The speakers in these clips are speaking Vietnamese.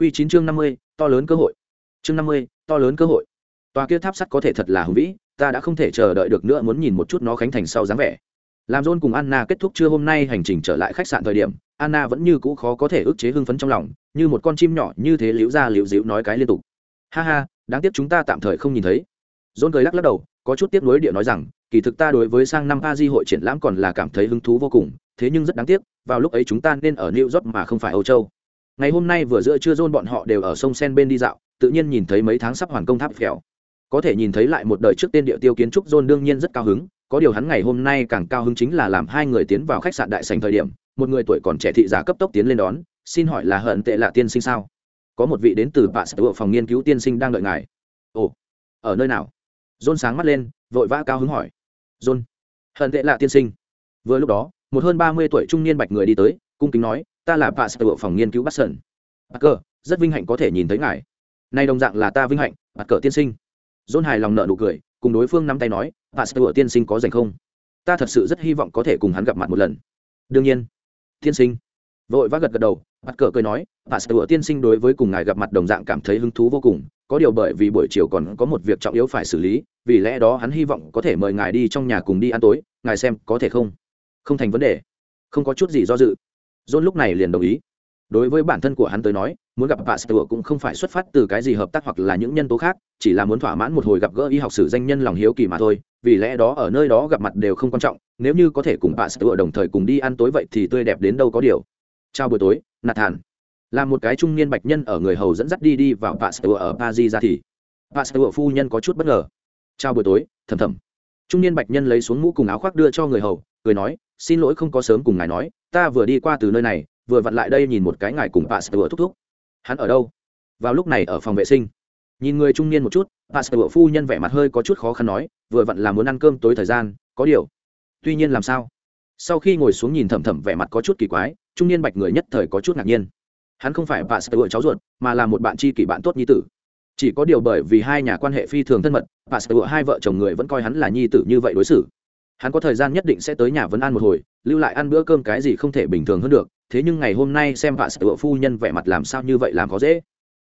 Quy 9 chương 50, to lớn cơ hội. Chương 50, to lớn cơ hội. Tòa kia tháp sắt có thể thật là hùng vĩ, ta đã không thể chờ đợi được nữa muốn nhìn một chút nó khánh thành sau dáng vẻ. Làm John cùng Anna kết thúc trưa hôm nay hành trình trở lại khách sạn thời điểm, Anna vẫn như cũ khó có thể ức chế hưng phấn trong lòng, như một con chim nhỏ như thế liễu ra liễu dĩu nói cái liên tục. Ha ha, đáng tiếc chúng ta tạm thời không nhìn thấy. John cười lắc lắc đầu, có chút tiếc nuối địa nói rằng, kỳ thực ta đối với sang năm Paris hội triển lãm còn là cảm thấy hứng thú vô cùng, thế nhưng rất đáng tiếc, vào lúc ấy chúng ta nên ở New York mà không phải Âu Châu ngày hôm nay vừa giữa trưa rôn bọn họ đều ở sông sen bên đi dạo, tự nhiên nhìn thấy mấy tháng sắp hoàn công tháp phèo. Có thể nhìn thấy lại một đời trước tên địa tiêu kiến trúc rôn đương nhiên rất cao hứng, có điều hắn ngày hôm nay càng cao hứng chính là làm hai người tiến vào khách sạn đại sành thời điểm, một người tuổi còn trẻ thị giá cấp tốc tiến lên đón, xin hỏi là hận tệ lạ tiên sinh sao? Có một vị đến từ bạ sở phòng nghiên cứu tiên sinh đang đợi ngài. Ồ, ở nơi nào? Rôn sáng mắt lên, vội vã cao hứng hỏi. Rôn hận tệ lạ tiên sinh. Vừa lúc đó, một hơn ba mươi tuổi trung niên bạch người đi tới, cung kính nói ta là bà phòng nghiên cứu bắt sơn. Bắt cờ, rất vinh hạnh có thể nhìn thấy ngài. Nay đồng dạng là ta vinh hạnh bắt cờ tiên sinh. Dôn hài lòng nợ nụ cười, cùng đối phương nắm tay nói bà tiên sinh có dành không? Ta thật sự rất hy vọng có thể cùng hắn gặp mặt một lần. Đương nhiên. Tiên sinh. Vội vã gật gật đầu bắt cờ cười nói bà tiên sinh đối với cùng ngài gặp mặt đồng dạng cảm thấy hứng thú vô cùng, có điều bởi vì buổi chiều còn có một việc trọng yếu phải xử lý, vì lẽ đó hắn hy vọng có thể mời ngài đi trong nhà cùng đi ăn tối, ngài xem có thể không? Không thành vấn đề. Không có chút gì do dự john lúc này liền đồng ý. Đối với bản thân của hắn tới nói, muốn gặp pasteur cũng không phải xuất phát từ cái gì hợp tác hoặc là những nhân tố khác, chỉ là muốn thỏa mãn một hồi gặp gỡ y học sử danh nhân lòng hiếu kỳ mà thôi, vì lẽ đó ở nơi đó gặp mặt đều không quan trọng, nếu như có thể cùng pasteur đồng thời cùng đi ăn tối vậy thì tươi đẹp đến đâu có điều. Chào buổi tối nạt thản là một cái trung niên bạch nhân ở người hầu dẫn dắt đi đi vào pasteur ở paris ra thì. Pasteur phu nhân có chút bất ngờ. Chào buổi tối, thầm thầm. Trung niên bạch nhân lấy xuống mũ cùng áo khoác đưa cho người hầu, cười nói xin lỗi không có sớm cùng ngài nói, ta vừa đi qua từ nơi này, vừa vặn lại đây nhìn một cái ngài cùng bà sờ thúc thúc. Hắn ở đâu? Vào lúc này ở phòng vệ sinh. Nhìn người trung niên một chút bà sờ phu nhân vẻ mặt hơi có chút khó khăn nói, vừa vặn là muốn ăn cơm tối thời gian, có điều. Tuy nhiên làm sao? Sau khi ngồi xuống nhìn thầm thầm vẻ mặt có chút kỳ quái, trung niên bạch người nhất thời có chút ngạc nhiên. Hắn không phải bà sờ cháu ruột, mà là một bạn tri kỷ bạn tốt nhi tử. Chỉ có điều bởi vì hai nhà quan hệ phi thường thân mật bà sờ hai vợ chồng người vẫn coi hắn là nhi tử như vậy đối xử hắn có thời gian nhất định sẽ tới nhà vấn an một hồi, lưu lại ăn bữa cơm cái gì không thể bình thường hơn được, thế nhưng ngày hôm nay xem bà sở phu nhân vẻ mặt làm sao như vậy làm có dễ.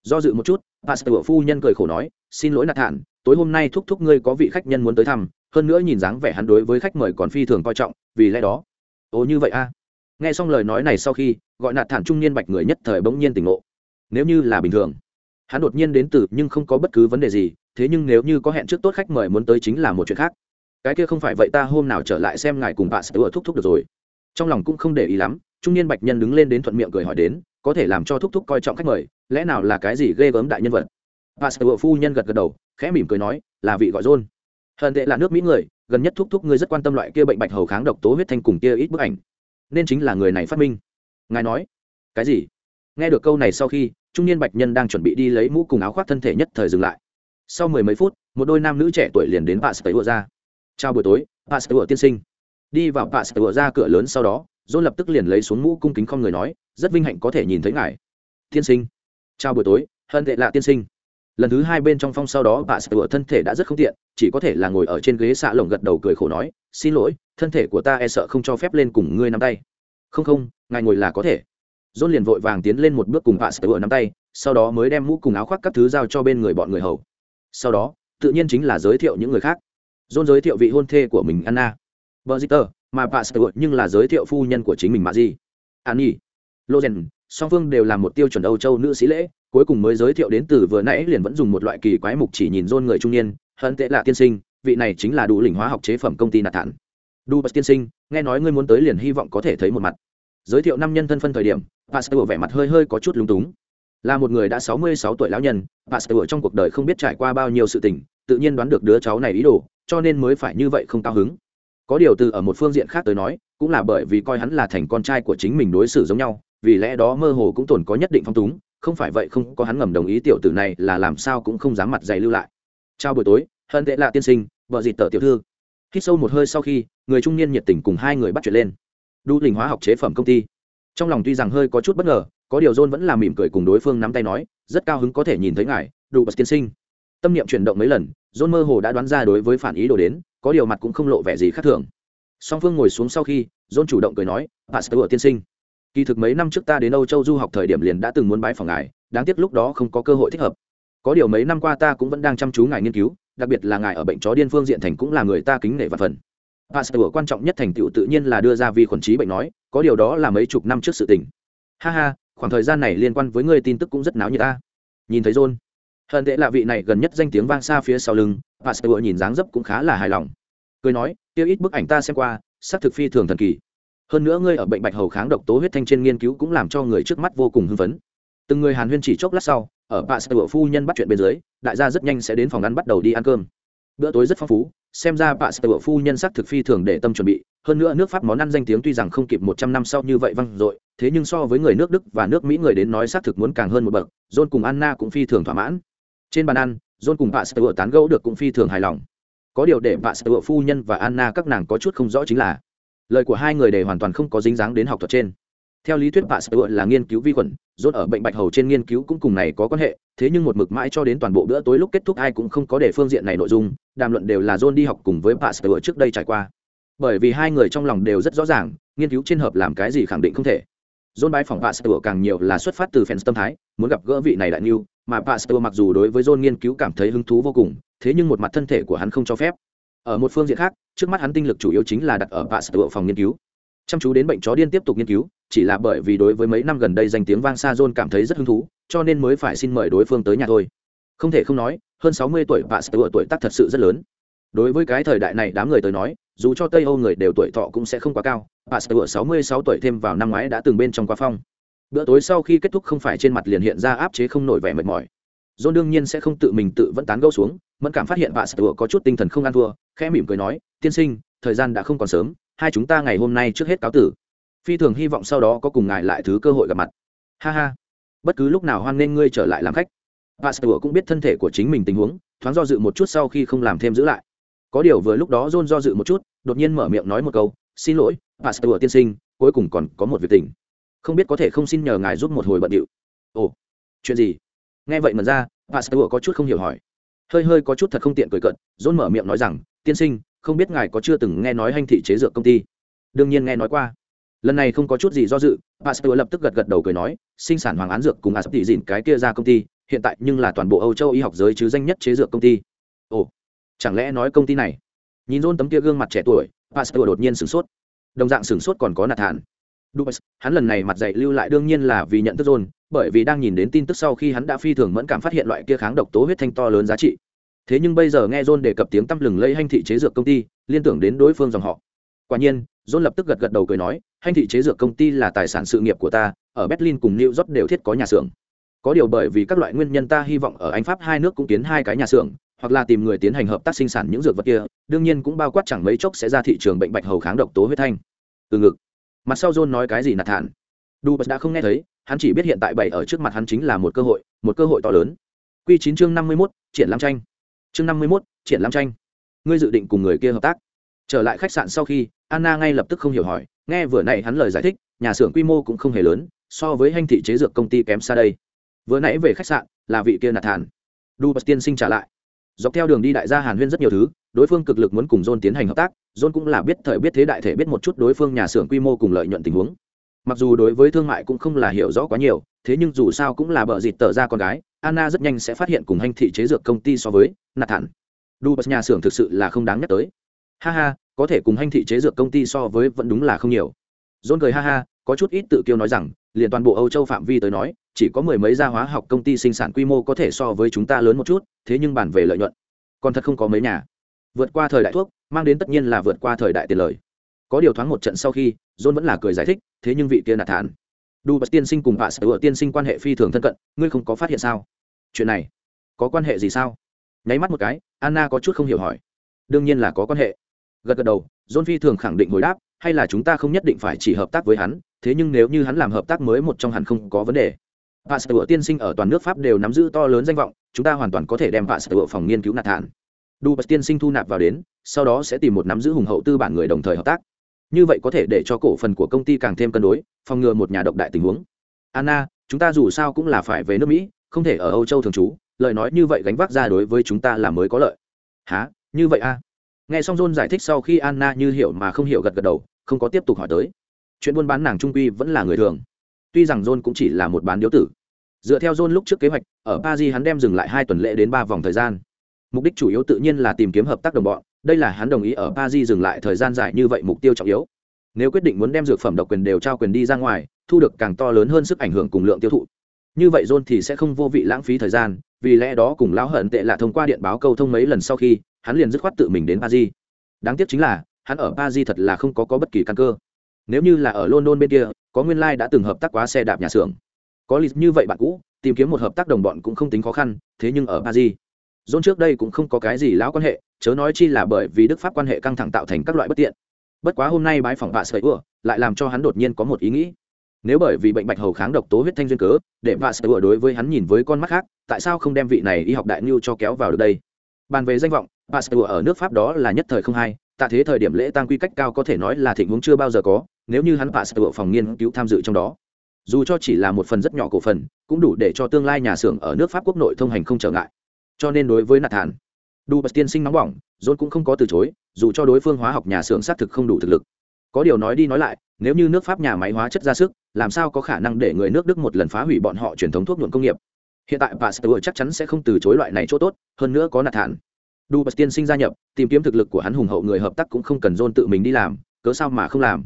Do dự một chút bà sở phu nhân cười khổ nói, xin lỗi nạt thản, tối hôm nay thúc thúc ngươi có vị khách nhân muốn tới thăm, hơn nữa nhìn dáng vẻ hắn đối với khách mời còn phi thường coi trọng, vì lẽ đó. Ồ, như vậy a à. nghe xong lời nói này sau khi, gọi nạt thản trung niên bạch người nhất thời bỗng nhiên tỉnh ngộ. Nếu như là bình thường. Hắn đột nhiên đến từ nhưng không có bất cứ vấn đề gì, thế nhưng nếu như có hẹn trước tốt khách mời muốn tới chính là một chuyện khác cái kia không phải vậy ta hôm nào trở lại xem ngài cùng bà sẽ thúc thúc được rồi. Trong lòng cũng không để ý lắm, trung niên bạch nhân đứng lên đến thuận miệng cười hỏi đến, có thể làm cho thúc thúc coi trọng khách mời, lẽ nào là cái gì ghê gớm đại nhân vật? Bà sẽ phu nhân gật gật đầu, khẽ mỉm cười nói, là vị gọi rôn hận tệ là nước mỹ người, gần nhất thúc thúc ngươi rất quan tâm loại kia bệnh bạch hầu kháng độc tố huyết thanh cùng kia ít bức ảnh. Nên chính là người này phát minh. Ngài nói, cái gì? Nghe được câu này sau khi, trung niên bạch nhân đang chuẩn bị đi lấy mũ cùng áo khoác thân thể nhất thời dừng lại. Sau mười mấy phút, một đôi nam nữ trẻ tuổi liền đến bà sẽ ra chào buổi tối, pasteur tiên sinh. Đi vào pasteur ra cửa lớn sau đó, john lập tức liền lấy xuống mũ cung kính không người nói, rất vinh hạnh có thể nhìn thấy ngài. Tiên sinh. Chào buổi tối, hân tệ lạ tiên sinh. Lần thứ hai bên trong phong sau đó bà sửa thân thể đã rất không tiện, chỉ có thể là ngồi ở trên ghế xạ lồng gật đầu cười khổ nói, xin lỗi, thân thể của ta e sợ không cho phép lên cùng ngươi nắm tay. Không không, ngài ngồi là có thể. John liền vội vàng tiến lên một bước cùng bà sửa nắm tay, sau đó mới đem mũ cùng áo khoác các thứ giao cho bên người bọn người hầu. Sau đó, tự nhiên chính là giới thiệu những người khác. John giới thiệu vị hôn thê của mình Anna. Berzitter, mà Pasteur nhưng là giới thiệu phu nhân của chính mình mà gì. Annie. Lozen, song phương đều là một tiêu chuẩn Âu Châu nữ sĩ lễ, cuối cùng mới giới thiệu đến từ vừa nãy liền vẫn dùng một loại kỳ quái mục chỉ nhìn John người trung niên, hận tệ là tiên sinh, vị này chính là đủ lĩnh hóa học chế phẩm công ty Nạt Thản. Đu tiên sinh, nghe nói ngươi muốn tới liền hy vọng có thể thấy một mặt. Giới thiệu năm nhân thân phân thời điểm, Pasteur vẻ mặt hơi hơi có chút lúng túng. Là một người đã sáu mươi sáu tuổi lão nhân, Pasteur trong cuộc đời không biết trải qua bao nhiêu sự tình, tự nhiên đoán được đứa cháu này ý đồ, cho nên mới phải như vậy không cao hứng. Có điều từ ở một phương diện khác tới nói, cũng là bởi vì coi hắn là thành con trai của chính mình đối xử giống nhau, vì lẽ đó mơ hồ cũng tồn có nhất định phong túng, không phải vậy không có hắn ngầm đồng ý tiểu tử này là làm sao cũng không dám mặt dày lưu lại. Chào buổi tối, hân tệ lạ tiên sinh, vợ dịt tờ tiểu thư. Hít sâu một hơi sau khi, người trung niên nhiệt tình cùng hai người bắt chuyện lên. Đu Lĩnh hóa học chế phẩm công ty. Trong lòng tuy rằng hơi có chút bất ngờ, có điều john vẫn là mỉm cười cùng đối phương nắm tay nói, rất cao hứng có thể nhìn thấy ngài đủ bật tiên sinh. Tâm niệm chuyển động mấy lần john mơ hồ đã đoán ra đối với phản ý đồ đến, có điều mặt cũng không lộ vẻ gì khác thường. Song phương ngồi xuống sau khi, john chủ động cười nói pasteur tiên sinh. Kỳ thực mấy năm trước ta đến âu châu du học thời điểm liền đã từng muốn bái phòng ngài, đáng tiếc lúc đó không có cơ hội thích hợp. Có điều mấy năm qua ta cũng vẫn đang chăm chú ngài nghiên cứu, đặc biệt là ngài ở bệnh chó điên phương diện thành cũng là người ta kính nể và phần. Pasteur quan trọng nhất thành tựu tự nhiên là đưa ra vi khuẩn trí bệnh nói, có điều đó là mấy chục năm trước sự tình. Ha ha, khoảng thời gian này liên quan với ngươi tin tức cũng rất náo nhiệt ta. Nhìn thấy john hận tệ là vị này gần nhất danh tiếng vang xa phía sau lưng, pasteur nhìn dáng dấp cũng khá là hài lòng. Cười nói, tiêu ít bức ảnh ta xem qua, xác thực phi thường thần kỳ. Hơn nữa ngươi ở bệnh bạch hầu kháng độc tố huyết thanh trên nghiên cứu cũng làm cho người trước mắt vô cùng hưng phấn. Từng người hàn huyên chỉ chốc lát sau, ở bà sở phu nhân bắt chuyện bên dưới, đại gia rất nhanh sẽ đến phòng ăn bắt đầu đi ăn cơm. Bữa tối rất phong phú, xem ra bà sở phu nhân sắc thực phi thường để tâm chuẩn bị. Hơn nữa nước pháp món ăn danh tiếng tuy rằng không kịp một trăm năm sau như vậy văng dội, thế nhưng so với người nước đức và nước mỹ người đến nói xác thực muốn càng hơn một bậc, john cùng anna cũng phi thường thỏa mãn trên bàn ăn john cùng bà sở tán gẫu được cũng phi thường hài lòng. Có điều để bà sở phu nhân và anna các nàng có chút không rõ chính là lời của hai người để hoàn toàn không có dính dáng đến học thuật trên. Theo lý thuyết bà sở là nghiên cứu vi khuẩn John ở bệnh bạch hầu trên nghiên cứu cũng cùng này có quan hệ thế nhưng một mực mãi cho đến toàn bộ bữa tối lúc kết thúc ai cũng không có để phương diện này nội dung đàm luận đều là john đi học cùng với bà sở trước đây trải qua. Bởi vì hai người trong lòng đều rất rõ ràng nghiên cứu trên hợp làm cái gì khẳng định không thể. John bái phỏng Pasteur càng nhiều là xuất phát từ fans tâm thái, muốn gặp gỡ vị này đại lưu, mà Pasteur mặc dù đối với John nghiên cứu cảm thấy hứng thú vô cùng, thế nhưng một mặt thân thể của hắn không cho phép. Ở một phương diện khác, trước mắt hắn tinh lực chủ yếu chính là đặt ở Pasteur phòng nghiên cứu. Chăm chú đến bệnh chó điên tiếp tục nghiên cứu, chỉ là bởi vì đối với mấy năm gần đây danh tiếng vang xa John cảm thấy rất hứng thú, cho nên mới phải xin mời đối phương tới nhà thôi. Không thể không nói, hơn 60 tuổi Pasteur tuổi tác thật sự rất lớn. Đối với cái thời đại này đám người tới nói, dù cho Tây Âu người đều tuổi thọ cũng sẽ không quá cao, Pasteur 66 tuổi thêm vào năm ngoái đã từng bên trong quá phong. Bữa tối sau khi kết thúc không phải trên mặt liền hiện ra áp chế không nổi vẻ mệt mỏi. John đương nhiên sẽ không tự mình tự vẫn tán gẫu xuống, mẫn cảm phát hiện Pasteur có chút tinh thần không ăn thua, khẽ mỉm cười nói, "Tiên sinh, thời gian đã không còn sớm, hai chúng ta ngày hôm nay trước hết cáo tử. Phi thường hy vọng sau đó có cùng ngài lại thứ cơ hội gặp mặt." Ha ha, bất cứ lúc nào hoan nên ngươi trở lại làm khách. Pasteur cũng biết thân thể của chính mình tình huống, thoáng do dự một chút sau khi không làm thêm giữ lại. Có điều vừa lúc đó John do dự một chút, đột nhiên mở miệng nói một câu, "Xin lỗi, pastor tiên sinh cuối cùng còn có một việc tình không biết có thể không xin nhờ ngài giúp một hồi bận điệu. Ồ, chuyện gì? Nghe vậy mà ra pastor có chút không hiểu hỏi. Hơi hơi có chút thật không tiện cười cận dôn mở miệng nói rằng, tiên sinh, không biết ngài có chưa từng nghe nói hành thị chế dược công ty? Đương nhiên nghe nói qua. Lần này không có chút gì do dự pastor lập tức gật gật đầu cười nói, sinh sản hoàng án dược cùng asp tỷ dịn cái kia ra công ty, hiện tại nhưng là toàn bộ âu châu y học giới chứ danh nhất chế dược công ty. Ồ, chẳng lẽ nói công ty này? Nhìn dôn tấm kia gương mặt trẻ tuổi pastor đột nhiên sửng sốt. Đồng dạng sửng sốt còn có nạt thản Dubas, hắn lần này mặt dày lưu lại đương nhiên là vì nhận thức John, bởi vì đang nhìn đến tin tức sau khi hắn đã phi thường mẫn cảm phát hiện loại kia kháng độc tố huyết thanh to lớn giá trị. Thế nhưng bây giờ nghe John đề cập tiếng tăm lừng lây hành thị chế dược công ty, liên tưởng đến đối phương dòng họ. Quả nhiên, John lập tức gật gật đầu cười nói, hành thị chế dược công ty là tài sản sự nghiệp của ta, ở Berlin cùng New York đều thiết có nhà xưởng. Có điều bởi vì các loại nguyên nhân ta hy vọng ở Anh Pháp hai nước cũng kiến hai cái nhà xưởng, hoặc là tìm người tiến hành hợp tác sinh sản những dược vật kia, đương nhiên cũng bao quát chẳng mấy chốc sẽ ra thị trường bệnh bạch hầu kháng độc tố huyết thanh từ ngực mặt sau john nói cái gì nạt thản. Đu đã không nghe thấy, hắn chỉ biết hiện tại bày ở trước mặt hắn chính là một cơ hội, một cơ hội to lớn. Q chín chương năm mươi mốt, triển lãm tranh. Chương năm mươi mốt, triển lãm tranh. Ngươi dự định cùng người kia hợp tác. Trở lại khách sạn sau khi, anna ngay lập tức không hiểu hỏi, nghe vừa nãy hắn lời giải thích, nhà xưởng quy mô cũng không hề lớn, so với hành thị chế dược công ty kém xa đây. Vừa nãy về khách sạn là vị kia nạt thản. Đu tiên sinh trả lại dọc theo đường đi đại gia hàn huyên rất nhiều thứ, đối phương cực lực muốn cùng john tiến hành hợp tác, john cũng là biết thời biết thế đại thể biết một chút đối phương nhà xưởng quy mô cùng lợi nhuận tình huống. Mặc dù đối với thương mại cũng không là hiểu rõ quá nhiều, thế nhưng dù sao cũng là bợ dịt tờ ra con gái, anna rất nhanh sẽ phát hiện cùng hành thị chế dược công ty so với nạt thản đu nhà xưởng thực sự là không đáng nhắc tới. Ha ha, có thể cùng hành thị chế dược công ty so với vẫn đúng là không nhiều. John cười ha ha, có chút ít tự kiêu nói rằng liền toàn bộ âu châu phạm vi tới nói, chỉ có mười mấy gia hóa học công ty sinh sản quy mô có thể so với chúng ta lớn một chút, thế nhưng bản về lợi nhuận, còn thật không có mấy nhà. Vượt qua thời đại thuốc, mang đến tất nhiên là vượt qua thời đại tiền lời. Có điều thoáng một trận sau khi, john vẫn là cười giải thích, thế nhưng vị kia nạt thản. Đu bật tiên sinh cùng bà sở tiên sinh quan hệ phi thường thân cận, ngươi không có phát hiện sao? Chuyện này, có quan hệ gì sao? Nháy mắt một cái, anna có chút không hiểu hỏi. Đương nhiên là có quan hệ. Gật gật đầu, john phi thường khẳng định hồi đáp, hay là chúng ta không nhất định phải chỉ hợp tác với hắn thế nhưng nếu như hắn làm hợp tác mới một trong hẳn không có vấn đề Pasteur tiên sinh ở toàn nước Pháp đều nắm giữ to lớn danh vọng, chúng ta hoàn toàn có thể đem Pasteur phòng nghiên cứu nạt thản. Đu Bật tiên sinh thu nạp vào đến, sau đó sẽ tìm một nắm giữ hùng hậu tư bản người đồng thời hợp tác. Như vậy có thể để cho cổ phần của công ty càng thêm cân đối, phòng ngừa một nhà độc đại tình huống. Anna, chúng ta dù sao cũng là phải về nước Mỹ, không thể ở Âu Châu thường trú, lời nói như vậy gánh vác ra đối với chúng ta là mới có lợi. Hả? Như vậy a? À? Nghe xong John giải thích sau khi Anna như hiểu mà không hiểu gật gật đầu, không có tiếp tục hỏi tới. Chuyện buôn bán nàng trung quy vẫn là người thường. Tuy rằng john cũng chỉ là một bán điếu tử. Dựa theo john lúc trước kế hoạch ở paris hắn đem dừng lại hai tuần lễ đến ba vòng thời gian. Mục đích chủ yếu tự nhiên là tìm kiếm hợp tác đồng bọn đây là hắn đồng ý ở paris dừng lại thời gian dài như vậy mục tiêu trọng yếu. Nếu quyết định muốn đem dược phẩm độc quyền đều trao quyền đi ra ngoài thu được càng to lớn hơn sức ảnh hưởng cùng lượng tiêu thụ. Như vậy john thì sẽ không vô vị lãng phí thời gian vì lẽ đó cùng lão hận tệ là thông qua điện báo câu thông mấy lần sau khi hắn liền dứt khoát tự mình đến paris. Đáng tiếc chính là hắn ở paris thật là không có, có bất kỳ căn cơ nếu như là ở london bên kia, có nguyên lai đã từng hợp tác quá xe đạp nhà xưởng. Có lịch như vậy bạn cũ, tìm kiếm một hợp tác đồng bọn cũng không tính khó khăn, thế nhưng ở paris, john trước đây cũng không có cái gì lão quan hệ, chớ nói chi là bởi vì đức pháp quan hệ căng thẳng tạo thành các loại bất tiện. Bất quá hôm nay bái phỏng vạ sợi ủa, lại làm cho hắn đột nhiên có một ý nghĩ. Nếu bởi vì bệnh bạch hầu kháng độc tố huyết thanh duyên cớ, để vạ sợi ủa đối với hắn nhìn với con mắt khác, tại sao không đem vị này y học đại ngưu cho kéo vào được đây? Bàn về danh vọng, vạ sợi ủa ở nước pháp đó là nhất thời không hay tạ thế thời điểm lễ tăng quy cách cao có thể nói là thịnh huống chưa bao giờ có nếu như hắn vạ sợi phòng nghiên cứu tham dự trong đó. Dù cho chỉ là một phần rất nhỏ cổ phần, cũng đủ để cho tương lai nhà xưởng ở nước pháp quốc nội thông hành không trở ngại. Cho nên đối với nạt thản đu bật tiên sinh nóng bỏng, john cũng không có từ chối, dù cho đối phương hóa học nhà xưởng xác thực không đủ thực lực. Có điều nói đi nói lại, nếu như nước pháp nhà máy hóa chất ra sức, làm sao có khả năng để người nước đức một lần phá hủy bọn họ truyền thống thuốc nhuộm công nghiệp? Hiện tại pasteur chắc chắn sẽ không từ chối loại này chỗ tốt, hơn nữa có nạt thản đu bật tiên sinh gia nhập, tìm kiếm thực lực của hắn hùng hậu người hợp tác cũng không cần john tự mình đi làm, cớ sao mà không làm?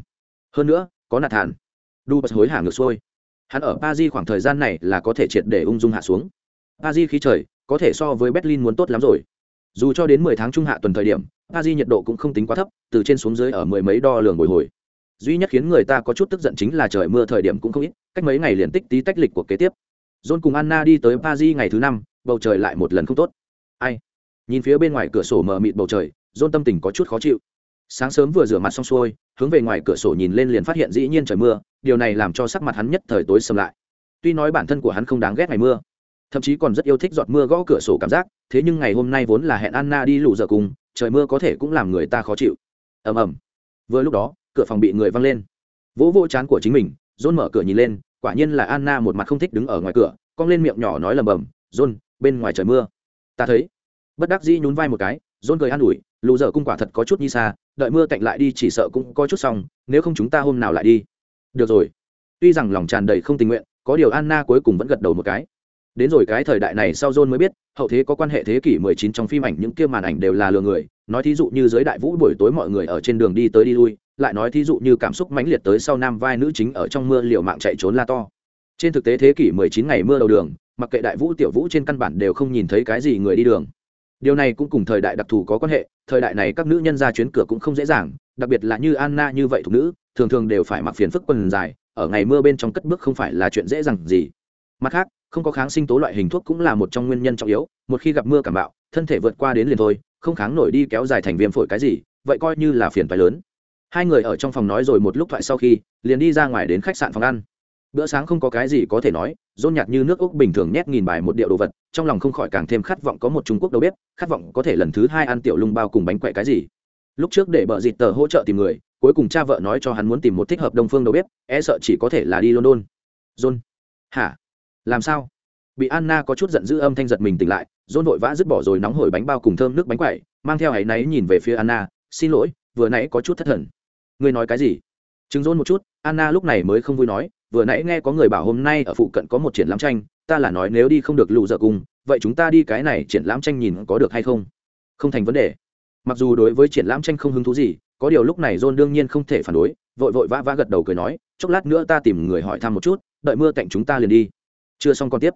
Hơn nữa, có nạt thản đu bật hối hả ngược xuôi. Hắn ở paris khoảng thời gian này là có thể triệt để ung dung hạ xuống. Paris khí trời, có thể so với berlin muốn tốt lắm rồi. Dù cho đến 10 tháng trung hạ tuần thời điểm, paris nhiệt độ cũng không tính quá thấp, từ trên xuống dưới ở mười mấy đo lường bồi hồi. Duy nhất khiến người ta có chút tức giận chính là trời mưa thời điểm cũng không ít, cách mấy ngày liền tích tí tách lịch của kế tiếp. John cùng anna đi tới paris ngày thứ năm, bầu trời lại một lần không tốt. Ai? Nhìn phía bên ngoài cửa sổ mờ mịt bầu trời, john tâm tình có chút khó chịu sáng sớm vừa rửa mặt xong xuôi, hướng về ngoài cửa sổ nhìn lên liền phát hiện dĩ nhiên trời mưa, điều này làm cho sắc mặt hắn nhất thời tối sầm lại. Tuy nói bản thân của hắn không đáng ghét ngày mưa, thậm chí còn rất yêu thích giọt mưa gõ cửa sổ cảm giác, thế nhưng ngày hôm nay vốn là hẹn anna đi lù giờ cùng, trời mưa có thể cũng làm người ta khó chịu. Ầm ầm. Vừa lúc đó, cửa phòng bị người văng lên. Vỗ vỗ chán của chính mình, john mở cửa nhìn lên, quả nhiên là anna một mặt không thích đứng ở ngoài cửa, cong lên miệng nhỏ nói lầm bầm, john, bên ngoài trời mưa. Ta thấy. Bất đắc dĩ nhún vai một cái, john cười an ủi, lù giờ cung quả thật có chút như xa đợi mưa tạnh lại đi chỉ sợ cũng có chút xong, nếu không chúng ta hôm nào lại đi. Được rồi. Tuy rằng lòng tràn đầy không tình nguyện, có điều anna cuối cùng vẫn gật đầu một cái. Đến rồi cái thời đại này sau john mới biết, hậu thế có quan hệ thế kỷ 19 trong phim ảnh, những kia màn ảnh đều là lừa người. Nói thí dụ như dưới đại vũ buổi tối mọi người ở trên đường đi tới đi lui, lại nói thí dụ như cảm xúc mãnh liệt tới sau nam vai nữ chính ở trong mưa liều mạng chạy trốn la to. Trên thực tế thế kỷ 19 ngày mưa đầu đường, mặc kệ đại vũ tiểu vũ trên căn bản đều không nhìn thấy cái gì người đi đường điều này cũng cùng thời đại đặc thù có quan hệ, thời đại này các nữ nhân ra chuyến cửa cũng không dễ dàng, đặc biệt là như anna như vậy thuộc nữ, thường thường đều phải mặc phiền phức quần dài, ở ngày mưa bên trong cất bước không phải là chuyện dễ dàng gì. Mặt khác, không có kháng sinh tố loại hình thuốc cũng là một trong nguyên nhân trọng yếu, một khi gặp mưa cảm bạo, thân thể vượt qua đến liền thôi, không kháng nổi đi kéo dài thành viêm phổi cái gì, vậy coi như là phiền phái lớn. Hai người ở trong phòng nói rồi một lúc thoại sau khi, liền đi ra ngoài đến khách sạn phòng ăn. Bữa sáng không có cái gì có thể nói rôn nhạt như nước úc bình thường nhét nghìn bài một điệu đồ vật, trong lòng không khỏi càng thêm khát vọng có một trung quốc đầu bếp, khát vọng có thể lần thứ hai ăn tiểu lung bao cùng bánh quẹ cái gì. Lúc trước để bợ dịt tờ hỗ trợ tìm người, cuối cùng cha vợ nói cho hắn muốn tìm một thích hợp đông phương đầu bếp e sợ chỉ có thể là đi london. John hả? Làm sao? Bị anna có chút giận dữ âm thanh giật mình tỉnh lại john vội vã dứt bỏ rồi nóng hổi bánh bao cùng thơm nước bánh quậy, mang theo áy náy nhìn về phía anna, xin lỗi, vừa nãy có chút thất thần. Ngươi nói cái gì? Chứng john một chút, anna lúc này mới không vui nói vừa nãy nghe có người bảo hôm nay ở phụ cận có một triển lãm tranh, ta là nói nếu đi không được lù dở cùng, vậy chúng ta đi cái này triển lãm tranh nhìn có được hay không? Không thành vấn đề. Mặc dù đối với triển lãm tranh không hứng thú gì, có điều lúc này john đương nhiên không thể phản đối, vội vội vã vã gật đầu cười nói, chốc lát nữa ta tìm người hỏi thăm một chút, đợi mưa cạnh chúng ta liền đi. Chưa xong còn tiếp.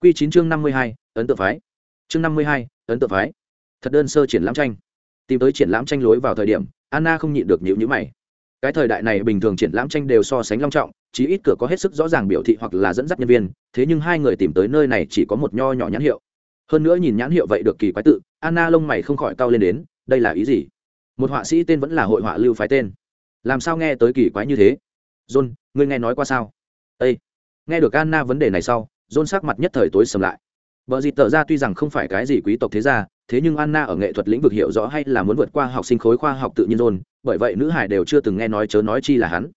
Q chín chương năm mươi hai, ấn tượng phái. Chương năm mươi hai, ấn tượng phái. Thật đơn sơ triển lãm tranh. Tìm tới triển lãm tranh lối vào thời điểm, anna không nhịn được nhịu nhữ mày cái thời đại này bình thường triển lãm tranh đều so sánh long trọng, chí ít cửa có hết sức rõ ràng biểu thị hoặc là dẫn dắt nhân viên, thế nhưng hai người tìm tới nơi này chỉ có một nho nhỏ nhãn hiệu. Hơn nữa nhìn nhãn hiệu vậy được kỳ quái tự, anna lông mày không khỏi cao lên đến, đây là ý gì? Một họa sĩ tên vẫn là hội họa lưu phái tên. Làm sao nghe tới kỳ quái như thế? John, ngươi nghe nói qua sao? Â nghe được anna vấn đề này sau, john sắc mặt nhất thời tối sầm lại. Vợ dịt tờ ra tuy rằng không phải cái gì quý tộc thế gia thế nhưng anna ở nghệ thuật lĩnh vực hiểu rõ hay là muốn vượt qua học sinh khối khoa học tự nhiên Rôn, bởi vậy nữ hải đều chưa từng nghe nói chớ nói chi là hắn.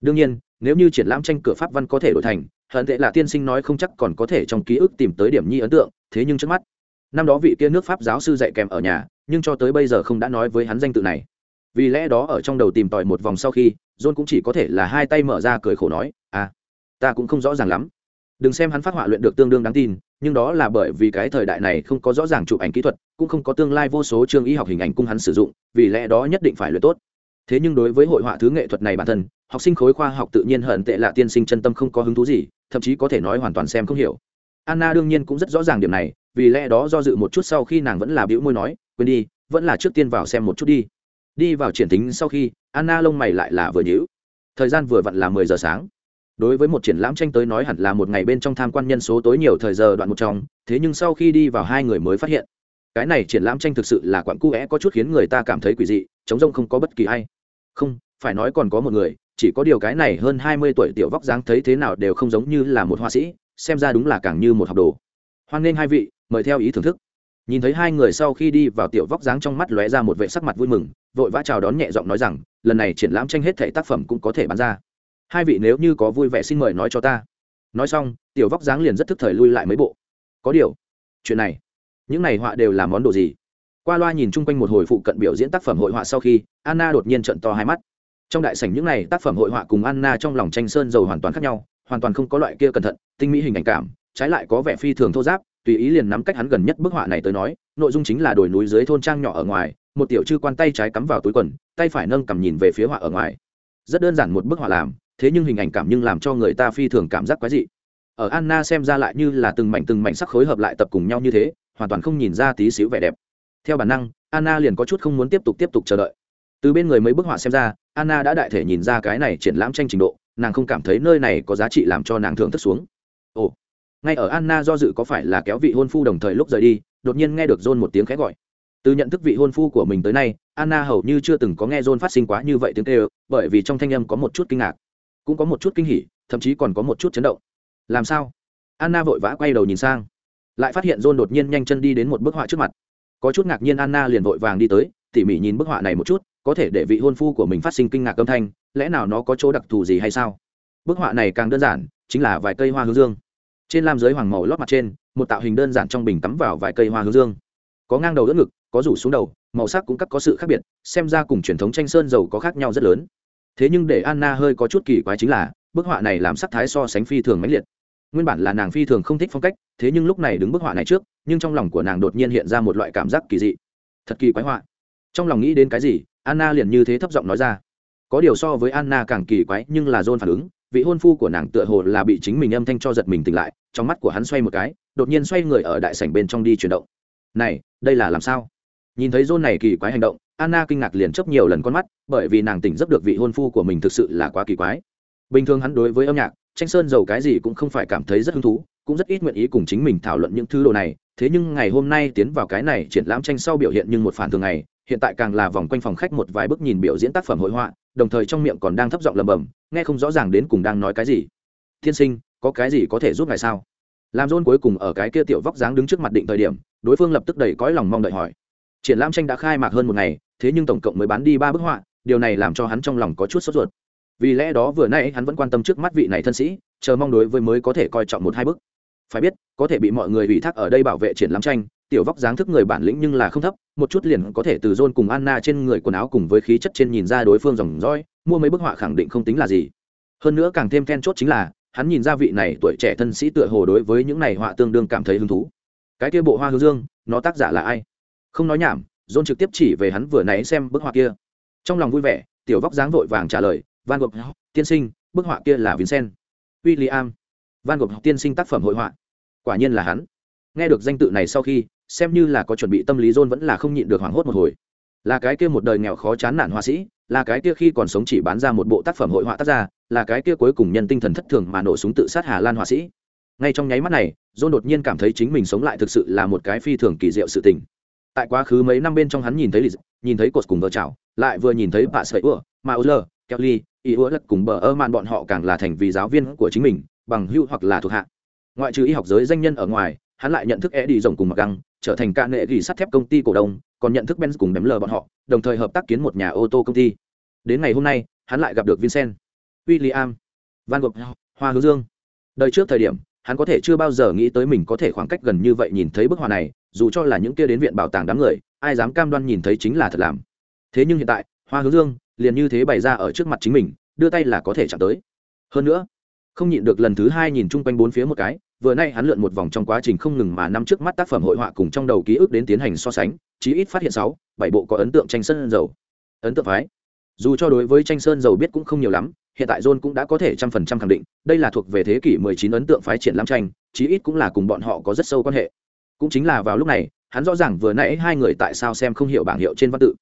Đương nhiên nếu như triển lãm tranh cửa pháp văn có thể đổi thành hận tệ là tiên sinh nói không chắc còn có thể trong ký ức tìm tới điểm nhi ấn tượng thế nhưng trước mắt năm đó vị kia nước pháp giáo sư dạy kèm ở nhà nhưng cho tới bây giờ không đã nói với hắn danh tự này. Vì lẽ đó ở trong đầu tìm tòi một vòng sau khi john cũng chỉ có thể là hai tay mở ra cười khổ nói à ta cũng không rõ ràng lắm. Đừng xem hắn phát họa luyện được tương đương đáng tin nhưng đó là bởi vì cái thời đại này không có rõ ràng chụp ảnh kỹ thuật, cũng không có tương lai vô số chương y học hình ảnh cung hắn sử dụng, vì lẽ đó nhất định phải luyện tốt. Thế nhưng đối với hội họa thứ nghệ thuật này bản thân, học sinh khối khoa học tự nhiên hận tệ lạ tiên sinh chân tâm không có hứng thú gì, thậm chí có thể nói hoàn toàn xem không hiểu. Anna đương nhiên cũng rất rõ ràng điểm này, vì lẽ đó do dự một chút sau khi nàng vẫn là bĩu môi nói, quên đi, vẫn là trước tiên vào xem một chút đi. Đi vào triển tính sau khi, anna lông mày lại là vừa nhữ thời gian vừa vặn là mười giờ sáng đối với một triển lãm tranh tới nói hẳn là một ngày bên trong tham quan nhân số tối nhiều thời giờ đoạn một trong, thế nhưng sau khi đi vào hai người mới phát hiện, cái này triển lãm tranh thực sự là quặn cũ é có chút khiến người ta cảm thấy quỷ dị chống rông không có bất kỳ ai. Không, phải nói còn có một người, chỉ có điều cái này hơn hai mươi tuổi tiểu vóc dáng thấy thế nào đều không giống như là một họa sĩ, xem ra đúng là càng như một học đồ. Hoan nghênh hai vị, mời theo ý thưởng thức. Nhìn thấy hai người sau khi đi vào tiểu vóc dáng trong mắt lóe ra một vệ sắc mặt vui mừng, vội vã chào đón nhẹ giọng nói rằng, lần này triển lãm tranh hết thể tác phẩm cũng có thể bán ra hai vị nếu như có vui vẻ xin mời nói cho ta. Nói xong, tiểu vóc dáng liền rất thức thời lui lại mấy bộ. Có điều, chuyện này, những này họa đều là món đồ gì? Qua loa nhìn chung quanh một hồi phụ cận biểu diễn tác phẩm hội họa sau khi, anna đột nhiên trận to hai mắt. Trong đại sảnh những này tác phẩm hội họa cùng anna trong lòng tranh sơn dầu hoàn toàn khác nhau, hoàn toàn không có loại kia cẩn thận, tinh mỹ hình ảnh cảm, trái lại có vẻ phi thường thô giáp, tùy ý liền nắm cách hắn gần nhất bức họa này tới nói, nội dung chính là đồi núi dưới thôn trang nhỏ ở ngoài, một tiểu chư quan tay trái cắm vào túi quần, tay phải nâng cầm nhìn về phía họa ở ngoài. Rất đơn giản một bức họa làm thế nhưng hình ảnh cảm nhưng làm cho người ta phi thường cảm giác quái dị. Ở anna xem ra lại như là từng mảnh từng mảnh sắc khối hợp lại tập cùng nhau như thế, hoàn toàn không nhìn ra tí xíu vẻ đẹp. Theo bản năng, anna liền có chút không muốn tiếp tục tiếp tục chờ đợi. Từ bên người mấy bức họa xem ra, anna đã đại thể nhìn ra cái này triển lãm tranh trình độ, nàng không cảm thấy nơi này có giá trị làm cho nàng thưởng thức xuống. Ồ, ngay ở anna do dự có phải là kéo vị hôn phu đồng thời lúc rời đi, đột nhiên nghe được john một tiếng khẽ gọi. Từ nhận thức vị hôn phu của mình tới nay, anna hầu như chưa từng có nghe john phát sinh quá như vậy tiếng kêu, bởi vì trong thanh âm có một chút kinh ngạc cũng có một chút kinh hỉ, thậm chí còn có một chút chấn động. Làm sao? Anna vội vã quay đầu nhìn sang. Lại phát hiện john đột nhiên nhanh chân đi đến một bức họa trước mặt. Có chút ngạc nhiên anna liền vội vàng đi tới, tỉ mỉ nhìn bức họa này một chút, có thể để vị hôn phu của mình phát sinh kinh ngạc âm thanh, lẽ nào nó có chỗ đặc thù gì hay sao? Bức họa này càng đơn giản, chính là vài cây hoa hướng dương. Trên lam giới hoàng màu lót mặt trên, một tạo hình đơn giản trong bình tắm vào vài cây hoa hướng dương. Có ngang đầu đỡ ngực, có rủ xuống đầu, màu sắc cũng các có sự khác biệt, xem ra cùng truyền thống tranh sơn dầu có khác nhau rất lớn thế nhưng để anna hơi có chút kỳ quái chính là, bức họa này làm sắc thái so sánh phi thường mãnh liệt. Nguyên bản là nàng phi thường không thích phong cách, thế nhưng lúc này đứng bức họa này trước, nhưng trong lòng của nàng đột nhiên hiện ra một loại cảm giác kỳ dị. Thật kỳ quái họa. Trong lòng nghĩ đến cái gì, anna liền như thế thấp giọng nói ra. Có điều so với anna càng kỳ quái nhưng là john phản ứng, vị hôn phu của nàng tựa hồ là bị chính mình âm thanh cho giật mình tỉnh lại, trong mắt của hắn xoay một cái, đột nhiên xoay người ở đại sảnh bên trong đi chuyển động. Này, đây là làm sao? Nhìn thấy john này kỳ quái hành động, anna kinh ngạc liền chấp nhiều lần con mắt, bởi vì nàng tỉnh giấc được vị hôn phu của mình thực sự là quá kỳ quái. Bình thường hắn đối với âm nhạc, tranh sơn dầu cái gì cũng không phải cảm thấy rất hứng thú, cũng rất ít nguyện ý cùng chính mình thảo luận những thứ đồ này. Thế nhưng ngày hôm nay tiến vào cái này triển lãm tranh sau biểu hiện nhưng một phản thường ngày, hiện tại càng là vòng quanh phòng khách một vài bức nhìn biểu diễn tác phẩm hội họa, đồng thời trong miệng còn đang thấp giọng lầm bầm nghe không rõ ràng đến cùng đang nói cái gì. Thiên sinh, có cái gì có thể giúp ngài sao? Làm rôn cuối cùng ở cái kia tiểu vóc dáng đứng trước mặt định thời điểm, đối phương lập tức đầy cõi lòng mong đợi hỏi triển lãm tranh đã khai mạc hơn một ngày thế nhưng tổng cộng mới bán đi ba bức họa điều này làm cho hắn trong lòng có chút sốt ruột vì lẽ đó vừa nay hắn vẫn quan tâm trước mắt vị này thân sĩ chờ mong đối với mới có thể coi trọng một hai bức phải biết có thể bị mọi người ủy thác ở đây bảo vệ triển lãm tranh tiểu vóc dáng thức người bản lĩnh nhưng là không thấp một chút liền có thể từ John cùng Anna trên người quần áo cùng với khí chất trên nhìn ra đối phương dòng dõi, mua mấy bức họa khẳng định không tính là gì. Hơn nữa càng thêm then chốt chính là, hắn nhìn ra vị này tuổi trẻ thân sĩ tựa hồ đối với những này họa tương đương cảm thấy hứng thú. Cái kia bộ hoa hương dương, nó tác giả là ai? Không nói nhảm, John trực tiếp chỉ về hắn vừa nãy xem bức họa kia. Trong lòng vui vẻ, tiểu vóc dáng vội vàng trả lời, Van Gogh, tiên sinh, bức họa kia là Vincent. William. Van Gogh tiên sinh tác phẩm hội họa. Quả nhiên là hắn. Nghe được danh tự này sau khi, xem như là có chuẩn bị tâm lý John vẫn là không nhịn được hoảng hốt một hồi. Là cái kia một đời nghèo khó chán nản họa sĩ, là cái kia khi còn sống chỉ bán ra một bộ tác phẩm hội họa tác ra, là cái kia cuối cùng nhân tinh thần thất thường mà nổ súng tự sát Hà Lan họa sĩ. Ngay trong nháy mắt này, John đột nhiên cảm thấy chính mình sống lại thực sự là một cái phi thường kỳ diệu sự tình. Tại quá khứ mấy năm bên trong hắn nhìn thấy lịch nhìn thấy cột cùng vợ chảo lại vừa nhìn thấy bà Sợi Ưa, Mauler, Kelly, Iua lật cùng bờ ơ man bọn họ càng là thành vì giáo viên của chính mình, bằng hữu hoặc là thuộc hạ. Ngoại trừ y học giới danh nhân ở ngoài, hắn lại nhận thức e đi rồng cùng mặc găng, trở thành ca nghệ ghi sắt thép công ty cổ đông còn nhận thức benz cùng bém lờ bọn họ đồng thời hợp tác kiến một nhà ô tô công ty đến ngày hôm nay hắn lại gặp được vincent william van gogh hoa hướng dương đời trước thời điểm hắn có thể chưa bao giờ nghĩ tới mình có thể khoảng cách gần như vậy nhìn thấy bức họa này dù cho là những kia đến viện bảo tàng đám người, ai dám cam đoan nhìn thấy chính là thật làm. Thế nhưng hiện tại, hoa hướng dương liền như thế bày ra ở trước mặt chính mình, đưa tay là có thể chạm tới. Hơn nữa, không nhịn được lần thứ hai nhìn chung quanh bốn phía một cái, vừa nay hắn lượn một vòng trong quá trình không ngừng mà năm trước mắt tác phẩm hội họa cùng trong đầu ký ức đến tiến hành so sánh, chí ít phát hiện sáu, bảy bộ có ấn tượng tranh sơn dầu. Ấn tượng phái. Dù cho đối với tranh sơn dầu biết cũng không nhiều lắm, hiện tại john cũng đã có thể trăm phần trăm khẳng định, đây là thuộc về thế kỷ 19 ấn tượng phái triển lãm tranh, chí ít cũng là cùng bọn họ có rất sâu quan hệ cũng chính là vào lúc này, hắn rõ ràng vừa nãy hai người tại sao xem không hiểu bảng hiệu trên văn tự.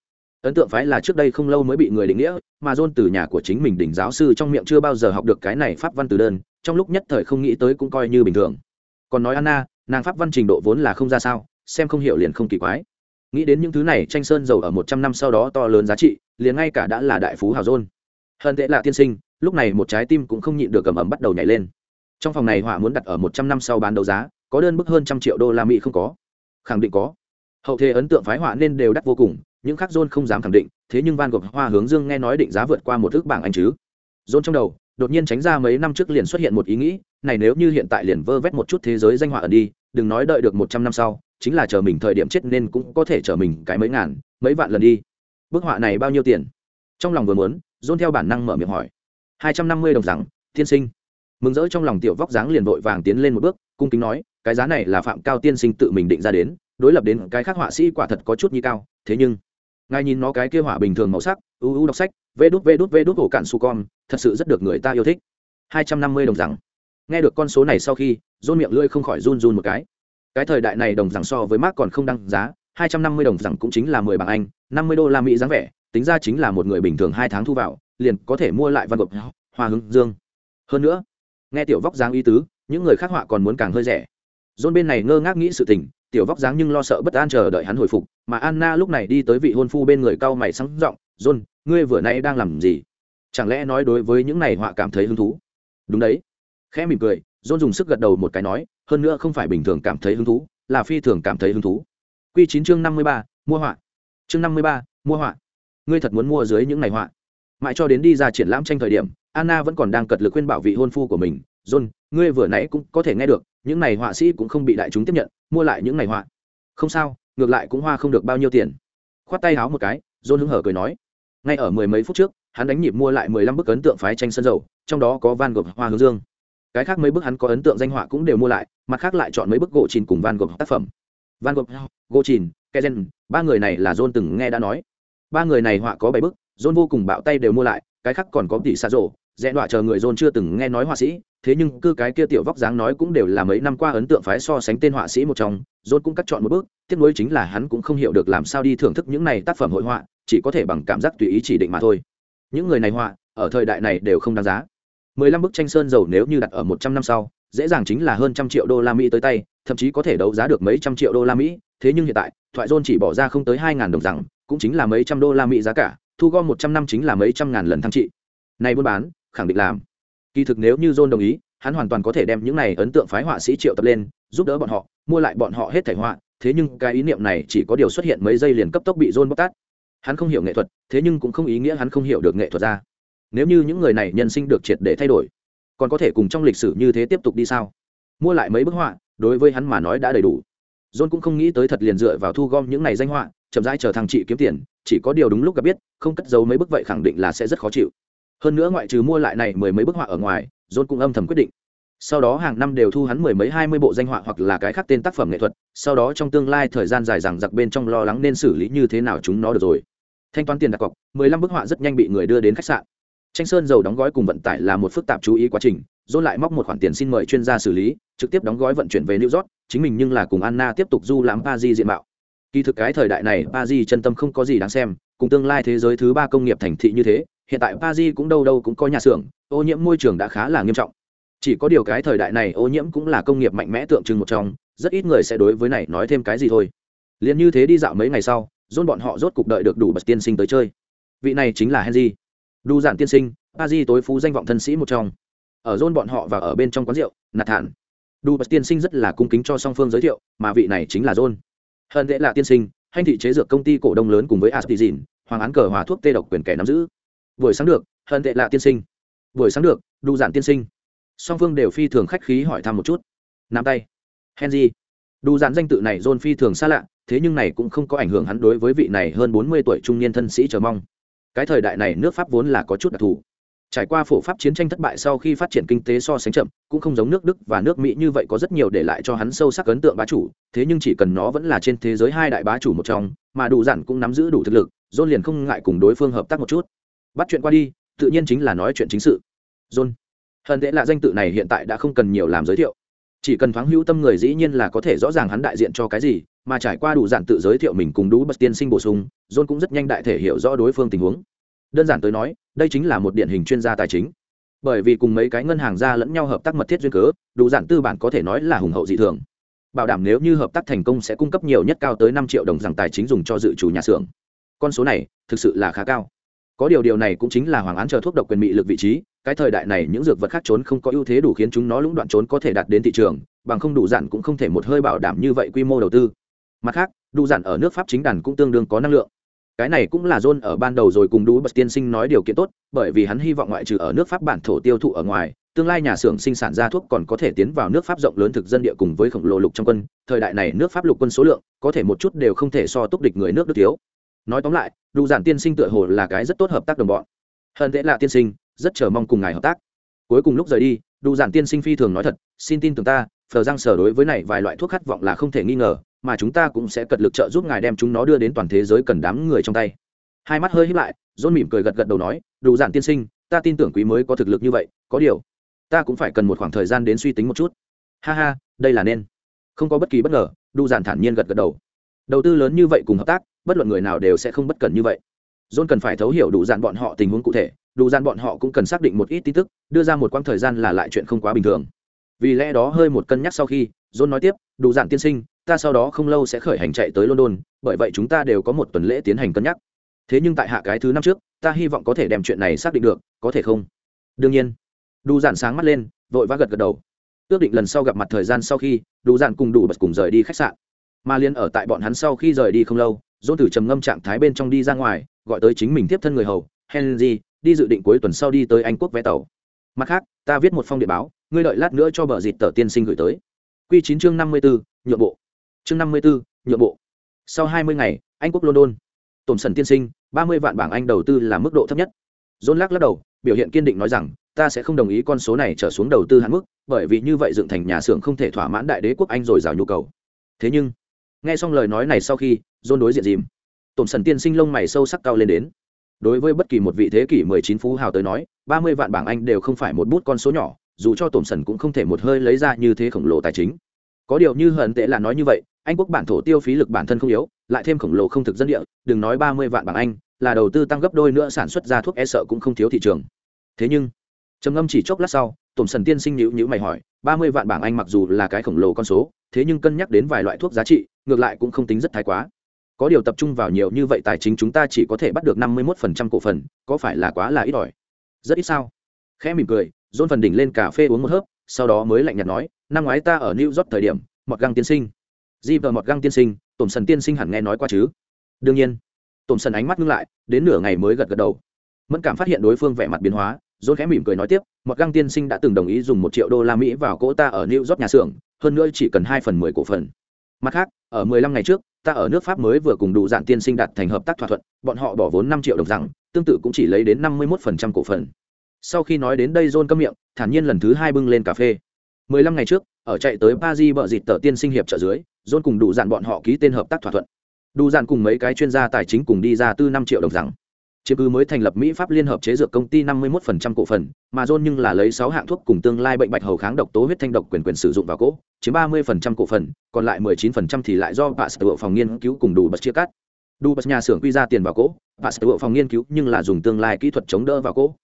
Ấn tượng phái là trước đây không lâu mới bị người định nghĩa, mà john từ nhà của chính mình đỉnh giáo sư trong miệng chưa bao giờ học được cái này pháp văn từ đơn, trong lúc nhất thời không nghĩ tới cũng coi như bình thường. Còn nói anna, nàng pháp văn trình độ vốn là không ra sao, xem không hiểu liền không kỳ quái. Nghĩ đến những thứ này, tranh sơn dầu ở một trăm năm sau đó to lớn giá trị, liền ngay cả đã là đại phú hào dôn hơn tệ là tiên sinh, lúc này một trái tim cũng không nhịn được cầm ẩm bắt đầu nhảy lên. Trong phòng này họa muốn đặt ở một trăm năm sau bán đấu giá có đơn mức hơn trăm triệu đô la mỹ không có. Khẳng định có. Hậu thế ấn tượng phái họa nên đều đắt vô cùng, những khác john không dám khẳng định, thế nhưng van gogh hoa hướng dương nghe nói định giá vượt qua một thước bảng anh chứ. John trong đầu, đột nhiên tránh ra mấy năm trước liền xuất hiện một ý nghĩ, này nếu như hiện tại liền vơ vét một chút thế giới danh họa ẩn đi, đừng nói đợi được một trăm năm sau, chính là chờ mình thời điểm chết nên cũng có thể chờ mình cái mấy ngàn, mấy vạn lần đi. Bức họa này bao nhiêu tiền? Trong lòng vừa muốn john theo bản năng mở miệng hỏi. Hai trăm năm mươi đồng rằng, tiên sinh. Mừng rỡ trong lòng tiểu vóc dáng liền vội vàng tiến lên một bước, cung kính nói cái giá này là phạm cao tiên sinh tự mình định ra đến, đối lập đến cái khác họa sĩ quả thật có chút như cao, thế nhưng, ngài nhìn nó cái kia họa bình thường màu sắc ưu ưu đọc sách, vê đút vê đút vê đút hổ cạn su con, thật sự rất được người ta yêu thích. Hai trăm năm mươi đồng rằng. Nghe được con số này sau khi, rôn miệng lưỡi không khỏi run run một cái. Cái thời đại này đồng rằng so với mark còn không đăng giá, hai trăm năm mươi đồng rằng cũng chính là mười bảng anh, năm mươi đô la mỹ dáng vẻ, tính ra chính là một người bình thường hai tháng thu vào, liền có thể mua lại văn gộp, hoa hướng dương. Hơn nữa, nghe tiểu vóc dáng y tứ, những người khác họa còn muốn càng hơi rẻ dôn bên này ngơ ngác nghĩ sự tình, tiểu vóc dáng nhưng lo sợ bất an chờ đợi hắn hồi phục, mà anna lúc này đi tới vị hôn phu bên người cau mày sáng giọng, john, ngươi vừa nãy đang làm gì? Chẳng lẽ nói đối với những này họa cảm thấy hứng thú? Đúng đấy. Khẽ mỉm cười, john dùng sức gật đầu một cái nói, hơn nữa không phải bình thường cảm thấy hứng thú, là phi thường cảm thấy hứng thú. Q chín chương năm mươi ba, mua họa. Chương năm mươi ba, mua họa. Ngươi thật muốn mua dưới những này họa? Mãi cho đến đi ra triển lãm tranh thời điểm, anna vẫn còn đang cật lực khuyên bảo vị hôn phu của mình john, ngươi vừa nãy cũng có thể nghe được, những này họa sĩ cũng không bị đại chúng tiếp nhận, mua lại những này họa. Không sao, ngược lại cũng hoa không được bao nhiêu tiền. Khoát tay háo một cái, john hứng hở cười nói. Ngay ở mười mấy phút trước, hắn đánh nhịp mua lại mười lăm bức ấn tượng phái tranh sân dầu, trong đó có van gogh, hoa hướng dương. Cái khác mấy bức hắn có ấn tượng danh họa cũng đều mua lại, mặt khác lại chọn mấy bức gỗ chìn cùng van gogh tác phẩm. Van gogh, gỗ chìn kezen ba người này là john từng nghe đã nói. Ba người này họa có bảy bức, john vô cùng bạo tay đều mua lại, cái khác còn có tỷ xa rổ rẽ đọa chờ người john chưa từng nghe nói họa sĩ, thế nhưng cứ cái kia tiểu vóc dáng nói cũng đều là mấy năm qua ấn tượng phái so sánh tên họa sĩ một trong john cũng cắt chọn một bước, tiếc nuối chính là hắn cũng không hiểu được làm sao đi thưởng thức những này tác phẩm hội họa, chỉ có thể bằng cảm giác tùy ý chỉ định mà thôi. Những người này họa, ở thời đại này đều không đáng giá. Mười lăm bức tranh sơn dầu nếu như đặt ở một trăm năm sau, dễ dàng chính là hơn trăm triệu đô la mỹ tới tay, thậm chí có thể đấu giá được mấy trăm triệu đô la mỹ, thế nhưng hiện tại, thoại john chỉ bỏ ra không tới hai ngàn đồng rằng, cũng chính là mấy trăm đô la mỹ giá cả, thu gom một trăm năm chính là mấy trăm ngàn lần thăng trị. Này buôn bán khẳng định làm. Kỳ thực nếu như john đồng ý, hắn hoàn toàn có thể đem những này ấn tượng phái họa sĩ triệu tập lên, giúp đỡ bọn họ, mua lại bọn họ hết thảy họa. Thế nhưng cái ý niệm này chỉ có điều xuất hiện mấy giây liền cấp tốc bị john bóc tát. Hắn không hiểu nghệ thuật, thế nhưng cũng không ý nghĩa hắn không hiểu được nghệ thuật ra. Nếu như những người này nhân sinh được triệt để thay đổi, còn có thể cùng trong lịch sử như thế tiếp tục đi sao? Mua lại mấy bức họa, đối với hắn mà nói đã đầy đủ. John cũng không nghĩ tới thật liền dựa vào thu gom những này danh họa, chậm rãi chờ thằng chị kiếm tiền, chỉ có điều đúng lúc gặp biết, không cất giấu mấy bức vậy khẳng định là sẽ rất khó chịu hơn nữa ngoại trừ mua lại này mười mấy bức họa ở ngoài, john cũng âm thầm quyết định. Sau đó hàng năm đều thu hắn mười mấy hai mươi bộ danh họa hoặc là cái khác tên tác phẩm nghệ thuật, sau đó trong tương lai thời gian dài rằng giặc bên trong lo lắng nên xử lý như thế nào chúng nó được rồi. Thanh toán tiền đặt cọc, mười lăm bức họa rất nhanh bị người đưa đến khách sạn. Tranh sơn dầu đóng gói cùng vận tải là một phức tạp chú ý quá trình dôn lại móc một khoản tiền xin mời chuyên gia xử lý, trực tiếp đóng gói vận chuyển về new york, chính mình nhưng là cùng anna tiếp tục du lãm pa di diện mạo. Kỳ thực cái thời đại này pa di chân tâm không có gì đáng xem, cùng tương lai thế giới thứ ba công nghiệp thành thị như thế hiện tại pa cũng đâu đâu cũng có nhà xưởng, ô nhiễm môi trường đã khá là nghiêm trọng. Chỉ có điều cái thời đại này ô nhiễm cũng là công nghiệp mạnh mẽ tượng trưng một trong, rất ít người sẽ đối với này nói thêm cái gì thôi. Liền như thế đi dạo mấy ngày sau dôn bọn họ rốt cục đợi được đủ bật tiên sinh tới chơi. Vị này chính là henry. Đu giản tiên sinh pa di tối phú danh vọng thân sĩ một trong. Ở dôn bọn họ và ở bên trong quán rượu nạt thản đu bật tiên sinh rất là cung kính cho song phương giới thiệu, mà vị này chính là dôn hơn dễ là tiên sinh, hành thị chế dược công ty cổ đông lớn cùng với astizin hoàng án cờ hòa thuốc tê độc quyền kẻ nắm giữ buổi sáng được, hận tệ lạ tiên sinh. Buổi sáng được đủ giản tiên sinh. Song phương đều phi thường khách khí hỏi thăm một chút. Nắm tay. Henry. Đủ giản danh tự này john phi thường xa lạ, thế nhưng này cũng không có ảnh hưởng hắn đối với vị này hơn bốn mươi tuổi trung niên thân sĩ chờ mong. Cái thời đại này nước pháp vốn là có chút đặc thù. Trải qua phổ pháp chiến tranh thất bại sau khi phát triển kinh tế so sánh chậm, cũng không giống nước đức và nước mỹ như vậy có rất nhiều để lại cho hắn sâu sắc ấn tượng bá chủ, thế nhưng chỉ cần nó vẫn là trên thế giới hai đại bá chủ một trong, mà đủ giản cũng nắm giữ đủ thực lực, john liền không ngại cùng đối phương hợp tác một chút bắt chuyện qua đi, tự nhiên chính là nói chuyện chính sự. John, hận tệ là danh tự này hiện tại đã không cần nhiều làm giới thiệu. Chỉ cần thoáng hữu tâm người dĩ nhiên là có thể rõ ràng hắn đại diện cho cái gì, mà trải qua đủ dạn tự giới thiệu mình cùng đủ bật tiên sinh bổ sung, john cũng rất nhanh đại thể hiểu rõ đối phương tình huống. Đơn giản tới nói, đây chính là một điển hình chuyên gia tài chính. Bởi vì cùng mấy cái ngân hàng ra lẫn nhau hợp tác mật thiết duyên cớ, đủ dạn tư bản có thể nói là hùng hậu dị thường. Bảo đảm nếu như hợp tác thành công sẽ cung cấp nhiều nhất cao tới năm triệu đồng rằng tài chính dùng cho dự chủ nhà xưởng. Con số này thực sự là khá cao có điều điều này cũng chính là hoàng án chờ thuốc độc quyền mị lực vị trí, cái thời đại này những dược vật khác trốn không có ưu thế đủ khiến chúng nó lũng đoạn trốn có thể đạt đến thị trường, bằng không đủ dặn cũng không thể một hơi bảo đảm như vậy quy mô đầu tư. Mặt khác, đủ dặn ở nước pháp chính đàn cũng tương đương có năng lượng. Cái này cũng là John ở ban đầu rồi cùng đủ bật tiên sinh nói điều kiện tốt, bởi vì hắn hy vọng ngoại trừ ở nước pháp bản thổ tiêu thụ ở ngoài, tương lai nhà xưởng sinh sản ra thuốc còn có thể tiến vào nước pháp rộng lớn thực dân địa cùng với khổng lồ lục trong quân. Thời đại này nước pháp lục quân số lượng, có thể một chút đều không thể so túc địch người nước đức thiếu. Nói tóm lại đủ giản tiên sinh tựa hồ là cái rất tốt hợp tác đồng bọn. Hận thế là tiên sinh, rất chờ mong cùng ngài hợp tác. Cuối cùng lúc rời đi đủ giản tiên sinh phi thường nói thật, xin tin tưởng ta, phờ giang sở đối với này vài loại thuốc khát vọng là không thể nghi ngờ, mà chúng ta cũng sẽ cật lực trợ giúp ngài đem chúng nó đưa đến toàn thế giới cần đám người trong tay. Hai mắt hơi hít lại dôn mỉm cười gật gật đầu nói đủ giản tiên sinh, ta tin tưởng quý mới có thực lực như vậy, có điều, ta cũng phải cần một khoảng thời gian đến suy tính một chút. Ha ha, đây là nên. Không có bất kỳ bất ngờ đủ giản thản nhiên gật gật đầu. Đầu tư lớn như vậy cùng hợp tác bất luận người nào đều sẽ không bất cần như vậy. John cần phải thấu hiểu đủ dàn bọn họ tình huống cụ thể, đủ dàn bọn họ cũng cần xác định một ít tin tức, đưa ra một quãng thời gian là lại chuyện không quá bình thường. Vì lẽ đó hơi một cân nhắc sau khi, john nói tiếp, đủ dàn tiên sinh, ta sau đó không lâu sẽ khởi hành chạy tới london, bởi vậy chúng ta đều có một tuần lễ tiến hành cân nhắc. Thế nhưng tại hạ cái thứ năm trước, ta hy vọng có thể đem chuyện này xác định được, có thể không? Đương nhiên. Đủ dàn sáng mắt lên, vội vã gật gật đầu. Ước định lần sau gặp mặt thời gian sau khi, đủ dàn cùng đủ bật cùng rời đi khách sạn. Mà liên ở tại bọn hắn sau khi rời đi không lâu dôn từ trầm ngâm trạng thái bên trong đi ra ngoài, gọi tới chính mình tiếp thân người hầu, henry, đi dự định cuối tuần sau đi tới anh quốc vé tàu. Mặt khác, ta viết một phong điện báo, ngươi đợi lát nữa cho bờ dịt tờ tiên sinh gửi tới. Q chín chương năm mươi bốn nhượng bộ. Chương năm mươi bốn nhượng bộ. Sau hai mươi ngày, anh quốc london. Tổn sần tiên sinh, ba mươi vạn bảng anh đầu tư là mức độ thấp nhất. Dôn lắc lắc đầu, biểu hiện kiên định nói rằng, ta sẽ không đồng ý con số này trở xuống đầu tư hạn mức, bởi vì như vậy dựng thành nhà xưởng không thể thỏa mãn đại đế quốc anh rồi rào nhu cầu. Thế nhưng nghe xong lời nói này sau khi dôn đối diện dìm. Tổn sần tiên sinh lông mày sâu sắc cao lên đến. Đối với bất kỳ một vị thế kỷ mười chín phú hào tới nói, ba mươi vạn bảng anh đều không phải một bút con số nhỏ, dù cho tổn sần cũng không thể một hơi lấy ra như thế khổng lồ tài chính. Có điều như hận tệ là nói như vậy, anh quốc bản thổ tiêu phí lực bản thân không yếu, lại thêm khổng lồ không thực dân địa, đừng nói ba mươi vạn bảng anh, là đầu tư tăng gấp đôi nữa sản xuất ra thuốc e sợ cũng không thiếu thị trường. Thế nhưng, trầm ngâm chỉ chốc lát sau, tổn sần tiên sinh nhữ nhữ mày hỏi, ba mươi vạn bảng anh mặc dù là cái khổng lồ con số thế nhưng cân nhắc đến vài loại thuốc giá trị, ngược lại cũng không tính rất thái quá. Có điều tập trung vào nhiều như vậy tài chính chúng ta chỉ có thể bắt được năm mươi một phần trăm cổ phần, có phải là quá là ít ỏi? Rất ít sao? Khẽ mỉm cười dôn phần đỉnh lên cà phê uống một hớp, sau đó mới lạnh nhạt nói, năm ngoái ta ở new york thời điểm, mọt găng tiên sinh. Di vợ mọt găng tiên sinh, tổn sần tiên sinh hẳn nghe nói qua chứ? Đương nhiên. Tổn sần ánh mắt ngưng lại, đến nửa ngày mới gật gật đầu. Mẫn cảm phát hiện đối phương vẻ mặt biến hóa dôn khẽ mỉm cười nói tiếp, mọt găng tiên sinh đã từng đồng ý dùng một triệu đô la mỹ vào cỗ ta ở new york nhà xưởng, hơn nữa chỉ cần hai phần mười cổ phần. Mặt khác, ở mười lăm ngày trước, ta ở nước pháp mới vừa cùng đủ dạng tiên sinh đạt thành hợp tác thỏa thuận, bọn họ bỏ vốn năm triệu đồng rằng, tương tự cũng chỉ lấy đến năm mươi một phần trăm cổ phần. Sau khi nói đến đây john câm miệng, thản nhiên lần thứ hai bưng lên cà phê. Mười lăm ngày trước, ở chạy tới paris bợ dịt tờ tiên sinh hiệp trợ dưới, john cùng đủ dạng bọn họ ký tên hợp tác thỏa thuận. Đủ dạng cùng mấy cái chuyên gia tài chính cùng đi ra tư năm triệu đồng rằng chiếm cứ mới thành lập mỹ pháp liên hợp chế dược công ty năm mươi 51% cổ phần, mà john nhưng là lấy sáu hạng thuốc cùng tương lai bệnh bạch hầu kháng độc tố huyết thanh độc quyền quyền sử dụng vào cỗ, chiếm ba 30% cổ phần, còn lại 19% thì lại do pasteur phòng nghiên cứu cùng đủ bật chia cắt. Đủ bật nhà xưởng quy ra tiền vào cỗ, pasteur phòng nghiên cứu nhưng là dùng tương lai kỹ thuật chống đỡ vào cỗ.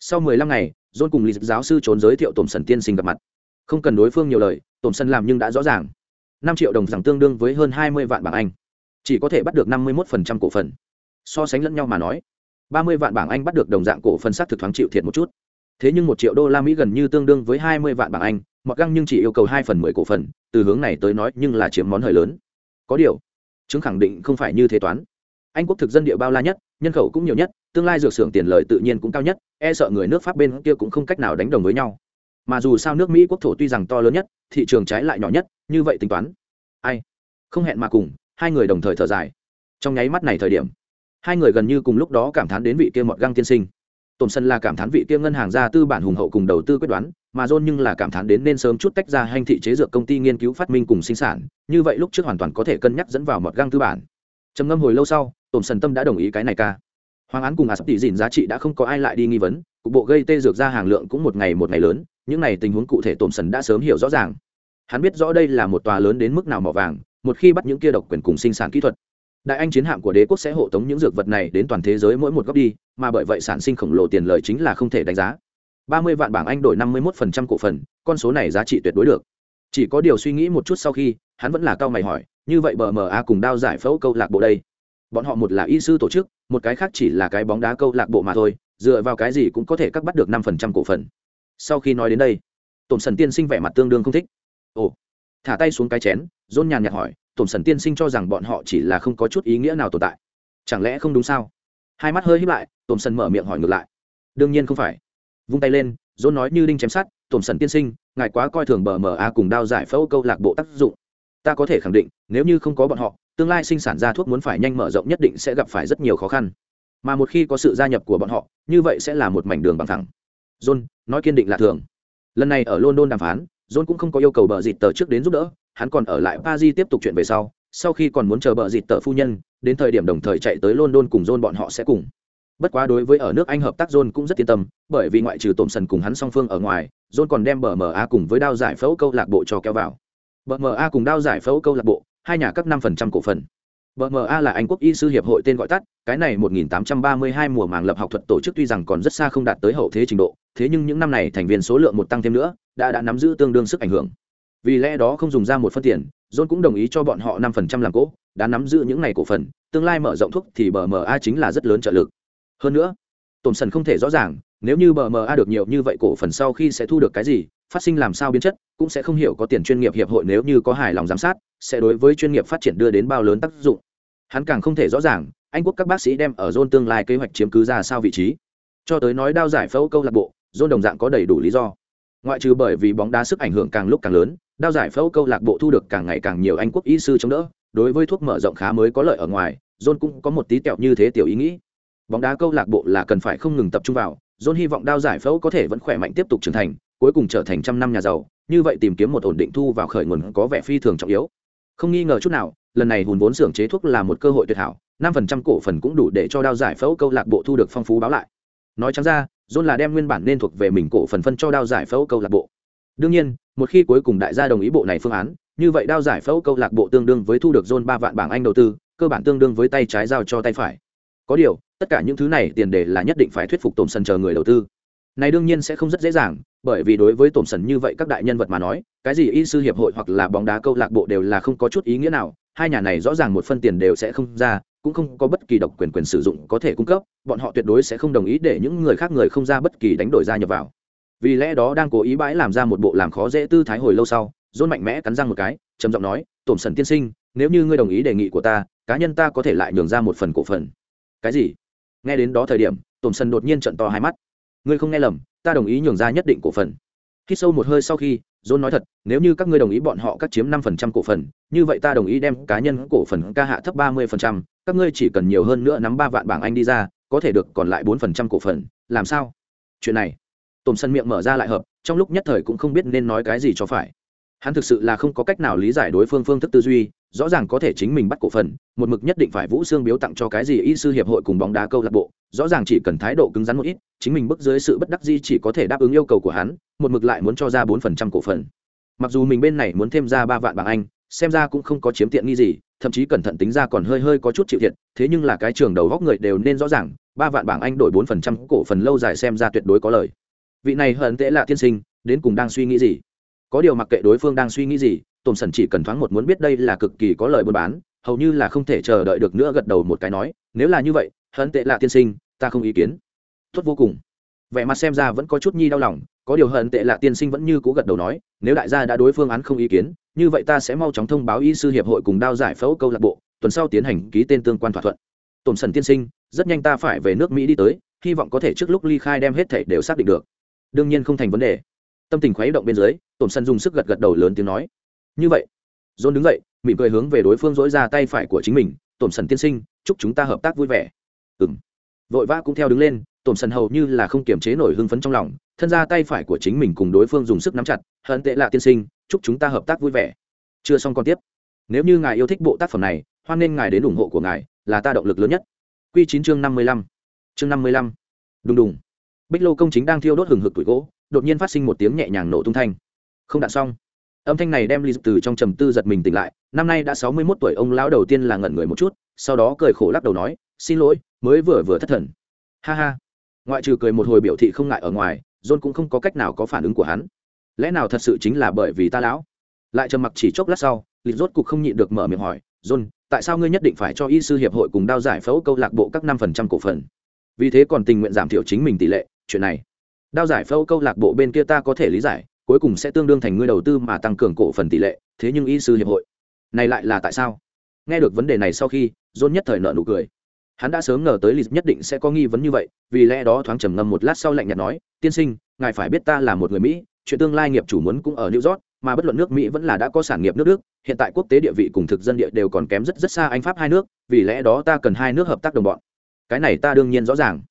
Sau 15 ngày, john cùng lý giáo sư trốn giới thiệu tổm sần tiên sinh gặp mặt. Không cần đối phương nhiều lời tổm sần làm nhưng đã rõ ràng. năm triệu đồng rằng tương đương với hơn 20 vạn bảng anh. Chỉ có thể bắt được 51% cổ phần. So sánh lẫn nhau mà nói ba mươi vạn bảng anh bắt được đồng dạng cổ phần sát thực thoáng chịu thiệt một chút. Thế nhưng một triệu đô la mỹ gần như tương đương với hai mươi vạn bảng anh, mặc găng nhưng chỉ yêu cầu hai phần mười cổ phần, từ hướng này tới nói nhưng là chiếm món hời lớn. Có điều, chứng khẳng định không phải như thế toán. Anh quốc thực dân địa bao la nhất, nhân khẩu cũng nhiều nhất, tương lai dược xưởng tiền lợi tự nhiên cũng cao nhất e sợ người nước pháp bên kia cũng không cách nào đánh đồng với nhau. Mà dù sao nước mỹ quốc thổ tuy rằng to lớn nhất, thị trường trái lại nhỏ nhất, như vậy tính toán. Ai? Không hẹn mà cùng, hai người đồng thời thở dài. Trong nháy mắt này thời điểm hai người gần như cùng lúc đó cảm thán đến vị kia mọt găng tiên sinh. Tổn sân là cảm thán vị kia ngân hàng ra tư bản hùng hậu cùng đầu tư quyết đoán, mà john nhưng là cảm thán đến nên sớm chút tách ra hành thị chế dược công ty nghiên cứu phát minh cùng sinh sản, như vậy lúc trước hoàn toàn có thể cân nhắc dẫn vào một găng tư bản. Trầm ngâm hồi lâu sau, tổn sân tâm đã đồng ý cái này ca. Hoàng án cùng ả sắp tỷ dìn giá trị đã không có ai lại đi nghi vấn, cục bộ gây tê dược ra hàng lượng cũng một ngày một ngày lớn, những này tình huống cụ thể tổn sân đã sớm hiểu rõ ràng. Hắn biết rõ đây là một tòa lớn đến mức nào mỏ vàng, một khi bắt những kia độc quyền cùng sinh sản kỹ thuật đại anh chiến hạm của đế quốc sẽ hộ tống những dược vật này đến toàn thế giới mỗi một góc đi, mà bởi vậy sản sinh khổng lồ tiền lợi chính là không thể đánh giá. Ba mươi vạn bảng anh đổi năm mươi một phần trăm cổ phần, con số này giá trị tuyệt đối được. Chỉ có điều suy nghĩ một chút sau khi, hắn vẫn là cao mày hỏi, như vậy bờ ma cùng đao giải phẫu câu lạc bộ đây? Bọn họ một là y sư tổ chức, một cái khác chỉ là cái bóng đá câu lạc bộ mà thôi, dựa vào cái gì cũng có thể cắt bắt được năm phần trăm cổ phần. Sau khi nói đến đây, tổn sần tiên sinh vẻ mặt tương đương không thích. Ồ. Thả tay xuống cái chén dôn nhàn nhạt hỏi tổn sần tiên sinh cho rằng bọn họ chỉ là không có chút ý nghĩa nào tồn tại. Chẳng lẽ không đúng sao? Hai mắt hơi hít lại, tổn sần mở miệng hỏi ngược lại. Đương nhiên không phải. Vung tay lên dôn nói như đinh chém sát tổn sần tiên sinh, ngài quá coi thường bờ mờ a cùng đao giải phẫu câu lạc bộ tác dụng. Ta có thể khẳng định, nếu như không có bọn họ, tương lai sinh sản ra thuốc muốn phải nhanh mở rộng nhất định sẽ gặp phải rất nhiều khó khăn. Mà một khi có sự gia nhập của bọn họ, như vậy sẽ là một mảnh đường bằng thẳng. John nói kiên định là thường. Lần này ở london đàm phán john cũng không có yêu cầu bờ dịt tờ trước đến giúp đỡ hắn còn ở lại paris tiếp tục chuyện về sau sau khi còn muốn chờ bợ dịt tờ phu nhân đến thời điểm đồng thời chạy tới london cùng john bọn họ sẽ cùng. Bất quá đối với ở nước anh hợp tác john cũng rất yên tâm bởi vì ngoại trừ tổm sần cùng hắn song phương ở ngoài john còn đem bờ A cùng với đao giải phẫu câu lạc bộ cho kéo vào. Bờ A cùng đao giải phẫu câu lạc bộ hai nhà cấp năm phần trăm cổ phần. BMA là Anh quốc y sư hiệp hội tên gọi tắt, cái này 1832 mùa màng lập học thuật tổ chức tuy rằng còn rất xa không đạt tới hậu thế trình độ, thế nhưng những năm này thành viên số lượng một tăng thêm nữa, đã đã nắm giữ tương đương sức ảnh hưởng. Vì lẽ đó không dùng ra một phân tiền, John cũng đồng ý cho bọn họ 5% làm cổ, đã nắm giữ những này cổ phần, tương lai mở rộng thuốc thì BMA chính là rất lớn trợ lực. Hơn nữa, Tổn Sần không thể rõ ràng, nếu như BMA được nhiều như vậy cổ phần sau khi sẽ thu được cái gì, phát sinh làm sao biến chất, cũng sẽ không hiểu có tiền chuyên nghiệp hiệp hội nếu như có hài lòng giám sát, sẽ đối với chuyên nghiệp phát triển đưa đến bao lớn tác dụng. Hắn càng không thể rõ ràng anh quốc các bác sĩ đem ở zone tương lai kế hoạch chiếm cứ ra sao vị trí. Cho tới nói đao giải phẫu câu lạc bộ zone đồng dạng có đầy đủ lý do. Ngoại trừ bởi vì bóng đá sức ảnh hưởng càng lúc càng lớn đao giải phẫu câu lạc bộ thu được càng ngày càng nhiều anh quốc y sư chống đỡ, đối với thuốc mở rộng khá mới có lợi ở ngoài, john cũng có một tí tẹo như thế tiểu ý nghĩ. Bóng đá câu lạc bộ là cần phải không ngừng tập trung vào, john hy vọng đao giải phẫu có thể vẫn khỏe mạnh tiếp tục trưởng thành, cuối cùng trở thành trăm năm nhà giàu, như vậy tìm kiếm một ổn định thu vào khởi nguồn có vẻ phi thường trọng yếu. Không nghi ngờ chút nào, lần này hùn vốn xưởng chế thuốc là một cơ hội tuyệt hảo, năm phần trăm cổ phần cũng đủ để cho đao giải phẫu câu lạc bộ thu được phong phú báo lại. Nói chẳng ra, john là đem nguyên bản nên thuộc về mình cổ phần phân cho đao giải phẫu câu lạc bộ đương nhiên, một khi cuối cùng đại gia đồng ý bộ này phương án, như vậy đao giải phẫu câu lạc bộ tương đương với thu được dôn ba vạn bảng anh đầu tư, cơ bản tương đương với tay trái giao cho tay phải. Có điều, tất cả những thứ này tiền đề là nhất định phải thuyết phục tổn sân chờ người đầu tư. Này đương nhiên sẽ không rất dễ dàng, bởi vì đối với tổn sần như vậy các đại nhân vật mà nói, cái gì y sư hiệp hội hoặc là bóng đá câu lạc bộ đều là không có chút ý nghĩa nào, hai nhà này rõ ràng một phân tiền đều sẽ không ra, cũng không có bất kỳ độc quyền quyền sử dụng có thể cung cấp, bọn họ tuyệt đối sẽ không đồng ý để những người khác người không ra bất kỳ đánh đổi ra nhập vào vì lẽ đó đang cố ý bãi làm ra một bộ làm khó dễ tư thái hồi lâu sau dôn mạnh mẽ cắn răng một cái, trầm giọng nói, tổm sần tiên sinh, nếu như ngươi đồng ý đề nghị của ta, cá nhân ta có thể lại nhường ra một phần cổ phần. Cái gì? Nghe đến đó thời điểm, tổm sần đột nhiên trận to hai mắt. Ngươi không nghe lầm, ta đồng ý nhường ra nhất định cổ phần. Khi sâu một hơi sau khi, john nói thật, nếu như các ngươi đồng ý bọn họ cắt chiếm năm phần trăm cổ phần, như vậy ta đồng ý đem cá nhân cổ phần ca hạ thấp ba mươi phần trăm, các ngươi chỉ cần nhiều hơn nữa nắm ba vạn bảng anh đi ra, có thể được còn lại bốn phần trăm cổ phần, làm sao? Chuyện này tổm sân miệng mở ra lại hợp, trong lúc nhất thời cũng không biết nên nói cái gì cho phải. Hắn thực sự là không có cách nào lý giải đối phương phương thức tư duy, rõ ràng có thể chính mình bắt cổ phần, một mực nhất định phải vũ xương biếu tặng cho cái gì y sư hiệp hội cùng bóng đá câu lạc bộ, rõ ràng chỉ cần thái độ cứng rắn một ít, chính mình bước dưới sự bất đắc di chỉ có thể đáp ứng yêu cầu của hắn, một mực lại muốn cho ra bốn phần trăm cổ phần. Mặc dù mình bên này muốn thêm ra ba vạn bảng anh, xem ra cũng không có chiếm tiện nghi gì, thậm chí cẩn thận tính ra còn hơi hơi có chút chịu thiệt, thế nhưng là cái trường đầu góc người đều nên rõ ràng, ba vạn bảng anh đổi bốn phần trăm cổ phần lâu dài xem ra tuyệt đối có lời vị này hận tệ là tiên sinh, đến cùng đang suy nghĩ gì? Có điều mặc kệ đối phương đang suy nghĩ gì, tổn sần chỉ cần thoáng một muốn biết đây là cực kỳ có lời buôn bán, hầu như là không thể chờ đợi được nữa gật đầu một cái nói, nếu là như vậy, hận tệ là tiên sinh, ta không ý kiến. Tốt vô cùng. Vẻ mặt xem ra vẫn có chút nhi đau lòng, có điều hận tệ là tiên sinh vẫn như cố gật đầu nói, nếu đại gia đã đối phương án không ý kiến, như vậy ta sẽ mau chóng thông báo y sư hiệp hội cùng đao giải phẫu câu lạc bộ, tuần sau tiến hành ký tên tương quan thỏa thuận. Tổn sần tiên sinh, rất nhanh ta phải về nước mỹ đi tới, hy vọng có thể trước lúc ly khai đem hết thể đều xác định được đương nhiên không thành vấn đề. Tâm tình khuấy động bên dưới, tổn sân dùng sức gật gật đầu lớn tiếng nói. Như vậy, john đứng dậy, mỉm cười hướng về đối phương dỗi ra tay phải của chính mình, tổn sần tiên sinh, chúc chúng ta hợp tác vui vẻ. Ừ m vội vã cũng theo đứng lên, tổn sần hầu như là không kiềm chế nổi hưng phấn trong lòng, thân ra tay phải của chính mình cùng đối phương dùng sức nắm chặt, hận tệ lạ tiên sinh, chúc chúng ta hợp tác vui vẻ. Chưa xong còn tiếp. Nếu như ngài yêu thích bộ tác phẩm này, hoan nên ngài đến ủng hộ của ngài, là ta động lực lớn nhất. Q chín chương năm mươi lăm. Chương năm mươi lăm. Đùng đùng bích lô công chính đang thiêu đốt hừng hực tuổi gỗ, đột nhiên phát sinh một tiếng nhẹ nhàng nổ tung thanh. Không đạn xong. Âm thanh này đem ly từ trong trầm tư giật mình tỉnh lại, năm nay đã sáu mươi mốt tuổi, ông lão đầu tiên là ngẩn người một chút, sau đó cười khổ lắc đầu nói, xin lỗi, mới vừa vừa thất thần. Ha ha. Ngoại trừ cười một hồi biểu thị không ngại ở ngoài, john cũng không có cách nào có phản ứng của hắn. Lẽ nào thật sự chính là bởi vì ta lão? Lại trầm mặc chỉ chốc lát sau lịch rốt cục không nhịn được mở miệng hỏi, john, tại sao ngươi nhất định phải cho y sư hiệp hội cùng đao giải phẫu câu lạc bộ các năm phần trăm cổ phần? Vì thế còn tình nguyện giảm thiểu chính mình tỷ lệ chuyện này. Đao giải phẫu câu lạc bộ bên kia ta có thể lý giải, cuối cùng sẽ tương đương thành ngươi đầu tư mà tăng cường cổ phần tỷ lệ, thế nhưng y sư hiệp hội. Này lại là tại sao? Nghe được vấn đề này sau khi, john nhất thời nợ nụ cười. Hắn đã sớm ngờ tới lịch nhất định sẽ có nghi vấn như vậy, vì lẽ đó thoáng trầm ngâm một lát sau lạnh nhạt nói, tiên sinh, ngài phải biết ta là một người mỹ, chuyện tương lai nghiệp chủ muốn cũng ở new york, mà bất luận nước mỹ vẫn là đã có sản nghiệp nước đức, hiện tại quốc tế địa vị cùng thực dân địa đều còn kém rất rất xa anh pháp hai nước, vì lẽ đó ta cần hai nước hợp tác đồng bọn. Cái này ta đương nhiên rõ ràng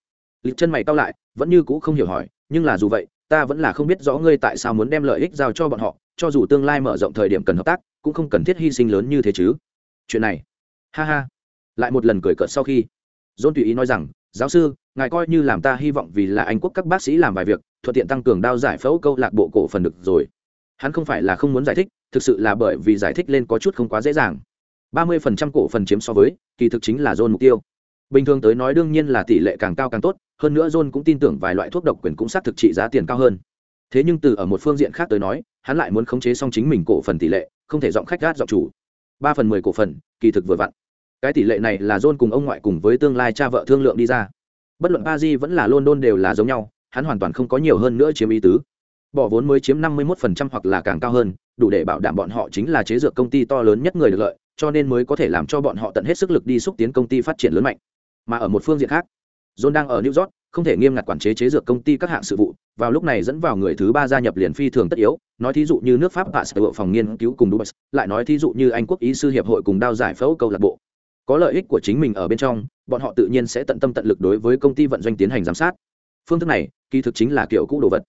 lịch chân mày cao lại, vẫn như cũ không hiểu hỏi, nhưng là dù vậy, ta vẫn là không biết rõ ngươi tại sao muốn đem lợi ích giao cho bọn họ, cho dù tương lai mở rộng thời điểm cần hợp tác, cũng không cần thiết hy sinh lớn như thế chứ. Chuyện này. Ha ha. Lại một lần cười cợt sau khi, dôn tùy ý nói rằng, giáo sư, ngài coi như làm ta hy vọng vì là anh quốc các bác sĩ làm vài việc, thuận tiện tăng cường đao giải phẫu câu lạc bộ cổ phần được rồi. Hắn không phải là không muốn giải thích, thực sự là bởi vì giải thích lên có chút không quá dễ dàng. Ba mươi phần trăm cổ phần chiếm so với, kỳ thực chính là dôn mục tiêu bình thường tới nói đương nhiên là tỷ lệ càng cao càng tốt, hơn nữa john cũng tin tưởng vài loại thuốc độc quyền cũng xác thực trị giá tiền cao hơn. Thế nhưng từ ở một phương diện khác tới nói, hắn lại muốn khống chế xong chính mình cổ phần tỷ lệ, không thể giọng khách gát giọng chủ. Ba phần mười cổ phần, kỳ thực vừa vặn. Cái tỷ lệ này là john cùng ông ngoại cùng với tương lai cha vợ thương lượng đi ra. Bất luận ba di vẫn là london đều là giống nhau, hắn hoàn toàn không có nhiều hơn nữa chiếm ý tứ. Bỏ vốn mới chiếm năm mươi 51% hoặc là càng cao hơn, đủ để bảo đảm bọn họ chính là chế dược công ty to lớn nhất người được lợi, cho nên mới có thể làm cho bọn họ tận hết sức lực đi xúc tiến công ty phát triển lớn mạnh mà ở một phương diện khác. John đang ở new york, không thể nghiêm ngặt quản chế chế dược công ty các hạng sự vụ, vào lúc này dẫn vào người thứ ba gia nhập liền phi thường tất yếu, nói thí dụ như nước pháp và sở phòng nghiên cứu cùng dubai lại nói thí dụ như anh quốc ý sư hiệp hội cùng đao giải phẫu câu lạc bộ. Có lợi ích của chính mình ở bên trong, bọn họ tự nhiên sẽ tận tâm tận lực đối với công ty vận doanh tiến hành giám sát. Phương thức này, kỳ thực chính là kiểu cũ đồ vật.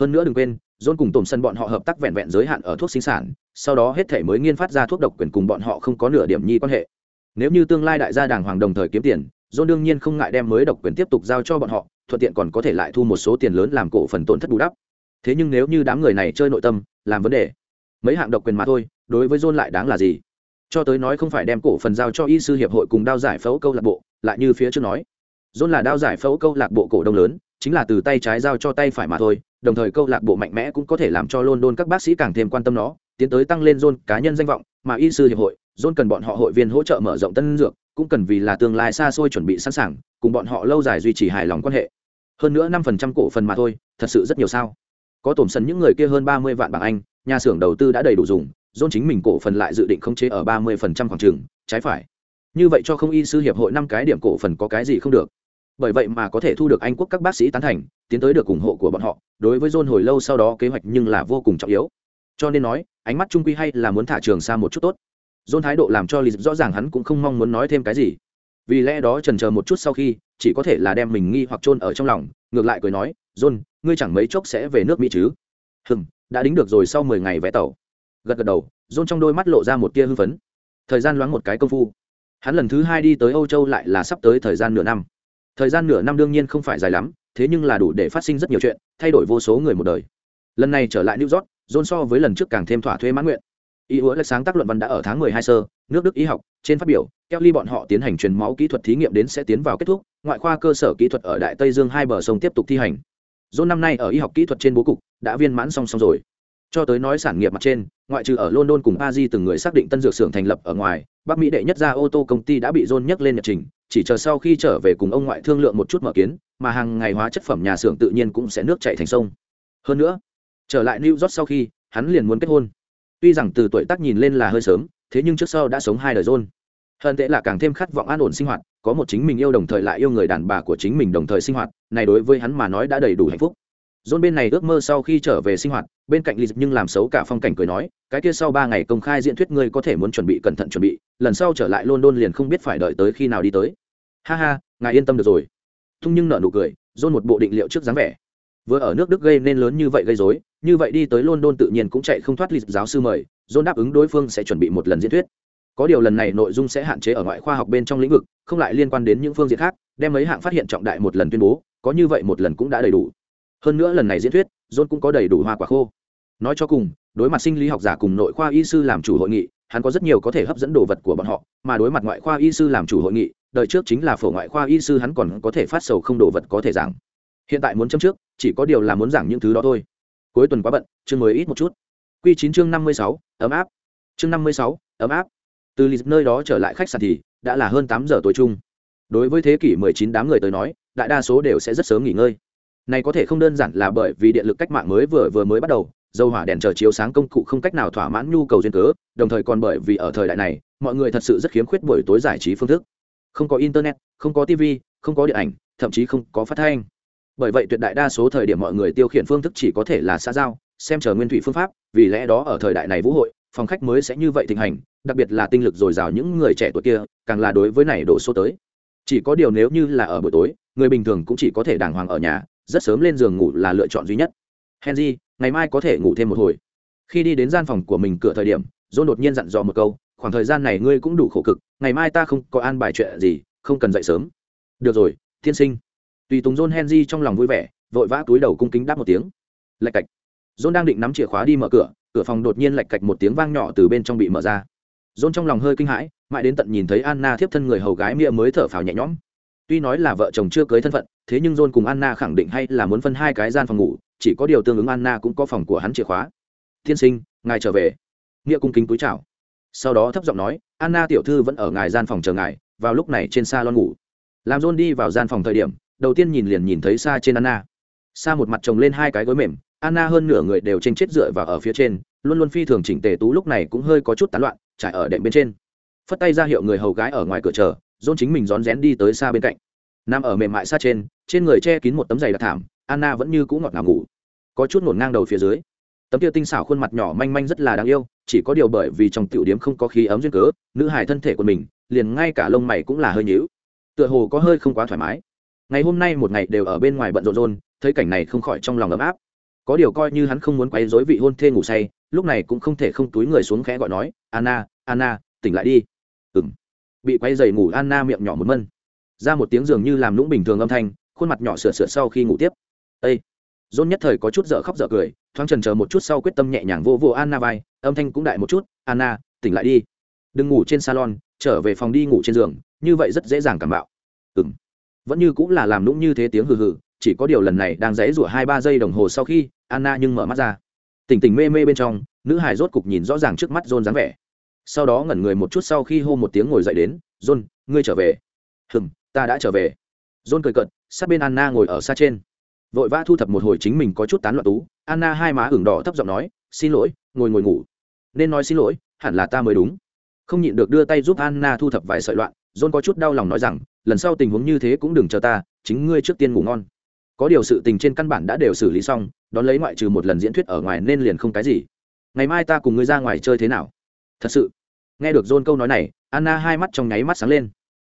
Hơn nữa đừng quên, john cùng tổn sân bọn họ hợp tác vẹn vẹn giới hạn ở thuốc sinh sản, sau đó hết thể mới nghiên phát ra thuốc độc quyền cùng bọn họ không có nửa điểm nhi quan hệ. Nếu như tương lai đại gia đàng hoàng đồng thời kiếm tiền John đương nhiên không ngại đem mới độc quyền tiếp tục giao cho bọn họ, thuận tiện còn có thể lại thu một số tiền lớn làm cổ phần tổn thất bù đắp. Thế nhưng nếu như đám người này chơi nội tâm, làm vấn đề, mấy hạng độc quyền mà thôi, đối với John lại đáng là gì? Cho tới nói không phải đem cổ phần giao cho y sư hiệp hội cùng đao giải phẫu câu lạc bộ, lại như phía trước nói. John là đao giải phẫu câu lạc bộ cổ đông lớn, chính là từ tay trái giao cho tay phải mà thôi, đồng thời câu lạc bộ mạnh mẽ cũng có thể làm cho London các bác sĩ càng thêm quan tâm nó, tiến tới tăng lên John cá nhân danh vọng, mà y sư hiệp hội, John cần bọn họ hội viên hỗ trợ mở rộng tân dược, cũng cần vì là tương lai xa xôi chuẩn bị sẵn sàng cùng bọn họ lâu dài duy trì hài lòng quan hệ. Hơn nữa năm phần trăm cổ phần mà thôi thật sự rất nhiều sao. Có tổn sân những người kia hơn ba mươi vạn bảng anh nhà xưởng đầu tư đã đầy đủ dùng John chính mình cổ phần lại dự định khống chế ở ba mươi phần trăm khoảng trường trái phải. Như vậy cho không y sư hiệp hội năm cái điểm cổ phần có cái gì không được. Bởi vậy mà có thể thu được anh quốc các bác sĩ tán thành tiến tới được ủng hộ của bọn họ đối với John hồi lâu sau đó kế hoạch nhưng là vô cùng trọng yếu. Cho nên nói ánh mắt trung quy hay là muốn thả trường xa một chút tốt dôn thái độ làm cho lì rõ ràng hắn cũng không mong muốn nói thêm cái gì. Vì lẽ đó trần chờ một chút sau khi, chỉ có thể là đem mình nghi hoặc chôn ở trong lòng, ngược lại cười nói, john, ngươi chẳng mấy chốc sẽ về nước mỹ chứ? Hừm, đã đính được rồi sau mười ngày vé tàu. Gật gật đầu, john trong đôi mắt lộ ra một tia hưng phấn. Thời gian loáng một cái công phu. Hắn lần thứ hai đi tới âu châu lại là sắp tới thời gian nửa năm. Thời gian nửa năm đương nhiên không phải dài lắm, thế nhưng là đủ để phát sinh rất nhiều chuyện, thay đổi vô số người một đời. Lần này trở lại new york, john so với lần trước càng thêm thỏa thuê mãn nguyện. Ý hứa lại sáng tác luận văn đã ở tháng 12 sơ, nước đức y học, trên phát biểu, kelly bọn họ tiến hành truyền máu kỹ thuật thí nghiệm đến sẽ tiến vào kết thúc, ngoại khoa cơ sở kỹ thuật ở đại tây dương hai bờ sông tiếp tục thi hành. John năm nay ở y học kỹ thuật trên bố cục, đã viên mãn song song rồi. Cho tới nói sản nghiệp mặt trên, ngoại trừ ở london cùng paris từng người xác định tân dược xưởng thành lập ở ngoài, bắc mỹ đệ nhất ra ô tô công ty đã bị John nhắc lên nhật trình, chỉ chờ sau khi trở về cùng ông ngoại thương lượng một chút mở kiến, mà hàng ngày hóa chất phẩm nhà xưởng tự nhiên cũng sẽ nước chảy thành sông. Hơn nữa, trở lại new york sau khi, hắn liền muốn kết hôn tuy rằng từ tuổi tác nhìn lên là hơi sớm thế nhưng trước sau đã sống hai đời rôn hơn tệ là càng thêm khát vọng an ổn sinh hoạt có một chính mình yêu đồng thời lại yêu người đàn bà của chính mình đồng thời sinh hoạt này đối với hắn mà nói đã đầy đủ hạnh phúc John bên này ước mơ sau khi trở về sinh hoạt, bên cạnh Lý nhưng làm xấu cả phong cảnh cười nói, cái kia sau ba ngày công khai diễn thuyết ngươi có thể muốn chuẩn bị cẩn thận chuẩn bị, lần sau trở lại London liền không biết phải đợi tới khi nào đi tới. Ha ha, ngài yên tâm được rồi. thung nhưng nở nụ cười John một bộ định liệu trước dáng vẻ vừa ở nước đức gây nên lớn như vậy gây dối như vậy đi tới london tự nhiên cũng chạy không thoát lịch giáo sư mời, John đáp ứng đối phương sẽ chuẩn bị một lần diễn thuyết. Có điều lần này nội dung sẽ hạn chế ở ngoại khoa học bên trong lĩnh vực, không lại liên quan đến những phương diện khác, đem mấy hạng phát hiện trọng đại một lần tuyên bố, có như vậy một lần cũng đã đầy đủ. Hơn nữa lần này diễn thuyết, john cũng có đầy đủ hoa quả khô. Nói cho cùng, đối mặt sinh lý học giả cùng nội khoa y sư làm chủ hội nghị, hắn có rất nhiều có thể hấp dẫn đồ vật của bọn họ, mà đối mặt ngoại khoa y sư làm chủ hội nghị đợi trước chính là phổ ngoại khoa y sư hắn còn có thể phát sầu không đồ vật có thể giảng. Hiện tại muốn châm trước chỉ có điều là muốn giảng những thứ đó thôi. Cuối tuần quá bận, chương mới ít một chút. Q chín chương năm mươi sáu, ấm áp. Chương năm mươi sáu, ấm áp. Từ lịch nơi đó trở lại khách sạn thì, đã là hơn tám giờ tối chung. Đối với thế kỷ 19 đám người tới nói, đại đa số đều sẽ rất sớm nghỉ ngơi. Này có thể không đơn giản là bởi vì điện lực cách mạng mới vừa vừa mới bắt đầu, dầu hỏa đèn chờ chiếu sáng công cụ không cách nào thỏa mãn nhu cầu duyên cớ, đồng thời còn bởi vì ở thời đại này, mọi người thật sự rất khiếm khuyết buổi tối giải trí phương thức. Không có internet, không có tv không có điện ảnh, thậm chí không có phát thanh bởi vậy tuyệt đại đa số thời điểm mọi người tiêu khiển phương thức chỉ có thể là xã giao, xem chờ nguyên thủy phương pháp, vì lẽ đó ở thời đại này vũ hội, phòng khách mới sẽ như vậy thịnh hành, đặc biệt là tinh lực dồi dào những người trẻ tuổi kia, càng là đối với này đổ số tới. Chỉ có điều nếu như là ở buổi tối, người bình thường cũng chỉ có thể đàng hoàng ở nhà, rất sớm lên giường ngủ là lựa chọn duy nhất. Henry, ngày mai có thể ngủ thêm một hồi. Khi đi đến gian phòng của mình cửa thời điểm, john đột nhiên dặn dò một câu, khoảng thời gian này ngươi cũng đủ khổ cực, ngày mai ta không có an bài chuyện gì, không cần dậy sớm. Được rồi thiên sinh tùy tùng john henry trong lòng vui vẻ, vội vã túi đầu cung kính đáp một tiếng. Lạch cạch. John đang định nắm chìa khóa đi mở cửa cửa phòng đột nhiên lạch cạch một tiếng vang nhỏ từ bên trong bị mở ra. John trong lòng hơi kinh hãi, mãi đến tận nhìn thấy anna thiếp thân người hầu gái mia mới thở phào nhẹ nhõm. Tuy nói là vợ chồng chưa cưới thân phận, thế nhưng john cùng anna khẳng định hay là muốn phân hai cái gian phòng ngủ, chỉ có điều tương ứng anna cũng có phòng của hắn chìa khóa. Tiên sinh, ngài trở về. Nghĩa cung kính túi chào. Sau đó thấp giọng nói, anna tiểu thư vẫn ở ngài gian phòng chờ ngài, vào lúc này trên salon ngủ. Làm john đi vào gian phòng thời điểm đầu tiên nhìn liền nhìn thấy xa trên anna. Xa một mặt chồng lên hai cái gối mềm, anna hơn nửa người đều trên chết dựa vào ở phía trên, luôn luôn phi thường chỉnh tề tú lúc này cũng hơi có chút tán loạn, trải ở đệm bên trên. Phất tay ra hiệu người hầu gái ở ngoài cửa chờ dôn chính mình rón rén đi tới xa bên cạnh. Nằm ở mềm mại xa trên trên người che kín một tấm giày đặc thảm, anna vẫn như cũ ngọt ngào ngủ. Có chút ngổn ngang đầu phía dưới. Tấm kia tinh xảo khuôn mặt nhỏ manh manh rất là đáng yêu, chỉ có điều bởi vì trong tiểu điếm không có khí ấm duyên cớ, nữ hài thân thể của mình, liền ngay cả lông mày cũng là hơi nhíu. Tựa hồ có hơi không quá thoải mái ngày hôm nay một ngày đều ở bên ngoài bận rộn rộn, thấy cảnh này không khỏi trong lòng ấm áp. Có điều coi như hắn không muốn quấy rối vị hôn thê ngủ say, lúc này cũng không thể không túi người xuống khẽ gọi nói, anna anna, tỉnh lại đi. Ừng bị quay dày ngủ anna miệng nhỏ một mân. Ra một tiếng dường như làm lũng bình thường âm thanh, khuôn mặt nhỏ sửa sửa sau khi ngủ tiếp. Ây dôn nhất thời có chút dở khóc dở cười, thoáng trần chờ một chút sau quyết tâm nhẹ nhàng vô vô anna vai, âm thanh cũng đại một chút, anna, tỉnh lại đi. Đừng ngủ trên salon, trở về phòng đi ngủ trên giường, như vậy rất dễ dàng cảm bạo. Ừng vẫn như cũng là làm nũng như thế tiếng hừ hừ, chỉ có điều lần này đang dãy rủa hai ba giây đồng hồ sau khi, anna nhưng mở mắt ra. Tỉnh tỉnh mê mê bên trong, nữ hài rốt cục nhìn rõ ràng trước mắt john dáng vẻ. Sau đó ngẩn người một chút sau khi hô một tiếng ngồi dậy đến, john, ngươi trở về. Hừng ta đã trở về. John cười cận sát bên anna ngồi ở xa trên. Vội vã thu thập một hồi chính mình có chút tán loạn tú. Anna hai má ửng đỏ thấp giọng nói, xin lỗi, ngồi ngồi ngủ. Nên nói xin lỗi, hẳn là ta mới đúng. Không nhịn được đưa tay giúp anna thu thập vài sợi loạn, john có chút đau lòng nói rằng lần sau tình huống như thế cũng đừng chờ ta, chính ngươi trước tiên ngủ ngon. Có điều sự tình trên căn bản đã đều xử lý xong, đón lấy ngoại trừ một lần diễn thuyết ở ngoài nên liền không cái gì. Ngày mai ta cùng ngươi ra ngoài chơi thế nào? Thật sự. Nghe được john câu nói này, anna hai mắt trong nháy mắt sáng lên.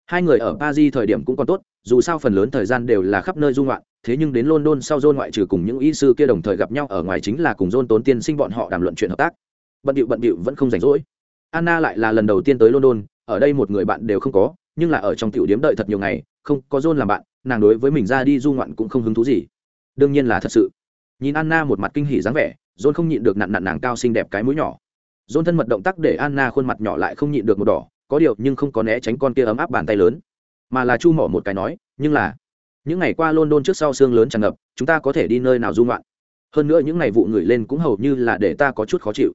Hai người ở paris thời điểm cũng còn tốt, dù sao phần lớn thời gian đều là khắp nơi dung loạn thế nhưng đến london sau john ngoại trừ cùng những y sư kia đồng thời gặp nhau ở ngoài chính là cùng john tốn tiên sinh bọn họ đàm luận chuyện hợp tác. Bận điệu bận điệu vẫn không rảnh rỗi. Anna lại là lần đầu tiên tới london, ở đây một người bạn đều không có nhưng là ở trong tiểu điếm đợi thật nhiều ngày, không có john làm bạn, nàng đối với mình ra đi du ngoạn cũng không hứng thú gì. Đương nhiên là thật sự. Nhìn anna một mặt kinh hỉ dáng vẻ john không nhịn được nặn nặn nàng cao xinh đẹp cái mũi nhỏ. John thân mật động tác để anna khuôn mặt nhỏ lại không nhịn được một đỏ, có điều nhưng không có né tránh con kia ấm áp bàn tay lớn. Mà là chu mỏ một cái nói, nhưng là, những ngày qua london trước sau xương lớn tràn ngập, chúng ta có thể đi nơi nào du ngoạn? Hơn nữa những ngày vụ người lên cũng hầu như là để ta có chút khó chịu.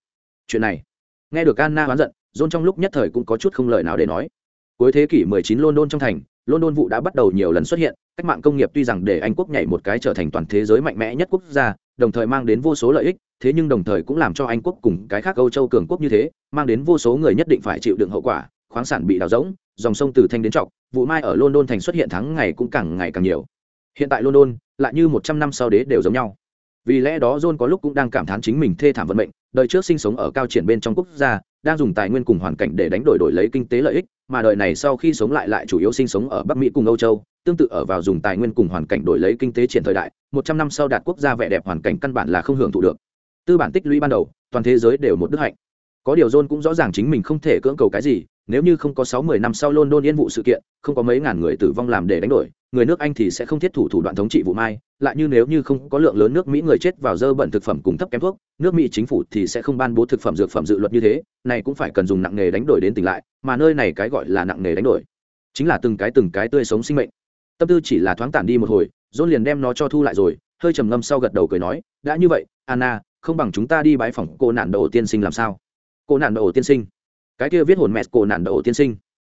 Chuyện này, nghe được anna oán giận john trong lúc nhất thời cũng có chút không lời nào để nói cuối thế kỷ 19 london trong thành, london vụ đã bắt đầu nhiều lần xuất hiện, cách mạng công nghiệp tuy rằng để anh quốc nhảy một cái trở thành toàn thế giới mạnh mẽ nhất quốc gia, đồng thời mang đến vô số lợi ích, thế nhưng đồng thời cũng làm cho anh quốc cùng cái khác âu châu cường quốc như thế, mang đến vô số người nhất định phải chịu đựng hậu quả, khoáng sản bị đào rỗng, dòng sông từ thanh đến trọc, vụ mai ở london thành xuất hiện tháng ngày cũng càng ngày càng nhiều. Hiện tại london lại như một trăm năm sau đế đều giống nhau. Vì lẽ đó john có lúc cũng đang cảm thán chính mình thê thảm vận mệnh đời trước sinh sống ở cao triển bên trong quốc gia, đang dùng tài nguyên cùng hoàn cảnh để đánh đổi đổi lấy kinh tế lợi ích, mà đời này sau khi sống lại lại chủ yếu sinh sống ở bắc mỹ cùng âu châu, tương tự ở vào dùng tài nguyên cùng hoàn cảnh đổi lấy kinh tế triển thời đại, một trăm năm sau đạt quốc gia vẻ đẹp hoàn cảnh căn bản là không hưởng thụ được. Tư bản tích lũy ban đầu, toàn thế giới đều một đức hạnh. Có điều john cũng rõ ràng chính mình không thể cưỡng cầu cái gì nếu như không có sáu mươi năm sau london yên vụ sự kiện, không có mấy ngàn người tử vong làm để đánh đổi, người nước anh thì sẽ không thiết thủ thủ đoạn thống trị vụ mai, lại như nếu như không có lượng lớn nước mỹ người chết vào dơ bẩn thực phẩm cùng thấp kém thuốc, nước mỹ chính phủ thì sẽ không ban bố thực phẩm dược phẩm dự luật như thế, này cũng phải cần dùng nặng nghề đánh đổi đến tỉnh lại, mà nơi này cái gọi là nặng nghề đánh đổi, chính là từng cái từng cái tươi sống sinh mệnh. Tâm tư chỉ là thoáng tản đi một hồi, john liền đem nó cho thu lại rồi, hơi trầm ngâm sau gật đầu cười nói, đã như vậy, anna, không bằng chúng ta đi bãi phòng cô nạn đầu tiên sinh làm sao? Cô nạn đầu tiên sinh? Cái kia viết hồn mẹ cô nạn đậu tiên sinh.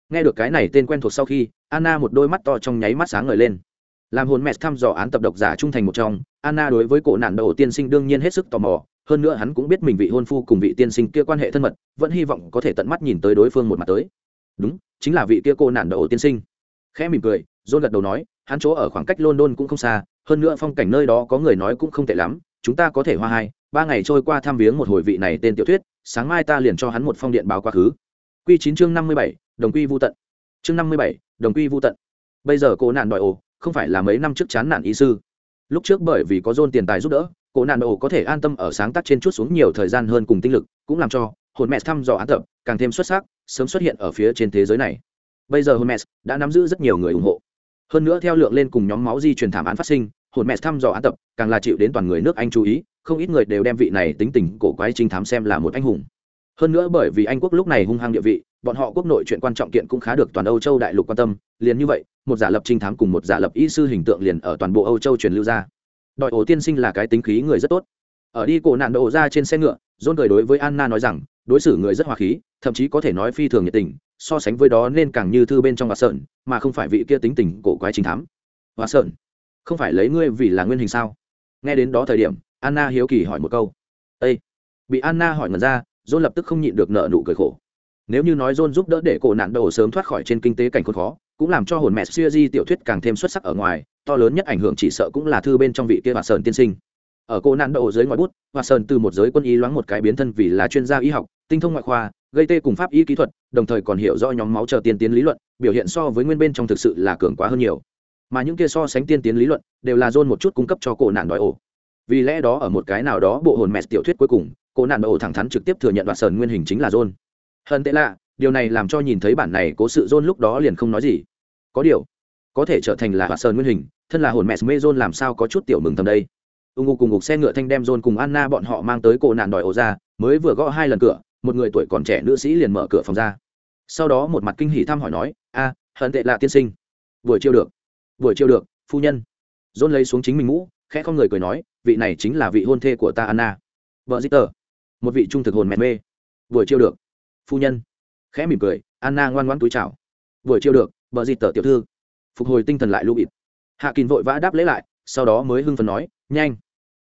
Nghe được cái này tên quen thuộc sau khi, anna một đôi mắt to trong nháy mắt sáng ngời lên. Làm hồn mẹ thăm dò án tập độc giả trung thành một trong, anna đối với cổ nạn đậu tiên sinh đương nhiên hết sức tò mò, hơn nữa hắn cũng biết mình vị hôn phu cùng vị tiên sinh kia quan hệ thân mật, vẫn hy vọng có thể tận mắt nhìn tới đối phương một mặt tới. Đúng, chính là vị kia cô nạn đậu tiên sinh. Khẽ mỉm cười, john gật đầu nói, hắn chỗ ở khoảng cách london cũng không xa, hơn nữa phong cảnh nơi đó có người nói cũng không tệ lắm, chúng ta có thể hoa hai, ba ngày trôi qua thăm viếng một hồi vị này tên tiểu thuyết sáng mai ta liền cho hắn một phong điện báo quá khứ. Q chín chương năm mươi bảy, đồng quy vô tận. Chương năm mươi bảy, đồng quy vô tận. Bây giờ cô nạn đòi ồ không phải là mấy năm trước chán nạn ý sư. Lúc trước bởi vì có dôn tiền tài giúp đỡ cô nạn ồ có thể an tâm ở sáng tác trên chút xuống nhiều thời gian hơn cùng tinh lực, cũng làm cho hồn mẹ thăm dò án tập càng thêm xuất sắc, sớm xuất hiện ở phía trên thế giới này. Bây giờ hồn mẹ đã nắm giữ rất nhiều người ủng hộ. Hơn nữa theo lượng lên cùng nhóm máu di truyền thảm án phát sinh hồn mẹ thăm dò án tập, càng là chịu đến toàn người nước anh chú ý, không ít người đều đem vị này tính tình cổ quái trinh thám xem là một anh hùng. Hơn nữa bởi vì anh quốc lúc này hung hăng địa vị, bọn họ quốc nội chuyện quan trọng kiện cũng khá được toàn âu châu đại lục quan tâm, liền như vậy, một giả lập trinh thám cùng một giả lập y sư hình tượng liền ở toàn bộ âu châu truyền lưu ra. Đòi ổ tiên sinh là cái tính khí người rất tốt. Ở đi cổ nạn độ ra trên xe ngựa dôn cười đối với anna nói rằng, đối xử người rất hòa khí, thậm chí có thể nói phi thường nhiệt tình, so sánh với đó nên càng như thư bên trong hòa sơn, mà không phải vị kia tính tình cổ quái trinh thám. Hòa sơn không phải lấy ngươi vì là nguyên hình sao? Nghe đến đó thời điểm, anna hiếu kỳ hỏi một câu. Ây bị anna hỏi ngần ra, john lập tức không nhịn được nợ nụ cười khổ. Nếu như nói john giúp đỡ để cổ nạn đầu sớm thoát khỏi trên kinh tế cảnh khốn khó, cũng làm cho hồn mẹ siêu di tiểu thuyết càng thêm xuất sắc ở ngoài, to lớn nhất ảnh hưởng chỉ sợ cũng là thư bên trong vị kia hòa sơn tiên sinh. Ở cổ nạn đầu dưới ngoại bút hòa sơn từ một giới quân y loáng một cái biến thân vì là chuyên gia y học, tinh thông ngoại khoa, gây tê cùng pháp y kỹ thuật, đồng thời còn hiểu rõ nhóm máu chờ tiên tiến lý luận, biểu hiện so với nguyên bên trong thực sự là cường quá hơn nhiều mà những kia so sánh tiên tiến lý luận đều là john một chút cung cấp cho cổ nạn đòi ổ. Vì lẽ đó ở một cái nào đó bộ hồn mẹ tiểu thuyết cuối cùng, cổ nạn đòi ổ thẳng thắn trực tiếp thừa nhận đoạt sơn nguyên hình chính là john. Hơn tệ lạ, điều này làm cho nhìn thấy bản này cố sự john lúc đó liền không nói gì. Có điều, có thể trở thành là đoạt sơn nguyên hình, thân là hồn mẹ mê john làm sao có chút tiểu mừng thầm đây? Ưng ngục cùng ngục xe ngựa thanh đem john cùng anna bọn họ mang tới cổ nạn đòi ổ ra, mới vừa gõ hai lần cửa, một người tuổi còn trẻ nữ sĩ liền mở cửa phòng ra. Sau đó một mặt kinh hỉ thăm hỏi nói, a, hận tệ lạ tiên sinh, buổi chiều được buổi chiều được, phu nhân. John lấy xuống chính mình mũ, khẽ không người cười nói, vị này chính là vị hôn thê của ta anna. Vợ dít tờ một vị trung thực hồn mẹ mê. Buổi chiều được, phu nhân. Khẽ mỉm cười, anna ngoan ngoan túi chào. Buổi chiều được, vợ dít tờ tiểu thư. Phục hồi tinh thần lại lưu bịt hạ kín vội vã đáp lễ lại, sau đó mới hưng phần nói, nhanh,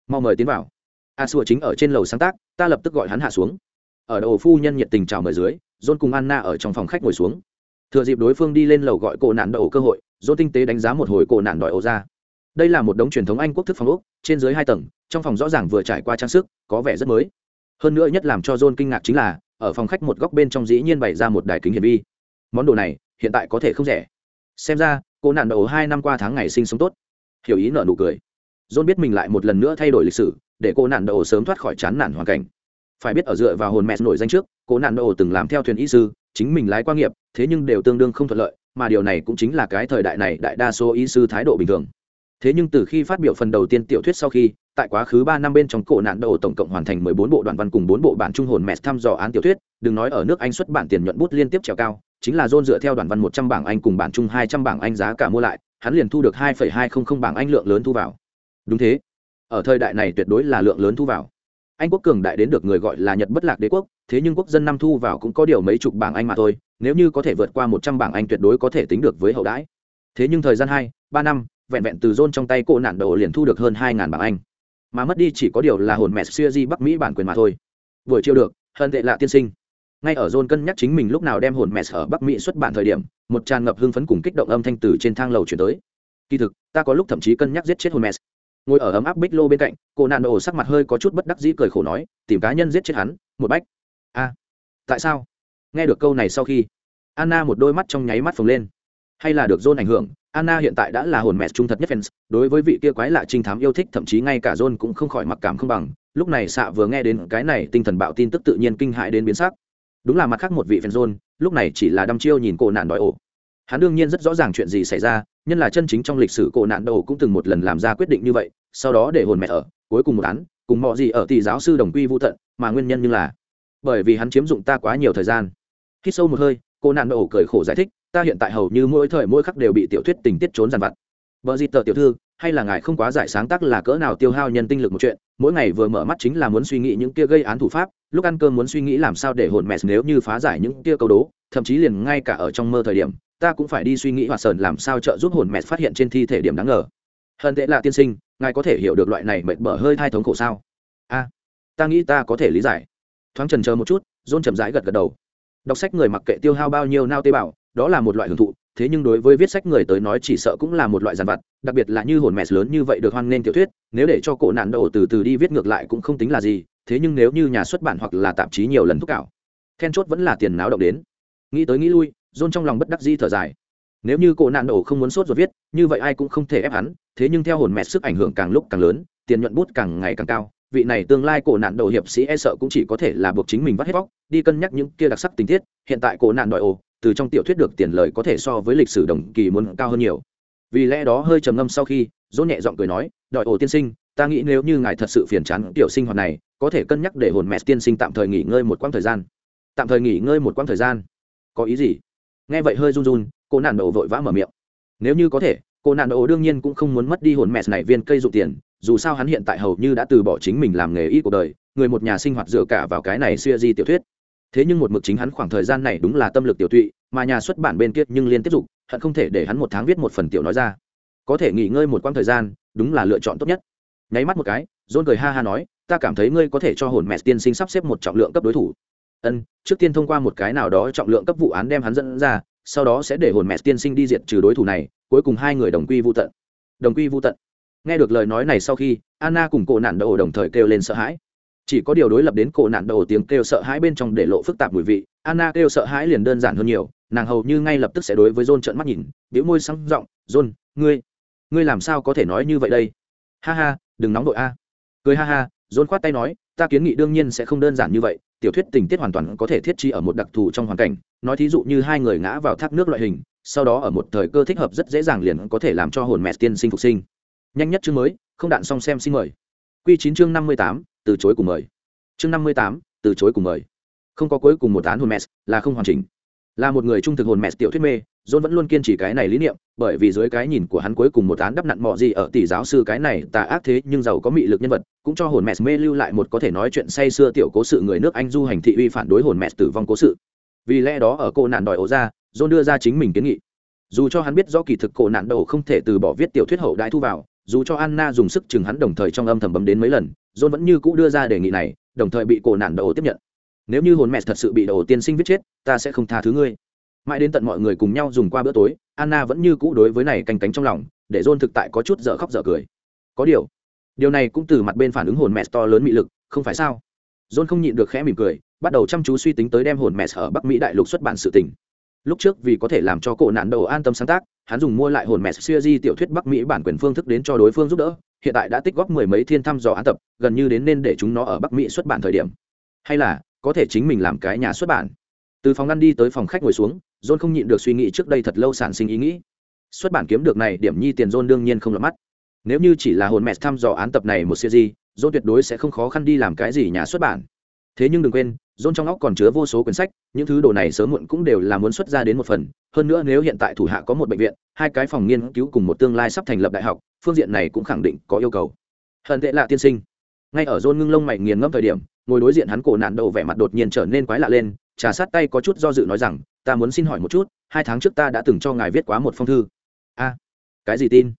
mau mời tiến vào. A xua chính ở trên lầu sáng tác, ta lập tức gọi hắn hạ xuống. Ở đầu phu nhân nhiệt tình chào mời dưới, john cùng anna ở trong phòng khách ngồi xuống. Thừa dịp đối phương đi lên lầu gọi cổ nạn đầu cơ hội john tinh tế đánh giá một hồi cổ nạn đòi ổ ra. Đây là một đống truyền thống anh quốc thức phòng úc trên dưới hai tầng, trong phòng rõ ràng vừa trải qua trang sức, có vẻ rất mới. Hơn nữa nhất làm cho john kinh ngạc chính là, ở phòng khách một góc bên trong dĩ nhiên bày ra một đài kính hiển vi. Món đồ này, hiện tại có thể không rẻ. Xem ra cô nạn đậu hai năm qua tháng ngày sinh sống tốt. Hiểu ý nợ nụ cười. John biết mình lại một lần nữa thay đổi lịch sử, để cô nạn đậu sớm thoát khỏi chán nản hoàn cảnh. Phải biết ở dựa vào hồn mẹ nổi danh trước cô nạn đậu từng làm theo thuyền y sư, chính mình lái qua nghiệp, thế nhưng đều tương đương không thuận lợi mà điều này cũng chính là cái thời đại này đại đa số ý sư thái độ bình thường. Thế nhưng từ khi phát biểu phần đầu tiên tiểu thuyết sau khi, tại quá khứ ba năm bên trong cổ nạn đầu tổng cộng hoàn thành mười bốn bộ đoạn văn cùng bốn bộ bản trung hồn mẹ thăm dò án tiểu thuyết, đừng nói ở nước anh xuất bản tiền nhuận bút liên tiếp trèo cao, chính là dôn dựa theo đoạn văn một trăm bảng anh cùng bản trung hai trăm bảng anh giá cả mua lại, hắn liền thu được hai phẩy hai không không bảng anh lượng lớn thu vào. Đúng thế. Ở thời đại này tuyệt đối là lượng lớn thu vào anh quốc cường đại đến được người gọi là nhật bất lạc đế quốc, thế nhưng quốc dân năm thu vào cũng có điều mấy chục bảng anh mà thôi, nếu như có thể vượt qua một trăm bảng anh tuyệt đối có thể tính được với hậu đãi. Thế nhưng thời gian hai, ba năm, vẹn vẹn từ rôn trong tay cô nạn đầu liền thu được hơn hai ngàn bảng anh. Mà mất đi chỉ có điều là hồn mẹ siêu di bắc mỹ bản quyền mà thôi. Vừa chiêu được hơn tệ lạ tiên sinh. Ngay ở rôn cân nhắc chính mình lúc nào đem hồn mẹ ở bắc mỹ xuất bản thời điểm, một tràn ngập hưng phấn cùng kích động âm thanh từ trên thang lầu chuyển tới. Kỳ thực, ta có lúc thậm chí cân nhắc giết chết hồn mẹ ngồi ở ấm áp bích lô bên cạnh, cô nạn đầu sắc mặt hơi có chút bất đắc dĩ cười khổ nói, tìm cá nhân giết chết hắn, một bách. A tại sao? Nghe được câu này sau khi, anna một đôi mắt trong nháy mắt phồng lên. Hay là được John ảnh hưởng, anna hiện tại đã là hồn mẹ trung thật nhất fans, đối với vị kia quái lạ trinh thám yêu thích, thậm chí ngay cả john cũng không khỏi mặc cảm không bằng. Lúc này xạ vừa nghe đến cái này tinh thần bạo tin tức tự nhiên kinh hại đến biến sắc. Đúng là mặt khác một vị fan john, lúc này chỉ là đăm chiêu nhìn cô nạn đòi ổ hắn đương nhiên rất rõ ràng chuyện gì xảy ra, nhân là chân chính trong lịch sử cổ nạn đầu cũng từng một lần làm ra quyết định như vậy, sau đó để hồn mẹ ở, cuối cùng một án, cùng mọi gì ở tỷ giáo sư đồng quy vô tận, mà nguyên nhân như là, bởi vì hắn chiếm dụng ta quá nhiều thời gian. Khi sâu một hơi, cô nạn đầu cười khổ giải thích, ta hiện tại hầu như mỗi thời mỗi khắc đều bị tiểu thuyết tình tiết trốn dằn vặt. Vợ gì tờ tiểu thư, hay là ngài không quá giải sáng tác là cỡ nào tiêu hao nhân tinh lực một chuyện, mỗi ngày vừa mở mắt chính là muốn suy nghĩ những kia gây án thủ pháp, lúc ăn cơm muốn suy nghĩ làm sao để hồn mẹ nếu như phá giải những kia câu đố thậm chí liền ngay cả ở trong mơ thời điểm, ta cũng phải đi suy nghĩ hoạt sờn làm sao trợ giúp hồn mẹ phát hiện trên thi thể điểm đáng ngờ. Hơn tệ là tiên sinh, ngài có thể hiểu được loại này mệt mở hơi thai thống khổ sao? A, ta nghĩ ta có thể lý giải. Thoáng trần chờ một chút, dôn chậm rãi gật gật đầu. Đọc sách người mặc kệ tiêu hao bao nhiêu nao tế bào, đó là một loại hưởng thụ, thế nhưng đối với viết sách người tới nói chỉ sợ cũng là một loại giàn vặt, đặc biệt là như hồn mẹ lớn như vậy được hoan nghênh tiểu thuyết, nếu để cho cổ nạn đầu từ từ đi viết ngược lại cũng không tính là gì, thế nhưng nếu như nhà xuất bản hoặc là tạp chí nhiều lần thúc cảo then chốt vẫn là tiền náo động đến nghĩ tới nghĩ lui dôn trong lòng bất đắc di thở dài. Nếu như cổ nạn nổ không muốn sốt ruột viết, như vậy ai cũng không thể ép hắn, thế nhưng theo hồn mẹ sức ảnh hưởng càng lúc càng lớn, tiền nhuận bút càng ngày càng cao, vị này tương lai cổ nạn đầu hiệp sĩ e sợ cũng chỉ có thể là buộc chính mình vắt hết vóc đi cân nhắc những kia đặc sắc tình tiết, hiện tại cổ nạn đòi ồ từ trong tiểu thuyết được tiền lời có thể so với lịch sử đồng kỳ muốn cao hơn nhiều. Vì lẽ đó hơi trầm ngâm sau khi dỗ nhẹ giọng cười nói, đòi ồ tiên sinh, ta nghĩ nếu như ngài thật sự phiền chán tiểu sinh hoạt này, có thể cân nhắc để hồn mẹ tiên sinh tạm thời nghỉ ngơi một quãng thời gian. Tạm thời nghỉ ngơi một quãng thời gian có ý gì? Nghe vậy hơi run run, cô nạn độ vội vã mở miệng. Nếu như có thể, cô nạn độ đương nhiên cũng không muốn mất đi hồn mẹ này viên cây dụng tiền, dù sao hắn hiện tại hầu như đã từ bỏ chính mình làm nghề y cuộc đời, người một nhà sinh hoạt dựa cả vào cái này xuya di tiểu thuyết. Thế nhưng một mực chính hắn khoảng thời gian này đúng là tâm lực tiểu tụy, mà nhà xuất bản bên kia nhưng liên tiếp dục, hận không thể để hắn một tháng viết một phần tiểu nói ra. Có thể nghỉ ngơi một quãng thời gian, đúng là lựa chọn tốt nhất. Nháy mắt một cái dôn cười ha ha nói, ta cảm thấy ngươi có thể cho hồn mẹ tiên sinh sắp xếp một trọng lượng cấp đối thủ ân, trước tiên thông qua một cái nào đó trọng lượng cấp vụ án đem hắn dẫn ra, sau đó sẽ để hồn mẹ tiên sinh đi diệt trừ đối thủ này, cuối cùng hai người đồng quy vô tận. Đồng quy vô tận. Nghe được lời nói này sau khi, anna cùng cổ nạn đầu đồng thời kêu lên sợ hãi. Chỉ có điều đối lập đến cổ nạn đầu tiếng kêu sợ hãi bên trong để lộ phức tạp mùi vị, anna kêu sợ hãi liền đơn giản hơn nhiều, nàng hầu như ngay lập tức sẽ đối với john trợn mắt nhìn biểu môi sáng giọng, john, ngươi ngươi làm sao có thể nói như vậy đây? Ha ha, đừng nóng đội a. Cười ha ha, john khoát tay nói, ta kiến nghị đương nhiên sẽ không đơn giản như vậy tiểu thuyết tình tiết hoàn toàn có thể thiết trí ở một đặc thù trong hoàn cảnh. Nói thí dụ như hai người ngã vào thác nước loại hình, sau đó ở một thời cơ thích hợp rất dễ dàng liền có thể làm cho hồn mẹ tiên sinh phục sinh. Nhanh nhất chương mới, không đạn xong xem xin mời. Q chín chương năm mươi tám, từ chối cùng mời. Chương năm mươi tám, từ chối cùng mời. Không có cuối cùng một án hồn mẹ, là không hoàn chỉnh là một người trung thực hồn mẹ tiểu thuyết mê, john vẫn luôn kiên trì cái này lý niệm, bởi vì dưới cái nhìn của hắn cuối cùng một án đắp nặn mọ gì ở tỷ giáo sư cái này tà ác thế nhưng giàu có mị lực nhân vật, cũng cho hồn mẹ mê lưu lại một có thể nói chuyện say xưa tiểu cố sự người nước anh du hành thị uy phản đối hồn mẹ tử vong cố sự. Vì lẽ đó ở cô nạn đòi ổ ra, john đưa ra chính mình kiến nghị. Dù cho hắn biết do kỳ thực cổ nạn đầu không thể từ bỏ viết tiểu thuyết hậu đại thu vào, dù cho anna dùng sức chừng hắn đồng thời trong âm thầm bấm đến mấy lần, john vẫn như cũ đưa ra đề nghị này, đồng thời bị cổ nạn đầu tiếp nhận nếu như hồn mẹ thật sự bị đầu tiên sinh viết chết, ta sẽ không tha thứ ngươi. Mãi đến tận mọi người cùng nhau dùng qua bữa tối, anna vẫn như cũ đối với này canh cánh trong lòng, để john thực tại có chút dở khóc dở cười. Có điều điều này cũng từ mặt bên phản ứng hồn mẹ to lớn mị lực, không phải sao? John không nhịn được khẽ mỉm cười, bắt đầu chăm chú suy tính tới đem hồn mẹ ở bắc mỹ đại lục xuất bản sự tình. Lúc trước vì có thể làm cho cổ nạn đầu an tâm sáng tác, hắn dùng mua lại hồn mẹ siêu di tiểu thuyết bắc mỹ bản quyền phương thức đến cho đối phương giúp đỡ, hiện tại đã tích góp mười mấy thiên thăm dò án tập, gần như đến nên để chúng nó ở bắc mỹ xuất bản thời điểm. Hay là có thể chính mình làm cái nhà xuất bản. Từ phòng ngăn đi tới phòng khách ngồi xuống, john không nhịn được suy nghĩ trước đây thật lâu sản sinh ý nghĩ. Xuất bản kiếm được này, điểm nhi tiền john đương nhiên không lọt mắt. Nếu như chỉ là hồn mẹ thăm dò án tập này một series, john tuyệt đối sẽ không khó khăn đi làm cái gì nhà xuất bản. Thế nhưng đừng quên, John trong óc còn chứa vô số quyển sách, những thứ đồ này sớm muộn cũng đều là muốn xuất ra đến một phần. Hơn nữa nếu hiện tại thủ hạ có một bệnh viện, hai cái phòng nghiên cứu cùng một tương lai sắp thành lập đại học, phương diện này cũng khẳng định có yêu cầu. Hận tệ lạ tiên sinh. Ngay ở John ngưng lông mày nghiền ngẫm thời điểm ngồi đối diện hắn cổ nạn đầu vẻ mặt đột nhiên trở nên quái lạ lên, trà sát tay có chút do dự nói rằng, ta muốn xin hỏi một chút, hai tháng trước ta đã từng cho ngài viết quá một phong thư. A, cái gì tin?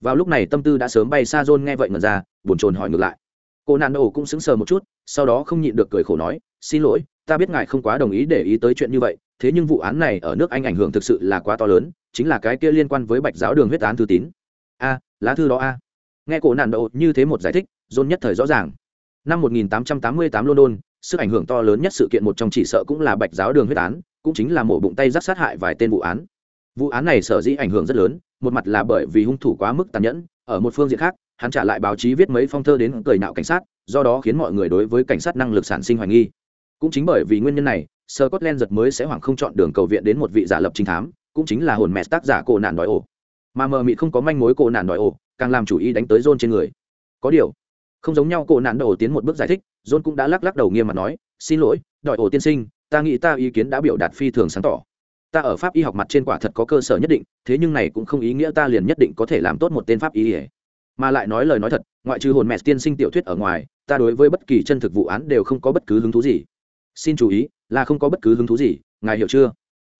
Vào lúc này tâm tư đã sớm bay xa rôn nghe vậy ngần ra, buồn chồn hỏi ngược lại. Cô nạn đầu cũng sững sờ một chút, sau đó không nhịn được cười khổ nói, xin lỗi, ta biết ngài không quá đồng ý để ý tới chuyện như vậy, thế nhưng vụ án này ở nước anh ảnh hưởng thực sự là quá to lớn, chính là cái kia liên quan với bạch giáo đường huyết án thư tín. A, lá thư đó a. Nghe cổ nạn đầu như thế một giải thích, rôn nhất thời rõ ràng năm 1888 london, sức ảnh hưởng to lớn nhất sự kiện một trong chỉ sợ cũng là bạch giáo đường huyết án, cũng chính là mổ bụng tay rắc sát hại vài tên vụ án. Vụ án này sở dĩ ảnh hưởng rất lớn, một mặt là bởi vì hung thủ quá mức tàn nhẫn, ở một phương diện khác, hắn trả lại báo chí viết mấy phong thơ đến cười nạo cảnh sát, do đó khiến mọi người đối với cảnh sát năng lực sản sinh hoài nghi. Cũng chính bởi vì nguyên nhân này scotland giật mới sẽ hoảng không chọn đường cầu viện đến một vị giả lập trinh thám, cũng chính là hồn mẹ tác giả cổ nạn đòi ổ. Mà mờ mịt không có manh mối cổ nạn đòi ổ, càng làm chủ ý đánh tới john trên người. Có điều không giống nhau, cổ nạn đầu tiến một bước giải thích, john cũng đã lắc lắc đầu nghiêm mặt nói, xin lỗi, đòi ổ tiên sinh, ta nghĩ ta ý kiến đã biểu đạt phi thường sáng tỏ. Ta ở pháp y học mặt trên quả thật có cơ sở nhất định, thế nhưng này cũng không ý nghĩa ta liền nhất định có thể làm tốt một tên pháp y. Ỉa mà lại nói lời nói thật, ngoại trừ hồn mẹ tiên sinh tiểu thuyết ở ngoài, ta đối với bất kỳ chân thực vụ án đều không có bất cứ hứng thú gì. Xin chú ý, là không có bất cứ hứng thú gì, ngài hiểu chưa?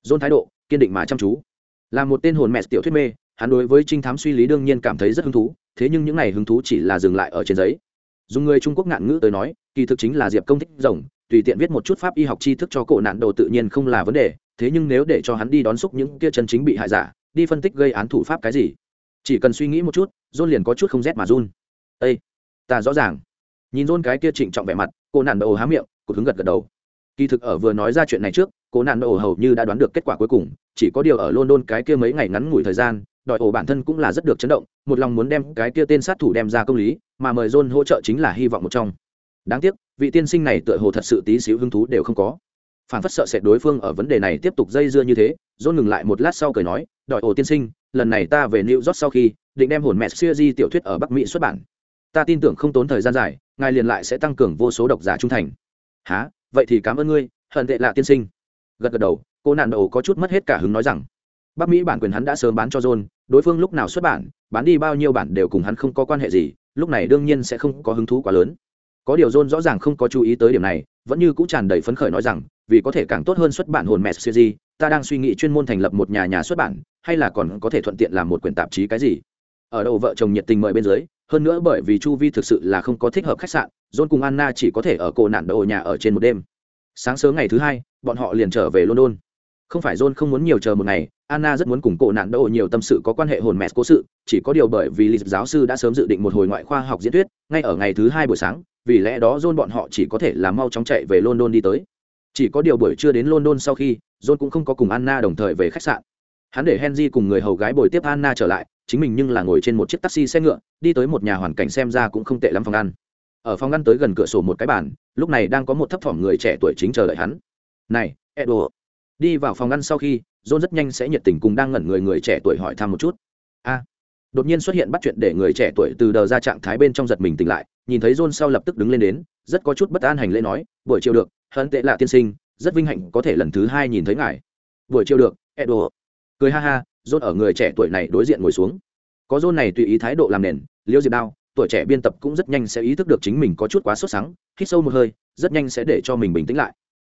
Dôn thái độ, kiên định mà chăm chú. Là một tên hồn mẹ tiểu thuyết mê, hắn đối với trinh thám suy lý đương nhiên cảm thấy rất hứng thú, thế nhưng những n à y hứng thú chỉ là dừng lại ở trên giấy dùng người trung quốc ngạn ngữ tới nói, kỳ thực chính là diệp công thích rồng, tùy tiện viết một chút pháp y học tri thức cho cổ nạn đồ tự nhiên không là vấn đề, thế nhưng nếu để cho hắn đi đón xúc những kia chân chính bị hại giả, đi phân tích gây án thủ pháp cái gì? Chỉ cần suy nghĩ một chút, john liền có chút không rét mà run. Ây ta rõ ràng. Nhìn john cái kia trịnh trọng vẻ mặt cô nạn đồ há miệng, cụt hứng gật gật đầu. Kỳ thực ở vừa nói ra chuyện này trước cô nạn đồ hầu như đã đoán được kết quả cuối cùng, chỉ có điều ở london cái kia mấy ngày ngắn ngủi thời gian đòi ổ bản thân cũng là rất được chấn động, một lòng muốn đem cái kia tên sát thủ đem ra công lý, mà mời john hỗ trợ chính là hy vọng một trong. Đáng tiếc, vị tiên sinh này tựa hồ thật sự tí xíu hứng thú đều không có. Phản phất sợ sệt đối phương ở vấn đề này tiếp tục dây dưa như thế john ngừng lại một lát sau cười nói, đòi ổ tiên sinh, lần này ta về new york sau khi, định đem hồn mẹ siêu di tiểu thuyết ở bắc mỹ xuất bản. Ta tin tưởng không tốn thời gian dài, ngài liền lại sẽ tăng cường vô số độc giả trung thành. Há vậy thì cảm ơn ngươi, hận tệ lạ tiên sinh. Gật gật đầu, cô nạn đầu có chút mất hết cả hứng nói rằng bắc mỹ bản quyền hắn đã sớm bán cho john, đối phương lúc nào xuất bản, bán đi bao nhiêu bản đều cùng hắn không có quan hệ gì, lúc này đương nhiên sẽ không có hứng thú quá lớn. Có điều john rõ ràng không có chú ý tới điểm này, vẫn như cũng tràn đầy phấn khởi nói rằng, vì có thể càng tốt hơn xuất bản hồn mẹ series, ta đang suy nghĩ chuyên môn thành lập một nhà nhà xuất bản, hay là còn có thể thuận tiện làm một quyển tạp chí cái gì. Ở đầu vợ chồng nhiệt tình mời bên dưới, hơn nữa bởi vì chu vi thực sự là không có thích hợp khách sạn, john cùng anna chỉ có thể ở cổ nạn đồ nhà ở trên một đêm. Sáng sớm ngày thứ hai, bọn họ liền trở về london không phải john không muốn nhiều chờ một ngày, anna rất muốn cùng cổ nạn đỗ nhiều tâm sự có quan hệ hồn mẹ cố sự, chỉ có điều bởi vì lịch giáo sư đã sớm dự định một hồi ngoại khoa học diễn thuyết, ngay ở ngày thứ hai buổi sáng, vì lẽ đó john bọn họ chỉ có thể là mau chóng chạy về london đi tới. Chỉ có điều buổi trưa đến london sau khi, john cũng không có cùng anna đồng thời về khách sạn. Hắn để henry cùng người hầu gái bồi tiếp anna trở lại, chính mình nhưng là ngồi trên một chiếc taxi xe ngựa, đi tới một nhà hoàn cảnh xem ra cũng không tệ lắm phòng ăn. Ở phòng ăn tới gần cửa sổ một cái bàn, lúc này đang có một thấp thỏm người trẻ tuổi chính chờ đợi hắn. Này edo đi vào phòng ăn sau khi, john rất nhanh sẽ nhiệt tình cùng đang ngẩn người người trẻ tuổi hỏi thăm một chút. A, đột nhiên xuất hiện bắt chuyện để người trẻ tuổi từ đờ ra trạng thái bên trong giật mình tỉnh lại, nhìn thấy john sau lập tức đứng lên đến, rất có chút bất an hành lễ nói, buổi chiều được hận tệ là tiên sinh, rất vinh hạnh có thể lần thứ hai nhìn thấy ngài. Buổi chiều được edo cười ha ha, john ở người trẻ tuổi này đối diện ngồi xuống. Có john này tùy ý thái độ làm nền liêu diệp đao, tuổi trẻ biên tập cũng rất nhanh sẽ ý thức được chính mình có chút quá sốt sắng, hít sâu một hơi, rất nhanh sẽ để cho mình bình tĩnh lại.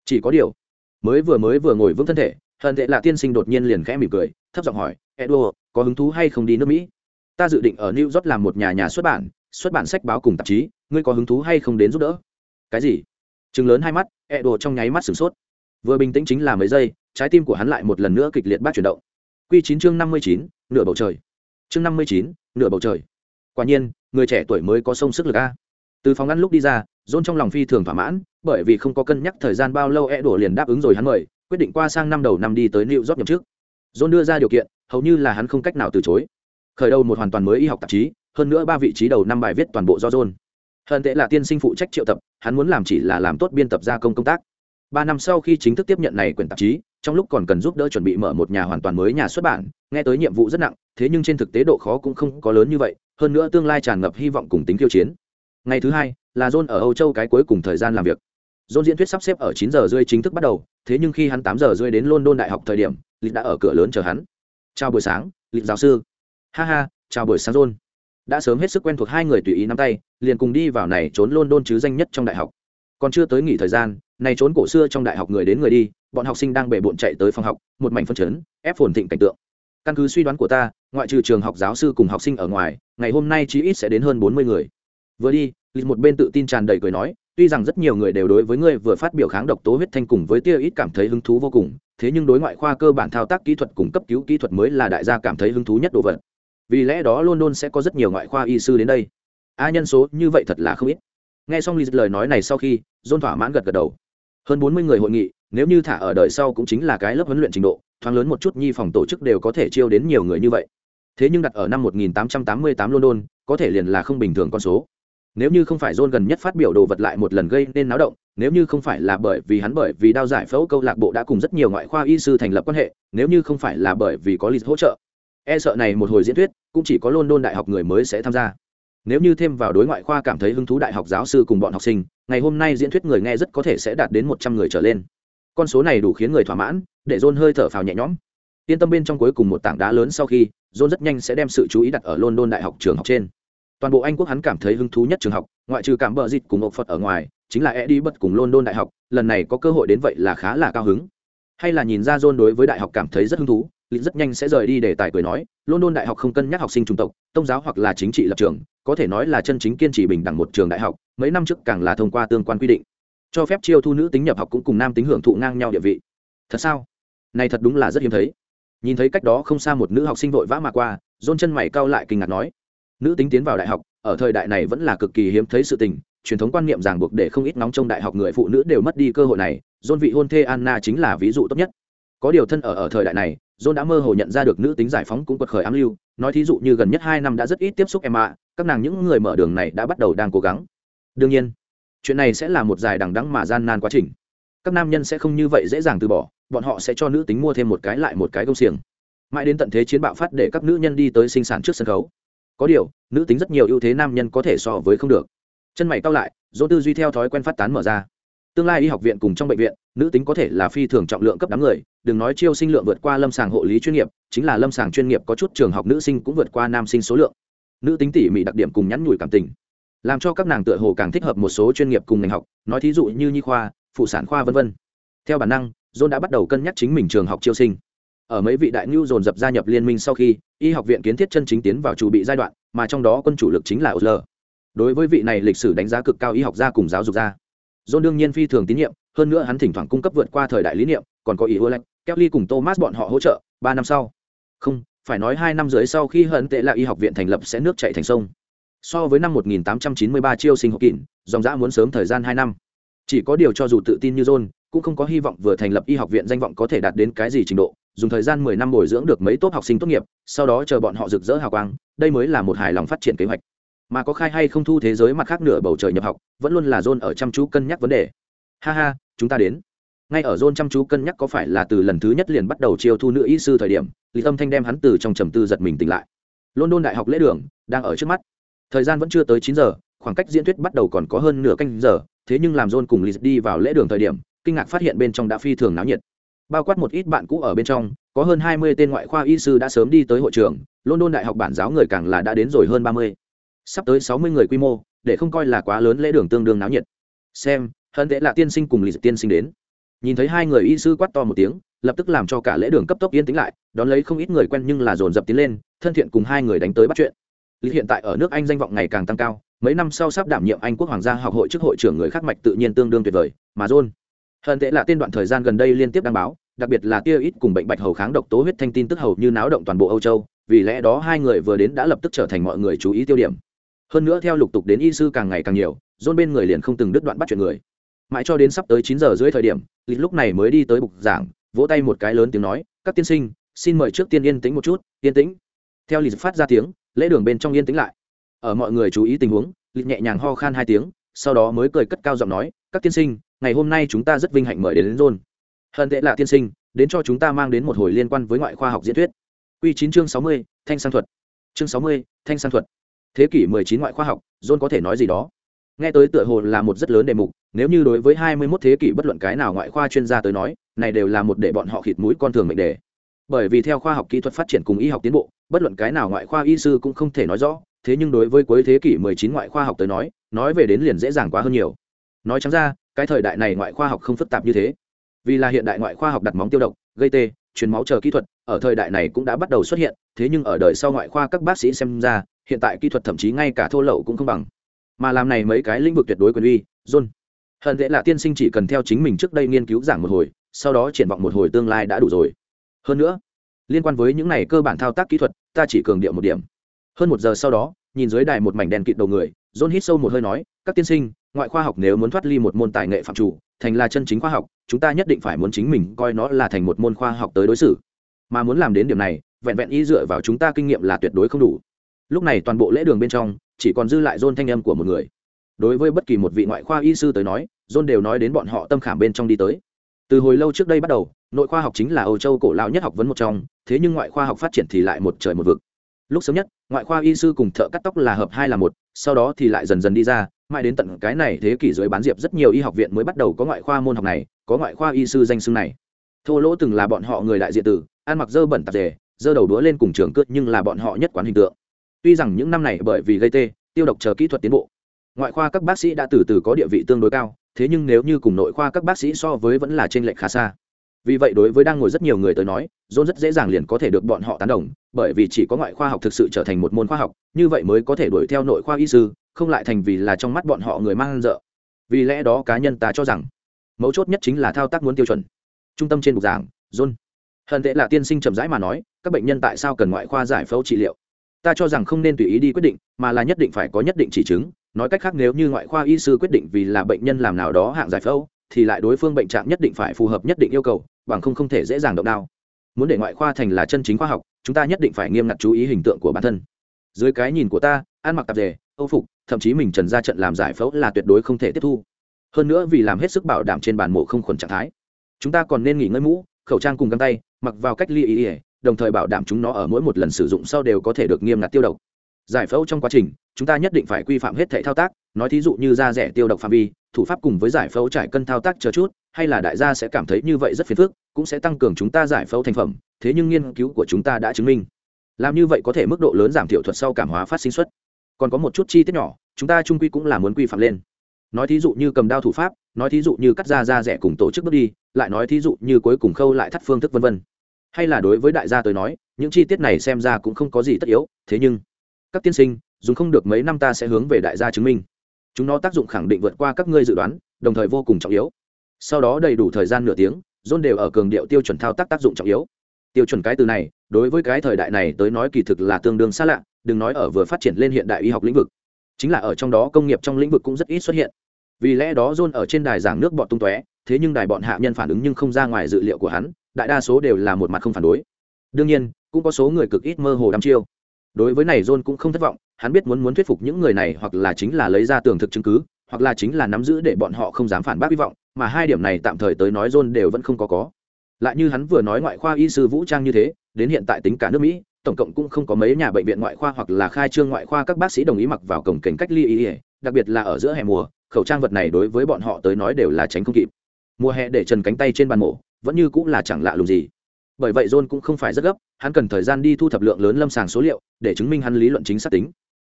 Chỉ có điều mới vừa mới vừa ngồi vững thân thể hận tệ là tiên sinh đột nhiên liền khẽ mỉm cười thấp giọng hỏi Edward, có hứng thú hay không đi nước mỹ? Ta dự định ở new york làm một nhà nhà xuất bản xuất bản sách báo cùng tạp chí ngươi có hứng thú hay không đến giúp đỡ? Cái gì? Chừng lớn hai mắt Edward trong nháy mắt sửng sốt. Vừa bình tĩnh chính là mấy giây trái tim của hắn lại một lần nữa kịch liệt bát chuyển động. Q chín chương năm mươi chín nửa bầu trời. Chương năm mươi chín nửa bầu trời. Quả nhiên người trẻ tuổi mới có sông sức lực a. Từ phòng ngăn lúc đi ra John trong lòng phi thường thỏa mãn, bởi vì không có cân nhắc thời gian bao lâu e đổ liền đáp ứng rồi hắn mời, quyết định qua sang năm đầu năm đi tới new york nhậm chức. John đưa ra điều kiện, hầu như là hắn không cách nào từ chối. Khởi đầu một hoàn toàn mới y học tạp chí, hơn nữa ba vị trí đầu năm bài viết toàn bộ do John. Hơn tệ là tiên sinh phụ trách triệu tập, hắn muốn làm chỉ là làm tốt biên tập gia công công tác. Ba năm sau khi chính thức tiếp nhận này quyển tạp chí, trong lúc còn cần giúp đỡ chuẩn bị mở một nhà hoàn toàn mới nhà xuất bản, nghe tới nhiệm vụ rất nặng, thế nhưng trên thực tế độ khó cũng không có lớn như vậy, hơn nữa tương lai tràn ngập hy vọng cùng tính khiêu chiến. Ngày thứ hai là john ở âu châu cái cuối cùng thời gian làm việc. John diễn thuyết sắp xếp ở chín giờ rơi chính thức bắt đầu, thế nhưng khi hắn tám giờ rơi đến london đại học thời điểm, lịch đã ở cửa lớn chờ hắn. Chào buổi sáng, lịch giáo sư. Ha ha, chào buổi sáng, john. Đã sớm hết sức quen thuộc hai người tùy ý nắm tay, liền cùng đi vào này trốn london chứ danh nhất trong đại học. Còn chưa tới nghỉ thời gian, này trốn cổ xưa trong đại học người đến người đi, bọn học sinh đang bể bộn chạy tới phòng học, một mảnh phân chấn, ép phồn thịnh cảnh tượng. Căn cứ suy đoán của ta, ngoại trừ trường học giáo sư cùng học sinh ở ngoài, ngày hôm nay chí ít sẽ đến hơn bốn mươi người. Vừa đi lịch một bên tự tin tràn đầy cười nói, tuy rằng rất nhiều người đều đối với ngươi vừa phát biểu kháng độc tố huyết thanh cùng với tia ít cảm thấy hứng thú vô cùng, thế nhưng đối ngoại khoa cơ bản thao tác kỹ thuật cùng cấp cứu kỹ thuật mới là đại gia cảm thấy hứng thú nhất đồ vật. Vì lẽ đó london sẽ có rất nhiều ngoại khoa y sư đến đây. A nhân số như vậy thật là không ít. Nghe xong lịch lời nói này sau khi dôn thỏa mãn gật gật đầu. Hơn bốn mươi người hội nghị, nếu như thả ở đời sau cũng chính là cái lớp huấn luyện trình độ, thoáng lớn một chút nhi phòng tổ chức đều có thể chiêu đến nhiều người như vậy. Thế nhưng đặt ở năm 1888 london, có thể liền là không bình thường con số nếu như không phải john gần nhất phát biểu đồ vật lại một lần gây nên náo động, nếu như không phải là bởi vì hắn bởi vì đao giải phẫu câu lạc bộ đã cùng rất nhiều ngoại khoa y sư thành lập quan hệ, nếu như không phải là bởi vì có lịch hỗ trợ e sợ này một hồi diễn thuyết cũng chỉ có london đại học người mới sẽ tham gia. Nếu như thêm vào đối ngoại khoa cảm thấy hứng thú đại học giáo sư cùng bọn học sinh, ngày hôm nay diễn thuyết người nghe rất có thể sẽ đạt đến một trăm người trở lên. Con số này đủ khiến người thỏa mãn, để john hơi thở phào nhẹ nhõm. Yên tâm bên trong cuối cùng một tảng đá lớn sau khi, john rất nhanh sẽ đem sự chú ý đặt ở london đại học trường học trên toàn bộ anh quốc hắn cảm thấy hứng thú nhất trường học, ngoại trừ cảm bờ dịt cùng ngộ phật ở ngoài, chính là e đi bật cùng london đại học, lần này có cơ hội đến vậy là khá là cao hứng. Hay là nhìn ra john đối với đại học cảm thấy rất hứng thú lịch rất nhanh sẽ rời đi để tài cười nói, london đại học không cân nhắc học sinh trung tộc, tôn giáo hoặc là chính trị lập trường, có thể nói là chân chính kiên trì bình đẳng một trường đại học, mấy năm trước càng là thông qua tương quan quy định. Cho phép chiêu thu nữ tính nhập học cũng cùng nam tính hưởng thụ ngang nhau địa vị. Thật sao? Này thật đúng là rất hiếm thấy. Nhìn thấy cách đó không xa một nữ học sinh vội vã mà qua dôn chân mày cau lại kinh ngạc nói nữ tính tiến vào đại học, ở thời đại này vẫn là cực kỳ hiếm thấy sự tình, truyền thống quan niệm ràng buộc để không ít nóng trong đại học người phụ nữ đều mất đi cơ hội này dôn vị hôn thê anna chính là ví dụ tốt nhất. Có điều thân ở ở thời đại này dôn đã mơ hồ nhận ra được nữ tính giải phóng cũng quật khởi ám lưu, nói thí dụ như gần nhất hai năm đã rất ít tiếp xúc em ạ các nàng những người mở đường này đã bắt đầu đang cố gắng. Đương nhiên, chuyện này sẽ là một dài đằng đắng mà gian nan quá trình. Các nam nhân sẽ không như vậy dễ dàng từ bỏ, bọn họ sẽ cho nữ tính mua thêm một cái lại một cái công xiềng. Mãi đến tận thế chiến bạo phát để các nữ nhân đi tới sinh sản trước sân khấu có điều, nữ tính rất nhiều ưu thế nam nhân có thể so với không được. Chân mày cao lại, dỗ tư duy theo thói quen phát tán mở ra. Tương lai y học viện cùng trong bệnh viện, nữ tính có thể là phi thường trọng lượng cấp đám người, đừng nói chiêu sinh lượng vượt qua lâm sàng hộ lý chuyên nghiệp, chính là lâm sàng chuyên nghiệp có chút trường học nữ sinh cũng vượt qua nam sinh số lượng. Nữ tính tỉ mỉ đặc điểm cùng nhắn nhủi cảm tình, làm cho các nàng tựa hồ càng thích hợp một số chuyên nghiệp cùng ngành học, nói thí dụ như nhi khoa, phụ sản khoa v v theo bản năng, john đã bắt đầu cân nhắc chính mình trường học chiêu sinh ở mấy vị đại ngưu dồn dập gia nhập liên minh sau khi, y học viện kiến thiết chân chính tiến vào chủ bị giai đoạn, mà trong đó quân chủ lực chính là osl đối với vị này lịch sử đánh giá cực cao y học gia cùng giáo dục gia. John đương nhiên phi thường tín nhiệm, hơn nữa hắn thỉnh thoảng cung cấp vượt qua thời đại lý niệm, còn có ý hứa lạnh kelly cùng thomas bọn họ hỗ trợ, ba năm sau. Không, phải nói hai năm dưới sau khi hận tệ là y học viện thành lập sẽ nước chạy thành sông. So với năm 1893 chiêu sinh học kỷ, dòng dã muốn sớm thời gian hai năm. Chỉ có điều cho dù tự tin như john, cũng không có hy vọng vừa thành lập y học viện danh vọng có thể đạt đến cái gì trình độ dùng thời gian mười năm bồi dưỡng được mấy tốt học sinh tốt nghiệp, sau đó chờ bọn họ rực rỡ hào quang, đây mới là một hài lòng phát triển kế hoạch. Mà có khai hay không thu thế giới mặt khác nửa bầu trời nhập học, vẫn luôn là john ở chăm chú cân nhắc vấn đề. Ha ha, chúng ta đến. Ngay ở john chăm chú cân nhắc có phải là từ lần thứ nhất liền bắt đầu chiêu thu nữ y sư thời điểm, lý tâm thanh đem hắn từ trong trầm tư giật mình tỉnh lại. London đại học lễ đường, đang ở trước mắt. Thời gian vẫn chưa tới chín giờ, khoảng cách diễn thuyết bắt đầu còn có hơn nửa canh giờ, thế nhưng làm john cùng lý đi vào lễ đường thời điểm, kinh ngạc phát hiện bên trong đã phi thường náo nhiệt bao quát một ít bạn cũ ở bên trong, có hơn hai mươi tên ngoại khoa y sư đã sớm đi tới hội trường, london đại học bản giáo người càng là đã đến rồi hơn ba mươi. Sắp tới sáu mươi người quy mô, để không coi là quá lớn lễ đường tương đương náo nhiệt. Xem hận tệ là tiên sinh cùng lì tiên sinh đến. Nhìn thấy hai người y sư quát to một tiếng, lập tức làm cho cả lễ đường cấp tốc yên tĩnh lại, đón lấy không ít người quen nhưng là dồn dập tiến lên, thân thiện cùng hai người đánh tới bắt chuyện. Lý hiện tại ở nước anh danh vọng ngày càng tăng cao, mấy năm sau sắp đảm nhiệm anh quốc hoàng gia học hội trước hội trưởng người khác mạch tự nhiên tương đương tuyệt vời, mà john hận tệ là tên đoạn thời gian gần đây liên tiếp đăng báo, đặc biệt là tia ít cùng bệnh bạch hầu kháng độc tố huyết thanh tin tức hầu như náo động toàn bộ âu châu, vì lẽ đó hai người vừa đến đã lập tức trở thành mọi người chú ý tiêu điểm. Hơn nữa theo lục tục đến y sư càng ngày càng nhiều dôn bên người liền không từng đứt đoạn bắt chuyện người. Mãi cho đến sắp tới chín giờ rưỡi thời điểm, lịch lúc này mới đi tới bục giảng, vỗ tay một cái lớn tiếng nói, các tiên sinh, xin mời trước tiên yên tĩnh một chút, yên tĩnh. Theo lịch phát ra tiếng, lễ đường bên trong yên tĩnh lại. Ở mọi người chú ý tình huống, lịch nhẹ nhàng ho khan hai tiếng, sau đó mới cười cất cao giọng nói, các tiên sinh ngày hôm nay chúng ta rất vinh hạnh mời đến, đến John. hận tệ là tiên sinh đến cho chúng ta mang đến một hồi liên quan với ngoại khoa học diễn thuyết. Quy chín chương sáu mươi thanh sang thuật. Chương sáu mươi thanh sang thuật. Thế kỷ 19 ngoại khoa học john có thể nói gì đó? Nghe tới tựa hồ là một rất lớn đề mục nếu như đối với 21 thế kỷ bất luận cái nào ngoại khoa chuyên gia tới nói này đều là một để bọn họ khịt mũi con thường mệnh đề. Bởi vì theo khoa học kỹ thuật phát triển cùng y học tiến bộ bất luận cái nào ngoại khoa y sư cũng không thể nói rõ thế nhưng đối với cuối thế kỷ 19 ngoại khoa học tới nói nói về đến liền dễ dàng quá hơn nhiều nói chẳng ra, cái thời đại này ngoại khoa học không phức tạp như thế. Vì là hiện đại ngoại khoa học đặt móng tiêu độc, gây tê, truyền máu chờ kỹ thuật, ở thời đại này cũng đã bắt đầu xuất hiện, thế nhưng ở đời sau ngoại khoa các bác sĩ xem ra, hiện tại kỹ thuật thậm chí ngay cả thô lậu cũng không bằng. Mà làm này mấy cái lĩnh vực tuyệt đối quyền uy, john. Hận dễ là tiên sinh chỉ cần theo chính mình trước đây nghiên cứu giảng một hồi, sau đó triển vọng một hồi tương lai đã đủ rồi. Hơn nữa, liên quan với những này cơ bản thao tác kỹ thuật, ta chỉ cường điệu một điểm. Hơn một giờ sau đó, nhìn dưới đài một mảnh đèn kịt đầu người, john hít sâu một hơi nói, các tiên sinh ngoại khoa học nếu muốn thoát ly một môn tài nghệ phạm chủ, thành là chân chính khoa học, chúng ta nhất định phải muốn chính mình coi nó là thành một môn khoa học tới đối xử. Mà muốn làm đến điểm này, vẹn vẹn y dựa vào chúng ta kinh nghiệm là tuyệt đối không đủ. Lúc này toàn bộ lễ đường bên trong, chỉ còn dư lại dôn thanh âm của một người. Đối với bất kỳ một vị ngoại khoa y sư tới nói dôn đều nói đến bọn họ tâm khảm bên trong đi tới. Từ hồi lâu trước đây bắt đầu, nội khoa học chính là âu châu cổ lao nhất học vấn một trong, thế nhưng ngoại khoa học phát triển thì lại một trời một vực lúc sớm nhất, ngoại khoa y sư cùng thợ cắt tóc là hợp hai là một, sau đó thì lại dần dần đi ra, mãi đến tận cái này thế kỷ dưới bán diệp rất nhiều y học viện mới bắt đầu có ngoại khoa môn học này, có ngoại khoa y sư danh xưng này. Thô lỗ từng là bọn họ người đại diện tử, ăn mặc dơ bẩn tạp dề, dơ đầu đũa lên cùng trường cướp nhưng là bọn họ nhất quán hình tượng. Tuy rằng những năm này bởi vì gây tê, tiêu độc chờ kỹ thuật tiến bộ, ngoại khoa các bác sĩ đã từ từ có địa vị tương đối cao, thế nhưng nếu như cùng nội khoa các bác sĩ so với vẫn là t r ê n lệch khá xa vì vậy đối với đang ngồi rất nhiều người tới nói john rất dễ dàng liền có thể được bọn họ tán đồng, bởi vì chỉ có ngoại khoa học thực sự trở thành một môn khoa học, như vậy mới có thể đuổi theo nội khoa y sư, không lại thành vì là trong mắt bọn họ người mang dợ. Vì lẽ đó cá nhân ta cho rằng, mấu chốt nhất chính là thao tác muốn tiêu chuẩn. Trung tâm trên bục giảng john hận tệ là tiên sinh chậm rãi mà nói, các bệnh nhân tại sao cần ngoại khoa giải phẫu trị liệu? Ta cho rằng không nên tùy ý đi quyết định, mà là nhất định phải có nhất định chỉ chứng, nói cách khác nếu như ngoại khoa y sư quyết định vì là bệnh nhân làm nào đó hạng giải phẫu thì lại đối phương bệnh trạng nhất định phải phù hợp nhất định yêu cầu, bằng không không thể dễ dàng động đao. Muốn để ngoại khoa thành là chân chính khoa học, chúng ta nhất định phải nghiêm ngặt chú ý hình tượng của bản thân. Dưới cái nhìn của ta, ăn mặc tạp dề, âu phục, thậm chí mình trần ra trận làm giải phẫu là tuyệt đối không thể tiếp thu. Hơn nữa vì làm hết sức bảo đảm trên bàn mổ không khuẩn trạng thái, chúng ta còn nên nghỉ ngơi mũ, khẩu trang cùng găng tay, mặc vào cách ly ý ỉa đồng thời bảo đảm chúng nó ở mỗi một lần sử dụng sau đều có thể được nghiêm ngặt tiêu độc. Giải phẫu trong quá trình, chúng ta nhất định phải quy phạm hết thảy thao tác, nói thí dụ như da rẻ tiêu độc phạm vi thủ pháp cùng với giải phẫu trải cân thao tác chờ chút, hay là đại gia sẽ cảm thấy như vậy rất phiền phức, cũng sẽ tăng cường chúng ta giải phẫu thành phẩm, thế nhưng nghiên cứu của chúng ta đã chứng minh. Làm như vậy có thể mức độ lớn giảm thiểu thuật sau cảm hóa phát sinh xuất. Còn có một chút chi tiết nhỏ, chúng ta trung quy cũng là muốn quy phạm lên. Nói thí dụ như cầm đao thủ pháp, nói thí dụ như cắt da da rẻ cùng tổ chức bước đi, lại nói thí dụ như cuối cùng khâu lại thắt phương thức vân vân. Hay là đối với đại gia tới nói, những chi tiết này xem ra cũng không có gì tất yếu, thế nhưng, các tiên sinh dùng không được mấy năm ta sẽ hướng về đại gia chứng minh chúng nó tác dụng khẳng định vượt qua các ngươi dự đoán, đồng thời vô cùng trọng yếu. Sau đó đầy đủ thời gian nửa tiếng dôn đều ở cường điệu tiêu chuẩn thao tác tác dụng trọng yếu. Tiêu chuẩn cái từ này, đối với cái thời đại này tới nói kỳ thực là tương đương xa lạ, đừng nói ở vừa phát triển lên hiện đại y học lĩnh vực. Chính là ở trong đó công nghiệp trong lĩnh vực cũng rất ít xuất hiện. Vì lẽ đó john ở trên đài giảng nước bọn tung tóe, thế nhưng đài bọn hạ nhân phản ứng nhưng không ra ngoài dự liệu của hắn, đại đa số đều là một mặt không phản đối. Đương nhiên, cũng có số người cực ít mơ hồ đăm chiêu. Đối với này john cũng không thất vọng hắn biết muốn muốn thuyết phục những người này hoặc là chính là lấy ra tường thực chứng cứ, hoặc là chính là nắm giữ để bọn họ không dám phản bác hy vọng, mà hai điểm này tạm thời tới nói john đều vẫn không có có. Lại như hắn vừa nói ngoại khoa y sư vũ trang như thế, đến hiện tại tính cả nước mỹ, tổng cộng cũng không có mấy nhà bệnh viện ngoại khoa hoặc là khai trương ngoại khoa các bác sĩ đồng ý mặc vào cổng cảnh cách ly y đặc biệt là ở giữa hè mùa, khẩu trang vật này đối với bọn họ tới nói đều là tránh không kịp. Mùa hè để trần cánh tay trên bàn mổ, vẫn như cũng là chẳng lạ lùng gì. Bởi vậy john cũng không phải rất gấp, hắn cần thời gian đi thu thập lượng lớn lâm sàng số liệu để chứng minh hắn lý luận chính xác tính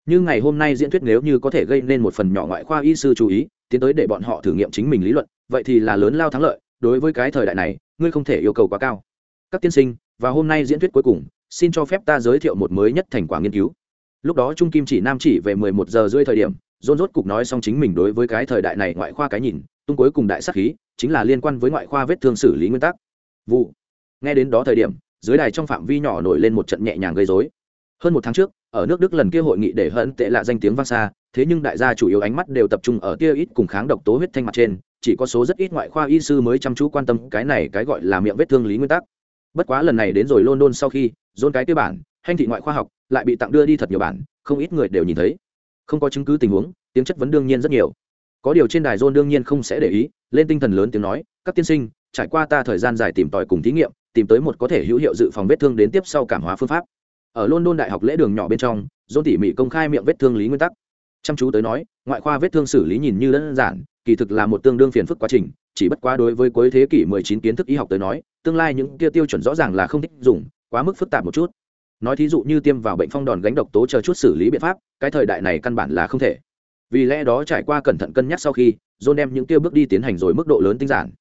như ngày hôm nay diễn thuyết nếu như có thể gây nên một phần nhỏ ngoại khoa y sư chú ý, tiến tới để bọn họ thử nghiệm chính mình lý luận, vậy thì là lớn lao thắng lợi, đối với cái thời đại này, ngươi không thể yêu cầu quá cao. Các tiên sinh, và hôm nay diễn thuyết cuối cùng, xin cho phép ta giới thiệu một mới nhất thành quả nghiên cứu. Lúc đó trung kim chỉ nam chỉ về mười một giờ rưỡi thời điểm dôn rốt cục nói xong chính mình đối với cái thời đại này ngoại khoa cái nhìn, tung cuối cùng đại sắc khí, chính là liên quan với ngoại khoa vết thương xử lý nguyên tắc. Vụ. Nghe đến đó thời điểm, dưới đài trong phạm vi nhỏ nổi lên một trận nhẹ nhàng gây dối hơn một tháng trước ở nước đức lần kia hội nghị để hận tệ lạ danh tiếng vang xa, thế nhưng đại gia chủ yếu ánh mắt đều tập trung ở tia ít cùng kháng độc tố huyết thanh mặt trên, chỉ có số rất ít ngoại khoa y sư mới chăm chú quan tâm cái này cái gọi là miệng vết thương lý nguyên tắc. Bất quá lần này đến rồi london sau khi dôn cái kia bản hành thị ngoại khoa học, lại bị tặng đưa đi thật nhiều bản, không ít người đều nhìn thấy. Không có chứng cứ tình huống, tiếng chất vấn đương nhiên rất nhiều. Có điều trên đài dôn đương nhiên không sẽ để ý, lên tinh thần lớn tiếng nói, các tiên sinh, trải qua ta thời gian dài tìm tòi cùng thí nghiệm, tìm tới một có thể hữu hiệu dự phòng vết thương đến tiếp sau cảm hóa phương pháp ở london đại học lễ đường nhỏ bên trong dôn tỉ mỉ công khai miệng vết thương lý nguyên tắc. Chăm chú tới nói, ngoại khoa vết thương xử lý nhìn như đơn giản, kỳ thực là một tương đương phiền phức quá trình, chỉ bất quá đối với cuối thế kỷ 19 kiến thức y học tới nói, tương lai những kia tiêu chuẩn rõ ràng là không thích dùng, quá mức phức tạp một chút. Nói thí dụ như tiêm vào bệnh phong đòn gánh độc tố chờ chút xử lý biện pháp, cái thời đại này căn bản là không thể. Vì lẽ đó trải qua cẩn thận cân nhắc sau khi, john đem những tiêu bước đi tiến hành rồi mức độ lớn tinh giản.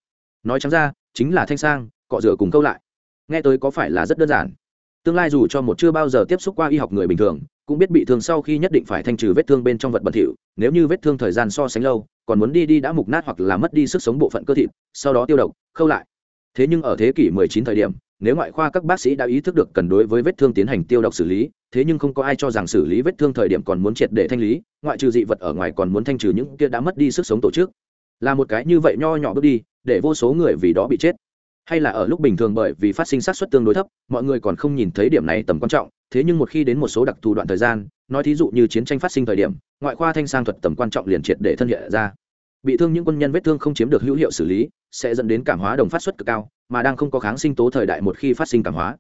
Nói trắng ra, chính là thanh sang, cọ rửa cùng câu lại. Nghe tới có phải là rất đơn giản? Tương lai dù cho một chưa bao giờ tiếp xúc qua y học người bình thường, cũng biết bị thương sau khi nhất định phải thanh trừ vết thương bên trong vật bẩn thỉu, nếu như vết thương thời gian so sánh lâu, còn muốn đi đi đã mục nát hoặc là mất đi sức sống bộ phận cơ thịt, sau đó tiêu độc, khâu lại. Thế nhưng ở thế kỷ 19 thời điểm, nếu ngoại khoa các bác sĩ đã ý thức được cần đối với vết thương tiến hành tiêu độc xử lý, thế nhưng không có ai cho rằng xử lý vết thương thời điểm còn muốn triệt để thanh lý, ngoại trừ dị vật ở ngoài còn muốn thanh trừ những kia đã mất đi sức sống tổ chức. Là một cái như vậy nho nhỏ bước đi, để vô số người vì đó bị chết hay là ở lúc bình thường bởi vì phát sinh sát xuất tương đối thấp, mọi người còn không nhìn thấy điểm này tầm quan trọng, thế nhưng một khi đến một số đặc thù đoạn thời gian, nói thí dụ như chiến tranh phát sinh thời điểm, ngoại khoa thanh sang thuật tầm quan trọng liền triệt để thân hiện ra. Bị thương những quân nhân vết thương không chiếm được hữu hiệu xử lý, sẽ dẫn đến cảm hóa đồng phát xuất cực cao, mà đang không có kháng sinh tố thời đại một khi phát sinh cảm hóa.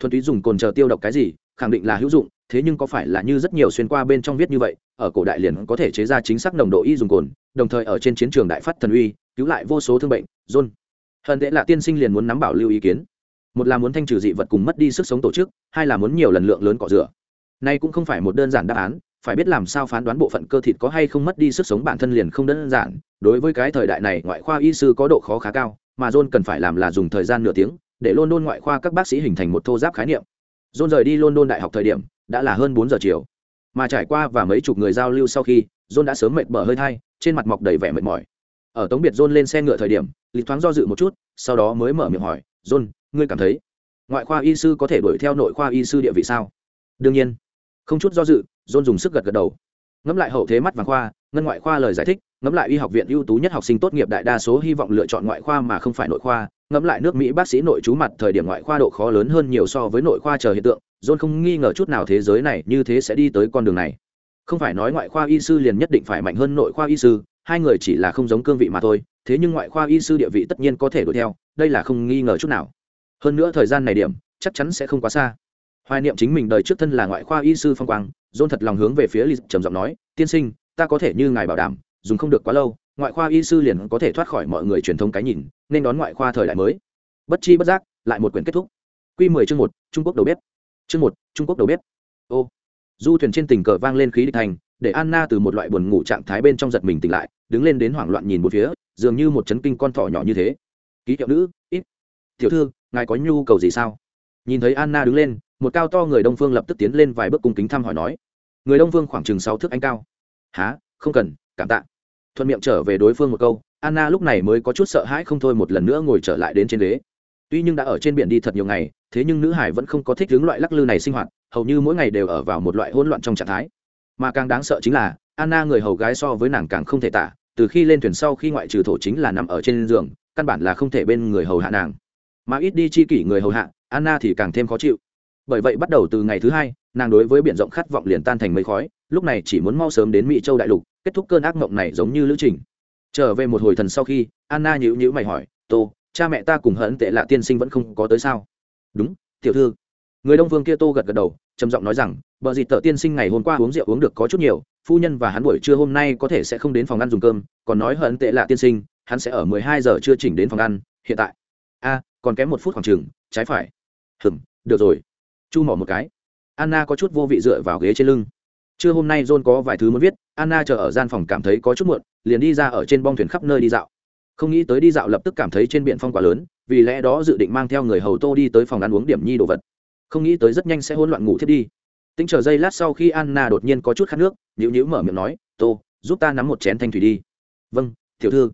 Thuần túy dùng cồn chờ tiêu độc cái gì, khẳng định là hữu dụng, thế nhưng có phải là như rất nhiều xuyên qua bên trong viết như vậy, ở cổ đại liền có thể chế ra chính xác nồng độ y dùng cồn, đồng thời ở trên chiến trường đại phát thần uy, cứu lại vô số thương bệnh john hận tệ là tiên sinh liền muốn nắm bảo lưu ý kiến. Một là muốn thanh trừ dị vật cùng mất đi sức sống tổ chức, hai là muốn nhiều lần lượng lớn cọ rửa. Nay cũng không phải một đơn giản đáp án, phải biết làm sao phán đoán bộ phận cơ thịt có hay không mất đi sức sống bản thân liền không đơn giản. Đối với cái thời đại này, ngoại khoa y sư có độ khó khá cao, mà john cần phải làm là dùng thời gian nửa tiếng để london ngoại khoa các bác sĩ hình thành một thô giáp khái niệm. John rời đi london đại học thời điểm, đã là hơn bốn giờ chiều. Mà trải qua và mấy chục người giao lưu sau khi, john đã sớm mệt bở hơi thai, trên mặt mọc đầy vẻ mệt mỏi ở tống biệt john lên xe ngựa thời điểm lịch thoáng do dự một chút, sau đó mới mở miệng hỏi john ngươi cảm thấy ngoại khoa y sư có thể đuổi theo nội khoa y sư địa vị sao? Đương nhiên. Không chút do dự john dùng sức gật gật đầu. Ngẫm lại hậu thế mắt vàng khoa, ngân ngoại khoa lời giải thích, ngẫm lại y học viện ưu tú nhất học sinh tốt nghiệp đại đa số hy vọng lựa chọn ngoại khoa mà không phải nội khoa, ngẫm lại nước mỹ bác sĩ nội trú mặt thời điểm ngoại khoa độ khó lớn hơn nhiều so với nội khoa chờ hiện tượng john không nghi ngờ chút nào thế giới này như thế sẽ đi tới con đường này. Không phải nói ngoại khoa y sư liền nhất định phải mạnh hơn nội khoa y sư hai người chỉ là không giống cương vị mà thôi, thế nhưng ngoại khoa y sư địa vị tất nhiên có thể đuổi theo, đây là không nghi ngờ chút nào. Hơn nữa thời gian này điểm, chắc chắn sẽ không quá xa. Hoài niệm chính mình đời trước thân là ngoại khoa y sư phong quang dôn thật lòng hướng về phía lý trầm giọng nói, tiên sinh, ta có thể như ngài bảo đảm, dùng không được quá lâu, ngoại khoa y sư liền có thể thoát khỏi mọi người truyền thông cái nhìn, nên đón ngoại khoa thời đại mới. Bất chi bất giác, lại một quyển kết thúc. Q mười chương một, trung quốc đầu bếp. Chương một, trung quốc đầu bếp. Ô. Du thuyền trên tình cờ vang lên khí địch thành để anna từ một loại buồn ngủ trạng thái bên trong giật mình tỉnh lại, đứng lên đến hoảng loạn nhìn một phía, dường như một chấn kinh con thỏ nhỏ như thế. Ký hiệu nữ, ít. Tiểu thư, ngài có nhu cầu gì sao? Nhìn thấy anna đứng lên, một cao to người đông phương lập tức tiến lên vài bước cung kính thăm hỏi nói. Người đông phương khoảng chừng sáu thước anh cao. Há không cần, cảm tạ. Thuận miệng trở về đối phương một câu, anna lúc này mới có chút sợ hãi không thôi một lần nữa ngồi trở lại đến trên ghế. Tuy nhưng đã ở trên biển đi thật nhiều ngày, thế nhưng nữ hải vẫn không có thích hướng loại lắc lư này sinh hoạt, hầu như mỗi ngày đều ở vào một loại hỗn loạn trong trạng thái mà càng đáng sợ chính là, anna người hầu gái so với nàng càng không thể tả, từ khi lên thuyền sau khi ngoại trừ thổ chính là nằm ở trên giường, căn bản là không thể bên người hầu hạ nàng. Mà ít đi chi kỷ người hầu hạ, anna thì càng thêm khó chịu. Bởi vậy bắt đầu từ ngày thứ hai, nàng đối với biển rộng khát vọng liền tan thành mây khói, lúc này chỉ muốn mau sớm đến mỹ châu đại lục, kết thúc cơn ác mộng này giống như lữ trình. Trở về một hồi thần sau khi, anna nhữ nhữ mày hỏi, tô, cha mẹ ta cùng hận tệ lạ tiên sinh vẫn không có tới sao? Đúng, tiểu thư. Người đông vương kia tô gật gật đầu trầm giọng nói rằng bờ dịt tợ tiên sinh ngày hôm qua uống rượu uống được có chút nhiều, phu nhân và hắn buổi trưa hôm nay có thể sẽ không đến phòng ăn dùng cơm, còn nói hận tệ lạ tiên sinh, hắn sẽ ở mười hai giờ chưa chỉnh đến phòng ăn, hiện tại. A, còn kém một phút khoảng chừng, trái phải. Hừm, được rồi. Chu mỏ một cái. Anna có chút vô vị dựa vào ghế trên lưng. Trưa hôm nay john có vài thứ muốn viết, anna chờ ở gian phòng cảm thấy có chút muộn, liền đi ra ở trên bong thuyền khắp nơi đi dạo. Không nghĩ tới đi dạo lập tức cảm thấy trên biển phong quá lớn, vì lẽ đó dự định mang theo người hầu tô đi tới phòng ăn uống điểm nhi đồ vật không nghĩ tới rất nhanh sẽ hỗn loạn ngủ thiết đi. Tính chờ giây lát sau khi anna đột nhiên có chút khát nước nhữ nhữ mở miệng nói, tô, giúp ta nắm một chén thanh thủy đi. Vâng tiểu thư.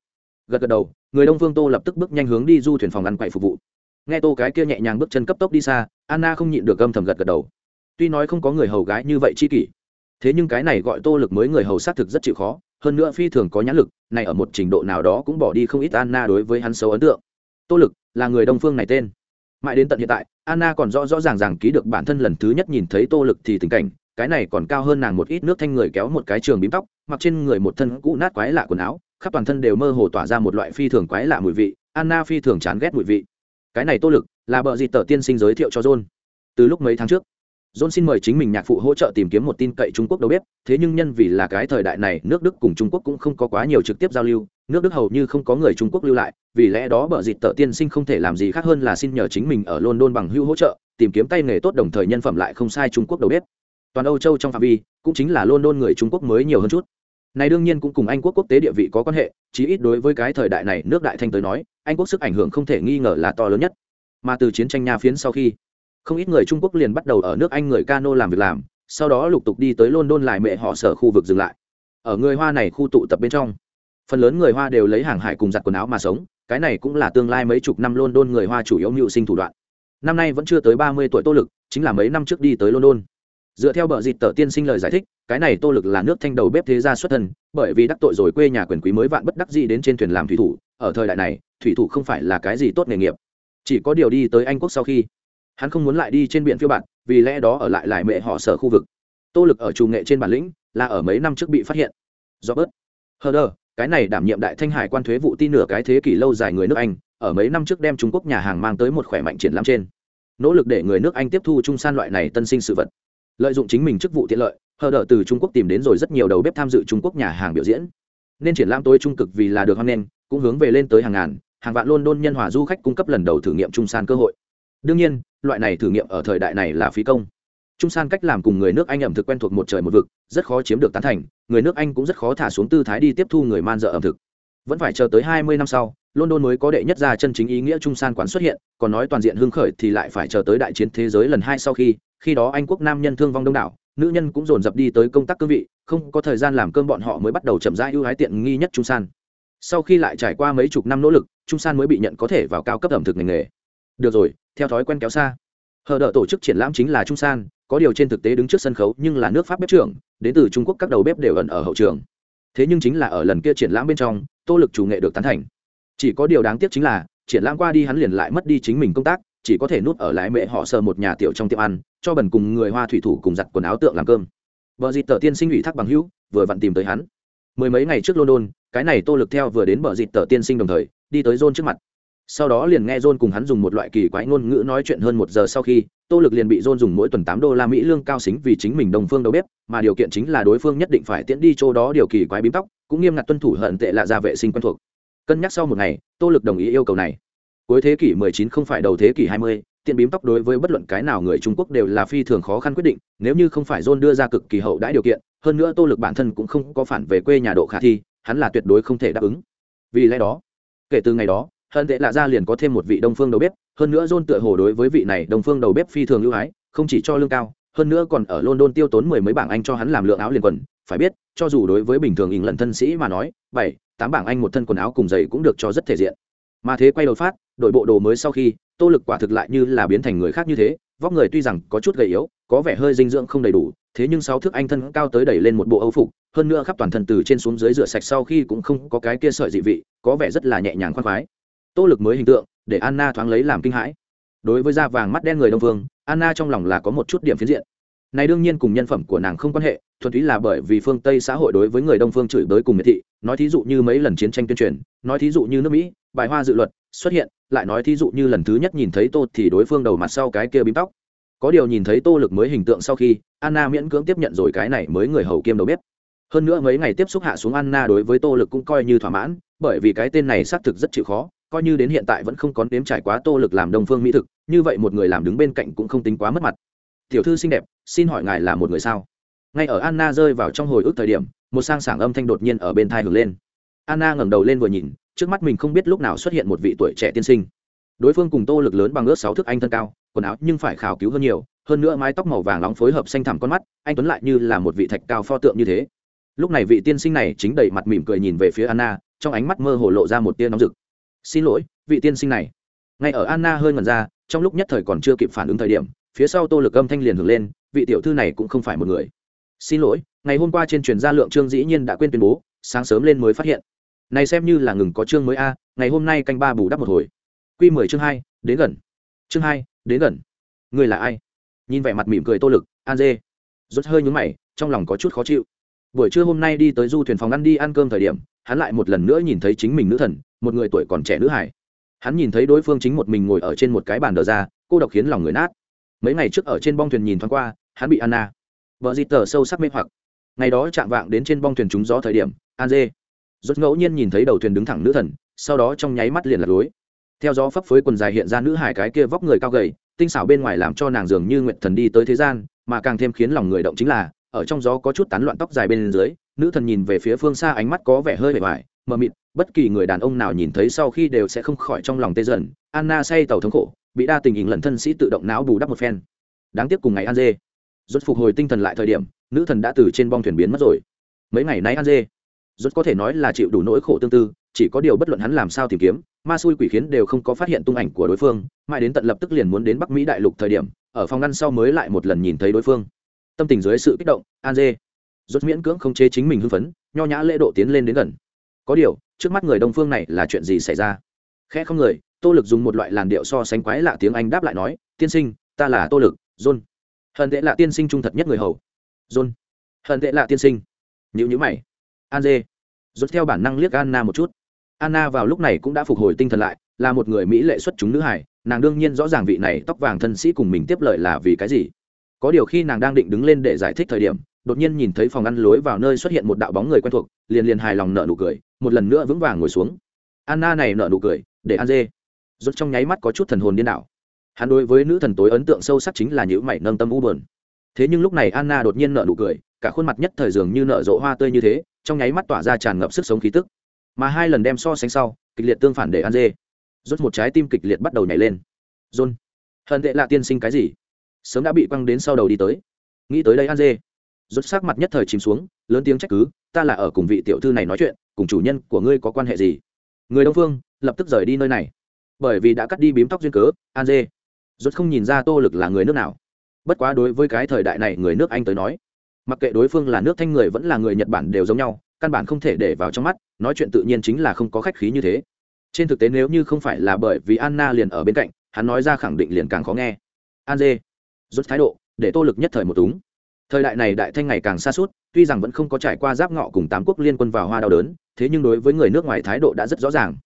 Gật gật đầu, người đông phương tô lập tức bước nhanh hướng đi du thuyền phòng ăn quậy phục vụ. Nghe tô cái kia nhẹ nhàng bước chân cấp tốc đi xa, anna không nhịn được gâm thầm gật gật đầu. Tuy nói không có người hầu gái như vậy chi kỷ, thế nhưng cái này gọi tô lực mới người hầu xác thực rất chịu khó, hơn nữa phi thường có nhãn lực, này ở một trình độ nào đó cũng bỏ đi không ít anna đối với hắn xấu ấn tượng. Tô lực là người đông phương này tên mãi đến tận hiện tại, anna còn rõ rõ ràng ràng ký được bản thân lần thứ nhất nhìn thấy tô lực thì tình cảnh, cái này còn cao hơn nàng một ít nước thanh người kéo một cái trường bím tóc, mặc trên người một thân cũ nát quái lạ quần áo, khắp toàn thân đều mơ hồ tỏa ra một loại phi thường quái lạ mùi vị, anna phi thường chán ghét mùi vị. Cái này tô lực là bờ gì tờ tiên sinh giới thiệu cho john. Từ lúc mấy tháng trước john xin mời chính mình nhạc phụ hỗ trợ tìm kiếm một tin cậy trung quốc đầu bếp, thế nhưng nhân vì là cái thời đại này, nước đức cùng trung quốc cũng không có quá nhiều trực tiếp giao lưu, nước đức hầu như không có người trung quốc lưu lại, vì lẽ đó bờ dịt tợ tiên sinh không thể làm gì khác hơn là xin nhờ chính mình ở london bằng hưu hỗ trợ, tìm kiếm tay nghề tốt đồng thời nhân phẩm lại không sai trung quốc đầu bếp. Toàn âu châu trong phạm vi, cũng chính là london người trung quốc mới nhiều hơn chút. Này đương nhiên cũng cùng anh quốc quốc tế địa vị có quan hệ, chí ít đối với cái thời đại này nước đại thanh tới nói, anh quốc sức ảnh hưởng không thể nghi ngờ là to lớn nhất. Mà từ chiến tranh nha phiến sau khi không ít người trung quốc liền bắt đầu ở nước anh người cano làm việc làm, sau đó lục tục đi tới london lại mẹ họ sở khu vực dừng lại. Ở người hoa này khu tụ tập bên trong, phần lớn người hoa đều lấy hàng hải cùng giặt quần áo mà sống, cái này cũng là tương lai mấy chục năm london người hoa chủ yếu mưu sinh thủ đoạn. Năm nay vẫn chưa tới ba mươi tuổi tô lực, chính là mấy năm trước đi tới london. Dựa theo bờ dịt tờ tiên sinh lời giải thích, cái này tô lực là nước thanh đầu bếp thế gia xuất thân, bởi vì đắc tội rồi quê nhà quyền quý mới vạn bất đắc gì đến trên thuyền làm thủy thủ, ở thời đại này, thủy thủ không phải là cái gì tốt nghề nghiệp. Chỉ có điều đi tới anh quốc sau khi hắn không muốn lại đi trên biển phiêu bạt, vì lẽ đó ở lại lại mẹ họ sở khu vực. Tô lực ở trù nghệ trên bản lĩnh, là ở mấy năm trước bị phát hiện. Do bớt hờ đờ cái này đảm nhiệm đại thanh hải quan thuế vụ tin nửa cái thế kỷ lâu dài người nước anh, ở mấy năm trước đem trung quốc nhà hàng mang tới một khỏe mạnh triển lãm trên. Nỗ lực để người nước anh tiếp thu trung san loại này tân sinh sự vật. Lợi dụng chính mình chức vụ tiện lợi hờ đờ từ trung quốc tìm đến rồi rất nhiều đầu bếp tham dự trung quốc nhà hàng biểu diễn. Nên triển lãm tối trung cực vì là được hoan nghênh, cũng hướng về lên tới hàng ngàn, hàng vạn luôn đôn nhân hòa du khách cung cấp lần đầu thử nghiệm trung san cơ hội. Đương nhiên loại này thử nghiệm ở thời đại này là phí công. Trung san cách làm cùng người nước anh ẩm thực quen thuộc một trời một vực, rất khó chiếm được tán thành, người nước anh cũng rất khó thả xuống tư thái đi tiếp thu người man dợ ẩm thực. Vẫn phải chờ tới hai mươi năm sau, london mới có đệ nhất ra chân chính ý nghĩa trung san quán xuất hiện, còn nói toàn diện hưng khởi thì lại phải chờ tới đại chiến thế giới lần hai sau khi khi đó anh quốc nam nhân thương vong đông đảo, nữ nhân cũng dồn dập đi tới công tác cương vị, không có thời gian làm cơm bọn họ mới bắt đầu chậm rãi ưu ái tiện nghi nhất trung san. Sau khi lại trải qua mấy chục năm nỗ lực, trung san mới bị nhận có thể vào cao cấp ẩm thực ngành nghề được rồi, theo thói quen kéo xa. Hờ đợi tổ chức triển lãm chính là trung san, có điều trên thực tế đứng trước sân khấu nhưng là nước pháp bếp trưởng, đến từ trung quốc các đầu bếp đều ẩn ở hậu trường. Thế nhưng chính là ở lần kia triển lãm bên trong, tô lực chủ nghệ được tán thành. Chỉ có điều đáng tiếc chính là, triển lãm qua đi hắn liền lại mất đi chính mình công tác, chỉ có thể nút ở lại mẹ họ sờ một nhà tiểu trong tiệm ăn, cho bần cùng người hoa thủy thủ cùng giặt quần áo tượng làm cơm. Vợ dịt tờ tiên sinh ủy thác bằng hữu, vừa vặn tìm tới hắn. Mười mấy ngày trước london, cái này tô lực theo vừa đến bờ dịt tờ tiên sinh đồng thời, đi tới john trước mặt sau đó liền nghe john cùng hắn dùng một loại kỳ quái ngôn ngữ nói chuyện hơn một giờ sau khi tô lực liền bị john dùng mỗi tuần tám đô la mỹ lương cao xính vì chính mình đồng phương đầu bếp mà điều kiện chính là đối phương nhất định phải tiễn đi chỗ đó điều kỳ quái bím tóc cũng nghiêm ngặt tuân thủ hận tệ lạ ra vệ sinh quen thuộc cân nhắc sau một ngày tô lực đồng ý yêu cầu này cuối thế kỷ 19 không phải đầu thế kỷ 20, tiện bím tóc đối với bất luận cái nào người Trung Quốc đều là phi thường khó khăn quyết định, nếu như không phải John đưa ra cực kỳ hậu đãi điều kiện, hơn nữa Tô Lực bản thân cũng không có phản về quê nhà độ khả thi, hắn là tuyệt đối không thể đáp ứng. Vì lẽ đó, kể từ ngày đó, hơn tệ lạ ra liền có thêm một vị đông phương đầu bếp, hơn nữa John tựa hồ đối với vị này đông phương đầu bếp phi thường ưu ái, không chỉ cho lương cao, hơn nữa còn ở London tiêu tốn mười mấy bảng Anh cho hắn làm lượng áo liền quần, phải biết, cho dù đối với bình thường ỉn lần thân sĩ mà nói, bảy, tám bảng Anh một thân quần áo cùng giày cũng được cho rất thể diện. Mà thế quay đầu phát, đội bộ đồ mới sau khi, Tô Lực quả thực lại như là biến thành người khác như thế, vóc người tuy rằng có chút gầy yếu, có vẻ hơi dinh dưỡng không đầy đủ, thế nhưng sáu thước anh thân cao tới đẩy lên một bộ âu phục, hơn nữa khắp toàn thân từ trên xuống dưới rửa sạch sau khi cũng không có cái kia sợi dị vị, có vẻ rất là nhẹ nhàng khoan khoái. Tô Lực mới hình tượng, để Anna thoáng lấy làm kinh hãi. Đối với da vàng mắt đen người Đông Phương, Anna trong lòng là có một chút điểm phiến diện. Này đương nhiên cùng nhân phẩm của nàng không quan hệ thuần túy là bởi vì phương tây xã hội đối với người đông phương chửi bới cùng miệt thị nói thí dụ như mấy lần chiến tranh tuyên truyền nói thí dụ như nước mỹ bài hoa dự luật xuất hiện lại nói thí dụ như lần thứ nhất nhìn thấy tô thì đối phương đầu mặt sau cái kia bím tóc. Có điều nhìn thấy tô lực mới hình tượng sau khi anna miễn cưỡng tiếp nhận rồi cái này mới người hầu kiêm đầu bếp. Hơn nữa mấy ngày tiếp xúc hạ xuống anna đối với tô lực cũng coi như thỏa mãn bởi vì cái tên này xác thực rất chịu khó coi như đến hiện tại vẫn không có đếm trải quá tô lực làm đông phương mỹ thực, như vậy một người làm đứng bên cạnh cũng không tính quá mất mặt. Tiểu thư xinh đẹp, xin hỏi ngài là một người sao? Ngay ở anna rơi vào trong hồi ức thời điểm, một sang sảng âm thanh đột nhiên ở bên thai hưởng lên. Anna ngẩng đầu lên vừa nhìn, trước mắt mình không biết lúc nào xuất hiện một vị tuổi trẻ tiên sinh. Đối phương cùng tô lực lớn bằng ước sáu thước anh thân cao, quần áo nhưng phải khảo cứu hơn nhiều, hơn nữa mái tóc màu vàng nóng phối hợp xanh thẳm con mắt, anh tuấn lại như là một vị thạch cao pho tượng như thế. Lúc này vị tiên sinh này chính đầy mặt mỉm cười nhìn về phía anna, trong ánh mắt mơ hồ lộ ra một tia nóng rực xin lỗi, vị tiên sinh này. Ngay ở anna hơi ngần ra, trong lúc nhất thời còn chưa kịp phản ứng thời điểm, phía sau tô lực âm thanh liền hưởng lên, vị tiểu thư này cũng không phải một người. Xin lỗi, ngày hôm qua trên truyền gia lượng trương dĩ nhiên đã quên tuyên bố, sáng sớm lên mới phát hiện. Này xem như là ngừng có chương mới a, ngày hôm nay canh ba bù đắp một hồi. Q mười chương hai, đến gần. Chương hai, đến gần. Người là ai? Nhìn vẻ mặt mỉm cười tô lực, an dê. Rút hơi nhúng mày, trong lòng có chút khó chịu. Buổi trưa hôm nay đi tới du thuyền phòng ăn đi ăn cơm thời điểm hắn lại một lần nữa nhìn thấy chính mình nữ thần, một người tuổi còn trẻ nữ hải. Hắn nhìn thấy đối phương chính một mình ngồi ở trên một cái bàn đờ ra, cô độc khiến lòng người nát. Mấy ngày trước ở trên bong thuyền nhìn thoáng qua, hắn bị anna. Vợ di tờ sâu sắc mê hoặc. Ngày đó chạm vạng đến trên bong thuyền trúng gió thời điểm, an dê rốt ngẫu nhiên nhìn thấy đầu thuyền đứng thẳng nữ thần, sau đó trong nháy mắt liền lật lối. Theo gió phấp phới quần dài hiện ra nữ hải cái kia vóc người cao gầy, tinh xảo bên ngoài làm cho nàng dường như nguyện thần đi tới thế gian, mà càng thêm khiến lòng người động chính là, ở trong gió có chút tán loạn tóc dài bên dưới nữ thần nhìn về phía phương xa ánh mắt có vẻ hơi vẻ vải, mờ mịt bất kỳ người đàn ông nào nhìn thấy sau khi đều sẽ không khỏi trong lòng tê dần. Anna say tàu thống khổ bị đa tình hình lần thân sĩ tự động não bù đắp một phen. Đáng tiếc cùng ngày an dê. Rốt phục hồi tinh thần lại thời điểm nữ thần đã từ trên bong thuyền biến mất rồi. Mấy ngày nay an dê rốt có thể nói là chịu đủ nỗi khổ tương tư chỉ có điều bất luận hắn làm sao tìm kiếm ma xui quỷ khiến đều không có phát hiện tung ảnh của đối phương mãi đến tận lập tức liền muốn đến bắc mỹ đại lục thời điểm ở phòng ngăn sau mới lại một lần nhìn thấy đối phương. Tâm tình dưới sự kích động an dê rốt miễn cưỡng không chế chính mình hưng phấn, nho nhã lễ độ tiến lên đến gần. Có điều, trước mắt người đông phương này là chuyện gì xảy ra? Khẽ không người, tô lực dùng một loại làn điệu so sánh quái lạ tiếng anh đáp lại nói, tiên sinh, ta là tô lực, john. Hận tệ là tiên sinh trung thật nhất người hầu. John. Hận tệ là tiên sinh. Nhữ nhữ mày. An dê rút theo bản năng liếc anna một chút. Anna vào lúc này cũng đã phục hồi tinh thần lại, là một người mỹ lệ xuất chúng nữ hải nàng đương nhiên rõ ràng vị này tóc vàng thân sĩ cùng mình tiếp lời là vì cái gì. Có điều khi nàng đang định đứng lên để giải thích thời điểm đột nhiên nhìn thấy phòng ăn lối vào nơi xuất hiện một đạo bóng người quen thuộc, liền liền hài lòng nợ nụ cười, một lần nữa vững vàng ngồi xuống. Anna này nợ nụ cười, để ăn dê. Rút trong nháy mắt có chút thần hồn điên đảo. Hắn đối với nữ thần tối ấn tượng sâu sắc chính là những mảy nâng tâm u bờn thế nhưng lúc này anna đột nhiên nợ nụ cười, cả khuôn mặt nhất thời dường như nở rộ hoa tươi như thế, trong nháy mắt tỏa ra tràn ngập sức sống khí tức. Mà hai lần đem so sánh sau, kịch liệt tương phản để ăn dê. Rút một trái tim kịch liệt bắt đầu nhảy lên. John, hận tệ là tiên sinh cái gì? Sớm đã bị quăng đến sau đầu đi tới. Nghĩ tới đây ăn dê rút sắc mặt nhất thời chìm xuống, lớn tiếng trách cứ, ta là ở cùng vị tiểu thư này nói chuyện, cùng chủ nhân của ngươi có quan hệ gì? Người đông phương lập tức rời đi nơi này. Bởi vì đã cắt đi bím tóc duyên cớ, an dê. Rút không nhìn ra tô lực là người nước nào. Bất quá đối với cái thời đại này người nước anh tới nói, mặc kệ đối phương là nước thanh người vẫn là người nhật bản đều giống nhau, căn bản không thể để vào trong mắt, nói chuyện tự nhiên chính là không có khách khí như thế. Trên thực tế nếu như không phải là bởi vì anna liền ở bên cạnh, hắn nói ra khẳng định liền càng khó nghe. An dê. Rút thái độ, để tô lực nhất thời một túng thời đại này đại thanh ngày càng xa suốt, tuy rằng vẫn không có trải qua giáp ngọ cùng tám quốc liên quân vào hoa đau đớn, thế nhưng đối với người nước ngoài thái độ đã rất rõ ràng.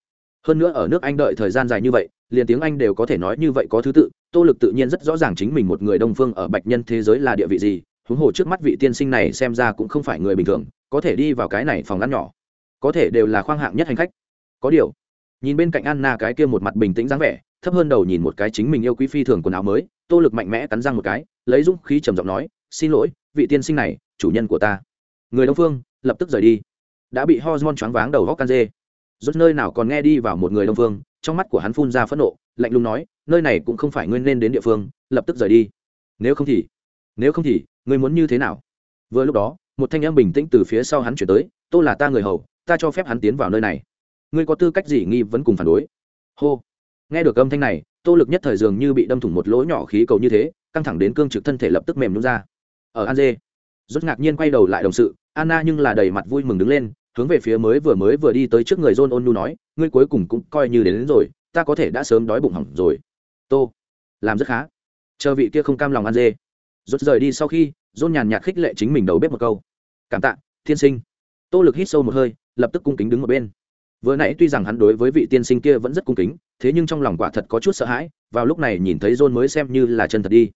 Hơn nữa ở nước anh đợi thời gian dài như vậy, liền tiếng anh đều có thể nói như vậy có thứ tự, tô lực tự nhiên rất rõ ràng chính mình một người đông phương ở bạch nhân thế giới là địa vị gì, huống hồ trước mắt vị tiên sinh này xem ra cũng không phải người bình thường, có thể đi vào cái này phòng ăn nhỏ. Có thể đều là khoang hạng nhất hành khách. Có điều, nhìn bên cạnh anna cái kia một mặt bình tĩnh dáng vẻ, thấp hơn đầu nhìn một cái chính mình yêu quý phi thường quần áo mới, tô lực mạnh mẽ cắn răng một cái, lấy dũng khí trầm giọng nói xin lỗi, vị tiên sinh này, chủ nhân của ta. Người đông phương, lập tức rời đi. Đã bị hormone choáng váng đầu góc can dê. Rút nơi nào còn nghe đi vào một người đông phương, trong mắt của hắn phun ra phẫn nộ, lạnh lùng nói, nơi này cũng không phải nguyên nên đến địa phương, lập tức rời đi. Nếu không thì, nếu không thì, ngươi muốn như thế nào? Vừa lúc đó, một thanh em bình tĩnh từ phía sau hắn chuyển tới, tô là ta người hầu, ta cho phép hắn tiến vào nơi này. Ngươi có tư cách gì nghi vẫn cùng phản đối? Hô. Nghe được âm thanh này, tô lực nhất thời dường như bị đâm thủng một lỗ nhỏ khí cầu như thế, căng thẳng đến cương trực thân thể lập tức mềm nhún ra ở an dê. Rốt ngạc nhiên quay đầu lại đồng sự anna nhưng là đầy mặt vui mừng đứng lên hướng về phía mới vừa mới vừa đi tới trước người john ôn nu nói ngươi cuối cùng cũng coi như đến, đến rồi ta có thể đã sớm đói bụng hỏng rồi. Tô làm rất khá. Chờ vị kia không cam lòng ăn dê. Rốt rời đi sau khi john nhàn nhạt khích lệ chính mình đầu bếp một câu. Cảm tạ thiên sinh. Tô lực hít sâu một hơi lập tức cung kính đứng một bên. Vừa nãy tuy rằng hắn đối với vị tiên sinh kia vẫn rất cung kính thế nhưng trong lòng quả thật có chút sợ hãi vào lúc này nhìn thấy john mới xem như là chân thật đi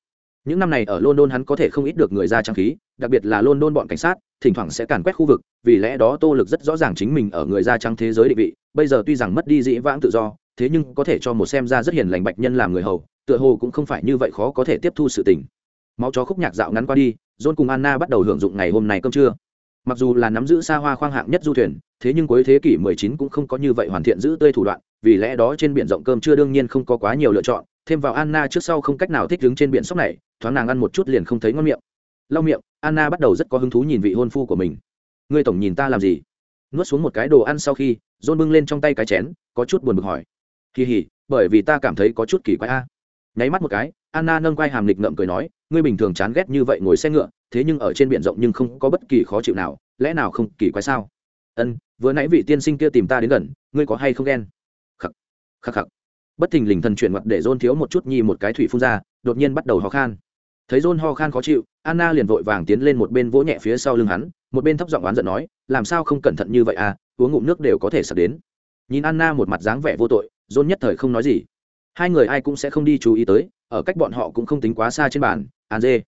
những năm này ở london hắn có thể không ít được người ra trang khí, đặc biệt là london bọn cảnh sát, thỉnh thoảng sẽ càn quét khu vực, vì lẽ đó tô lực rất rõ ràng chính mình ở người da trắng thế giới địa vị, bây giờ tuy rằng mất đi dĩ vãng tự do, thế nhưng có thể cho một xem ra rất hiền lành bạch nhân làm người hầu, tựa hồ cũng không phải như vậy khó có thể tiếp thu sự tình. Máu chó khúc nhạc dạo ngắn qua đi, john cùng anna bắt đầu hưởng dụng ngày hôm này cơm trưa. Mặc dù là nắm giữ xa hoa khoang hạng nhất du thuyền, thế nhưng cuối thế kỷ 19 cũng không có như vậy hoàn thiện giữ tươi thủ đoạn, vì lẽ đó trên biển rộng cơm trưa đương nhiên không có quá nhiều lựa chọn, thêm vào anna trước sau không cách nào thích đứng trên biển sóc này thoáng nàng ăn một chút liền không thấy ngon miệng. Lau miệng, anna bắt đầu rất có hứng thú nhìn vị hôn phu của mình. Ngươi tổng nhìn ta làm gì? Nuốt xuống một cái đồ ăn sau khi, john bưng lên trong tay cái chén, có chút buồn bực hỏi. Kỳ hỉ bởi vì ta cảm thấy có chút kỳ quái a. Nháy mắt một cái, anna nâng quay hàm lịch ngậm cười nói, ngươi bình thường chán ghét như vậy ngồi xe ngựa, thế nhưng ở trên biển rộng nhưng không có bất kỳ khó chịu nào, lẽ nào không kỳ quái sao? Ân, vừa nãy vị tiên sinh kia tìm ta đến gần, ngươi có hay không ghen? Khắc khắc khắc. Bất thình lình thần chuyển mặt để dôn thiếu một chút nhi một cái thủy phun ra, đột nhiên bắt đầu khó khan thấy John ho khan khó chịu, anna liền vội vàng tiến lên một bên vỗ nhẹ phía sau lưng hắn, một bên thấp giọng oán giận nói, làm sao không cẩn thận như vậy à uống ngụm nước đều có thể sập đến. Nhìn anna một mặt dáng vẻ vô tội, John nhất thời không nói gì. Hai người ai cũng sẽ không đi chú ý tới, ở cách bọn họ cũng không tính quá xa trên bàn an dê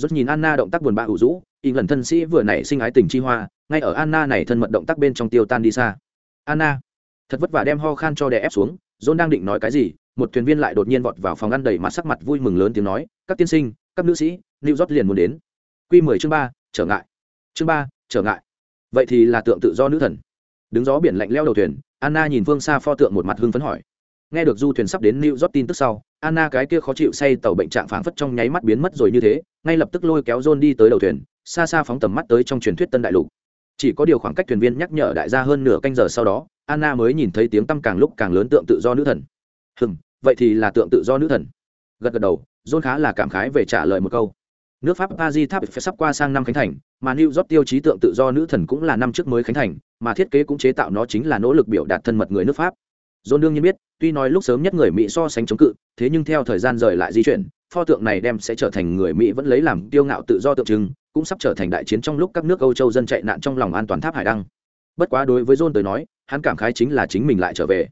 rút nhìn anna động tác buồn bã ủ rũ y lần thân sĩ vừa nảy sinh ái tình chi hoa, ngay ở anna này thân mật động tác bên trong tiêu tan đi xa. Anna. Thật vất vả đem ho khan cho đè ép xuống, john đang định nói cái gì, một thuyền viên lại đột nhiên vọt vào phòng ăn đầy mặt sắc mặt vui mừng lớn tiếng nói, các tiên sinh các nữ sĩ, new york liền muốn đến. Q mười chương ba, trở ngại. Chương ba, trở ngại. Vậy thì là tượng tự do nữ thần. Đứng gió biển lạnh leo đầu thuyền, anna nhìn phương xa pho tượng một mặt hưng phấn hỏi. Nghe được du thuyền sắp đến new york tin tức sau, anna cái kia khó chịu say tàu bệnh trạng phảng phất trong nháy mắt biến mất rồi như thế, ngay lập tức lôi kéo john đi tới đầu thuyền, xa xa phóng tầm mắt tới trong truyền thuyết tân đại lục. Chỉ có điều khoảng cách thuyền viên nhắc nhở đại gia hơn nửa canh giờ sau đó, anna mới nhìn thấy tiếng tăm càng lúc càng lớn tượng tự do nữ thần. Hừm, vậy thì là tượng tự do nữ thần. Gật gật đầu john khá là cảm khái về trả lời một câu. Nước pháp paris tháp phải sắp qua sang năm khánh thành, mà new york tiêu chí tượng tự do nữ thần cũng là năm trước mới khánh thành, mà thiết kế cũng chế tạo nó chính là nỗ lực biểu đạt thân mật người nước pháp. John đương nhiên biết, tuy nói lúc sớm nhất người mỹ so sánh chống cự, thế nhưng theo thời gian rời lại di chuyển, pho tượng này đem sẽ trở thành người mỹ vẫn lấy làm tiêu ngạo tự do tượng trưng, cũng sắp trở thành đại chiến trong lúc các nước âu châu dân chạy nạn trong lòng an toàn tháp hải đăng. Bất quá đối với john tới nói, hắn cảm khái chính là chính mình lại trở về.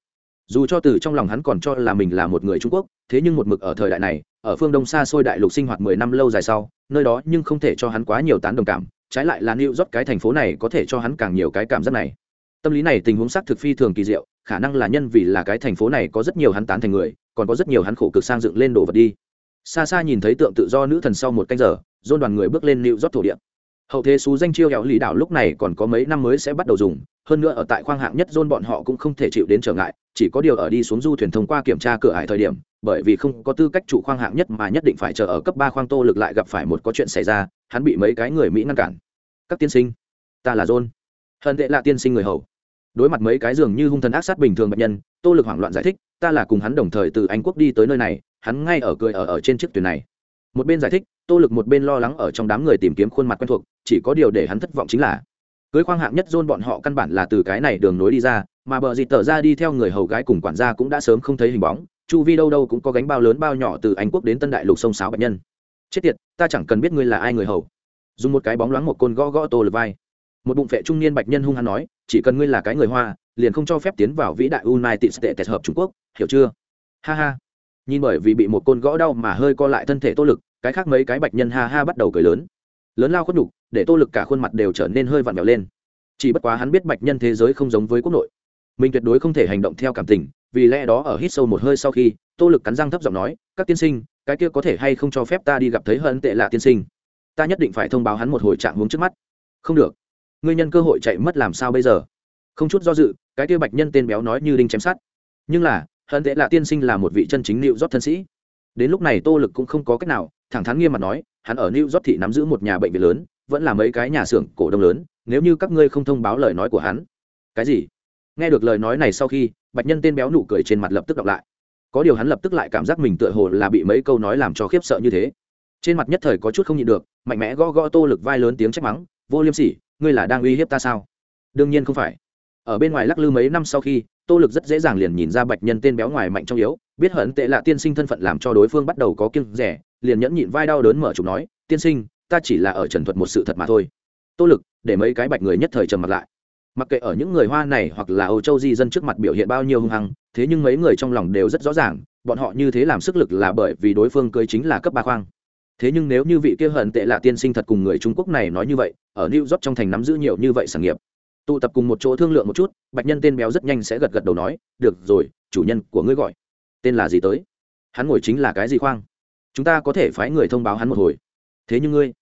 Dù cho từ trong lòng hắn còn cho là mình là một người trung quốc, thế nhưng một mực ở thời đại này ở phương đông xa xôi đại lục sinh hoạt mười năm lâu dài sau, nơi đó nhưng không thể cho hắn quá nhiều tán đồng cảm, trái lại là new york cái thành phố này có thể cho hắn càng nhiều cái cảm giác này. Tâm lý này tình huống xác thực phi thường kỳ diệu, khả năng là nhân vì là cái thành phố này có rất nhiều hắn tán thành người, còn có rất nhiều hắn khổ cực sang dựng lên đồ vật đi. Xa xa nhìn thấy tượng tự do nữ thần sau một canh giờ dôn đoàn người bước lên new york thổ địa hậu thế xú danh chiêu kéo lý đảo lúc này còn có mấy năm mới sẽ bắt đầu dùng, hơn nữa ở tại khoang hạng nhất dôn bọn họ cũng không thể chịu đến trở ngại, chỉ có điều ở đi xuống du thuyền thông qua kiểm tra cửa hải thời điểm, bởi vì không có tư cách chủ khoang hạng nhất mà nhất định phải chờ ở cấp ba khoang tô lực lại gặp phải một có chuyện xảy ra, hắn bị mấy cái người mỹ ngăn cản. Các tiên sinh, ta là john. Hận tệ là tiên sinh người hầu. Đối mặt mấy cái giường như hung thần ác sát bình thường bệnh nhân, tô lực hoảng loạn giải thích, ta là cùng hắn đồng thời từ anh quốc đi tới nơi này, hắn ngay ở cười ở ở trên chiếc thuyền này. Một bên giải thích tô lực một bên lo lắng ở trong đám người tìm kiếm khuôn mặt quen thuộc, chỉ có điều để hắn thất vọng chính là, cưới khoang hạng nhất dôn bọn họ căn bản là từ cái này đường nối đi ra, mà bờ dịt tở ra đi theo người hầu gái cùng quản gia cũng đã sớm không thấy hình bóng, chu vi đâu đâu cũng có gánh bao lớn bao nhỏ từ anh quốc đến tân đại lục sông sáo bệnh nhân. Chết tiệt, ta chẳng cần biết ngươi là ai người hầu. Dùng một cái bóng loáng một côn gõ gõ tô lực vai. Một bụng phệ trung niên bạch nhân hung hăng nói, chỉ cần ngươi là cái người hoa, liền không cho phép tiến vào vĩ đại united states hợp trung quốc, hiểu chưa? Ha ha. Nhìn bởi vì bị một côn gõ đau mà hơi co lại thân thể tô lực cái khác mấy cái bạch nhân ha ha bắt đầu cười lớn. Lớn lao khuất nhục, để tô lực cả khuôn mặt đều trở nên hơi vặn vẹo lên. Chỉ bất quá hắn biết bạch nhân thế giới không giống với quốc nội. Mình tuyệt đối không thể hành động theo cảm tình, vì lẽ đó ở hít sâu một hơi sau khi, tô lực cắn răng thấp giọng nói, các tiên sinh, cái kia có thể hay không cho phép ta đi gặp thấy hơn tệ lạ tiên sinh? Ta nhất định phải thông báo hắn một hồi trạng hướng trước mắt. Không được. Ngươi nhân cơ hội chạy mất làm sao bây giờ? Không chút do dự, cái kia bạch nhân tên béo nói như đinh chém sát nhưng là hơn tệ lạ tiên sinh là một vị chân chính liệu rót thân sĩ. Đến lúc này tô lực cũng không có cách nào thẳng thắn nghiêm mặt nói, hắn ở new york thị nắm giữ một nhà bệnh viện lớn, vẫn là mấy cái nhà xưởng cổ đông lớn, nếu như các ngươi không thông báo lời nói của hắn. Cái gì? Nghe được lời nói này sau khi, bạch nhân tên béo nụ cười trên mặt lập tức đọc lại. Có điều hắn lập tức lại cảm giác mình tựa hồ là bị mấy câu nói làm cho khiếp sợ như thế. Trên mặt nhất thời có chút không nhịn được, mạnh mẽ gõ gõ tô lực vai lớn tiếng trách mắng, vô liêm sỉ, ngươi là đang uy hiếp ta sao? Đương nhiên không phải. Ở bên ngoài lắc lư mấy năm sau khi, tô lực rất dễ dàng liền nhìn ra bạch nhân tên béo ngoài mạnh trong yếu, biết hận tệ lạ tiên sinh thân phận làm cho đối phương bắt đầu có kiêng rẻ liền nhẫn nhịn vai đau đớn mở chụp nói, tiên sinh, ta chỉ là ở trần thuật một sự thật mà thôi. Tô lực, để mấy cái bạch người nhất thời trầm mặt lại. Mặc kệ ở những người hoa này hoặc là âu châu di dân trước mặt biểu hiện bao nhiêu hung hăng, thế nhưng mấy người trong lòng đều rất rõ ràng, bọn họ như thế làm sức lực là bởi vì đối phương cưới chính là cấp ba khoang. Thế nhưng nếu như vị kia hận tệ là tiên sinh thật cùng người trung quốc này nói như vậy, ở new york trong thành nắm giữ nhiều như vậy sản nghiệp. Tụ tập cùng một chỗ thương lượng một chút, bạch nhân tên béo rất nhanh sẽ gật gật đầu nói, được rồi, chủ nhân của ngươi gọi. Tên là gì tới? Hắn ngồi chính là cái gì khoang? Chúng ta có thể phái người thông báo hắn một hồi. Thế nhưng ngươi,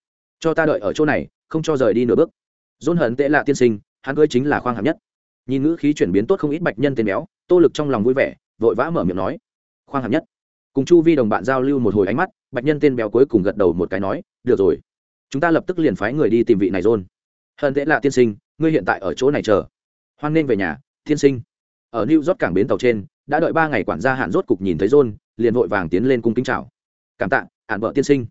cho ta đợi ở chỗ này, không cho rời đi nửa bước. Dôn hận tệ lạ tiên sinh, hắn cưới chính là khoang hạng nhất. Nhìn ngữ khí chuyển biến tốt không ít bạch nhân tên béo, tô lực trong lòng vui vẻ, vội vã mở miệng nói. Khoang hạng nhất. Cùng chu vi đồng bạn giao lưu một hồi ánh mắt, bạch nhân tên béo cuối cùng gật đầu một cái nói, được rồi. Chúng ta lập tức liền phái người đi tìm vị này rôn hận tệ lạ tiên sinh, ngươi hiện tại ở chỗ này chờ. Hoan nên về nhà, tiên sinh. Ở new york cảng bến tàu trên, đã đợi ba ngày quản gia hạn rốt cục nhìn thấy rôn liền vội vàng tiến lên cung kính chào cảm tạ hạn vợ tiên sinh.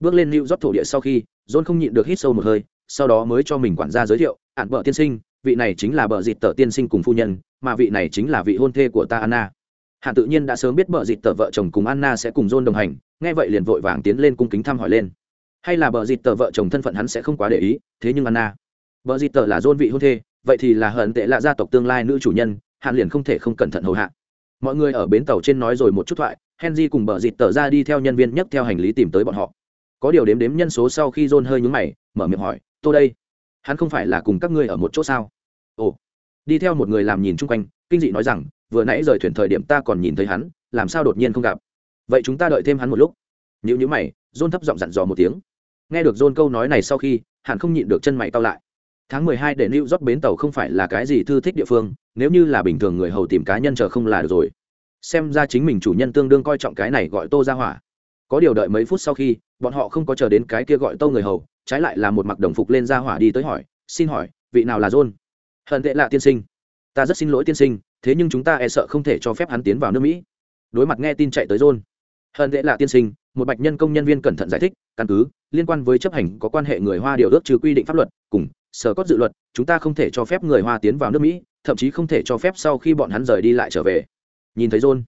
Bước lên lưu rót thổ địa sau khi, john không nhịn được hít sâu một hơi, sau đó mới cho mình quản gia giới thiệu hạn vợ tiên sinh, vị này chính là bờ dịt tờ tiên sinh cùng phu nhân, mà vị này chính là vị hôn thê của ta anna. Hạn tự nhiên đã sớm biết bờ dịt tờ vợ chồng cùng anna sẽ cùng john đồng hành, nghe vậy liền vội vàng tiến lên cung kính thăm hỏi lên. Hay là bờ dịt tờ vợ chồng thân phận hắn sẽ không quá để ý, thế nhưng anna bờ dịt tờ là john vị hôn thê, vậy thì là hận tệ là gia tộc tương lai nữ chủ nhân hạn liền không thể không cẩn thận hầu hạ. Mọi người ở bến tàu trên nói rồi một chút thoại henry cùng bờ dịt tờ ra đi theo nhân viên nhấc theo hành lý tìm tới bọn họ. Có điều đếm đếm nhân số sau khi john hơi nhúng mày, mở miệng hỏi tôi đây, hắn không phải là cùng các ngươi ở một chỗ sao? Ồ. Đi theo một người làm nhìn chung quanh, kinh dị nói rằng, vừa nãy rời thuyền thời điểm ta còn nhìn thấy hắn, làm sao đột nhiên không gặp? Vậy chúng ta đợi thêm hắn một lúc. Nếu như mày, john thấp giọng dặn dò một tiếng. Nghe được john câu nói này sau khi hẳn không nhịn được chân mày tao lại. Tháng mười hai để lưu rót bến tàu không phải là cái gì thư thích địa phương, nếu như là bình thường người hầu tìm cá nhân chờ không là được rồi xem ra chính mình chủ nhân tương đương coi trọng cái này gọi tô ra hỏa. Có điều đợi mấy phút sau khi, bọn họ không có chờ đến cái kia gọi tô người hầu, trái lại là một mặc đồng phục lên ra hỏa đi tới hỏi, xin hỏi, vị nào là john? Hận tệ lạ tiên sinh. Ta rất xin lỗi tiên sinh, thế nhưng chúng ta e sợ không thể cho phép hắn tiến vào nước mỹ. Đối mặt nghe tin chạy tới john, hận tệ lạ tiên sinh, một bạch nhân công nhân viên cẩn thận giải thích, căn cứ, liên quan với chấp hành có quan hệ người hoa điều ước trừ quy định pháp luật, cùng sở có dự luật, chúng ta không thể cho phép người hoa tiến vào nước mỹ, thậm chí không thể cho phép sau khi bọn hắn rời đi lại trở về nhìn thấy john.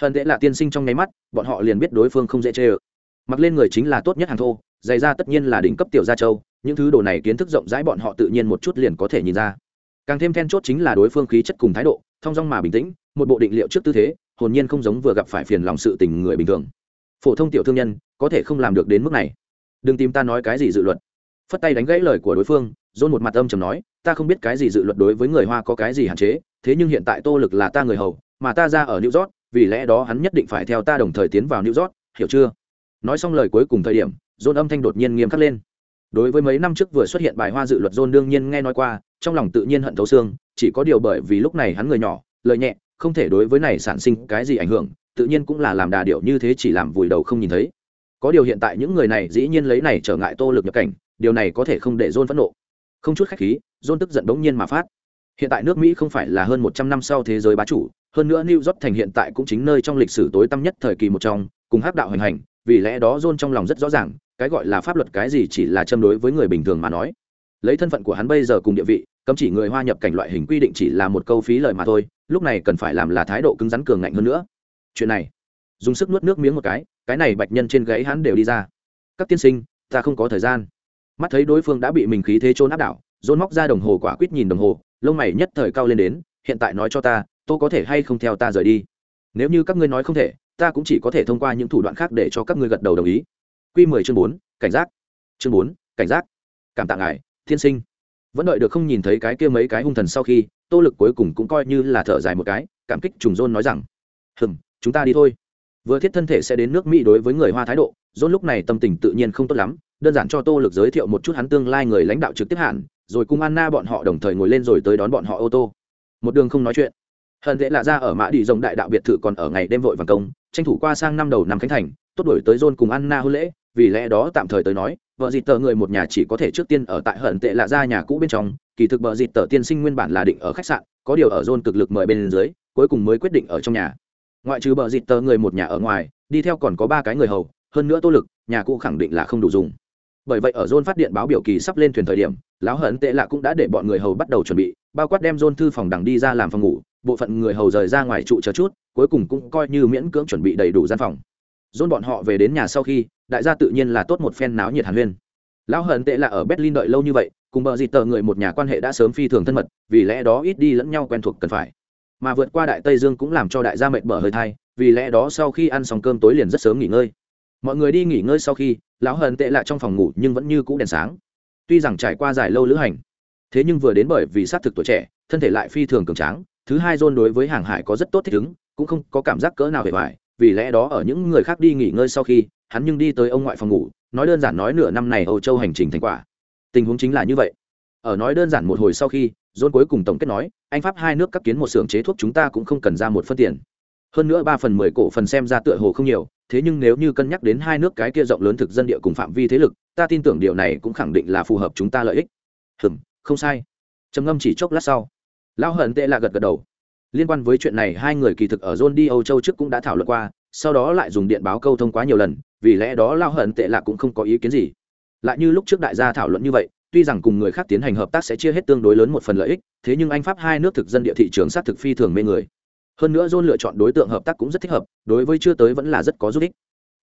Hận tệ là tiên sinh trong nháy mắt, bọn họ liền biết đối phương không dễ chê ơ. Mặc lên người chính là tốt nhất hàng thô giày ra tất nhiên là đỉnh cấp tiểu gia châu, những thứ đồ này kiến thức rộng rãi bọn họ tự nhiên một chút liền có thể nhìn ra. Càng thêm then chốt chính là đối phương khí chất cùng thái độ thong dong mà bình tĩnh, một bộ định liệu trước tư thế, hồn nhiên không giống vừa gặp phải phiền lòng sự tình người bình thường. Phổ thông tiểu thương nhân, có thể không làm được đến mức này. Đừng tìm ta nói cái gì dự luật. Phất tay đánh gãy lời của đối phương dôn một mặt âm chầm nói, ta không biết cái gì dự luật đối với người hoa có cái gì hạn chế, thế nhưng hiện tại tô lực là ta người hầu mà ta ra ở new york, vì lẽ đó hắn nhất định phải theo ta đồng thời tiến vào new york, hiểu chưa? Nói xong lời cuối cùng thời điểm, john âm thanh đột nhiên nghiêm khắc lên. Đối với mấy năm trước vừa xuất hiện bài hoa dự luật john đương nhiên nghe nói qua, trong lòng tự nhiên hận thấu xương, chỉ có điều bởi vì lúc này hắn người nhỏ, lời nhẹ, không thể đối với này sản sinh cái gì ảnh hưởng, tự nhiên cũng là làm đà điệu như thế chỉ làm vùi đầu không nhìn thấy. Có điều hiện tại những người này dĩ nhiên lấy này trở ngại tô lực nhập cảnh, điều này có thể không để john phẫn nộ. Không chút khách khí, john tức giận bỗng nhiên mà phát hiện tại nước mỹ không phải là hơn một trăm năm sau thế giới bá chủ, hơn nữa new york thành hiện tại cũng chính nơi trong lịch sử tối tăm nhất thời kỳ một trong, cùng hắc đạo hành hành, vì lẽ đó John trong lòng rất rõ ràng, cái gọi là pháp luật cái gì chỉ là châm đối với người bình thường mà nói. Lấy thân phận của hắn bây giờ cùng địa vị, cấm chỉ người hoa nhập cảnh loại hình quy định chỉ là một câu phí lời mà thôi, lúc này cần phải làm là thái độ cứng rắn cường ngạnh hơn nữa. Chuyện này, dùng sức nuốt nước miếng một cái cái này bạch nhân trên gãy hắn đều đi ra. Các tiên sinh, ta không có thời gian. Mắt thấy đối phương đã bị mình khí thế trôn áp đảo dôn móc ra đồng hồ quả quýt nhìn đồng hồ lông mày nhất thời cao lên đến, hiện tại nói cho ta, tôi có thể hay không theo ta rời đi? Nếu như các ngươi nói không thể, ta cũng chỉ có thể thông qua những thủ đoạn khác để cho các ngươi gật đầu đồng ý. Q mười chương bốn, cảnh giác. Chương bốn, cảnh giác. Cảm tạ ngài, thiên sinh. Vẫn đợi được không nhìn thấy cái kia mấy cái hung thần sau khi, tô lực cuối cùng cũng coi như là thở dài một cái, cảm kích trùng dôn nói rằng, hừm, chúng ta đi thôi. Vừa thiết thân thể sẽ đến nước mỹ đối với người hoa thái độ dôn lúc này tâm tình tự nhiên không tốt lắm, đơn giản cho tô lực giới thiệu một chút hắn tương lai người lãnh đạo trực tiếp hạn rồi cùng anna bọn họ đồng thời ngồi lên rồi tới đón bọn họ ô tô. Một đường không nói chuyện. Hận dễ lạ ra ở mã đi rồng đại đạo biệt thự còn ở ngày đêm vội vàng công, tranh thủ qua sang năm đầu năm khánh thành, tốt đổi tới john cùng anna hôn lễ, vì lẽ đó tạm thời tới nói, vợ dịt tờ người một nhà chỉ có thể trước tiên ở tại hận tệ lạ ra nhà cũ bên trong, kỳ thực vợ dịt tờ tiên sinh nguyên bản là định ở khách sạn, có điều ở john cực lực mời bên dưới, cuối cùng mới quyết định ở trong nhà. Ngoại trừ vợ dịt tờ người một nhà ở ngoài, đi theo còn có ba cái người hầu, hơn nữa tô lực, nhà cũ khẳng định là không đủ dùng bởi vậy ở john phát điện báo biểu kỳ sắp lên thuyền thời điểm, lão hận tệ lạ cũng đã để bọn người hầu bắt đầu chuẩn bị, bao quát đem john thư phòng đằng đi ra làm phòng ngủ, bộ phận người hầu rời ra ngoài trụ chờ chút, cuối cùng cũng coi như miễn cưỡng chuẩn bị đầy đủ gian phòng. John bọn họ về đến nhà sau khi, đại gia tự nhiên là tốt một phen náo nhiệt hàn huyên. Lão hận tệ lạ ở berlin đợi lâu như vậy, cùng bờ dịt tờ người một nhà quan hệ đã sớm phi thường thân mật, vì lẽ đó ít đi lẫn nhau quen thuộc cần phải. Mà vượt qua đại tây dương cũng làm cho đại gia mệt bở hơi thai, vì lẽ đó sau khi ăn xong cơm tối liền rất sớm nghỉ ngơi mọi người đi nghỉ ngơi sau khi, lão hận tệ lại trong phòng ngủ nhưng vẫn như cũ đèn sáng. Tuy rằng trải qua dài lâu lữ hành, thế nhưng vừa đến bởi vì sát thực tuổi trẻ, thân thể lại phi thường cường tráng, thứ hai john đối với hàng hải có rất tốt thích ứng, cũng không có cảm giác cỡ nào hề hoài, vì lẽ đó ở những người khác đi nghỉ ngơi sau khi, hắn nhưng đi tới ông ngoại phòng ngủ, nói đơn giản nói nửa năm này âu châu hành trình thành quả. Tình huống chính là như vậy. Ở nói đơn giản một hồi sau khi john cuối cùng tổng kết nói, anh pháp hai nước các kiến một xưởng chế thuốc chúng ta cũng không cần ra một phân tiền hơn nữa ba phần mười cổ phần xem ra tựa hồ không nhiều, thế nhưng nếu như cân nhắc đến hai nước cái kia rộng lớn thực dân địa cùng phạm vi thế lực, ta tin tưởng điều này cũng khẳng định là phù hợp chúng ta lợi ích. Hừm, không sai. Trầm ngâm chỉ chốc lát sau. Lão hận tệ là gật gật đầu. Liên quan với chuyện này, hai người kỳ thực ở john đi âu châu trước cũng đã thảo luận qua, sau đó lại dùng điện báo câu thông quá nhiều lần, vì lẽ đó lao hận tệ là cũng không có ý kiến gì. Lại như lúc trước đại gia thảo luận như vậy, tuy rằng cùng người khác tiến hành hợp tác sẽ chia hết tương đối lớn một phần lợi ích, thế nhưng anh pháp hai nước thực dân địa thị trường sát thực phi thường mê người hơn nữa john lựa chọn đối tượng hợp tác cũng rất thích hợp, đối với chưa tới vẫn là rất có giúp ích.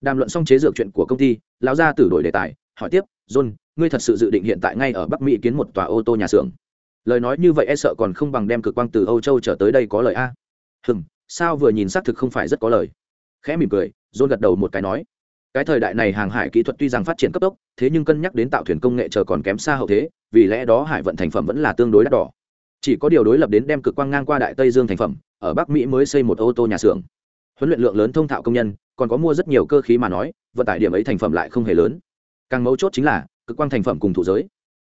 Đàm luận xong chế dược chuyện của công ty, lão gia tử đổi đề tài, hỏi tiếp john ngươi thật sự dự định hiện tại ngay ở bắc mỹ kiến một tòa ô tô nhà xưởng? Lời nói như vậy e sợ còn không bằng đem cực quang từ âu châu trở tới đây có lời a. Hừm, sao vừa nhìn xác thực không phải rất có lời? Khẽ mỉm cười john gật đầu một cái nói, cái thời đại này hàng hải kỹ thuật tuy rằng phát triển cấp tốc, thế nhưng cân nhắc đến tạo thuyền công nghệ chờ còn kém xa hậu thế, vì lẽ đó hải vận thành phẩm vẫn là tương đối đắt đỏ chỉ có điều đối lập đến đem cực quang ngang qua đại tây dương thành phẩm, ở bắc mỹ mới xây một ô tô nhà xưởng. Huấn luyện lượng lớn thông thạo công nhân, còn có mua rất nhiều cơ khí mà nói, vận tải điểm ấy thành phẩm lại không hề lớn. Càng mấu chốt chính là, cực quang thành phẩm cùng thủ giới.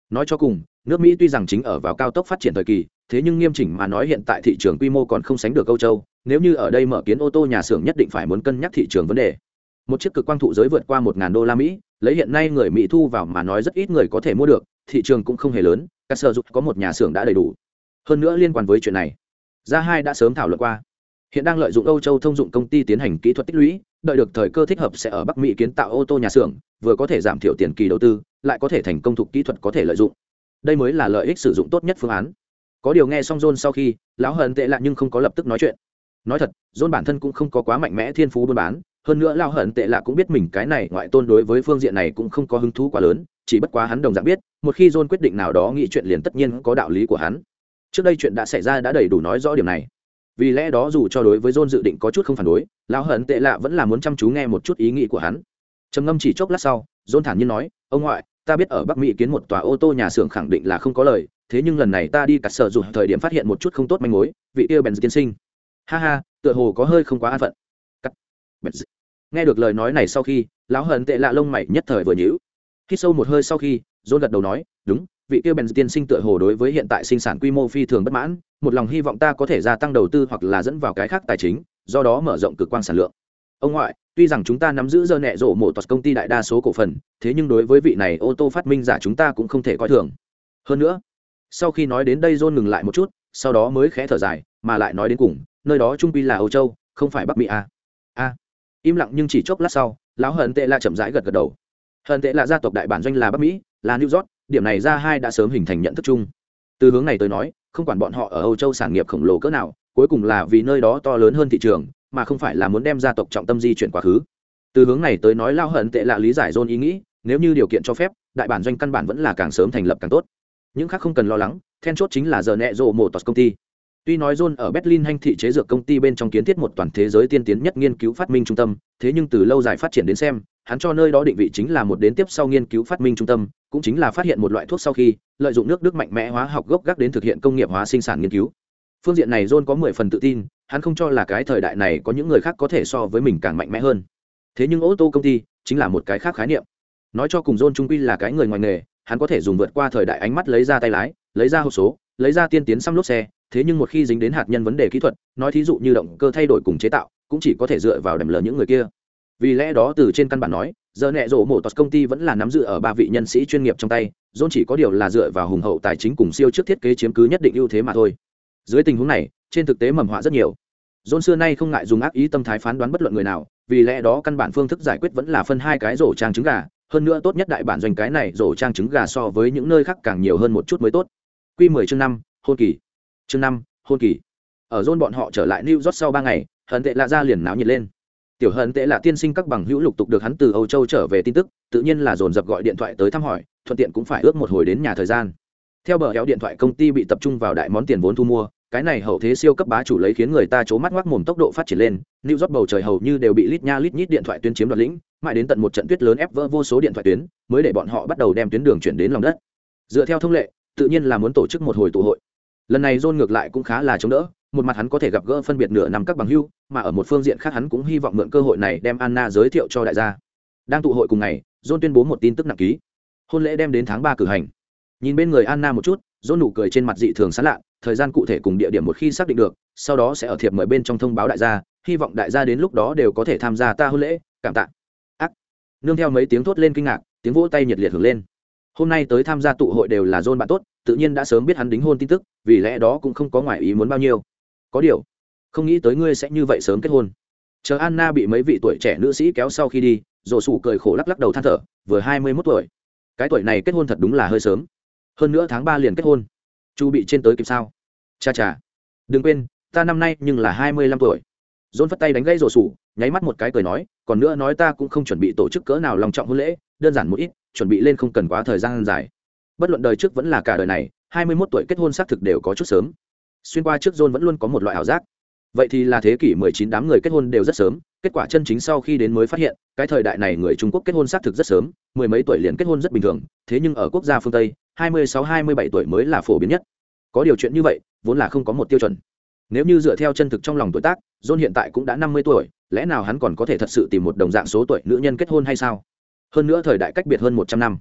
Nói cho cùng, nước mỹ tuy rằng chính ở vào cao tốc phát triển thời kỳ, thế nhưng nghiêm chỉnh mà nói hiện tại thị trường quy mô còn không sánh được âu châu, nếu như ở đây mở kiến ô tô nhà xưởng nhất định phải muốn cân nhắc thị trường vấn đề. Một chiếc cực quang thụ giới vượt qua một ngàn đô la mỹ, lấy hiện nay người mỹ thu vào mà nói rất ít người có thể mua được, thị trường cũng không hề lớn, các sở dụng có một nhà xưởng đã đầy đủ hơn nữa liên quan với chuyện này. Gia hai đã sớm thảo luận qua. Hiện đang lợi dụng âu châu thông dụng công ty tiến hành kỹ thuật tích lũy, đợi được thời cơ thích hợp sẽ ở bắc mỹ kiến tạo ô tô nhà xưởng, vừa có thể giảm thiểu tiền kỳ đầu tư, lại có thể thành công thuộc kỹ thuật có thể lợi dụng. Đây mới là lợi ích sử dụng tốt nhất phương án. Có điều nghe xong john sau khi, lão hận tệ lạ nhưng không có lập tức nói chuyện. Nói thật, john bản thân cũng không có quá mạnh mẽ thiên phú buôn bán, hơn nữa lao hận tệ lạ cũng biết mình cái này ngoại tôn đối với phương diện này cũng không có hứng thú quá lớn, chỉ bất quá hắn đồng dạng biết, một khi john quyết định nào đó nghĩ chuyện liền tất nhiên có đạo lý của hắn trước đây chuyện đã xảy ra đã đầy đủ nói rõ điểm này. Vì lẽ đó dù cho đối với john dự định có chút không phản đối, lão hận tệ lạ vẫn là muốn chăm chú nghe một chút ý nghĩ của hắn. Trầm ngâm chỉ chốc lát sau, john thản nhiên nói, ông ngoại, ta biết ở bắc mỹ kiến một tòa ô tô nhà xưởng khẳng định là không có lời, thế nhưng lần này ta đi cặt sợ dù thời điểm phát hiện một chút không tốt manh mối, vị yêu bèn tiên sinh. Ha ha, tựa hồ có hơi không quá an phận. Cắt. Nghe được lời nói này sau khi, lão hận tệ lạ lông mày nhất thời vừa nhíu. Khi sâu một hơi sau khi, john gật đầu nói, đúng vị kia bèn tiên sinh tựa hồ đối với hiện tại sinh sản quy mô phi thường bất mãn, một lòng hy vọng ta có thể gia tăng đầu tư hoặc là dẫn vào cái khác tài chính, do đó mở rộng cực quan sản lượng. Ông ngoại, tuy rằng chúng ta nắm giữ dơ nẹ rổ mổ toạt công ty đại đa số cổ phần, thế nhưng đối với vị này ô tô phát minh giả chúng ta cũng không thể coi thường. Hơn nữa, sau khi nói đến đây john ngừng lại một chút, sau đó mới khẽ thở dài, mà lại nói đến cùng, nơi đó trung quy là âu châu, không phải bắc mỹ a a im lặng nhưng chỉ chốc lát sau, lão hận tệ là chậm rãi gật gật đầu. Hận tệ là gia tộc đại bản doanh là bắc mỹ, là new york điểm này ra hai đã sớm hình thành nhận thức chung. Từ hướng này tới nói, không quản bọn họ ở âu châu sản nghiệp khổng lồ cỡ nào, cuối cùng là vì nơi đó to lớn hơn thị trường, mà không phải là muốn đem gia tộc trọng tâm di chuyển quá khứ. Từ hướng này tới nói lao hận tệ là lý giải dôn ý nghĩ, nếu như điều kiện cho phép, đại bản doanh căn bản vẫn là càng sớm thành lập càng tốt. Những khác không cần lo lắng, then chốt chính là giờ nẹ rộ một tọt công ty. Tuy nói john ở berlin hành thị chế dược công ty bên trong kiến thiết một toàn thế giới tiên tiến nhất nghiên cứu phát minh trung tâm, thế nhưng từ lâu dài phát triển đến xem hắn cho nơi đó định vị chính là một đến tiếp sau nghiên cứu phát minh trung tâm, cũng chính là phát hiện một loại thuốc sau khi, lợi dụng nước đức mạnh mẽ hóa học gốc gác đến thực hiện công nghiệp hóa sinh sản nghiên cứu. Phương diện này john có mười phần tự tin, hắn không cho là cái thời đại này có những người khác có thể so với mình càng mạnh mẽ hơn. Thế nhưng ô tô công ty chính là một cái khác khái niệm. Nói cho cùng john trung quy là cái người ngoài nghề, hắn có thể dùng vượt qua thời đại ánh mắt lấy ra tay lái, lấy ra hộp số, lấy ra tiên tiến xăm lốp xe, thế nhưng một khi dính đến hạt nhân vấn đề kỹ thuật, nói thí dụ như động cơ thay đổi cùng chế tạo, cũng chỉ có thể dựa vào đầm lờ những người kia vì lẽ đó từ trên căn bản nói, giờ nẹ rổ mổ tọt công ty vẫn là nắm giữ ở ba vị nhân sĩ chuyên nghiệp trong tay, john chỉ có điều là dựa vào hùng hậu tài chính cùng siêu trước thiết kế chiếm cứ nhất định ưu thế mà thôi. Dưới tình huống này, trên thực tế mầm họa rất nhiều. John xưa nay không ngại dùng ác ý tâm thái phán đoán bất luận người nào, vì lẽ đó căn bản phương thức giải quyết vẫn là phân hai cái rổ trang trứng gà, hơn nữa tốt nhất đại bản doanh cái này rổ trang trứng gà so với những nơi khác càng nhiều hơn một chút mới tốt. Q mười chương năm, hôn kỳ. Chương năm, hôn kỳ. Ở john bọn họ trở lại new york sau ba ngày, hận tệ lạ ra liền náo nhiệt lên tiểu hận tệ là tiên sinh các bằng hữu lục tục được hắn từ âu châu trở về tin tức, tự nhiên là dồn dập gọi điện thoại tới thăm hỏi, thuận tiện cũng phải ước một hồi đến nhà thời gian. Theo bờ héo điện thoại công ty bị tập trung vào đại món tiền vốn thu mua, cái này hậu thế siêu cấp bá chủ lấy khiến người ta c mắt ngoác mồm tốc độ phát triển lên, new rót bầu trời hầu như đều bị lít nha lít nhít điện thoại tuyến chiếm đoạt lĩnh, mãi đến tận một trận tuyết lớn ép vỡ vô số điện thoại tuyến, mới để bọn họ bắt đầu đem tuyến đường chuyển đến lòng đất. Dựa theo thông lệ, tự nhiên là muốn tổ chức một hồi tụ hội. Lần này john ngược lại cũng khá là chống đỡ một mặt hắn có thể gặp gỡ phân biệt nửa năm các bằng hưu, mà ở một phương diện khác hắn cũng hy vọng mượn cơ hội này đem anna giới thiệu cho đại gia. Đang tụ hội cùng ngày, john tuyên bố một tin tức nặng ký. Hôn lễ đem đến tháng ba cử hành. Nhìn bên người anna một chút, john nụ cười trên mặt dị thường sán lạ, thời gian cụ thể cùng địa điểm một khi xác định được, sau đó sẽ ở thiệp mời bên trong thông báo đại gia, hy vọng đại gia đến lúc đó đều có thể tham gia ta hôn lễ, cảm tạ. Ác. Nương theo mấy tiếng thốt lên kinh ngạc, tiếng vỗ tay nhiệt liệt hưởng lên. Hôm nay tới tham gia tụ hội đều là john bạn tốt, tự nhiên đã sớm biết hắn đính hôn tin tức, vì lẽ đó cũng không có ngoại ý muốn bao nhiêu có điều. Không nghĩ tới ngươi sẽ như vậy sớm kết hôn. Chờ anna bị mấy vị tuổi trẻ nữ sĩ kéo sau khi đi rổ sủ cười khổ lắc lắc đầu than thở, vừa hai mươi mốt tuổi. Cái tuổi này kết hôn thật đúng là hơi sớm. Hơn nữa tháng ba liền kết hôn. Chu bị trên tới kịp sao? Cha cha. Đừng quên, ta năm nay nhưng là hai mươi lăm tuổi. Dôn phất tay đánh gây rổ sủ, nháy mắt một cái cười nói, còn nữa nói ta cũng không chuẩn bị tổ chức cỡ nào lòng trọng hôn lễ, đơn giản một ít, chuẩn bị lên không cần quá thời gian dài. Bất luận đời trước vẫn là cả đời này, hai mươi mốt tuổi kết hôn xác thực đều có chút sớm xuyên qua trước john vẫn luôn có một loại ảo giác. Vậy thì là thế kỷ 19 đám người kết hôn đều rất sớm, kết quả chân chính sau khi đến mới phát hiện, cái thời đại này người trung quốc kết hôn xác thực rất sớm, mười mấy tuổi liền kết hôn rất bình thường, thế nhưng ở quốc gia phương tây 26-27 tuổi mới là phổ biến nhất. Có điều chuyện như vậy, vốn là không có một tiêu chuẩn. Nếu như dựa theo chân thực trong lòng tuổi tác, john hiện tại cũng đã 50 tuổi, lẽ nào hắn còn có thể thật sự tìm một đồng dạng số tuổi nữ nhân kết hôn hay sao? Hơn nữa thời đại cách biệt hơn 100 năm.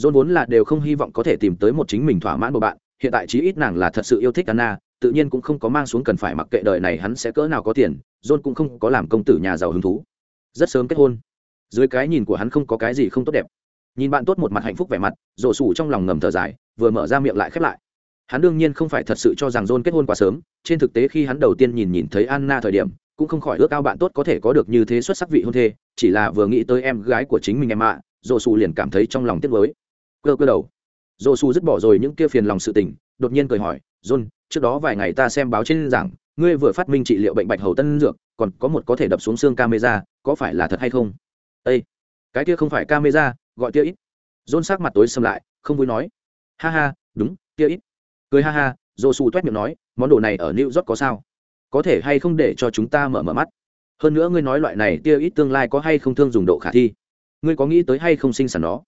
John vốn là đều không hy vọng có thể tìm tới một chính mình thỏa mãn của bạn, hiện tại chí ít nàng là thật sự yêu thích anna tự nhiên cũng không có mang xuống cần phải mặc kệ đời này hắn sẽ cỡ nào có tiền john cũng không có làm công tử nhà giàu hứng thú. Rất sớm kết hôn. Dưới cái nhìn của hắn không có cái gì không tốt đẹp. Nhìn bạn tốt một mặt hạnh phúc vẻ mặt rổ sủ trong lòng ngầm thở dài vừa mở ra miệng lại khép lại. Hắn đương nhiên không phải thật sự cho rằng john kết hôn quá sớm trên thực tế khi hắn đầu tiên nhìn nhìn thấy anna thời điểm cũng không khỏi ước ao bạn tốt có thể có được như thế xuất sắc vị hôn thê chỉ là vừa nghĩ tới em gái của chính mình em ạ à, rổ sủ liền cảm thấy trong lòng tiếc với, cơ cơ đầu. Rổ sủ dứt bỏ rồi những kia phiền lòng sự tình đột nhiên cười hỏi john trước đó vài ngày ta xem báo trên giảng, ngươi vừa phát minh trị liệu bệnh bạch hầu tân dược, còn có một có thể đập xuống xương camera, có phải là thật hay không? Ây cái kia không phải camera, gọi tia ít. Dôn sắc mặt tối xâm lại, không vui nói. Ha ha, đúng, tia ít. Cười ha ha dồ xù toét miệng nói, món đồ này ở new york có sao? Có thể hay không để cho chúng ta mở mở mắt? Hơn nữa ngươi nói loại này tia ít tương lai có hay không thương dùng độ khả thi? Ngươi có nghĩ tới hay không sinh sản nó?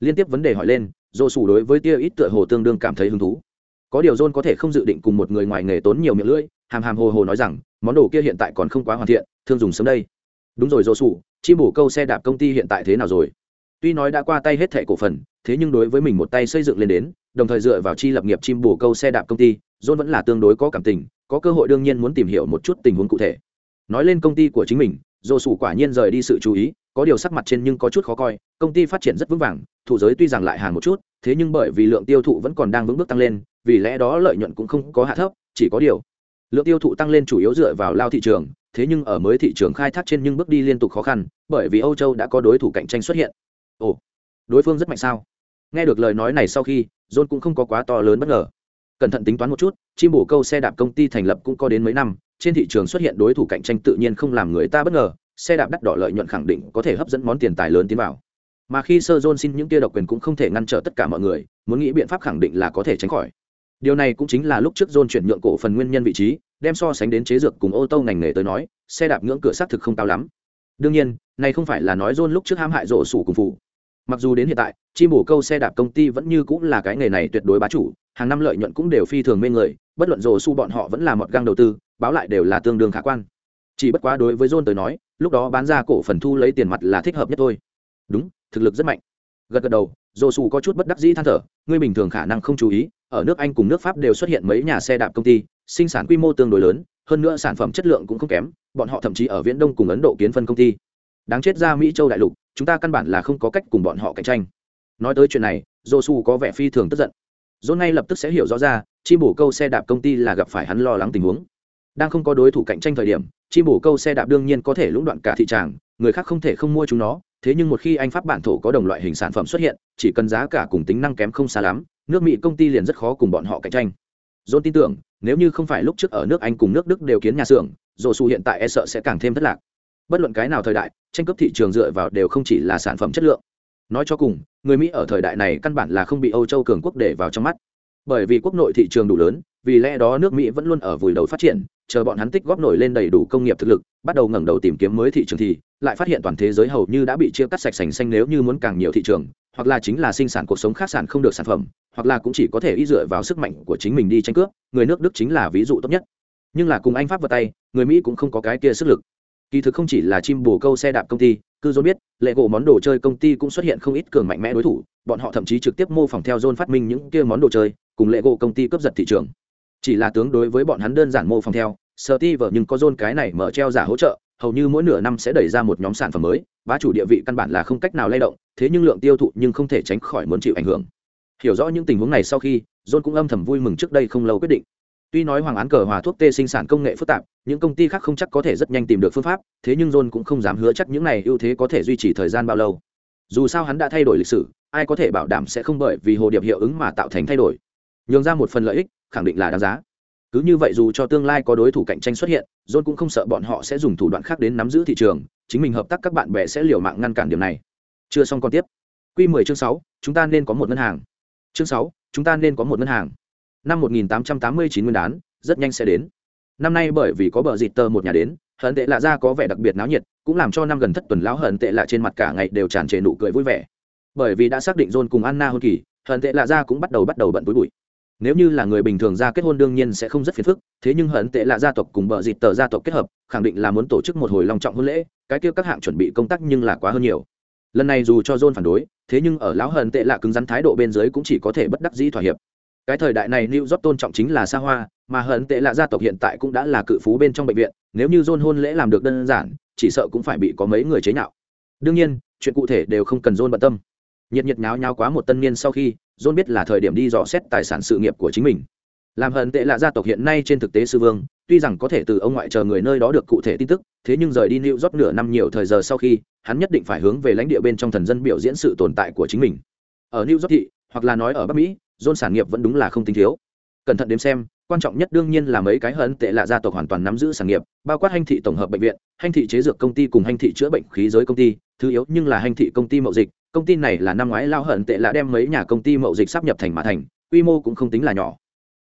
Liên tiếp vấn đề hỏi lên dô xù đối với tia ít tựa hồ tương đương cảm thấy hứng thú có điều john có thể không dự định cùng một người ngoài nghề tốn nhiều miệng lưỡi, hàm hàm hồ hồ nói rằng, món đồ kia hiện tại còn không quá hoàn thiện, thương dùng sớm đây. Đúng rồi dô xù chim bổ câu xe đạp công ty hiện tại thế nào rồi? Tuy nói đã qua tay hết thẻ cổ phần, thế nhưng đối với mình một tay xây dựng lên đến, đồng thời dựa vào chi lập nghiệp chim bổ câu xe đạp công ty, john vẫn là tương đối có cảm tình, có cơ hội đương nhiên muốn tìm hiểu một chút tình huống cụ thể. Nói lên công ty của chính mình dô sủ quả nhiên rời đi sự chú ý, có điều sắc mặt trên nhưng có chút khó coi, công ty phát triển rất vững vàng, thủ giới tuy rằng lại hàng một chút, thế nhưng bởi vì lượng tiêu thụ vẫn còn đang vững bước tăng lên vì lẽ đó lợi nhuận cũng không có hạ thấp, chỉ có điều, lượng tiêu thụ tăng lên chủ yếu dựa vào lao thị trường, thế nhưng ở mới thị trường khai thác trên nhưng bước đi liên tục khó khăn, bởi vì âu châu đã có đối thủ cạnh tranh xuất hiện. Ồ, đối phương rất mạnh sao? Nghe được lời nói này sau khi, john cũng không có quá to lớn bất ngờ. Cẩn thận tính toán một chút, chim bổ câu xe đạp công ty thành lập cũng có đến mấy năm, trên thị trường xuất hiện đối thủ cạnh tranh tự nhiên không làm người ta bất ngờ, xe đạp đắt đỏ lợi nhuận khẳng định có thể hấp dẫn món tiền tài lớn tiến vào. Mà khi sơ john xin những kia độc quyền cũng không thể ngăn trở tất cả mọi người, muốn nghĩ biện pháp khẳng định là có thể tránh khỏi điều này cũng chính là lúc trước john chuyển nhượng cổ phần nguyên nhân vị trí, đem so sánh đến chế dược cùng ô tô ngành nghề tới nói, xe đạp ngưỡng cửa xác thực không cao lắm. Đương nhiên, này không phải là nói john lúc trước hãm hại rổ sủ cùng phụ. Mặc dù đến hiện tại, chi bổ câu xe đạp công ty vẫn như cũng là cái nghề này tuyệt đối bá chủ, hàng năm lợi nhuận cũng đều phi thường mê người, bất luận rổ su bọn họ vẫn là một găng đầu tư, báo lại đều là tương đương khả quan. Chỉ bất quá đối với john tới nói, lúc đó bán ra cổ phần thu lấy tiền mặt là thích hợp nhất thôi. Đúng, thực lực rất mạnh. Gật gật đầu, rổ su có chút bất đắc dĩ than thở, ngươi bình thường khả năng không chú ý ở nước anh cùng nước pháp đều xuất hiện mấy nhà xe đạp công ty, sinh sản quy mô tương đối lớn, hơn nữa sản phẩm chất lượng cũng không kém, bọn họ thậm chí ở viễn đông cùng ấn độ kiến phân công ty. Đáng chết ra mỹ châu đại lục, chúng ta căn bản là không có cách cùng bọn họ cạnh tranh. Nói tới chuyện này, Josu có vẻ phi thường tức giận. Dôn ngay lập tức sẽ hiểu rõ ra chi bổ câu xe đạp công ty là gặp phải hắn lo lắng tình huống. Đang không có đối thủ cạnh tranh thời điểm chi bổ câu xe đạp đương nhiên có thể lũng đoạn cả thị trường người khác không thể không mua chúng nó, thế nhưng một khi anh pháp bản thổ có đồng loại hình sản phẩm xuất hiện, chỉ cần giá cả cùng tính năng kém không xa lắm nước mỹ công ty liền rất khó cùng bọn họ cạnh tranh. John tin tưởng, nếu như không phải lúc trước ở nước anh cùng nước đức đều kiến nhà xưởng dồ xù hiện tại e sợ sẽ càng thêm thất lạc. Bất luận cái nào thời đại, tranh cướp thị trường dựa vào đều không chỉ là sản phẩm chất lượng. Nói cho cùng, người mỹ ở thời đại này căn bản là không bị âu châu cường quốc để vào trong mắt. Bởi vì quốc nội thị trường đủ lớn, vì lẽ đó nước mỹ vẫn luôn ở vùi đầu phát triển chờ bọn hắn tích góp nổi lên đầy đủ công nghiệp thực lực, bắt đầu ngẩng đầu tìm kiếm mới thị trường thì, lại phát hiện toàn thế giới hầu như đã bị chia cắt sạch sành xanh nếu như muốn càng nhiều thị trường, hoặc là chính là sinh sản cuộc sống khác sản không được sản phẩm, hoặc là cũng chỉ có thể y dựa vào sức mạnh của chính mình đi tranh cướp, người nước đức chính là ví dụ tốt nhất. Nhưng là cùng anh pháp vào tay, người mỹ cũng không có cái kia sức lực. Kỳ thực không chỉ là chim bồ câu xe đạp công ty, cư dôn biết lệ gỗ món đồ chơi công ty cũng xuất hiện không ít cường mạnh mẽ đối thủ, bọn họ thậm chí trực tiếp mô phỏng theo john phát minh những kia món đồ chơi, cùng lệ gỗ công ty cướp giật thị trường. Chỉ là tướng đối với bọn hắn đơn giản mô phỏng theo sợ ti vờ nhưng có john cái này mở treo giả hỗ trợ hầu như mỗi nửa năm sẽ đẩy ra một nhóm sản phẩm mới bá chủ địa vị căn bản là không cách nào lay động thế nhưng lượng tiêu thụ nhưng không thể tránh khỏi muốn chịu ảnh hưởng hiểu rõ những tình huống này sau khi john cũng âm thầm vui mừng trước đây không lâu quyết định Tuy nói hoàng án cờ hòa thuốc tê sinh sản công nghệ phức tạp, những công ty khác không chắc có thể rất nhanh tìm được phương pháp, thế nhưng John cũng không dám hứa chắc những này ưu thế có thể duy trì thời gian bao lâu. Dù sao hắn đã thay đổi lịch sử, ai có thể bảo đảm sẽ không bởi vì hồ điệp hiệu ứng mà tạo thành thay đổi. Nhường ra một phần lợi ích, khẳng định là đáng giá. Cứ như vậy dù cho tương lai có đối thủ cạnh tranh xuất hiện, John cũng không sợ bọn họ sẽ dùng thủ đoạn khác đến nắm giữ thị trường, chính mình hợp tác các bạn bè sẽ liều mạng ngăn cản điểm này. Chưa xong con tiếp. Quy 10 chương 6, chúng ta nên có một ngân hàng. Chương 6, chúng ta nên có một ngân hàng năm 1889 nguyên đán rất nhanh sẽ đến năm nay bởi vì có bờ dịt tờ một nhà đến hận tệ lạ ra có vẻ đặc biệt náo nhiệt cũng làm cho năm gần thất tuần lão hận tệ lạ trên mặt cả ngày đều tràn trề nụ cười vui vẻ bởi vì đã xác định john cùng anna hôn kỳ hận tệ lạ ra cũng bắt đầu bắt đầu bận túi bụi nếu như là người bình thường ra kết hôn đương nhiên sẽ không rất phiền phức, thế nhưng hận tệ là gia tộc cùng bờ dịt tờ gia tộc kết hợp, khẳng định là muốn tổ chức một hồi long trọng hôn lễ, cái kia các hạng chuẩn bị công tác nhưng là quá hơn nhiều. Lần này dù cho john phản đối, thế nhưng ở lão hận tệ là cứng rắn thái độ bên dưới cũng chỉ có thể bất đắc dĩ thỏa hiệp. Cái thời đại này new job tôn trọng chính là xa hoa, mà hận tệ là gia tộc hiện tại cũng đã là cự phú bên trong bệnh viện, nếu như john hôn lễ làm được đơn giản, chỉ sợ cũng phải bị có mấy người chế nhạo. Đương nhiên, chuyện cụ thể đều không cần john bận tâm. Nhiệt nhiệt nháo nháo quá một tân niên sau khi john biết là thời điểm đi dò xét tài sản sự nghiệp của chính mình làm hận tệ lạ gia tộc hiện nay trên thực tế sư vương tuy rằng có thể từ ông ngoại chờ người nơi đó được cụ thể tin tức thế nhưng rời đi new york nửa năm nhiều thời giờ sau khi hắn nhất định phải hướng về lãnh địa bên trong thần dân biểu diễn sự tồn tại của chính mình ở new york thị hoặc là nói ở bắc mỹ John sản nghiệp vẫn đúng là không tính thiếu. Cẩn thận đếm xem, quan trọng nhất đương nhiên là mấy cái hận tệ lạ gia tộc hoàn toàn nắm giữ sản nghiệp bao quát hành thị tổng hợp bệnh viện hành thị chế dược công ty cùng hành thị chữa bệnh khí giới công ty thứ yếu nhưng là hành thị công ty mậu dịch công ty này là năm ngoái lao hận tệ lạ đem mấy nhà công ty mậu dịch sắp nhập thành mã thành quy mô cũng không tính là nhỏ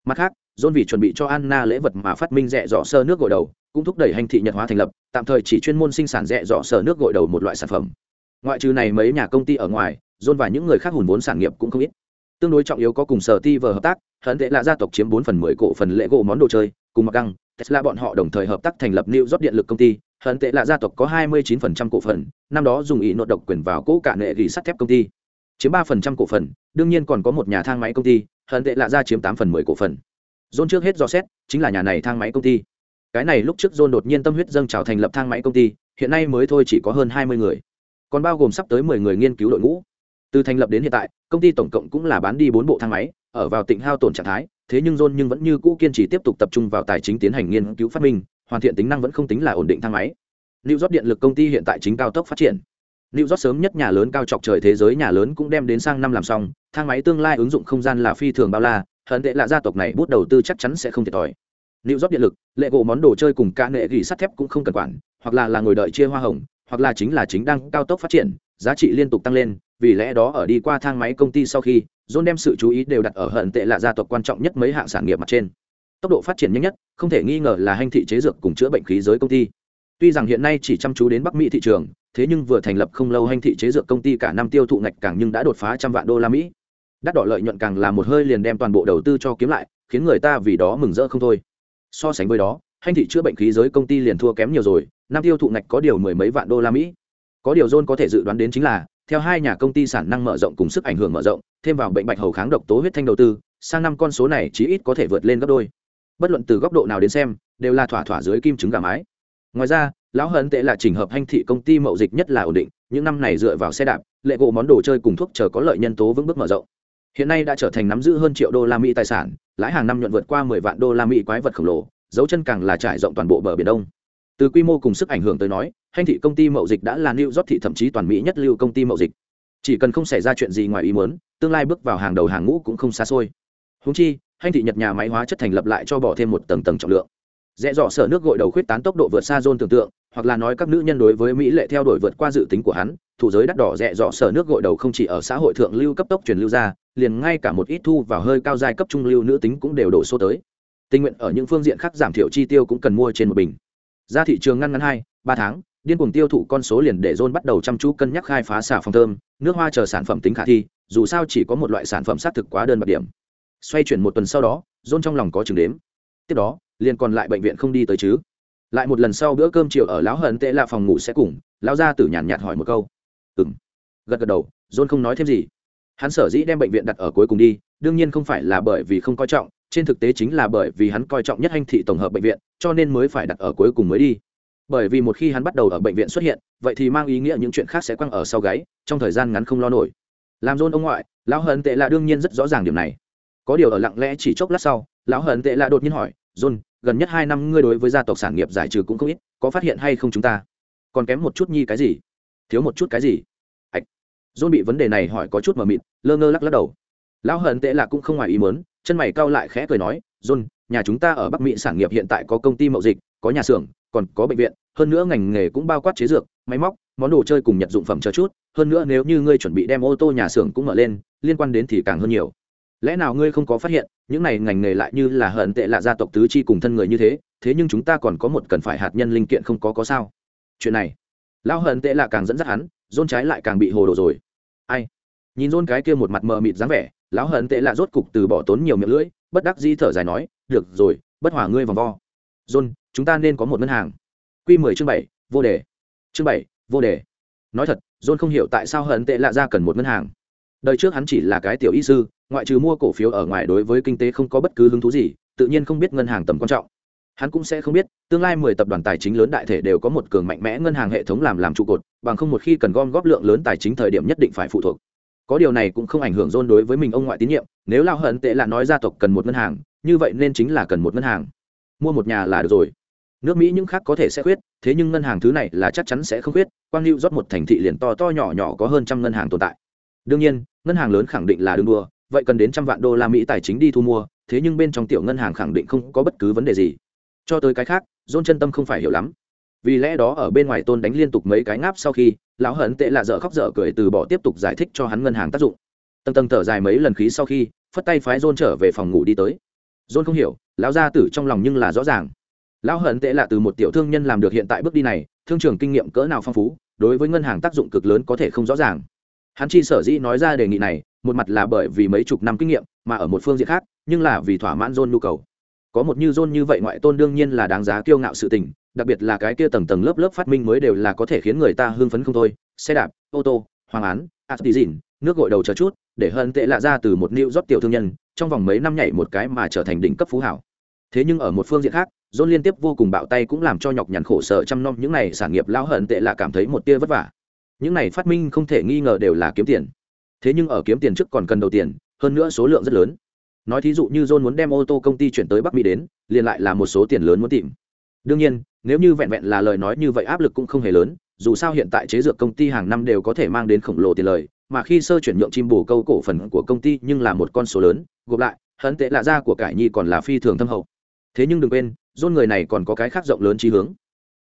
mặt khác John vì chuẩn bị cho Anna lễ vật mà phát minh rẻ dọ sơ nước gội đầu, cũng thúc đẩy hành thị nhật hóa thành lập, tạm thời chỉ chuyên môn sinh sản rẻ dọ sơ nước gội đầu một loại sản phẩm. Ngoại trừ này mấy nhà công ty ở ngoài, John và những người khác hùn vốn sản nghiệp cũng không ít. Tương đối trọng yếu có cùng sở ti vờ hợp tác, hận tệ là gia tộc chiếm bốn phần 10 cổ phần lễ gỗ món đồ chơi, cùng mặc găng, Tesla bọn họ đồng thời hợp tác thành lập New job điện lực công ty, hận tệ là gia tộc có 29% cổ phần, năm đó dùng ý nội độc quyền vào cố cả nệ gỉ sắt thép công ty, chiếm ba phần trăm cổ phần, đương nhiên còn có một nhà thang máy công ty, hận tệ là gia chiếm tám phần 10 cổ phần. John trước hết do xét, chính là nhà này thang máy công ty. Cái này lúc trước John đột nhiên tâm huyết dâng trào thành lập thang máy công ty, hiện nay mới thôi chỉ có hơn 20 người, còn bao gồm sắp tới 10 người nghiên cứu đội ngũ. Từ thành lập đến hiện tại, công ty tổng cộng cũng là bán đi bốn bộ thang máy, ở vào tỉnh hao tổn trạng thái, thế nhưng John nhưng vẫn như cũ kiên trì tiếp tục tập trung vào tài chính tiến hành nghiên cứu phát minh, hoàn thiện tính năng vẫn không tính là ổn định thang máy. New York điện lực công ty hiện tại chính cao tốc phát triển. New York sớm nhất nhà lớn cao chọc trời thế giới nhà lớn cũng đem đến sang năm làm xong, thang máy tương lai ứng dụng không gian là phi thường bao la, hận tệ là gia tộc này bút đầu tư chắc chắn sẽ không thiệt thòi New York điện lực, lệ gỗ món đồ chơi cùng ca nghệ gỉ sắt thép cũng không cần quản, hoặc là là ngồi đợi chia hoa hồng, hoặc là chính là chính đang cao tốc phát triển, giá trị liên tục tăng lên, vì lẽ đó ở đi qua thang máy công ty sau khi, John đem sự chú ý đều đặt ở hận tệ là gia tộc quan trọng nhất mấy hạng sản nghiệp mặt trên. Tốc độ phát triển nhanh nhất, không thể nghi ngờ là hành thị chế dược cùng chữa bệnh khí giới công ty. Tuy rằng hiện nay chỉ chăm chú đến Bắc Mỹ thị trường, thế nhưng vừa thành lập không lâu hành thị chế dược công ty cả năm tiêu thụ ngạch càng nhưng đã đột phá trăm vạn đô la Mỹ. Đắt đỏ lợi nhuận càng là một hơi liền đem toàn bộ đầu tư cho kiếm lại, khiến người ta vì đó mừng rỡ không thôi so sánh với đó hành thị chữa bệnh khí giới công ty liền thua kém nhiều rồi năm tiêu thụ ngạch có điều mười mấy vạn đô la mỹ có điều john có thể dự đoán đến chính là theo hai nhà công ty sản năng mở rộng cùng sức ảnh hưởng mở rộng, thêm vào bệnh bạch hầu kháng độc tố huyết thanh đầu tư, sang năm con số này chí ít có thể vượt lên gấp đôi. Bất luận từ góc độ nào đến xem, đều là thỏa thỏa dưới kim trứng gà mái. Ngoài ra, lão hận tệ là trình hợp hành thị công ty mậu dịch nhất là ổn định, những năm này dựa vào xe đạp, lệ gỗ món đồ chơi cùng thuốc chờ có lợi nhân tố vững bước mở rộng. Hiện nay đã trở thành nắm giữ hơn triệu đô la mỹ tài sản, lãi hàng năm nhuận vượt qua mười vạn đô la mỹ quái vật khổng lồ, dấu chân càng là trải rộng toàn bộ bờ biển đông. Từ quy mô cùng sức ảnh hưởng tới nói hành thị công ty mậu dịch đã là new york thị thậm chí toàn mỹ nhất lưu công ty mậu dịch. Chỉ cần không xảy ra chuyện gì ngoài ý muốn, tương lai bước vào hàng đầu hàng ngũ cũng không xa xôi. Huống chi hành thị nhật nhà máy hóa chất thành lập lại cho bỏ thêm một tầng tầng trọng lượng. Dễ dọ sở nước gội đầu khuyết tán tốc độ vượt xa zone tưởng tượng, hoặc là nói các nữ nhân đối với mỹ lệ theo đuổi vượt qua dự tính của hắn, thủ giới đắt đỏ dẹ dọ sở nước gội đầu không chỉ ở xã hội thượng lưu cấp tốc truyền lưu ra, liền ngay cả một ít thu vào hơi cao giai cấp trung lưu nữ tính cũng đều đổ số tới. Tình nguyện ở những phương diện khác giảm thiểu chi tiêu cũng cần mua trên một bình. Ra thị trường ngăn ngắn hai, ba tháng điên cuồng tiêu thụ con số liền để john bắt đầu chăm chú cân nhắc khai phá xả phòng thơm, nước hoa chờ sản phẩm tính khả thi, dù sao chỉ có một loại sản phẩm xác thực quá đơn bạc điểm. Xoay chuyển một tuần sau đó john trong lòng có chừng đếm. Tiếp đó, liền còn lại bệnh viện không đi tới chứ. Lại một lần sau bữa cơm chiều ở lão hận tệ là phòng ngủ sẽ cùng, lão gia tử nhàn nhạt hỏi một câu. Ừm. gật gật đầu john không nói thêm gì. Hắn sở dĩ đem bệnh viện đặt ở cuối cùng đi, đương nhiên không phải là bởi vì không coi trọng, trên thực tế chính là bởi vì hắn coi trọng nhất hành thị tổng hợp bệnh viện, cho nên mới phải đặt ở cuối cùng mới đi bởi vì một khi hắn bắt đầu ở bệnh viện xuất hiện vậy thì mang ý nghĩa những chuyện khác sẽ quăng ở sau gáy trong thời gian ngắn không lo nổi. Làm rôn ông ngoại lão hận tệ là đương nhiên rất rõ ràng điểm này. Có điều ở lặng lẽ chỉ chốc lát sau lão hận tệ là đột nhiên hỏi rôn, gần nhất hai năm ngươi đối với gia tộc sản nghiệp giải trừ cũng không ít có phát hiện hay không chúng ta? Còn kém một chút nhi cái gì? Thiếu một chút cái gì? Ạch rôn bị vấn đề này hỏi có chút mờ mịt lơ ngơ lắc lắc đầu. Lão hận tệ là cũng không ngoài ý muốn chân mày cau lại khẽ cười nói rôn, nhà chúng ta ở bắc mỹ sản nghiệp hiện tại có công ty mậu dịch có nhà xưởng còn có bệnh viện, hơn nữa ngành nghề cũng bao quát chế dược, máy móc, món đồ chơi cùng nhật dụng phẩm chờ chút, hơn nữa nếu như ngươi chuẩn bị đem ô tô nhà xưởng cũng mở lên, liên quan đến thì càng hơn nhiều. Lẽ nào ngươi không có phát hiện, những này ngành nghề lại như là hận tệ lạ gia tộc tứ chi cùng thân người như thế thế nhưng chúng ta còn có một cần phải hạt nhân linh kiện không có có sao? Chuyện này, lão hận tệ lạ càng dẫn dắt hắn dôn trái lại càng bị hồ đồ rồi. Ai? Nhìn dôn cái kia một mặt mờ mịt dáng vẻ, lão hận tệ lạ rốt cục từ bỏ tốn nhiều miệng lưỡi, bất đắc di thở dài nói, được rồi, bất hòa ngươi vòng vo. John, chúng ta nên có một ngân hàng. Q mười chương bảy vô đề. Chương bảy vô đề. Nói thật John không hiểu tại sao hận tệ lạ ra cần một ngân hàng. Đời trước hắn chỉ là cái tiểu y sư ngoại trừ mua cổ phiếu ở ngoài đối với kinh tế không có bất cứ hứng thú gì tự nhiên không biết ngân hàng tầm quan trọng. Hắn cũng sẽ không biết tương lai mười tập đoàn tài chính lớn đại thể đều có một cường mạnh mẽ ngân hàng hệ thống làm làm trụ cột bằng không một khi cần gom góp lượng lớn tài chính thời điểm nhất định phải phụ thuộc. Có điều này cũng không ảnh hưởng dôn đối với mình ông ngoại tín nhiệm nếu lao hận tệ là nói gia tộc cần một ngân hàng như vậy nên chính là cần một ngân hàng mua một nhà là được rồi. Nước mỹ những khác có thể sẽ khuyết, thế nhưng ngân hàng thứ này là chắc chắn sẽ không khuyết, quang lưu rót một thành thị liền to to nhỏ nhỏ có hơn trăm ngân hàng tồn tại. Đương nhiên, ngân hàng lớn khẳng định là đương đua vậy cần đến trăm vạn đô la mỹ tài chính đi thu mua, thế nhưng bên trong tiểu ngân hàng khẳng định không có bất cứ vấn đề gì. Cho tới cái khác, john chân tâm không phải hiểu lắm. Vì lẽ đó ở bên ngoài tôn đánh liên tục mấy cái ngáp sau khi, lão hận tệ là dở khóc dở cười từ bỏ tiếp tục giải thích cho hắn ngân hàng tác dụng. Tầng tầng thở dài mấy lần khí sau khi, phất tay phái john trở về phòng ngủ đi tới john không hiểu, lão gia tử trong lòng nhưng là rõ ràng. Lão hận tệ là từ một tiểu thương nhân làm được hiện tại bước đi này, thương trường kinh nghiệm cỡ nào phong phú, đối với ngân hàng tác dụng cực lớn có thể không rõ ràng. Hắn chi sở dĩ nói ra đề nghị này, một mặt là bởi vì mấy chục năm kinh nghiệm, mà ở một phương diện khác, nhưng là vì thỏa mãn john nhu cầu. Có một như john như vậy ngoại tôn đương nhiên là đáng giá kiêu ngạo sự tình, đặc biệt là cái kia tầng tầng lớp lớp phát minh mới đều là có thể khiến người ta hưng phấn không thôi. Xe đạp, ô tô, hoàng án ạt nước gội đầu chờ chút, để hơn tệ lạ ra từ một nịu rót tiểu thương nhân trong vòng mấy năm nhảy một cái mà trở thành đỉnh cấp phú hảo thế nhưng ở một phương diện khác John liên tiếp vô cùng bạo tay cũng làm cho nhọc nhằn khổ sở chăm nom những này sản nghiệp lao hận tệ là cảm thấy một tia vất vả. Những này phát minh không thể nghi ngờ đều là kiếm tiền. Thế nhưng ở kiếm tiền trước còn cần đầu tiền, hơn nữa số lượng rất lớn. Nói thí dụ như John muốn đem ô tô công ty chuyển tới Bắc Mỹ đến, liền lại là một số tiền lớn muốn tìm. Đương nhiên, nếu như vẹn vẹn là lời nói như vậy áp lực cũng không hề lớn, dù sao hiện tại chế dược công ty hàng năm đều có thể mang đến khổng lồ tiền lời, mà khi sơ chuyển nhượng chim bổ câu cổ phần của công ty nhưng là một con số lớn, gộp lại, hận tệ lạ ra của cải nhi còn là phi thường thâm hậu. Thế nhưng đừng quên, dôn người này còn có cái khác rộng lớn trí hướng.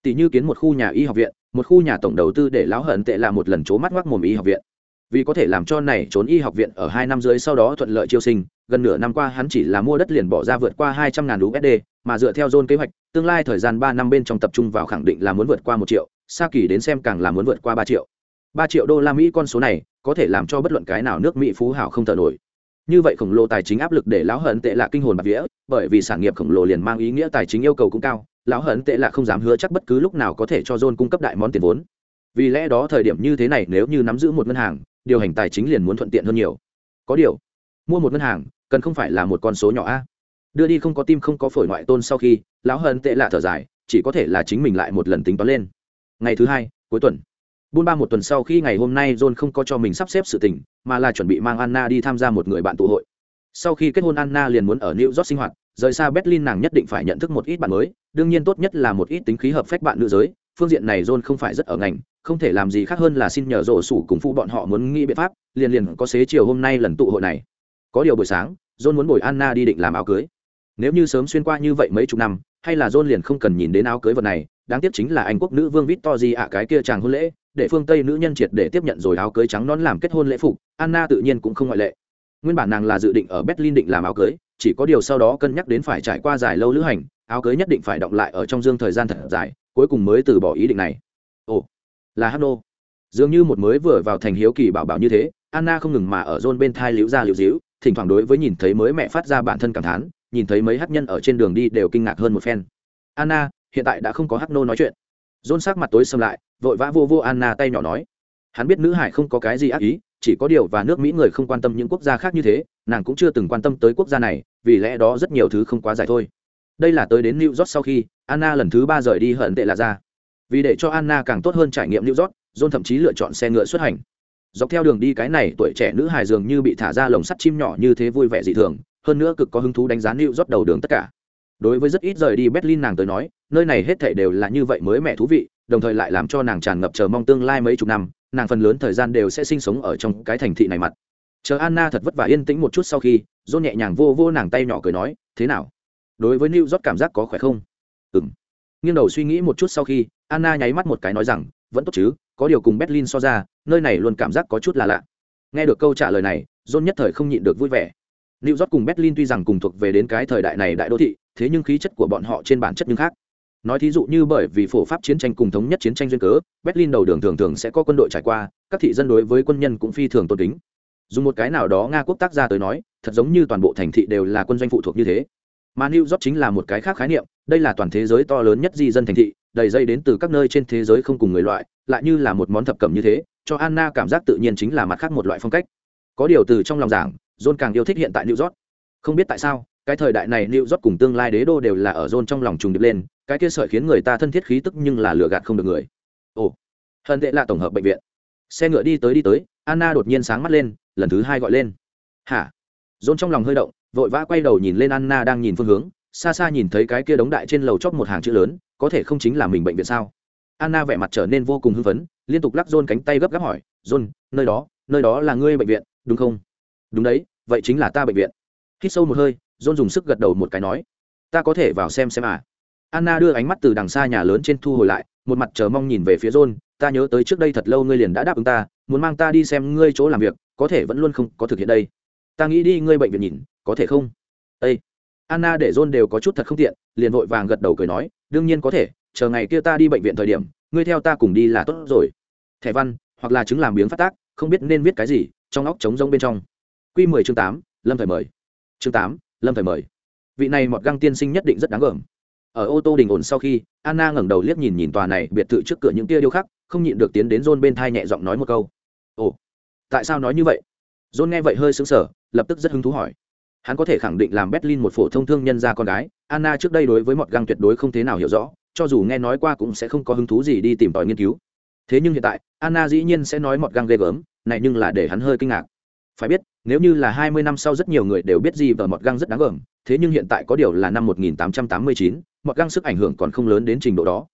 Tỷ như kiến một khu nhà y học viện một khu nhà tổng đầu tư để lão hận tệ là một lần c mắt ngoác mồm y học viện. Vì có thể làm cho này trốn y học viện ở hai năm dưới sau đó thuận lợi chiêu sinh gần nửa năm qua hắn chỉ là mua đất liền bỏ ra vượt qua hai trăm ngàn usd mà dựa theo dôn kế hoạch tương lai thời gian ba năm bên trong tập trung vào khẳng định là muốn vượt qua một triệu xa kỳ đến xem càng là muốn vượt qua ba triệu ba triệu đô la mỹ con số này có thể làm cho bất luận cái nào nước mỹ phú hảo không thở nổi. Như vậy khổng lồ tài chính áp lực để lão hận tệ là kinh hồn bạc vía, bởi vì sản nghiệp khổng lồ liền mang ý nghĩa tài chính yêu cầu cũng cao, lão hận tệ là không dám hứa chắc bất cứ lúc nào có thể cho john cung cấp đại món tiền vốn. Vì lẽ đó thời điểm như thế này nếu như nắm giữ một ngân hàng, điều hành tài chính liền muốn thuận tiện hơn nhiều. Có điều, mua một ngân hàng cần không phải là một con số nhỏ a. Đưa đi không có tim không có phổi ngoại tôn sau khi, lão hận tệ là thở dài, chỉ có thể là chính mình lại một lần tính toán lên. Ngày thứ hai, cuối tuần buôn ba một tuần sau khi ngày hôm nay john không có cho mình sắp xếp sự tình, mà là chuẩn bị mang anna đi tham gia một người bạn tụ hội. Sau khi kết hôn, anna liền muốn ở new york sinh hoạt, rời xa berlin nàng nhất định phải nhận thức một ít bạn mới, đương nhiên tốt nhất là một ít tính khí hợp phách bạn nữ giới. Phương diện này john không phải rất ở ngành, không thể làm gì khác hơn là xin nhờ rổ sủ cùng phụ bọn họ muốn nghĩ biện pháp, liền liền có xế chiều hôm nay lần tụ hội này. Có điều buổi sáng, john muốn bồi anna đi định làm áo cưới. Nếu như sớm xuyên qua như vậy mấy chục năm, hay là john liền không cần nhìn đến áo cưới vật này đáng tiếc chính là anh quốc nữ vương Victory ạ cái kia chàng hôn lễ, để phương Tây nữ nhân triệt để tiếp nhận rồi áo cưới trắng nón làm kết hôn lễ phục, Anna tự nhiên cũng không ngoại lệ. Nguyên bản nàng là dự định ở Berlin định làm áo cưới, chỉ có điều sau đó cân nhắc đến phải trải qua dài lâu lữ hành, áo cưới nhất định phải động lại ở trong dương thời gian thật dài, cuối cùng mới từ bỏ ý định này. Ồ, là Hano. Dường như một mới vừa vào thành hiếu kỳ bảo bảo như thế, Anna không ngừng mà ở John bên thai liễu ra liễu díu, thỉnh thoảng đối với nhìn thấy mới mẹ phát ra bản thân cảm thán, nhìn thấy mấy hát nhân ở trên đường đi đều kinh ngạc hơn một phen. Anna, hiện tại đã không có hắc nô nói chuyện. Dôn sắc mặt tối xâm lại, vội vã vô vô anna tay nhỏ nói, hắn biết nữ hải không có cái gì ác ý, chỉ có điều và nước mỹ người không quan tâm những quốc gia khác như thế, nàng cũng chưa từng quan tâm tới quốc gia này, vì lẽ đó rất nhiều thứ không quá dài thôi. Đây là tới đến new york sau khi anna lần thứ ba rời đi hận tệ là ra. Vì để cho anna càng tốt hơn trải nghiệm new york, john thậm chí lựa chọn xe ngựa xuất hành. Dọc theo đường đi cái này tuổi trẻ nữ hài dường như bị thả ra lồng sắt chim nhỏ như thế vui vẻ dị thường, hơn nữa cực có hứng thú đánh giá new york đầu đường tất cả đối với rất ít rời đi berlin nàng tới nói, nơi này hết thảy đều là như vậy mới mẻ thú vị, đồng thời lại làm cho nàng tràn ngập chờ mong tương lai mấy chục năm, nàng phần lớn thời gian đều sẽ sinh sống ở trong cái thành thị này mặt. Chờ anna thật vất vả yên tĩnh một chút sau khi dôn nhẹ nhàng vô vô nàng tay nhỏ cười nói, thế nào? Đối với new york cảm giác có khỏe không? Ừ m nghiêng đầu suy nghĩ một chút sau khi, anna nháy mắt một cái nói rằng, vẫn tốt chứ, có điều cùng berlin so ra, nơi này luôn cảm giác có chút là lạ. Nghe được câu trả lời này dôn nhất thời không nhịn được vui vẻ. New York cùng Berlin tuy rằng cùng thuộc về đến cái thời đại này đại đô thị, thế nhưng khí chất của bọn họ trên bản chất nhưng khác. Nói thí dụ như bởi vì phổ pháp chiến tranh cùng thống nhất chiến tranh duyên cớ, Berlin đầu đường thường thường sẽ có quân đội trải qua, các thị dân đối với quân nhân cũng phi thường tôn kính. Dùng một cái nào đó Nga quốc tác gia tới nói, thật giống như toàn bộ thành thị đều là quân doanh phụ thuộc như thế. Mà New York chính là một cái khác khái niệm, đây là toàn thế giới to lớn nhất di dân thành thị, đầy dây đến từ các nơi trên thế giới không cùng người loại, lại như là một món thập cẩm như thế, cho Anna cảm giác tự nhiên chính là mặt khác một loại phong cách. Có điều từ trong lòng giảng, John càng yêu thích hiện tại New York. Không biết tại sao, cái thời đại này New York cùng tương lai đế đô đều là ở John trong lòng trùng điệp lên, cái kia sợi khiến người ta thân thiết khí tức nhưng là lừa gạt không được người. Ồ, hận tệ là tổng hợp bệnh viện. Xe ngựa đi tới đi tới, Anna đột nhiên sáng mắt lên, lần thứ hai gọi lên. "Hả?" John trong lòng hơi động, vội vã quay đầu nhìn lên Anna đang nhìn phương hướng, xa xa nhìn thấy cái kia đống đại trên lầu chóp một hàng chữ lớn, có thể không chính là mình bệnh viện sao? Anna vẻ mặt trở nên vô cùng hưng phấn, liên tục lắc John cánh tay gấp gáp hỏi, "John, nơi đó, nơi đó là ngươi bệnh viện, đúng không?" Đúng đấy, vậy chính là ta bệnh viện. Hít sâu một hơi, john dùng sức gật đầu một cái nói, ta có thể vào xem xem à. Anna đưa ánh mắt từ đằng xa nhà lớn trên thu hồi lại, một mặt chờ mong nhìn về phía john, ta nhớ tới trước đây thật lâu ngươi liền đã đáp ứng ta, muốn mang ta đi xem ngươi chỗ làm việc, có thể vẫn luôn không có thực hiện đây. Ta nghĩ đi ngươi bệnh viện nhìn, có thể không? Ây anna để john đều có chút thật không tiện, liền vội vàng gật đầu cười nói, đương nhiên có thể, chờ ngày kia ta đi bệnh viện thời điểm, ngươi theo ta cùng đi là tốt rồi. Thẻ văn, hoặc là chứng làm biếng phát tác, không biết nên viết cái gì, trong óc trống rông bên trong. Quy mười chương tám, lâm thời mời. Chương tám, lâm thời mời. Vị này mọt găng tiên sinh nhất định rất đáng gờm. Ở ô tô đình ổn sau khi, anna ngẩng đầu liếc nhìn nhìn tòa này, biệt thự trước cửa những tia điêu khắc, không nhịn được tiến đến john bên thai nhẹ giọng nói một câu. Ồ, tại sao nói như vậy? John nghe vậy hơi sững sờ, lập tức rất hứng thú hỏi. Hắn có thể khẳng định làm berlin một phổ thông thương nhân gia con gái, anna trước đây đối với mọt găng tuyệt đối không thế nào hiểu rõ, cho dù nghe nói qua cũng sẽ không có hứng thú gì đi tìm tòi nghiên cứu. Thế nhưng hiện tại, anna dĩ nhiên sẽ nói mọt găng ghê gớm, này nhưng là để hắn hơi kinh ngạc phải biết nếu như là hai mươi năm sau rất nhiều người đều biết gì và mọt găng rất đáng gờm thế nhưng hiện tại có điều là năm 1889, mọt găng sức ảnh hưởng còn không lớn đến trình độ đó.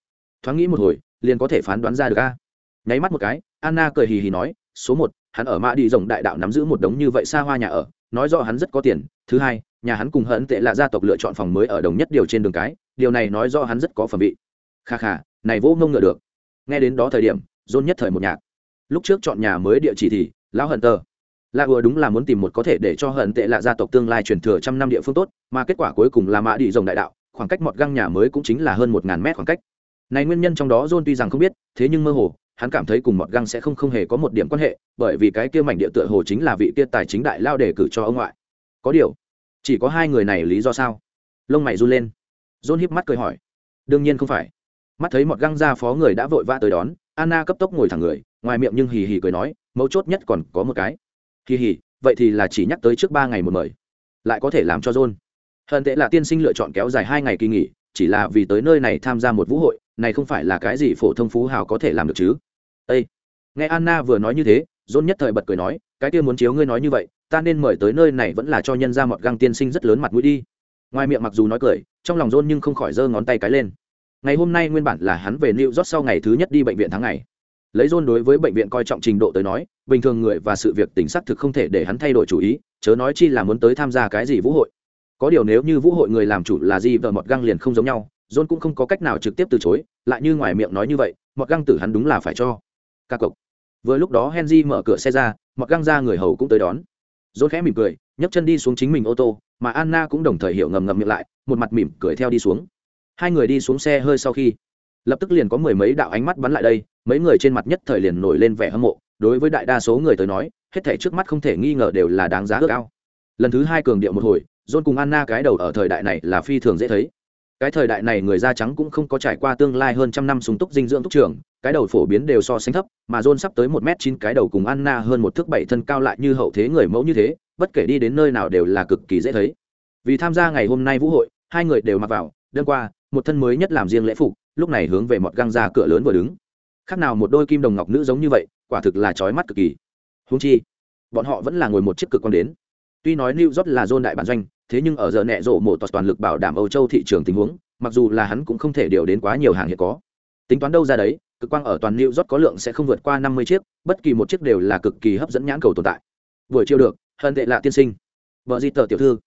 Thoáng nghĩ một hồi liền có thể phán đoán ra được a. Nháy mắt một cái anna cười hì hì nói số một hắn ở mã đi rồng đại đạo nắm giữ một đống như vậy xa hoa nhà ở nói rõ hắn rất có tiền. Thứ hai nhà hắn cùng hận tệ là gia tộc lựa chọn phòng mới ở đồng nhất điều trên đường cái điều này nói rõ hắn rất có phẩm vị. Kha kha này vô ngông ngựa được. Nghe đến đó thời điểm dôn nhất thời một nhạc. Lúc trước chọn nhà mới địa chỉ thì lão hận tờ là ùa đúng là muốn tìm một có thể để cho hận tệ lạ gia tộc tương lai truyền thừa trăm năm địa phương tốt, mà kết quả cuối cùng là mã đi rồng đại đạo, khoảng cách một găng nhà mới cũng chính là hơn một ngàn mét khoảng cách. Này nguyên nhân trong đó john tuy rằng không biết, thế nhưng mơ hồ, hắn cảm thấy cùng một găng sẽ không không hề có một điểm quan hệ, bởi vì cái kia mảnh địa tựa hồ chính là vị kia tài chính đại lao đề cử cho ông ngoại. Có điều, chỉ có hai người này lý do sao? Lông mày run lên. John híp mắt cười hỏi. Đương nhiên không phải. Mắt thấy một găng ra phó người đã vội vã tới đón, anna cấp tốc ngồi thẳng người, ngoài miệng nhưng hì hì cười nói, mấu chốt nhất còn có một cái kỳ hỉ, vậy thì là chỉ nhắc tới trước ba ngày một mời. Lại có thể làm cho john. Hận tệ là tiên sinh lựa chọn kéo dài hai ngày kỳ nghỉ, chỉ là vì tới nơi này tham gia một vũ hội, này không phải là cái gì phổ thông phú hào có thể làm được chứ. Ê! nghe anna vừa nói như thế, john nhất thời bật cười nói, cái kia muốn chiếu ngươi nói như vậy, ta nên mời tới nơi này vẫn là cho nhân ra một găng tiên sinh rất lớn mặt mũi đi. Ngoài miệng mặc dù nói cười, trong lòng john nhưng không khỏi giơ ngón tay cái lên. Ngày hôm nay nguyên bản là hắn về new york sau ngày thứ nhất đi bệnh viện tháng ngày. Lấy john đối với bệnh viện coi trọng trình độ tới nói bình thường người và sự việc tỉnh xác thực không thể để hắn thay đổi chủ ý, chớ nói chi là muốn tới tham gia cái gì vũ hội. Có điều nếu như vũ hội người làm chủ là gì vợ mọt găng liền không giống nhau, john cũng không có cách nào trực tiếp từ chối, lại như ngoài miệng nói như vậy, mọt găng tử hắn đúng là phải cho. Ca cộc vừa lúc đó henry mở cửa xe ra, mọt găng ra người hầu cũng tới đón. John khẽ mỉm cười, nhấc chân đi xuống chính mình ô tô, mà anna cũng đồng thời hiểu ngầm ngầm miệng lại, một mặt mỉm cười theo đi xuống. Hai người đi xuống xe hơi sau khi, lập tức liền có mười mấy đạo ánh mắt bắn lại đây, mấy người trên mặt nhất thời liền nổi lên vẻ hâm mộ đối với đại đa số người tới nói hết thể trước mắt không thể nghi ngờ đều là đáng giá ước ao lần thứ hai cường điệu một hồi John cùng Anna cái đầu ở thời đại này là phi thường dễ thấy. Cái thời đại này người da trắng cũng không có trải qua tương lai hơn trăm năm sung túc dinh dưỡng túc trưởng, cái đầu phổ biến đều so sánh thấp, mà John sắp tới một m chín cái đầu cùng Anna hơn một thước bảy thân cao lại như hậu thế người mẫu như thế, bất kể đi đến nơi nào đều là cực kỳ dễ thấy. Vì tham gia ngày hôm nay vũ hội, hai người đều mặc vào, đêm qua, một thân mới nhất làm riêng lễ phục, lúc này hướng về một găng ra cửa lớn vừa đứng. Khác nào một đôi kim đồng ngọc nữ giống như vậy, quả thực là chói mắt cực kỳ. Huống chi, bọn họ vẫn là ngồi một chiếc cực con đến. Tuy nói New York là John đại bản doanh, thế nhưng ở giờ nẹ rộ một toàn lực bảo đảm Âu Châu thị trường tình huống, mặc dù là hắn cũng không thể điều đến quá nhiều hàng hiện có. Tính toán đâu ra đấy, cực quang ở toàn New York có lượng sẽ không vượt qua năm mươi chiếc, bất kỳ một chiếc đều là cực kỳ hấp dẫn nhãn cầu tồn tại. Buổi chiều được, hơn tệ lạ tiên sinh. Vợ di tờ tiểu thư.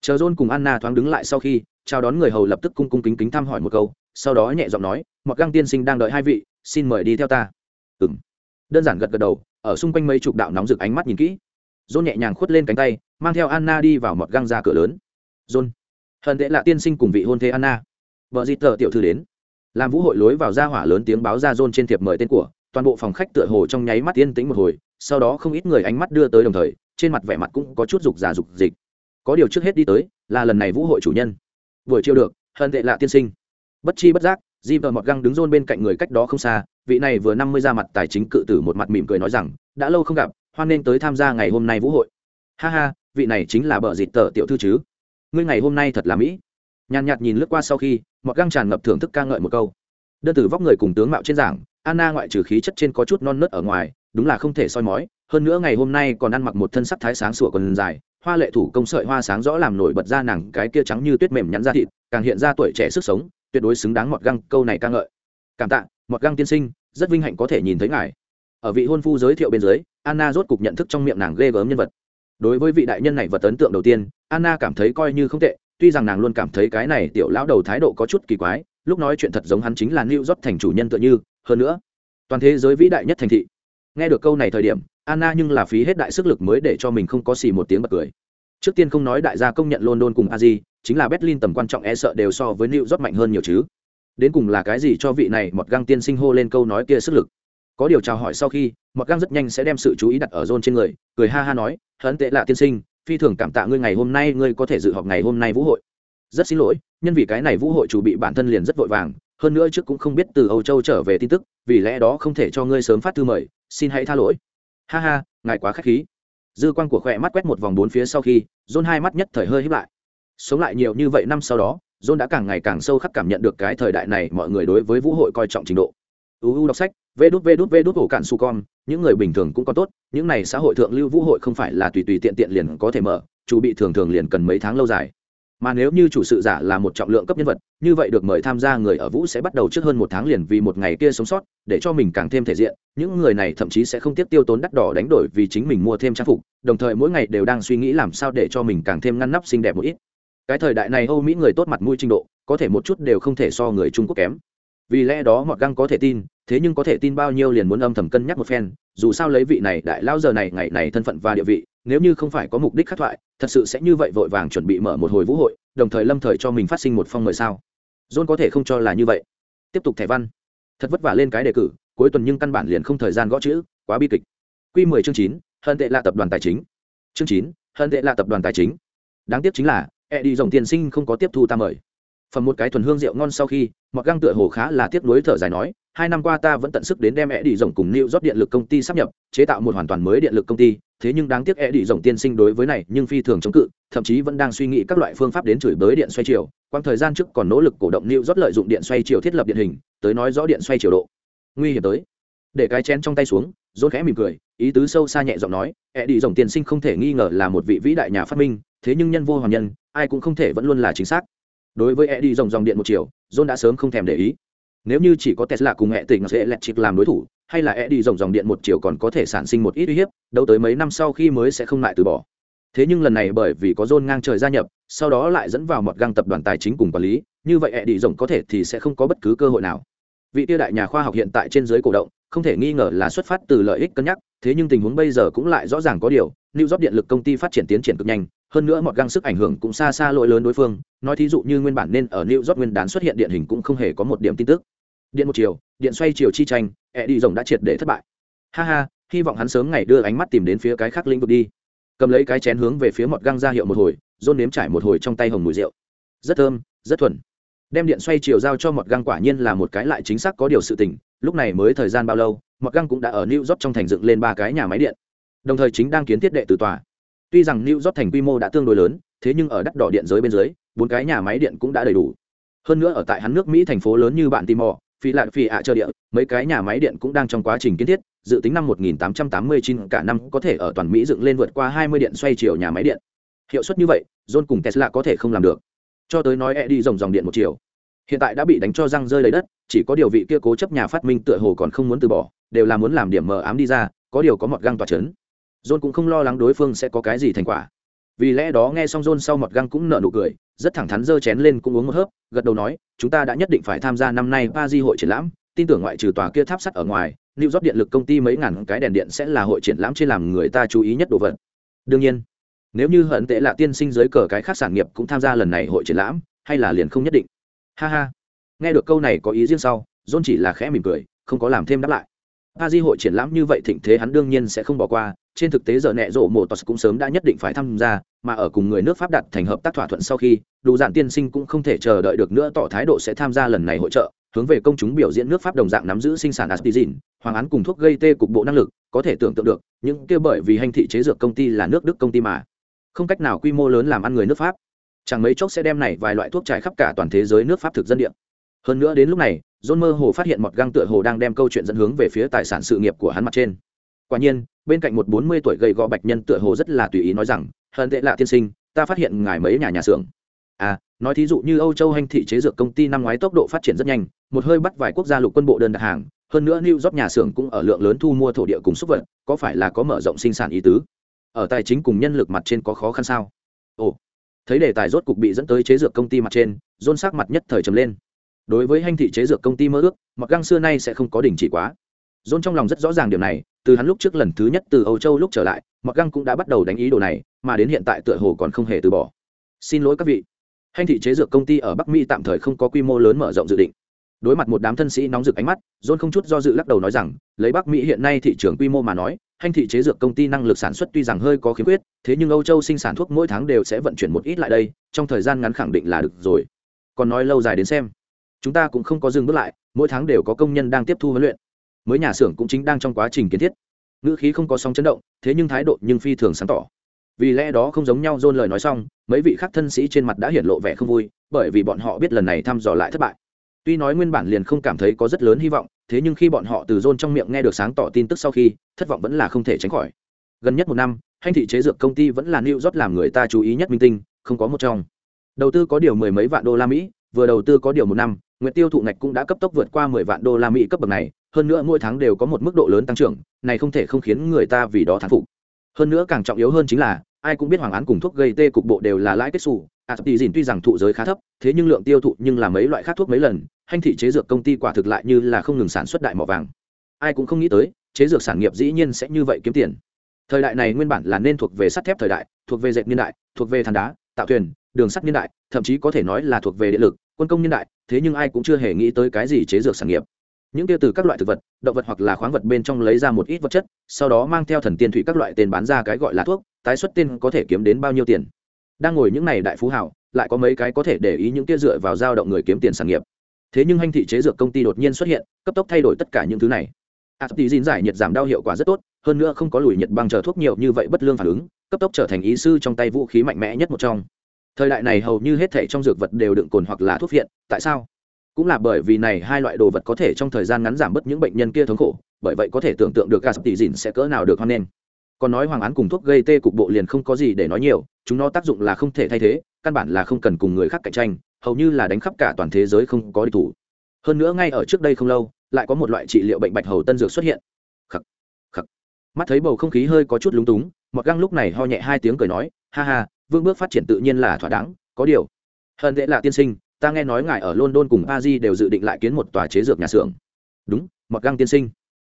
Chờ John cùng Anna thoáng đứng lại sau khi, chào đón người hầu lập tức cung cung kính kính thăm hỏi một câu, sau đó nhẹ giọng nói, một Găng tiên sinh đang đợi hai vị, xin mời đi theo ta." Ừm. Đơn giản gật gật đầu, ở xung quanh mấy chục đạo nóng rực ánh mắt nhìn kỹ. John nhẹ nhàng khuất lên cánh tay, mang theo Anna đi vào một găng ra cửa lớn. John, hận tệ là tiên sinh cùng vị hôn thê Anna. Vợ di tờ tiểu thư đến. Làm vũ hội lối vào ra hỏa lớn tiếng báo ra John trên thiệp mời tên của, toàn bộ phòng khách tựa hồ trong nháy mắt yên tĩnh một hồi, sau đó không ít người ánh mắt đưa tới đồng thời, trên mặt vẻ mặt cũng có chút dục giả dục dịch. Có điều trước hết đi tới, là lần này vũ hội chủ nhân. Buổi chiều được, hận tệ là tiên sinh. Bất chi bất giác, Di vợ một găng đứng John bên cạnh người cách đó không xa, vị này vừa năm mươi ra mặt tài chính cự tử một mặt mỉm cười nói rằng, đã lâu không gặp, hoan nên tới tham gia ngày hôm nay vũ hội. Ha ha vị này chính là bờ dịt tờ tiểu thư chứ? Ngươi ngày hôm nay thật là mỹ. Nhàn nhạt nhìn lướt qua sau khi mọt găng tràn ngập thưởng thức ca ngợi một câu. Đơn tử vóc người cùng tướng mạo trên giảng anna ngoại trừ khí chất trên có chút non nớt ở ngoài đúng là không thể soi mói. Hơn nữa ngày hôm nay còn ăn mặc một thân sắc thái sáng sủa còn dài hoa lệ thủ công sợi hoa sáng rõ làm nổi bật ra nàng cái kia trắng như tuyết mềm nhắn ra thịt càng hiện ra tuổi trẻ sức sống tuyệt đối xứng đáng mọt găng câu này ca ngợi. Cảm tạ mọt găng tiên sinh, rất vinh hạnh có thể nhìn thấy ngài. Ở vị hôn phu giới thiệu bên dưới, anna rốt cục nhận thức trong miệng nàng ghê gớm nhân vật. Đối với vị đại nhân này vật ấn tượng đầu tiên, anna cảm thấy coi như không tệ, tuy rằng nàng luôn cảm thấy cái này tiểu lão đầu thái độ có chút kỳ quái, lúc nói chuyện thật giống hắn chính là new york thành chủ nhân tựa như, hơn nữa, toàn thế giới vĩ đại nhất thành thị. Nghe được câu này thời điểm, anna nhưng là phí hết đại sức lực mới để cho mình không có xì một tiếng bật cười. Trước tiên không nói đại gia công nhận london cùng aji chính là berlin tầm quan trọng e sợ đều so với new york mạnh hơn nhiều chứ đến cùng là cái gì cho vị này mọt găng tiên sinh hô lên câu nói kia sức lực? Có điều chào hỏi sau khi, mọt găng rất nhanh sẽ đem sự chú ý đặt ở rôn trên người, cười ha ha nói hấn tệ lạ tiên sinh, phi thường cảm tạ ngươi ngày hôm nay ngươi có thể dự họp ngày hôm nay vũ hội. Rất xin lỗi, nhân vì cái này vũ hội chủ bị bản thân liền rất vội vàng, hơn nữa trước cũng không biết từ âu châu trở về tin tức, vì lẽ đó không thể cho ngươi sớm phát thư mời, xin hãy tha lỗi. Ha ha, ngài quá k h á c h khí. Dư quan của khỏe mắt quét một vòng bốn phía sau khi rôn hai mắt nhất thời hơi hít lại. Sống lại nhiều như vậy năm sau đó john đã càng ngày càng sâu khắc cảm nhận được cái thời đại này mọi người đối với vũ hội coi trọng trình độ. Uu đọc sách, vê đút vê đút vê đút, hổ cạn su con, những người bình thường cũng có tốt, những này xã hội thượng lưu vũ hội không phải là tùy tùy tiện tiện liền có thể mở, chủ bị thường thường liền cần mấy tháng lâu dài. Mà nếu như chủ sự giả là một trọng lượng cấp nhân vật, như vậy được mời tham gia người ở vũ sẽ bắt đầu trước hơn một tháng liền vì một ngày kia sống sót, để cho mình càng thêm thể diện. Những người này thậm chí sẽ không tiếp tiêu tốn đắt đỏ đánh đổi vì chính mình mua thêm trang phục, đồng thời mỗi ngày đều đang suy nghĩ làm sao để cho mình càng thêm ngăn nắp xinh đẹp một ít cái thời đại này âu mỹ người tốt mặt mũi trình độ có thể một chút đều không thể so người trung quốc kém. Vì lẽ đó mọt găng có thể tin thế nhưng có thể tin bao nhiêu liền muốn âm thầm cân nhắc một phen dù sao lấy vị này đại lao giờ này ngày này thân phận và địa vị nếu như không phải có mục đích khắc thoại thật sự sẽ như vậy vội vàng chuẩn bị mở một hồi vũ hội đồng thời lâm thời cho mình phát sinh một phong mời sao. John có thể không cho là như vậy. Tiếp tục thẻ văn. Thật vất vả lên cái đề cử cuối tuần nhưng căn bản liền không thời gian gõ chữ quá bi kịch. Q mười chương 9, hận tệ là tập đoàn tài chính. Chương 9, hận tệ là tập đoàn tài chính. Đáng tiếc chính là e đi dòng tiền sinh không có tiếp thu ta mời. Phần một cái thuần hương rượu ngon sau khi mọt găng tựa hồ khá là tiếc nuối thở dài nói, hai năm qua ta vẫn tận sức đến đem e đi dòng cùng nịu rót điện lực công ty sắp nhập, chế tạo một hoàn toàn mới điện lực công ty, thế nhưng đáng tiếc e đi dòng tiên sinh đối với này nhưng phi thường chống cự, thậm chí vẫn đang suy nghĩ các loại phương pháp đến chửi bới điện xoay chiều quang thời gian trước còn nỗ lực cổ động nịu rót lợi dụng điện xoay chiều thiết lập điện hình, tới nói rõ điện xoay chiều độ. Nguy hiểm tới. Để cái chén trong tay xuống rốt khẽ mỉm cười, ý tứ sâu xa nhẹ giọng nói e đi dòng tiên sinh không thể nghi ngờ là một vị vĩ đại nhà phát minh, thế nhưng nhân vô hoàn nhân ai cũng không thể vẫn luôn là chính xác. Đối với eddie dòng dòng điện một chiều, john đã sớm không thèm để ý. Nếu như chỉ có tesla cùng hệ tình sẽ lẹt chịp làm đối thủ, hay là eddie dòng dòng điện một chiều còn có thể sản sinh một ít uy hiếp, đâu tới mấy năm sau khi mới sẽ không lại từ bỏ. Thế nhưng lần này bởi vì có john ngang trời gia nhập, sau đó lại dẫn vào một găng tập đoàn tài chính cùng quản lý, như vậy eddie dòng có thể thì sẽ không có bất cứ cơ hội nào. Vị tiêu đại nhà khoa học hiện tại trên dưới cổ động, không thể nghi ngờ là xuất phát từ lợi ích cân nhắc, thế nhưng tình huống bây giờ cũng lại rõ ràng có điều, new York điện lực công ty phát triển tiến triển cực nhanh hơn nữa một găng sức ảnh hưởng cũng xa xa lỗi lớn đối phương, nói thí dụ như nguyên bản nên ở new york nguyên đán xuất hiện điện hình cũng không hề có một điểm tin tức. Điện một chiều, điện xoay chiều chi tranh e đi rồng đã triệt để thất bại. Ha ha, hy vọng hắn sớm ngày đưa ánh mắt tìm đến phía cái khác lĩnh vực đi. Cầm lấy cái chén hướng về phía một găng ra hiệu một hồi dôn nếm trải một hồi trong tay hồng mùi rượu. Rất thơm, rất thuần. Đem điện xoay chiều giao cho một găng quả nhiên là một cái lại chính xác có điều sự tình, lúc này mới thời gian bao lâu một găng cũng đã ở new york trong thành dựng lên ba cái nhà máy điện. Đồng thời chính đang kiến thiết đệ từ tòa. Tuy rằng New York thành quy mô đã tương đối lớn, thế nhưng ở đắt đỏ điện giới bên dưới, bốn cái nhà máy điện cũng đã đầy đủ. Hơn nữa ở tại hắn nước Mỹ thành phố lớn như bạn Timor, phi lại phi ạ chờ địa, mấy cái nhà máy điện cũng đang trong quá trình kiến thiết, dự tính năm 1889 cả năm có thể ở toàn Mỹ dựng lên vượt qua 20 điện xoay chiều nhà máy điện. Hiệu suất như vậy, John cùng Tesla có thể không làm được. Cho tới nói e đi dòng dòng điện một chiều. Hiện tại đã bị đánh cho răng rơi đầy đất, chỉ có điều vị kia cố chấp nhà phát minh tựa hồ còn không muốn từ bỏ, đều là muốn làm điểm mờ ám đi ra, có điều có một găng tỏa chấn john cũng không lo lắng đối phương sẽ có cái gì thành quả. Vì lẽ đó nghe xong john sau một găng cũng nở nụ cười, rất thẳng thắn giơ chén lên cũng uống một hớp, gật đầu nói, chúng ta đã nhất định phải tham gia năm nay ba di hội triển lãm. Tin tưởng ngoại trừ tòa kia tháp sắt ở ngoài lưu rót điện lực công ty mấy ngàn cái đèn điện sẽ là hội triển lãm trên làm người ta chú ý nhất đồ vật. Đương nhiên, nếu như hận tệ là tiên sinh giới cờ cái khác sản nghiệp cũng tham gia lần này hội triển lãm, hay là liền không nhất định. Ha ha. Nghe được câu này có ý riêng sau, john chỉ là khẽ mỉm cười, không có làm thêm đáp lại. A di hội triển lãm như vậy thịnh thế hắn đương nhiên sẽ không bỏ qua trên thực tế giờ nẹ rộ mộ tos cũng sớm đã nhất định phải tham gia, mà ở cùng người nước pháp đặt thành hợp tác thỏa thuận sau khi, đủ dạng tiên sinh cũng không thể chờ đợi được nữa tỏ thái độ sẽ tham gia lần này hỗ trợ, hướng về công chúng biểu diễn nước pháp đồng dạng nắm giữ sinh sản aspizin, hoàng án cùng thuốc gây tê cục bộ năng lực, có thể tưởng tượng được, những kia bởi vì hành thị chế dược công ty là nước đức công ty mà. Không cách nào quy mô lớn làm ăn người nước pháp. Chẳng mấy chốc sẽ đem này vài loại thuốc trải khắp cả toàn thế giới nước pháp thực dân địa. Hơn nữa đến lúc này, john mơ hồ phát hiện một găng tựa hồ đang đem câu chuyện dẫn hướng về phía tài sản sự nghiệp của hắn mặt trên. Quả nhiên bên cạnh một bốn mươi tuổi gầy gò bạch nhân tựa hồ rất là tùy ý nói rằng, hận tệ lạ tiên sinh, ta phát hiện ngài mấy nhà nhà xưởng. À nói thí dụ như âu châu hành thị chế dược công ty năm ngoái tốc độ phát triển rất nhanh, một hơi bắt vài quốc gia lục quân bộ đơn đặt hàng, hơn nữa new york nhà xưởng cũng ở lượng lớn thu mua thổ địa cùng xúc vật, có phải là có mở rộng sinh sản ý tứ? Ở tài chính cùng nhân lực mặt trên có khó khăn sao? Ồ, thấy đề tài rốt cục bị dẫn tới chế dược công ty mặt trên dôn sắc mặt nhất thời trầm lên. Đối với hành thị chế dược công ty mơ ước, mặc găng xưa nay sẽ không có đình chỉ quá. Dôn trong lòng rất rõ ràng điều này từ hắn lúc trước lần thứ nhất từ âu châu lúc trở lại mặc găng cũng đã bắt đầu đánh ý đồ này, mà đến hiện tại tựa hồ còn không hề từ bỏ. Xin lỗi các vị. Hành thị chế dược công ty ở bắc mỹ tạm thời không có quy mô lớn mở rộng dự định. Đối mặt một đám thân sĩ nóng rực ánh mắt, john không chút do dự lắc đầu nói rằng, lấy bắc mỹ hiện nay thị trường quy mô mà nói, hành thị chế dược công ty năng lực sản xuất tuy rằng hơi có khiếm khuyết, thế nhưng âu châu sinh sản thuốc mỗi tháng đều sẽ vận chuyển một ít lại đây, trong thời gian ngắn khẳng định là được rồi. Còn nói lâu dài đến xem, chúng ta cũng không có dừng bước lại, mỗi tháng đều có công nhân đang tiếp thu huấn luyện mới nhà xưởng cũng chính đang trong quá trình kiến thiết. Ngữ khí không có sóng chấn động, thế nhưng thái độ nhưng phi thường sáng tỏ. Vì lẽ đó không giống nhau dôn lời nói xong, mấy vị khác thân sĩ trên mặt đã hiển lộ vẻ không vui, bởi vì bọn họ biết lần này thăm dò lại thất bại. Tuy nói nguyên bản liền không cảm thấy có rất lớn hy vọng, thế nhưng khi bọn họ từ dôn trong miệng nghe được sáng tỏ tin tức sau khi, thất vọng vẫn là không thể tránh khỏi. Gần nhất một năm, hành thị chế dược công ty vẫn là new york làm người ta chú ý nhất minh tinh, không có một trong. Đầu tư có điều mười mấy vạn đô la mỹ, vừa đầu tư có điều một năm nguyện tiêu thụ ngạch cũng đã cấp tốc vượt qua mười vạn đô la mỹ cấp bậc này, hơn nữa mỗi tháng đều có một mức độ lớn tăng trưởng, này không thể không khiến người ta vì đó thán phục. Hơn nữa càng trọng yếu hơn chính là, ai cũng biết hoàng án cùng thuốc gây tê cục bộ đều là lãi kết xù. À, A tỷ dìn tuy rằng thụ giới khá thấp, thế nhưng lượng tiêu thụ nhưng là mấy loại khác thuốc mấy lần, hành thị chế dược công ty quả thực lại như là không ngừng sản xuất đại mỏ vàng. Ai cũng không nghĩ tới, chế dược sản nghiệp dĩ nhiên sẽ như vậy kiếm tiền. Thời đại này nguyên bản là nên thuộc về sắt thép thời đại, thuộc về dệt niên đại, thuộc về than đá, tạo thuyền, đường sắt niên đại, thậm chí có thể nói là thuộc về điện lực, quân công niên đại thế nhưng ai cũng chưa hề nghĩ tới cái gì chế dược sản nghiệp. Những tiêu từ các loại thực vật, động vật hoặc là khoáng vật bên trong lấy ra một ít vật chất, sau đó mang theo thần tiên thủy các loại tên bán ra cái gọi là thuốc, tái xuất tên có thể kiếm đến bao nhiêu tiền. Đang ngồi những này đại phú hảo, lại có mấy cái có thể để ý những kia dựa vào dao động người kiếm tiền sản nghiệp. Thế nhưng hành thị chế dược công ty đột nhiên xuất hiện, cấp tốc thay đổi tất cả những thứ này. A tỷ giải nhiệt giảm đau hiệu quả rất tốt, hơn nữa không có lùi nhiệt bằng chờ thuốc nhiều như vậy bất lương phản ứng, cấp tốc trở thành ý sư trong tay vũ khí mạnh mẽ nhất một trong thời đại này hầu như hết thể trong dược vật đều đựng cồn hoặc là thuốc viện tại sao? Cũng là bởi vì này hai loại đồ vật có thể trong thời gian ngắn giảm bớt những bệnh nhân kia thống khổ, bởi vậy có thể tưởng tượng được gas tỷ dìn sẽ cỡ nào được hoan nghênh. Còn nói hoàng án cùng thuốc gây tê cục bộ liền không có gì để nói nhiều, chúng nó tác dụng là không thể thay thế, căn bản là không cần cùng người khác cạnh tranh, hầu như là đánh khắp cả toàn thế giới không có địch thủ. Hơn nữa ngay ở trước đây không lâu, lại có một loại trị liệu bệnh bạch hầu tân dược xuất hiện. Khắc khắc. Mắt thấy bầu không khí hơi có chút lúng túng mọt găng lúc này ho nhẹ hai tiếng cười nói, ha ha vương bước phát triển tự nhiên là thỏa đáng, có điều. Hơn dễ là tiên sinh, ta nghe nói ngài ở london cùng a di đều dự định lại kiến một tòa chế dược nhà xưởng. Đúng, mọt găng tiên sinh.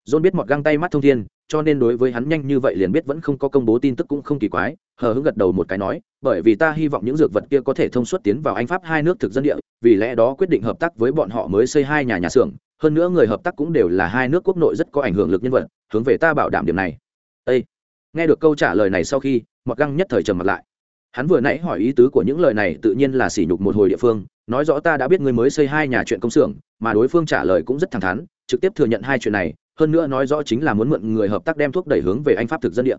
John biết mọt găng tay mắt thông thiên, cho nên đối với hắn nhanh như vậy liền biết vẫn không có công bố tin tức cũng không kỳ quái, hờ hững gật đầu một cái nói, bởi vì ta hy vọng những dược vật kia có thể thông suốt tiến vào anh pháp hai nước thực dân địa, vì lẽ đó quyết định hợp tác với bọn họ mới xây hai nhà nhà xưởng, hơn nữa người hợp tác cũng đều là hai nước quốc nội rất có ảnh hưởng lực nhân vật, hướng về ta bảo đảm điểm này. Ê! nghe được câu trả lời này sau khi, mọt găng nhất thời trầm mặt lại hắn vừa nãy hỏi ý tứ của những lời này tự nhiên là sỉ nhục một hồi địa phương, nói rõ ta đã biết người mới xây hai nhà chuyện công xưởng, mà đối phương trả lời cũng rất thẳng thắn, trực tiếp thừa nhận hai chuyện này, hơn nữa nói rõ chính là muốn mượn người hợp tác đem thuốc đẩy hướng về anh pháp thực dân địa.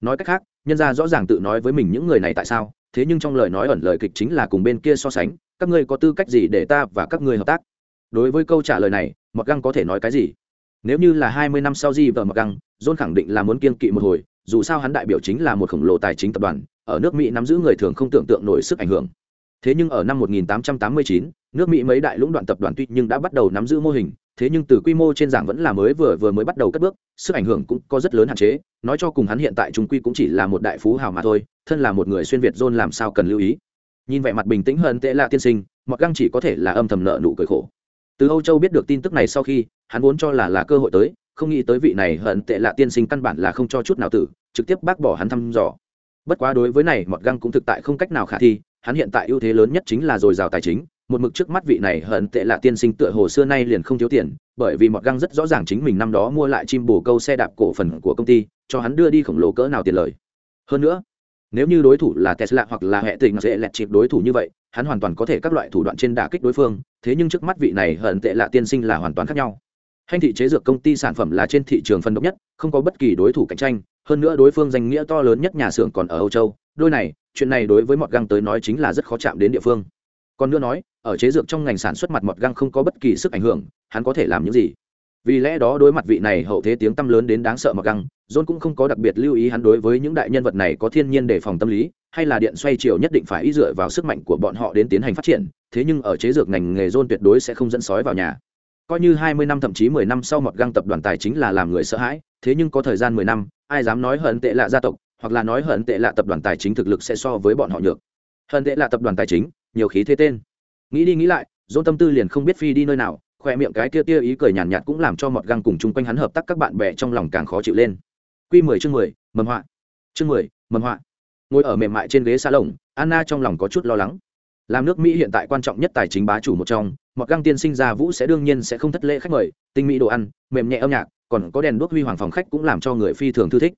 Nói cách khác, nhân ra rõ ràng tự nói với mình những người này tại sao, thế nhưng trong lời nói ẩn lời kịch chính là cùng bên kia so sánh, các ngươi có tư cách gì để ta và các ngươi hợp tác? Đối với câu trả lời này mặc găng có thể nói cái gì? Nếu như là hai mươi năm sau di vợ mặc găng, john khẳng định là muốn kiên kỵ một hồi, dù sao hắn đại biểu chính là một khổng lồ tài chính tập đoàn ở nước mỹ nắm giữ người thường không tưởng tượng nổi sức ảnh hưởng. Thế nhưng ở năm 1889, nước mỹ mấy đại lũng đoạn tập đoàn tuy nhưng đã bắt đầu nắm giữ mô hình thế nhưng từ quy mô trên giảng vẫn là mới vừa vừa mới bắt đầu cất bước sức ảnh hưởng cũng có rất lớn hạn chế. Nói cho cùng hắn hiện tại trung quy cũng chỉ là một đại phú hào mà thôi thân là một người xuyên việt john làm sao cần lưu ý. Nhìn vẻ mặt bình tĩnh hơn tệ lạ tiên sinh mặc găng chỉ có thể là âm thầm nợ nụ cười khổ. Từ âu châu biết được tin tức này sau khi hắn vốn cho là là cơ hội tới không nghĩ tới vị này hận tệ lạ tiên sinh căn bản là không cho chút nào tử trực tiếp bác bỏ hắn thăm dò bất quá đối với này, mọt găng cũng thực tại không cách nào khả thi, hắn hiện tại ưu thế lớn nhất chính là dồi dào tài chính, một mực trước mắt vị này hận tệ lạ tiên sinh tựa hồ xưa nay liền không thiếu tiền, bởi vì mọt găng rất rõ ràng chính mình năm đó mua lại chim bồ câu xe đạp cổ phần của công ty, cho hắn đưa đi khổng lồ cỡ nào tiền lời. Hơn nữa, nếu như đối thủ là tesla hoặc là hệ tình sẽ lẹt chịp đối thủ như vậy, hắn hoàn toàn có thể các loại thủ đoạn trên đả kích đối phương, thế nhưng trước mắt vị này hận tệ lạ tiên sinh là hoàn toàn khác nhau. Hành thị chế dược công ty sản phẩm là trên thị trường phân độc nhất, không có bất kỳ đối thủ cạnh tranh hơn nữa đối phương danh nghĩa to lớn nhất nhà xưởng còn ở âu châu. Đôi này, chuyện này đối với mọt găng tới nói chính là rất khó chạm đến địa phương. Còn nữa nói, ở chế dược trong ngành sản xuất mặt mọt găng không có bất kỳ sức ảnh hưởng, hắn có thể làm những gì? Vì lẽ đó đối mặt vị này hậu thế tiếng tăm lớn đến đáng sợ mọt găng, john cũng không có đặc biệt lưu ý hắn đối với những đại nhân vật này có thiên nhiên đề phòng tâm lý, hay là điện xoay chiều nhất định phải ý dựa vào sức mạnh của bọn họ đến tiến hành phát triển, thế nhưng ở chế dược ngành nghề john tuyệt đối sẽ không dẫn sói vào nhà. Coi như hai mươi năm thậm chí mười năm sau mọt găng tập đoàn tài chính là làm người sợ hãi, thế nhưng có thời gian mười năm ai dám nói hận tệ lạ gia tộc hoặc là nói hận tệ lạ tập đoàn tài chính thực lực sẽ so với bọn họ nhược. Hận tệ lạ tập đoàn tài chính nhiều khí thế tên. Nghĩ đi nghĩ lại dỗ tâm tư liền không biết phi đi nơi nào khoe miệng cái tia tia ý cười nhàn nhạt, nhạt cũng làm cho mọt găng cùng chung quanh hắn hợp tác các bạn bè trong lòng càng khó chịu lên. Q mười chương mười mầm họa. Chương mười mầm họa. Ngồi ở mềm mại trên ghế xa lồng anna trong lòng có chút lo lắng. Làm nước mỹ hiện tại quan trọng nhất tài chính bá chủ một trong mọt găng tiên sinh ra vũ sẽ đương nhiên sẽ không thất lễ khách mời tinh mỹ đồ ăn mềm nhẹ âm nhạc còn có đèn đuốc huy hoàng phòng khách cũng làm cho người phi thường thư thích.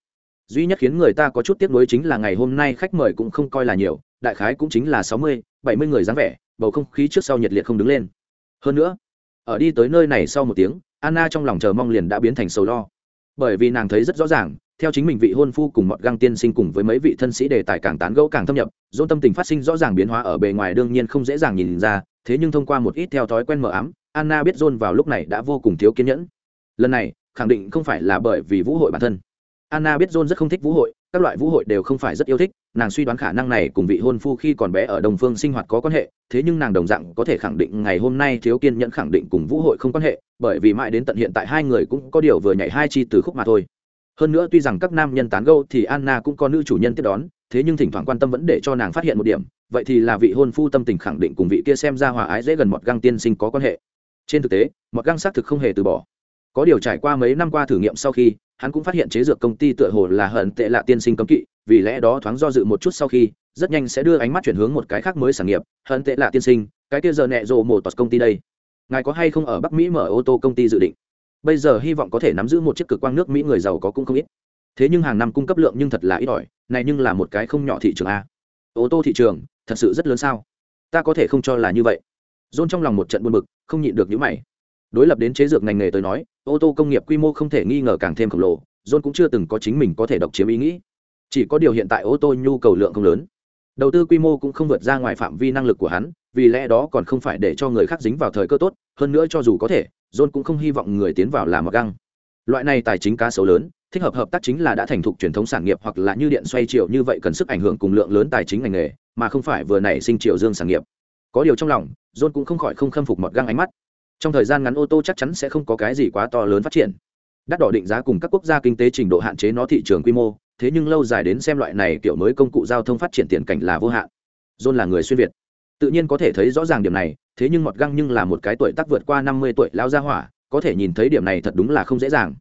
Duy nhất khiến người ta có chút tiếc nuối chính là ngày hôm nay khách mời cũng không coi là nhiều, đại khái cũng chính là sáu mươi, bảy mươi người dáng vẻ, bầu không khí trước sau nhiệt liệt không đứng lên. Hơn nữa, ở đi tới nơi này sau một tiếng, anna trong lòng chờ mong liền đã biến thành sầu lo. Bởi vì nàng thấy rất rõ ràng, theo chính mình vị hôn phu cùng mọt găng tiên sinh cùng với mấy vị thân sĩ đề tài càng tán gẫu càng thâm nhập, dôn tâm tình phát sinh rõ ràng biến hóa ở bề ngoài đương nhiên không dễ dàng nhìn ra, thế nhưng thông qua một ít theo thói quen mờ ám, anna biết dôn vào lúc này đã vô cùng thiếu kiên nhẫn. Lần này khẳng định không phải là bởi vì vũ hội bản thân. Anna biết john rất không thích vũ hội, các loại vũ hội đều không phải rất yêu thích, nàng suy đoán khả năng này cùng vị hôn phu khi còn bé ở đồng phương sinh hoạt có quan hệ, thế nhưng nàng đồng dạng có thể khẳng định ngày hôm nay thiếu kiên nhẫn khẳng định cùng vũ hội không quan hệ, bởi vì mãi đến tận hiện tại hai người cũng có điều vừa nhảy hai chi từ khúc mà thôi. Hơn nữa tuy rằng các nam nhân tán gẫu thì anna cũng có nữ chủ nhân tiếp đón, thế nhưng thỉnh thoảng quan tâm vẫn để cho nàng phát hiện một điểm, vậy thì là vị hôn phu tâm tình khẳng định cùng vị kia xem ra hòa ái dễ gần một găng tiên sinh có quan hệ. Trên thực tế một găng xác thực không hề từ bỏ có điều trải qua mấy năm qua thử nghiệm sau khi, hắn cũng phát hiện chế dược công ty tựa hồ là hận tệ lạ tiên sinh cấm kỵ, vì lẽ đó thoáng do dự một chút sau khi, rất nhanh sẽ đưa ánh mắt chuyển hướng một cái khác mới sản nghiệp, hận tệ lạ tiên sinh, cái kia giờ nẹ rộ một tọt công ty đây. Ngài có hay không ở bắc mỹ mở ô tô công ty dự định? Bây giờ hy vọng có thể nắm giữ một chiếc cực quang nước mỹ người giàu có cũng không ít. Thế nhưng hàng năm cung cấp lượng nhưng thật là ít ỏi, này nhưng là một cái không nhỏ thị trường a. Ô tô thị trường, thật sự rất lớn sao? Ta có thể không cho là như vậy. Dôn trong lòng một trận buồn bực, không nhịn được những mày đối lập đến chế dược ngành nghề tới nói, ô tô công nghiệp quy mô không thể nghi ngờ càng thêm khổng lồ, john cũng chưa từng có chính mình có thể độc chiếm ý nghĩ. Chỉ có điều hiện tại ô tô nhu cầu lượng không lớn. Đầu tư quy mô cũng không vượt ra ngoài phạm vi năng lực của hắn, vì lẽ đó còn không phải để cho người khác dính vào thời cơ tốt, hơn nữa cho dù có thể, john cũng không hy vọng người tiến vào làm mặc găng. Loại này tài chính cá sấu lớn, thích hợp hợp tác chính là đã thành thục truyền thống sản nghiệp hoặc là như điện xoay chiều như vậy cần sức ảnh hưởng cùng lượng lớn tài chính ngành nghề, mà không phải vừa nảy sinh triệu dương sản nghiệp. Có điều trong lòng, john cũng không khỏi không khâm phục mọt găng ánh mắt trong thời gian ngắn ô tô chắc chắn sẽ không có cái gì quá to lớn phát triển. Đắt đỏ định giá cùng các quốc gia kinh tế trình độ hạn chế nó thị trường quy mô, thế nhưng lâu dài đến xem loại này kiểu mới công cụ giao thông phát triển tiền cảnh là vô hạn. John là người xuyên việt. Tự nhiên có thể thấy rõ ràng điểm này, thế nhưng mọt găng nhưng là một cái tuổi tác vượt qua năm mươi tuổi lao ra hỏa, có thể nhìn thấy điểm này thật đúng là không dễ dàng.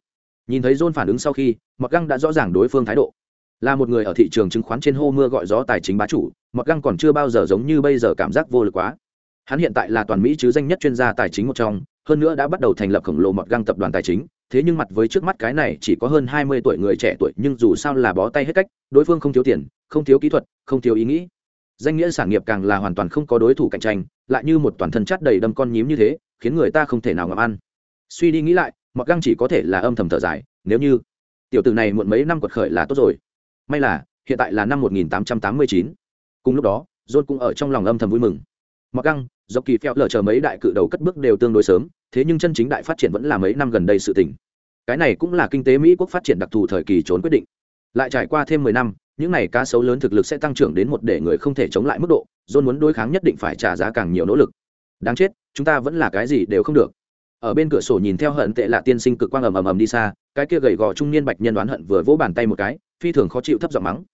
Nhìn thấy john phản ứng sau khi mọt găng đã rõ ràng đối phương thái độ. Là một người ở thị trường chứng khoán trên hô mưa gọi gió tài chính bá chủ mọt găng còn chưa bao giờ giống như bây giờ cảm giác vô lực quá hắn hiện tại là toàn mỹ chứ danh nhất chuyên gia tài chính một trong, hơn nữa đã bắt đầu thành lập khổng lồ mọt găng tập đoàn tài chính, thế nhưng mặt với trước mắt cái này chỉ có hơn hai mươi tuổi người trẻ tuổi, nhưng dù sao là bó tay hết cách, đối phương không thiếu tiền, không thiếu kỹ thuật, không thiếu ý nghĩ. Danh nghĩa sản nghiệp càng là hoàn toàn không có đối thủ cạnh tranh, lại như một toàn thân chát đầy đâm con nhím như thế, khiến người ta không thể nào ngậm ăn. Suy đi nghĩ lại, mọt găng chỉ có thể là âm thầm thở dài, nếu như tiểu tử này muộn mấy năm quật khởi là tốt rồi. May là, hiện tại là năm 1889. cùng lúc đó, john cũng ở trong lòng âm thầm vui mừng mặc găng, do kỳ phèo lờ chờ mấy đại cự đầu cất bước đều tương đối sớm, thế nhưng chân chính đại phát triển vẫn là mấy năm gần đây sự tỉnh cái này cũng là kinh tế mỹ quốc phát triển đặc thù thời kỳ trốn quyết định. Lại trải qua thêm mười năm, những này cá sấu lớn thực lực sẽ tăng trưởng đến một để người không thể chống lại mức độ, john muốn đối kháng nhất định phải trả giá càng nhiều nỗ lực. Đáng chết, chúng ta vẫn là cái gì đều không được. Ở bên cửa sổ nhìn theo hận tệ lạ tiên sinh cực quang ầm ầm ầm đi xa, cái kia gầy gò trung niên bạch nhân đoán hận vừa vỗ bàn tay một cái, phi thường khó chịu thấp giọng mắng.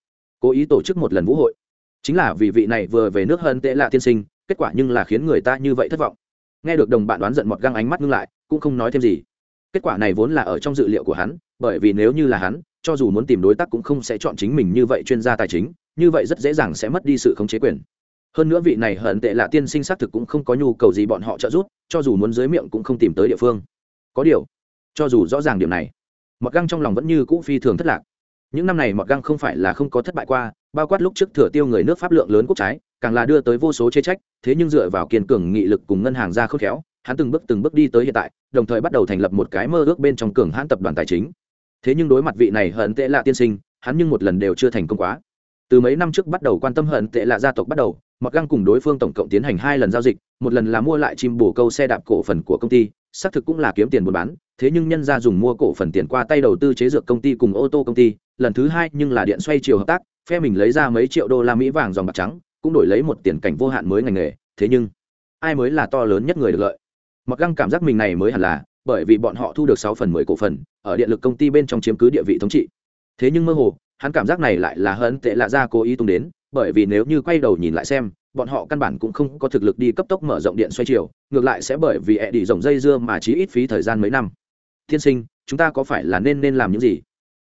Cố ý tổ chức một lần vũ hội. Chính là vì vị này vừa về nước hận tệ lạ tiên sinh kết quả nhưng là khiến người ta như vậy thất vọng. Nghe được đồng bạn đoán giận một găng ánh mắt ngưng lại, cũng không nói thêm gì. Kết quả này vốn là ở trong dự liệu của hắn, bởi vì nếu như là hắn, cho dù muốn tìm đối tác cũng không sẽ chọn chính mình như vậy chuyên gia tài chính, như vậy rất dễ dàng sẽ mất đi sự khống chế quyền. Hơn nữa vị này hận tệ là tiên sinh xác thực cũng không có nhu cầu gì bọn họ trợ giúp, cho dù muốn dưới miệng cũng không tìm tới địa phương. Có điều, cho dù rõ ràng điểm này, mọt găng trong lòng vẫn như cũ phi thường thất lạc. Những năm này mọt găng không phải là không có thất bại qua, bao quát lúc trước thừa tiêu người nước pháp lượng lớn quốc trái càng là đưa tới vô số chê trách, thế nhưng dựa vào kiên cường nghị lực cùng ngân hàng ra khớp khéo, hắn từng bước từng bước đi tới hiện tại, đồng thời bắt đầu thành lập một cái mơ ước bên trong cường hãn tập đoàn tài chính. Thế nhưng đối mặt vị này hận tệ lạ tiên sinh, hắn nhưng một lần đều chưa thành công quá. Từ mấy năm trước bắt đầu quan tâm hận tệ lạ gia tộc bắt đầu mặc găng cùng đối phương tổng cộng tiến hành hai lần giao dịch, một lần là mua lại chim bổ câu xe đạp cổ phần của công ty, xác thực cũng là kiếm tiền buôn bán, thế nhưng nhân ra dùng mua cổ phần tiền qua tay đầu tư chế dược công ty cùng ô tô công ty, lần thứ hai nhưng là điện xoay chiều hợp tác, phe mình lấy ra mấy triệu đô la mỹ vàng dòng bạc trắng cũng đổi lấy một tiền cảnh vô hạn mới ngành nghề, thế nhưng, ai mới là to lớn nhất người được lợi? Mặc găng cảm giác mình này mới hẳn là, bởi vì bọn họ thu được sáu phần mười cổ phần, ở điện lực công ty bên trong chiếm cứ địa vị thống trị. Thế nhưng mơ hồ, hắn cảm giác này lại là hận tệ lạ ra cố ý tung đến, bởi vì nếu như quay đầu nhìn lại xem, bọn họ căn bản cũng không có thực lực đi cấp tốc mở rộng điện xoay chiều, ngược lại sẽ bởi vì ẹ đi rộng dây dưa mà chí ít phí thời gian mấy năm. Tiên sinh, chúng ta có phải là nên nên làm những gì?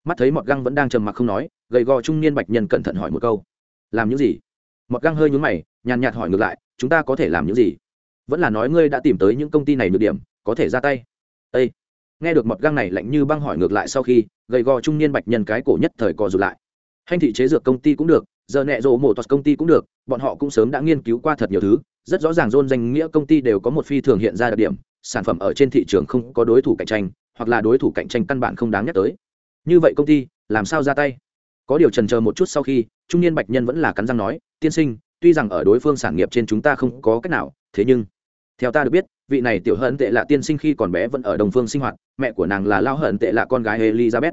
Mắt thấy mọt găng vẫn đang trầm mặc không nói, gầy gò trung niên bạch nhân cẩn thận hỏi một câu. Làm những gì? Mọt găng hơi nhún mày, nhàn nhạt hỏi ngược lại, chúng ta có thể làm những gì? Vẫn là nói ngươi đã tìm tới những công ty này nhược điểm, có thể ra tay. Ê! nghe được mọt găng này lạnh như băng hỏi ngược lại sau khi, gầy gò trung niên bạch nhân cái cổ nhất thời co rụt lại. Hành thị chế dược công ty cũng được, giờ nẹ rộ mổ toạt công ty cũng được, bọn họ cũng sớm đã nghiên cứu qua thật nhiều thứ, rất rõ ràng dôn danh nghĩa công ty đều có một phi thường hiện ra đặc điểm, sản phẩm ở trên thị trường không có đối thủ cạnh tranh, hoặc là đối thủ cạnh tranh căn bản không đáng nhắc tới. Như vậy công ty, làm sao ra tay? Có điều trần chờ một chút sau khi, trung niên bạch nhân vẫn là cắn răng nói tiên sinh, tuy rằng ở đối phương sản nghiệp trên chúng ta không có cách nào, thế nhưng, theo ta được biết, vị này tiểu hận tệ là tiên sinh khi còn bé vẫn ở đồng phương sinh hoạt, mẹ của nàng là lao hận tệ là con gái elizabeth.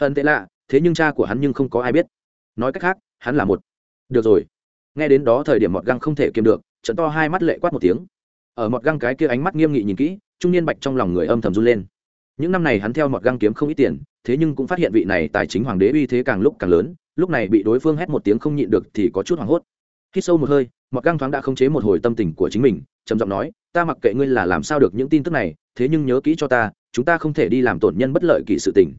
Hận tệ lạ, thế nhưng cha của hắn nhưng không có ai biết. Nói cách khác, hắn là một. Được rồi. Nghe đến đó thời điểm mọt găng không thể kiềm được, trận to hai mắt lệ quát một tiếng. Ở mọt găng cái kia ánh mắt nghiêm nghị nhìn kỹ, trung niên bạch trong lòng người âm thầm run lên. Những năm này hắn theo mọt găng kiếm không ít tiền, thế nhưng cũng phát hiện vị này tài chính hoàng đế uy thế càng lúc càng lớn lúc này bị đối phương hét một tiếng không nhịn được thì có chút hoảng hốt. Hít sâu một hơi mặc găng thoáng đã khống chế một hồi tâm tình của chính mình, trầm giọng nói, ta mặc kệ ngươi là làm sao được những tin tức này, thế nhưng nhớ kỹ cho ta, chúng ta không thể đi làm tổn nhân bất lợi kỳ sự tình.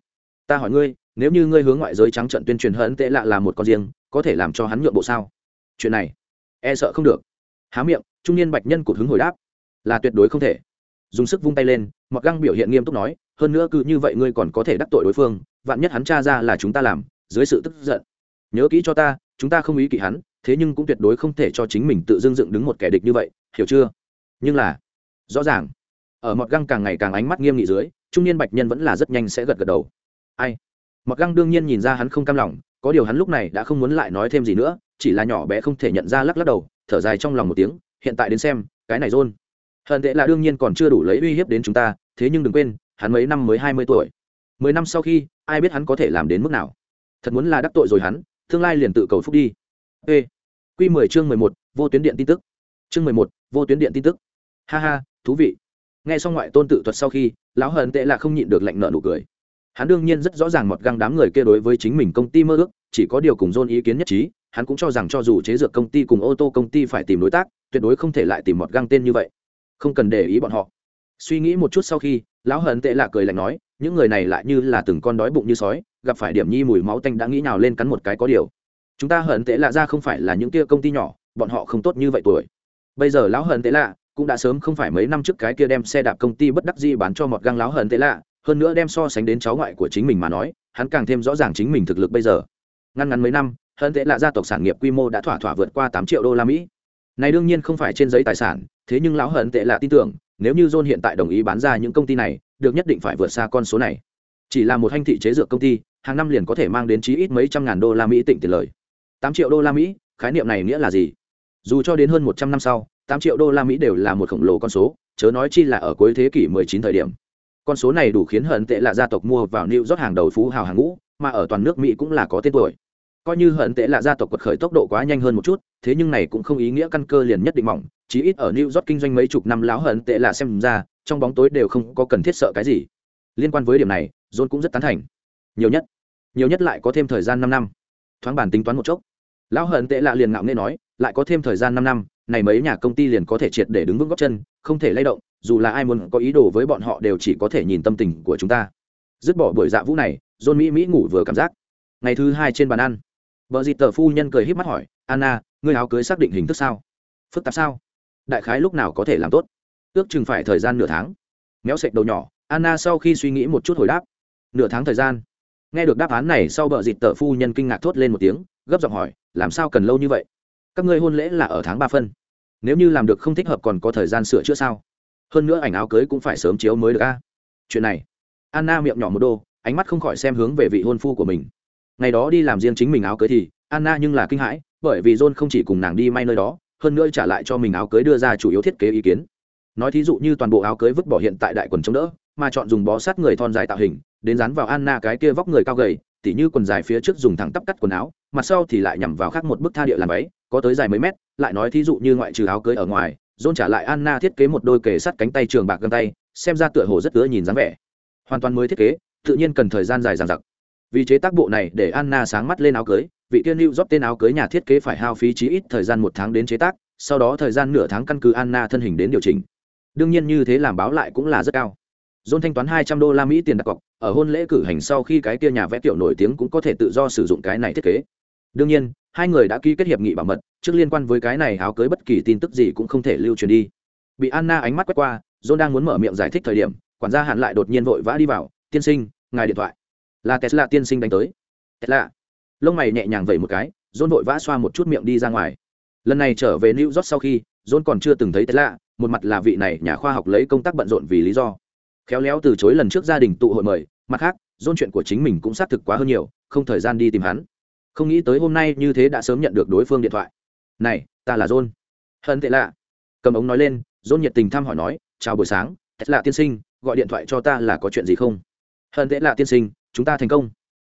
Ta hỏi ngươi, nếu như ngươi hướng ngoại giới trắng trận tuyên truyền hận tệ lạ là một con riêng, có thể làm cho hắn nhượng bộ sao? Chuyện này e sợ không được. Há miệng, trung niên bạch nhân cụt hứng hồi đáp, là tuyệt đối không thể. Dùng sức vung tay lên mặc găng biểu hiện nghiêm túc nói, hơn nữa cứ như vậy ngươi còn có thể đắc tội đối phương, vạn nhất hắn tra ra là chúng ta làm dưới sự tức giận. Nhớ kỹ cho ta, chúng ta không ý kỵ hắn, thế nhưng cũng tuyệt đối không thể cho chính mình tự dưng dựng đứng một kẻ địch như vậy, hiểu chưa? Nhưng là, rõ ràng, ở mọt găng càng ngày càng ánh mắt nghiêm nghị dưới, trung niên bạch nhân vẫn là rất nhanh sẽ gật gật đầu. Ai? Mọt găng đương nhiên nhìn ra hắn không cam lòng, có điều hắn lúc này đã không muốn lại nói thêm gì nữa, chỉ là nhỏ bé không thể nhận ra lắc lắc đầu, thở dài trong lòng một tiếng, hiện tại đến xem, cái này rôn. Hận tệ là đương nhiên còn chưa đủ lấy uy hiếp đến chúng ta, thế nhưng đừng quên, hắn mấy năm mới hai mươi tuổi. Mười năm sau khi, ai biết hắn có thể làm đến mức nào thật muốn là đắc tội rồi hắn, tương lai liền tự cầu phúc đi. Ê q mười chương mười một, vô tuyến điện tin tức. Chương mười một, vô tuyến điện tin tức. Ha ha, thú vị. Nghe xong ngoại tôn tự thuật sau khi, lão hận tệ là không nhịn được lạnh nợ nụ cười. Hắn đương nhiên rất rõ ràng mọt găng đám người kia đối với chính mình công ty mơ ước, chỉ có điều cùng dôn ý kiến nhất trí, hắn cũng cho rằng cho dù chế dược công ty cùng ô tô công ty phải tìm đối tác, tuyệt đối không thể lại tìm mọt găng tên như vậy. Không cần để ý bọn họ. Suy nghĩ một chút sau khi lão hận tệ lạ cười lạnh nói, những người này lại như là từng con đói bụng như sói, gặp phải điểm nhi mùi máu tanh đã nghĩ nào lên cắn một cái có điều. Chúng ta hận tệ lạ ra không phải là những kia công ty nhỏ, bọn họ không tốt như vậy tuổi. Bây giờ lão hận tệ lạ cũng đã sớm không phải mấy năm trước cái kia đem xe đạp công ty bất đắc dĩ bán cho một găng lão hận tệ lạ hơn nữa đem so sánh đến cháu ngoại của chính mình mà nói, hắn càng thêm rõ ràng chính mình thực lực bây giờ. Ngăn ngắn mấy năm, hận tệ lạ gia tộc sản nghiệp quy mô đã thỏa thỏa vượt qua tám triệu đô la mỹ. Này đương nhiên không phải trên giấy tài sản, thế nhưng lão hận tệ lạ tin tưởng nếu như john hiện tại đồng ý bán ra những công ty này, được nhất định phải vượt xa con số này. Chỉ là một hành thị chế dược công ty, hàng năm liền có thể mang đến chí ít mấy trăm ngàn đô la mỹ tịnh tiền lời. Tám triệu đô la mỹ, khái niệm này nghĩa là gì? Dù cho đến hơn một trăm năm sau, tám triệu đô la mỹ đều là một khổng lồ con số, chớ nói chi là ở cuối thế kỷ 19 thời điểm. Con số này đủ khiến hận tệ là gia tộc mua vào new rót hàng đầu phú hào hàng ngũ, mà ở toàn nước mỹ cũng là có tên tuổi coi như hận tệ là gia tộc quật khởi tốc độ quá nhanh hơn một chút, thế nhưng này cũng không ý nghĩa căn cơ liền nhất định mỏng, chí ít ở new york kinh doanh mấy chục năm láo hận tệ là xem ra, trong bóng tối đều không có cần thiết sợ cái gì. Liên quan với điểm này john cũng rất tán thành. Nhiều nhất nhiều nhất lại có thêm thời gian năm năm. Thoáng bản tính toán một chốc. Lão hận tệ lạ liền ngạo nghê nói, lại có thêm thời gian năm năm, này mấy nhà công ty liền có thể triệt để đứng vững góc chân, không thể lay động, dù là ai muốn có ý đồ với bọn họ đều chỉ có thể nhìn tâm tình của chúng ta. Dứt bỏ buổi dạ vũ này john mỹ mỹ ngủ vừa cảm giác. Ngày thứ hai trên bàn ăn vợ dịt tờ phu nhân cười híp mắt hỏi, anna, ngươi áo cưới xác định hình thức sao? Phức tạp sao? Đại khái lúc nào có thể làm tốt? Ước chừng phải thời gian nửa tháng. Méo sệch đầu nhỏ, anna sau khi suy nghĩ một chút hồi đáp, nửa tháng thời gian? Nghe được đáp án này sau vợ dịt tờ phu nhân kinh ngạc thốt lên một tiếng, gấp giọng hỏi, làm sao cần lâu như vậy? Các ngươi hôn lễ là ở tháng ba phân. Nếu như làm được không thích hợp còn có thời gian sửa chữa sao? Hơn nữa ảnh áo cưới cũng phải sớm chiếu mới được a. Chuyện này, anna miệng nhỏ một đô, ánh mắt không khỏi xem hướng về vị hôn phu của mình ngày đó đi làm riêng chính mình áo cưới thì, anna nhưng là kinh hãi, bởi vì john không chỉ cùng nàng đi may nơi đó, hơn nữa trả lại cho mình áo cưới đưa ra chủ yếu thiết kế ý kiến. Nói thí dụ như toàn bộ áo cưới vứt bỏ hiện tại đại quần chống đỡ, mà chọn dùng bó sát người thon dài tạo hình, đến dán vào anna cái kia vóc người cao gầy, tỉ như quần dài phía trước dùng thẳng tắp cắt quần áo mặt sau thì lại nhằm vào khác một bức tha địa làm váy, có tới dài mấy mét, lại nói thí dụ như ngoại trừ áo cưới ở ngoài, john trả lại anna thiết kế một đôi kề sắt cánh tay trường bạc găng tay, xem ra tựa hồ rất ưa nhìn dáng vẻ. Hoàn toàn mới thiết kế, tự nhiên cần thời gian dài dằng dặc vì chế tác bộ này để anna sáng mắt lên áo cưới vị tiên lưu dóp tên áo cưới nhà thiết kế phải hao phí chí ít thời gian một tháng đến chế tác sau đó thời gian nửa tháng căn cứ anna thân hình đến điều chỉnh đương nhiên như thế làm báo lại cũng là rất cao John thanh toán hai trăm đô la Mỹ tiền đặt cọc, ở hôn lễ cử hành sau khi cái kia nhà vẽ tiểu nổi tiếng cũng có thể tự do sử dụng cái này thiết kế. Đương nhiên, hai người đã ký kết hiệp nghị bảo mật, trước liên quan với cái này áo cưới bất kỳ tin tức gì cũng không thể lưu truyền đi. Bị Anna ánh mắt quét qua, John đang muốn mở miệng giải thích thời điểm, quản gia hẳn lại đột nhiên vội vã đi vào, "Tiên sinh, ngài điện thoại." Là Tesla tiên sinh đánh tới. Tesla. Lông mày nhẹ nhàng vẩy một cái, John vội vã xoa một chút miệng đi ra ngoài. Lần này trở về New York sau khi, John còn chưa từng thấy Tesla, một mặt là vị này nhà khoa học lấy công tác bận rộn vì lý do khéo léo từ chối lần trước gia đình tụ hội mời mặt khác dôn chuyện của chính mình cũng xác thực quá hơn nhiều không thời gian đi tìm hắn không nghĩ tới hôm nay như thế đã sớm nhận được đối phương điện thoại này ta là john hận tệ lạ cầm ống nói lên john nhiệt tình thăm hỏi nói chào buổi sáng thật lạ tiên sinh gọi điện thoại cho ta là có chuyện gì không hận tệ lạ tiên sinh chúng ta thành công.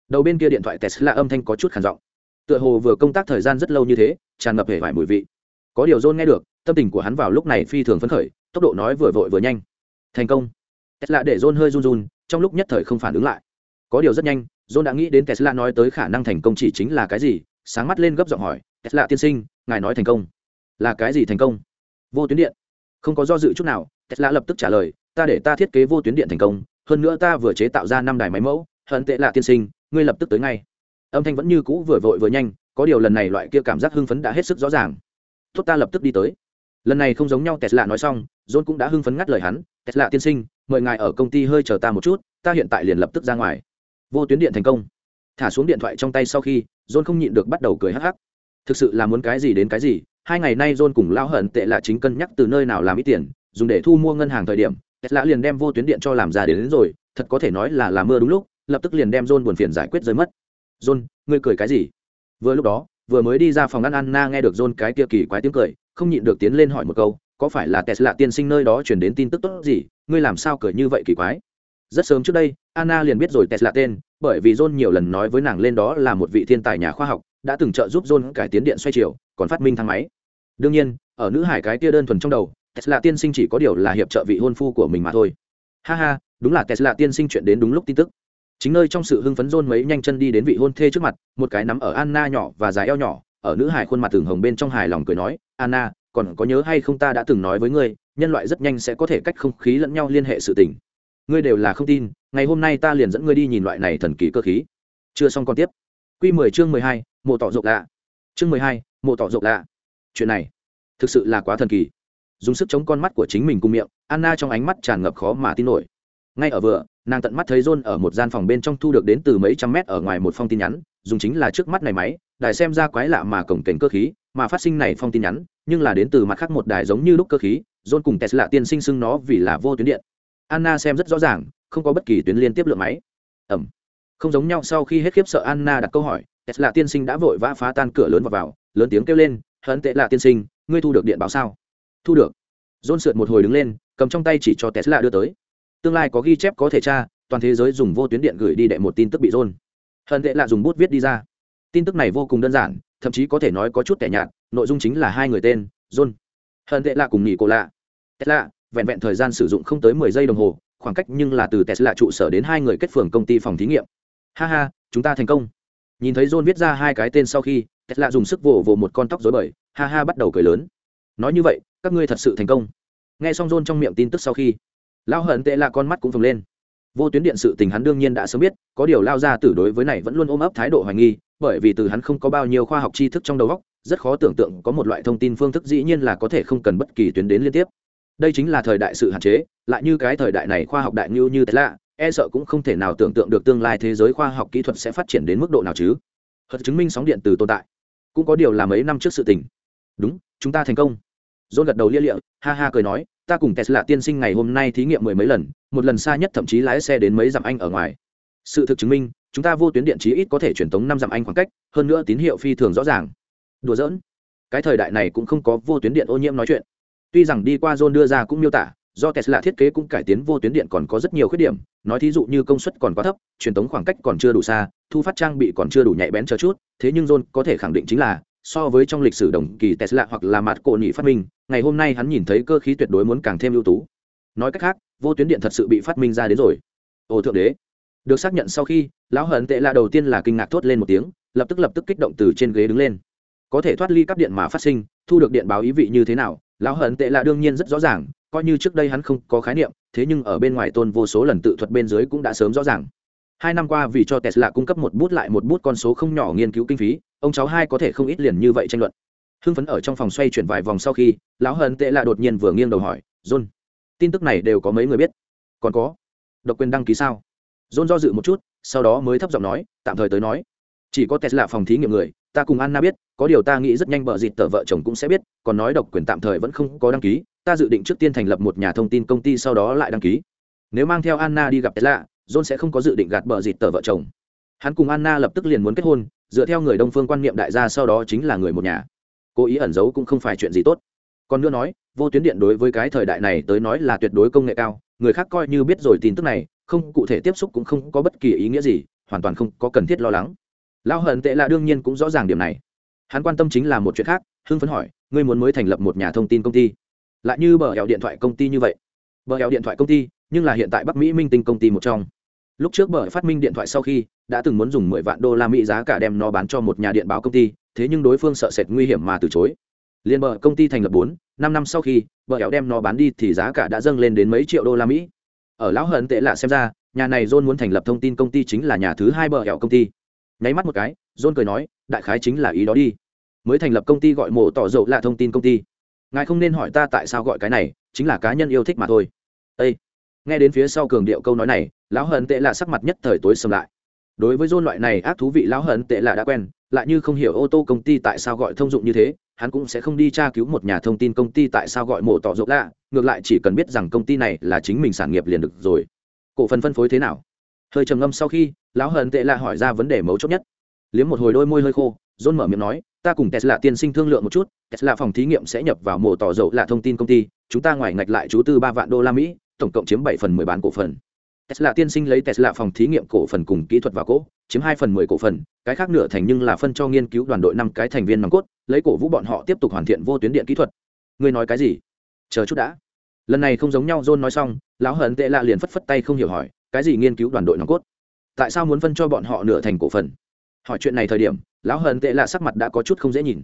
Đầu bên kia điện thoại tesla âm thanh có chút khản giọng. Tựa hồ vừa công tác thời gian rất lâu như thế, tràn ngập hề vải mùi vị. Có điều john nghe được, tâm tình của hắn vào lúc này phi thường phấn khởi, tốc độ nói vừa vội vừa nhanh. Thành công. Tesla để john hơi run run, trong lúc nhất thời không phản ứng lại. Có điều rất nhanh, john đã nghĩ đến tesla nói tới khả năng thành công chỉ chính là cái gì, sáng mắt lên gấp giọng hỏi, tesla tiên sinh, ngài nói thành công. Là cái gì thành công? Vô tuyến điện. Không có do dự chút nào, tesla lập tức trả lời, ta để ta thiết kế vô tuyến điện thành công, hơn nữa ta vừa chế tạo ra năm đài máy mẫu hận tệ lạ tiên sinh ngươi lập tức tới ngay. Âm thanh vẫn như cũ vừa vội vừa nhanh có điều lần này loại kia cảm giác hưng phấn đã hết sức rõ ràng. Tốt ta lập tức đi tới. Lần này không giống nhau tesla nói xong john cũng đã hưng phấn ngắt lời hắn tesla tiên sinh mời ngài ở công ty hơi chờ ta một chút ta hiện tại liền lập tức ra ngoài. Vô tuyến điện thành công. Thả xuống điện thoại trong tay sau khi john không nhịn được bắt đầu cười hắc hắc. Thực sự là muốn cái gì đến cái gì hai ngày nay john cùng lao hận tệ là chính cân nhắc từ nơi nào làm ít tiền dùng để thu mua ngân hàng thời điểm tesla liền đem vô tuyến điện cho làm ra đến, đến rồi thật có thể nói là làm mưa đúng lúc lập tức liền đem john buồn phiền giải quyết rơi mất. John, ngươi cười cái gì? Vừa lúc đó, vừa mới đi ra phòng ăn, anna nghe được john cái kia kỳ quái tiếng cười, không nhịn được tiến lên hỏi một câu, có phải là tesla tiên sinh nơi đó chuyển đến tin tức tốt gì? Ngươi làm sao cười như vậy kỳ quái? Rất sớm trước đây, anna liền biết rồi tesla tên, bởi vì john nhiều lần nói với nàng lên đó là một vị thiên tài nhà khoa học, đã từng trợ giúp john cải tiến điện xoay chiều, còn phát minh thang máy. Đương nhiên, ở nữ hải cái kia đơn thuần trong đầu, tesla tiên sinh chỉ có điều là hiệp trợ vị hôn phu của mình mà thôi. Ha ha, đúng là tesla tiên sinh chuyện đến đúng lúc tin tức chính nơi trong sự hưng phấn rôn mấy nhanh chân đi đến vị hôn thê trước mặt, một cái nắm ở anna nhỏ và dài eo nhỏ, ở nữ hải khuôn mặt thường hồng bên trong hài lòng cười nói, anna, còn có nhớ hay không ta đã từng nói với ngươi, nhân loại rất nhanh sẽ có thể cách không khí lẫn nhau liên hệ sự tình. Ngươi đều là không tin, ngày hôm nay ta liền dẫn ngươi đi nhìn loại này thần kỳ cơ khí. Chưa xong còn tiếp. Q mười chương mười hai, mộ tỏ rộng lạ. Chương mười hai, mộ tỏ rộng lạ. Chuyện này, thực sự là quá thần kỳ. Dùng sức chống con mắt của chính mình cung miệng, anna trong ánh mắt tràn ngập khó mà tin nổi. Ngay ở vừa nàng tận mắt thấy john ở một gian phòng bên trong thu được đến từ mấy trăm mét ở ngoài một phong tin nhắn dùng chính là trước mắt này máy đài xem ra quái lạ mà cổng cảnh cơ khí mà phát sinh này phong tin nhắn nhưng là đến từ mặt khác một đài giống như lúc cơ khí john cùng tesla tiên sinh xưng nó vì là vô tuyến điện. Anna xem rất rõ ràng không có bất kỳ tuyến liên tiếp lượng máy. Ẩm. Không giống nhau sau khi hết khiếp sợ anna đặt câu hỏi tesla tiên sinh đã vội vã phá tan cửa lớn vào, vào lớn tiếng kêu lên hận tệ là tiên sinh ngươi thu được điện báo sao? Thu được. John sượt một hồi đứng lên cầm trong tay chỉ cho tesla đưa tới tương lai có ghi chép có thể tra toàn thế giới dùng vô tuyến điện gửi đi đệ một tin tức bị john hận tệ lạ dùng bút viết đi ra. Tin tức này vô cùng đơn giản thậm chí có thể nói có chút tẻ nhạt nội dung chính là hai người tên john. Hận tệ lạ cùng nghỉ cổ lạ. Tệ lạ, vẹn vẹn thời gian sử dụng không tới mười giây đồng hồ khoảng cách nhưng là từ tesla trụ sở đến hai người kết phường công ty phòng thí nghiệm. Ha ha chúng ta thành công. Nhìn thấy john viết ra hai cái tên sau khi tesla dùng sức vồ vồ một con tóc dối bời ha ha bắt đầu cười lớn. Nói như vậy các ngươi thật sự thành công. Nghe xong john trong miệng tin tức sau khi lao hận tệ là con mắt cũng phồng lên. Vô tuyến điện sự tình hắn đương nhiên đã sớm biết, có điều lao ra tử đối với này vẫn luôn ôm ấp thái độ hoài nghi, bởi vì từ hắn không có bao nhiêu khoa học tri thức trong đầu óc, rất khó tưởng tượng có một loại thông tin phương thức dĩ nhiên là có thể không cần bất kỳ tuyến đến liên tiếp. Đây chính là thời đại sự hạn chế, lại như cái thời đại này khoa học đại ngưu như thế lạ e sợ cũng không thể nào tưởng tượng được tương lai thế giới khoa học kỹ thuật sẽ phát triển đến mức độ nào chứ. Hật chứng minh sóng điện từ tồn tại, cũng có điều là mấy năm trước sự tình. Đúng, chúng ta thành công. Dôn gật đầu lia lịa, ha ha cười nói ta cùng tesla tiên sinh ngày hôm nay thí nghiệm mười mấy lần, một lần xa nhất thậm chí lái xe đến mấy dặm anh ở ngoài. Sự thực chứng minh, chúng ta vô tuyến điện chí ít có thể truyền tống năm dặm anh khoảng cách, hơn nữa tín hiệu phi thường rõ ràng. Đùa giỡn. Cái thời đại này cũng không có vô tuyến điện ô nhiễm nói chuyện. Tuy rằng đi qua john đưa ra cũng miêu tả, do tesla thiết kế cũng cải tiến vô tuyến điện còn có rất nhiều khuyết điểm, nói thí dụ như công suất còn quá thấp, truyền tống khoảng cách còn chưa đủ xa, thu phát trang bị còn chưa đủ nhạy bén chờ chút, thế nhưng john có thể khẳng định chính là, so với trong lịch sử đồng kỳ tesla hoặc là mặt cổ nhị phát minh ngày hôm nay hắn nhìn thấy cơ khí tuyệt đối muốn càng thêm ưu tú. Nói cách khác, vô tuyến điện thật sự bị phát minh ra đến rồi. Ồ thượng đế. Được xác nhận sau khi, lão hận tệ là đầu tiên là kinh ngạc thốt lên một tiếng, lập tức lập tức kích động từ trên ghế đứng lên. Có thể thoát ly cắp điện mà phát sinh, thu được điện báo ý vị như thế nào, lão hận tệ là đương nhiên rất rõ ràng, coi như trước đây hắn không có khái niệm, thế nhưng ở bên ngoài tôn vô số lần tự thuật bên dưới cũng đã sớm rõ ràng. Hai năm qua vì cho tesla cung cấp một bút lại một bút con số không nhỏ nghiên cứu kinh phí, ông cháu hai có thể không ít liền như vậy tranh luận hưng phấn ở trong phòng xoay chuyển vài vòng sau khi lão hận tệ lạ đột nhiên vừa nghiêng đầu hỏi, john, tin tức này đều có mấy người biết? Còn có. Độc quyền đăng ký sao? John do dự một chút, sau đó mới thấp giọng nói, tạm thời tới nói. Chỉ có tesla phòng thí nghiệm người, ta cùng anna biết, có điều ta nghĩ rất nhanh bờ dịt tờ vợ chồng cũng sẽ biết, còn nói độc quyền tạm thời vẫn không có đăng ký, ta dự định trước tiên thành lập một nhà thông tin công ty sau đó lại đăng ký. Nếu mang theo anna đi gặp tesla, john sẽ không có dự định gạt bờ dịt tờ vợ chồng. Hắn cùng anna lập tức liền muốn kết hôn, dựa theo người đông phương quan niệm đại gia sau đó chính là người một nhà cố ý ẩn giấu cũng không phải chuyện gì tốt. Còn nữa nói, vô tuyến điện đối với cái thời đại này tới nói là tuyệt đối công nghệ cao, người khác coi như biết rồi tin tức này, không, cụ thể tiếp xúc cũng không có bất kỳ ý nghĩa gì, hoàn toàn không có cần thiết lo lắng. Lao hận tệ là đương nhiên cũng rõ ràng điểm này. Hắn quan tâm chính là một chuyện khác, hưng phấn hỏi, ngươi muốn mới thành lập một nhà thông tin công ty? Lại như bờ hẹo điện thoại công ty như vậy. Bờ hẹo điện thoại công ty, nhưng là hiện tại bắc mỹ minh tinh công ty một trong. Lúc trước bờ phát minh điện thoại sau khi, đã từng muốn dùng mười vạn đô la mỹ giá cả đem nó bán cho một nhà điện báo công ty thế nhưng đối phương sợ sệt nguy hiểm mà từ chối. Liên bờ công ty thành lập bốn, năm năm sau khi bờ kéo đem nó bán đi thì giá cả đã dâng lên đến mấy triệu đô la mỹ. Ở lão hận tệ lạ xem ra, nhà này john muốn thành lập thông tin công ty chính là nhà thứ hai bờ kéo công ty. Nháy mắt một cái, john cười nói, đại khái chính là ý đó đi. Mới thành lập công ty gọi mổ tỏ dầu là thông tin công ty. Ngài không nên hỏi ta tại sao gọi cái này, chính là cá nhân yêu thích mà thôi. Ê! nghe đến phía sau cường điệu câu nói này, lão hận tệ lạ sắc mặt nhất thời tối sầm lại đối với john loại này ác thú vị lão hận tệ là đã quen, lại như không hiểu ô tô công ty tại sao gọi thông dụng như thế, hắn cũng sẽ không đi tra cứu một nhà thông tin công ty tại sao gọi mổ tỏ rộng lạ, ngược lại chỉ cần biết rằng công ty này là chính mình sản nghiệp liền được rồi. Cổ phần phân phối thế nào? Hơi trầm ngâm sau khi, lão hận tệ là hỏi ra vấn đề mấu chốt nhất. Liếm một hồi đôi môi hơi khô, john mở miệng nói, ta cùng tesla tiên sinh thương lượng một chút, tesla phòng thí nghiệm sẽ nhập vào mổ tỏ dầu là thông tin công ty, chúng ta ngoài ngạch lại chú tư ba vạn đô la mỹ, tổng cộng chiếm bảy phần mười bán cổ phần tesla tiên sinh lấy tesla phòng thí nghiệm cổ phần cùng kỹ thuật vào cỗ, chiếm hai phần mười cổ phần, cái khác nửa thành nhưng là phân cho nghiên cứu đoàn đội năm cái thành viên nòng cốt, lấy cổ vũ bọn họ tiếp tục hoàn thiện vô tuyến điện kỹ thuật. Ngươi nói cái gì? Chờ chút đã. Lần này không giống nhau, john nói xong, lão hận tệ lạ liền phất phất tay không hiểu hỏi, cái gì nghiên cứu đoàn đội nòng cốt? Tại sao muốn phân cho bọn họ nửa thành cổ phần? Hỏi chuyện này thời điểm, lão hận tệ lạ sắc mặt đã có chút không dễ nhìn.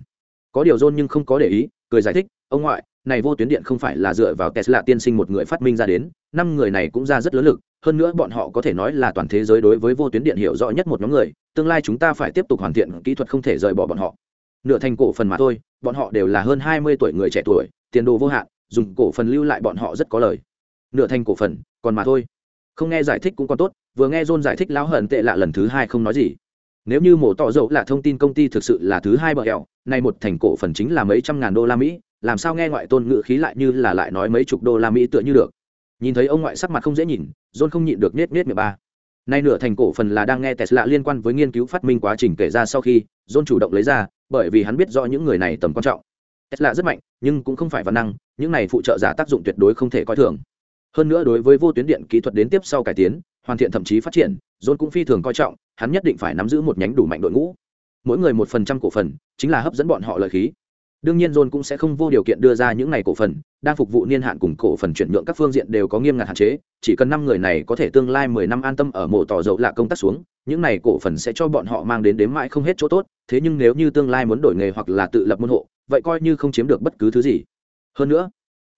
Có điều john nhưng không có để ý, cười giải thích, ông ngoại này vô tuyến điện không phải là dựa vào tesla tiên sinh một người phát minh ra đến, năm người này cũng ra rất lớn lực, hơn nữa bọn họ có thể nói là toàn thế giới đối với vô tuyến điện hiểu rõ nhất một nhóm người, tương lai chúng ta phải tiếp tục hoàn thiện kỹ thuật không thể rời bỏ bọn họ. Nửa thành cổ phần mà thôi, bọn họ đều là hơn hai mươi tuổi người trẻ tuổi, tiền đồ vô hạn, dùng cổ phần lưu lại bọn họ rất có lời. Nửa thành cổ phần, còn mà thôi. Không nghe giải thích cũng còn tốt, vừa nghe john giải thích lão hận tệ lạ lần thứ hai không nói gì. Nếu như mổ tỏ dầu là thông tin công ty thực sự là thứ hai bờ hẹo nay một thành cổ phần chính là mấy trăm ngàn đô la mỹ làm sao nghe ngoại tôn ngữ khí lại như là lại nói mấy chục đô la mỹ tựa như được? Nhìn thấy ông ngoại sắc mặt không dễ nhìn, john không nhịn được nết nết miệng ba. Nay nửa thành cổ phần là đang nghe tesla liên quan với nghiên cứu phát minh quá trình kể ra sau khi, john chủ động lấy ra, bởi vì hắn biết rõ những người này tầm quan trọng. Tesla rất mạnh, nhưng cũng không phải văn năng, những này phụ trợ giả tác dụng tuyệt đối không thể coi thường. Hơn nữa đối với vô tuyến điện kỹ thuật đến tiếp sau cải tiến, hoàn thiện thậm chí phát triển, john cũng phi thường coi trọng, hắn nhất định phải nắm giữ một nhánh đủ mạnh đội ngũ. Mỗi người một phần trăm cổ phần, chính là hấp dẫn bọn họ lợi khí đương nhiên john cũng sẽ không vô điều kiện đưa ra những này cổ phần đang phục vụ niên hạn cùng cổ phần chuyển nhượng các phương diện đều có nghiêm ngặt hạn chế chỉ cần năm người này có thể tương lai mười năm an tâm ở mộ tỏ dầu là công tác xuống những này cổ phần sẽ cho bọn họ mang đến đếm mãi không hết chỗ tốt thế nhưng nếu như tương lai muốn đổi nghề hoặc là tự lập môn hộ vậy coi như không chiếm được bất cứ thứ gì hơn nữa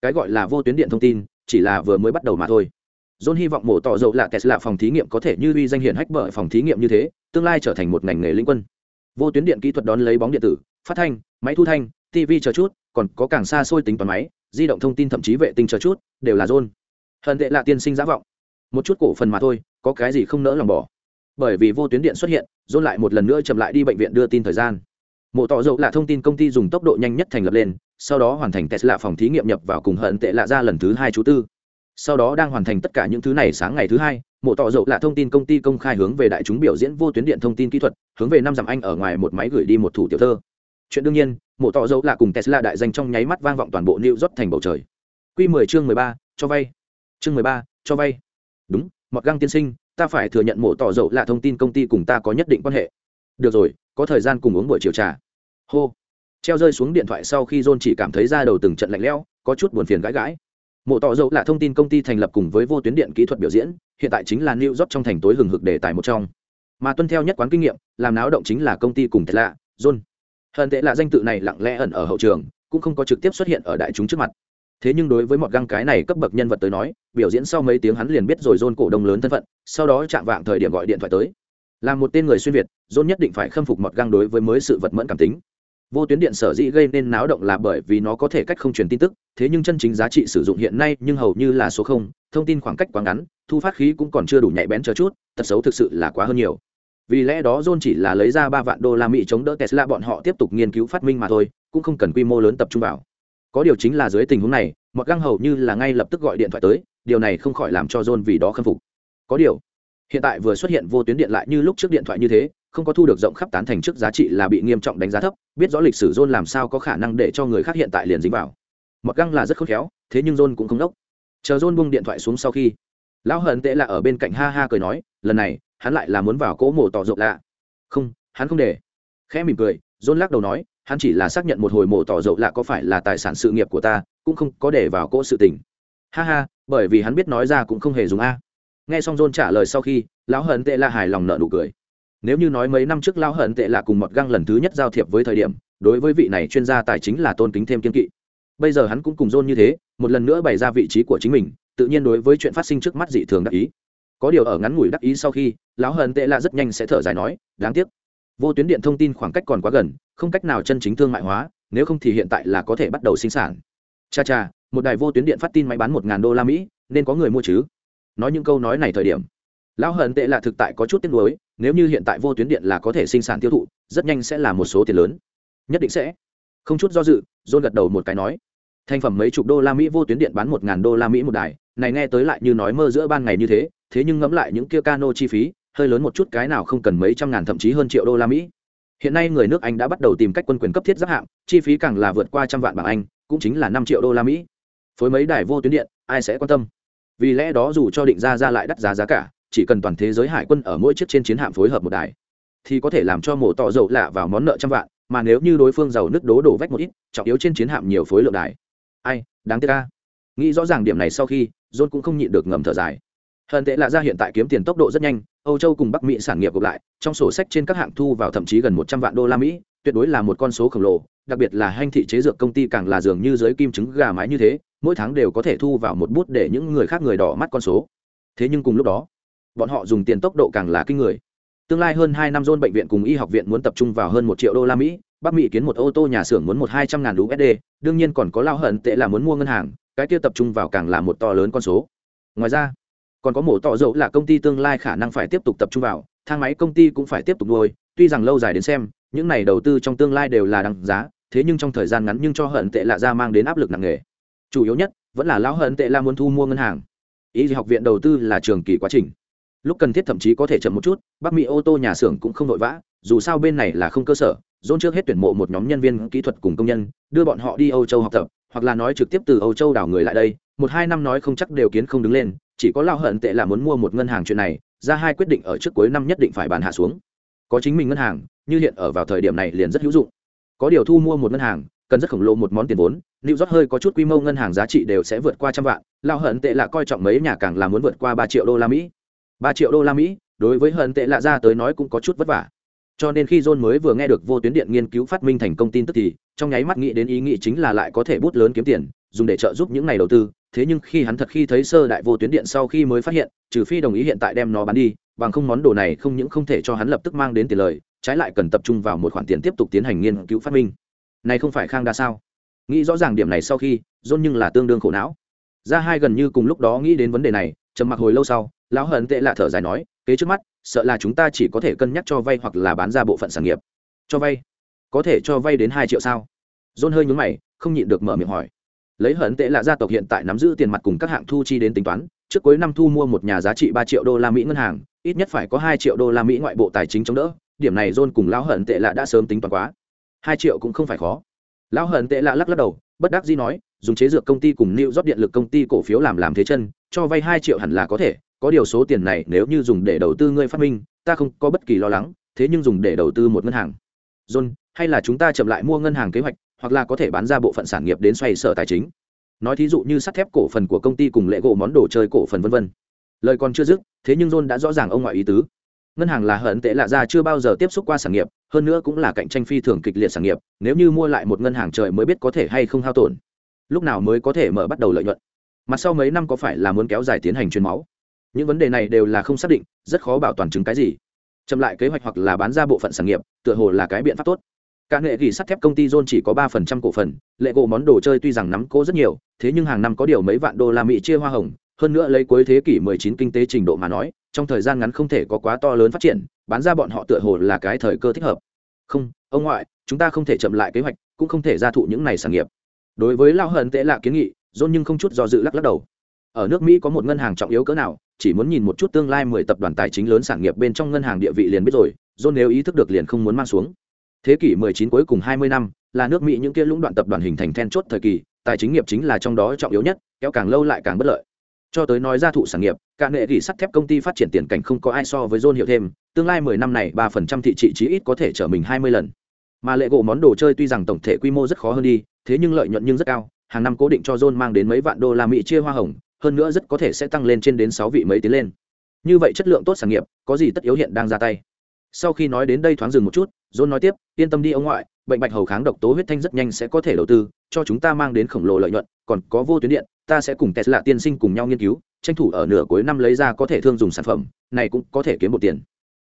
cái gọi là vô tuyến điện thông tin chỉ là vừa mới bắt đầu mà thôi John hy vọng mổ tỏ dầu là Tesla phòng thí nghiệm có thể như uy danh hiển hách bởi phòng thí nghiệm như thế, tương lai trở thành một ngành nghề linh quân. Vô tuyến điện kỹ thuật đón lấy bóng điện tử, phát thanh, máy thu thanh, TV chờ chút, còn có càng xa xôi tính toán máy, di động thông tin thậm chí vệ tinh chờ chút, đều là John. Hận tệ là tiên sinh giả vọng. Một chút cổ phần mà thôi, có cái gì không nỡ lòng bỏ. Bởi vì vô tuyến điện xuất hiện, John lại một lần nữa chậm lại đi bệnh viện đưa tin thời gian. Mộ tỏ dầu là thông tin công ty dùng tốc độ nhanh nhất thành lập lên, sau đó hoàn thành Tesla phòng thí nghiệm nhập vào cùng hận tệ lạ ra lần thứ hai chú tư sau đó đang hoàn thành tất cả những thứ này sáng ngày thứ hai mộ tỏ dậu là thông tin công ty công khai hướng về đại chúng biểu diễn vô tuyến điện thông tin kỹ thuật hướng về năm dặm anh ở ngoài một máy gửi đi một thủ tiểu thơ chuyện đương nhiên mộ tỏ dấu là cùng tesla đại danh trong nháy mắt vang vọng toàn bộ new york thành bầu trời. Q 10 chương 13, cho vay. Chương 13, cho vay. Đúng mọt găng tiên sinh ta phải thừa nhận mộ tỏ dậu là thông tin công ty cùng ta có nhất định quan hệ. Được rồi có thời gian cùng uống buổi chiều trà. Hô. Treo rơi xuống điện thoại sau khi john chỉ cảm thấy ra đầu từng trận lạnh lẽo có chút buồn phiền gãi gãi. Mộ tỏ dầu là thông tin công ty thành lập cùng với vô tuyến điện kỹ thuật biểu diễn hiện tại chính là new york trong thành tối hừng hực đề tài một trong. Mà tuân theo nhất quán kinh nghiệm làm náo động chính là công ty cùng tệ lạ john hận tệ là danh tự này lặng lẽ ẩn ở hậu trường, cũng không có trực tiếp xuất hiện ở đại chúng trước mặt. Thế nhưng đối với một găng cái này cấp bậc nhân vật tới nói, biểu diễn sau mấy tiếng hắn liền biết rồi john cổ đông lớn thân phận, sau đó chạm vạng thời điểm gọi điện thoại tới. Là một tên người xuyên việt, john nhất định phải khâm phục một găng đối với mới sự vật mẫn cảm tính. Vô tuyến điện sở dĩ gây nên náo động là bởi vì nó có thể cách không truyền tin tức, thế nhưng chân chính giá trị sử dụng hiện nay nhưng hầu như là số không, thông tin khoảng cách quá ngắn, thu phát khí cũng còn chưa đủ nhạy bén chờ chút, tật xấu thực sự là quá hơn nhiều vì lẽ đó john chỉ là lấy ra ba vạn đô la mỹ chống đỡ tesla, bọn họ tiếp tục nghiên cứu phát minh mà thôi, cũng không cần quy mô lớn tập trung vào. Có điều chính là dưới tình huống này, mọi găng hầu như là ngay lập tức gọi điện thoại tới, điều này không khỏi làm cho john vì đó khâm phục. Có điều, hiện tại vừa xuất hiện vô tuyến điện lại như lúc trước điện thoại như thế, không có thu được rộng khắp tán thành trước giá trị là bị nghiêm trọng đánh giá thấp, biết rõ lịch sử john làm sao có khả năng để cho người khác hiện tại liền dính vào. Mọt găng là rất khôn khéo, thế nhưng john cũng không đốc. Chờ john buông điện thoại xuống sau khi, lão hận tệ là ở bên cạnh ha ha cười nói, lần này hắn lại là muốn vào cỗ mổ tỏ rộng lạ. Không, hắn không để. Khẽ mỉm cười, john lắc đầu nói, hắn chỉ là xác nhận một hồi mổ tỏ dậu lạ có phải là tài sản sự nghiệp của ta, cũng không có để vào cỗ sự tình. Ha ha, bởi vì hắn biết nói ra cũng không hề dùng a. Nghe xong john trả lời sau khi, lão hận tệ là hài lòng nợ nụ cười. Nếu như nói mấy năm trước lão hận tệ là cùng mọt găng lần thứ nhất giao thiệp với thời điểm, đối với vị này chuyên gia tài chính là tôn kính thêm kiên kỵ. Bây giờ hắn cũng cùng john như thế, một lần nữa bày ra vị trí của chính mình, tự nhiên đối với chuyện phát sinh trước mắt dị thường đắc ý có điều ở ngắn ngủi đắc ý sau khi, lão hận tệ lạ rất nhanh sẽ thở dài nói, đáng tiếc. Vô tuyến điện thông tin khoảng cách còn quá gần, không cách nào chân chính thương mại hóa, nếu không thì hiện tại là có thể bắt đầu sinh sản. Cha cha, một đài vô tuyến điện phát tin máy bán một ngàn đô la mỹ, nên có người mua chứ? Nói những câu nói này thời điểm, lão hận tệ là thực tại có chút tiếc nuối, nếu như hiện tại vô tuyến điện là có thể sinh sản tiêu thụ, rất nhanh sẽ là một số tiền lớn. Nhất định sẽ. Không chút do dự, john gật đầu một cái nói, thành phẩm mấy chục đô la mỹ vô tuyến điện bán một ngàn đô la mỹ một đài, này nghe tới lại như nói mơ giữa ban ngày như thế thế nhưng ngẫm lại những kia cano chi phí, hơi lớn một chút cái nào không cần mấy trăm ngàn thậm chí hơn triệu đô la mỹ. Hiện nay người nước anh đã bắt đầu tìm cách quân quyền cấp thiết giáp hạng chi phí càng là vượt qua trăm vạn bảng anh, cũng chính là năm triệu đô la mỹ. Phối mấy đài vô tuyến điện, ai sẽ quan tâm? Vì lẽ đó dù cho định ra ra lại đắt giá giá cả, chỉ cần toàn thế giới hải quân ở mỗi chiếc trên chiến hạm phối hợp một đài, thì có thể làm cho mổ tỏ dầu lạ vào món nợ trăm vạn, mà nếu như đối phương giàu nước đố đổ vách một ít, trọng yếu trên chiến hạm nhiều phối lượng đài. Ai, đáng tiếc ca nghĩ rõ ràng điểm này sau khi, john cũng không nhịn được ngầm thở dài hận tệ lạ ra hiện tại kiếm tiền tốc độ rất nhanh, âu châu cùng bắc mỹ sản nghiệp gộp lại, trong sổ sách trên các hạng thu vào thậm chí gần một trăm vạn đô la mỹ, tuyệt đối là một con số khổng lồ, đặc biệt là hành thị chế dược công ty càng là dường như giới kim trứng gà mái như thế, mỗi tháng đều có thể thu vào một bút để những người khác người đỏ mắt con số. Thế nhưng cùng lúc đó, bọn họ dùng tiền tốc độ càng là kinh người. Tương lai hơn hai năm dôn bệnh viện cùng y học viện muốn tập trung vào hơn một triệu đô la mỹ, bắc mỹ kiến một ô tô nhà xưởng muốn một hai trăm ngàn usd đương nhiên còn có lao hận tệ là muốn mua ngân hàng, cái kia tập trung vào càng là một to lớn con số. Ngoài ra còn có mổ tỏ dầu là công ty tương lai khả năng phải tiếp tục tập trung vào, thang máy công ty cũng phải tiếp tục nuôi, tuy rằng lâu dài đến xem, những này đầu tư trong tương lai đều là đằng giá, thế nhưng trong thời gian ngắn nhưng cho hận tệ lạ ra mang đến áp lực nặng nề. Chủ yếu nhất, vẫn là lão hận tệ là muốn thu mua ngân hàng. Ý học viện đầu tư là trường kỳ quá trình. Lúc cần thiết thậm chí có thể chậm một chút bắc mỹ ô tô nhà xưởng cũng không vội vã, dù sao bên này là không cơ sở dôn trước hết tuyển mộ một nhóm nhân viên kỹ thuật cùng công nhân, đưa bọn họ đi âu châu học tập, hoặc là nói trực tiếp từ âu châu đảo người lại đây, một hai năm nói không chắc đều kiến không đứng lên chỉ có lao hận tệ là muốn mua một ngân hàng chuyện này ra hai quyết định ở trước cuối năm nhất định phải bàn hạ xuống có chính mình ngân hàng như hiện ở vào thời điểm này liền rất hữu dụng có điều thu mua một ngân hàng cần rất khổng lồ một món tiền vốn New rót hơi có chút quy mô ngân hàng giá trị đều sẽ vượt qua trăm vạn, lao hận tệ là coi trọng mấy nhà càng là muốn vượt qua ba triệu đô la Mỹ. ba triệu đô la Mỹ, đối với hận tệ lạ ra tới nói cũng có chút vất vả. Cho nên khi John mới vừa nghe được vô tuyến điện nghiên cứu phát minh thành công tin tức thì, trong nháy mắt nghĩ đến ý nghĩ chính là lại có thể bút lớn kiếm tiền, dùng để trợ giúp những ngày đầu tư, thế nhưng khi hắn thật khi thấy sơ đại vô tuyến điện sau khi mới phát hiện, trừ phi đồng ý hiện tại đem nó bán đi, bằng không món đồ này không những không thể cho hắn lập tức mang đến tiền lời, trái lại cần tập trung vào một khoản tiền tiếp tục tiến hành nghiên cứu phát minh. Này không phải khang đa sao? nghĩ rõ ràng điểm này sau khi dôn nhưng là tương đương khổ não. Ra hai gần như cùng lúc đó nghĩ đến vấn đề này trầm mặc hồi lâu sau lão hận tệ lạ thở dài nói kế trước mắt sợ là chúng ta chỉ có thể cân nhắc cho vay hoặc là bán ra bộ phận sản nghiệp. Cho vay? Có thể cho vay đến hai triệu sao? Dôn hơi nhúng mày không nhịn được mở miệng hỏi lấy hận tệ lạ gia tộc hiện tại nắm giữ tiền mặt cùng các hạng thu chi đến tính toán, trước cuối năm thu mua một nhà giá trị ba triệu đô la mỹ ngân hàng, ít nhất phải có hai triệu đô la mỹ ngoại bộ tài chính chống đỡ, điểm này john cùng lão hận tệ lạ đã sớm tính toán quá. Hai triệu cũng không phải khó. Lão hận tệ lạ lắc lắc đầu, bất đắc dĩ nói, dùng chế dược công ty cùng new rót điện lực công ty cổ phiếu làm làm thế chân, cho vay hai triệu hẳn là có thể, có điều số tiền này nếu như dùng để đầu tư ngươi phát minh, ta không có bất kỳ lo lắng, thế nhưng dùng để đầu tư một ngân hàng. John, hay là chúng ta chậm lại mua ngân hàng kế hoạch hoặc là có thể bán ra bộ phận sản nghiệp đến xoay sở tài chính. Nói thí dụ như sắt thép cổ phần của công ty cùng lễ gỗ món đồ chơi cổ phần vân vân. Lời còn chưa dứt, thế nhưng john đã rõ ràng ông ngoại ý tứ. Ngân hàng là hận tệ lạ ra chưa bao giờ tiếp xúc qua sản nghiệp, hơn nữa cũng là cạnh tranh phi thường kịch liệt sản nghiệp, nếu như mua lại một ngân hàng trời mới biết có thể hay không hao tổn. Lúc nào mới có thể mở bắt đầu lợi nhuận? Mặt sau mấy năm có phải là muốn kéo dài tiến hành truyền máu? Những vấn đề này đều là không xác định, rất khó bảo toàn chứng cái gì. Chậm lại kế hoạch hoặc là bán ra bộ phận sản nghiệp, tựa hồ là cái biện pháp tốt cả nghệ gỉ sắt thép công ty john chỉ có ba phần trăm cổ phần lệ gỗ món đồ chơi tuy rằng nắm cố rất nhiều, thế nhưng hàng năm có điều mấy vạn đô la mỹ chia hoa hồng, hơn nữa lấy cuối thế kỷ 19 kinh tế trình độ mà nói, trong thời gian ngắn không thể có quá to lớn phát triển, bán ra bọn họ tựa hồ là cái thời cơ thích hợp. Không, ông ngoại, chúng ta không thể chậm lại kế hoạch, cũng không thể gia thụ những này sản nghiệp. Đối với lao hận tệ lạ kiến nghị john nhưng không chút do dự lắc lắc đầu. Ở nước mỹ có một ngân hàng trọng yếu cỡ nào, chỉ muốn nhìn một chút tương lai mười tập đoàn tài chính lớn sản nghiệp bên trong ngân hàng địa vị liền biết rồi john nếu ý thức được liền không muốn mang xuống thế kỷ 19 cuối cùng 20 năm, là nước mỹ những kia lũng đoạn tập đoàn hình thành then chốt thời kỳ, tài chính nghiệp chính là trong đó trọng yếu nhất, kéo càng lâu lại càng bất lợi. Cho tới nói ra thụ sản nghiệp, cả nghệ gỉ sắt thép công ty phát triển tiền cảnh không có ai so với john hiệu thêm, tương lai 10 năm này 3% thị trị chí ít có thể trở mình 20 lần. Mà lệ gỗ món đồ chơi tuy rằng tổng thể quy mô rất khó hơn đi, thế nhưng lợi nhuận nhưng rất cao, hàng năm cố định cho john mang đến mấy vạn đô la mỹ chia hoa hồng, hơn nữa rất có thể sẽ tăng lên trên đến 6 vị mấy tiến lên. Như vậy chất lượng tốt sản nghiệp, có gì tất yếu hiện đang ra tay? Sau khi nói đến đây thoáng dừng một chút, john nói tiếp, yên tâm đi ông ngoại, bệnh bạch hầu kháng độc tố huyết thanh rất nhanh sẽ có thể đầu tư, cho chúng ta mang đến khổng lồ lợi nhuận, còn có vô tuyến điện, ta sẽ cùng tesla tiên sinh cùng nhau nghiên cứu, tranh thủ ở nửa cuối năm lấy ra có thể thương dùng sản phẩm, này cũng có thể kiếm một tiền.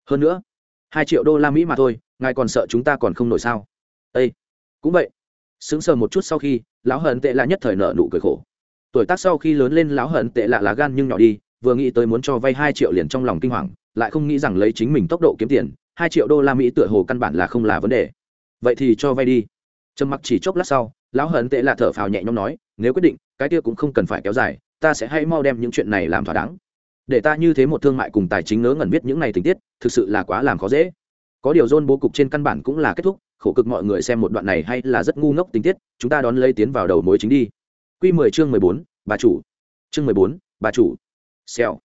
Hơn nữa, hai triệu đô la mỹ mà thôi, ngài còn sợ chúng ta còn không nổi sao? Ây cũng vậy. Sững sờ một chút sau khi, lão hận tệ lạ nhất thời nợ nụ cười khổ. Tuổi tác sau khi lớn lên, lão hận tệ lạ là gan nhưng nhỏ đi, vừa nghĩ tới muốn cho vay hai triệu liền trong lòng kinh hoàng lại không nghĩ rằng lấy chính mình tốc độ kiếm tiền, hai triệu đô la mỹ tựa hồ căn bản là không là vấn đề. Vậy thì cho vay đi. Trầm mặc chỉ chốc lát sau, lão hận tệ là thở phào nhẹ nhõm nói, nếu quyết định, cái kia cũng không cần phải kéo dài, ta sẽ hãy mau đem những chuyện này làm thỏa đáng. Để ta như thế một thương mại cùng tài chính ngớ ngẩn biết những này tình tiết, thực sự là quá làm khó dễ. Có điều dôn bố cục trên căn bản cũng là kết thúc, khổ cực mọi người xem một đoạn này hay là rất ngu ngốc tình tiết, chúng ta đón lấy tiến vào đầu mối chính đi. Q mười chương mười bốn, bà chủ. Chương mười bốn, bà chủ. Xèo.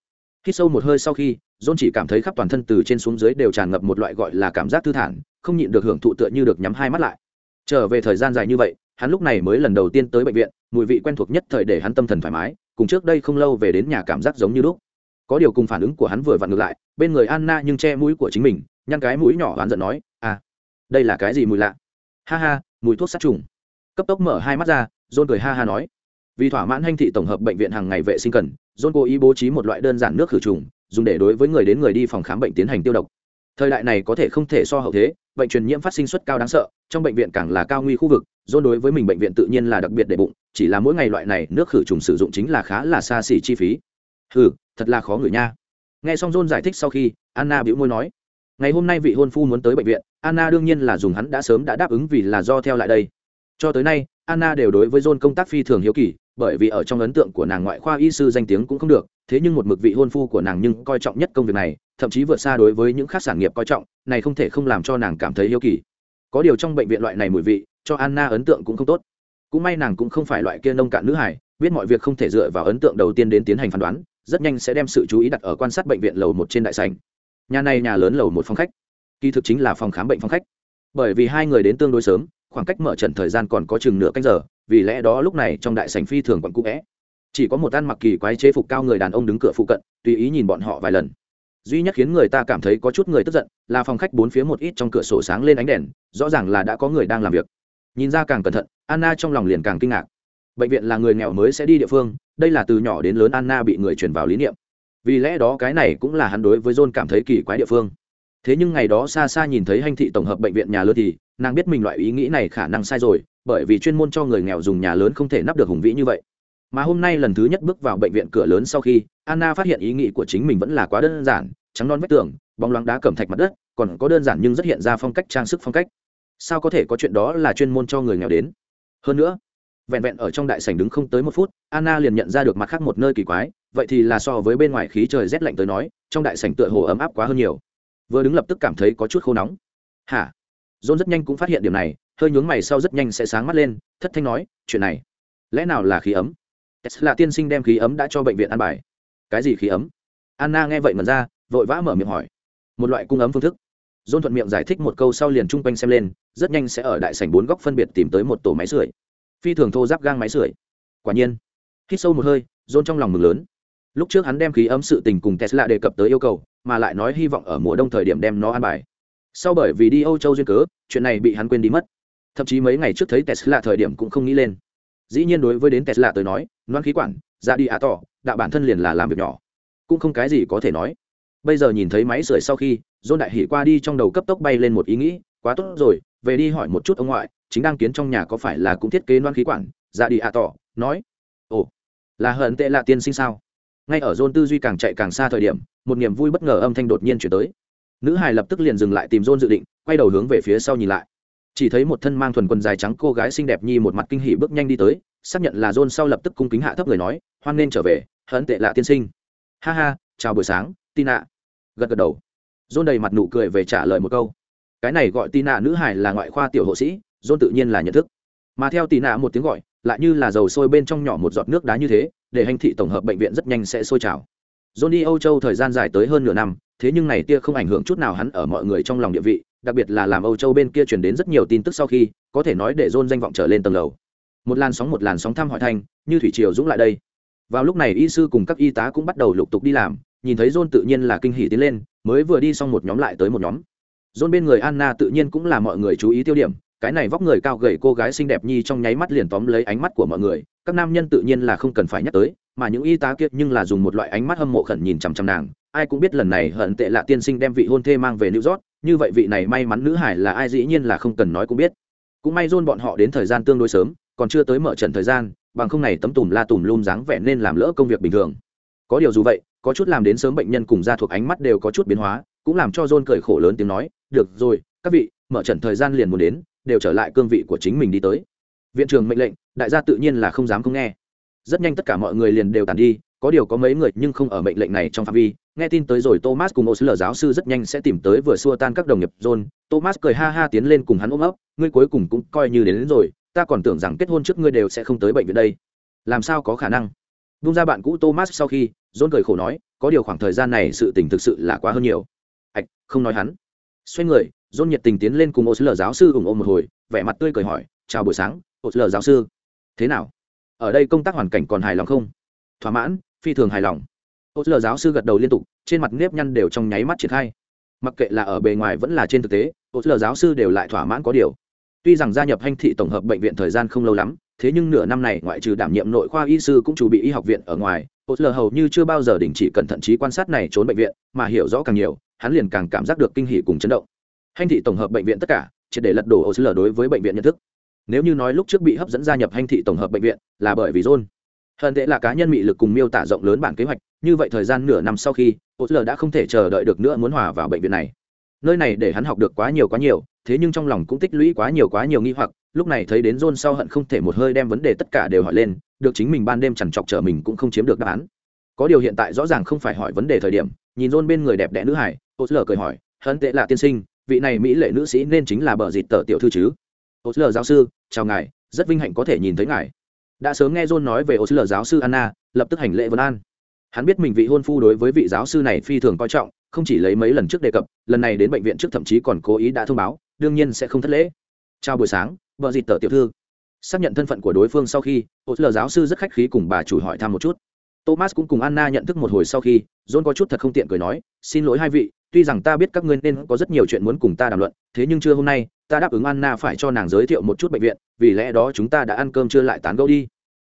Khi sâu một hơi sau khi John chỉ cảm thấy khắp toàn thân từ trên xuống dưới đều tràn ngập một loại gọi là cảm giác thư thản, không nhịn được hưởng thụ tựa như được nhắm hai mắt lại. Trở về thời gian dài như vậy, hắn lúc này mới lần đầu tiên tới bệnh viện, mùi vị quen thuộc nhất thời để hắn tâm thần thoải mái, cùng trước đây không lâu về đến nhà cảm giác giống như lúc. Có điều cùng phản ứng của hắn vừa vặn ngược lại, bên người anna nhưng che mũi của chính mình, nhăn cái mũi nhỏ oán giận nói à đây là cái gì mùi lạ? Ha ha, mùi thuốc sát trùng. Cấp tốc mở hai mắt ra, john cười ha ha nói, vì thỏa mãn hành thị tổng hợp bệnh viện hàng ngày vệ sinh cần, john cố ý bố trí một loại đơn giản nước khử trùng dùng để đối với người đến người đi phòng khám bệnh tiến hành tiêu độc. Thời đại này có thể không thể so hậu thế, bệnh truyền nhiễm phát sinh suất cao đáng sợ, trong bệnh viện càng là cao nguy khu vực john đối với mình bệnh viện tự nhiên là đặc biệt để bụng, chỉ là mỗi ngày loại này nước khử trùng sử dụng chính là khá là xa xỉ chi phí. Ừ thật là khó ngửi nha. Nghe xong john giải thích sau khi, anna bĩu môi nói, ngày hôm nay vị hôn phu muốn tới bệnh viện, anna đương nhiên là dùng hắn đã sớm đã đáp ứng vì là do theo lại đây. Cho tới nay anna đều đối với john công tác phi thường hiếu kỳ, bởi vì ở trong ấn tượng của nàng ngoại khoa y sư danh tiếng cũng không được, thế nhưng một mực vị hôn phu của nàng nhưng coi trọng nhất công việc này, thậm chí vượt xa đối với những khác sản nghiệp coi trọng, này không thể không làm cho nàng cảm thấy hiếu kỳ. Có điều trong bệnh viện loại này mùi vị, cho anna ấn tượng cũng không tốt. Cũng may nàng cũng không phải loại kia nông cạn nữ hải biết mọi việc không thể dựa vào ấn tượng đầu tiên đến tiến hành phán đoán, rất nhanh sẽ đem sự chú ý đặt ở quan sát bệnh viện lầu một trên đại sảnh. nhà này nhà lớn lầu một phòng khách. Kỳ thực chính là phòng khám bệnh phòng khách. Bởi vì hai người đến tương đối sớm khoảng cách mở trận thời gian còn có chừng nửa canh giờ, vì lẽ đó lúc này trong đại sành phi thường còn cũ vẽ chỉ có một ăn mặc kỳ quái chế phục cao người đàn ông đứng cửa phụ cận, tùy ý nhìn bọn họ vài lần. Duy nhất khiến người ta cảm thấy có chút người tức giận, là phòng khách bốn phía một ít trong cửa sổ sáng lên ánh đèn, rõ ràng là đã có người đang làm việc. Nhìn ra càng cẩn thận, anna trong lòng liền càng kinh ngạc. Bệnh viện là người nghèo mới sẽ đi địa phương, đây là từ nhỏ đến lớn anna bị người truyền vào lý niệm. Vì lẽ đó cái này cũng là hắn đối với john cảm thấy kỳ quái địa phương. Thế nhưng ngày đó xa xa nhìn thấy hành thị tổng hợp bệnh viện nhà lớn thì nàng biết mình loại ý nghĩ này khả năng sai rồi, bởi vì chuyên môn cho người nghèo dùng nhà lớn không thể nắp được hùng vĩ như vậy. Mà hôm nay lần thứ nhất bước vào bệnh viện cửa lớn sau khi, anna phát hiện ý nghĩ của chính mình vẫn là quá đơn giản, trắng non vách tường, bóng loáng đá cẩm thạch mặt đất, còn có đơn giản nhưng rất hiện ra phong cách, trang sức phong cách. Sao có thể có chuyện đó là chuyên môn cho người nghèo đến? Hơn nữa, vẹn vẹn ở trong đại sảnh đứng không tới một phút, anna liền nhận ra được mặt khác một nơi kỳ quái, vậy thì là so với bên ngoài khí trời rét lạnh tới nói, trong đại sảnh tựa hồ ấm áp quá hơn nhiều. Vừa đứng lập tức cảm thấy có chút khô nóng. Hả? John rất nhanh cũng phát hiện điểm này, hơi nhướng mày sau rất nhanh sẽ sáng mắt lên, thất thanh nói, chuyện này, lẽ nào là khí ấm? Tesla tiên sinh đem khí ấm đã cho bệnh viện ăn bài. Cái gì khí ấm? Anna nghe vậy mần ra, vội vã mở miệng hỏi. Một loại cung ấm phương thức. John thuận miệng giải thích một câu sau liền chung quanh xem lên, rất nhanh sẽ ở đại sảnh bốn góc phân biệt tìm tới một tổ máy sưởi. Phi thường thô giáp gang máy sưởi. Quả nhiên, hít sâu một hơi, john trong lòng mừng lớn. Lúc trước hắn đem khí ấm sự tình cùng tesla đề cập tới yêu cầu, mà lại nói hy vọng ở mùa đông thời điểm đem nó an bài sau bởi vì đi âu châu duyên cớ, chuyện này bị hắn quên đi mất. Thậm chí mấy ngày trước thấy tesla thời điểm cũng không nghĩ lên. Dĩ nhiên đối với đến tesla tới nói loan khí quản ra đi ạ tỏ đạo bản thân liền là làm việc nhỏ. Cũng không cái gì có thể nói. Bây giờ nhìn thấy máy sưởi sau khi dôn đại hỉ qua đi trong đầu cấp tốc bay lên một ý nghĩ, quá tốt rồi, về đi hỏi một chút ông ngoại, chính đang kiến trong nhà có phải là cũng thiết kế loan khí quản ra đi ạ tỏ, nói. Ồ, là hận tệ là tiên sinh sao? Ngay ở dôn tư duy càng chạy càng xa thời điểm, một niềm vui bất ngờ âm thanh đột nhiên chuyển tới nữ Hải lập tức liền dừng lại tìm rôn dự định quay đầu hướng về phía sau nhìn lại. Chỉ thấy một thân mang thuần quần dài trắng cô gái xinh đẹp nhi một mặt kinh hỉ bước nhanh đi tới xác nhận là rôn sau lập tức cung kính hạ thấp người nói hoan nên trở về hận tệ lạ tiên sinh. Ha ha chào buổi sáng tina. Gật gật đầu. Rôn đầy mặt nụ cười về trả lời một câu. Cái này gọi tina nữ hải là ngoại khoa tiểu hộ sĩ rôn tự nhiên là nhận thức. Mà theo tina một tiếng gọi lại như là dầu sôi bên trong nhỏ một giọt nước đá như thế để hành thị tổng hợp bệnh viện rất nhanh sẽ sôi trào. John đi Âu Châu thời gian dài tới hơn nửa năm, thế nhưng này tia không ảnh hưởng chút nào hắn ở mọi người trong lòng địa vị, đặc biệt là làm Âu Châu bên kia truyền đến rất nhiều tin tức sau khi, có thể nói để John danh vọng trở lên tầng lầu. Một làn sóng một làn sóng thăm hỏi thanh, như thủy triều dũng lại đây. Vào lúc này y sư cùng các y tá cũng bắt đầu lục tục đi làm, nhìn thấy John tự nhiên là kinh hỉ tiến lên, mới vừa đi xong một nhóm lại tới một nhóm. John bên người Anna tự nhiên cũng là mọi người chú ý tiêu điểm, cái này vóc người cao gầy cô gái xinh đẹp nhi trong nháy mắt liền tóm lấy ánh mắt của mọi người, các nam nhân tự nhiên là không cần phải nhắc tới, mà những y tá kia nhưng là dùng một loại ánh mắt hâm mộ khẩn nhìn chằm chằm nàng ai cũng biết lần này hận tệ lạ tiên sinh đem vị hôn thê mang về new york, như vậy vị này may mắn nữ hải là ai dĩ nhiên là không cần nói cũng biết. Cũng may dôn bọn họ đến thời gian tương đối sớm, còn chưa tới mở trận thời gian, bằng không này tấm tùm la tùm lum dáng vẻ nên làm lỡ công việc bình thường. Có điều dù vậy, có chút làm đến sớm bệnh nhân cùng gia thuộc ánh mắt đều có chút biến hóa, cũng làm cho dôn cười khổ lớn tiếng nói, được rồi, các vị, mở trận thời gian liền muốn đến, đều trở lại cương vị của chính mình đi tới. Viện trưởng mệnh lệnh, đại gia tự nhiên là không dám không nghe. Rất nhanh tất cả mọi người liền đều tàn đi, có điều có mấy người nhưng không ở mệnh lệnh này trong phạm vi nghe tin tới rồi thomas cùng ô sứ lờ giáo sư rất nhanh sẽ tìm tới vừa xua tan các đồng nghiệp john. Thomas cười ha ha tiến lên cùng hắn ôm ấp. Ngươi cuối cùng cũng coi như đến, đến rồi. Ta còn tưởng rằng kết hôn trước ngươi đều sẽ không tới bệnh viện đây. Làm sao có khả năng? Bung ra bạn cũ thomas sau khi john cười khổ nói có điều khoảng thời gian này sự tình thực sự là quá hơn nhiều. Ạch không nói hắn. Xoay người john nhiệt tình tiến lên cùng ô sứ lờ giáo sư ủng ôm một hồi vẻ mặt tươi cười hỏi chào buổi sáng ô sứ lờ giáo sư. Thế nào? Ở đây công tác hoàn cảnh còn hài lòng không? Thỏa mãn phi thường hài lòng ô lờ giáo sư gật đầu liên tục, trên mặt nếp nhăn đều trong nháy mắt triển khai. Mặc kệ là ở bề ngoài vẫn là trên thực tế, ô lờ giáo sư đều lại thỏa mãn có điều. Tuy rằng gia nhập hành thị tổng hợp bệnh viện thời gian không lâu lắm, thế nhưng nửa năm này ngoại trừ đảm nhiệm nội khoa y sư cũng chủ bị y học viện ở ngoài, ô lờ hầu như chưa bao giờ đình chỉ cẩn thận trí quan sát này trốn bệnh viện, mà hiểu rõ càng nhiều, hắn liền càng cảm giác được kinh hỉ cùng chấn động. Hành thị tổng hợp bệnh viện tất cả chỉ để lật đổ ô lờ đối với bệnh viện nhận thức. Nếu như nói lúc trước bị hấp dẫn gia nhập hành thị tổng hợp bệnh viện, là bởi vì john hận tệ là cá nhân mị lực cùng miêu tả rộng lớn bản kế hoạch, như vậy thời gian nửa năm sau khi Osler đã không thể chờ đợi được nữa muốn hòa vào bệnh viện này. Nơi này để hắn học được quá nhiều quá nhiều, thế nhưng trong lòng cũng tích lũy quá nhiều quá nhiều nghi hoặc, lúc này thấy đến john sau hận không thể một hơi đem vấn đề tất cả đều hỏi lên, được chính mình ban đêm chằn chọc trở mình cũng không chiếm được đáp án. Có điều hiện tại rõ ràng không phải hỏi vấn đề thời điểm, nhìn john bên người đẹp đẽ nữ hải Osler cười hỏi, hận tệ là tiên sinh, vị này mỹ lệ nữ sĩ nên chính là bờ dịt tờ tiểu thư chứ? Osler giáo sư, chào ngài, rất vinh hạnh có thể nhìn thấy ngài đã sớm nghe john nói về Osler giáo sư anna, lập tức hành lễ vân an. Hắn biết mình vị hôn phu đối với vị giáo sư này phi thường coi trọng, không chỉ lấy mấy lần trước đề cập, lần này đến bệnh viện trước thậm chí còn cố ý đã thông báo, đương nhiên sẽ không thất lễ. Chào buổi sáng, vợ dịt tờ tiểu thư. Xác nhận thân phận của đối phương sau khi, Osler giáo sư rất khách khí cùng bà chủ hỏi thăm một chút. Thomas cũng cùng anna nhận thức một hồi sau khi, john có chút thật không tiện cười nói, xin lỗi hai vị tuy rằng ta biết các ngươi nên có rất nhiều chuyện muốn cùng ta đàm luận thế nhưng chưa hôm nay ta đáp ứng anna phải cho nàng giới thiệu một chút bệnh viện vì lẽ đó chúng ta đã ăn cơm chưa lại tán gẫu đi.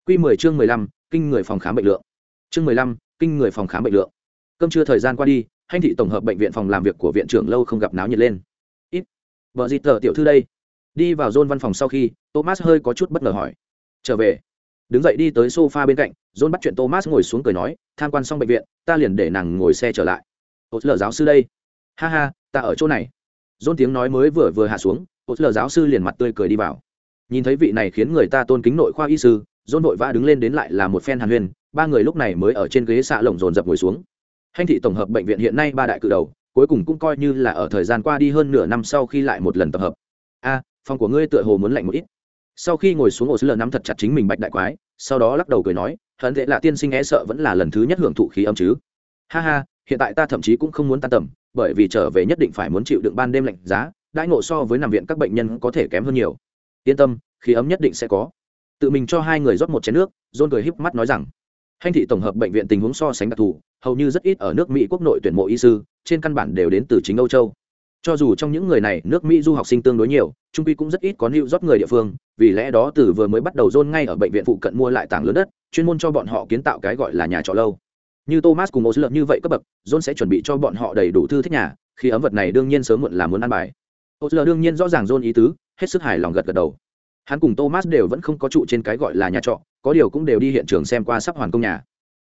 Q 10 chương 15, kinh người phòng khám bệnh lượng. Chương 15, kinh người phòng khám bệnh lượng. Cơm trưa thời gian qua đi hành thị tổng hợp bệnh viện phòng làm việc của viện trưởng lâu không gặp náo nhiệt lên. Ít. Vợ gì tờ tiểu thư đây? Đi vào John văn phòng sau khi thomas hơi có chút bất ngờ hỏi. Trở về. Đứng dậy đi tới sofa bên cạnh john bắt chuyện thomas ngồi xuống cười nói tham quan xong bệnh viện ta liền để nàng ngồi xe trở lại hốt lờ giáo sư đây. Ha ha, ta ở chỗ này. Dôn tiếng nói mới vừa vừa hạ xuống hốt lờ giáo sư liền mặt tươi cười đi vào. Nhìn thấy vị này khiến người ta tôn kính nội khoa y sư, dôn vội vã đứng lên đến lại là một phen hàn huyên, ba người lúc này mới ở trên ghế xạ lồng dồn dập ngồi xuống. Hành thị tổng hợp bệnh viện hiện nay ba đại cự đầu, cuối cùng cũng coi như là ở thời gian qua đi hơn nửa năm sau khi lại một lần tập hợp. A, phòng của ngươi tựa hồ muốn lạnh một ít. Sau khi ngồi xuống ổ sứ lờ nắm thật chặt chính mình bạch đại quái, sau đó lắc đầu cười nói, hận tệ là tiên sinh e sợ vẫn là lần thứ nhất hưởng thụ khí âm chứ. Ha ha hiện tại ta thậm chí cũng không muốn tan tầm, bởi vì trở về nhất định phải muốn chịu đựng ban đêm lạnh giá, đãi ngộ so với nằm viện các bệnh nhân có thể kém hơn nhiều. Yên tâm, khí ấm nhất định sẽ có. Tự mình cho hai người rót một chén nước, John cười híp mắt nói rằng hành thị tổng hợp bệnh viện tình huống so sánh đặc thù, hầu như rất ít ở nước mỹ quốc nội tuyển mộ y sư, trên căn bản đều đến từ chính âu châu. Cho dù trong những người này nước mỹ du học sinh tương đối nhiều, trung quy cũng rất ít có lưu rót người địa phương, vì lẽ đó từ vừa mới bắt đầu John ngay ở bệnh viện phụ cận mua lại tảng lớn đất, chuyên môn cho bọn họ kiến tạo cái gọi là nhà trọ lâu như thomas cùng một ô như vậy cấp bậc, john sẽ chuẩn bị cho bọn họ đầy đủ thư thích nhà, khi ấm vật này đương nhiên sớm muộn là muốn ăn bài. Ô đương nhiên rõ ràng john ý tứ, hết sức hài lòng gật gật đầu. Hắn cùng thomas đều vẫn không có trụ trên cái gọi là nhà trọ, có điều cũng đều đi hiện trường xem qua sắp hoàn công nhà.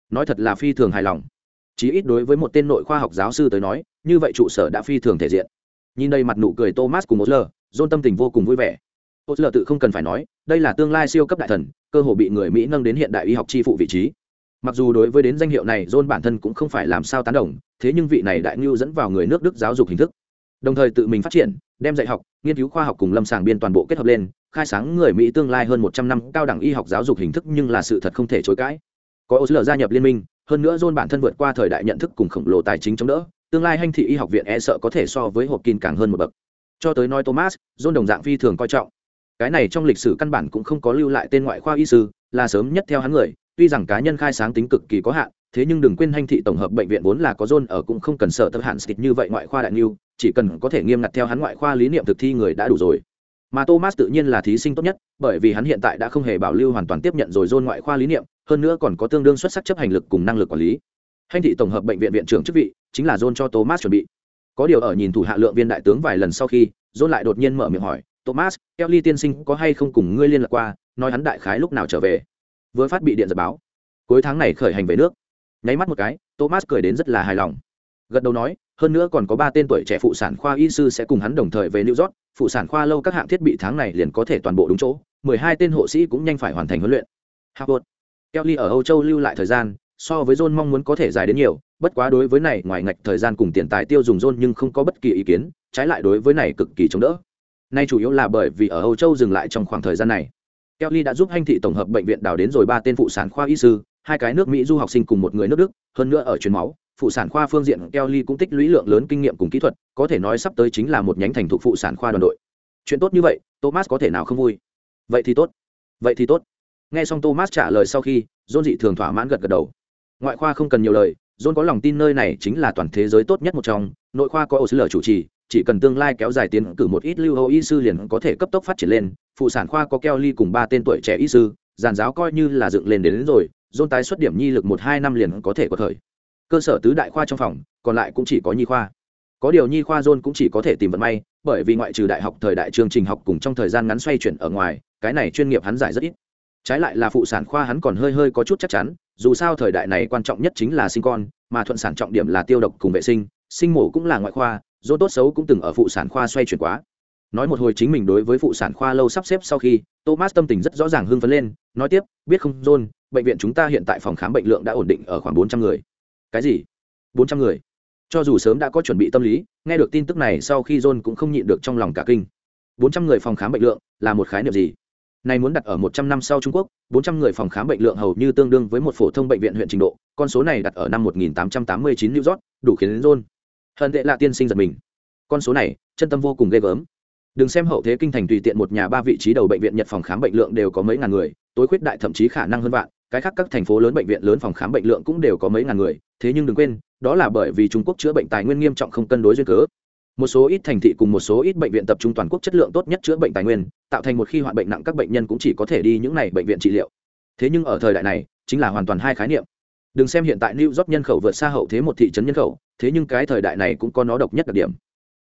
Nói thật là phi thường hài lòng. Chí ít đối với một tên nội khoa học giáo sư tới nói, như vậy trụ sở đã phi thường thể diện. Nhìn đây mặt nụ cười thomas cùng một osler john tâm tình vô cùng vui vẻ. Osler tự không cần phải nói, đây là tương lai siêu cấp đại thần, cơ hội bị người mỹ nâng đến hiện đại y học chi phụ vị trí mặc dù đối với đến danh hiệu này, john bản thân cũng không phải làm sao tán đồng, thế nhưng vị này đại ngưu dẫn vào người nước đức giáo dục hình thức. Đồng thời tự mình phát triển, đem dạy học, nghiên cứu khoa học cùng lâm sàng biên toàn bộ kết hợp lên, khai sáng người mỹ tương lai hơn một trăm năm cao đẳng y học giáo dục hình thức nhưng là sự thật không thể chối cãi. Có osler gia nhập liên minh, hơn nữa john bản thân vượt qua thời đại nhận thức cùng khổng lồ tài chính chống đỡ, tương lai hành thị y học viện e sợ có thể so với hộp kín càng hơn một bậc. Cho tới nói thomas, john đồng dạng phi thường coi trọng. Cái này trong lịch sử căn bản cũng không có lưu lại tên ngoại khoa y sư, là sớm nhất theo hắn người tuy rằng cá nhân khai sáng tính cực kỳ có hạn, thế nhưng đừng quên hành thị tổng hợp bệnh viện vốn là có john ở cũng không cần sợ tập hạn xịt như vậy ngoại khoa đại niu chỉ cần có thể nghiêm ngặt theo hắn ngoại khoa lý niệm thực thi người đã đủ rồi. Mà thomas tự nhiên là thí sinh tốt nhất, bởi vì hắn hiện tại đã không hề bảo lưu hoàn toàn tiếp nhận rồi john ngoại khoa lý niệm, hơn nữa còn có tương đương xuất sắc chấp hành lực cùng năng lực quản lý. Hành thị tổng hợp bệnh viện viện trưởng chức vị chính là john cho thomas chuẩn bị. Có điều ở nhìn thủ hạ lượng viên đại tướng vài lần sau khi, john lại đột nhiên mở miệng hỏi, thomas, kelly tiên sinh có hay không cùng ngươi liên lạc qua? Nói hắn đại khái lúc nào trở về? Vừa phát bị điện giật báo. Cuối tháng này khởi hành về nước. Nháy mắt một cái, thomas cười đến rất là hài lòng. Gật đầu nói, hơn nữa còn có ba tên tuổi trẻ phụ sản khoa y sư sẽ cùng hắn đồng thời về new york. Phụ sản khoa lâu các hạng thiết bị tháng này liền có thể toàn bộ đúng chỗ. Mười hai tên hộ sĩ cũng nhanh phải hoàn thành huấn luyện. Harvard. Kelly ở âu châu lưu lại thời gian, so với john mong muốn có thể dài đến nhiều. Bất quá đối với này, ngoài ngạch thời gian cùng tiền tài tiêu dùng john nhưng không có bất kỳ ý kiến, trái lại đối với này cực kỳ chống đỡ. Nay chủ yếu là bởi vì ở âu châu dừng lại trong khoảng thời gian này kelly đã giúp hành thị tổng hợp bệnh viện đào đến rồi ba tên phụ sản khoa y sư, hai cái nước mỹ du học sinh cùng một người nước đức, hơn nữa ở truyền máu, phụ sản khoa phương diện kelly cũng tích lũy lượng lớn kinh nghiệm cùng kỹ thuật, có thể nói sắp tới chính là một nhánh thành thuộc phụ sản khoa đoàn đội. Chuyện tốt như vậy, thomas có thể nào không vui? Vậy thì tốt. Vậy thì tốt. Nghe xong thomas trả lời sau khi, john dị thường thỏa mãn gật gật đầu. Ngoại khoa không cần nhiều lời, john có lòng tin nơi này chính là toàn thế giới tốt nhất một trong, nội khoa có Osler sứ chủ trì, chỉ cần tương lai kéo dài tiến cử một ít lưu hậu y sư liền có thể cấp tốc phát triển lên phụ sản khoa có keo ly cùng ba tên tuổi trẻ y sư giàn giáo coi như là dựng lên đến, đến rồi john tái xuất điểm nhi lực một hai năm liền có thể có thời. Cơ sở tứ đại khoa trong phòng còn lại cũng chỉ có nhi khoa. Có điều nhi khoa john cũng chỉ có thể tìm vận may bởi vì ngoại trừ đại học thời đại chương trình học cùng trong thời gian ngắn xoay chuyển ở ngoài cái này chuyên nghiệp hắn giải rất ít. Trái lại là phụ sản khoa hắn còn hơi hơi có chút chắc chắn dù sao thời đại này quan trọng nhất chính là sinh con mà thuận sản trọng điểm là tiêu độc cùng vệ sinh sinh mổ cũng là ngoại khoa dôn tốt xấu cũng từng ở phụ sản khoa xoay chuyển quá nói một hồi chính mình đối với phụ sản khoa lâu sắp xếp sau khi thomas tâm tình rất rõ ràng hưng phấn lên nói tiếp biết không john bệnh viện chúng ta hiện tại phòng khám bệnh lượng đã ổn định ở khoảng bốn trăm người cái gì bốn trăm người cho dù sớm đã có chuẩn bị tâm lý nghe được tin tức này sau khi john cũng không nhịn được trong lòng cả kinh bốn trăm người phòng khám bệnh lượng là một khái niệm gì này muốn đặt ở một trăm năm sau Trung Quốc, bốn trăm người phòng khám bệnh lượng hầu như tương đương với một phổ thông bệnh viện huyện trình độ, con số này đặt ở năm một nghìn tám trăm tám mươi chín New York, đủ khiến đến John. Hận tệ là tiên sinh giật mình. Con số này, chân tâm vô cùng ghê gớm. Đừng xem hậu thế kinh thành tùy tiện một nhà ba vị trí đầu bệnh viện Nhật phòng khám bệnh lượng đều có mấy ngàn người, tối khuyết đại thậm chí khả năng hơn vạn, cái khác các thành phố lớn bệnh viện lớn phòng khám bệnh lượng cũng đều có mấy ngàn người, thế nhưng đừng quên, đó là bởi vì Trung Quốc chữa bệnh tài nguyên nghiêm trọng không cân đối duyên cớ. Một số ít thành thị cùng một số ít bệnh viện tập trung toàn quốc chất lượng tốt nhất chữa bệnh tài nguyên tạo thành một khi hoạn bệnh nặng các bệnh nhân cũng chỉ có thể đi những này bệnh viện trị liệu. Thế nhưng ở thời đại này chính là hoàn toàn hai khái niệm. Đừng xem hiện tại new york nhân khẩu vượt xa hậu thế một thị trấn nhân khẩu thế nhưng cái thời đại này cũng có nó độc nhất đặc điểm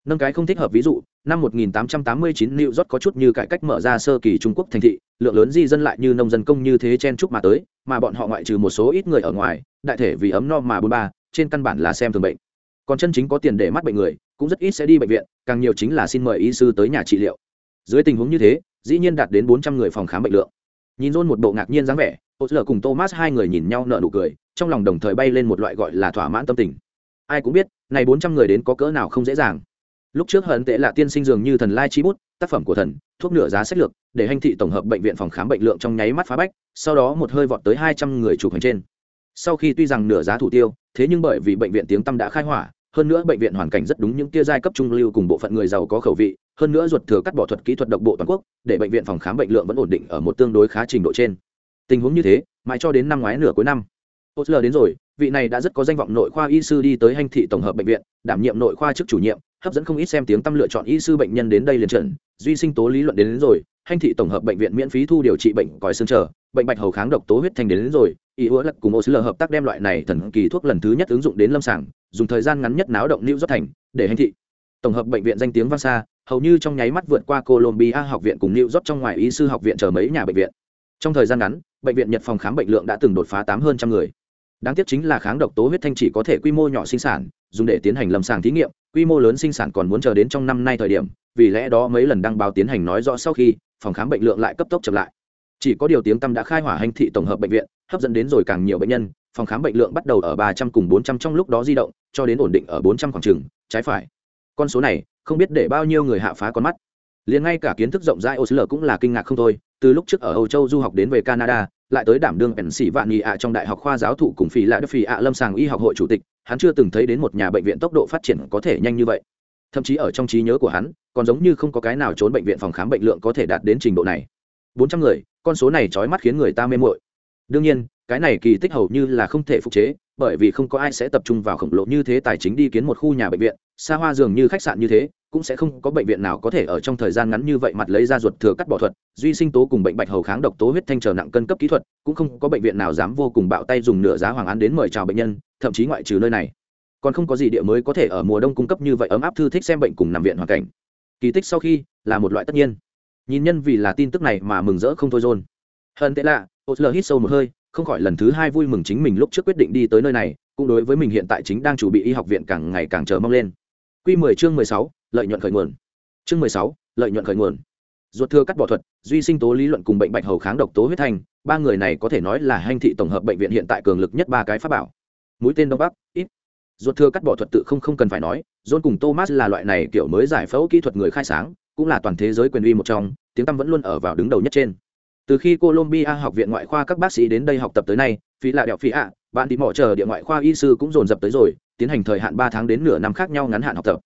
nâng cái không thích hợp ví dụ, năm 1889 new york có chút như cải cách mở ra sơ kỳ trung quốc thành thị, lượng lớn di dân lại như nông dân công như thế chen chúc mà tới, mà bọn họ ngoại trừ một số ít người ở ngoài, đại thể vì ấm no mà bôn ba, trên căn bản là xem thường bệnh. Còn chân chính có tiền để mắt bệnh người, cũng rất ít sẽ đi bệnh viện, càng nhiều chính là xin mời y sư tới nhà trị liệu. Dưới tình huống như thế, dĩ nhiên đạt đến bốn trăm người phòng khám bệnh lượng. Nhìn John một bộ ngạc nhiên dáng vẻ ô cùng thomas hai người nhìn nhau nở nụ cười, trong lòng đồng thời bay lên một loại gọi là thỏa mãn tâm tình. Ai cũng biết, này bốn trăm người đến có cỡ nào không dễ dàng lúc trước hận tệ là tiên sinh dường như thần lai chi bút tác phẩm của thần thuốc nửa giá sách lược để hành thị tổng hợp bệnh viện phòng khám bệnh lượng trong nháy mắt phá bách sau đó một hơi vọt tới hai trăm người chụp hành trên. Sau khi tuy rằng nửa giá thủ tiêu thế nhưng bởi vì bệnh viện tiếng tâm đã khai hỏa hơn nữa bệnh viện hoàn cảnh rất đúng những tia giai cấp trung lưu cùng bộ phận người giàu có khẩu vị hơn nữa ruột thừa cắt bỏ thuật kỹ thuật độc bộ toàn quốc để bệnh viện phòng khám bệnh lượng vẫn ổn định ở một tương đối khá trình độ trên. Tình huống như thế mãi cho đến năm ngoái nửa cuối năm Osler đến rồi, vị này đã rất có danh vọng nội khoa y sư đi tới hành thị tổng hợp bệnh viện, đảm nhiệm nội khoa chức chủ nhiệm, hấp dẫn không ít xem tiếng tâm lựa chọn y sư bệnh nhân đến đây liền trận, duy sinh tố lý luận đến, đến rồi, hành thị tổng hợp bệnh viện miễn phí thu điều trị bệnh còi xương trở, bệnh bạch hầu kháng độc tố huyết thành đến, đến rồi, y hứa lật cùng Osler hợp tác đem loại này thần kỳ thuốc lần thứ nhất ứng dụng đến lâm sàng, dùng thời gian ngắn nhất náo động lưu rót thành, để hành thị tổng hợp bệnh viện danh tiếng vang xa, hầu như trong nháy mắt vượt qua Colombia học viện cùng lưu York trong ngoài y sư học viện chờ mấy nhà bệnh viện. Trong thời gian ngắn, bệnh viện Nhật phòng khám bệnh lượng đã từng đột phá tám hơn trăm người đáng tiếc chính là kháng độc tố huyết thanh chỉ có thể quy mô nhỏ sinh sản dùng để tiến hành lâm sàng thí nghiệm quy mô lớn sinh sản còn muốn chờ đến trong năm nay thời điểm, vì lẽ đó mấy lần đăng báo tiến hành nói rõ sau khi, phòng khám bệnh lượng lại cấp tốc chậm lại. Chỉ có điều tiếng tâm đã khai hỏa hành thị tổng hợp bệnh viện, hấp dẫn đến rồi càng nhiều bệnh nhân, phòng khám bệnh lượng bắt đầu ở ba trăm cùng bốn trăm trong lúc đó di động, cho đến ổn định ở bốn trăm khoảng trừng trái phải. Con số này, không biết để bao nhiêu người hạ phá con mắt. Liền ngay cả kiến thức rộng rãi osl cũng là kinh ngạc không thôi, từ lúc trước ở âu châu du học đến về canada, lại tới đảm đương ẩn sĩ vạn nghị ạ trong đại học khoa giáo thụ cùng phi lạ đức phi ạ lâm sàng y học hội chủ tịch hắn chưa từng thấy đến một nhà bệnh viện tốc độ phát triển có thể nhanh như vậy. Thậm chí ở trong trí nhớ của hắn, còn giống như không có cái nào trốn bệnh viện phòng khám bệnh lượng có thể đạt đến trình độ này. Bốn trăm người, con số này trói mắt khiến người ta mê mội đương nhiên, cái này kỳ tích hầu như là không thể phục chế, bởi vì không có ai sẽ tập trung vào khổng lồ như thế tài chính đi kiến một khu nhà bệnh viện, xa hoa dường như khách sạn như thế cũng sẽ không có bệnh viện nào có thể ở trong thời gian ngắn như vậy mặt lấy ra ruột thừa cắt bỏ thuật duy sinh tố cùng bệnh bạch hầu kháng độc tố huyết thanh trở nặng cân cấp kỹ thuật cũng không có bệnh viện nào dám vô cùng bạo tay dùng nửa giá hoàng án đến mời chào bệnh nhân thậm chí ngoại trừ nơi này. Còn không có gì địa mới có thể ở mùa đông cung cấp như vậy ấm áp thư thích xem bệnh cùng nằm viện hoàn cảnh. Kỳ tích sau khi là một loại tất nhiên. Nhìn nhân vì là tin tức này mà mừng rỡ không thôi rôn hơn tệ lạ Osler hít sâu một hơi không khỏi lần thứ hai vui mừng chính mình lúc trước quyết định đi tới nơi này cũng đối với mình hiện tại chính đang chủ bị y học viện càng ngày càng chờ mong lên. Quy 10 chương 16, lợi nhuận khởi nguồn. Chương 16, lợi nhuận khởi nguồn. Ruột thừa cắt bỏ thuật, duy sinh tố lý luận cùng bệnh bạch hầu kháng độc tố huyết thành, ba người này có thể nói là hành thị tổng hợp bệnh viện hiện tại cường lực nhất ba cái pháp bảo. Mũi tên đông bắc, ít. Ruột thừa cắt bỏ thuật tự không không cần phải nói, John cùng Thomas là loại này kiểu mới giải phẫu kỹ thuật người khai sáng, cũng là toàn thế giới quyền uy một trong, tiếng tăm vẫn luôn ở vào đứng đầu nhất trên. Từ khi Colombia học viện ngoại khoa các bác sĩ đến đây học tập tới nay, phí là đẹo phí ạ, bạn đi mỏ chờ địa ngoại khoa y sư cũng dồn dập tới rồi, tiến hành thời hạn ba tháng đến nửa năm khác nhau ngắn hạn học tập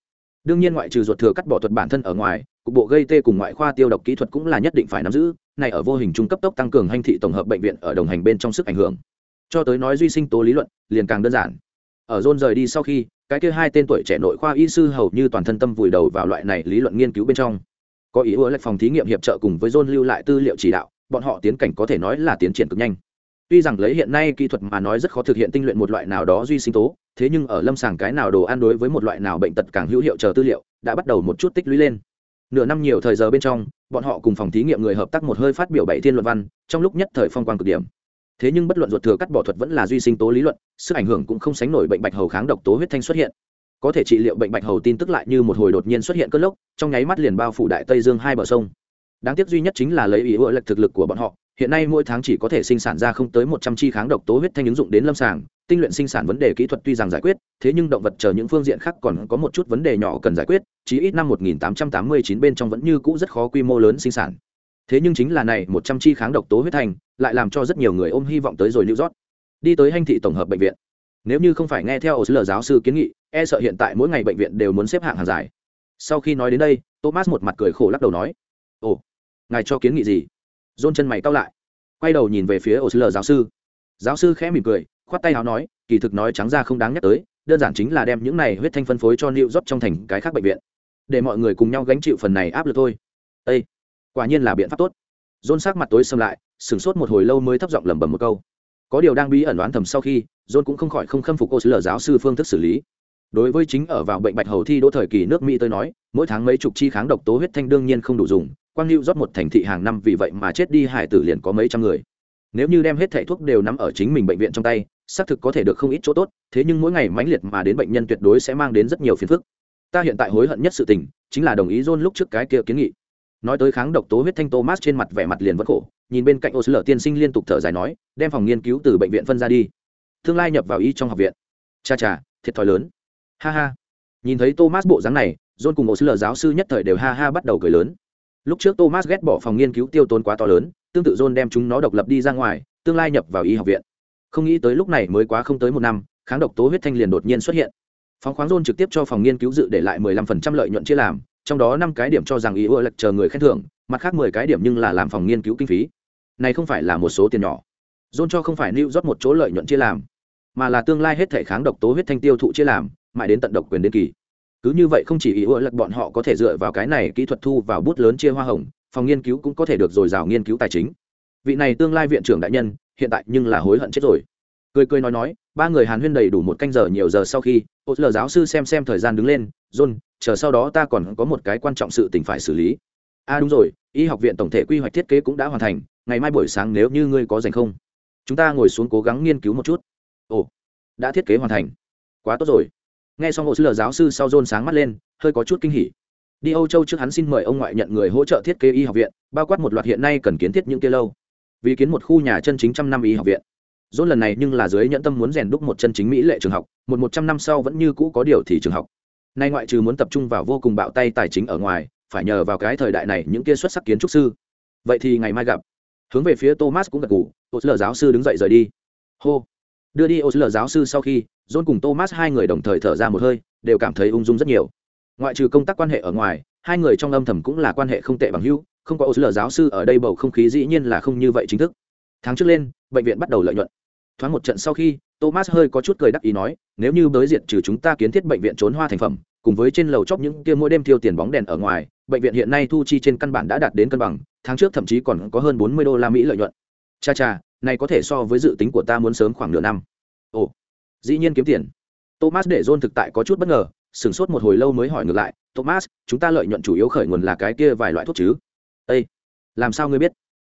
đương nhiên ngoại trừ ruột thừa cắt bỏ thuật bản thân ở ngoài, cục bộ gây tê cùng ngoại khoa tiêu độc kỹ thuật cũng là nhất định phải nắm giữ, này ở vô hình trung cấp tốc tăng cường hành thị tổng hợp bệnh viện ở đồng hành bên trong sức ảnh hưởng. Cho tới nói duy sinh tố lý luận, liền càng đơn giản. Ở rôn rời đi sau khi, cái kia hai tên tuổi trẻ nội khoa y sư hầu như toàn thân tâm vùi đầu vào loại này lý luận nghiên cứu bên trong. Có ý ứa lệch phòng thí nghiệm hiệp trợ cùng với rôn lưu lại tư liệu chỉ đạo, bọn họ tiến cảnh có thể nói là tiến triển cực nhanh tuy rằng lấy hiện nay kỹ thuật mà nói rất khó thực hiện tinh luyện một loại nào đó duy sinh tố, thế nhưng ở lâm sàng cái nào đồ ăn đối với một loại nào bệnh tật càng hữu hiệu chờ tư liệu, đã bắt đầu một chút tích lũy lên. Nửa năm nhiều thời giờ bên trong, bọn họ cùng phòng thí nghiệm người hợp tác một hơi phát biểu bảy thiên luận văn, trong lúc nhất thời phong quang cực điểm. Thế nhưng bất luận ruột thừa cắt bỏ thuật vẫn là duy sinh tố lý luận, sức ảnh hưởng cũng không sánh nổi bệnh bạch hầu kháng độc tố huyết thanh xuất hiện. Có thể trị liệu bệnh bạch hầu tin tức lại như một hồi đột nhiên xuất hiện cơn lốc, trong nháy mắt liền bao phủ đại tây dương hai bờ sông. Đáng tiếc duy nhất chính là lấy ý ựa lệch thực lực của bọn họ hiện nay mỗi tháng chỉ có thể sinh sản ra không tới một trăm chi kháng độc tố huyết thanh ứng dụng đến lâm sàng. Tinh luyện sinh sản vấn đề kỹ thuật tuy rằng giải quyết, thế nhưng động vật chờ những phương diện khác còn có một chút vấn đề nhỏ cần giải quyết, chí ít năm 1889 bên trong vẫn như cũ rất khó quy mô lớn sinh sản. Thế nhưng chính là này, một trăm chi kháng độc tố huyết thanh, lại làm cho rất nhiều người ôm hy vọng tới rồi lưu rót đi tới hành thị tổng hợp bệnh viện. Nếu như không phải nghe theo osler giáo sư kiến nghị e sợ hiện tại mỗi ngày bệnh viện đều muốn xếp hạng hàng dài. Sau khi nói đến đây, thomas một mặt cười khổ lắc đầu nói, ồ, ngài cho kiến nghị gì? Dôn chân mày cao lại, quay đầu nhìn về phía osler giáo sư. Giáo sư khẽ mỉm cười, khoát tay áo nói, kỳ thực nói trắng ra không đáng nhắc tới, đơn giản chính là đem những này huyết thanh phân phối cho New York trong thành cái khác bệnh viện. Để mọi người cùng nhau gánh chịu phần này áp lực thôi. Ê! quả nhiên là biện pháp tốt. John sắc mặt tối sầm lại, sửng sốt một hồi lâu mới thấp giọng lẩm bẩm một câu. Có điều đang bí ẩn đoán thầm sau khi dôn cũng không khỏi không khâm phục cô sứ lờ giáo sư phương thức xử lý. Đối với chính ở vào bệnh bạch hầu thi đỗ thời kỳ nước mỹ tôi nói, mỗi tháng mấy chục chi kháng độc tố huyết thanh đương nhiên không đủ dùng quang lưu rót một thành thị hàng năm vì vậy mà chết đi, hải tử liền có mấy trăm người. Nếu như đem hết thẻ thuốc đều nắm ở chính mình bệnh viện trong tay, xác thực có thể được không ít chỗ tốt, thế nhưng mỗi ngày mãnh liệt mà đến bệnh nhân tuyệt đối sẽ mang đến rất nhiều phiền phức. Ta hiện tại hối hận nhất sự tình, chính là đồng ý john lúc trước cái kia kiến nghị. Nói tới kháng độc tố huyết thanh thomas trên mặt vẻ mặt liền vẫn khổ, nhìn bên cạnh ô sứ lở tiên sinh liên tục thở dài nói, đem phòng nghiên cứu từ bệnh viện phân ra đi. Tương lai nhập vào y trong học viện. Cha cha, thiệt thòi lớn. Ha ha. Nhìn thấy thomas bộ dáng này, john cùng ô sứ lở giáo sư nhất thời đều ha ha bắt đầu cười lớn lúc trước thomas ghét bỏ phòng nghiên cứu tiêu tốn quá to lớn, tương tự john đem chúng nó độc lập đi ra ngoài, tương lai nhập vào y học viện. Không nghĩ tới lúc này mới quá không tới một năm, kháng độc tố huyết thanh liền đột nhiên xuất hiện. Phóng khoáng john trực tiếp cho phòng nghiên cứu dự để lại 15% lợi nhuận chia làm, trong đó năm cái điểm cho rằng ý ưa lệch chờ người khen thưởng, mặt khác mười cái điểm nhưng là làm phòng nghiên cứu kinh phí. Này không phải là một số tiền nhỏ. John cho không phải lưu rót một chỗ lợi nhuận chia làm, mà là tương lai hết thể kháng độc tố huyết thanh tiêu thụ chia làm, mãi đến tận độc quyền đến kỳ cứ như vậy không chỉ ý ưa lật bọn họ có thể dựa vào cái này kỹ thuật thu vào bút lớn chia hoa hồng, phòng nghiên cứu cũng có thể được dồi dào nghiên cứu tài chính. Vị này tương lai viện trưởng đại nhân, hiện tại nhưng là hối hận chết rồi. Cười cười nói nói, ba người hàn huyên đầy đủ một canh giờ nhiều giờ sau khi ô lờ giáo sư xem xem thời gian đứng lên, john, chờ sau đó ta còn có một cái quan trọng sự tình phải xử lý. A à đúng rồi, y học viện tổng thể quy hoạch thiết kế cũng đã hoàn thành, ngày mai buổi sáng nếu như ngươi có dành không, chúng ta ngồi xuống cố gắng nghiên cứu một chút. Ồ, đã thiết kế hoàn thành. Quá tốt rồi nghe xong hồ sơ giáo sư sau john sáng mắt lên, hơi có chút kinh hỉ. Đi âu châu trước hắn xin mời ông ngoại nhận người hỗ trợ thiết kế y học viện, bao quát một loạt hiện nay cần kiến thiết những kia lâu. Vì kiến một khu nhà chân chính trăm năm y học viện. Dôn lần này nhưng là dưới nhẫn tâm muốn rèn đúc một chân chính mỹ lệ trường học, một một trăm năm sau vẫn như cũ có điều thì trường học. Nay ngoại trừ muốn tập trung vào vô cùng bạo tay tài chính ở ngoài, phải nhờ vào cái thời đại này những kia xuất sắc kiến trúc sư. Vậy thì ngày mai gặp. Hướng về phía thomas cũng gật ngủ ô sơ giáo sư đứng dậy rời đi. Hô. Đưa đi ô sơ giáo sư sau khi john cùng thomas hai người đồng thời thở ra một hơi, đều cảm thấy ung dung rất nhiều. Ngoại trừ công tác quan hệ ở ngoài, hai người trong âm thầm cũng là quan hệ không tệ bằng hữu, không có Osler giáo sư ở đây bầu không khí dĩ nhiên là không như vậy chính thức. Tháng trước lên, bệnh viện bắt đầu lợi nhuận. Thoáng một trận sau khi, thomas hơi có chút cười đắc ý nói, nếu như bới diện trừ chúng ta kiến thiết bệnh viện trốn hoa thành phẩm, cùng với trên lầu chóp những kia mỗi đêm tiêu tiền bóng đèn ở ngoài, bệnh viện hiện nay thu chi trên căn bản đã đạt đến cân bằng, tháng trước thậm chí còn có hơn bốn mươi đô la mỹ lợi nhuận. Cha cha, này có thể so với dự tính của ta muốn sớm khoảng nửa năm. Ồ dĩ nhiên kiếm tiền. Thomas để john thực tại có chút bất ngờ, sửng sốt một hồi lâu mới hỏi ngược lại, thomas, chúng ta lợi nhuận chủ yếu khởi nguồn là cái kia vài loại thuốc chứ? Ây làm sao ngươi biết?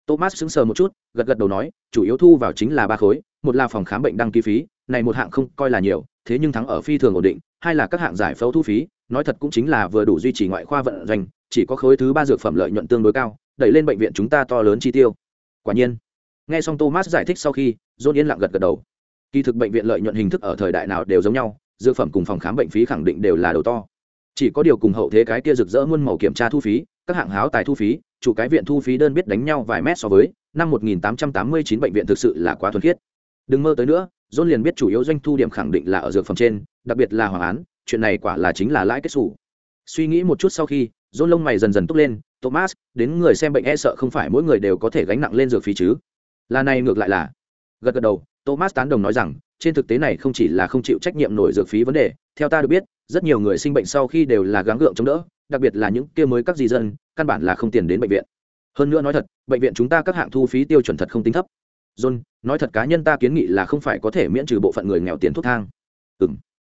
Thomas sững sờ một chút, gật gật đầu nói, chủ yếu thu vào chính là ba khối, một là phòng khám bệnh đăng ký phí, này một hạng không coi là nhiều, thế nhưng thắng ở phi thường ổn định, hai là các hạng giải phẫu thu phí, nói thật cũng chính là vừa đủ duy trì ngoại khoa vận doanh, chỉ có khối thứ ba dược phẩm lợi nhuận tương đối cao, đẩy lên bệnh viện chúng ta to lớn chi tiêu. Quả nhiên, nghe xong thomas giải thích sau khi, john yên lặng gật gật đầu kỳ thực bệnh viện lợi nhuận hình thức ở thời đại nào đều giống nhau, dược phẩm cùng phòng khám bệnh phí khẳng định đều là đầu to. Chỉ có điều cùng hậu thế cái kia rực rỡ muôn màu kiểm tra thu phí, các hạng háo tài thu phí, chủ cái viện thu phí đơn biết đánh nhau vài mét so với, năm 1889 bệnh viện thực sự là quá thuần khiết. Đừng mơ tới nữa, john liền biết chủ yếu doanh thu điểm khẳng định là ở dược phẩm trên, đặc biệt là hoàng án, chuyện này quả là chính là lãi kết xù. Suy nghĩ một chút sau khi, john lông mày dần dần túc lên, thomas, đến người xem bệnh e sợ không phải mỗi người đều có thể gánh nặng lên dược phí chứ. Là này ngược lại là, gật gật đầu thomas tán đồng nói rằng, trên thực tế này không chỉ là không chịu trách nhiệm nổi dược phí vấn đề, theo ta được biết, rất nhiều người sinh bệnh sau khi đều là gắng gượng chống đỡ, đặc biệt là những kia mới các di dân, căn bản là không tiền đến bệnh viện. Hơn nữa nói thật, bệnh viện chúng ta các hạng thu phí tiêu chuẩn thật không tính thấp. John, nói thật cá nhân ta kiến nghị là không phải có thể miễn trừ bộ phận người nghèo tiền thuốc thang. Ừm.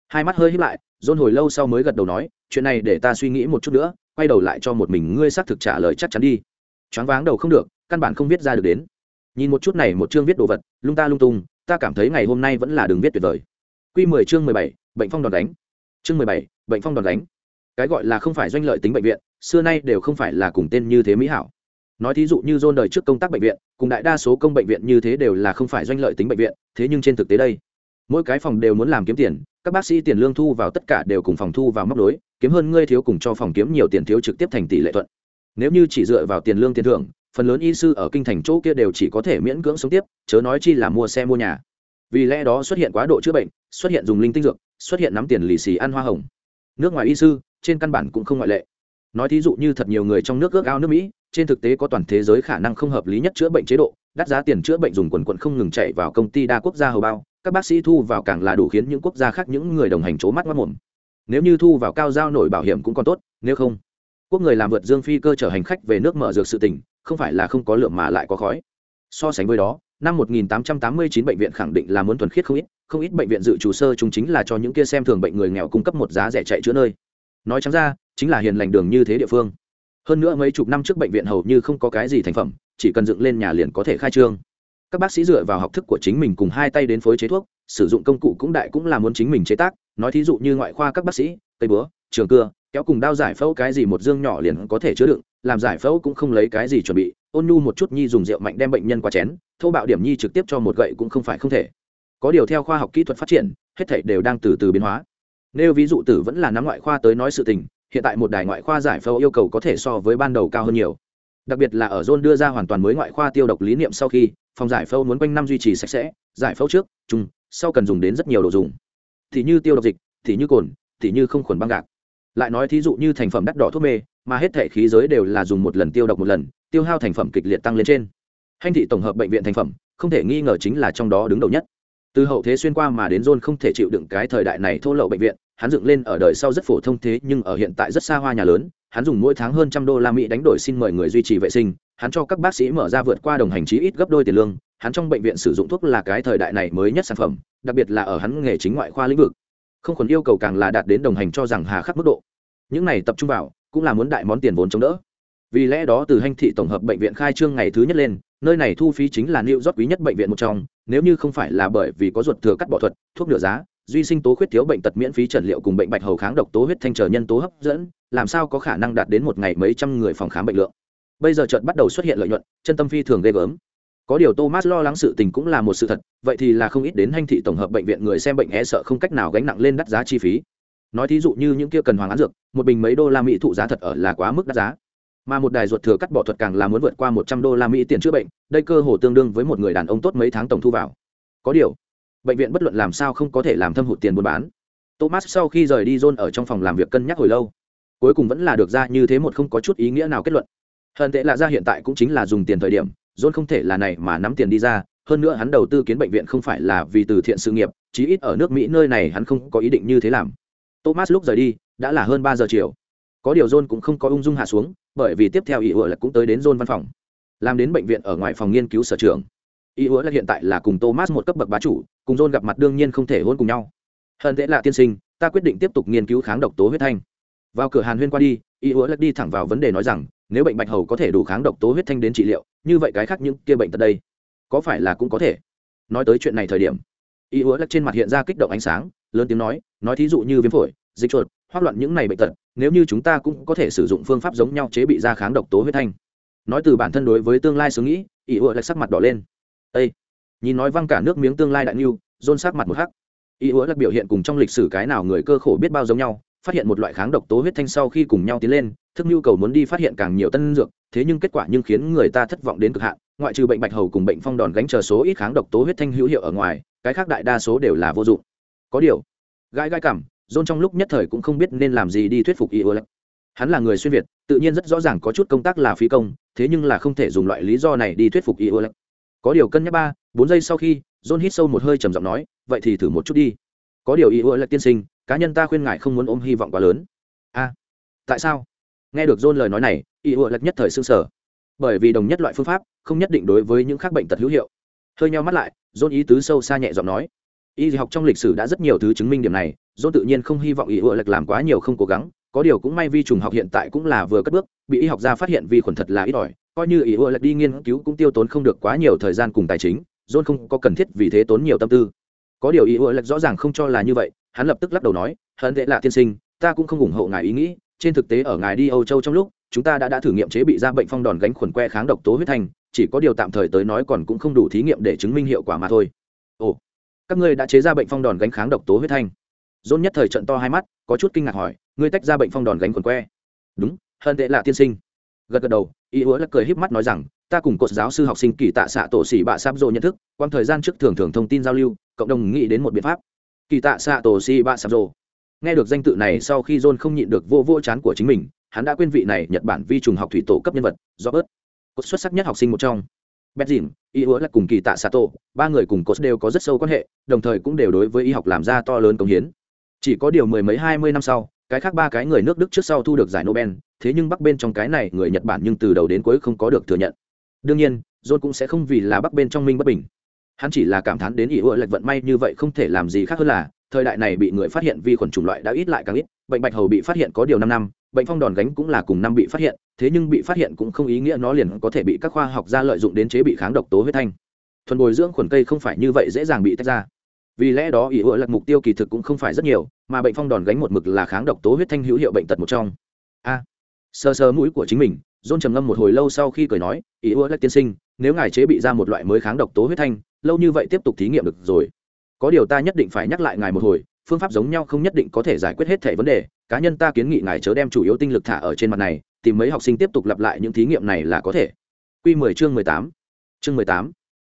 hai mắt hơi hít lại, john hồi lâu sau mới gật đầu nói, chuyện này để ta suy nghĩ một chút nữa, quay đầu lại cho một mình ngươi xác thực trả lời chắc chắn đi. Choáng váng đầu không được, căn bản không viết ra được đến nhìn một chút này một chương viết đồ vật, lung ta lung tung, ta cảm thấy ngày hôm nay vẫn là đường viết tuyệt vời. Q mười chương mười bảy, bệnh phong đòn đánh. Chương mười bảy, bệnh phong đòn đánh. Cái gọi là không phải doanh lợi tính bệnh viện, xưa nay đều không phải là cùng tên như thế mỹ hảo. Nói thí dụ như dôn đời trước công tác bệnh viện, cùng đại đa số công bệnh viện như thế đều là không phải doanh lợi tính bệnh viện, thế nhưng trên thực tế đây, mỗi cái phòng đều muốn làm kiếm tiền, các bác sĩ tiền lương thu vào tất cả đều cùng phòng thu vào móc đối kiếm hơn ngươi thiếu cùng cho phòng kiếm nhiều tiền thiếu trực tiếp thành tỷ lệ thuận. Nếu như chỉ dựa vào tiền lương tiền thưởng phần lớn y sư ở kinh thành chỗ kia đều chỉ có thể miễn cưỡng sống tiếp, chớ nói chi là mua xe mua nhà. Vì lẽ đó xuất hiện quá độ chữa bệnh, xuất hiện dùng linh tinh dược, xuất hiện nắm tiền lì xì ăn hoa hồng. Nước ngoài y sư, trên căn bản cũng không ngoại lệ. Nói thí dụ như thật nhiều người trong nước ước ao nước mỹ, trên thực tế có toàn thế giới khả năng không hợp lý nhất chữa bệnh chế độ, đắt giá tiền chữa bệnh dùng quần quận không ngừng chạy vào công ty đa quốc gia hầu bao, các bác sĩ thu vào càng là đủ khiến những quốc gia khác những người đồng hành c mắt mất mồm. Nếu như thu vào cao giao nổi bảo hiểm cũng còn tốt, nếu không, quốc người làm vượt dương phi cơ chở hành khách về nước mở dược sự tỉnh không phải là không có lượng mà lại có khói. So sánh với đó, năm 1889 bệnh viện khẳng định là muốn thuần khiết không ít không ít bệnh viện dự trù sơ chúng chính là cho những kia xem thường bệnh người nghèo cung cấp một giá rẻ chạy chữa nơi. Nói trắng ra, chính là hiền lành đường như thế địa phương. Hơn nữa mấy chục năm trước bệnh viện hầu như không có cái gì thành phẩm, chỉ cần dựng lên nhà liền có thể khai trương. Các bác sĩ dựa vào học thức của chính mình cùng hai tay đến phối chế thuốc, sử dụng công cụ cũng đại cũng là muốn chính mình chế tác. Nói thí dụ như ngoại khoa các bác sĩ, cây búa, trường cưa, kéo cùng đao giải phẫu cái gì một dương nhỏ liền có thể chứa đựng làm giải phẫu cũng không lấy cái gì chuẩn bị, ôn nhu một chút nhi dùng rượu mạnh đem bệnh nhân qua chén, thô bạo điểm nhi trực tiếp cho một gậy cũng không phải không thể. Có điều theo khoa học kỹ thuật phát triển, hết thảy đều đang từ từ biến hóa. Nếu ví dụ tử vẫn là nắm ngoại khoa tới nói sự tình, hiện tại một đài ngoại khoa giải phẫu yêu cầu có thể so với ban đầu cao hơn nhiều. Đặc biệt là ở zone đưa ra hoàn toàn mới ngoại khoa tiêu độc lý niệm sau khi, phòng giải phẫu muốn quanh năm duy trì sạch sẽ, giải phẫu trước chung sau cần dùng đến rất nhiều đồ dùng. Thì như tiêu độc dịch, thì như cồn, thì như không khuẩn băng gạc lại nói thí dụ như thành phẩm đắt đỏ thuốc mê, mà hết thể khí giới đều là dùng một lần tiêu độc một lần, tiêu hao thành phẩm kịch liệt tăng lên trên. Hành thị tổng hợp bệnh viện thành phẩm, không thể nghi ngờ chính là trong đó đứng đầu nhất. Từ hậu thế xuyên qua mà đến john không thể chịu đựng cái thời đại này thô lậu bệnh viện, hắn dựng lên ở đời sau rất phổ thông thế, nhưng ở hiện tại rất xa hoa nhà lớn, hắn dùng mỗi tháng hơn trăm đô la mỹ đánh đổi xin mời người duy trì vệ sinh, hắn cho các bác sĩ mở ra vượt qua đồng hành trí ít gấp đôi tiền lương, hắn trong bệnh viện sử dụng thuốc là cái thời đại này mới nhất sản phẩm, đặc biệt là ở hắn nghề chính ngoại khoa lĩnh vực không còn yêu cầu càng là đạt đến đồng hành cho rằng hà khắc mức độ. Những này tập trung vào, cũng là muốn đại món tiền vốn chống đỡ. Vì lẽ đó từ hành thị tổng hợp bệnh viện khai trương ngày thứ nhất lên, nơi này thu phí chính là liệu rót quý nhất bệnh viện một trong, nếu như không phải là bởi vì có ruột thừa cắt bỏ thuật, thuốc nửa giá, duy sinh tố khuyết thiếu bệnh tật miễn phí trần liệu cùng bệnh bạch hầu kháng độc tố huyết thanh trở nhân tố hấp dẫn, làm sao có khả năng đạt đến một ngày mấy trăm người phòng khám bệnh lượng. Bây giờ chợt bắt đầu xuất hiện lợi nhuận, chân tâm phi thường ghê gớm có điều thomas lo lắng sự tình cũng là một sự thật, vậy thì là không ít đến hanh thị tổng hợp bệnh viện người xem bệnh e sợ không cách nào gánh nặng lên đắt giá chi phí. Nói thí dụ như những kia cần hoàng án dược, một bình mấy đô la mỹ thụ giá thật ở là quá mức đắt giá. Mà một đài ruột thừa cắt bỏ thuật càng là muốn vượt qua một trăm đô la mỹ tiền chữa bệnh, đây cơ hồ tương đương với một người đàn ông tốt mấy tháng tổng thu vào. Có điều, bệnh viện bất luận làm sao không có thể làm thâm hụt tiền buôn bán. Thomas sau khi rời đi john ở trong phòng làm việc cân nhắc hồi lâu, cuối cùng vẫn là được ra như thế một không có chút ý nghĩa nào kết luận. Hận tệ lạ ra hiện tại cũng chính là dùng tiền thời điểm john không thể là này mà nắm tiền đi ra, hơn nữa hắn đầu tư kiến bệnh viện không phải là vì từ thiện sự nghiệp, chí ít ở nước mỹ nơi này hắn không có ý định như thế làm. Thomas lúc rời đi, đã là hơn ba giờ chiều. Có điều john cũng không có ung dung hạ xuống, bởi vì tiếp theo ý ủa là cũng tới đến john văn phòng. Làm đến bệnh viện ở ngoài phòng nghiên cứu sở trưởng. ý ủa là hiện tại là cùng thomas một cấp bậc bá chủ, cùng john gặp mặt đương nhiên không thể hôn cùng nhau. Hơn thế là tiên sinh, ta quyết định tiếp tục nghiên cứu kháng độc tố huyết thanh. Vào cửa hàn huyên qua đi ý ủa là đi thẳng vào vấn đề nói rằng nếu bệnh bạch hầu có thể đủ kháng độc tố huyết thanh đến trị liệu, như vậy cái khác những kia bệnh tật đây, có phải là cũng có thể? Nói tới chuyện này thời điểm, y hứa lắc trên mặt hiện ra kích động ánh sáng, lớn tiếng nói nói thí dụ như viêm phổi, dịch chuột, hoác loạn những này bệnh tật, nếu như chúng ta cũng có thể sử dụng phương pháp giống nhau chế bị ra kháng độc tố huyết thanh. Nói từ bản thân đối với tương lai suy nghĩ, y hứa lại sắc mặt đỏ lên. Ây nhìn nói văng cả nước miếng tương lai đại niu dôn sắc mặt một hắc. Y hứa là biểu hiện cùng trong lịch sử cái nào người cơ khổ biết bao giống nhau phát hiện một loại kháng độc tố huyết thanh sau khi cùng nhau tiến lên thức nhu cầu muốn đi phát hiện càng nhiều tân dược thế nhưng kết quả nhưng khiến người ta thất vọng đến cực hạn ngoại trừ bệnh bạch hầu cùng bệnh phong đòn gánh chờ số ít kháng độc tố huyết thanh hữu hiệu ở ngoài cái khác đại đa số đều là vô dụng có điều gai gai cảm John trong lúc nhất thời cũng không biết nên làm gì đi thuyết phục Iolet. Hắn là người xuyên việt, tự nhiên rất rõ ràng có chút công tác là phí công, thế nhưng là không thể dùng loại lý do này đi thuyết phục Iolet. Có điều cân nhắc ba, bốn giây sau khi, John hít sâu một hơi trầm giọng nói, vậy thì thử một chút đi. Có điều Iolet tiên sinh, cá nhân ta khuyên ngài không muốn ôm hy vọng quá lớn. A, tại sao? Nghe được John lời nói này, Iolet nhất thời xương sở. Bởi vì đồng nhất loại phương pháp, không nhất định đối với những khác bệnh tật hữu hiệu. Hơi nhau mắt lại, John ý tứ sâu xa nhẹ giọng nói, y học trong lịch sử đã rất nhiều thứ chứng minh điểm này John tự nhiên không hy vọng y ựa lật làm quá nhiều không cố gắng có điều cũng may vi trùng học hiện tại cũng là vừa cất bước bị y học gia phát hiện vi khuẩn thật là ít ỏi coi như ý ựa lệch đi nghiên cứu cũng tiêu tốn không được quá nhiều thời gian cùng tài chính John không có cần thiết vì thế tốn nhiều tâm tư có điều ý ựa lệch rõ ràng không cho là như vậy hắn lập tức lắc đầu nói, hận tệ lạ tiên sinh, ta cũng không ủng hộ ngài ý nghĩ, trên thực tế ở ngài đi âu châu trong lúc, chúng ta đã đã thử nghiệm chế bị ra bệnh phong đòn gánh khuẩn que kháng độc tố huyết thanh, chỉ có điều tạm thời tới nói còn cũng không đủ thí nghiệm để chứng minh hiệu quả mà thôi. Ồ, các ngươi đã chế ra bệnh phong đòn gánh kháng độc tố huyết thanh? Dôn nhất thời trận to hai mắt, có chút kinh ngạc hỏi, ngươi tách ra bệnh phong đòn gánh khuẩn que? Đúng hơn tệ là tiên sinh. Gật gật đầu ý hứa lắc cười híp mắt nói rằng, ta cùng cột giáo sư học sinh kỳ tạ xạ tổ xỉ bạ sáp dỗ nhận thức quang thời gian trước thường thường thông tin giao lưu, cộng đồng nghĩ đến một biện pháp kỳ tạ xạ tổ si ba sạp rồ. Nghe được danh tự này sau khi john không nhịn được vô vô chán của chính mình, hắn đã quên vị này nhật bản vi trùng học thủy tổ cấp nhân vật do bớt cốt xuất sắc nhất học sinh một trong. Bét dìm y hứa là cùng kỳ tạ sato ba người cùng cốt đều có rất sâu quan hệ, đồng thời cũng đều đối với y học làm ra to lớn công hiến. Chỉ có điều mười mấy, hai mươi năm sau, cái khác ba cái người nước đức trước sau thu được giải nobel, thế nhưng bắc bên trong cái này người nhật bản nhưng từ đầu đến cuối không có được thừa nhận. Đương nhiên, john cũng sẽ không vì là bắc bên trong minh bất bình hắn chỉ là cảm thán đến ý ựa lệch vận may như vậy không thể làm gì khác hơn là, thời đại này bị người phát hiện vi khuẩn chủng loại đã ít lại càng ít, bệnh bạch hầu bị phát hiện có điều năm năm, bệnh phong đòn gánh cũng là cùng năm bị phát hiện, thế nhưng bị phát hiện cũng không ý nghĩa nó liền có thể bị các khoa học gia lợi dụng đến chế bị kháng độc tố huyết thanh. Thuần bồi dưỡng khuẩn cây không phải như vậy dễ dàng bị tách ra. Vì lẽ đó ý ựa lệch mục tiêu kỳ thực cũng không phải rất nhiều, mà bệnh phong đòn gánh một mực là kháng độc tố huyết thanh hữu hiệu bệnh tật một trong. A sơ sơ mũi của chính mình, john trầm ngâm một hồi lâu sau khi cười nói ý ưa lệch tiên sinh, nếu ngài chế bị ra một loại mới kháng độc tố huyết thanh lâu như vậy tiếp tục thí nghiệm được rồi có điều ta nhất định phải nhắc lại ngài một hồi, phương pháp giống nhau không nhất định có thể giải quyết hết thể vấn đề, cá nhân ta kiến nghị ngài chớ đem chủ yếu tinh lực thả ở trên mặt này, tìm mấy học sinh tiếp tục lặp lại những thí nghiệm này là có thể q 10 chương 18. chương 18.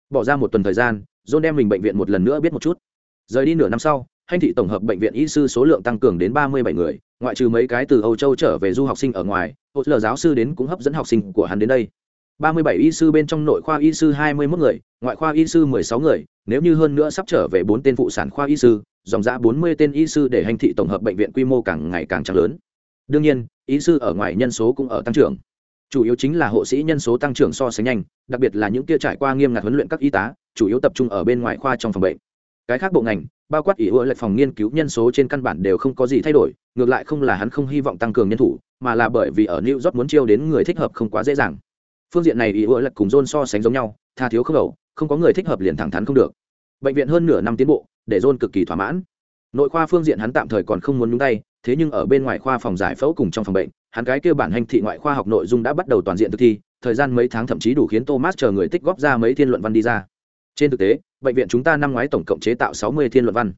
bỏ ra một tuần thời gian, john đem mình bệnh viện một lần nữa biết một chút rời đi nửa năm sau hành thị tổng hợp bệnh viện y sư số lượng tăng cường đến ba mươi bảy người, ngoại trừ mấy cái từ âu châu trở về du học sinh ở ngoài hỗ trợ giáo sư đến cũng hấp dẫn học sinh của hắn đến đây ba mươi bảy y sư bên trong nội khoa y sư 21 người, ngoại khoa y sư mười sáu người, nếu như hơn nữa sắp trở về 4 tên phụ sản khoa y sư, dòng dã 40 tên y sư để hành thị tổng hợp bệnh viện quy mô càng ngày càng trở lớn. Đương nhiên, y sư ở ngoài nhân số cũng ở tăng trưởng. Chủ yếu chính là hộ sĩ nhân số tăng trưởng so sánh nhanh, đặc biệt là những kia trải qua nghiêm ngặt huấn luyện các y tá, chủ yếu tập trung ở bên ngoài khoa trong phòng bệnh. Cái khác bộ ngành, bao quát ỷ ưa lệch phòng nghiên cứu nhân số trên căn bản đều không có gì thay đổi, ngược lại không là hắn không hy vọng tăng cường nhân thủ, mà là bởi vì ở new york muốn chiêu đến người thích hợp không quá dễ dàng phương diện này ý ưa lệch cùng john so sánh giống nhau, tha thiếu không đầu, không có người thích hợp liền thẳng thắn không được. Bệnh viện hơn nửa năm tiến bộ, để john cực kỳ thỏa mãn. Nội khoa phương diện hắn tạm thời còn không muốn nhúng tay, thế nhưng ở bên ngoài khoa phòng giải phẫu cùng trong phòng bệnh, hắn cái kêu bản hành thị ngoại khoa học nội dung đã bắt đầu toàn diện thực thi, thời gian mấy tháng thậm chí đủ khiến thomas chờ người tích góp ra mấy thiên luận văn đi ra. Trên thực tế, bệnh viện chúng ta năm ngoái tổng cộng chế tạo sáu mươi thiên luận văn.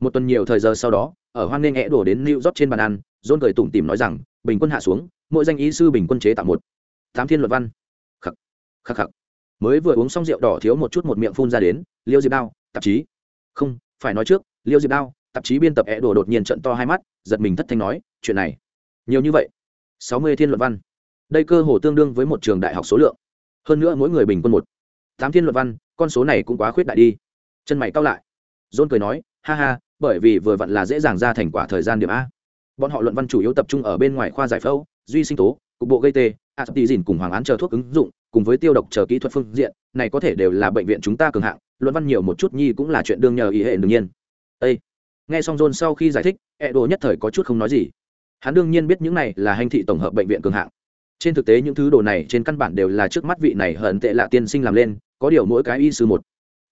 Một tuần nhiều thời giờ sau đó, ở hoan nghênh é đổ đến new york trên bàn ăn, john cười tủm tìm nói rằng, bình quân hạ xuống, mỗi danh ý sư bình quân chế tạo một, tám thiên luận văn khắc khắc. Mới vừa uống xong rượu đỏ thiếu một chút một miệng phun ra đến, liêu diệp đao, tạp chí. Không, phải nói trước, liêu diệp đao, tạp chí biên tập é đồ đột nhiên trận to hai mắt, giật mình thất thanh nói, chuyện này. Nhiều như vậy. Sáu mươi thiên luận văn. Đây cơ hồ tương đương với một trường đại học số lượng. Hơn nữa mỗi người bình quân một. Tám thiên luận văn, con số này cũng quá khuyết đại đi. Chân mày cao lại. John cười nói, ha ha, bởi vì vừa vặn là dễ dàng ra thành quả thời gian điểm a. Bọn họ luận văn chủ yếu tập trung ở bên ngoài khoa giải phẫu, duy sinh tố, cục bộ gây tê a tỷ dìn cùng hoàng án chờ thuốc ứng dụng cùng với tiêu độc chờ kỹ thuật phương diện, này có thể đều là bệnh viện chúng ta cường hạng, luận văn nhiều một chút nhi cũng là chuyện đương nhờ ý hệ đương nhiên. Ê! nghe xong john sau khi giải thích e đồ nhất thời có chút không nói gì. Hắn đương nhiên biết những này là hành thị tổng hợp bệnh viện cường hạng. Trên thực tế những thứ đồ này trên căn bản đều là trước mắt vị này hận tệ lạ tiên sinh làm lên, có điều mỗi cái y sư một,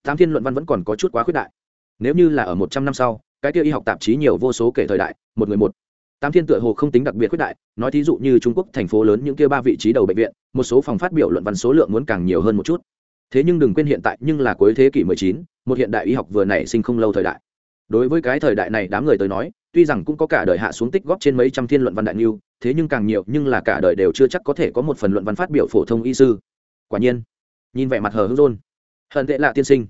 tám thiên luận văn vẫn còn có chút quá khuyết đại. Nếu như là ở một trăm năm sau, cái kia y học tạp chí nhiều vô số kể thời đại, một người một tám thiên tựa hồ không tính đặc biệt khuyết đại nói thí dụ như trung quốc thành phố lớn những kia ba vị trí đầu bệnh viện một số phòng phát biểu luận văn số lượng muốn càng nhiều hơn một chút. Thế nhưng đừng quên hiện tại nhưng là cuối thế kỷ 19, một hiện đại y học vừa nảy sinh không lâu thời đại. Đối với cái thời đại này đám người tới nói tuy rằng cũng có cả đời hạ xuống tích góp trên mấy trăm thiên luận văn đại lưu thế nhưng càng nhiều nhưng là cả đời đều chưa chắc có thể có một phần luận văn phát biểu phổ thông y sư. Quả nhiên nhìn vẻ mặt hờ hững rôn hận tệ lạ tiên sinh.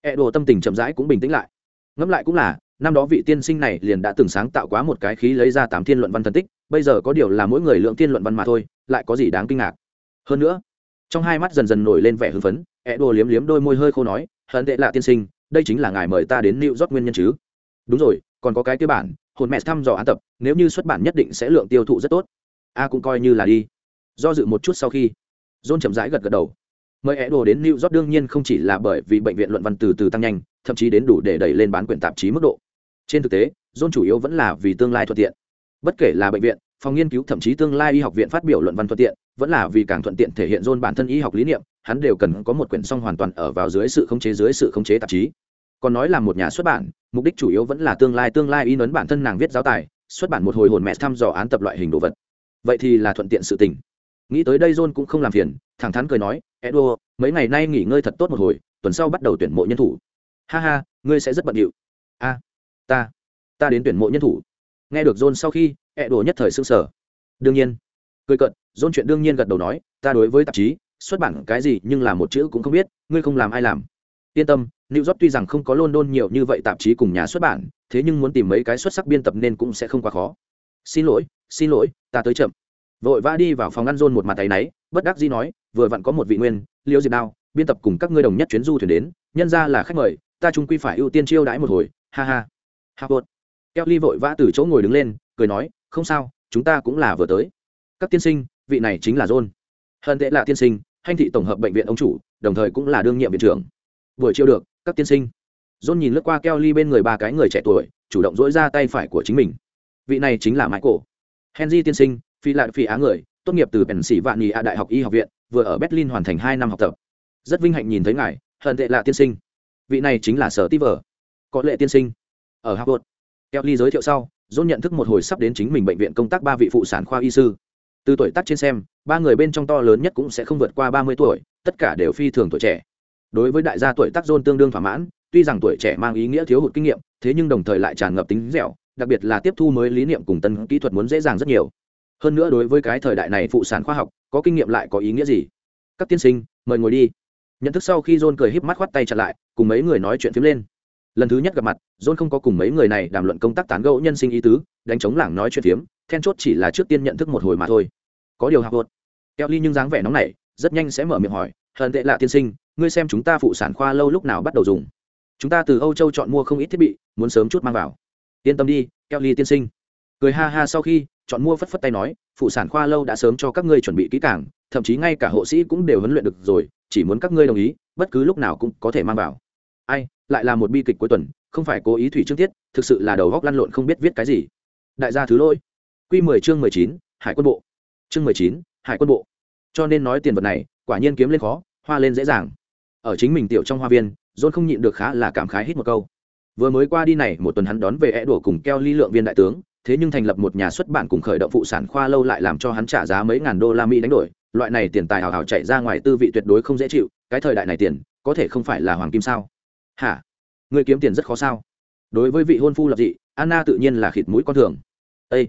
E đồ tâm tình chậm rãi cũng bình tĩnh lại. Ngẫm lại cũng là năm đó vị tiên sinh này liền đã từng sáng tạo quá một cái khí lấy ra tám thiên luận văn thần tích, bây giờ có điều là mỗi người lượng tiên luận văn mà thôi, lại có gì đáng kinh ngạc. Hơn nữa, trong hai mắt dần dần nổi lên vẻ hưng phấn e đồ liếm liếm đôi môi hơi khô nói, hận tệ lạ tiên sinh, đây chính là ngài mời ta đến New rót nguyên nhân chứ? Đúng rồi, còn có cái cơ bản, hồn mẹ thăm dò án tập, nếu như xuất bản nhất định sẽ lượng tiêu thụ rất tốt. A cũng coi như là đi. Do dự một chút sau khi, john chậm rãi gật gật đầu mời é đồ đến new york đương nhiên không chỉ là bởi vì bệnh viện luận văn từ từ tăng nhanh, thậm chí đến đủ để đẩy lên bán quyển tạp chí mức độ. Trên thực tế john chủ yếu vẫn là vì tương lai thuận tiện. Bất kể là bệnh viện, phòng nghiên cứu, thậm chí tương lai y học viện phát biểu luận văn thuận tiện, vẫn là vì càng thuận tiện thể hiện john bản thân y học lý niệm, hắn đều cần có một quyển song hoàn toàn ở vào dưới sự khống chế, dưới sự khống chế tạp chí. Còn nói là một nhà xuất bản, mục đích chủ yếu vẫn là tương lai tương lai y nấn bản thân nàng viết giáo tài, xuất bản một hồi hồn mẹ thăm dò án tập loại hình đồ vật. Vậy thì là thuận tiện sự tình nghĩ tới đây john cũng không làm phiền thẳng thắn cười nói edo mấy ngày nay nghỉ ngơi thật tốt một hồi tuần sau bắt đầu tuyển mộ nhân thủ. Ha ha ngươi sẽ rất bận điệu. A ta ta đến tuyển mộ nhân thủ. Nghe được john sau khi edo nhất thời sưng sở đương nhiên. Cười cận john chuyện đương nhiên gật đầu nói ta đối với tạp chí xuất bản cái gì nhưng là một chữ cũng không biết ngươi không làm ai làm. Yên tâm New York tuy rằng không có London nhiều như vậy tạp chí cùng nhà xuất bản, thế nhưng muốn tìm mấy cái xuất sắc biên tập nên cũng sẽ không quá khó. Xin lỗi, xin lỗi, ta tới chậm. Vội vã đi vào phòng ngăn rôn một mặt tay náy, bất đắc dĩ nói, vừa vặn có một vị nguyên, Liêu Diệp Đao, biên tập cùng các ngươi đồng nhất chuyến du thuyền đến, nhân ra là khách mời, ta trung quy phải ưu tiên chiêu đãi một hồi, ha ha. ha bộ. Kelly vội vã từ chỗ ngồi đứng lên, cười nói, không sao, chúng ta cũng là vừa tới. Các tiên sinh, vị này chính là John. hận tệ là tiên sinh, hành thị tổng hợp bệnh viện ông chủ, đồng thời cũng là đương nhiệm viện trưởng. Buổi chiều được, các tiên sinh john nhìn lướt qua keo ly bên người ba cái người trẻ tuổi chủ động dỗi ra tay phải của chính mình vị này chính là mãi cổ, henry tiên sinh phi lại phi á người, tốt nghiệp từ penn sĩ vạn nhì a đại học y học viện, vừa ở berlin hoàn thành hai năm học tập. Rất vinh hạnh nhìn thấy ngài, hận tệ lạ tiên sinh. Vị này chính là sở tiver có lệ tiên sinh. Ở harvard. Kelly giới thiệu sau, john nhận thức một hồi sắp đến chính mình bệnh viện công tác ba vị phụ sản khoa y sư. Từ tuổi tác trên xem, ba người bên trong to lớn nhất cũng sẽ không vượt qua ba mươi tuổi, tất cả đều phi thường tuổi trẻ. Đối với đại gia tuổi tác dôn tương đương thỏa mãn, tuy rằng tuổi trẻ mang ý nghĩa thiếu hụt kinh nghiệm, thế nhưng đồng thời lại tràn ngập tính dẻo, đặc biệt là tiếp thu mới lý niệm cùng tân kỹ thuật muốn dễ dàng rất nhiều hơn nữa đối với cái thời đại này phụ sản khoa học, có kinh nghiệm lại có ý nghĩa gì? Các tiên sinh, mời ngồi đi. Nhận thức sau khi john cười híp mắt khoắt tay chặt lại, cùng mấy người nói chuyện phím lên. Lần thứ nhất gặp mặt, john không có cùng mấy người này đàm luận công tác tán gẫu nhân sinh ý tứ, đánh chống lảng nói chuyện phiếm, then chốt chỉ là trước tiên nhận thức một hồi mà thôi. Có điều học hột kelly nhưng dáng vẻ nóng này rất nhanh sẽ mở miệng hỏi hận tệ lạ tiên sinh, ngươi xem chúng ta phụ sản khoa lâu lúc nào bắt đầu dùng? Chúng ta từ âu châu chọn mua không ít thiết bị, muốn sớm chút mang vào. Yên tâm đi kelly tiên sinh. Cười ha ha sau khi chọn mua phất phất tay nói, phụ sản khoa lâu đã sớm cho các ngươi chuẩn bị kỹ càng, thậm chí ngay cả hộ sĩ cũng đều huấn luyện được rồi, chỉ muốn các ngươi đồng ý, bất cứ lúc nào cũng có thể mang vào. Ai, lại là một bi kịch cuối tuần, không phải cố ý thủy trương tiết, thực sự là đầu góc lăn lộn không biết viết cái gì. Đại gia thứ lỗi. Q mười chương mười chín, hải quân bộ. Chương mười chín, hải quân bộ. Cho nên nói tiền vật này, quả nhiên kiếm lên khó, hoa lên dễ dàng. Ở chính mình tiểu trong hoa viên, john không nhịn được khá là cảm khái hít một câu. Vừa mới qua đi này, một tuần hắn đón về é đổ cùng keo ly lượng viên đại tướng thế nhưng thành lập một nhà xuất bản cùng khởi động phụ sản khoa lâu lại làm cho hắn trả giá mấy ngàn đô la mỹ đánh đổi. Loại này tiền tài hào hào chạy ra ngoài tư vị tuyệt đối không dễ chịu, cái thời đại này tiền, có thể không phải là hoàng kim sao? Hả? Người kiếm tiền rất khó sao? Đối với vị hôn phu lập dị, anna tự nhiên là khịt mũi con thường. Ê!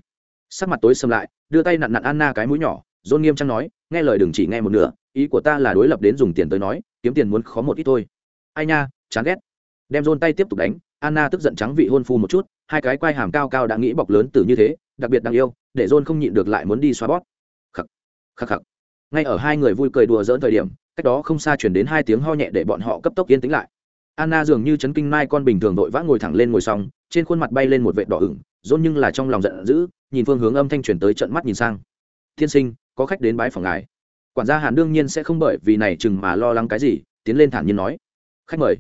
Sắc mặt tối xâm lại, đưa tay nặn nặn anna cái mũi nhỏ dôn nghiêm trang nói, nghe lời đừng chỉ nghe một nửa, ý của ta là đối lập đến dùng tiền tới nói, kiếm tiền muốn khó một ít thôi. Ai nha, chán ghét. Đem dôn tay tiếp tục đánh anna tức giận trắng vị hôn phu một chút, hai cái quai hàm cao cao đã nghĩ bọc lớn từ như thế, đặc biệt đáng yêu, để John không nhịn được lại muốn đi xóa bót khắc khắc khắc. Ngay ở hai người vui cười đùa dỡn thời điểm, cách đó không xa chuyển đến hai tiếng ho nhẹ để bọn họ cấp tốc yên tĩnh lại. Anna dường như chấn kinh mai con bình thường vội vã ngồi thẳng lên ngồi xong, trên khuôn mặt bay lên một vệt đỏ ửng, John nhưng là trong lòng giận dữ, nhìn phương hướng âm thanh truyền tới trận mắt nhìn sang. Thiên sinh, có khách đến bãi phòng ngài. Quản gia hàn đương nhiên sẽ không bởi vì này chừng mà lo lắng cái gì, tiến lên thản nhiên nói. Khách mời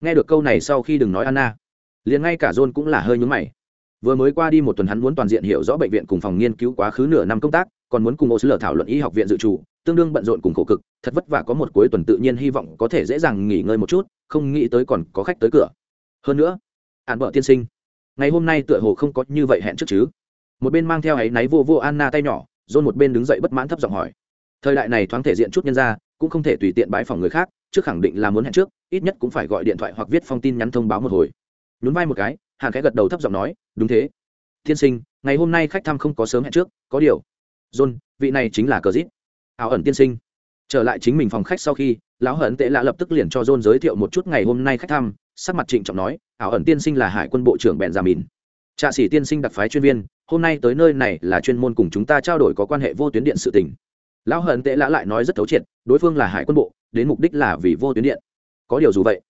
nghe được câu này sau khi đừng nói anna, liền ngay cả john cũng là hơi nhướng mày. Vừa mới qua đi một tuần hắn muốn toàn diện hiểu rõ bệnh viện cùng phòng nghiên cứu quá khứ nửa năm công tác, còn muốn cùng ô sứ lở thảo luận y học viện dự trù, tương đương bận rộn cùng khổ cực, thật vất vả có một cuối tuần tự nhiên hy vọng có thể dễ dàng nghỉ ngơi một chút, không nghĩ tới còn có khách tới cửa. Hơn nữa ạn vợ tiên sinh, ngày hôm nay tựa hồ không có như vậy hẹn trước chứ? Một bên mang theo áy náy vô vô anna tay nhỏ, john một bên đứng dậy bất mãn thấp giọng hỏi. Thời đại này thoáng thể diện chút nhân ra, cũng không thể tùy tiện bãi phòng người khác trước khẳng định là muốn hẹn trước, ít nhất cũng phải gọi điện thoại hoặc viết phong tin nhắn thông báo một hồi. Nhún vai một cái, hàn khẽ gật đầu thấp giọng nói, đúng thế. Tiên sinh, ngày hôm nay khách thăm không có sớm hẹn trước, có điều. John, vị này chính là cờ dít ảo ẩn tiên sinh. Trở lại chính mình phòng khách sau khi, lão hận tệ lạ lập tức liền cho john giới thiệu một chút ngày hôm nay khách thăm, sắc mặt trịnh trọng nói, ảo ẩn tiên sinh là hải quân bộ trưởng bèn gia mìn trạ sĩ tiên sinh đặc phái chuyên viên, hôm nay tới nơi này là chuyên môn cùng chúng ta trao đổi có quan hệ vô tuyến điện sự tình. Lão hận tệ lạ lại nói rất thấu triệt, đối phương là hải quân bộ đến mục đích là vì vô tuyến điện. Có điều dù vậy,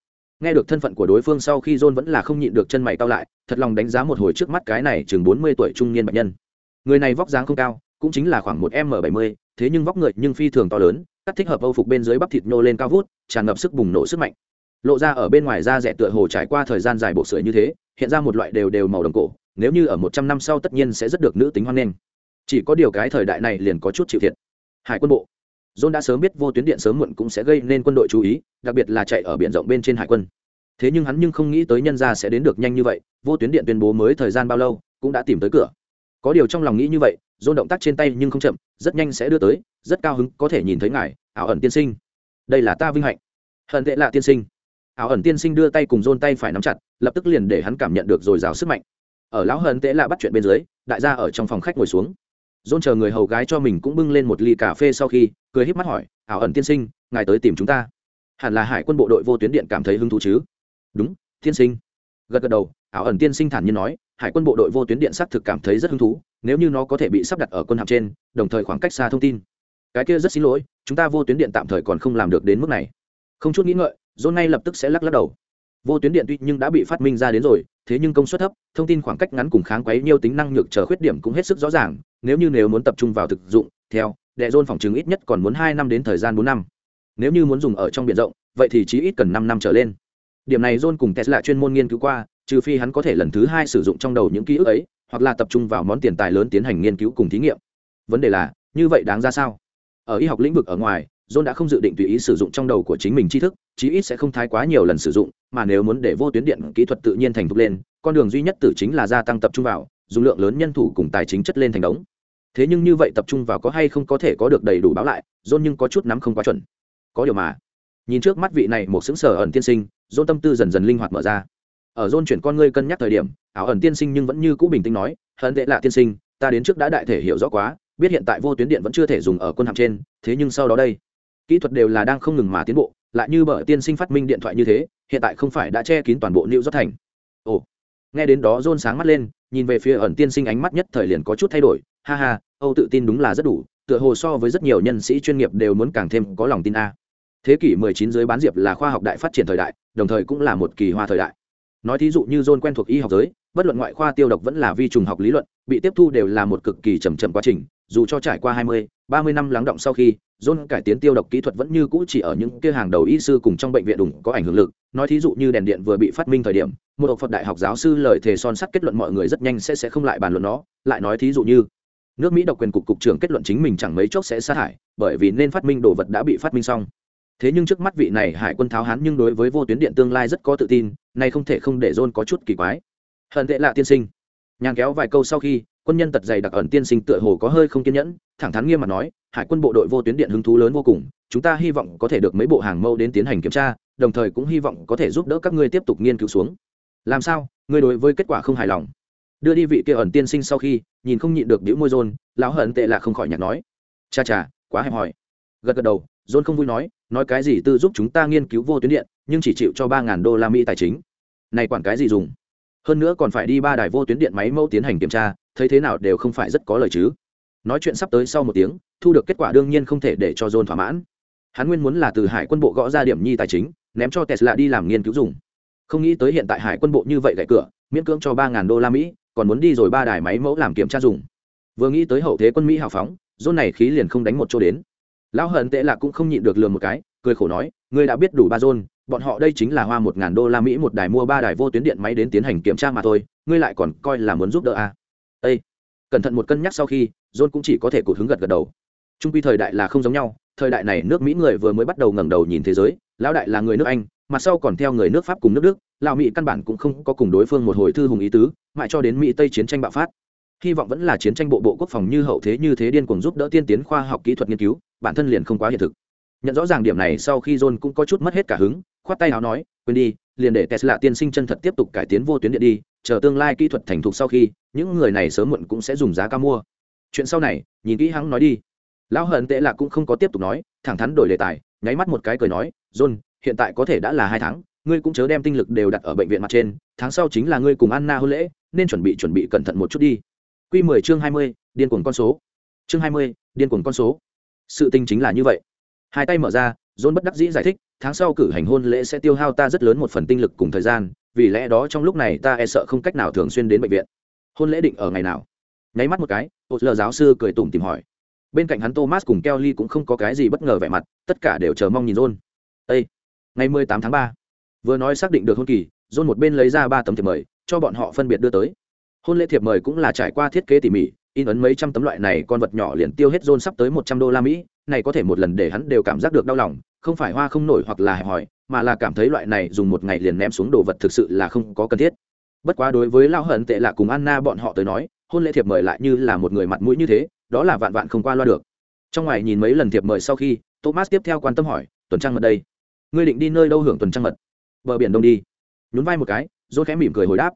nghe được thân phận của đối phương sau khi john vẫn là không nhịn được chân mày cao lại, thật lòng đánh giá một hồi trước mắt cái này chừng bốn mươi tuổi trung niên bệnh nhân. Người này vóc dáng không cao, cũng chính là khoảng một m bảy mươi, thế nhưng vóc người nhưng phi thường to lớn, cắt thích hợp âu phục bên dưới bắp thịt nhô lên cao vút, tràn ngập sức bùng nổ sức mạnh. Lộ ra ở bên ngoài da rẻ tựa hồ trải qua thời gian dài bộ sưởi như thế, hiện ra một loại đều đều màu đồng cổ, nếu như ở một trăm năm sau tất nhiên sẽ rất được nữ tính hoan nghênh. Chỉ có điều cái thời đại này liền có chút chịu thiệt. Hải quân bộ john đã sớm biết vô tuyến điện sớm muộn cũng sẽ gây nên quân đội chú ý, đặc biệt là chạy ở biển rộng bên trên hải quân. Thế nhưng hắn nhưng không nghĩ tới nhân gia sẽ đến được nhanh như vậy, vô tuyến điện tuyên bố mới thời gian bao lâu, cũng đã tìm tới cửa. Có điều trong lòng nghĩ như vậy, john động tác trên tay nhưng không chậm, rất nhanh sẽ đưa tới, rất cao hứng có thể nhìn thấy ngài, ảo ẩn tiên sinh. Đây là ta vinh hạnh. Hận tệ lạ tiên sinh. Ảo ẩn tiên sinh đưa tay cùng john tay phải nắm chặt, lập tức liền để hắn cảm nhận được rồi dào sức mạnh. Ở lão hận tệ lạ bắt chuyện bên dưới, đại gia ở trong phòng khách ngồi xuống dôn chờ người hầu gái cho mình cũng bưng lên một ly cà phê sau khi, cười híp mắt hỏi, ảo ẩn tiên sinh, ngài tới tìm chúng ta. Hẳn là hải quân bộ đội vô tuyến điện cảm thấy hứng thú chứ? Đúng, tiên sinh. Gật gật đầu, ảo ẩn tiên sinh thản nhiên nói, hải quân bộ đội vô tuyến điện xác thực cảm thấy rất hứng thú, nếu như nó có thể bị sắp đặt ở quân hạm trên, đồng thời khoảng cách xa thông tin. Cái kia rất xin lỗi, chúng ta vô tuyến điện tạm thời còn không làm được đến mức này. Không chút nghĩ ngợi dôn ngay lập tức sẽ lắc lắc đầu. Vô tuyến điện tuy nhưng đã bị phát minh ra đến rồi thế nhưng công suất thấp, thông tin khoảng cách ngắn cùng kháng quấy nhiều tính năng nhược chờ khuyết điểm cũng hết sức rõ ràng, nếu như nếu muốn tập trung vào thực dụng, theo, đệ dôn phòng chứng ít nhất còn muốn hai năm đến thời gian bốn năm. Nếu như muốn dùng ở trong biển rộng, vậy thì chí ít cần năm năm trở lên. Điểm này dôn cùng tesla chuyên môn nghiên cứu qua, trừ phi hắn có thể lần thứ hai sử dụng trong đầu những ký ức ấy, hoặc là tập trung vào món tiền tài lớn tiến hành nghiên cứu cùng thí nghiệm. Vấn đề là, như vậy đáng ra sao? Ở y học lĩnh vực ở ngoài john đã không dự định tùy ý sử dụng trong đầu của chính mình tri thức, chí ít sẽ không thái quá nhiều lần sử dụng, mà nếu muốn để vô tuyến điện kỹ thuật tự nhiên thành thục lên, con đường duy nhất tử chính là gia tăng tập trung vào, dùng lượng lớn nhân thủ cùng tài chính chất lên thành đống. Thế nhưng như vậy tập trung vào có hay không có thể có được đầy đủ báo lại, john nhưng có chút nắm không quá chuẩn. Có điều mà, nhìn trước mắt vị này một xứng sở ẩn tiên sinh, john tâm tư dần dần linh hoạt mở ra. Ở john chuyển con ngươi cân nhắc thời điểm, ảo ẩn tiên sinh nhưng vẫn như cũ bình tĩnh nói, hận tệ lạ tiên sinh, ta đến trước đã đại thể hiểu rõ quá, biết hiện tại vô tuyến điện vẫn chưa thể dùng ở quân hạm trên, thế nhưng sau đó đây kỹ thuật đều là đang không ngừng mà tiến bộ lại như bởi tiên sinh phát minh điện thoại như thế hiện tại không phải đã che kín toàn bộ New York thành. Ồ nghe đến đó john sáng mắt lên nhìn về phía ẩn tiên sinh ánh mắt nhất thời liền có chút thay đổi. Ha ha âu tự tin đúng là rất đủ tựa hồ so với rất nhiều nhân sĩ chuyên nghiệp đều muốn càng thêm có lòng tin a. Thế kỷ 19 dưới bán diệp là khoa học đại phát triển thời đại đồng thời cũng là một kỳ hoa thời đại. Nói thí dụ như john quen thuộc y học giới bất luận ngoại khoa tiêu độc vẫn là vi trùng học lý luận bị tiếp thu đều là một cực kỳ chậm chậm quá trình dù cho trải qua 20, 30 năm lắng động sau khi John cải tiến tiêu độc kỹ thuật vẫn như cũ chỉ ở những kia hàng đầu y sư cùng trong bệnh viện đủng có ảnh hưởng lực, nói thí dụ như đèn điện vừa bị phát minh thời điểm, một học Phật đại học giáo sư lời thề son sắt kết luận mọi người rất nhanh sẽ sẽ không lại bàn luận nó, lại nói thí dụ như nước Mỹ độc quyền cục cục trưởng kết luận chính mình chẳng mấy chốc sẽ sa thải, bởi vì nên phát minh đồ vật đã bị phát minh xong. Thế nhưng trước mắt vị này hải quân tháo hán nhưng đối với vô tuyến điện tương lai rất có tự tin, này không thể không để John có chút kỳ quái. Hận tệ lạ tiên sinh. Nhàn kéo vài câu sau khi, quân nhân tật dày đặc ẩn tiên sinh tựa hồ có hơi không kiên nhẫn, thẳng thắn nghiêm mặt nói, hải quân bộ đội vô tuyến điện hứng thú lớn vô cùng chúng ta hy vọng có thể được mấy bộ hàng mẫu đến tiến hành kiểm tra đồng thời cũng hy vọng có thể giúp đỡ các ngươi tiếp tục nghiên cứu xuống. Làm sao? Ngươi đối với kết quả không hài lòng. Đưa đi vị kia ẩn tiên sinh sau khi nhìn không nhịn được đĩu môi rôn lão hận tệ là không khỏi nhạt nói. Cha cha quá hẹp hòi. Gật gật đầu rôn không vui nói nói cái gì tư giúp chúng ta nghiên cứu vô tuyến điện nhưng chỉ chịu cho ba ngàn đô la mỹ tài chính. Này quản cái gì dùng? Hơn nữa còn phải đi ba đài vô tuyến điện máy mẫu tiến hành kiểm tra thấy thế nào đều không phải rất có lời chứ nói chuyện sắp tới sau một tiếng, thu được kết quả đương nhiên không thể để cho john thỏa mãn. Hắn nguyên muốn là từ hải quân bộ gõ ra điểm nhi tài chính, ném cho tesla đi làm nghiên cứu dùng. Không nghĩ tới hiện tại hải quân bộ như vậy gãy cửa, miễn cưỡng cho ba ngàn đô la mỹ, còn muốn đi rồi ba đài máy mẫu làm kiểm tra dùng. Vừa nghĩ tới hậu thế quân mỹ hào phóng, john này khí liền không đánh một chỗ đến. Lão hận tệ là cũng không nhịn được lừa một cái, cười khổ nói, ngươi đã biết đủ ba john, bọn họ đây chính là hoa một ngàn đô la mỹ một đài mua ba đài vô tuyến điện máy đến tiến hành kiểm tra mà thôi, ngươi lại còn coi là muốn giúp đỡ à. ây cẩn thận một cân nhắc sau khi john cũng chỉ có thể cụt hứng gật gật đầu. Trung quy thời đại là không giống nhau, thời đại này nước mỹ người vừa mới bắt đầu ngẩng đầu nhìn thế giới, lão đại là người nước anh, mặt sau còn theo người nước pháp cùng nước đức lào mỹ căn bản cũng không có cùng đối phương một hồi thư hùng ý tứ, mãi cho đến mỹ tây chiến tranh bạo phát. Hy vọng vẫn là chiến tranh bộ bộ quốc phòng như hậu thế như thế điên cuồng giúp đỡ tiên tiến khoa học kỹ thuật nghiên cứu, bản thân liền không quá hiện thực. Nhận rõ ràng điểm này sau khi john cũng có chút mất hết cả hứng, khoát tay áo nói, quên đi, liền để tesla tiên sinh chân thật tiếp tục cải tiến vô tuyến điện đi, chờ tương lai kỹ thuật thành thục sau khi, những người này sớm muộn cũng sẽ dùng giá cao mua chuyện sau này, nhìn kỹ hắn nói đi. Lão hận tệ lạc cũng không có tiếp tục nói, thẳng thắn đổi đề tài, nháy mắt một cái cười nói, john, hiện tại có thể đã là hai tháng, ngươi cũng chớ đem tinh lực đều đặt ở bệnh viện mặt trên, tháng sau chính là ngươi cùng anna hôn lễ, nên chuẩn bị chuẩn bị cẩn thận một chút đi. Q mười chương hai mươi, điên cuồng con số. Chương hai mươi, điên cuồng con số. Sự tình chính là như vậy. Hai tay mở ra, john bất đắc dĩ giải thích, tháng sau cử hành hôn lễ sẽ tiêu hao ta rất lớn một phần tinh lực cùng thời gian, vì lẽ đó trong lúc này ta e sợ không cách nào thường xuyên đến bệnh viện. Hôn lễ định ở ngày nào? Nháy mắt một cái ô lờ giáo sư cười tủm tìm hỏi. Bên cạnh hắn thomas cùng kelly cũng không có cái gì bất ngờ vẻ mặt, tất cả đều chờ mong nhìn john. Â ngày mười tám tháng ba. Vừa nói xác định được hôn kỳ, john một bên lấy ra ba tấm thiệp mời, cho bọn họ phân biệt đưa tới. Hôn lễ thiệp mời cũng là trải qua thiết kế tỉ mỉ, in ấn mấy trăm tấm loại này con vật nhỏ liền tiêu hết john sắp tới một trăm đô la mỹ, này có thể một lần để hắn đều cảm giác được đau lòng, không phải hoa không nổi hoặc là hẹp hòi, mà là cảm thấy loại này dùng một ngày liền ném xuống đồ vật thực sự là không có cần thiết. Bất quá đối với lao hận tệ lạ cùng anna bọn họ tới nói hôn lễ thiệp mời lại như là một người mặt mũi như thế, đó là vạn vạn không qua loa được. Trong ngoài nhìn mấy lần thiệp mời sau khi, thomas tiếp theo quan tâm hỏi, tuần trăng mật đây? Ngươi định đi nơi đâu hưởng tuần trăng mật? Bờ biển đông đi. Nhún vai một cái dốt khẽ mỉm cười hồi đáp.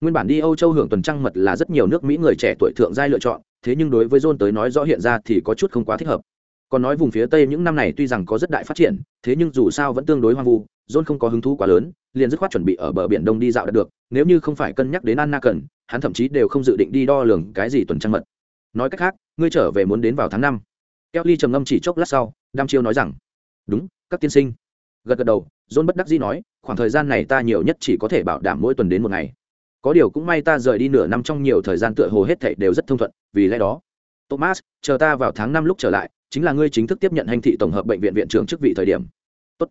Nguyên bản đi âu châu hưởng tuần trăng mật là rất nhiều nước mỹ người trẻ tuổi thượng giai lựa chọn, thế nhưng đối với john tới nói rõ hiện ra thì có chút không quá thích hợp. Còn nói vùng phía tây những năm này tuy rằng có rất đại phát triển, thế nhưng dù sao vẫn tương đối hoang vu, john không có hứng thú quá lớn, liền dứt khoát chuẩn bị ở bờ biển đông đi dạo được, nếu như không phải cân nhắc đến anna cần hắn thậm chí đều không dự định đi đo lường cái gì tuần trăng mật. Nói cách khác, ngươi trở về muốn đến vào tháng năm. Kelly trầm ngâm chỉ chốc lát sau, đam chiêu nói rằng, đúng, các tiên sinh. Gật gật đầu, john bất đắc dĩ nói, khoảng thời gian này ta nhiều nhất chỉ có thể bảo đảm mỗi tuần đến một ngày. Có điều cũng may ta rời đi nửa năm trong nhiều thời gian tựa hồ hết thảy đều rất thông thuận, vì lẽ đó, thomas, chờ ta vào tháng năm lúc trở lại, chính là ngươi chính thức tiếp nhận hành thị tổng hợp bệnh viện viện trưởng chức vị thời điểm. Tốt.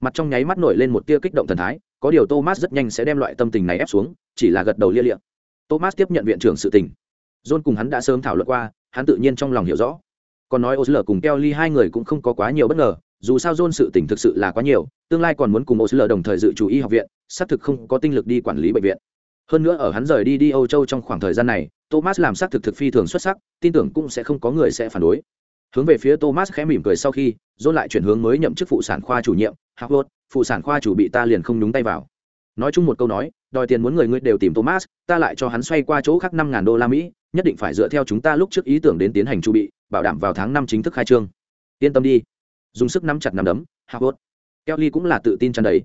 mặt trong nháy mắt nổi lên một tia kích động thần thái, có điều thomas rất nhanh sẽ đem loại tâm tình này ép xuống, chỉ là gật đầu lia liệm thomas tiếp nhận viện trưởng sự tình. John cùng hắn đã sớm thảo luận qua, hắn tự nhiên trong lòng hiểu rõ. Còn nói osler cùng kelly hai người cũng không có quá nhiều bất ngờ, dù sao john sự tình thực sự là quá nhiều, tương lai còn muốn cùng osler đồng thời dự chủ y học viện, xác thực không có tinh lực đi quản lý bệnh viện. Hơn nữa ở hắn rời đi đi âu châu trong khoảng thời gian này, thomas làm xác thực thực phi thường xuất sắc, tin tưởng cũng sẽ không có người sẽ phản đối. Hướng về phía thomas khẽ mỉm cười sau khi, john lại chuyển hướng mới nhậm chức phụ sản khoa chủ nhiệm harvard phụ sản khoa chủ bị ta liền không nhúng tay vào. Nói chung một câu nói đòi tiền muốn người ngươi đều tìm thomas ta lại cho hắn xoay qua chỗ khác năm ngàn đô la mỹ nhất định phải dựa theo chúng ta lúc trước ý tưởng đến tiến hành chu bị bảo đảm vào tháng năm chính thức khai trương. Yên tâm đi. Dùng sức nắm chặt nắm đấm harvard kelly cũng là tự tin tràn đầy.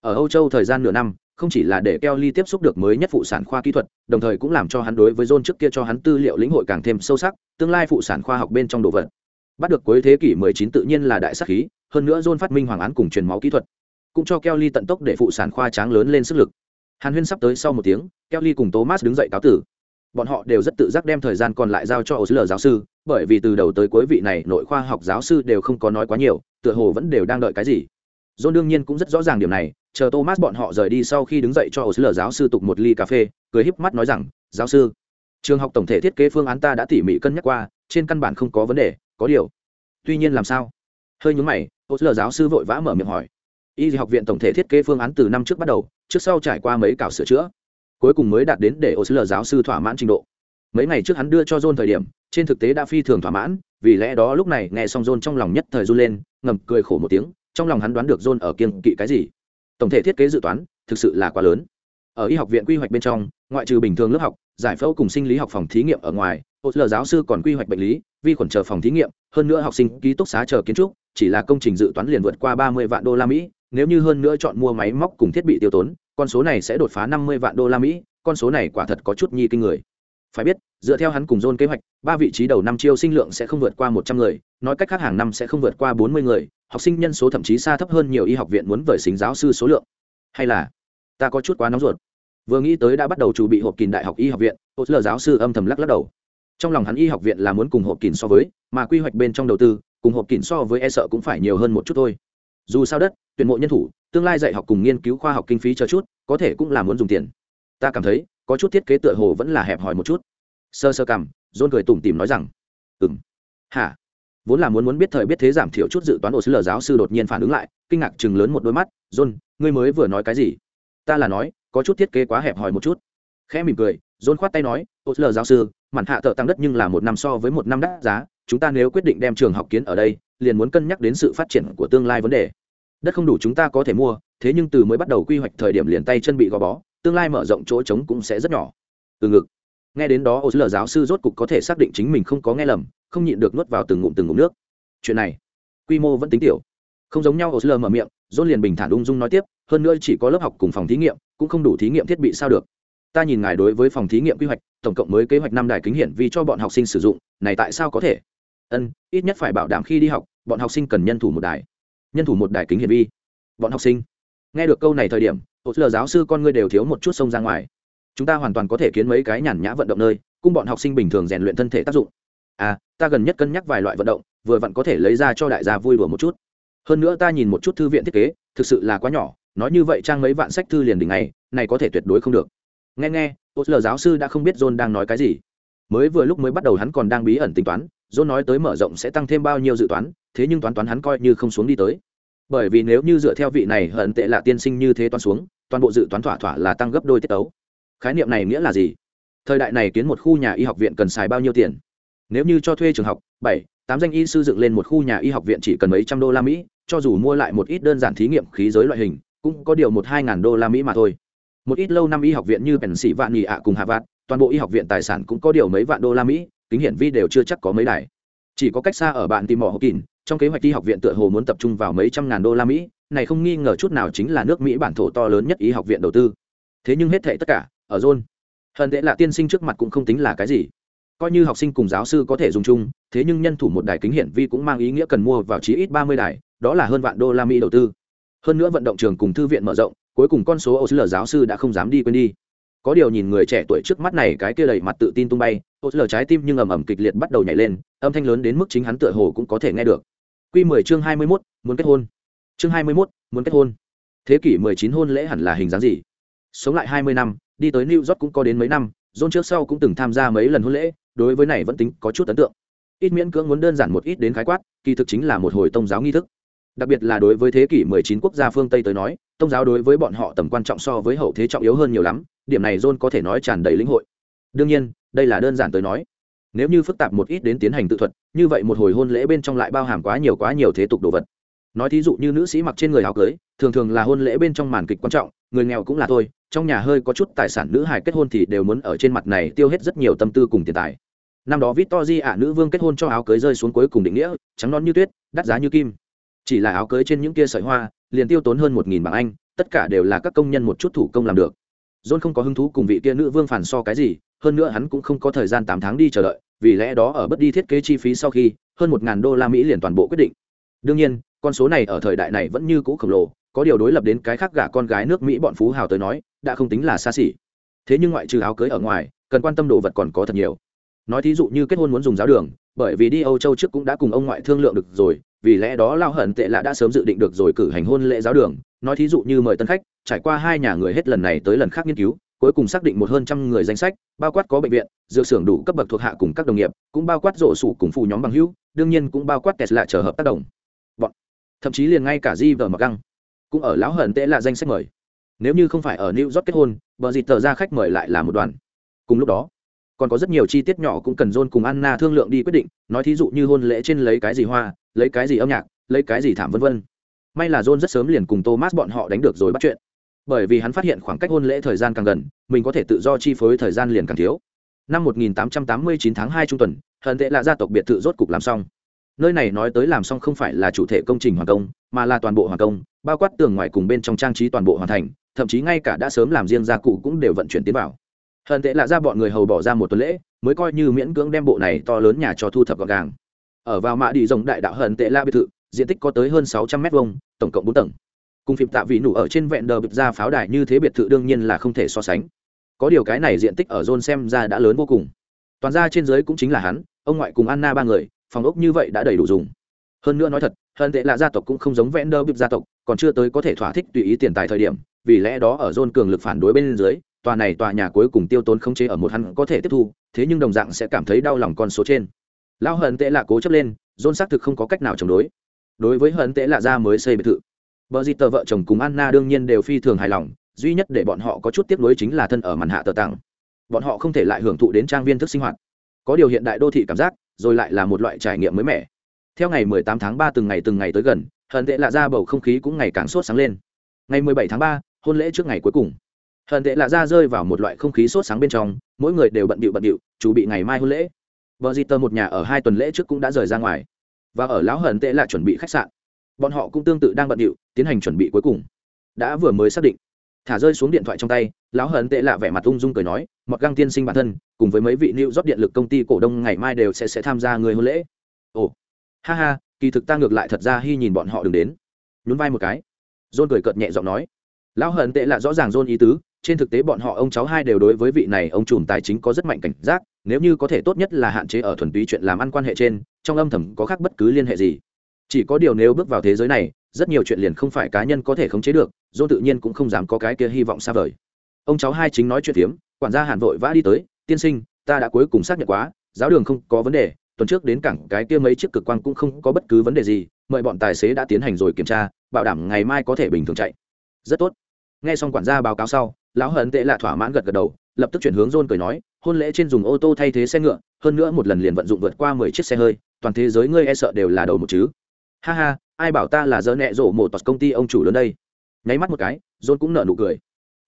Ở âu châu thời gian nửa năm không chỉ là để Kelly tiếp xúc được mới nhất phụ sản khoa kỹ thuật, đồng thời cũng làm cho hắn đối với John trước kia cho hắn tư liệu lĩnh hội càng thêm sâu sắc, tương lai phụ sản khoa học bên trong đồ vật. bắt được cuối thế kỷ 19 tự nhiên là đại sắc khí hơn nữa john phát minh hoàng án cùng truyền máu kỹ thuật cũng cho kelly tận tốc để phụ sản khoa tráng lớn lên sức lực hàn huyên sắp tới sau một tiếng, kelly cùng thomas đứng dậy cáo tử. Bọn họ đều rất tự giác đem thời gian còn lại giao cho osler giáo sư, bởi vì từ đầu tới cuối vị này nội khoa học giáo sư đều không có nói quá nhiều, tựa hồ vẫn đều đang đợi cái gì. John đương nhiên cũng rất rõ ràng điểm này, chờ thomas bọn họ rời đi sau khi đứng dậy cho osler giáo sư tục một ly cà phê, cười híp mắt nói rằng, giáo sư, trường học tổng thể thiết kế phương án ta đã tỉ mỉ cân nhắc qua, trên căn bản không có vấn đề, có điều. Tuy nhiên làm sao? Hơi nhúng mày, osler giáo sư vội vã mở miệng hỏi y học viện tổng thể thiết kế phương án từ năm trước bắt đầu, trước sau trải qua mấy cào sửa chữa, cuối cùng mới đạt đến để osler giáo sư thỏa mãn trình độ. Mấy ngày trước hắn đưa cho john thời điểm, trên thực tế đã phi thường thỏa mãn, vì lẽ đó lúc này nghe xong john trong lòng nhất thời run lên, ngầm cười khổ một tiếng, trong lòng hắn đoán được john ở kiên kỵ cái gì. Tổng thể thiết kế dự toán, thực sự là quá lớn. Ở y học viện quy hoạch bên trong, ngoại trừ bình thường lớp học, giải phẫu cùng sinh lý học phòng thí nghiệm ở ngoài, osler giáo sư còn quy hoạch bệnh lý, vi khuẩn chờ phòng thí nghiệm, hơn nữa học sinh ký túc xá chờ kiến trúc, chỉ là công trình dự toán liền vượt qua ba mươi vạn đô la mỹ nếu như hơn nữa chọn mua máy móc cùng thiết bị tiêu tốn, con số này sẽ đột phá năm mươi vạn đô la mỹ, con số này quả thật có chút nhi kinh người. Phải biết, dựa theo hắn cùng dôn kế hoạch, ba vị trí đầu năm chiêu sinh lượng sẽ không vượt qua một trăm người, nói cách khác hàng năm sẽ không vượt qua bốn mươi người, học sinh nhân số thậm chí xa thấp hơn nhiều y học viện muốn vời xính giáo sư số lượng. Hay là, ta có chút quá nóng ruột. Vừa nghĩ tới đã bắt đầu chuẩn bị hộp kín đại học y học viện hốt lờ giáo sư âm thầm lắc lắc đầu. Trong lòng hắn y học viện là muốn cùng hộp kín so với, mà quy hoạch bên trong đầu tư, cùng hộp kín so với e sợ cũng phải nhiều hơn một chút thôi. Dù sao đất tuyển mộ nhân thủ, tương lai dạy học cùng nghiên cứu khoa học kinh phí cho chút, có thể cũng là muốn dùng tiền. Ta cảm thấy, có chút thiết kế tựa hồ vẫn là hẹp hòi một chút. Sơ sơ cảm dôn cười tủm tìm nói rằng ừ m hả? Vốn là muốn muốn biết thời biết thế giảm thiểu chút dự toán ổ sứ lờ giáo sư đột nhiên phản ứng lại, kinh ngạc chừng lớn một đôi mắt, john, ngươi mới vừa nói cái gì? Ta là nói, có chút thiết kế quá hẹp hòi một chút. Khẽ mỉm cười, john khoát tay nói ổ sứ lờ giáo sư mặn hạ thợ tăng đất nhưng là một năm so với một năm đắt giá, chúng ta nếu quyết định đem trường học kiến ở đây, liền muốn cân nhắc đến sự phát triển của tương lai vấn đề đất không đủ chúng ta có thể mua, thế nhưng từ mới bắt đầu quy hoạch thời điểm liền tay chân bị gò bó, tương lai mở rộng chỗ trống cũng sẽ rất nhỏ. Từ ngực. Nghe đến đó, ô lờ giáo sư rốt cục có thể xác định chính mình không có nghe lầm, không nhịn được nuốt vào từng ngụm từng ngụm nước. Chuyện này, quy mô vẫn tính tiểu. Không giống nhau, ô lờ mở miệng dốt liền bình thản ung dung nói tiếp, hơn nữa chỉ có lớp học cùng phòng thí nghiệm, cũng không đủ thí nghiệm thiết bị sao được. Ta nhìn ngài đối với phòng thí nghiệm quy hoạch, tổng cộng mới kế hoạch năm đài kính hiển vi cho bọn học sinh sử dụng, này tại sao có thể? Ân, ít nhất phải bảo đảm khi đi học, bọn học sinh cần nhân thủ một đài nhân thủ một đài kính hiển vi. Bọn học sinh, nghe được câu này thời điểm ô lờ giáo sư con ngươi đều thiếu một chút sông ra ngoài. Chúng ta hoàn toàn có thể kiến mấy cái nhàn nhã vận động nơi cung bọn học sinh bình thường rèn luyện thân thể tác dụng. À ta gần nhất cân nhắc vài loại vận động, vừa vặn có thể lấy ra cho đại gia vui đùa một chút. Hơn nữa ta nhìn một chút thư viện thiết kế, thực sự là quá nhỏ, nói như vậy trang mấy vạn sách thư liền đỉnh này này có thể tuyệt đối không được. Nghe nghe ô lờ giáo sư đã không biết john đang nói cái gì. Mới vừa lúc mới bắt đầu hắn còn đang bí ẩn tính toán, john nói tới mở rộng sẽ tăng thêm bao nhiêu dự toán thế nhưng toán toán hắn coi như không xuống đi tới. Bởi vì nếu như dựa theo vị này hận tệ là tiên sinh như thế toán xuống, toàn bộ dự toán thỏa thỏa là tăng gấp đôi tiết tấu. Khái niệm này nghĩa là gì? Thời đại này kiến một khu nhà y học viện cần xài bao nhiêu tiền? Nếu như cho thuê trường học, bảy, tám danh y sư dựng lên một khu nhà y học viện chỉ cần mấy trăm đô la mỹ, cho dù mua lại một ít đơn giản thí nghiệm khí giới loại hình, cũng có điều một hai ngàn đô la mỹ mà thôi. Một ít lâu năm y học viện như bèn sĩ vạn nhị ạ cùng hạ vạt toàn bộ y học viện tài sản cũng có điều mấy vạn đô la mỹ tính hiển vi đều chưa chắc có mấy đài. Chỉ có cách xa ở bạn tìm mỏ hộp kín trong kế hoạch y học viện tựa hồ muốn tập trung vào mấy trăm ngàn đô la mỹ, này không nghi ngờ chút nào chính là nước mỹ bản thổ to lớn nhất y học viện đầu tư. Thế nhưng hết thệ tất cả, ở john hận tệ là tiên sinh trước mặt cũng không tính là cái gì. Coi như học sinh cùng giáo sư có thể dùng chung, thế nhưng nhân thủ một đài kính hiển vi cũng mang ý nghĩa cần mua vào chí ít ba mươi đài, đó là hơn vạn đô la mỹ đầu tư. Hơn nữa vận động trường cùng thư viện mở rộng, cuối cùng con số ô lờ giáo sư đã không dám đi quên đi. Có điều nhìn người trẻ tuổi trước mắt này cái kia đầy mặt tự tin tung bay ô lờ trái tim nhưng ầm ầm kịch liệt bắt đầu nhảy lên, âm thanh lớn đến mức chính hắn tựa hồ cũng có thể nghe được. Quy 10 chương hai mươi mốt, muốn kết hôn. Chương hai mươi mốt, muốn kết hôn. Thế kỷ mười chín hôn lễ hẳn là hình dáng gì? Sống lại hai mươi năm, đi tới new york cũng có đến mấy năm, john trước sau cũng từng tham gia mấy lần hôn lễ, đối với này vẫn tính có chút ấn tượng. Ít miễn cưỡng muốn đơn giản một ít đến khái quát, kỳ thực chính là một hồi tông giáo nghi thức. Đặc biệt là đối với thế kỷ 19 quốc gia phương tây tới nói tông giáo đối với bọn họ tầm quan trọng so với hậu thế trọng yếu hơn nhiều lắm, điểm này john có thể nói tràn đầy lĩnh hội. Đương nhiên, đây là đơn giản tới nói nếu như phức tạp một ít đến tiến hành tự thuật, như vậy một hồi hôn lễ bên trong lại bao hàm quá nhiều quá nhiều thế tục đồ vật. Nói thí dụ như nữ sĩ mặc trên người áo cưới, thường thường là hôn lễ bên trong màn kịch quan trọng, người nghèo cũng là thôi, trong nhà hơi có chút tài sản nữ hài kết hôn thì đều muốn ở trên mặt này tiêu hết rất nhiều tâm tư cùng tiền tài. Năm đó victory ả nữ vương kết hôn cho áo cưới rơi xuống cuối cùng định nghĩa, trắng non như tuyết, đắt giá như kim. Chỉ là áo cưới trên những kia sợi hoa, liền tiêu tốn hơn một nghìn bảng anh, tất cả đều là các công nhân một chút thủ công làm được. John không có hứng thú cùng vị kia nữ vương phản so cái gì, hơn nữa hắn cũng không có thời gian tám tháng đi chờ đợi vì lẽ đó ở bất đi thiết kế chi phí sau khi, hơn một ngàn đô la mỹ liền toàn bộ quyết định. Đương nhiên, con số này ở thời đại này vẫn như cũ khổng lồ, có điều đối lập đến cái khác gả con gái nước mỹ bọn phú hào tới nói, đã không tính là xa xỉ. Thế nhưng ngoại trừ áo cưới ở ngoài, cần quan tâm đồ vật còn có thật nhiều. Nói thí dụ như kết hôn muốn dùng giáo đường, bởi vì đi âu châu trước cũng đã cùng ông ngoại thương lượng được rồi, vì lẽ đó lao hận tệ lạ đã sớm dự định được rồi cử hành hôn lễ giáo đường. Nói thí dụ như mời tân khách, trải qua hai nhà người hết lần này tới lần khác nghiên cứu cuối cùng xác định một hơn trăm người danh sách, bao quát có bệnh viện, dược xưởng đủ cấp bậc thuộc hạ cùng các đồng nghiệp, cũng bao quát rổ sủ cùng phụ nhóm bằng hữu, đương nhiên cũng bao quát tesla chờ hợp tác động. bọn, thậm chí liền ngay cả di vờ mặc găng, cũng ở lão hận tệ là danh sách mời. Nếu như không phải ở new york kết hôn vợ dịt tờ ra khách mời lại là một đoàn. Cùng lúc đó, còn có rất nhiều chi tiết nhỏ cũng cần john cùng anna thương lượng đi quyết định, nói thí dụ như hôn lễ trên lấy cái gì hoa, lấy cái gì âm nhạc, lấy cái gì thảm vân vân. May là john rất sớm liền cùng thomas bọn họ đánh được rồi bắt chuyện bởi vì hắn phát hiện khoảng cách hôn lễ thời gian càng gần, mình có thể tự do chi phối thời gian liền càng thiếu. Năm 1889 tháng 2 trung tuần, hận tệ là gia tộc biệt thự rốt cục làm xong. Nơi này nói tới làm xong không phải là chủ thể công trình hoàn công, mà là toàn bộ hoàn công, bao quát tường ngoài cùng bên trong trang trí toàn bộ hoàn thành, thậm chí ngay cả đã sớm làm riêng gia cụ cũng đều vận chuyển tiến vào. Hận tệ là ra bọn người hầu bỏ ra một tuần lễ, mới coi như miễn cưỡng đem bộ này to lớn nhà cho thu thập gọn gàng. Ở vào mạ đi rồng đại đạo hận tệ la biệt thự, diện tích có tới hơn sáu trăm m hai tổng cộng bốn tầng cùng phim tạ vị nụ ở trên vẹn đờ bịp ra pháo đài như thế biệt thự đương nhiên là không thể so sánh. Có điều cái này diện tích ở john xem ra đã lớn vô cùng. Toàn ra trên dưới cũng chính là hắn, ông ngoại cùng anna ba người, phòng ốc như vậy đã đầy đủ dùng. Hơn nữa nói thật hận tệ là gia tộc cũng không giống vẹn đờ bịp gia tộc, còn chưa tới có thể thỏa thích tùy ý tiền tài thời điểm, vì lẽ đó ở john cường lực phản đối bên dưới, tòa này tòa nhà cuối cùng tiêu tốn không chế ở một hắn có thể tiếp thu, thế nhưng đồng dạng sẽ cảm thấy đau lòng con số trên. Lão hận tệ là cố chấp lên, john xác thực không có cách nào chống đối. Đối với hận tệ là ra mới xây biệt thự Bờ di tờ vợ chồng cùng anna đương nhiên đều phi thường hài lòng duy nhất để bọn họ có chút tiếc nuối chính là thân ở màn hạ tờ tặng. Bọn họ không thể lại hưởng thụ đến trang viên thức sinh hoạt. Có điều hiện đại đô thị cảm giác rồi lại là một loại trải nghiệm mới mẻ. Theo ngày 18 tháng 3 từng ngày từng ngày tới gần hận tệ lạ ra bầu không khí cũng ngày càng sốt sáng lên. Ngày 17 tháng 3, hôn lễ trước ngày cuối cùng. Hận tệ lạ ra rơi vào một loại không khí sốt sáng bên trong mỗi người đều bận bịu bận bịu chuẩn bị ngày mai hôn lễ. Vợ di tờ một nhà ở hai tuần lễ trước cũng đã rời ra ngoài. Và ở lão hận tệ lại chuẩn bị khách sạn bọn họ cũng tương tự đang bận điệu, tiến hành chuẩn bị cuối cùng. Đã vừa mới xác định. Thả rơi xuống điện thoại trong tay, lão hận tệ lạ vẻ mặt ung dung cười nói, mặc găng tiên sinh bản thân, cùng với mấy vị nữ rót điện lực công ty cổ đông ngày mai đều sẽ sẽ tham gia người hôn lễ. Ồ, ha ha, kỳ thực ta ngược lại thật ra hy nhìn bọn họ đừng đến. Nhún vai một cái. John cười cợt nhẹ giọng nói, lão hận tệ lạ rõ ràng john ý tứ, trên thực tế bọn họ ông cháu hai đều đối với vị này ông trùm tài chính có rất mạnh cảnh giác, nếu như có thể tốt nhất là hạn chế ở thuần túy chuyện làm ăn quan hệ trên, trong âm thầm có khác bất cứ liên hệ gì chỉ có điều nếu bước vào thế giới này, rất nhiều chuyện liền không phải cá nhân có thể khống chế được, dô tự nhiên cũng không dám có cái kia hy vọng xa vời. Ông cháu hai chính nói chuyện phiếm, quản gia hàn vội vã đi tới, tiên sinh, ta đã cuối cùng xác nhận quá, giáo đường không có vấn đề, tuần trước đến cảng cái kia mấy chiếc cực quang cũng không có bất cứ vấn đề gì, mời bọn tài xế đã tiến hành rồi kiểm tra, bảo đảm ngày mai có thể bình thường chạy. Rất tốt. Nghe xong quản gia báo cáo sau, lão hận tệ lạ thỏa mãn gật gật đầu, lập tức chuyển hướng john cười nói, hôn lễ trên dùng ô tô thay thế xe ngựa, hơn nữa một lần liền vận dụng vượt qua mười chiếc xe hơi, toàn thế giới ngươi e sợ đều là đầu một chứ ha ha ai bảo ta là dơ nẹ rộ một tọt công ty ông chủ lớn đây? Nháy mắt một cái john cũng nở nụ cười.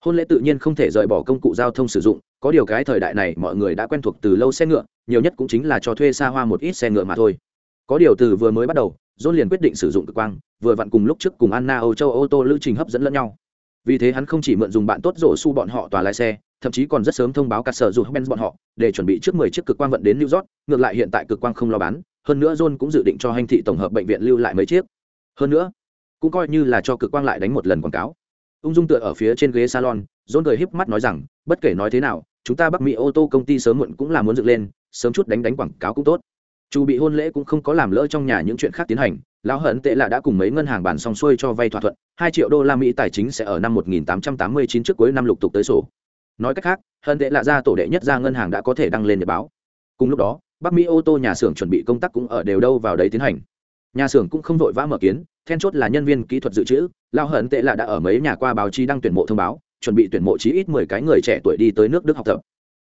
Hôn lễ tự nhiên không thể rời bỏ công cụ giao thông sử dụng có điều cái thời đại này mọi người đã quen thuộc từ lâu xe ngựa nhiều nhất cũng chính là cho thuê xa hoa một ít xe ngựa mà thôi. Có điều từ vừa mới bắt đầu john liền quyết định sử dụng cực quang vừa vặn cùng lúc trước cùng anna âu châu ô tô lữ trình hấp dẫn lẫn nhau. Vì thế hắn không chỉ mượn dùng bạn tốt rổ su bọn họ tòa lái xe thậm chí còn rất sớm thông báo cả sở dù Benz bọn họ để chuẩn bị trước 10 chiếc cực quang vận đến New York, ngược lại hiện tại cực quang không lo bán, hơn nữa John cũng dự định cho hành thị tổng hợp bệnh viện lưu lại mấy chiếc. Hơn nữa, cũng coi như là cho cực quang lại đánh một lần quảng cáo. Ung dung tựa ở phía trên ghế salon, John cười híp mắt nói rằng, bất kể nói thế nào, chúng ta Bắc Mỹ ô tô công ty sớm muộn cũng là muốn dựng lên, sớm chút đánh đánh quảng cáo cũng tốt. Chu bị hôn lễ cũng không có làm lỡ trong nhà những chuyện khác tiến hành, lão hận tệ là đã cùng mấy ngân hàng bàn xong xuôi cho vay thỏa thuận, 2 triệu đô la Mỹ tài chính sẽ ở năm 1889 trước cuối năm lục tục tới sổ nói cách khác hận tệ lạ ra tổ đệ nhất ra ngân hàng đã có thể đăng lên để báo cùng lúc đó bắc mỹ ô tô nhà xưởng chuẩn bị công tác cũng ở đều đâu vào đấy tiến hành. Nhà xưởng cũng không vội vã mở kiến, then chốt là nhân viên kỹ thuật dự trữ, lao hận tệ là đã ở mấy nhà qua báo chí đăng tuyển mộ thông báo, chuẩn bị tuyển mộ chí ít mười cái người trẻ tuổi đi tới nước đức học tập.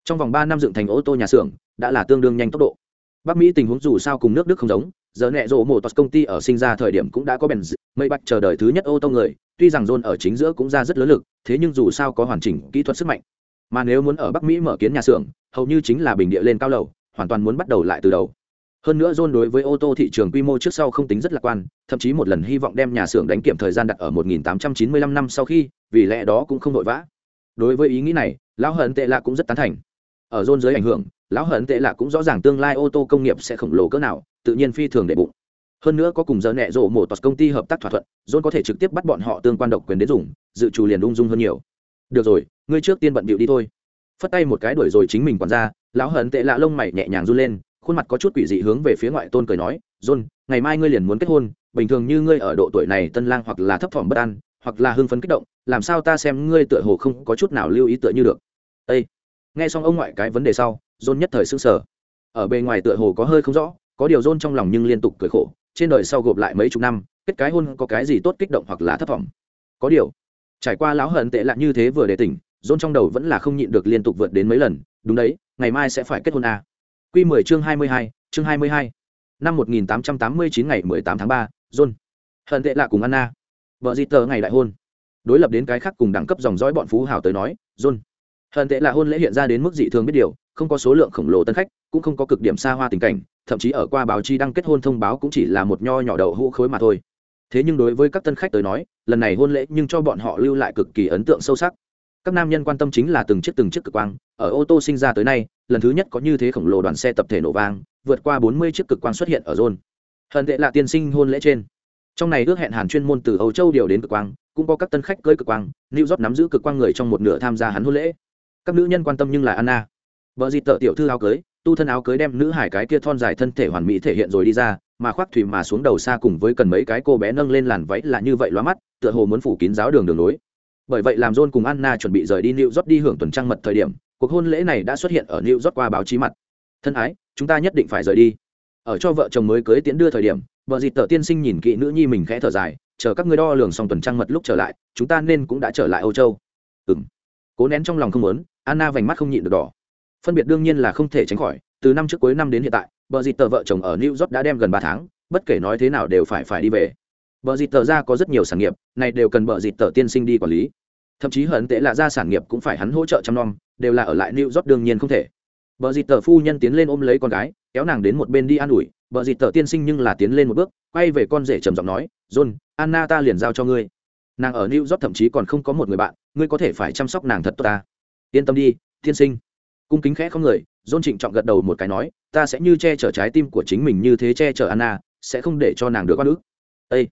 Trong vòng ba năm dựng thành ô tô nhà xưởng, đã là tương đương nhanh tốc độ. Bắc mỹ tình huống dù sao cùng nước đức không giống, giờ nẹ rộ một công ty ở sinh ra thời điểm cũng đã có bèn mây bạch chờ đợi thứ nhất ô tô người, tuy rằng john ở chính giữa cũng ra rất lớn lực, thế nhưng dù sao có hoàn chỉnh kỹ thuật sức mạnh. Mà nếu muốn ở bắc mỹ mở kiến nhà xưởng, hầu như chính là bình địa lên cao lầu hoàn toàn muốn bắt đầu lại từ đầu. Hơn nữa john đối với ô tô thị trường quy mô trước sau không tính rất lạc quan, thậm chí một lần hy vọng đem nhà xưởng đánh kiểm thời gian đặt ở 1895 năm sau khi, vì lẽ đó cũng không vội vã. Đối với ý nghĩ này, lão hận tệ lạ cũng rất tán thành. Ở john dưới ảnh hưởng, lão hận tệ Lạ cũng rõ ràng tương lai ô tô công nghiệp sẽ khổng lồ cỡ nào, tự nhiên phi thường để bụng. Hơn nữa có cùng giờ nẹ rộ một tọt công ty hợp tác thỏa thuận john có thể trực tiếp bắt bọn họ tương quan độc quyền đến dùng, dự trù liền ung dung hơn nhiều. Được rồi, ngươi trước tiên bận bịu đi thôi. Phất tay một cái đuổi rồi chính mình còn ra lão hận tệ lạ lông mày nhẹ nhàng run lên, khuôn mặt có chút quỷ dị hướng về phía ngoại tôn cười nói, john, ngày mai ngươi liền muốn kết hôn, bình thường như ngươi ở độ tuổi này tân lang hoặc là thấp thỏm bất an, hoặc là hưng phấn kích động, làm sao ta xem ngươi tựa hồ không có chút nào lưu ý tựa như được? Ê! nghe xong ông ngoại cái vấn đề sau, john nhất thời sững sờ. Ở bề ngoài tựa hồ có hơi không rõ, có điều john trong lòng nhưng liên tục cười khổ, trên đời sau gộp lại mấy chục năm, kết cái hôn có cái gì tốt kích động hoặc là thấp thỏm? Có điều, trải qua lão hận tệ lạ như thế vừa để tỉnh, john trong đầu vẫn là không nhịn được liên tục vượt đến mấy lần đúng đấy ngày mai sẽ phải kết hôn à. q 10 chương 22, chương 22. năm 1889 ngày 18 tháng 3, john. Hận tệ lạ cùng anna. Vợ di tờ ngày đại hôn. Đối lập đến cái khác cùng đẳng cấp dòng dõi bọn phú hào tới nói john. Hận tệ là hôn lễ hiện ra đến mức dị thường biết điều không có số lượng khổng lồ tân khách cũng không có cực điểm xa hoa tình cảnh thậm chí ở qua báo chí đăng kết hôn thông báo cũng chỉ là một nho nhỏ đậu hũ khối mà thôi. Thế nhưng đối với các tân khách tới nói lần này hôn lễ nhưng cho bọn họ lưu lại cực kỳ ấn tượng sâu sắc các nam nhân quan tâm chính là từng chiếc từng chiếc cực quang. Ở ô tô sinh ra tới nay, lần thứ nhất có như thế khổng lồ đoàn xe tập thể nổ vang, vượt qua bốn mươi chiếc cực quang xuất hiện ở rôn hận tệ là tiên sinh hôn lễ trên. Trong này ước hẹn hàn chuyên môn từ âu châu điều đến cực quang, cũng có các tân khách cưới cực quang, new york nắm giữ cực quang người trong một nửa tham gia hắn hôn lễ. Các nữ nhân quan tâm nhưng là anna. Vợ dịt tợ tiểu thư áo cưới, tu thân áo cưới đem nữ hải cái kia thon dài thân thể hoàn mỹ thể hiện rồi đi ra, mà khoác thủy mà xuống đầu xa cùng với cần mấy cái cô bé nâng lên làn váy là như vậy loa mắt, tựa hồ muốn phủ kín giáo đường đường lối bởi vậy làm john cùng anna chuẩn bị rời đi new york đi hưởng tuần trăng mật thời điểm, cuộc hôn lễ này đã xuất hiện ở new york qua báo chí mặt. Thân ái, chúng ta nhất định phải rời đi. Ở cho vợ chồng mới cưới tiễn đưa thời điểm, vợ dịt tờ tiên sinh nhìn kỹ nữ nhi mình khẽ thở dài, chờ các ngươi đo lường xong tuần trăng mật lúc trở lại, chúng ta nên cũng đã trở lại âu châu. Ừ m cố nén trong lòng không muốn, anna vành mắt không nhịn được đỏ. Phân biệt đương nhiên là không thể tránh khỏi, từ năm trước cuối năm đến hiện tại, vợ dịt tờ vợ chồng ở new york đã đem gần ba tháng, bất kể nói thế nào đều phải phải đi về. Vợ dịt tờ ra có rất nhiều sản nghiệp, này đều cần vợ dịt tờ tiên sinh đi quản lý thậm chí hận tệ là ra sản nghiệp cũng phải hắn hỗ trợ chăm nom, đều là ở lại new york đương nhiên không thể. Vợ dịt tờ phu nhân tiến lên ôm lấy con gái, kéo nàng đến một bên đi an ủi. Vợ dịt tờ tiên sinh nhưng là tiến lên một bước, quay về con rể trầm giọng nói, john, anna ta liền giao cho ngươi. Nàng ở new york thậm chí còn không có một người bạn, ngươi có thể phải chăm sóc nàng thật tốt ta. Yên tâm đi, tiên sinh. Cung kính khẽ không người, john trịnh trọng gật đầu một cái nói, ta sẽ như che chở trái tim của chính mình như thế che chở anna, sẽ không để cho nàng được con ước Ê!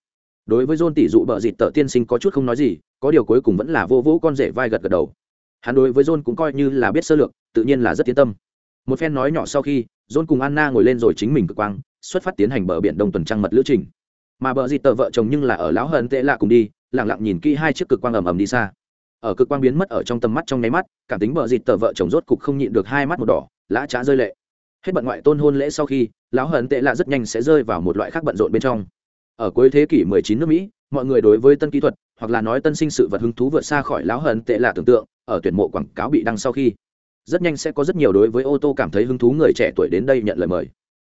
Đối với john tỷ dụ bợ dịt tờ tiên sinh có chút không nói gì, có điều cuối cùng vẫn là vô vũ con rể vai gật gật đầu. Hắn đối với john cũng coi như là biết sơ lược, tự nhiên là rất tiến tâm. Một phen nói nhỏ sau khi, john cùng anna ngồi lên rồi chính mình cực quang, xuất phát tiến hành bờ biển đông tuần trăng mật lữ trình. Mà bờ dịt tờ vợ chồng nhưng là ở lão hận tệ lạ cùng đi lẳng lặng nhìn kỹ hai chiếc cực quang ầm ầm đi xa. Ở cực quang biến mất ở trong tầm mắt trong nháy mắt, cảm tính bờ dịt tờ vợ chồng rốt cục không nhịn được hai mắt một đỏ, lã trá rơi lệ. Hết bận ngoại tôn hôn lễ sau khi, lão hận tệ lạ rất nhanh sẽ rơi vào một loại khác bận rộn bên trong ở cuối thế kỷ 19 nước mỹ, mọi người đối với tân kỹ thuật, hoặc là nói tân sinh sự vật hứng thú vượt xa khỏi lão hận tệ lạ tưởng tượng, ở tuyển mộ quảng cáo bị đăng sau khi. Rất nhanh sẽ có rất nhiều đối với ô tô cảm thấy hứng thú người trẻ tuổi đến đây nhận lời mời.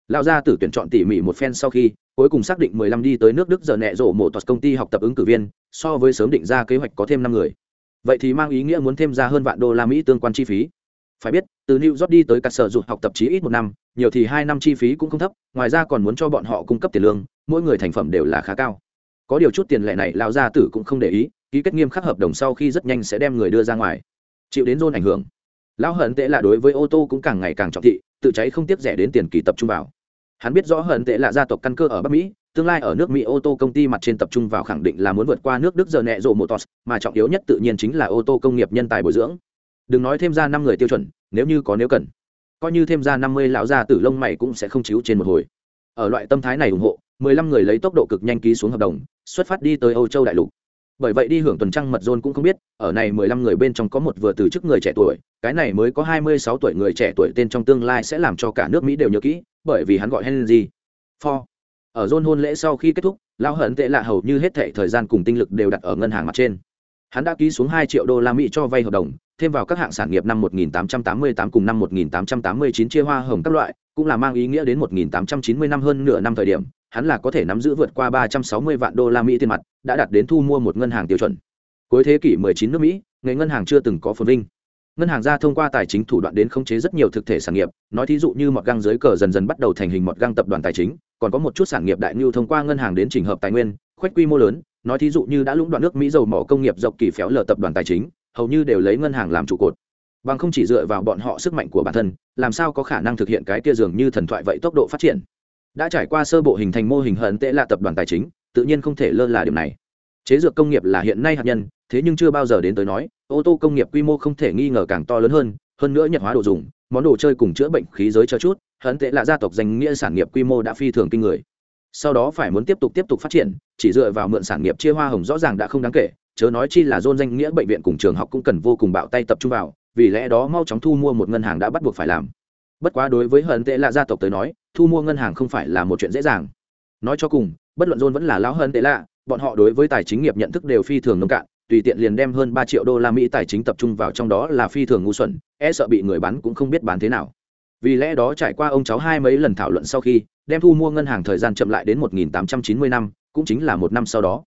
Lão gia tử tuyển chọn tỉ mỉ một phen sau khi, cuối cùng xác định 15 đi tới nước đức giờ nẹ rổ một toàn công ty học tập ứng cử viên, so với sớm định ra kế hoạch có thêm năm người. Vậy thì mang ý nghĩa muốn thêm ra hơn vạn đô la mỹ tương quan chi phí phải biết, từ new york đi tới cả sở dục học tập chí ít một năm, nhiều thì hai năm chi phí cũng không thấp, ngoài ra còn muốn cho bọn họ cung cấp tiền lương, mỗi người thành phẩm đều là khá cao. Có điều chút tiền lệ này lão gia tử cũng không để ý, ký kết nghiêm khắc hợp đồng sau khi rất nhanh sẽ đem người đưa ra ngoài. Chịu đến rôn ảnh hưởng. Lão hận tệ là đối với ô tô cũng càng ngày càng trọng thị, tự cháy không tiếc rẻ đến tiền kỳ tập trung vào. Hắn biết rõ hận tệ là gia tộc căn cơ ở bắc mỹ, tương lai ở nước mỹ ô tô công ty mặt trên tập trung vào khẳng định là muốn vượt qua nước đức giờ nẹ rộ motors mà trọng yếu nhất tự nhiên chính là ô tô công nghiệp nhân tài bồi dưỡng đừng nói thêm ra năm người tiêu chuẩn, nếu như có nếu cần. Coi như thêm ra năm mươi lão gia tử lông mày cũng sẽ không chiếu trên một hồi. Ở loại tâm thái này ủng hộ, mười lăm người lấy tốc độ cực nhanh ký xuống hợp đồng, xuất phát đi tới âu châu đại lục. Bởi vậy đi hưởng tuần trăng mật dôn cũng không biết, ở này mười lăm người bên trong có một vừa từ chức người trẻ tuổi, cái này mới có hai mươi sáu tuổi người trẻ tuổi tên trong tương lai sẽ làm cho cả nước mỹ đều nhớ kỹ, bởi vì hắn gọi henry. For ở dôn hôn lễ sau khi kết thúc, lão hận tệ lạ hầu như hết thệ thời gian cùng tinh lực đều đặt ở ngân hàng mặt trên. Hắn đã ký xuống hai triệu đô la mỹ cho vay hợp đồng thêm vào các hạng sản nghiệp năm 1888 cùng năm 1889 chia hoa hồng các loại, cũng là mang ý nghĩa đến 1890 năm hơn nửa năm thời điểm, hắn là có thể nắm giữ vượt qua 360 vạn đô la mỹ tiền mặt, đã đạt đến thu mua một ngân hàng tiêu chuẩn. Cuối thế kỷ 19 nước mỹ, nghề ngân hàng chưa từng có phồn vinh. Ngân hàng ra thông qua tài chính thủ đoạn đến khống chế rất nhiều thực thể sản nghiệp, nói thí dụ như mọt găng dưới cờ dần dần bắt đầu thành hình mọt găng tập đoàn tài chính, còn có một chút sản nghiệp đại ngưu thông qua ngân hàng đến chỉnh hợp tài nguyên khoách quy mô lớn, nói thí dụ như đã lũng đoạn nước mỹ dầu mỏ công nghiệp dọc kỳ phéo lở tập đoàn tài chính hầu như đều lấy ngân hàng làm trụ cột. Bằng không chỉ dựa vào bọn họ sức mạnh của bản thân, làm sao có khả năng thực hiện cái kia dường như thần thoại vậy tốc độ phát triển? Đã trải qua sơ bộ hình thành mô hình hận tệ là tập đoàn tài chính, tự nhiên không thể lơ là điểm này. Chế dược công nghiệp là hiện nay hạt nhân, thế nhưng chưa bao giờ đến tới nói, ô tô công nghiệp quy mô không thể nghi ngờ càng to lớn hơn hơn nữa nhật hóa đồ dùng, món đồ chơi cùng chữa bệnh khí giới cho chút, hận tệ là gia tộc danh nghĩa sản nghiệp quy mô đã phi thường kinh người. Sau đó phải muốn tiếp tục tiếp tục phát triển, chỉ dựa vào mượn sản nghiệp chia hoa hồng rõ ràng đã không đáng kể chớ nói chi là dôn danh nghĩa bệnh viện cùng trường học cũng cần vô cùng bạo tay tập trung vào, vì lẽ đó mau chóng thu mua một ngân hàng đã bắt buộc phải làm. Bất quá đối với hận tệ lạ gia tộc tới nói, thu mua ngân hàng không phải là một chuyện dễ dàng. Nói cho cùng, bất luận dôn vẫn là lão hơn tệ lạ, bọn họ đối với tài chính nghiệp nhận thức đều phi thường nông cạn, tùy tiện liền đem hơn ba triệu đô la mỹ tài chính tập trung vào trong đó là phi thường ngu xuẩn e sợ bị người bán cũng không biết bán thế nào. Vì lẽ đó trải qua ông cháu hai mấy lần thảo luận sau khi, đem thu mua ngân hàng thời gian chậm lại đến 1890 năm, cũng chính là một năm sau đó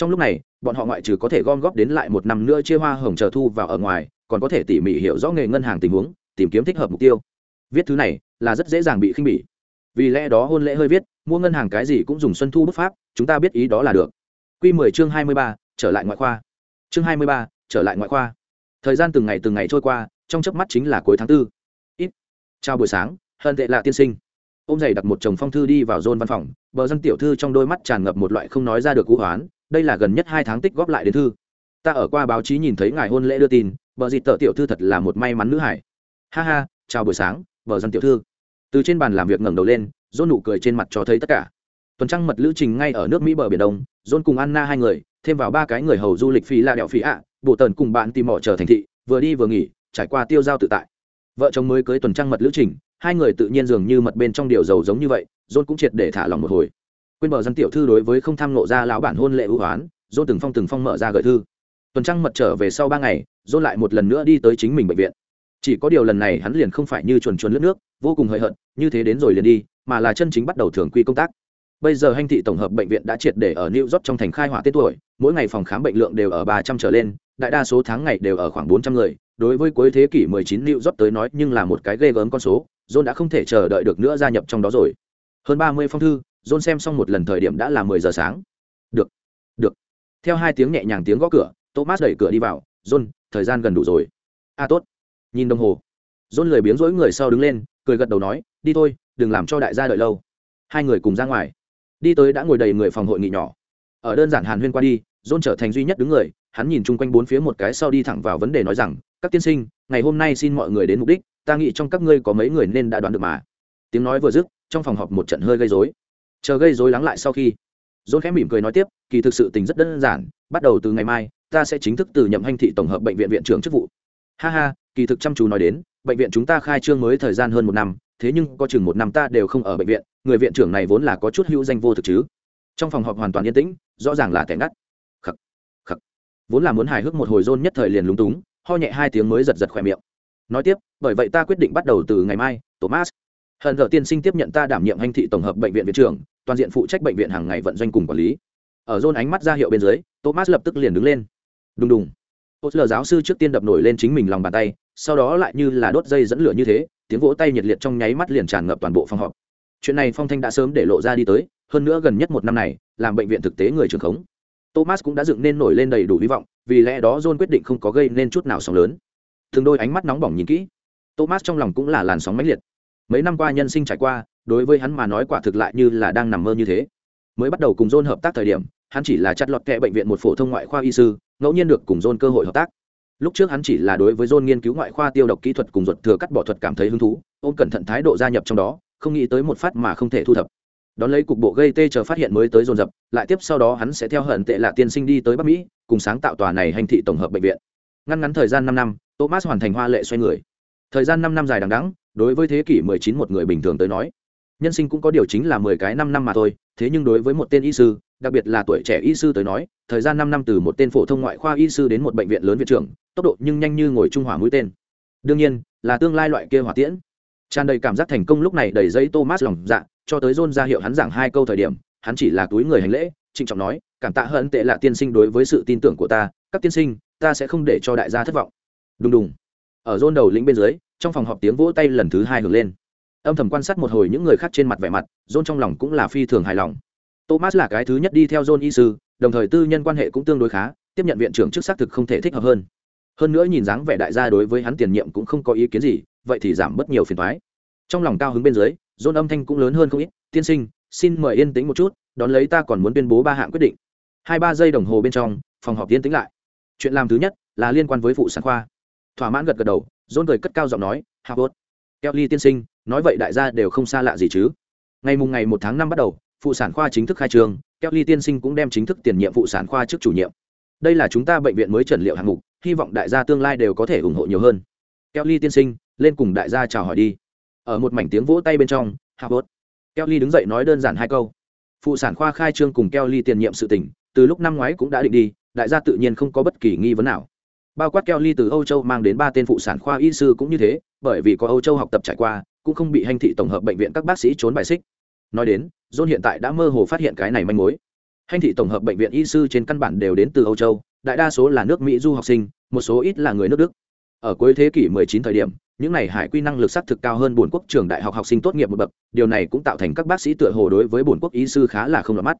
trong lúc này bọn họ ngoại trừ có thể gom góp đến lại một năm nữa chia hoa hồng chờ thu vào ở ngoài còn có thể tỉ mỉ hiểu rõ nghề ngân hàng tình huống tìm kiếm thích hợp mục tiêu. Viết thứ này là rất dễ dàng bị khinh bỉ. Vì lẽ đó hôn lễ hơi viết mua ngân hàng cái gì cũng dùng xuân thu bút pháp chúng ta biết ý đó là được. Q 10 chương 23, trở lại ngoại khoa. Chương 23, trở lại ngoại khoa. Thời gian từng ngày từng ngày trôi qua trong chớp mắt chính là cuối tháng tư. Ít. Chào buổi sáng hân tệ lạ tiên sinh. Ô m giày đặt một chồng phong thư đi vào dôn văn phòng bờ dân tiểu thư trong đôi mắt tràn ngập một loại không nói ra được cú hoán đây là gần nhất hai tháng tích góp lại đến thư. Ta ở qua báo chí nhìn thấy ngài hôn lễ đưa tin, vợ dịt tợ tiểu thư thật là một may mắn nữ hải. Ha ha, chào buổi sáng, vợ dân tiểu thư. Từ trên bàn làm việc ngẩng đầu lên dôn nụ cười trên mặt cho thấy tất cả. Tuần trăng mật lữ trình ngay ở nước mỹ bờ biển đông dôn cùng anna hai người, thêm vào ba cái người hầu du lịch phi la đẹo phi ạ bộ tần cùng bạn tìm mỏ trở thành thị, vừa đi vừa nghỉ, trải qua tiêu giao tự tại. Vợ chồng mới cưới tuần trăng mật lữ trình, hai người tự nhiên dường như mật bên trong điều dầu giống như vậy dôn cũng triệt để thả lòng một hồi quên bờ dân tiểu thư đối với không tham nộ ra lão bản hôn lệ ưu hoán dôn từng phong từng phong mở ra gợi thư. Tuần trăng mật trở về sau ba ngày dôn lại một lần nữa đi tới chính mình bệnh viện. Chỉ có điều lần này hắn liền không phải như chuồn chuồn lướt nước vô cùng hời hợt như thế đến rồi liền đi mà là chân chính bắt đầu thường quy công tác. Bây giờ hành thị tổng hợp bệnh viện đã triệt để ở new york trong thành khai hỏa tết tuổi mỗi ngày phòng khám bệnh lượng đều ở ba trăm trở lên đại đa số tháng ngày đều ở khoảng bốn trăm người. Đối với cuối thế kỷ 19 New York tới nói nhưng là một cái ghê gớm con số, John đã không thể chờ đợi được nữa gia nhập trong đó rồi. Hơn 30 phong thư, John xem xong một lần thời điểm đã là 10 giờ sáng. Được, được. Theo hai tiếng nhẹ nhàng tiếng gõ cửa, Thomas đẩy cửa đi vào, "John, thời gian gần đủ rồi." "A à, tốt." Nhìn đồng hồ. John lười biếng rỗi người sau đứng lên, cười gật đầu nói, "Đi thôi, đừng làm cho đại gia đợi lâu." Hai người cùng ra ngoài. Đi tới đã ngồi đầy người phòng hội nghị nhỏ. Ở đơn giản Hàn Huyên qua đi, John trở thành duy nhất đứng người, hắn nhìn chung quanh bốn phía một cái sau đi thẳng vào vấn đề nói rằng, các tiên sinh ngày hôm nay xin mọi người đến mục đích ta nghĩ trong các ngươi có mấy người nên đã đoán được mà tiếng nói vừa dứt trong phòng họp một trận hơi gây rối chờ gây rối lắng lại sau khi dôn khẽ mỉm cười nói tiếp, kỳ thực sự tình rất đơn giản, bắt đầu từ ngày mai, ta sẽ chính thức từ nhậm hanh thị tổng hợp bệnh viện viện trưởng chức vụ. Ha ha, kỳ thực chăm chú nói đến, bệnh viện chúng ta khai trương mới thời gian hơn một năm, thế nhưng có chừng một năm ta đều không ở bệnh viện, người viện trưởng này vốn là có chút hữu danh vô thực chứ. Trong phòng họp hoàn toàn yên tĩnh, rõ ràng là tẻ ngắt. Khắc khắc. Vốn là muốn hài hước một hồi dôn nhất thời liền lúng túng, ho nhẹ hai tiếng mới giật giật khỏe miệng. Nói tiếp, bởi vậy ta quyết định bắt đầu từ ngày mai, thomas hận thợ tiên sinh tiếp nhận ta đảm nhiệm hành thị tổng hợp bệnh viện viện trưởng, toàn diện phụ trách bệnh viện hàng ngày vận doanh cùng quản lý. Ở rôn ánh mắt ra hiệu bên dưới, thomas lập tức liền đứng lên. Đùng đùng. Hốt lờ giáo sư trước tiên đập nổi lên chính mình lòng bàn tay, sau đó lại như là đốt dây dẫn lửa như thế, tiếng vỗ tay nhiệt liệt trong nháy mắt liền tràn ngập toàn bộ phòng họp. Chuyện này phong thanh đã sớm để lộ ra đi tới, hơn nữa gần nhất một năm này, làm bệnh viện thực tế người trường khống. Thomas cũng đã dựng nên nổi lên đầy đủ hy vọng, vì lẽ đó john quyết định không có gây nên chút nào sóng lớn. Thường đôi ánh mắt nóng bỏng nhìn kỹ. Thomas trong lòng cũng là làn sóng mãnh liệt mấy năm qua nhân sinh trải qua, đối với hắn mà nói quả thực lại như là đang nằm mơ như thế. Mới bắt đầu cùng john hợp tác thời điểm, hắn chỉ là chặt lọt kệ bệnh viện một phổ thông ngoại khoa y sư, ngẫu nhiên được cùng john cơ hội hợp tác. Lúc trước hắn chỉ là đối với john nghiên cứu ngoại khoa tiêu độc kỹ thuật cùng ruột thừa cắt bỏ thuật cảm thấy hứng thú, ôm cẩn thận thái độ gia nhập trong đó, không nghĩ tới một phát mà không thể thu thập. Đón lấy cục bộ gây tê chờ phát hiện mới tới dồn dập, lại tiếp sau đó hắn sẽ theo hận tệ lạ tiên sinh đi tới bắc mỹ, cùng sáng tạo tòa này hành thị tổng hợp bệnh viện. Ngăn ngắn thời gian năm năm, thomas hoàn thành hoa lệ xoay người thời gian năm năm dài đằng đẵng đối với thế kỷ 19 một người bình thường tới nói nhân sinh cũng có điều chính là mười cái năm năm mà thôi thế nhưng đối với một tên y sư đặc biệt là tuổi trẻ y sư tới nói thời gian năm năm từ một tên phổ thông ngoại khoa y sư đến một bệnh viện lớn viện trưởng tốc độ nhưng nhanh như ngồi trung hỏa mũi tên đương nhiên là tương lai loại kia hỏa tiễn tràn đầy cảm giác thành công lúc này đầy giấy thomas lòng dạ cho tới John ra hiệu hắn giảng hai câu thời điểm, hắn chỉ là túi người hành lễ, trịnh trọng nói, cảm tạ hận tệ là tiên sinh đối với sự tin tưởng của ta, các tiên sinh, ta sẽ không để cho đại gia thất vọng. Đùng đùng. Ở John đầu lĩnh bên dưới, trong phòng họp tiếng vỗ tay lần thứ hai hưởng lên. Âm thầm quan sát một hồi những người khác trên mặt vẻ mặt, John trong lòng cũng là phi thường hài lòng. Thomas là cái thứ nhất đi theo John y sư, đồng thời tư nhân quan hệ cũng tương đối khá, tiếp nhận viện trưởng chức xác thực không thể thích hợp hơn. hơn nữa nhìn dáng vẻ đại gia đối với hắn tiền nhiệm cũng không có ý kiến gì vậy thì giảm bớt nhiều phiền thoái trong lòng cao hứng bên dưới dôn âm thanh cũng lớn hơn không ít tiên sinh xin mời yên tĩnh một chút đón lấy ta còn muốn tuyên bố ba hạng quyết định hai ba giây đồng hồ bên trong phòng họp yên tĩnh lại chuyện làm thứ nhất là liên quan với phụ sản khoa thỏa mãn gật gật đầu, dôn cười cất cao giọng nói, hạ bốt kelly tiên sinh, nói vậy đại gia đều không xa lạ gì chứ? Ngày mùng ngày một tháng năm bắt đầu, phụ sản khoa chính thức khai trường kelly tiên sinh cũng đem chính thức tiền nhiệm phụ sản khoa trước chủ nhiệm. Đây là chúng ta bệnh viện mới trần liệu hạng mục, hy vọng đại gia tương lai đều có thể ủng hộ nhiều hơn. Kelly tiên sinh, lên cùng đại gia chào hỏi đi. Ở một mảnh tiếng vỗ tay bên trong, hạ bốt kelly đứng dậy nói đơn giản hai câu. Phụ sản khoa khai trương cùng kelly tiền nhiệm sự tỉnh từ lúc năm ngoái cũng đã định đi, đại gia tự nhiên không có bất kỳ nghi vấn nào bao quát kelly từ âu châu mang đến ba tên phụ sản khoa y sư cũng như thế, bởi vì có âu châu học tập trải qua, cũng không bị hành thị tổng hợp bệnh viện các bác sĩ trốn bài xích. Nói đến, john hiện tại đã mơ hồ phát hiện cái này manh mối. Hành thị tổng hợp bệnh viện y sư trên căn bản đều đến từ âu châu, đại đa số là nước mỹ du học sinh, một số ít là người nước đức. Ở cuối thế kỷ 19 thời điểm, những này hải quy năng lực xác thực cao hơn bổn quốc trường đại học học sinh tốt nghiệp một bậc, điều này cũng tạo thành các bác sĩ tựa hồ đối với bổn quốc y sư khá là không lọt mắt.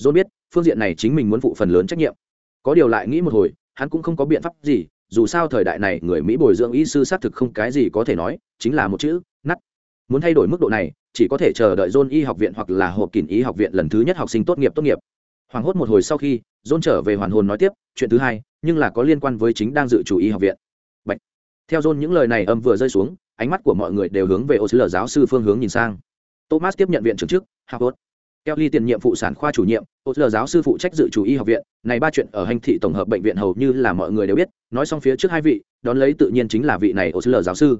John biết, phương diện này chính mình muốn phụ phần lớn trách nhiệm. Có điều lại nghĩ một hồi hắn cũng không có biện pháp gì, dù sao thời đại này người mỹ bồi dưỡng y sư xác thực không cái gì có thể nói, chính là một chữ nắt muốn thay đổi mức độ này, chỉ có thể chờ đợi john y học viện hoặc là hộp kín y học viện lần thứ nhất học sinh tốt nghiệp tốt nghiệp. Hoảng hốt một hồi sau khi, john trở về hoàn hồn nói tiếp, chuyện thứ hai, nhưng là có liên quan với chính đang dự chủ y học viện. Bạch. theo john những lời này âm vừa rơi xuống, ánh mắt của mọi người đều hướng về ô sứ giáo sư phương hướng nhìn sang. Thomas tiếp nhận viện trưởng trước harvard Kelly tiền nhiệm phụ sản khoa chủ nhiệm, Osler giáo sư phụ trách dự chủ y học viện, này ba chuyện ở hành thị tổng hợp bệnh viện hầu như là mọi người đều biết, nói xong phía trước hai vị, đón lấy tự nhiên chính là vị này Osler giáo sư.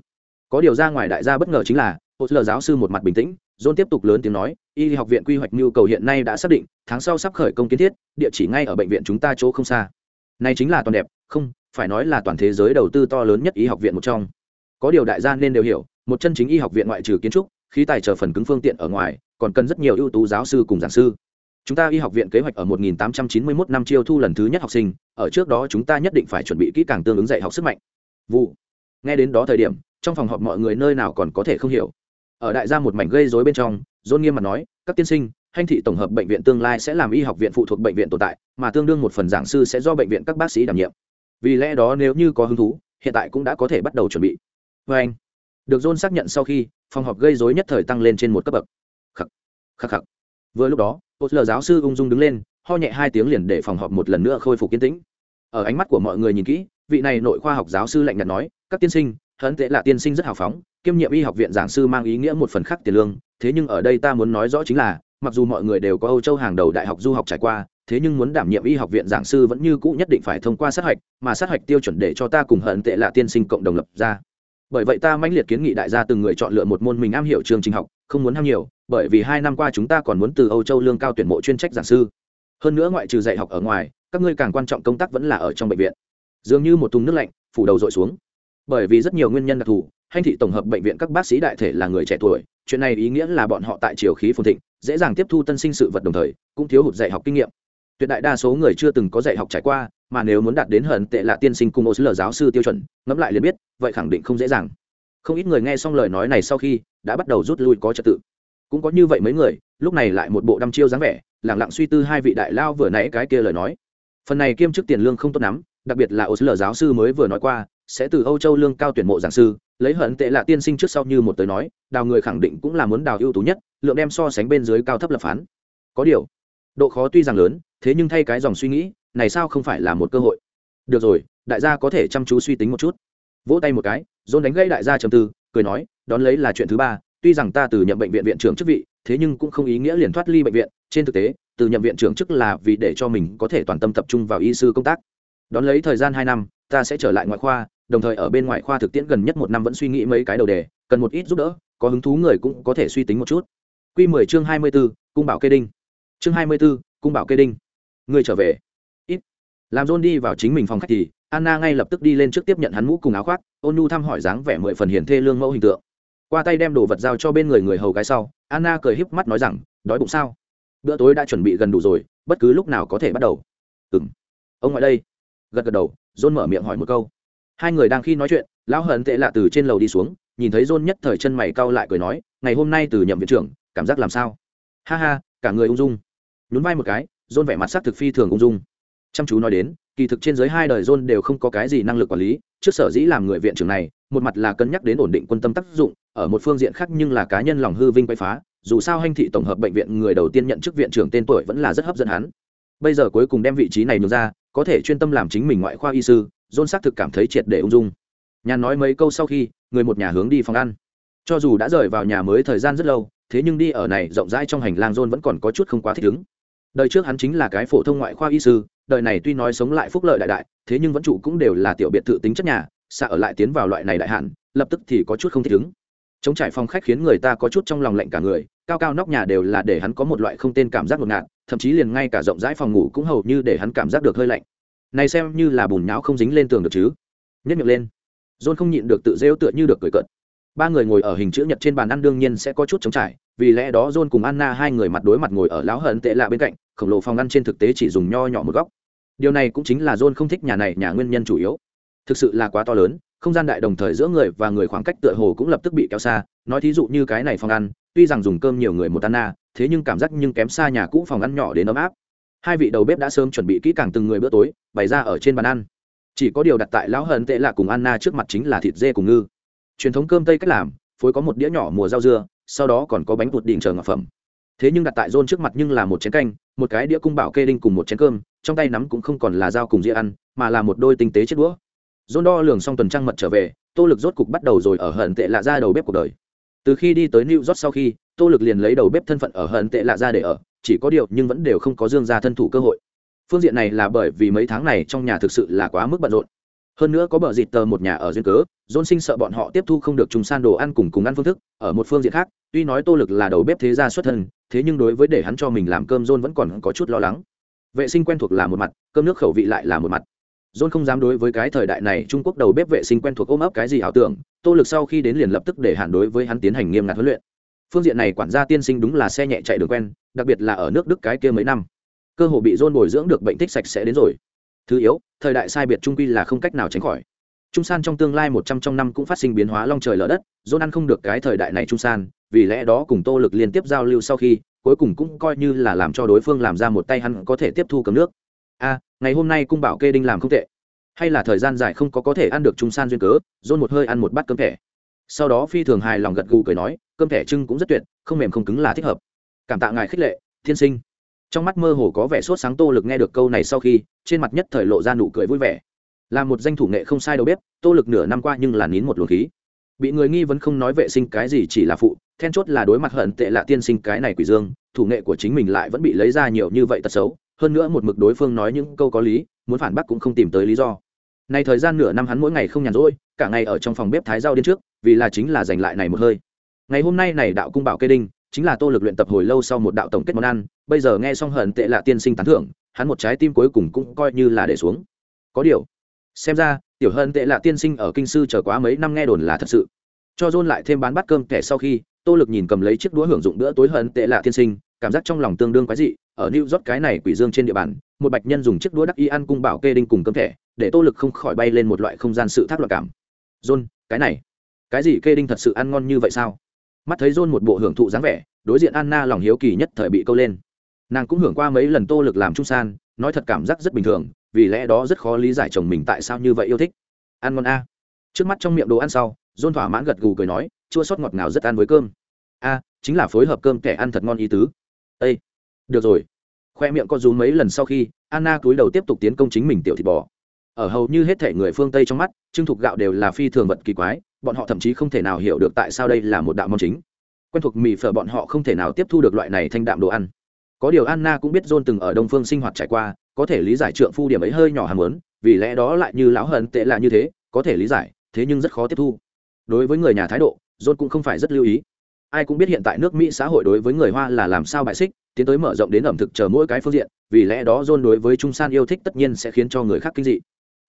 Có điều ra ngoài đại gia bất ngờ chính là, Osler giáo sư một mặt bình tĩnh, John tiếp tục lớn tiếng nói, y học viện quy hoạch nhu cầu hiện nay đã xác định, tháng sau sắp khởi công kiến thiết, địa chỉ ngay ở bệnh viện chúng ta chỗ không xa. Này chính là toàn đẹp, không, phải nói là toàn thế giới đầu tư to lớn nhất y học viện một trong. Có điều đại gia nên đều hiểu, một chân chính y học viện ngoại trừ kiến trúc, khí tài chờ phần cứng phương tiện ở ngoài, còn cần rất nhiều ưu tú giáo sư cùng giảng sư. Chúng ta y học viện kế hoạch ở 1891 năm chiêu thu lần thứ nhất học sinh, ở trước đó chúng ta nhất định phải chuẩn bị kỹ càng tương ứng dạy học sức mạnh. Vụ. Nghe đến đó thời điểm, trong phòng họp mọi người nơi nào còn có thể không hiểu. Ở đại gia một mảnh gây rối bên trong dôn nghiêm mặt nói, các tiên sinh hành thị tổng hợp bệnh viện tương lai sẽ làm y học viện phụ thuộc bệnh viện tồn tại, mà tương đương một phần giảng sư sẽ do bệnh viện các bác sĩ đảm nhiệm. Vì lẽ đó nếu như có hứng thú, hiện tại cũng đã có thể bắt đầu chuẩn bị. Vê anh được dôn xác nhận sau khi, phòng họp gây rối nhất thời tăng lên trên một cấp bậc khắc khắc. Vừa lúc đó một lờ giáo sư ung dung đứng lên, ho nhẹ hai tiếng liền để phòng họp một lần nữa khôi phục kiến tĩnh. Ở ánh mắt của mọi người nhìn kỹ, vị này nội khoa học giáo sư lạnh nhạt nói, các tiên sinh hấn tệ là tiên sinh rất hào phóng, kiêm nhiệm y học viện giảng sư mang ý nghĩa một phần khác tiền lương, thế nhưng ở đây ta muốn nói rõ chính là, mặc dù mọi người đều có âu châu hàng đầu đại học du học trải qua, thế nhưng muốn đảm nhiệm y học viện giảng sư vẫn như cũ nhất định phải thông qua sát hạch, mà sát hạch tiêu chuẩn để cho ta cùng hận tệ là tiên sinh cộng đồng lập ra. Bởi vậy ta mãnh liệt kiến nghị đại gia từng người chọn lựa một môn mình am hiểu chương trình học không muốn ham nhiều, bởi vì hai năm qua chúng ta còn muốn từ âu châu lương cao tuyển mộ chuyên trách giảng sư. Hơn nữa ngoại trừ dạy học ở ngoài, các ngươi càng quan trọng công tác vẫn là ở trong bệnh viện. Dường như một thùng nước lạnh, phủ đầu dội xuống. Bởi vì rất nhiều nguyên nhân đặc thù hành thị tổng hợp bệnh viện các bác sĩ đại thể là người trẻ tuổi, chuyện này ý nghĩa là bọn họ tại chiều khí phồn thịnh, dễ dàng tiếp thu tân sinh sự vật đồng thời, cũng thiếu hụt dạy học kinh nghiệm. Tuyệt đại đa số người chưa từng có dạy học trải qua, mà nếu muốn đạt đến hận tệ là tiên sinh cùng ô sứ giáo sư tiêu chuẩn, ngẫm lại liền biết, vậy khẳng định không dễ dàng không ít người nghe xong lời nói này sau khi, đã bắt đầu rút lui có trật tự. Cũng có như vậy mấy người, lúc này lại một bộ đăm chiêu dáng vẻ lẳng lặng suy tư hai vị đại lao vừa nãy cái kia lời nói. Phần này kiêm chức tiền lương không tốt lắm, đặc biệt là ô sơ giáo sư mới vừa nói qua, sẽ từ âu châu lương cao tuyển mộ giảng sư, lấy hận tệ là tiên sinh trước sau như một tới nói, đào người khẳng định cũng là muốn đào ưu tú nhất, lượng đem so sánh bên dưới cao thấp lập phán. Có điều, độ khó tuy rằng lớn, thế nhưng thay cái dòng suy nghĩ, này sao không phải là một cơ hội? Được rồi, đại gia có thể chăm chú suy tính một chút vỗ tay một cái dồn đánh gây đại gia trầm tư, cười nói, đón lấy là chuyện thứ ba, tuy rằng ta từ nhậm bệnh viện viện trưởng chức vị, thế nhưng cũng không ý nghĩa liền thoát ly bệnh viện. Trên thực tế, từ nhậm viện trưởng chức là vì để cho mình có thể toàn tâm tập trung vào y sư công tác. Đón lấy thời gian hai năm, ta sẽ trở lại ngoại khoa, đồng thời ở bên ngoại khoa thực tiễn gần nhất một năm vẫn suy nghĩ mấy cái đầu đề, cần một ít giúp đỡ, có hứng thú người cũng có thể suy tính một chút. Q mười chương hai mươi b ố cung bảo kê đinh. Chương hai mươi b ố cung bảo kê đinh. Người trở về làm John đi vào chính mình phòng khách thì, anna ngay lập tức đi lên trước tiếp nhận hắn mũ cùng áo khoác, ôn nhu thăm hỏi dáng vẻ mười phần hiển thê lương mẫu hình tượng. Qua tay đem đồ vật giao cho bên người người hầu gái sau, anna cười híp mắt nói rằng, đói bụng sao? Bữa tối đã chuẩn bị gần đủ rồi, bất cứ lúc nào có thể bắt đầu. Ừng ông ngoại đây, gật gật đầu, John mở miệng hỏi một câu. Hai người đang khi nói chuyện, lão hận tệ lạ từ trên lầu đi xuống, nhìn thấy John nhất thời chân mày cau lại cười nói, ngày hôm nay từ nhậm viện trưởng, cảm giác làm sao? Ha ha, cả người ung dung. Nhún vai một cái, John vẻ mặt sắc thực phi thường ung dung chăm chú nói đến, kỳ thực trên dưới hai đời john đều không có cái gì năng lực quản lý, trước sở dĩ làm người viện trưởng này, một mặt là cân nhắc đến ổn định quân tâm tác dụng, ở một phương diện khác nhưng là cá nhân lòng hư vinh quay phá, dù sao hành thị tổng hợp bệnh viện người đầu tiên nhận chức viện trưởng tên tuổi vẫn là rất hấp dẫn hắn. Bây giờ cuối cùng đem vị trí này nhường ra, có thể chuyên tâm làm chính mình ngoại khoa y sư john xác thực cảm thấy triệt để ung dung. Nhàn nói mấy câu sau khi, người một nhà hướng đi phòng ăn. Cho dù đã rời vào nhà mới thời gian rất lâu, thế nhưng đi ở này rộng rãi trong hành lang john vẫn còn có chút không quá thích ứng. Đời trước hắn chính là cái phổ thông ngoại khoa y sư đời này tuy nói sống lại phúc lợi đại đại, thế nhưng vẫn chủ cũng đều là tiểu biệt thự tính chất nhà, xạ ở lại tiến vào loại này đại hạn, lập tức thì có chút không thích ứng. Chống trải phòng khách khiến người ta có chút trong lòng lạnh cả người, cao cao nóc nhà đều là để hắn có một loại không tên cảm giác ngột ngạt, thậm chí liền ngay cả rộng rãi phòng ngủ cũng hầu như để hắn cảm giác được hơi lạnh. Này xem như là bùn nhão không dính lên tường được chứ? Nhất miệng lên. John không nhịn được tự rêu tựa như được cười cợt. Ba người ngồi ở hình chữ nhật trên bàn ăn đương nhiên sẽ có chút chống trải, vì lẽ đó john cùng anna hai người mặt đối mặt ngồi ở lão hận tệ lạ bên cạnh, khổng lồ phòng ăn trên thực tế chỉ dùng nho nhỏ một góc điều này cũng chính là john không thích nhà này, nhà nguyên nhân chủ yếu. Thực sự là quá to lớn, không gian đại đồng thời giữa người và người khoảng cách tựa hồ cũng lập tức bị kéo xa. Nói thí dụ như cái này phòng ăn, tuy rằng dùng cơm nhiều người một anna thế nhưng cảm giác nhưng kém xa nhà cũ phòng ăn nhỏ đến ấm áp. Hai vị đầu bếp đã sớm chuẩn bị kỹ càng từng người bữa tối, bày ra ở trên bàn ăn. Chỉ có điều đặt tại lão hận tệ lạ cùng anna trước mặt chính là thịt dê cùng ngư. Truyền thống cơm tây cách làm, phối có một đĩa nhỏ mùa rau dưa, sau đó còn có bánh bột đỉnh chờ ngọc phẩm thế nhưng đặt tại rôn trước mặt nhưng là một chén canh, một cái đĩa cung bảo kê đinh cùng một chén cơm, trong tay nắm cũng không còn là dao cùng dĩa ăn, mà là một đôi tinh tế chết đũa. Rôn đo lường xong tuần trăng mật trở về, tô lực rốt cục bắt đầu rồi ở hận tệ lạ ra đầu bếp cuộc đời. Từ khi đi tới new york sau khi, tô lực liền lấy đầu bếp thân phận ở hận tệ lạ ra để ở, chỉ có điều nhưng vẫn đều không có dương ra thân thủ cơ hội. Phương diện này là bởi vì mấy tháng này trong nhà thực sự là quá mức bận rộn. Hơn nữa có bờ dịt tờ một nhà ở duyên cớ john sinh sợ bọn họ tiếp thu không được trùng san đồ ăn cùng cùng ăn phương thức, ở một phương diện khác, tuy nói tô lực là đầu bếp thế gia xuất thân thế nhưng đối với để hắn cho mình làm cơm john vẫn còn có chút lo lắng. Vệ sinh quen thuộc là một mặt, cơm nước khẩu vị lại là một mặt. John không dám đối với cái thời đại này trung quốc đầu bếp vệ sinh quen thuộc ôm ấp cái gì ảo tưởng, tô lực sau khi đến liền lập tức để hẳn đối với hắn tiến hành nghiêm ngặt huấn luyện. Phương diện này quản gia tiên sinh đúng là xe nhẹ chạy đường quen, đặc biệt là ở nước đức cái kia mấy năm. Cơ hồ bị john bồi dưỡng được bệnh tích sạch sẽ đến rồi. Thứ yếu, thời đại sai biệt trung quy là không cách nào tránh khỏi trung san trong tương lai một trăm trong năm cũng phát sinh biến hóa long trời lở đất, john ăn không được cái thời đại này trung san, vì lẽ đó cùng tô lực liên tiếp giao lưu sau khi, cuối cùng cũng coi như là làm cho đối phương làm ra một tay hắn có thể tiếp thu cầm nước. A ngày hôm nay cung bảo kê đinh làm không tệ. Hay là thời gian dài không có có thể ăn được trung san duyên cớ, john một hơi ăn một bát cơm thẻ. Sau đó phi thường hài lòng gật gù cười nói, cơm thẻ trưng cũng rất tuyệt, không mềm không cứng là thích hợp. Cảm tạ ngài khích lệ, thiên sinh. Trong mắt mơ hồ có vẻ sốt sáng tô lực nghe được câu này sau khi, trên mặt nhất thời lộ ra nụ cười vui vẻ là một danh thủ nghệ không sai đâu bếp, tô lực nửa năm qua nhưng là nín một luồng khí. Bị người nghi vấn không nói vệ sinh cái gì chỉ là phụ, then chốt là đối mặt hận tệ lạ tiên sinh cái này quỷ dương, thủ nghệ của chính mình lại vẫn bị lấy ra nhiều như vậy tật xấu. Hơn nữa một mực đối phương nói những câu có lý, muốn phản bác cũng không tìm tới lý do. Này thời gian nửa năm hắn mỗi ngày không nhàn rỗi, cả ngày ở trong phòng bếp thái rau đến trước, vì là chính là giành lại này một hơi. Ngày hôm nay này đạo cung bảo kê đinh, chính là tô lực luyện tập hồi lâu sau một đạo tổng kết món ăn, bây giờ nghe xong hận tệ lạ tiên sinh tán thưởng, hắn một trái tim cuối cùng cũng coi như là để xuống. Có điều xem ra, tiểu hân tệ lạ tiên sinh ở kinh sư chờ quá mấy năm nghe đồn là thật sự. Cho john lại thêm bán bát cơm kẻ sau khi, tô lực nhìn cầm lấy chiếc đũa hưởng dụng bữa tối hận tệ lạ tiên sinh, cảm giác trong lòng tương đương quái dị. Ở new york cái này quỷ dương trên địa bàn, một bạch nhân dùng chiếc đũa đắc y ăn cung bảo kê đinh cùng cơm thẻ, để tô lực không khỏi bay lên một loại không gian sự thác loạn cảm. John cái này, cái gì kê đinh thật sự ăn ngon như vậy sao? Mắt thấy john một bộ hưởng thụ dáng vẻ, đối diện anna lòng hiếu kỳ nhất thời bị câu lên. Nàng cũng hưởng qua mấy lần tô lực làm trung san, nói thật cảm giác rất bình thường vì lẽ đó rất khó lý giải chồng mình tại sao như vậy yêu thích. Ăn ngon a. Trước mắt trong miệng đồ ăn sau dôn thỏa mãn gật gù cười nói, chua sót ngọt ngào rất ăn với cơm. A, chính là phối hợp cơm kẻ ăn thật ngon ý tứ. Â được rồi. Khoe miệng con rú mấy lần sau khi, anna cúi đầu tiếp tục tiến công chính mình tiểu thịt bò. Ở hầu như hết thể người phương tây trong mắt trưng thục gạo đều là phi thường vật kỳ quái, bọn họ thậm chí không thể nào hiểu được tại sao đây là một đạo món chính. Quen thuộc mì phở bọn họ không thể nào tiếp thu được loại này thanh đạm đồ ăn. Có điều anna cũng biết john từng ở đông phương sinh hoạt trải qua có thể lý giải trượng phu điểm ấy hơi nhỏ hàm lớn vì lẽ đó lại như lão hận tệ là như thế, có thể lý giải, thế nhưng rất khó tiếp thu. Đối với người nhà thái độ john cũng không phải rất lưu ý. Ai cũng biết hiện tại nước mỹ xã hội đối với người hoa là làm sao bại xích, tiến tới mở rộng đến ẩm thực chờ mỗi cái phương diện, vì lẽ đó john đối với trung san yêu thích tất nhiên sẽ khiến cho người khác kinh dị.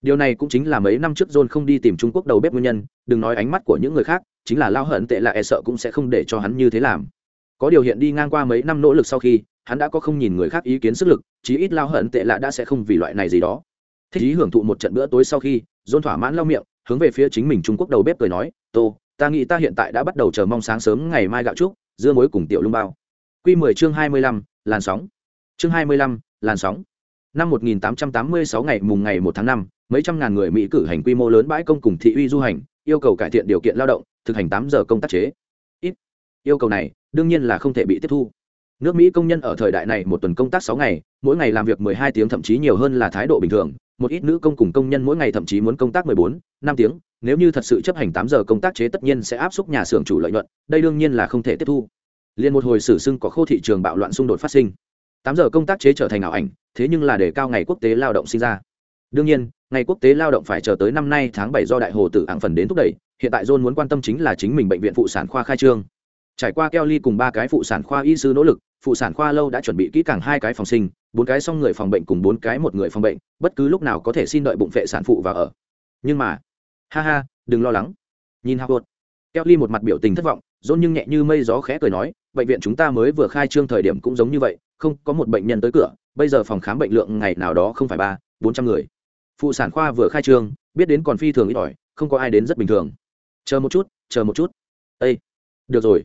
Điều này cũng chính là mấy năm trước john không đi tìm trung quốc đầu bếp nguyên nhân, đừng nói ánh mắt của những người khác, chính là lao hận tệ là e sợ cũng sẽ không để cho hắn như thế làm. Có điều hiện đi ngang qua mấy năm nỗ lực sau khi hắn đã có không nhìn người khác ý kiến sức lực chí ít lao hận tệ lạ đã sẽ không vì loại này gì đó thích ý hưởng thụ một trận bữa tối sau khi dôn thỏa mãn lao miệng hướng về phía chính mình trung quốc đầu bếp cười nói tô ta nghĩ ta hiện tại đã bắt đầu chờ mong sáng sớm ngày mai gạo trúc dưa muối cùng tiểu lung bao q mười chương hai mươi lăm làn sóng chương hai mươi lăm làn sóng năm 1886 ngày mùng ngày 1 tháng 5, mấy trăm ngàn người Mỹ cử hành quy mô lớn bãi công cùng thị uy du hành, yêu cầu cải thiện điều kiện lao động, thực hành 8 giờ công tác chế. Ít. Yêu cầu này, đương nhiên là không thể bị tiếp thu. Nước Mỹ công nhân ở thời đại này một tuần công tác 6 ngày, mỗi ngày làm việc 12 tiếng thậm chí nhiều hơn là thái độ bình thường, một ít nữ công cùng công nhân mỗi ngày thậm chí muốn công tác 14, 5 tiếng, nếu như thật sự chấp hành 8 giờ công tác chế tất nhiên sẽ áp xúc nhà xưởng chủ lợi nhuận, đây đương nhiên là không thể tiếp thu. Liên một hồi xử sưng có khô thị trường bạo loạn xung đột phát sinh. 8 giờ công tác chế trở thành ảo ảnh, thế nhưng là để cao ngày quốc tế lao động sinh ra. Đương nhiên, ngày quốc tế lao động phải chờ tới năm nay tháng 7 do đại hồ tử ảng phần đến thúc đẩy, hiện tại John muốn quan tâm chính là chính mình bệnh viện phụ sản khoa khai trương. Trải qua Kelly cùng ba cái phụ sản khoa y sư nỗ lực, phụ sản khoa lâu đã chuẩn bị kỹ càng hai cái phòng sinh, bốn cái xong người phòng bệnh cùng bốn cái một người phòng bệnh, bất cứ lúc nào có thể xin đợi bụng vệ sản phụ vào ở. Nhưng mà, ha ha, đừng lo lắng. Nhìn Howard, Kelly một mặt biểu tình thất vọng, dôn nhưng nhẹ như mây gió khẽ cười nói, bệnh viện chúng ta mới vừa khai trương thời điểm cũng giống như vậy, không có một bệnh nhân tới cửa, bây giờ phòng khám bệnh lượng ngày nào đó không phải ba, bốn trăm người. Phụ sản khoa vừa khai trương, biết đến còn phi thường ít ỏi, không có ai đến rất bình thường. Chờ một chút, chờ một chút. ây được rồi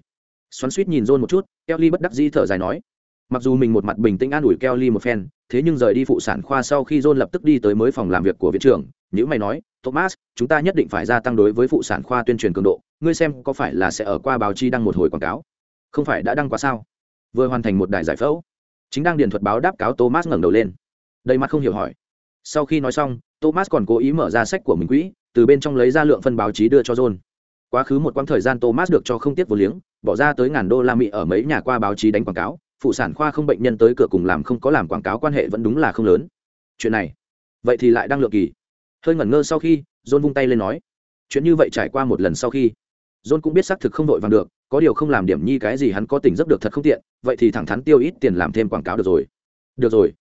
xoắn suýt nhìn John một chút, Kelly bất đắc dĩ thở dài nói. Mặc dù mình một mặt bình tĩnh an ủi Kelly một phen, thế nhưng rời đi phụ sản khoa sau khi John lập tức đi tới mới phòng làm việc của viện trưởng, nếu mày nói, Thomas, chúng ta nhất định phải gia tăng đối với phụ sản khoa tuyên truyền cường độ, ngươi xem có phải là sẽ ở qua báo chí đăng một hồi quảng cáo? Không phải đã đăng qua sao? Vừa hoàn thành một đài giải phẫu. Chính đang điền thuật báo đáp cáo Thomas ngẩng đầu lên. Đầy mặt không hiểu hỏi. Sau khi nói xong, Thomas còn cố ý mở ra sách của mình quỹ, từ bên trong lấy ra lượng phân báo chí đưa cho John. Quá khứ một quãng thời gian Thomas được cho không tiếc vô liếng, bỏ ra tới ngàn đô la mỹ ở mấy nhà qua báo chí đánh quảng cáo, phụ sản khoa không bệnh nhân tới cửa cùng làm không có làm quảng cáo quan hệ vẫn đúng là không lớn. Chuyện này, vậy thì lại đang lượng kỳ. Hơi ngẩn ngơ sau khi, john vung tay lên nói, chuyện như vậy trải qua một lần sau khi, john cũng biết xác thực không vội vàng được, có điều không làm điểm nhi cái gì hắn có tình giấc được thật không tiện, vậy thì thẳng thắn tiêu ít tiền làm thêm quảng cáo được rồi. Được rồi.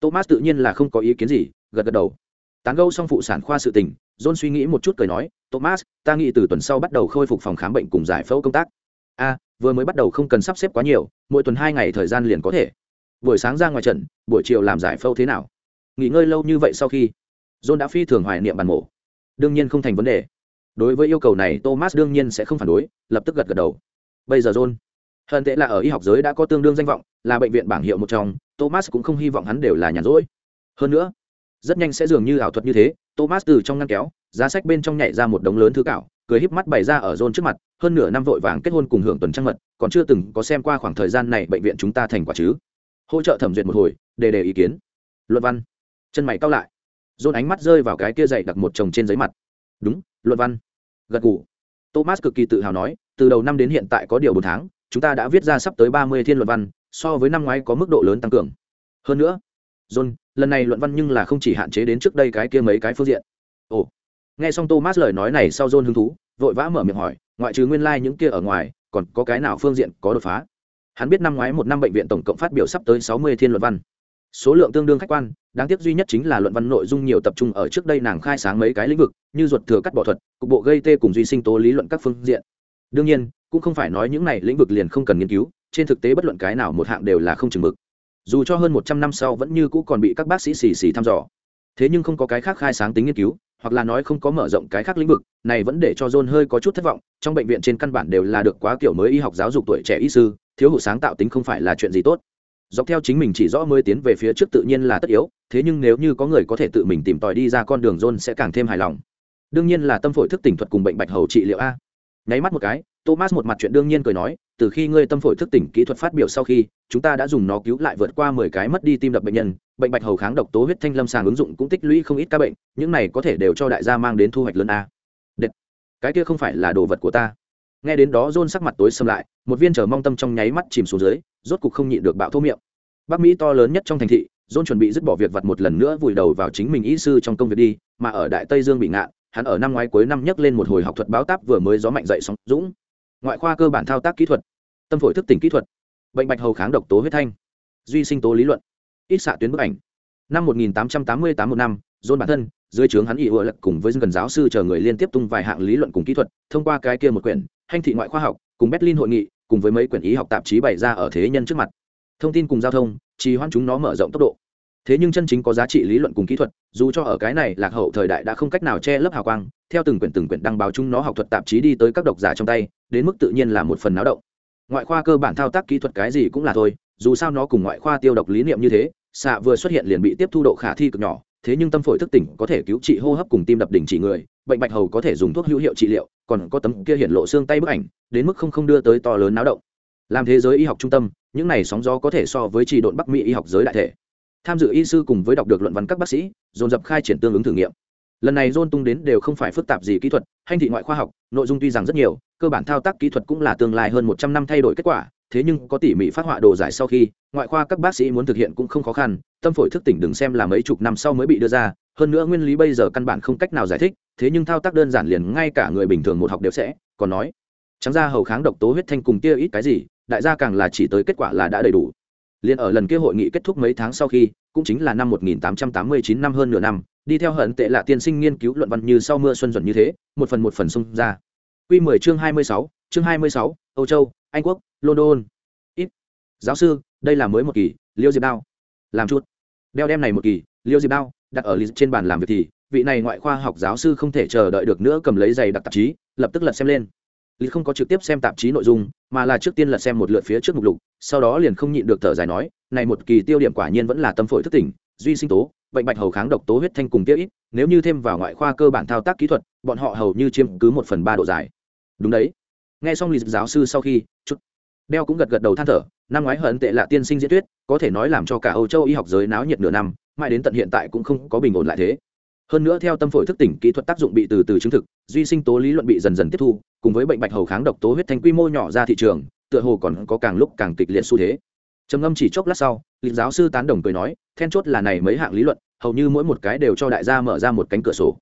Thomas tự nhiên là không có ý kiến gì, gật gật đầu. Tán gâu xong phụ sản khoa sự tình, john suy nghĩ một chút cười nói, thomas, ta nghĩ từ tuần sau bắt đầu khôi phục phòng khám bệnh cùng giải phẫu công tác a, vừa mới bắt đầu không cần sắp xếp quá nhiều, mỗi tuần hai ngày thời gian liền có thể. Buổi sáng ra ngoài trận, buổi chiều làm giải phẫu thế nào? Nghỉ ngơi lâu như vậy sau khi, john đã phi thường hoài niệm bàn mổ. Đương nhiên không thành vấn đề. Đối với yêu cầu này, thomas đương nhiên sẽ không phản đối, lập tức gật gật đầu. Bây giờ john, hơn tệ là ở y học giới đã có tương đương danh vọng, là bệnh viện bảng hiệu một trong, thomas cũng không hy vọng hắn đều là nhàn rỗi. Hơn nữa, rất nhanh sẽ dường như ảo thuật như thế thomas từ trong ngăn kéo giá sách bên trong nhảy ra một đống lớn thứ cạo cười híp mắt bày ra ở John trước mặt, hơn nửa năm vội vàng kết hôn cùng hưởng tuần trăng mật, còn chưa từng có xem qua khoảng thời gian này bệnh viện chúng ta thành quả chứ. Hỗ trợ thẩm duyệt một hồi, đề đề ý kiến. Luận văn. Chân mày cau lại. John ánh mắt rơi vào cái kia dày đặt một chồng trên giấy mặt. Đúng, luận văn. Gật gù. Thomas cực kỳ tự hào nói, từ đầu năm đến hiện tại có điều bốn tháng, chúng ta đã viết ra sắp tới ba mươi thiên luận văn, so với năm ngoái có mức độ lớn tăng cường. Hơn nữa, John, lần này luận văn nhưng là không chỉ hạn chế đến trước đây cái kia mấy cái phương diện. Ồ, nghe xong thomas lời nói này sau john hứng thú vội vã mở miệng hỏi ngoại trừ nguyên lai、like、những kia ở ngoài còn có cái nào phương diện có đột phá? Hắn biết năm ngoái một năm bệnh viện tổng cộng phát biểu sắp tới sáu mươi thiên luận văn. Số lượng tương đương khách quan đáng tiếc duy nhất chính là luận văn nội dung nhiều tập trung ở trước đây nàng khai sáng mấy cái lĩnh vực như ruột thừa cắt bỏ thuật cục bộ gây tê cùng duy sinh tố lý luận các phương diện. Đương nhiên cũng không phải nói những này lĩnh vực liền không cần nghiên cứu trên thực tế bất luận cái nào một hạng đều là không chừng mực dù cho hơn một trăm năm sau vẫn như cũ còn bị các bác sĩ xì xì thăm dò. Thế nhưng không có cái khác khai sáng tính nghiên cứu, hoặc là nói không có mở rộng cái khác lĩnh vực, này vẫn để cho john hơi có chút thất vọng, trong bệnh viện trên căn bản đều là được quá kiểu mới y học giáo dục tuổi trẻ y sư, thiếu hụt sáng tạo tính không phải là chuyện gì tốt. Dọc theo chính mình chỉ rõ mới tiến về phía trước tự nhiên là tất yếu, thế nhưng nếu như có người có thể tự mình tìm tòi đi ra con đường john sẽ càng thêm hài lòng. Đương nhiên là tâm phổi thức tỉnh thuật cùng bệnh bạch hầu trị liệu a. Nháy mắt một cái thomas một mặt chuyện đương nhiên cười nói, từ khi ngươi tâm phổi thức tỉnh kỹ thuật phát biểu sau khi, chúng ta đã dùng nó cứu lại vượt qua mười cái mất đi tim đập bệnh nhân, bệnh bạch hầu kháng độc tố huyết thanh lâm sàng ứng dụng cũng tích lũy không ít các bệnh, những này có thể đều cho đại gia mang đến thu hoạch lớn a. Đệt. cái kia không phải là đồ vật của ta. Nghe đến đó john sắc mặt tối xâm lại, một viên chờ mong tâm trong nháy mắt chìm xuống dưới, rốt cục không nhịn được bạo thô miệng. Bắc mỹ to lớn nhất trong thành thị, john chuẩn bị dứt bỏ việc vặt một lần nữa vùi đầu vào chính mình ý sư trong công việc đi, mà ở đại tây dương bị ngạn, hắn ở năm ngoái cuối năm nhấc lên một hồi học thuật báo táp vừa mới gió mạnh dậy sóng dũng ngoại khoa cơ bản thao tác kỹ thuật, tâm phổi thức tỉnh kỹ thuật, bệnh bạch hầu kháng độc tố huyết thanh, duy sinh tố lý luận, ít xạ tuyến bức ảnh. Năm 1888 một năm dôn bản thân, dưới trướng hắn ỉ ựa lật cùng với gần giáo sư chờ người liên tiếp tung vài hạng lý luận cùng kỹ thuật, thông qua cái kia một quyển, hành thị ngoại khoa học, cùng berlin hội nghị, cùng với mấy quyển ý học tạp chí bày ra ở thế nhân trước mặt. Thông tin cùng giao thông, trì hoãn chúng nó mở rộng tốc độ thế nhưng chân chính có giá trị lý luận cùng kỹ thuật, dù cho ở cái này lạc hậu thời đại đã không cách nào che lấp hào quang, theo từng quyển từng quyển đăng báo chúng nó học thuật tạp chí đi tới các độc giả trong tay, đến mức tự nhiên là một phần náo động. Ngoại khoa cơ bản thao tác kỹ thuật cái gì cũng là thôi, dù sao nó cùng ngoại khoa tiêu độc lý niệm như thế, xạ vừa xuất hiện liền bị tiếp thu độ khả thi cực nhỏ, thế nhưng tâm phổi thức tỉnh có thể cứu trị hô hấp cùng tim đập đỉnh chỉ người, bệnh bạch hầu có thể dùng thuốc hữu hiệu trị liệu, còn có tấm kia hiện lộ xương tay bức ảnh, đến mức không không đưa tới to lớn náo động. Làm thế giới y học trung tâm, những này sóng gió có thể so với trị độn bắc mỹ y học giới đại thể tham dự y sư cùng với đọc được luận văn các bác sĩ, dồn dập khai triển tương ứng thử nghiệm. Lần này dôn tung đến đều không phải phức tạp gì kỹ thuật, hành thị ngoại khoa học, nội dung tuy rằng rất nhiều, cơ bản thao tác kỹ thuật cũng là tương lai hơn một trăm năm thay đổi kết quả, thế nhưng có tỉ mỉ phát họa đồ giải sau khi, ngoại khoa các bác sĩ muốn thực hiện cũng không khó khăn, tâm phổi thức tỉnh đừng xem là mấy chục năm sau mới bị đưa ra, hơn nữa nguyên lý bây giờ căn bản không cách nào giải thích, thế nhưng thao tác đơn giản liền ngay cả người bình thường một học đều sẽ, còn nói. Trắng ra hầu kháng độc tố huyết thanh cùng tia ít cái gì, đại gia càng là chỉ tới kết quả là đã đầy đủ liền ở lần kia hội nghị kết thúc mấy tháng sau khi cũng chính là năm 1889 năm hơn nửa năm đi theo hận tệ là tiên sinh nghiên cứu luận văn như sau mưa xuân dần như thế một phần một phần xung ra Quy 10 chương 26, chương 26, Âu Châu, Anh Quốc, London. Ít. Giáo sư, đây là mới một kỳ, Liêu Diệp Đao. Làm chút. Đeo đem này một kỳ, Liêu Diệp Đao, đặt ở trên bàn làm việc thì, vị này ngoại khoa học giáo sư không thể chờ đợi được nữa cầm lấy giày đặc tạp chí, lập tức lật xem lên. Lý không có trực tiếp xem tạp chí nội dung, mà là trước tiên lật xem một lượt phía trước mục lục, sau đó liền không nhịn được thở dài nói, này một kỳ tiêu điểm quả nhiên vẫn là tâm phổi thức tỉnh, duy sinh tố, bệnh bạch hầu kháng độc tố huyết thanh cùng tiêu ít, nếu như thêm vào ngoại khoa cơ bản thao tác kỹ thuật, bọn họ hầu như chiếm cứ một phần ba độ dài. Đúng đấy. Nghe xong Lý giáo sư sau khi, chút đeo cũng gật gật đầu than thở, năm ngoái hận tệ lạ tiên sinh diễn thuyết, có thể nói làm cho cả Âu Châu y học giới náo nhiệt nửa năm, mãi đến tận hiện tại cũng không có bình ổn lại thế hơn nữa theo tâm phổi thức tỉnh, kỹ thuật tác dụng bị từ từ chứng thực, duy sinh tố lý luận bị dần dần tiếp thu, cùng với bệnh bạch hầu kháng độc tố huyết thanh quy mô nhỏ ra thị trường, tựa hồ còn có càng lúc càng kịch liệt xu thế. Trầm ngâm chỉ chốc lát sau, lịch giáo sư tán đồng cười nói, then chốt là này mấy hạng lý luận, hầu như mỗi một cái đều cho đại gia mở ra một cánh cửa sổ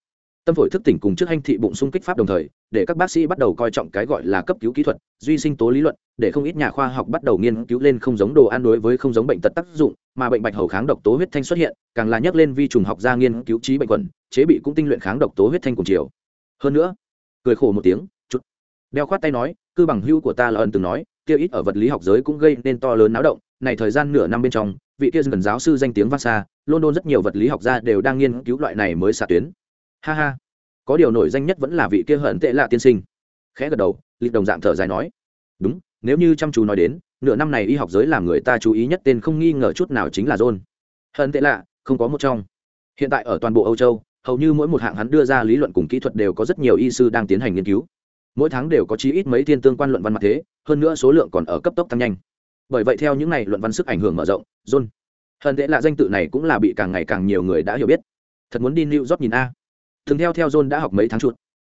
tâm phổi thức tỉnh cùng trước hành thị bụng xung kích pháp đồng thời, để các bác sĩ bắt đầu coi trọng cái gọi là cấp cứu kỹ thuật, duy sinh tố lý luận, để không ít nhà khoa học bắt đầu nghiên cứu lên không giống đồ ăn đối với không giống bệnh tật tác dụng, mà bệnh bạch hầu kháng độc tố huyết thanh xuất hiện, càng là nhắc lên vi trùng học gia nghiên cứu trí bệnh quẩn, chế bị cũng tinh luyện kháng độc tố huyết thanh cùng chiều. Hơn nữa, cười khổ một tiếng chút đeo khoát tay nói, cư bằng hưu của ta là ân từng nói, kia ít ở vật lý học giới cũng gây nên to lớn náo động, này thời gian nửa năm bên trong, vị kia gần giáo sư danh tiếng vang xa, london rất nhiều vật lý học gia đều đang nghiên cứu loại này mới xạ tuyến ha ha. Có điều nổi danh nhất vẫn là vị kia hận tệ lạ tiên sinh. Khẽ gật đầu, lịch đồng dạng thở dài nói, đúng, nếu như chăm chú nói đến, nửa năm này y học giới làm người ta chú ý nhất tên không nghi ngờ chút nào chính là john. Hận tệ lạ, không có một trong. Hiện tại ở toàn bộ âu châu, hầu như mỗi một hạng hắn đưa ra lý luận cùng kỹ thuật đều có rất nhiều y sư đang tiến hành nghiên cứu. Mỗi tháng đều có chí ít mấy thiên tương quan luận văn mặt thế, hơn nữa số lượng còn ở cấp tốc tăng nhanh. Bởi vậy theo những này luận văn sức ảnh hưởng mở rộng, john, hận tệ lạ danh tự này cũng là bị càng ngày càng nhiều người đã hiểu biết. Thật muốn đi new york nhìn a thường theo theo john đã học mấy tháng chuột.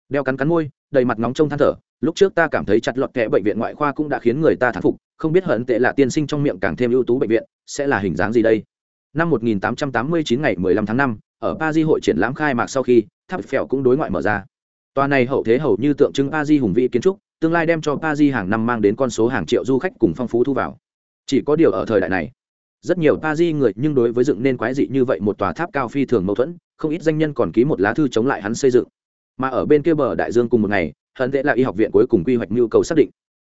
Đeo cắn cắn môi đầy mặt nóng trông than thở. Lúc trước ta cảm thấy chặt lọt kẽ bệnh viện ngoại khoa cũng đã khiến người ta thán phục không biết hận tệ là tiên sinh trong miệng càng thêm ưu tú bệnh viện sẽ là hình dáng gì đây? Năm 1889 ngày 15 tháng 5, ở Paris hội triển lãm khai mạc sau khi tháp phèo cũng đối ngoại mở ra. Tòa này hậu thế hầu như tượng trưng Paris hùng vĩ kiến trúc tương lai đem cho Paris hàng năm mang đến con số hàng triệu du khách cùng phong phú thu vào. Chỉ có điều ở thời đại này rất nhiều Paris người nhưng đối với dựng nên quái dị như vậy một tòa tháp cao phi thường mâu thuẫn, không ít danh nhân còn ký một lá thư chống lại hắn xây dựng. Mà ở bên kia bờ đại dương cùng một ngày hận tệ là y học viện cuối cùng quy hoạch nhu cầu xác định.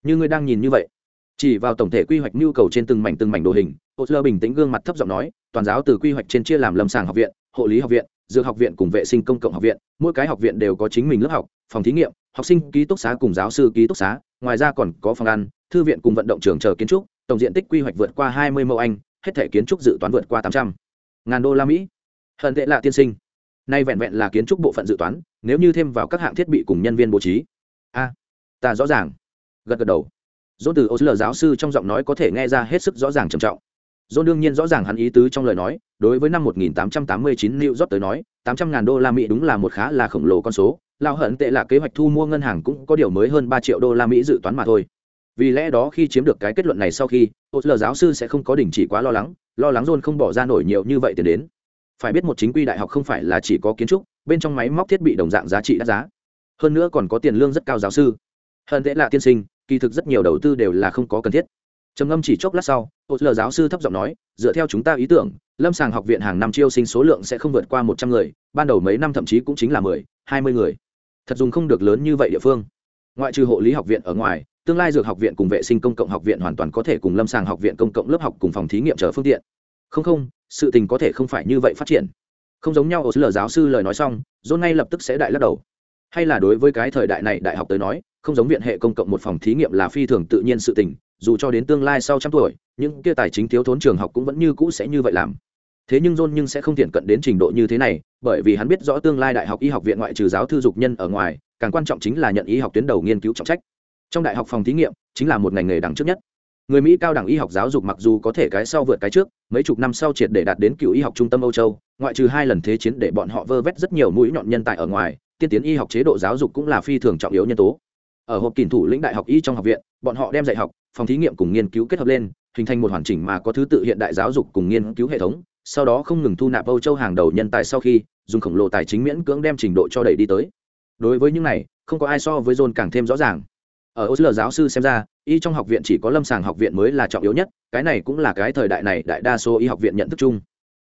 Như ngươi đang nhìn như vậy, chỉ vào tổng thể quy hoạch nhu cầu trên từng mảnh từng mảnh đồ hình hồ lơ bình tĩnh gương mặt thấp giọng nói, toàn giáo từ quy hoạch trên chia làm lâm sàng học viện, hộ lý học viện, dược học viện cùng vệ sinh công cộng học viện, mỗi cái học viện đều có chính mình lớp học, phòng thí nghiệm, học sinh, ký túc xá cùng giáo sư, ký túc xá, ngoài ra còn có phòng ăn, thư viện cùng vận động trường chờ kiến trúc, tổng diện tích quy hoạch vượt qua hai mươi mẫu anh hết thể kiến trúc dự toán vượt qua tám trăm ngàn đô la mỹ. Hận tệ lạ tiên sinh. Nay vẹn vẹn là kiến trúc bộ phận dự toán, nếu như thêm vào các hạng thiết bị cùng nhân viên bố trí. A, ta rõ ràng. Gật gật đầu. Dỗ từ ô lờ giáo sư trong giọng nói có thể nghe ra hết sức rõ ràng trầm trọng. Dỗ đương nhiên rõ ràng hắn ý tứ trong lời nói, đối với năm 1889 New York tới nói 800 ngàn đô la Mỹ đúng là một khá là khổng lồ con số. Lao hận tệ là kế hoạch thu mua ngân hàng cũng có điều mới hơn 3 triệu đô la Mỹ dự toán mà thôi vì lẽ đó khi chiếm được cái kết luận này sau khi ô lờ giáo sư sẽ không có đình chỉ quá lo lắng lo lắng john không bỏ ra nổi nhiều như vậy tiền đến. Phải biết một chính quy đại học không phải là chỉ có kiến trúc, bên trong máy móc thiết bị đồng dạng giá trị đắt giá. Hơn nữa còn có tiền lương rất cao giáo sư. Hơn thế là tiên sinh, kỳ thực rất nhiều đầu tư đều là không có cần thiết. Trầm ngâm chỉ chốc lát sau ô lờ giáo sư thấp giọng nói, dựa theo chúng ta ý tưởng, lâm sàng học viện hàng năm chiêu sinh số lượng sẽ không vượt qua một trăm người, ban đầu mấy năm thậm chí cũng chính là mười, hai mươi người. Thật dùng không được lớn như vậy địa phương. Ngoại trừ hộ lý học viện ở ngoài tương lai dược học viện cùng vệ sinh công cộng học viện hoàn toàn có thể cùng lâm sàng học viện công cộng lớp học cùng phòng thí nghiệm chờ phương tiện. Không không, sự tình có thể không phải như vậy phát triển. Không giống nhau ở lờ giáo sư lời nói xong dôn ngay lập tức sẽ đại lắc đầu. Hay là đối với cái thời đại này đại học tới nói, không giống viện hệ công cộng một phòng thí nghiệm là phi thường tự nhiên sự tình, dù cho đến tương lai sau trăm tuổi, những kia tài chính thiếu thốn trường học cũng vẫn như cũ sẽ như vậy làm. Thế nhưng john nhưng sẽ không tiện cận đến trình độ như thế này, bởi vì hắn biết rõ tương lai đại học y học viện ngoại trừ giáo thư dục nhân ở ngoài, càng quan trọng chính là nhận y học tuyến đầu nghiên cứu trọng trách trong đại học phòng thí nghiệm, chính là một ngành nghề đẳng trước nhất. Người mỹ cao đẳng y học giáo dục mặc dù có thể cái sau vượt cái trước, mấy chục năm sau triệt để đạt đến cựu y học trung tâm âu châu, ngoại trừ hai lần thế chiến để bọn họ vơ vét rất nhiều mũi nhọn nhân tài ở ngoài, tiên tiến y học chế độ giáo dục cũng là phi thường trọng yếu nhân tố. Ở hộp kỷ thủ lĩnh đại học y trong học viện, bọn họ đem dạy học, phòng thí nghiệm cùng nghiên cứu kết hợp lên, hình thành một hoàn chỉnh mà có thứ tự hiện đại giáo dục cùng nghiên cứu hệ thống, sau đó không ngừng thu nạp âu châu hàng đầu nhân tài sau khi, dùng khổng lồ tài chính miễn cưỡng đem trình độ cho đẩy đi tới. Đối với những này, không có ai so với john càng thêm rõ ràng ở oslo giáo sư xem ra, y trong học viện chỉ có lâm sàng học viện mới là trọng yếu nhất, cái này cũng là cái thời đại này đại đa số y học viện nhận thức chung.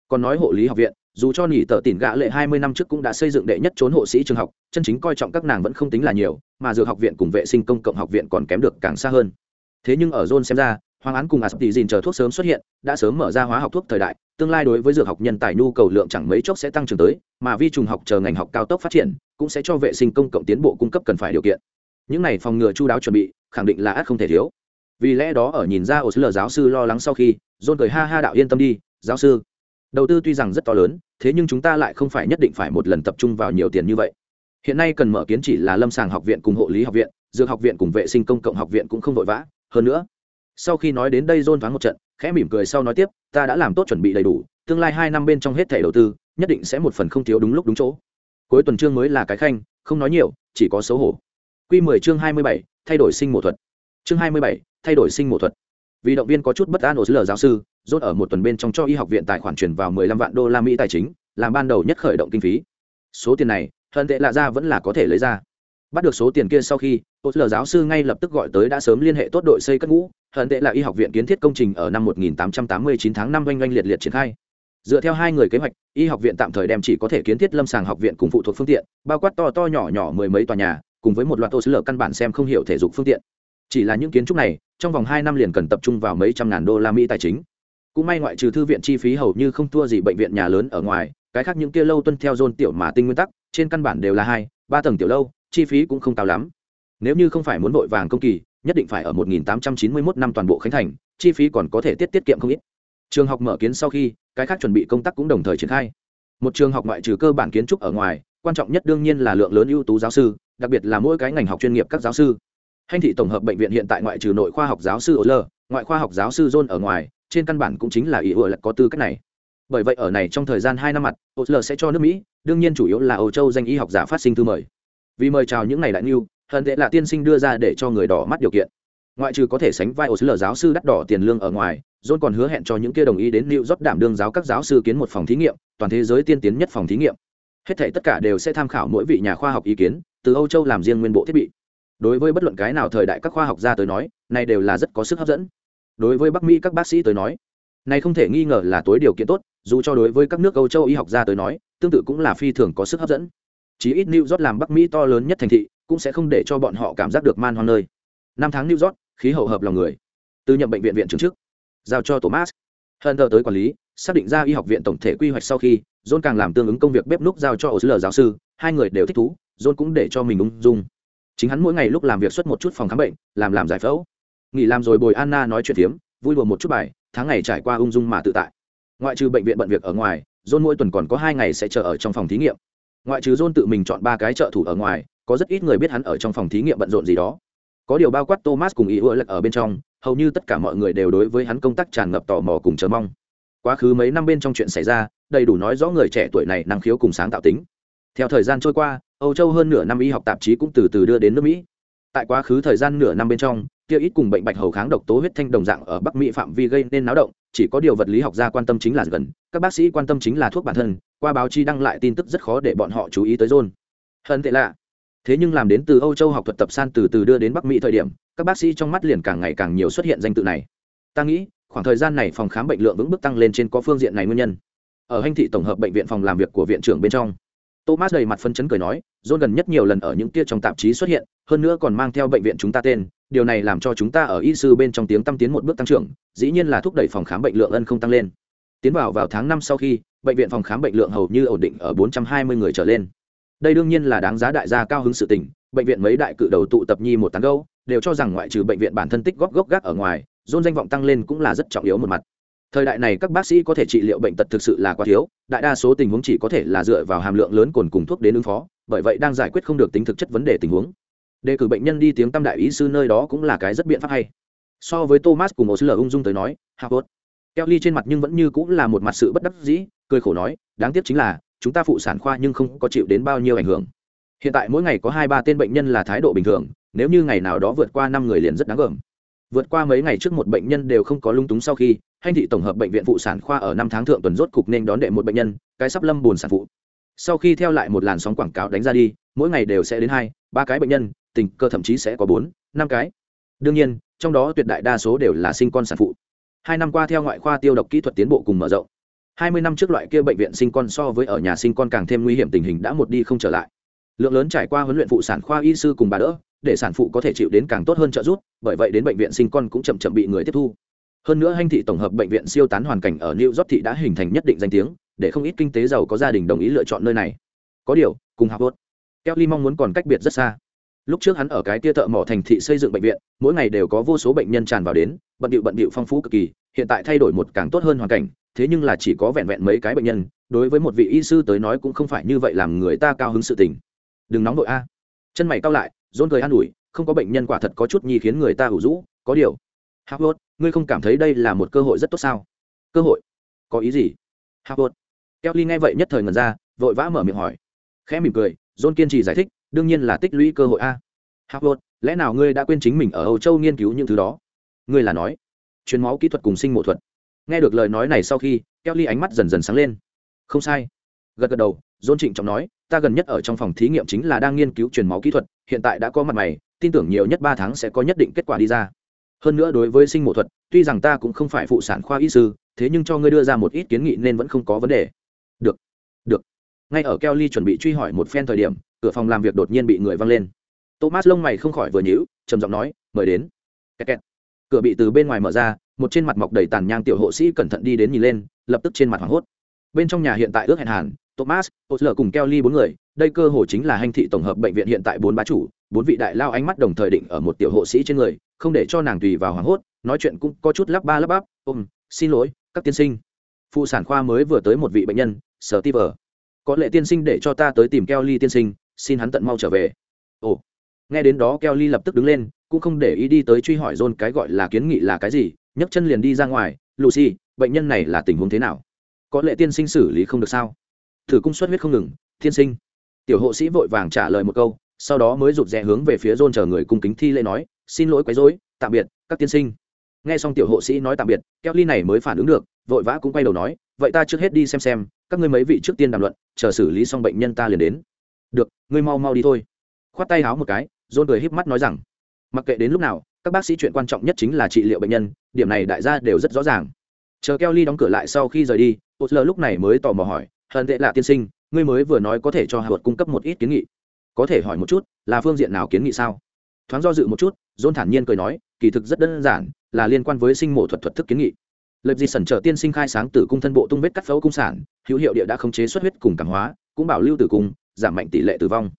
Còn nói hộ lý học viện, dù cho nỉ tờ tỉn gã lệ hai mươi năm trước cũng đã xây dựng đệ nhất trốn hộ sĩ trường học, chân chính coi trọng các nàng vẫn không tính là nhiều, mà dược học viện cùng vệ sinh công cộng học viện còn kém được càng xa hơn. Thế nhưng ở john xem ra, hoàng án cùng asp tỷ dìn chờ thuốc sớm xuất hiện, đã sớm mở ra hóa học thuốc thời đại, tương lai đối với dược học nhân tài nhu cầu lượng chẳng mấy chốc sẽ tăng trưởng tới, mà vi trùng học chờ ngành học cao tốc phát triển, cũng sẽ cho vệ sinh công cộng tiến bộ cung cấp cần phải điều kiện những này phòng ngừa chu đáo chuẩn bị, khẳng định là ắt không thể thiếu. Vì lẽ đó ở nhìn ra ổ sứ giáo sư lo lắng sau khi, john cười ha ha đạo yên tâm đi, giáo sư. Đầu tư tuy rằng rất to lớn, thế nhưng chúng ta lại không phải nhất định phải một lần tập trung vào nhiều tiền như vậy. Hiện nay cần mở kiến chỉ là lâm sàng học viện cùng hộ lý học viện, dược học viện cùng vệ sinh công cộng học viện cũng không vội vã. Hơn nữa, sau khi nói đến đây john thoáng một trận, khẽ mỉm cười sau nói tiếp, ta đã làm tốt chuẩn bị đầy đủ, tương lai hai năm bên trong hết thẻ đầu tư, nhất định sẽ một phần không thiếu đúng lúc đúng chỗ. Cuối tuần chương mới là cái khanh, không nói nhiều, chỉ có xấu hổ. Quy 10 chương 27, thay đổi sinh mổ thuật. Chương 27, thay đổi sinh mổ thuật. Vì động viên có chút bất an ổ lờ giáo sư rốt ở một tuần bên trong cho y học viện tài khoản chuyển vào 15 vạn đô la mỹ tài chính làm ban đầu nhất khởi động kinh phí. Số tiền này hơn tệ lạ ra vẫn là có thể lấy ra. Bắt được số tiền kia sau khi ô lờ giáo sư ngay lập tức gọi tới đã sớm liên hệ tốt đội xây cất ngũ hận tệ là y học viện kiến thiết công trình ở năm 1889 tháng năm oanh oanh liệt liệt triển khai. Dựa theo hai người kế hoạch y học viện tạm thời đem chỉ có thể kiến thiết lâm sàng học viện cùng phụ thuộc phương tiện bao quát to to nhỏ nhỏ mười mấy tòa nhà cùng với một loạt ô sứ lở căn bản xem không hiểu thể dục phương tiện. Chỉ là những kiến trúc này, trong vòng hai năm liền cần tập trung vào mấy trăm ngàn đô la mỹ tài chính. Cũng may ngoại trừ thư viện chi phí hầu như không thua gì bệnh viện nhà lớn ở ngoài, cái khác những kia lâu tuân theo dôn tiểu mà tinh nguyên tắc, trên căn bản đều là hai, ba tầng tiểu lâu, chi phí cũng không cao lắm. Nếu như không phải muốn vội vàng công kỳ, nhất định phải ở 1891 năm toàn bộ khánh thành, chi phí còn có thể tiết tiết kiệm không ít. Trường học mở kiến sau khi, cái khác chuẩn bị công tác cũng đồng thời triển khai. Một trường học ngoại trừ cơ bản kiến trúc ở ngoài, quan trọng nhất đương nhiên là lượng lớn ưu tú giáo sư đặc biệt là mỗi cái ngành học chuyên nghiệp các giáo sư. Hành thị tổng hợp bệnh viện hiện tại ngoại trừ nội khoa học giáo sư Oler, ngoại khoa học giáo sư John ở ngoài trên căn bản cũng chính là ý ủa có tư cách này. Bởi vậy ở này trong thời gian hai năm mặt Oler sẽ cho nước mỹ đương nhiên chủ yếu là âu châu danh y học giả phát sinh thư mời. Vì mời chào những ngày đại niu hận tệ là tiên sinh đưa ra để cho người đỏ mắt điều kiện. Ngoại trừ có thể sánh vai Oler giáo sư đắt đỏ tiền lương ở ngoài john còn hứa hẹn cho những kia đồng ý đến new york đảm đương giáo các giáo sư kiến một phòng thí nghiệm toàn thế giới tiên tiến nhất phòng thí nghiệm hết thể tất cả đều sẽ tham khảo mỗi vị nhà khoa học ý kiến từ âu châu làm riêng nguyên bộ thiết bị đối với bất luận cái nào thời đại các khoa học gia tới nói này đều là rất có sức hấp dẫn đối với bắc mỹ các bác sĩ tới nói này không thể nghi ngờ là tối điều kiện tốt dù cho đối với các nước âu châu y học gia tới nói tương tự cũng là phi thường có sức hấp dẫn chí ít New York làm Bắc Mỹ to lớn nhất thành thị, cũng sẽ không để cho bọn họ cảm giác được man hoang nơi. Năm tháng New York, khí hậu hợp lòng người. Từ nhậm bệnh viện viện trưởng trước, giao cho Thomas. Hunter tới quản lý, xác định ra y học viện tổng thể quy hoạch sau khi, John càng làm tương ứng công việc bếp núc giao cho Osler giáo sư, hai người đều thích thú, John cũng để cho mình ung dung. Chính hắn mỗi ngày lúc làm việc xuất một chút phòng khám bệnh, làm làm giải phẫu. Nghỉ làm rồi bồi Anna nói chuyện thiếm, vui đùa một chút bài, tháng ngày trải qua ung dung mà tự tại. Ngoại trừ bệnh viện bận việc ở ngoài, John mỗi tuần còn có hai ngày sẽ chờ ở trong phòng thí nghiệm ngoại trừ john tự mình chọn ba cái trợ thủ ở ngoài có rất ít người biết hắn ở trong phòng thí nghiệm bận rộn gì đó có điều bao quát thomas cùng ý ưa lật ở bên trong hầu như tất cả mọi người đều đối với hắn công tác tràn ngập tò mò cùng chờ mong quá khứ mấy năm bên trong chuyện xảy ra, đầy đủ nói rõ người trẻ tuổi này năng khiếu cùng sáng tạo tính. Theo thời gian trôi qua, âu châu hơn nửa năm y học tạp chí cũng từ từ đưa đến nước mỹ. Tại quá khứ thời gian nửa năm bên trong, kia ít cùng bệnh bạch hầu kháng độc tố huyết thanh đồng dạng ở bắc mỹ phạm vi gây nên náo động, chỉ có điều vật lý học gia quan tâm chính là gần, các bác sĩ quan tâm chính là thuốc bản thân, qua báo chí đăng lại tin tức rất khó để bọn họ chú ý tới John. hơn tệ lạ. Thế nhưng làm đến từ âu châu học thuật tập san từ từ đưa đến bắc mỹ thời điểm, các bác sĩ trong mắt liền càng ngày càng nhiều xuất hiện danh tự này. Ta nghĩ khoảng thời gian này phòng khám bệnh lượng vững bước tăng lên trên có phương diện này nguyên nhân. Ở hành thị tổng hợp bệnh viện phòng làm việc của viện trưởng bên trong, thomas đầy mặt phân chấn cười nói, john gần nhất nhiều lần ở những kia trong tạp chí xuất hiện, hơn nữa còn mang theo bệnh viện chúng ta tên, điều này làm cho chúng ta ở y sư bên trong tiếng tăng tiến một bước tăng trưởng, dĩ nhiên là thúc đẩy phòng khám bệnh lượng ân không tăng lên. Tiến vào vào tháng năm sau khi, bệnh viện phòng khám bệnh lượng hầu như ổn định ở 420 người trở lên. Đây đương nhiên là đáng giá đại gia cao hứng sự tình, bệnh viện mấy đại cự đầu tụ tập nhi một tán gâu đều cho rằng ngoại trừ bệnh viện bản thân tích góp gốc gác ở ngoài dôn danh vọng tăng lên cũng là rất trọng yếu một mặt. Thời đại này các bác sĩ có thể trị liệu bệnh tật thực sự là quá thiếu, đại đa số tình huống chỉ có thể là dựa vào hàm lượng lớn cồn cùng thuốc đến ứng phó, bởi vậy đang giải quyết không được tính thực chất vấn đề tình huống. Đề cử bệnh nhân đi tiếng tâm đại ý sư nơi đó cũng là cái rất biện pháp hay. So với thomas cùng một sư lờ ung dung tới nói harvard kelly trên mặt nhưng vẫn như cũng là một mặt sự bất đắc dĩ, cười khổ nói, đáng tiếc chính là, chúng ta phụ sản khoa nhưng không có chịu đến bao nhiêu ảnh hưởng. Hiện tại mỗi ngày có hai ba tên bệnh nhân là thái độ bình thường, nếu như ngày nào đó vượt qua năm người liền rất đáng gờm vượt qua mấy ngày trước một bệnh nhân đều không có lung túng sau khi hành thị tổng hợp bệnh viện phụ sản khoa ở năm tháng thượng tuần rốt cục nên đón đệ một bệnh nhân, cái sắp lâm buồn sản phụ. Sau khi theo lại một làn sóng quảng cáo đánh ra đi, mỗi ngày đều sẽ đến hai, ba cái bệnh nhân, tình cơ thậm chí sẽ có bốn, năm cái. Đương nhiên, trong đó tuyệt đại đa số đều là sinh con sản phụ. Hai năm qua theo ngoại khoa tiêu độc kỹ thuật tiến bộ cùng mở rộng. Hai mươi năm trước loại kia bệnh viện sinh con so với ở nhà sinh con càng thêm nguy hiểm tình hình đã một đi không trở lại. Lượng lớn trải qua huấn luyện phụ sản khoa y sư cùng bà đỡ để sản phụ có thể chịu đến càng tốt hơn trợ giúp, bởi vậy đến bệnh viện sinh con cũng chậm chậm bị người tiếp thu. Hơn nữa hành thị tổng hợp bệnh viện siêu tán hoàn cảnh ở new york thị đã hình thành nhất định danh tiếng, để không ít kinh tế giàu có gia đình đồng ý lựa chọn nơi này. Có điều, cùng học tốt kelly mong muốn còn cách biệt rất xa. Lúc trước hắn ở cái tia thợ mỏ thành thị xây dựng bệnh viện, mỗi ngày đều có vô số bệnh nhân tràn vào đến, bận điệu bận điệu phong phú cực kỳ, hiện tại thay đổi một càng tốt hơn hoàn cảnh, thế nhưng là chỉ có vẹn vẹn mấy cái bệnh nhân, đối với một vị y sư tới nói cũng không phải như vậy làm người ta cao hứng sự tình. Đừng nóng đội a. Chân mày cao lại dôn cười an ủi không có bệnh nhân quả thật có chút nhi khiến người ta ủ rũ có điều Harvard, ngươi không cảm thấy đây là một cơ hội rất tốt sao? Cơ hội? Có ý gì? Harvard. Kelly nghe vậy nhất thời ngần ra, vội vã mở miệng hỏi. Khẽ mỉm cười, John kiên trì giải thích, đương nhiên là tích lũy cơ hội a. Harvard, lẽ nào ngươi đã quên chính mình ở Âu Châu nghiên cứu những thứ đó? Ngươi là nói, truyền máu kỹ thuật cùng sinh mộ thuật. Nghe được lời nói này sau khi, Kelly ánh mắt dần dần sáng lên. Không sai. Gật gật đầu, John trịnh trọng nói, ta gần nhất ở trong phòng thí nghiệm chính là đang nghiên cứu truyền máu kỹ thuật, hiện tại đã có mặt mày, tin tưởng nhiều nhất ba tháng sẽ có nhất định kết quả đi ra. Hơn nữa đối với sinh mổ thuật tuy rằng ta cũng không phải phụ sản khoa y sư thế nhưng cho ngươi đưa ra một ít kiến nghị nên vẫn không có vấn đề. Được được. Ngay ở kelly chuẩn bị truy hỏi một phen thời điểm cửa phòng làm việc đột nhiên bị người văng lên. Thomas lông mày không khỏi vừa nhíu trầm giọng nói mời đến. Kẹt kẹt. cửa bị từ bên ngoài mở ra một trên mặt mọc đầy tàn nhang tiểu hộ sĩ cẩn thận đi đến nhìn lên lập tức trên mặt hoảng hốt. Bên trong nhà hiện tại ước hẹn hàn thomas osler cùng kelly bốn người đây cơ hội chính là hành thị tổng hợp bệnh viện hiện tại bốn bá chủ bốn vị đại lao ánh mắt đồng thời định ở một tiểu hộ sĩ trên người không để cho nàng tùy vào hoảng hốt nói chuyện cũng có chút lắp ba lắp bắp Um, xin lỗi các tiên sinh. Phụ sản khoa mới vừa tới một vị bệnh nhân sở ti có lệ tiên sinh để cho ta tới tìm Kelly tiên sinh xin hắn tận mau trở về. Ồ. Nghe đến đó Kelly lập tức đứng lên cũng không để ý đi tới truy hỏi john cái gọi là kiến nghị là cái gì nhấc chân liền đi ra ngoài lucy bệnh nhân này là tình huống thế nào? Có lệ tiên sinh xử lý không được sao? Thử cung xuất huyết không ngừng, thiên sinh. Tiểu hộ sĩ vội vàng trả lời một câu, sau đó mới rụt rè hướng về phía john chờ người cung kính thi lễ nói, xin lỗi quấy rối, tạm biệt, các tiên sinh. Nghe xong tiểu hộ sĩ nói tạm biệt, keo ly này mới phản ứng được, vội vã cũng quay đầu nói, vậy ta trước hết đi xem xem, các ngươi mấy vị trước tiên đàm luận, chờ xử lý xong bệnh nhân ta liền đến. Được, ngươi mau mau đi thôi. Khoát tay háo một cái dôn cười híp mắt nói rằng, mặc kệ đến lúc nào, các bác sĩ chuyện quan trọng nhất chính là trị liệu bệnh nhân, điểm này đại gia đều rất rõ ràng. Chờ keo ly đóng cửa lại sau khi rời đi ô lơ lúc này mới tò mò hỏi hận tệ lạ tiên sinh, ngươi mới vừa nói có thể cho hạ cung cấp một ít kiến nghị. Có thể hỏi một chút, là phương diện nào kiến nghị sao? Thoáng do dự một chút dôn thản nhiên cười nói, kỳ thực rất đơn giản, là liên quan với sinh mổ thuật thuật thức kiến nghị. Lập di sẩn trở tiên sinh khai sáng tử cung thân bộ tung vết cắt phẫu cung sản, hữu hiệu địa đã khống chế xuất huyết cùng cảm hóa, cũng bảo lưu tử cung, giảm mạnh tỷ lệ tử vong.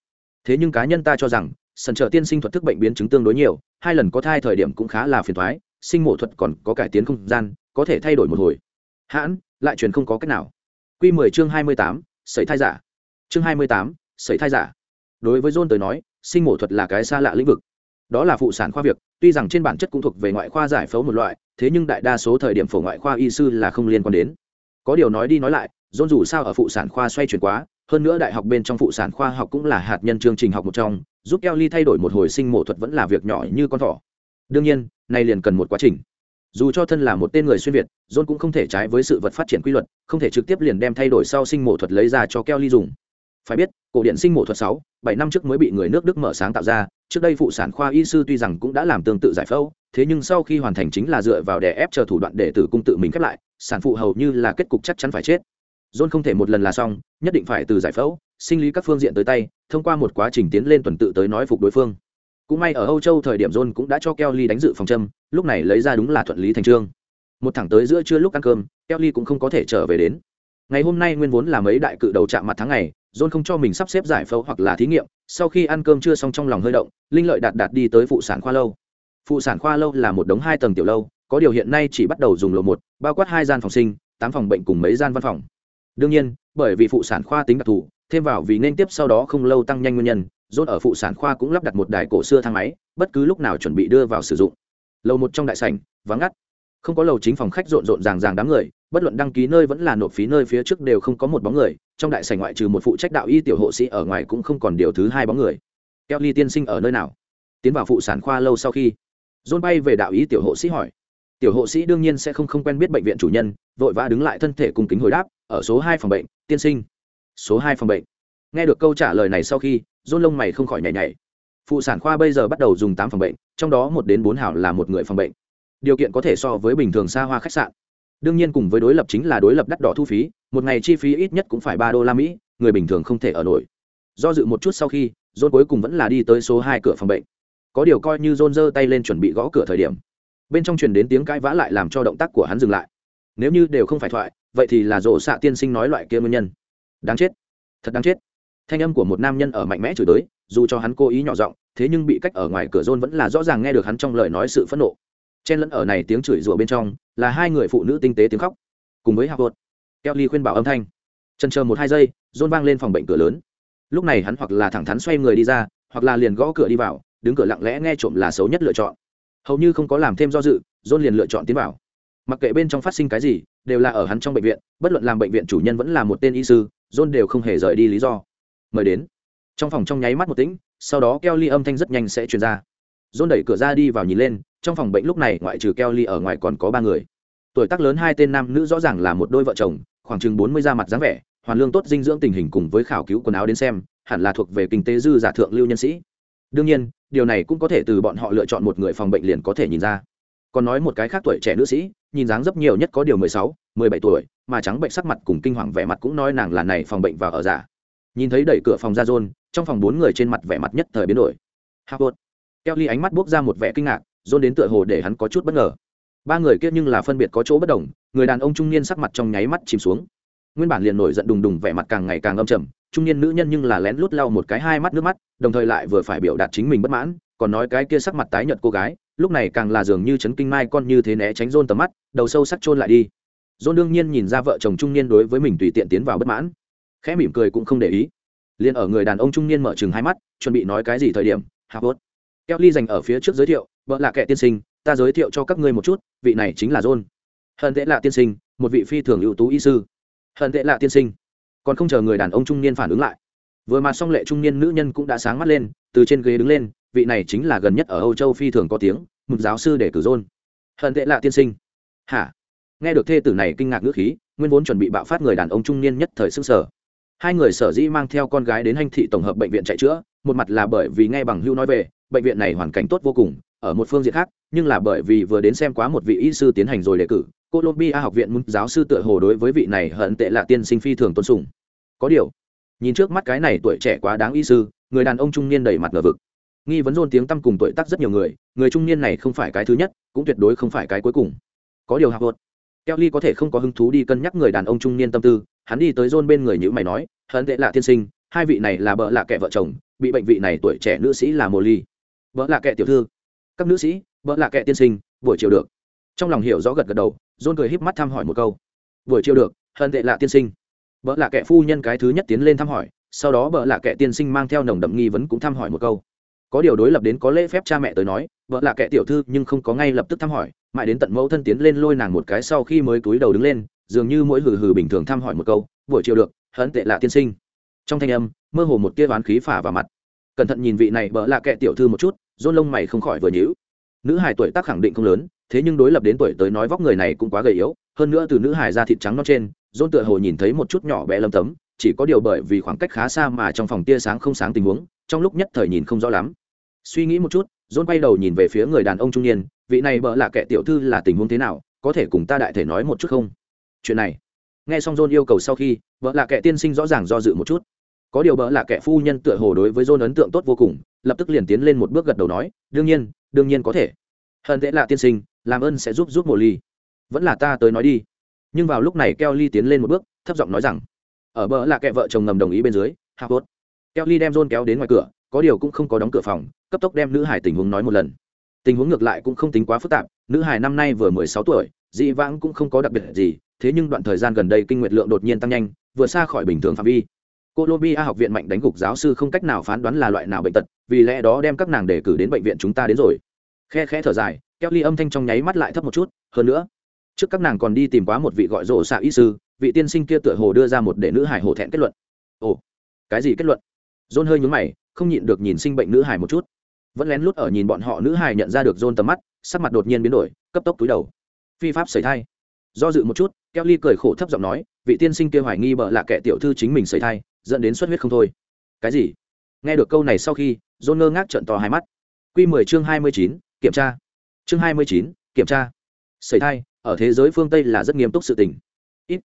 Thế nhưng cá nhân ta cho rằng, sẩn trở tiên sinh thuật thức bệnh biến chứng tương đối nhiều, hai lần có thai thời điểm cũng khá là phiền thoái sinh mổ thuật còn có cải tiến không gian, có thể thay đổi một hồi. Hãn, lại truyền không có cách nào. Quy 10 chương 28, sẩy thai giả. Chương 28, sẩy thai giả. Đối với john tới nói sinh mổ thuật là cái xa lạ lĩnh vực. Đó là phụ sản khoa việc tuy rằng trên bản chất cũng thuộc về ngoại khoa giải phẫu một loại thế nhưng đại đa số thời điểm phổ ngoại khoa y sư là không liên quan đến. Có điều nói đi nói lại John dù sao ở phụ sản khoa xoay chuyển quá hơn nữa đại học bên trong phụ sản khoa học cũng là hạt nhân chương trình học một trong giúp kelly thay đổi một hồi sinh mổ thuật vẫn là việc nhỏ như con thỏ. Đương nhiên này liền cần một quá trình dù cho thân là một tên người xuyên việt, john cũng không thể trái với sự vật phát triển quy luật, không thể trực tiếp liền đem thay đổi sau sinh mổ thuật lấy ra cho kelly dùng. Phải biết, cổ điện sinh mổ thuật sáu, bảy năm trước mới bị người nước đức mở sáng tạo ra, trước đây phụ sản khoa y sư tuy rằng cũng đã làm tương tự giải phẫu, thế nhưng sau khi hoàn thành chính là dựa vào đè ép chờ thủ đoạn để tử cung tự mình khép lại, sản phụ hầu như là kết cục chắc chắn phải chết. John không thể một lần là xong, nhất định phải từ giải phẫu, sinh lý các phương diện tới tay, thông qua một quá trình tiến lên tuần tự tới nói phục đối phương cũng may ở âu châu thời điểm john cũng đã cho kelly đánh dự phòng châm, lúc này lấy ra đúng là thuận lý thành trương. Một thẳng tới giữa trưa lúc ăn cơm, kelly cũng không có thể trở về đến. Ngày hôm nay nguyên vốn là mấy đại cự đầu chạm mặt tháng ngày, john không cho mình sắp xếp giải phẫu hoặc là thí nghiệm, sau khi ăn cơm chưa xong trong lòng hơi động, linh lợi đạt đạt đi tới phụ sản khoa lâu. Phụ sản khoa lâu là một đống hai tầng tiểu lâu, có điều hiện nay chỉ bắt đầu dùng lộ một, bao quát hai gian phòng sinh, tám phòng bệnh cùng mấy gian văn phòng. Đương nhiên, bởi vì phụ sản khoa tính đặc thù thêm vào vì nên tiếp sau đó không lâu tăng nhanh nguyên nhân, rốt ở phụ sản khoa cũng lắp đặt một đài cổ xưa thang máy, bất cứ lúc nào chuẩn bị đưa vào sử dụng. Lầu một trong đại sảnh, vắng ngắt. Không có lầu chính phòng khách rộn rộn ràng ràng đám người, bất luận đăng ký nơi vẫn là nộp phí nơi phía trước đều không có một bóng người, trong đại sảnh ngoại trừ một phụ trách đạo y tiểu hộ sĩ ở ngoài cũng không còn điều thứ hai bóng người. Kelly tiên sinh ở nơi nào? Tiến vào phụ sản khoa lâu sau khi. John bay về đạo y tiểu hộ sĩ hỏi. Tiểu hộ sĩ đương nhiên sẽ không không quen biết bệnh viện chủ nhân, vội vã đứng lại thân thể cung kính hồi đáp, ở số hai phòng bệnh, tiên sinh số hai phòng bệnh. Nghe được câu trả lời này sau khi, john lông mày không khỏi nhảy nhảy. Phụ sản khoa bây giờ bắt đầu dùng tám phòng bệnh, trong đó một đến bốn hảo là một người phòng bệnh. Điều kiện có thể so với bình thường xa hoa khách sạn. Đương nhiên cùng với đối lập chính là đối lập đắt đỏ thu phí, một ngày chi phí ít nhất cũng phải ba đô la mỹ, người bình thường không thể ở nổi. Do dự một chút sau khi, john cuối cùng vẫn là đi tới số hai cửa phòng bệnh. Có điều coi như john giơ tay lên chuẩn bị gõ cửa thời điểm, bên trong truyền đến tiếng cãi vã lại làm cho động tác của hắn dừng lại. Nếu như đều không phải thoại, vậy thì là rộ xạ tiên sinh nói loại kia nguyên nhân đáng chết. Thật đáng chết. Thanh âm của một nam nhân ở mạnh mẽ chửi tới, dù cho hắn cố ý nhỏ giọng, thế nhưng bị cách ở ngoài cửa rôn vẫn là rõ ràng nghe được hắn trong lời nói sự phẫn nộ. Chen lẫn ở này tiếng chửi rủa bên trong, là hai người phụ nữ tinh tế tiếng khóc. Cùng với hạc vợt kelly khuyên bảo âm thanh. Chân chờ một hai giây, rôn vang lên phòng bệnh cửa lớn. Lúc này hắn hoặc là thẳng thắn xoay người đi ra, hoặc là liền gõ cửa đi vào, đứng cửa lặng lẽ nghe trộm là xấu nhất lựa chọn. Hầu như không có làm thêm do dự, rôn liền lựa chọn tiến vào mặc kệ bên trong phát sinh cái gì, đều là ở hắn trong bệnh viện, bất luận làm bệnh viện chủ nhân vẫn là một tên y sư, john đều không hề rời đi lý do. Mời đến. Trong phòng trong nháy mắt một tĩnh, sau đó keo ly âm thanh rất nhanh sẽ truyền ra. John đẩy cửa ra đi vào nhìn lên, trong phòng bệnh lúc này ngoại trừ keo ly ở ngoài còn có ba người. Tuổi tác lớn hai tên nam nữ rõ ràng là một đôi vợ chồng, khoảng chừng bốn mươi da mặt dáng vẻ, hoàn lương tốt dinh dưỡng tình hình cùng với khảo cứu quần áo đến xem, hẳn là thuộc về kinh tế dư giả thượng lưu nhân sĩ. Đương nhiên, điều này cũng có thể từ bọn họ lựa chọn một người phòng bệnh liền có thể nhìn ra. Còn nói một cái khác tuổi trẻ nữ sĩ nhìn dáng dấp nhiều nhất có điều mười sáu, mười bảy tuổi, mà trắng bệnh sắc mặt cùng kinh hoàng vẻ mặt cũng nói nàng là này phòng bệnh và ở giả. Nhìn thấy đẩy cửa phòng ra rôn, trong phòng bốn người trên mặt vẻ mặt nhất thời biến đổi. Howard kelly ánh mắt buốc ra một vẻ kinh ngạc, rôn đến tựa hồ để hắn có chút bất ngờ. Ba người kia nhưng là phân biệt có chỗ bất đồng, người đàn ông trung niên sắc mặt trong nháy mắt chìm xuống. Nguyên bản liền nổi giận đùng đùng vẻ mặt càng ngày càng âm trầm, trung niên nữ nhân nhưng là lén lút lau một cái hai mắt nước mắt, đồng thời lại vừa phải biểu đạt chính mình bất mãn, còn nói cái kia sắc mặt tái nhợt cô gái lúc này càng là dường như chấn kinh mai con như thế né tránh rôn tầm mắt, đầu sâu sắc chôn lại đi. Rôn đương nhiên nhìn ra vợ chồng trung niên đối với mình tùy tiện tiến vào bất mãn. Khẽ mỉm cười cũng không để ý. Liền ở người đàn ông trung niên mở chừng hai mắt, chuẩn bị nói cái gì thời điểm hạp hốt keo ly dành ở phía trước giới thiệu vợ là kẻ tiên sinh, ta giới thiệu cho các ngươi một chút, vị này chính là john. Hận tệ lạ tiên sinh, một vị phi thường ưu tú y sư. Hận tệ lạ tiên sinh. Còn không chờ người đàn ông trung niên phản ứng lại, vừa mà song lệ trung niên nữ nhân cũng đã sáng mắt lên, từ trên ghế đứng lên vị này chính là gần nhất ở âu châu phi thường có tiếng, một giáo sư để cử john hận tệ lạ tiên sinh. Hả? Nghe được thê tử này kinh ngạc ngữ khí, nguyên vốn chuẩn bị bạo phát người đàn ông trung niên nhất thời sức sở hai người sở dĩ mang theo con gái đến hành thị tổng hợp bệnh viện chạy chữa, một mặt là bởi vì nghe bằng hưu nói về, bệnh viện này hoàn cảnh tốt vô cùng, ở một phương diện khác, nhưng là bởi vì vừa đến xem quá một vị y sư tiến hành rồi đề cử colombia học viện muốn giáo sư tựa hồ đối với vị này hận tệ là tiên sinh phi thường tôn sùng. Có điều, nhìn trước mắt cái này tuổi trẻ quá đáng y sư, người đàn ông trung niên đầy mặt ngờ vực nghi vấn dôn tiếng tăm cùng tuổi tác rất nhiều người người trung niên này không phải cái thứ nhất, cũng tuyệt đối không phải cái cuối cùng. Có điều học vợt kelly có thể không có hứng thú đi cân nhắc người đàn ông trung niên tâm tư, hắn đi tới dôn bên người nhữ mày nói hận tệ lạ tiên sinh, hai vị này là bợ lạ kẻ vợ chồng, bị bệnh vị này tuổi trẻ nữ sĩ là mồ ly. Vợ lạ kẻ tiểu thư, các nữ sĩ vợ lạ kệ tiên sinh, buổi chiều được. Trong lòng hiểu rõ gật gật đầu, dôn cười híp mắt thăm hỏi một câu. Buổi chiều được hận tệ lạ tiên sinh. Vợ lạ kệ phu nhân cái thứ nhất tiến lên thăm hỏi, sau đó vợ lạ kệ tiên sinh mang theo nồng đậm nghi vấn cũng thăm hỏi một câu có điều đối lập đến có lễ phép cha mẹ tới nói, vợ lạ kệ tiểu thư nhưng không có ngay lập tức thăm hỏi, mãi đến tận mẫu thân tiến lên lôi nàng một cái sau khi mới cúi đầu đứng lên, dường như mỗi hừ hừ bình thường thăm hỏi một câu, buổi chiều được hận tệ lạ tiên sinh. Trong thanh âm, mơ hồ một tia ván khí phả vào mặt. Cẩn thận nhìn vị này vợ lạ kệ tiểu thư một chút rôn lông mày không khỏi vừa nhíu. Nữ hài tuổi tác khẳng định không lớn, thế nhưng đối lập đến tuổi tới nói vóc người này cũng quá gầy yếu, hơn nữa từ nữ hài ra thịt trắng non trên rôn tựa hồ nhìn thấy một chút nhỏ bé lâm tấm, chỉ có điều bởi vì khoảng cách khá xa mà trong phòng tia sáng không sáng tình huống trong lúc nhất thời nhìn không rõ lắm. Suy nghĩ một chút dôn quay đầu nhìn về phía người đàn ông trung niên, vị này bợ lạ kệ tiểu thư là tình huống thế nào, có thể cùng ta đại thể nói một chút không? Chuyện này, nghe xong dôn yêu cầu sau khi vợ lạ kệ tiên sinh rõ ràng do dự một chút. Có điều bợ lạ kệ phu nhân tựa hồ đối với dôn ấn tượng tốt vô cùng, lập tức liền tiến lên một bước gật đầu nói, đương nhiên đương nhiên có thể. Hận tệ là tiên sinh, làm ơn sẽ giúp giúp mồ ly. Vẫn là ta tới nói đi. Nhưng vào lúc này keo ly tiến lên một bước, thấp giọng nói rằng, ở bờ là kẹ vợ chồng ngầm đồng ý bên dưới hạ vốt kelly đem john kéo đến ngoài cửa, có điều cũng không có đóng cửa phòng, cấp tốc đem nữ hải tình huống nói một lần. Tình huống ngược lại cũng không tính quá phức tạp, nữ hài năm nay vừa mười sáu tuổi, dị vãng cũng không có đặc biệt gì, thế nhưng đoạn thời gian gần đây kinh nguyệt lượng đột nhiên tăng nhanh, vượt xa khỏi bình thường phạm vi. Colombia học viện mạnh đánh gục giáo sư không cách nào phán đoán là loại nào bệnh tật, vì lẽ đó đem các nàng để cử đến bệnh viện chúng ta đến rồi. Khe khẽ thở dài, Kelly âm thanh trong nháy mắt lại thấp một chút, hơn nữa, trước các nàng còn đi tìm quá một vị gọi rộ xạ y sư, vị tiên sinh kia tựa hồ đưa ra một để nữ hải hổ thẹn kết luận. Ồ, cái gì kết luận? John hơi nhướng mày không nhịn được nhìn sinh bệnh nữ hài một chút. Vẫn lén lút ở nhìn bọn họ nữ hài nhận ra được john tầm mắt sắc mặt đột nhiên biến đổi cấp tốc túi đầu. Phi pháp xảy thai. Do dự một chút Kelly cười khổ thấp giọng nói vị tiên sinh kia hoài nghi bợ là kẻ tiểu thư chính mình xảy thai dẫn đến xuất huyết không thôi. Cái gì? Nghe được câu này sau khi john ngơ ngác trợn to hai mắt. Quy 10 chương 29, kiểm tra. Chương 29, kiểm tra. Sẩy thai ở thế giới phương tây là rất nghiêm túc sự tình. Ít.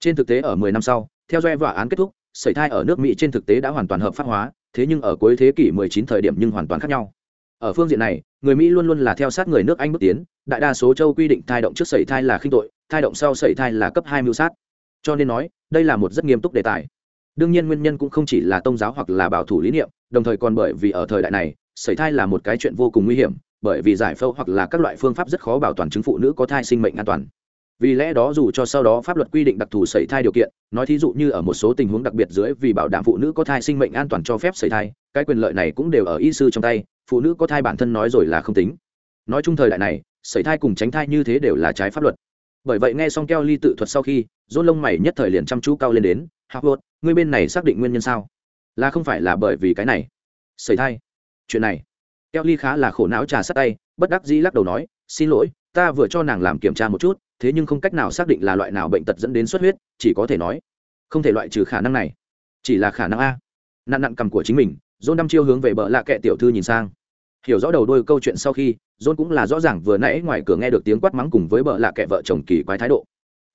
Trên thực tế ở 10 năm sau theo doe vả án kết thúc Sẩy thai ở nước mỹ trên thực tế đã hoàn toàn hợp pháp hóa, thế nhưng ở cuối thế kỷ 19 thời điểm nhưng hoàn toàn khác nhau. Ở phương diện này, người mỹ luôn luôn là theo sát người nước anh bước tiến, đại đa số châu quy định thai động trước sẩy thai là khinh tội, thai động sau sẩy thai là cấp hai mưu sát. Cho nên nói, đây là một rất nghiêm túc đề tài. Đương nhiên nguyên nhân cũng không chỉ là tôn giáo hoặc là bảo thủ lý niệm, đồng thời còn bởi vì ở thời đại này sẩy thai là một cái chuyện vô cùng nguy hiểm, bởi vì giải phẫu hoặc là các loại phương pháp rất khó bảo toàn chứng phụ nữ có thai sinh mệnh an toàn vì lẽ đó dù cho sau đó pháp luật quy định đặc thù sẩy thai điều kiện, nói thí dụ như ở một số tình huống đặc biệt dưới vì bảo đảm phụ nữ có thai sinh mệnh an toàn cho phép sẩy thai, cái quyền lợi này cũng đều ở y sư trong tay, phụ nữ có thai bản thân nói rồi là không tính. Nói chung thời đại này, sẩy thai cùng tránh thai như thế đều là trái pháp luật. Bởi vậy nghe xong keo ly tự thuật sau khi rôn lông mày nhất thời liền chăm chú cao lên đến howard ngươi bên này xác định nguyên nhân sao? Là không phải là bởi vì cái này. Sẩy thai? Chuyện này? Keo ly khá là khổ não trà sát tay, bất đắc dĩ lắc đầu nói, xin lỗi, ta vừa cho nàng làm kiểm tra một chút thế nhưng không cách nào xác định là loại nào bệnh tật dẫn đến xuất huyết, chỉ có thể nói, không thể loại trừ khả năng này. Chỉ là khả năng a. Nạn nặn cầm của chính mình dôn đăm chiêu hướng về bờ lạ kệ tiểu thư nhìn sang. Hiểu rõ đầu đôi câu chuyện sau khi dôn cũng là rõ ràng vừa nãy ngoài cửa nghe được tiếng quát mắng cùng với bờ lạ kệ vợ chồng kỳ quái thái độ.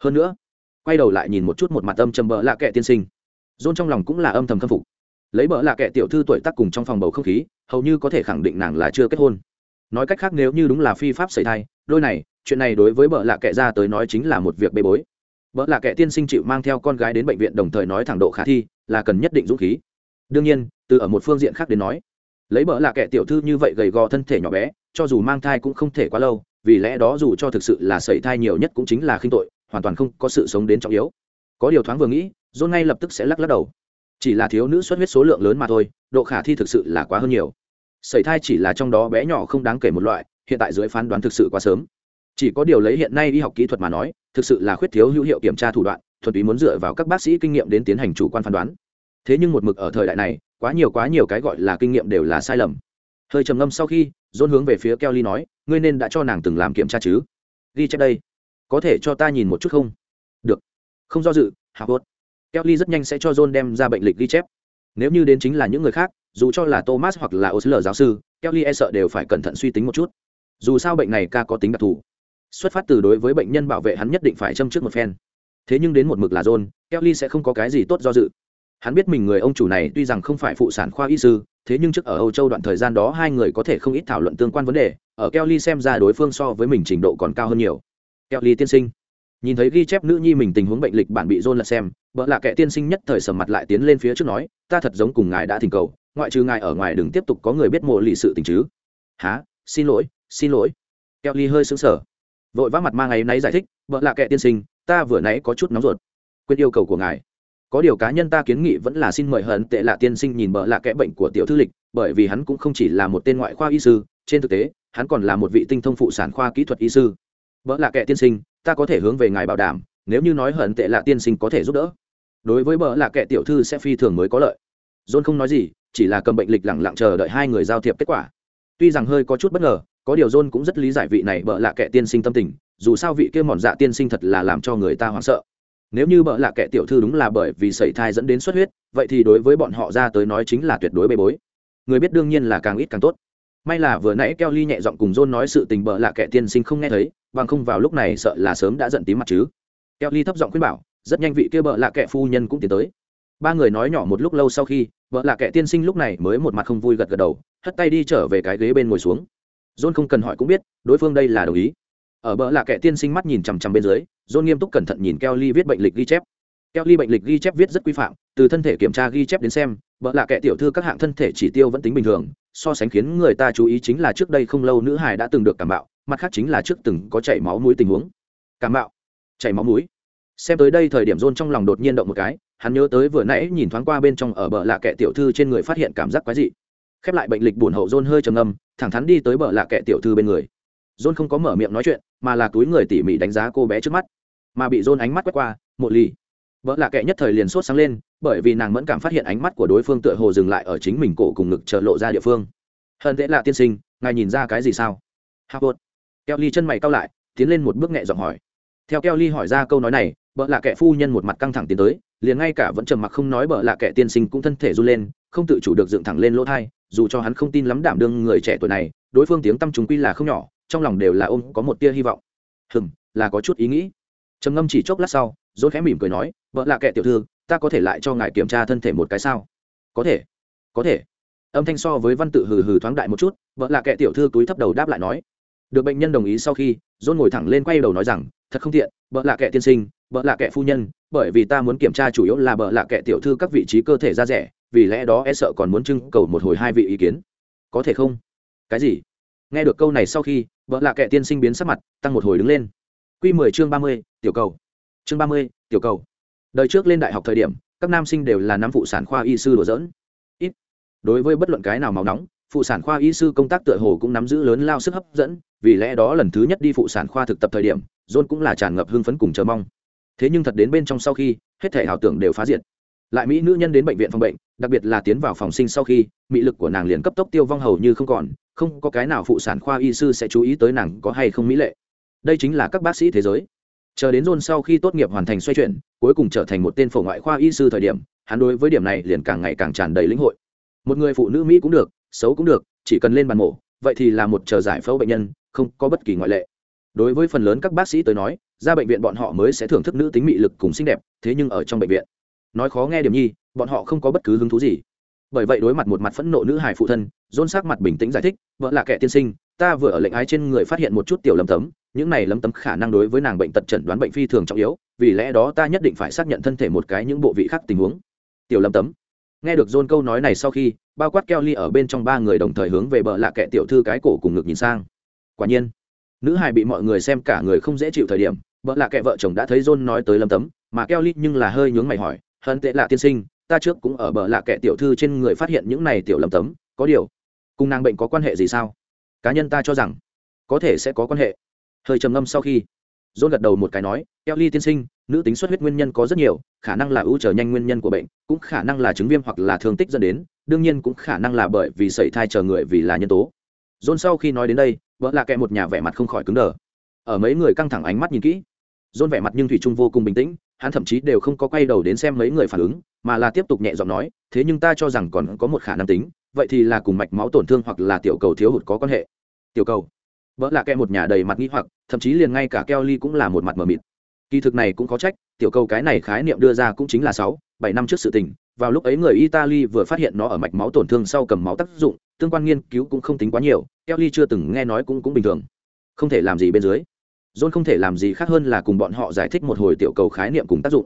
Hơn nữa, quay đầu lại nhìn một chút một mặt âm trầm bờ lạ kệ tiên sinh. Dôn trong lòng cũng là âm thầm khâm phục. Lấy bờ lạ kệ tiểu thư tuổi tác cùng trong phòng bầu không khí, hầu như có thể khẳng định nàng là chưa kết hôn. Nói cách khác nếu như đúng là phi pháp xảy thai, đôi này chuyện này đối với bợ lạ kệ ra tới nói chính là một việc bê bối. Bợ lạ kệ tiên sinh chịu mang theo con gái đến bệnh viện đồng thời nói thẳng độ khả thi, là cần nhất định dũng khí. Đương nhiên, từ ở một phương diện khác đến nói, lấy bợ lạ kệ tiểu thư như vậy gầy gò thân thể nhỏ bé, cho dù mang thai cũng không thể quá lâu, vì lẽ đó dù cho thực sự là sẩy thai nhiều nhất cũng chính là khinh tội, hoàn toàn không có sự sống đến trọng yếu. Có điều thoáng vừa nghĩ dôn ngay lập tức sẽ lắc lắc đầu. Chỉ là thiếu nữ xuất huyết số lượng lớn mà thôi, độ khả thi thực sự là quá hơn nhiều. Sẩy thai chỉ là trong đó bé nhỏ không đáng kể một loại, hiện tại dưới phán đoán thực sự quá sớm chỉ có điều lấy hiện nay y học kỹ thuật mà nói, thực sự là khuyết thiếu hữu hiệu kiểm tra thủ đoạn, thuần túy muốn dựa vào các bác sĩ kinh nghiệm đến tiến hành chủ quan phán đoán. Thế nhưng một mực ở thời đại này, quá nhiều quá nhiều cái gọi là kinh nghiệm đều là sai lầm. Hơi trầm ngâm sau khi, dôn hướng về phía kelly nói, ngươi nên đã cho nàng từng làm kiểm tra chứ? Ghi chép đây. Có thể cho ta nhìn một chút không? Được. Không do dự, hạ hốt kelly rất nhanh sẽ cho john đem ra bệnh lịch ghi chép. Nếu như đến chính là những người khác, dù cho là thomas hoặc là osler giáo sư, kelly e sợ đều phải cẩn thận suy tính một chút. Dù sao bệnh này ca có tính đặc thù xuất phát từ đối với bệnh nhân bảo vệ hắn nhất định phải châm trước một phen. Thế nhưng đến một mực là john, kelly sẽ không có cái gì tốt do dự. Hắn biết mình người ông chủ này tuy rằng không phải phụ sản khoa y sư, thế nhưng trước ở âu châu đoạn thời gian đó hai người có thể không ít thảo luận tương quan vấn đề, ở kelly xem ra đối phương so với mình trình độ còn cao hơn nhiều. Kelly tiên sinh. Nhìn thấy ghi chép nữ nhi mình tình huống bệnh lịch bản bị john lật xem vợ là kẻ tiên sinh nhất thời sầm mặt lại tiến lên phía trước nói, ta thật giống cùng ngài đã thỉnh cầu, ngoại trừ ngài ở ngoài đừng tiếp tục có người biết mộ lì sự tình chứ. Há xin lỗi xin lỗi. Kelly hơi sững sờ vội vã mặt mang ngày nấy giải thích vợ là kẻ tiên sinh, ta vừa nãy có chút nóng ruột. Quyết yêu cầu của ngài. Có điều cá nhân ta kiến nghị vẫn là xin mời hận tệ lạ tiên sinh nhìn bợ lạ kẽ bệnh của tiểu thư lịch, bởi vì hắn cũng không chỉ là một tên ngoại khoa y sư, trên thực tế, hắn còn là một vị tinh thông phụ sản khoa kỹ thuật y sư. Bợ lạ kẽ tiên sinh, ta có thể hướng về ngài bảo đảm, nếu như nói hận tệ lạ tiên sinh có thể giúp đỡ. Đối với bợ lạ kẽ tiểu thư sẽ phi thường mới có lợi. John không nói gì, chỉ là cầm bệnh lịch lẳng lặng chờ đợi hai người giao thiệp kết quả. Tuy rằng hơi có chút bất ngờ có điều john cũng rất lý giải vị này bợ lạ kệ tiên sinh tâm tình, dù sao vị kia mòn dạ tiên sinh thật là làm cho người ta hoảng sợ. Nếu như bợ lạ kệ tiểu thư đúng là bởi vì sẩy thai dẫn đến xuất huyết, vậy thì đối với bọn họ ra tới nói chính là tuyệt đối bê bối. Người biết đương nhiên là càng ít càng tốt. May là vừa nãy keo ly nhẹ giọng cùng john nói sự tình bợ lạ kệ tiên sinh không nghe thấy, bằng không vào lúc này sợ là sớm đã giận tím mặt chứ. Keo ly thấp giọng khuyên bảo, rất nhanh vị kia bợ lạ kệ phu nhân cũng tiến tới. Ba người nói nhỏ một lúc lâu sau khi vợ lạ kệ tiên sinh lúc này mới một mặt không vui gật gật đầu, hất tay đi trở về cái ghế bên ngồi xuống john không cần hỏi cũng biết, đối phương đây là đồng ý. Ở bờ lạ kệ tiên sinh mắt nhìn chằm chằm bên dưới, john nghiêm túc cẩn thận nhìn kelly viết bệnh lịch ghi chép. Kelly bệnh lịch ghi chép viết rất quy phạm, từ thân thể kiểm tra ghi chép đến xem, bờ lạ kệ tiểu thư các hạng thân thể chỉ tiêu vẫn tính bình thường, so sánh khiến người ta chú ý chính là trước đây không lâu nữ hài đã từng được cảm bạo, mặt khác chính là trước từng có chảy máu mũi tình huống. Cảm bạo. Chảy máu mũi. Xem tới đây thời điểm rôn trong lòng đột nhiên động một cái, hắn nhớ tới vừa nãy nhìn thoáng qua bên trong ở bờ lạ kệ tiểu thư trên người phát hiện cảm giác quái dị khép lại bệnh lịch buồn hậu john hơi trầm ngâm, thẳng thắn đi tới bờ lạ kệ tiểu thư bên người. John không có mở miệng nói chuyện, mà là túi người tỉ mỉ đánh giá cô bé trước mắt. Mà bị john ánh mắt quét qua, một ly vợ lạ kệ nhất thời liền sốt sáng lên, bởi vì nàng mẫn cảm phát hiện ánh mắt của đối phương tựa hồ dừng lại ở chính mình cổ cùng ngực chờ lộ ra địa phương. Hơn thế là tiên sinh, ngài nhìn ra cái gì sao? Harvard keo ly chân mày cao lại, tiến lên một bước nhẹ giọng hỏi. Theo keo ly hỏi ra câu nói này vợ lạ kệ phu nhân một mặt căng thẳng tiến tới, liền ngay cả vẫn trầm mặc không nói vợ lạ kệ tiên sinh cũng thân thể run lên không tự chủ được dựng thẳng lên lỗ thai, dù cho hắn không tin lắm đảm đương người trẻ tuổi này, đối phương tiếng tâm chúng quy là không nhỏ, trong lòng đều là ôm có một tia hy vọng. Hừm, là có chút ý nghĩ. Trầm ngâm chỉ chốc lát sau dốt khẽ mỉm cười nói, vợ lạ kệ tiểu thư, ta có thể lại cho ngài kiểm tra thân thể một cái sao? Có thể có thể. Âm thanh so với văn tự hừ hừ thoáng đại một chút, vợ lạ kệ tiểu thư túi thấp đầu đáp lại nói. Được bệnh nhân đồng ý sau khi dốt ngồi thẳng lên quay đầu nói rằng, thật không tiện, vợ lạ kệ tiên sinh, vợ lạ kệ phu nhân, bởi vì ta muốn kiểm tra chủ yếu là vợ lạ kệ tiểu thư các vị trí cơ thể da rẻ vì lẽ đó e sợ còn muốn trưng cầu một hồi hai vị ý kiến. Có thể không? Cái gì? Nghe được câu này sau khi, vợ lạ kệ tiên sinh biến sắc mặt, tăng một hồi đứng lên. Q mười chương ba mươi, tiểu cầu. Chương ba mươi, tiểu cầu. Đời trước lên đại học thời điểm, các nam sinh đều là năm phụ sản khoa y sư đổ dỡn ít. Đối với bất luận cái nào máu nóng, phụ sản khoa y sư công tác tựa hồ cũng nắm giữ lớn lao sức hấp dẫn, vì lẽ đó lần thứ nhất đi phụ sản khoa thực tập thời điểm, john cũng là tràn ngập hưng phấn cùng chờ mong. Thế nhưng thật đến bên trong sau khi, hết thể ảo tưởng đều phá diệt. Lại mỹ nữ nhân đến bệnh viện phòng bệnh đặc biệt là tiến vào phòng sinh sau khi mỹ lực của nàng liền cấp tốc tiêu vong hầu như không còn, không có cái nào phụ sản khoa y sư sẽ chú ý tới nàng có hay không mỹ lệ. Đây chính là các bác sĩ thế giới. Chờ đến john sau khi tốt nghiệp hoàn thành xoay chuyển, cuối cùng trở thành một tên phổ ngoại khoa y sư thời điểm, hắn đối với điểm này liền càng ngày càng tràn đầy lĩnh hội. Một người phụ nữ mỹ cũng được, xấu cũng được, chỉ cần lên bàn mổ, vậy thì là một chờ giải phẫu bệnh nhân, không có bất kỳ ngoại lệ. Đối với phần lớn các bác sĩ tới nói, ra bệnh viện bọn họ mới sẽ thưởng thức nữ tính mị lực cùng xinh đẹp, thế nhưng ở trong bệnh viện, nói khó nghe điểm nhi bọn họ không có bất cứ hứng thú gì. Bởi vậy đối mặt một mặt phẫn nộ nữ hải phụ thân dôn sắc mặt bình tĩnh giải thích, vợ là kẻ tiên sinh, ta vừa ở lệnh ái trên người phát hiện một chút tiểu lấm tấm, những này lấm tấm khả năng đối với nàng bệnh tật chẩn đoán bệnh phi thường trọng yếu, vì lẽ đó ta nhất định phải xác nhận thân thể một cái những bộ vị khác tình huống. Tiểu lấm tấm. Nghe được dôn câu nói này sau khi, bao quát keo ly ở bên trong ba người đồng thời hướng về bờ lạ kệ tiểu thư cái cổ cùng ngực nhìn sang. Quả nhiên, nữ hài bị mọi người xem cả người không dễ chịu thời điểm, bờ lạ kệ vợ chồng đã thấy dôn nói tới lâm tấm, mà keo ly nhưng là hơi nhướng mày hỏi, hận tệ lạ tiên sinh ta trước cũng ở bờ lạ kệ tiểu thư trên người phát hiện những này tiểu lấm tấm, có điều, cùng nàng bệnh có quan hệ gì sao? Cá nhân ta cho rằng, có thể sẽ có quan hệ. Hơi trầm ngâm sau khi dôn gật đầu một cái nói, kelly tiên sinh, nữ tính xuất huyết nguyên nhân có rất nhiều, khả năng là ưu trở nhanh nguyên nhân của bệnh, cũng khả năng là chứng viêm hoặc là thương tích dẫn đến, đương nhiên cũng khả năng là bởi vì sẩy thai chờ người vì là nhân tố. Dôn sau khi nói đến đây vợ là kẻ một nhà vẻ mặt không khỏi cứng đờ. Ở mấy người căng thẳng ánh mắt nhìn kỹ dôn vẻ mặt nhưng thủy trung vô cùng bình tĩnh, hắn thậm chí đều không có quay đầu đến xem mấy người phản ứng, mà là tiếp tục nhẹ giọng nói, thế nhưng ta cho rằng còn có một khả năng tính, vậy thì là cùng mạch máu tổn thương hoặc là tiểu cầu thiếu hụt có quan hệ. Tiểu cầu? Vợ là kẻ một nhà đầy mặt nghĩ hoặc, thậm chí liền ngay cả Kelly cũng là một mặt mờ mịt. Kỳ thực này cũng có trách, tiểu cầu cái này khái niệm đưa ra cũng chính là sáu, bảy năm trước sự tình, vào lúc ấy người italy vừa phát hiện nó ở mạch máu tổn thương sau cầm máu tác dụng, tương quan nghiên cứu cũng không tính quá nhiều Kelly chưa từng nghe nói cũng cũng bình thường. Không thể làm gì bên dưới john không thể làm gì khác hơn là cùng bọn họ giải thích một hồi tiểu cầu khái niệm cùng tác dụng.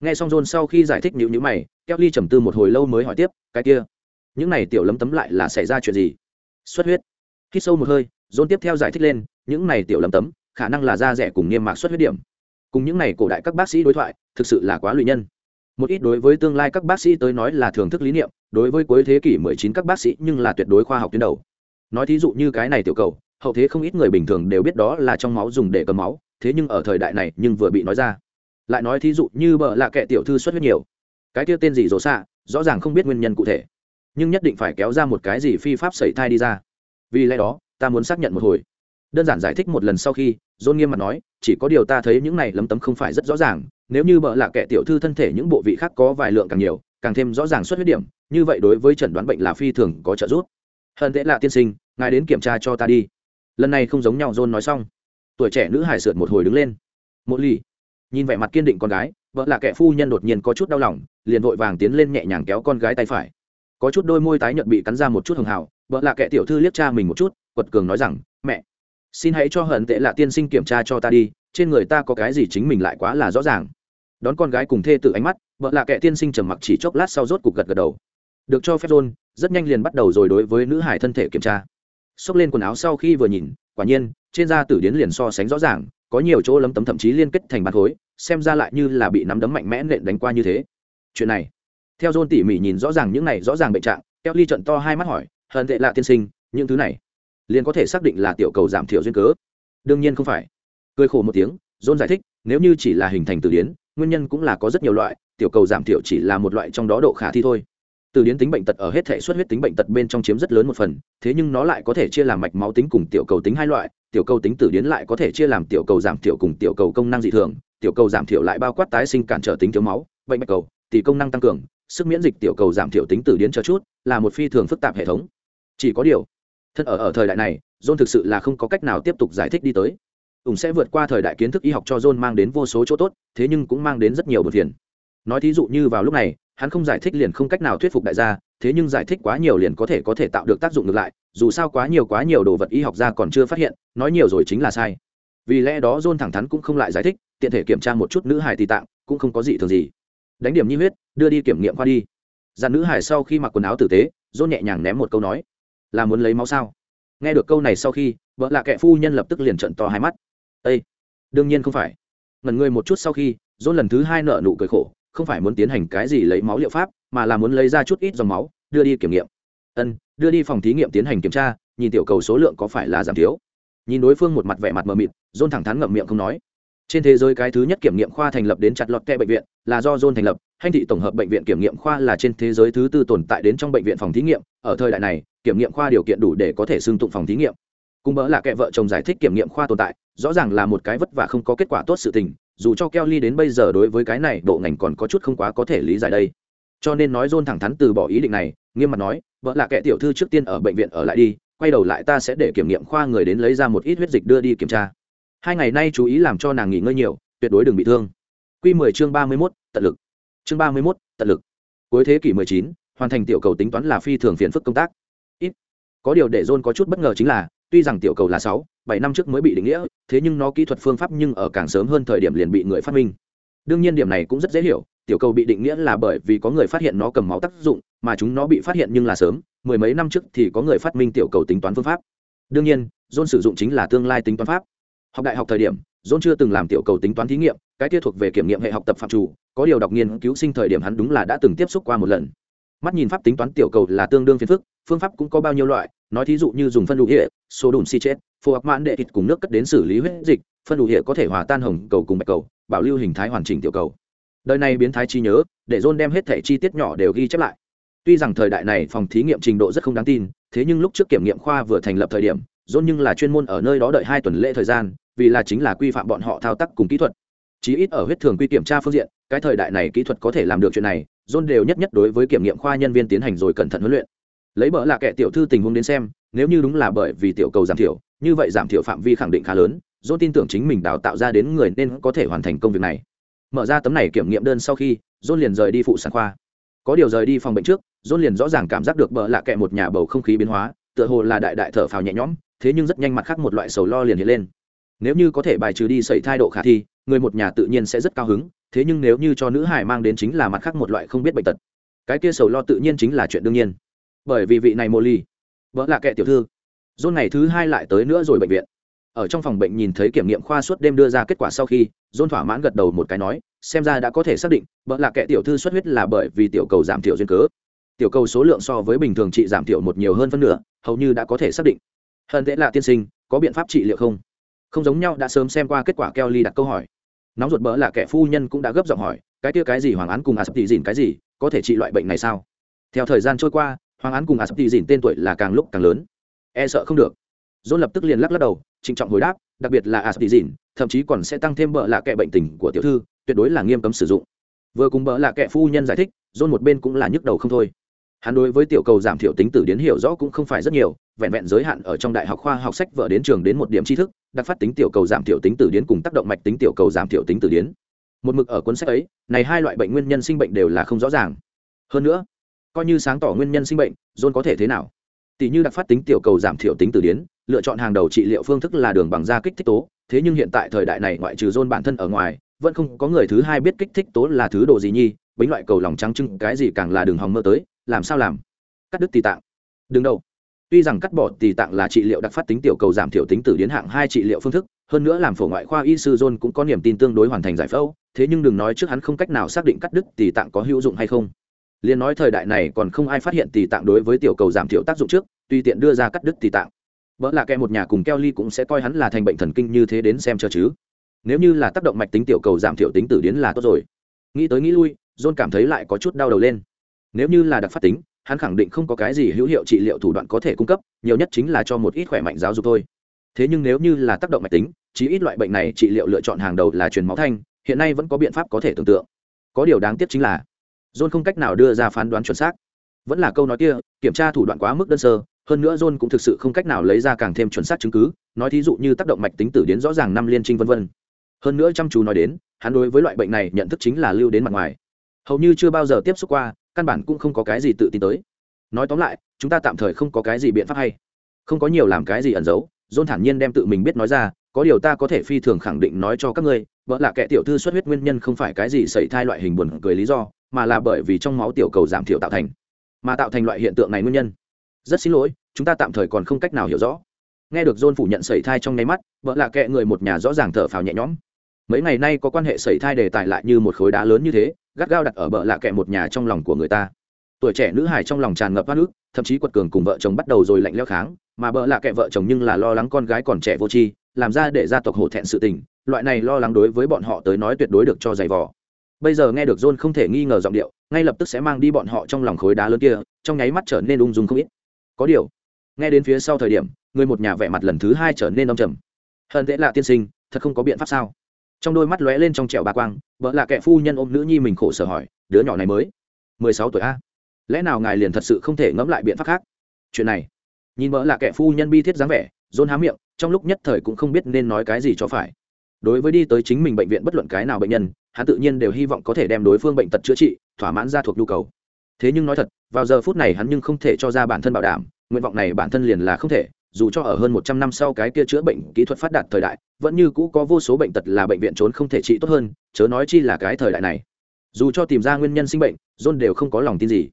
Nghe xong john sau khi giải thích nhíu nhíu mày Kelly trầm tư một hồi lâu mới hỏi tiếp, cái kia, những này tiểu lấm tấm lại là xảy ra chuyện gì? Xuất huyết. Khi sâu một hơi, john tiếp theo giải thích lên, những này tiểu lấm tấm, khả năng là da rẻ cùng niêm mạc xuất huyết điểm. Cùng những này cổ đại các bác sĩ đối thoại, thực sự là quá lụy nhân. Một ít đối với tương lai các bác sĩ tới nói là thưởng thức lý niệm, đối với cuối thế kỷ 19 các bác sĩ nhưng là tuyệt đối khoa học tuyến đầu. Nói thí dụ như cái này tiểu cầu hậu thế không ít người bình thường đều biết đó là trong máu dùng để cầm máu, thế nhưng ở thời đại này nhưng vừa bị nói ra. Lại nói thí dụ như bợ lạ kệ tiểu thư xuất huyết nhiều. Cái kia tên gì rổ xạ, rõ ràng không biết nguyên nhân cụ thể. Nhưng nhất định phải kéo ra một cái gì phi pháp sẩy thai đi ra. Vì lẽ đó, ta muốn xác nhận một hồi. Đơn giản giải thích một lần sau khi dôn nghiêm mặt nói, chỉ có điều ta thấy những này lấm tấm không phải rất rõ ràng, nếu như bợ lạ kệ tiểu thư thân thể những bộ vị khác có vài lượng càng nhiều, càng thêm rõ ràng xuất huyết điểm, như vậy đối với chẩn đoán bệnh là phi thường có trợ giúp. Hơn thế là tiên sinh, ngài đến kiểm tra cho ta đi lần này không giống nhau, john nói xong. Tuổi trẻ nữ hải sượt một hồi đứng lên. Một ly nhìn vẻ mặt kiên định con gái, vợ là kẻ phu nhân đột nhiên có chút đau lòng, liền vội vàng tiến lên nhẹ nhàng kéo con gái tay phải. Có chút đôi môi tái nhợt bị cắn ra một chút hường hào, vợ là kẻ tiểu thư liếc cha mình một chút, quật cường nói rằng, mẹ, xin hãy cho hận tệ lạ tiên sinh kiểm tra cho ta đi, trên người ta có cái gì chính mình lại quá là rõ ràng. Đón con gái cùng thê tự ánh mắt, vợ lạ kệ tiên sinh trầm mặc chỉ chốc lát sau rốt cục gật gật đầu. Được cho phép, john, rất nhanh liền bắt đầu rồi đối với nữ hải thân thể kiểm tra xốc lên quần áo sau khi vừa nhìn, quả nhiên, trên da tử điến liền so sánh rõ ràng, có nhiều chỗ lấm tấm thậm chí liên kết thành bàn khối, xem ra lại như là bị nắm đấm mạnh mẽ nện đánh qua như thế. Chuyện này, theo john tỉ mỉ nhìn rõ ràng những này rõ ràng bệnh trạng keo ly trận to hai mắt hỏi, hận tệ lạ tiên sinh, những thứ này, liền có thể xác định là tiểu cầu giảm thiểu duyên cớ? Đương nhiên không phải. Cười khổ một tiếng, john giải thích, nếu như chỉ là hình thành từ điến, nguyên nhân cũng là có rất nhiều loại, tiểu cầu giảm thiểu chỉ là một loại trong đó độ khả thi thôi từ điến tính bệnh tật ở hết thể xuất huyết tính bệnh tật bên trong chiếm rất lớn một phần, thế nhưng nó lại có thể chia làm mạch máu tính cùng tiểu cầu tính hai loại, tiểu cầu tính tử điến lại có thể chia làm tiểu cầu giảm thiểu cùng tiểu cầu công năng dị thường, tiểu cầu giảm thiểu lại bao quát tái sinh cản trở tính thiếu máu, bệnh bạch cầu, tỷ công năng tăng cường, sức miễn dịch tiểu cầu giảm thiểu tính tử điến cho chút, là một phi thường phức tạp hệ thống. Chỉ có điều, thân ở ở thời đại này, john thực sự là không có cách nào tiếp tục giải thích đi tới. Ủng sẽ vượt qua thời đại kiến thức y học cho john mang đến vô số chỗ tốt, thế nhưng cũng mang đến rất nhiều bờ phiền. Nói thí dụ như vào lúc này hắn không giải thích liền không cách nào thuyết phục đại gia, thế nhưng giải thích quá nhiều liền có thể có thể tạo được tác dụng ngược lại, dù sao quá nhiều quá nhiều đồ vật y học ra còn chưa phát hiện, nói nhiều rồi chính là sai. Vì lẽ đó john thẳng thắn cũng không lại giải thích, tiện thể kiểm tra một chút nữ hài tì tạng, cũng không có gì thường gì. Đánh điểm nhi huyết, đưa đi kiểm nghiệm qua đi. Dàn nữ hải sau khi mặc quần áo tử tế, john nhẹ nhàng ném một câu nói, là muốn lấy máu sao? Nghe được câu này sau khi, vợ là kẻ phu nhân lập tức liền trận to hai mắt. Ây đương nhiên không phải. Ngần người một chút sau khi, john lần thứ hai nợ nụ cười khổ không phải muốn tiến hành cái gì lấy máu liệu pháp, mà là muốn lấy ra chút ít dòng máu, đưa đi kiểm nghiệm. Ân, đưa đi phòng thí nghiệm tiến hành kiểm tra, nhìn tiểu cầu số lượng có phải là giảm thiếu. Nhìn đối phương một mặt vẻ mặt mờ mịt john thẳng thắn ngậm miệng không nói. Trên thế giới cái thứ nhất kiểm nghiệm khoa thành lập đến chặt lọt kẹ bệnh viện, là do john thành lập hành thị tổng hợp bệnh viện kiểm nghiệm khoa là trên thế giới thứ tư tồn tại đến trong bệnh viện phòng thí nghiệm, ở thời đại này, kiểm nghiệm khoa điều kiện đủ để có thể xưng tụng phòng thí nghiệm. Cùng bỡ là kẻ vợ chồng giải thích kiểm nghiệm khoa tồn tại, rõ ràng là một cái vất vả không có kết quả tốt sự tình dù cho Kelly đến bây giờ đối với cái này bộ ngành còn có chút không quá có thể lý giải đây. Cho nên nói John thẳng thắn từ bỏ ý định này nghiêm mặt nói vợ là kẻ tiểu thư trước tiên ở bệnh viện ở lại đi quay đầu lại ta sẽ để kiểm nghiệm khoa người đến lấy ra một ít huyết dịch đưa đi kiểm tra. Hai ngày nay chú ý làm cho nàng nghỉ ngơi nhiều tuyệt đối đừng bị thương. Quy 10 chương 31, tận lực. Chương 31, tận lực. Cuối thế kỷ 19, hoàn thành tiểu cầu tính toán là phi thường phiền phức công tác. Ít. Có điều để John có chút bất ngờ chính là tuy rằng tiểu cầu là sáu, bảy năm trước mới bị định nghĩa, thế nhưng nó kỹ thuật phương pháp nhưng ở càng sớm hơn thời điểm liền bị người phát minh. Đương nhiên điểm này cũng rất dễ hiểu, tiểu cầu bị định nghĩa là bởi vì có người phát hiện nó cầm máu tác dụng, mà chúng nó bị phát hiện nhưng là sớm, mười mấy năm trước thì có người phát minh tiểu cầu tính toán phương pháp. Đương nhiên, john sử dụng chính là tương lai tính toán pháp. Học đại học thời điểm, john chưa từng làm tiểu cầu tính toán thí nghiệm, cái kia thuộc về kiểm nghiệm hệ học tập phạm chủ, có điều đọc nghiên cứu sinh thời điểm hắn đúng là đã từng tiếp xúc qua một lần mắt nhìn pháp tính toán tiểu cầu là tương đương phiền phức, phương pháp cũng có bao nhiêu loại, nói thí dụ như dùng phân đủ hệ số đùn si chết, phù hợp mãn đệ thịt cùng nước cất đến xử lý huyết dịch, phân đủ hệ có thể hòa tan hồng cầu cùng bạch cầu, bảo lưu hình thái hoàn chỉnh tiểu cầu. Đời này biến thái chi nhớ, để john đem hết thẻ chi tiết nhỏ đều ghi chép lại. Tuy rằng thời đại này phòng thí nghiệm trình độ rất không đáng tin, thế nhưng lúc trước kiểm nghiệm khoa vừa thành lập thời điểm, john nhưng là chuyên môn ở nơi đó đợi hai tuần lễ thời gian, vì là chính là quy phạm bọn họ thao tác cùng kỹ thuật. Chí ít ở huyết thường quy kiểm tra phương diện, cái thời đại này kỹ thuật có thể làm được chuyện này john đều nhất nhất đối với kiểm nghiệm khoa nhân viên tiến hành rồi cẩn thận huấn luyện. Lấy bỡ là kẻ tiểu thư tình huống đến xem, nếu như đúng là bởi vì tiểu cầu giảm thiểu, như vậy giảm thiểu phạm vi khẳng định khá lớn, john tin tưởng chính mình đào tạo ra đến người nên có thể hoàn thành công việc này. Mở ra tấm này kiểm nghiệm đơn sau khi, john liền rời đi phụ sản khoa. Có điều rời đi phòng bệnh trước, john liền rõ ràng cảm giác được bỡ là kệ một nhà bầu không khí biến hóa, tựa hồ là đại đại thở phào nhẹ nhõm, thế nhưng rất nhanh mặt khác một loại sầu lo liền hiện lên. Nếu như có thể bài trừ đi sẩy thai độ khả thi người một nhà tự nhiên sẽ rất cao hứng, thế nhưng nếu như cho nữ hải mang đến chính là mặt khác một loại không biết bệnh tật. Cái kia sầu lo tự nhiên chính là chuyện đương nhiên. Bởi vì vị này mô ly vợ là kệ tiểu thư dôn ngày thứ hai lại tới nữa rồi bệnh viện. Ở trong phòng bệnh nhìn thấy kiểm nghiệm khoa suốt đêm đưa ra kết quả sau khi dôn thỏa mãn gật đầu một cái nói, xem ra đã có thể xác định, vợ là kệ tiểu thư xuất huyết là bởi vì tiểu cầu giảm thiểu duyên cớ. Tiểu cầu số lượng so với bình thường trị giảm thiểu một nhiều hơn phân nửa, hầu như đã có thể xác định. Hơn thế là tiên sinh, có biện pháp trị liệu không? Không giống nhau, đã sớm xem qua kết quả keo ly đặt câu hỏi nóng ruột bỡ là kẻ phu nhân cũng đã gấp giọng hỏi, cái kia cái gì, hoàng án cùng a sắp tỉ dìn cái gì? Có thể trị loại bệnh này sao? Theo thời gian trôi qua, hoàng án cùng a sắp tỉ dìn tên tuổi là càng lúc càng lớn. E sợ không được. Dôn lập tức liền lắc lắc đầu, trịnh trọng hồi đáp, đặc biệt là a sắp tỉ dìn thậm chí còn sẽ tăng thêm bỡ là kẻ bệnh tình của tiểu thư, tuyệt đối là nghiêm cấm sử dụng. Vừa cùng bỡ là kẻ phu nhân giải thích dôn một bên cũng là nhức đầu không thôi. Hắn đối với tiểu cầu giảm thiểu tính tử điến hiểu rõ cũng không phải rất nhiều vẹn vẹn giới hạn ở trong đại học khoa học sách vở đến trường đến một điểm tri thức, đặc phát tính tiểu cầu giảm thiểu tính từ điến cùng tác động mạch tính tiểu cầu giảm thiểu tính từ điến. Một mực ở cuốn sách ấy, này hai loại bệnh nguyên nhân sinh bệnh đều là không rõ ràng. Hơn nữa, coi như sáng tỏ nguyên nhân sinh bệnh, john có thể thế nào? Tỷ như đặc phát tính tiểu cầu giảm thiểu tính từ điến, lựa chọn hàng đầu trị liệu phương thức là đường bằng da kích thích tố, thế nhưng hiện tại thời đại này ngoại trừ john bản thân ở ngoài, vẫn không có người thứ hai biết kích thích tố là thứ đồ gì nhi, bính loại cầu lòng trắng trưng, cái gì càng là đường hòng mơ tới, làm sao làm? Cắt đứt tì tạng. Đừng đâu tuy rằng cắt bỏ tỷ tạng là trị liệu đặc phát tính tiểu cầu giảm thiểu tính tử đến hạng hai trị liệu phương thức, hơn nữa làm phổ ngoại khoa y sư john cũng có niềm tin tương đối hoàn thành giải phẫu, thế nhưng đừng nói trước hắn không cách nào xác định cắt đứt tỷ tạng có hữu dụng hay không. Liên nói thời đại này còn không ai phát hiện tỷ tạng đối với tiểu cầu giảm thiểu tác dụng trước, tùy tiện đưa ra cắt đứt tỷ tạng. Vợ là kẻ một nhà cùng keo ly cũng sẽ coi hắn là thành bệnh thần kinh như thế đến xem cho chứ. Nếu như là tác động mạch tính tiểu cầu giảm thiểu tính tử đến là tốt rồi. Nghĩ tới nghĩ lui, john cảm thấy lại có chút đau đầu lên. Nếu như là đặc phát tính hắn khẳng định không có cái gì hữu hiệu trị liệu thủ đoạn có thể cung cấp, nhiều nhất chính là cho một ít khỏe mạnh giáo dục thôi. Thế nhưng nếu như là tác động mạch tính, chí ít loại bệnh này trị liệu lựa chọn hàng đầu là truyền máu thanh, hiện nay vẫn có biện pháp có thể tưởng tượng. Có điều đáng tiếc chính là, john không cách nào đưa ra phán đoán chuẩn xác. Vẫn là câu nói kia, kiểm tra thủ đoạn quá mức đơn sơ, hơn nữa john cũng thực sự không cách nào lấy ra càng thêm chuẩn xác chứng cứ, nói thí dụ như tác động mạch tính tử đến rõ ràng năm liên trinh vân vân. Hơn nữa chăm chú nói đến, hắn đối với loại bệnh này nhận thức chính là lưu đến mặt ngoài. Hầu như chưa bao giờ tiếp xúc qua căn bản cũng không có cái gì tự tin tới. Nói tóm lại, chúng ta tạm thời không có cái gì biện pháp hay. Không có nhiều làm cái gì ẩn giấu, john thản nhiên đem tự mình biết nói ra, có điều ta có thể phi thường khẳng định nói cho các ngươi, vợ là kẻ tiểu thư xuất huyết nguyên nhân không phải cái gì xảy thai loại hình buồn cười lý do, mà là bởi vì trong máu tiểu cầu giảm thiểu tạo thành. Mà tạo thành loại hiện tượng này nguyên nhân. Rất xin lỗi, chúng ta tạm thời còn không cách nào hiểu rõ. Nghe được john phủ nhận xảy thai trong nháy mắt, vợ là kệ người một nhà rõ ràng thở phào nhẹ nhõm mấy ngày nay có quan hệ sẩy thai đề tài lại như một khối đá lớn như thế, gắt gao đặt ở bờ lạ kẹ một nhà trong lòng của người ta. Tuổi trẻ nữ hài trong lòng tràn ngập hoa nước thậm chí quật cường cùng vợ chồng bắt đầu rồi lạnh leo kháng, mà bờ lạ kệ vợ chồng nhưng là lo lắng con gái còn trẻ vô tri, làm ra để gia tộc hổ thẹn sự tình, loại này lo lắng đối với bọn họ tới nói tuyệt đối được cho giày vò. Bây giờ nghe được john không thể nghi ngờ giọng điệu, ngay lập tức sẽ mang đi bọn họ trong lòng khối đá lớn kia, trong nháy mắt trở nên ung dung không ít. Có điều, nghe đến phía sau thời điểm, người một nhà vẻ mặt lần thứ hai trở nên đông trầm. Hơn thế lạ tiên sinh, thật không có biện pháp sao? Trong đôi mắt lóe lên trong trẹo bà quang, vợ là kẻ phu nhân ôm nữ nhi mình khổ sở hỏi, đứa nhỏ này mới mười sáu tuổi a? Lẽ nào ngài liền thật sự không thể ngẫm lại biện pháp khác? Chuyện này, nhìn vợ là kẻ phu nhân bi thiết dáng vẻ dôn há miệng, trong lúc nhất thời cũng không biết nên nói cái gì cho phải. Đối với đi tới chính mình bệnh viện bất luận cái nào bệnh nhân, hắn tự nhiên đều hy vọng có thể đem đối phương bệnh tật chữa trị, thỏa mãn ra thuộc nhu cầu. Thế nhưng nói thật, vào giờ phút này hắn nhưng không thể cho ra bản thân bảo đảm, nguyện vọng này bản thân liền là không thể dù cho ở hơn một trăm năm sau cái kia chữa bệnh kỹ thuật phát đạt thời đại, vẫn như cũ có vô số bệnh tật là bệnh viện trốn không thể trị tốt hơn, chớ nói chi là cái thời đại này. Dù cho tìm ra nguyên nhân sinh bệnh, john đều không có lòng tin gì.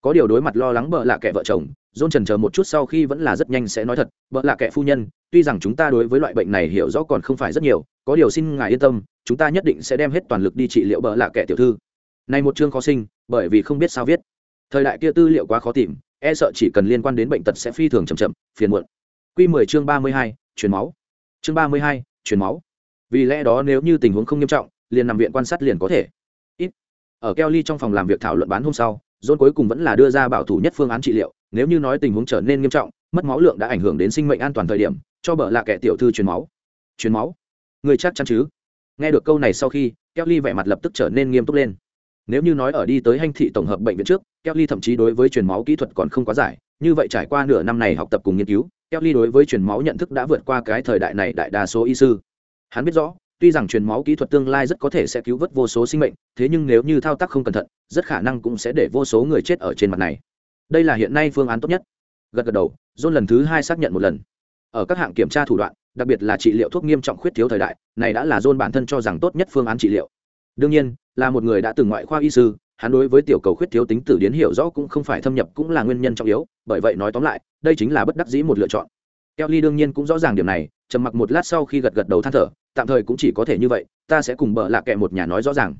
Có điều đối mặt lo lắng bợ lạ kẻ vợ chồng, john chần chờ một chút sau khi vẫn là rất nhanh sẽ nói thật, bợ lạ kẻ phu nhân, tuy rằng chúng ta đối với loại bệnh này hiểu rõ còn không phải rất nhiều, có điều xin ngài yên tâm, chúng ta nhất định sẽ đem hết toàn lực đi trị liệu bợ lạ kẻ tiểu thư. Này một chương khó sinh, bởi vì không biết sao viết. Thời đại kia tư liệu quá khó tìm e sợ chỉ cần liên quan đến bệnh tật sẽ phi thường chậm chậm, phiền muộn. Quy 10 chương 32, truyền máu. Chương 32, truyền máu. Vì lẽ đó nếu như tình huống không nghiêm trọng, liền nằm viện quan sát liền có thể. Ít. Ở Kelly trong phòng làm việc thảo luận bán hôm sau, John cuối cùng vẫn là đưa ra bảo thủ nhất phương án trị liệu, nếu như nói tình huống trở nên nghiêm trọng, mất máu lượng đã ảnh hưởng đến sinh mệnh an toàn thời điểm, cho bợ là kẻ tiểu thư truyền máu. Truyền máu? Người chắc chắn chứ? Nghe được câu này sau khi, Kelly vẻ mặt lập tức trở nên nghiêm túc lên. Nếu như nói ở đi tới hành thị tổng hợp bệnh viện trước, Kelly thậm chí đối với truyền máu kỹ thuật còn không quá giải, như vậy trải qua nửa năm này học tập cùng nghiên cứu, Kelly đối với truyền máu nhận thức đã vượt qua cái thời đại này đại đa số y sư. Hắn biết rõ, tuy rằng truyền máu kỹ thuật tương lai rất có thể sẽ cứu vớt vô số sinh mệnh, thế nhưng nếu như thao tác không cẩn thận, rất khả năng cũng sẽ để vô số người chết ở trên mặt này. Đây là hiện nay phương án tốt nhất. Gật gật đầu, John lần thứ hai xác nhận một lần. Ở các hạng kiểm tra thủ đoạn, đặc biệt là trị liệu thuốc nghiêm trọng khuyết thiếu thời đại, này đã là John bản thân cho rằng tốt nhất phương án trị liệu. Đương nhiên, là một người đã từng ngoại khoa y sư, hắn đối với tiểu cầu khuyết thiếu tính tử điến hiểu rõ cũng không phải thâm nhập cũng là nguyên nhân trọng yếu, bởi vậy nói tóm lại, đây chính là bất đắc dĩ một lựa chọn. Kelly đương nhiên cũng rõ ràng điểm này, trầm mặc một lát sau khi gật gật đầu than thở, tạm thời cũng chỉ có thể như vậy, ta sẽ cùng bợ lạ kệ một nhà nói rõ ràng.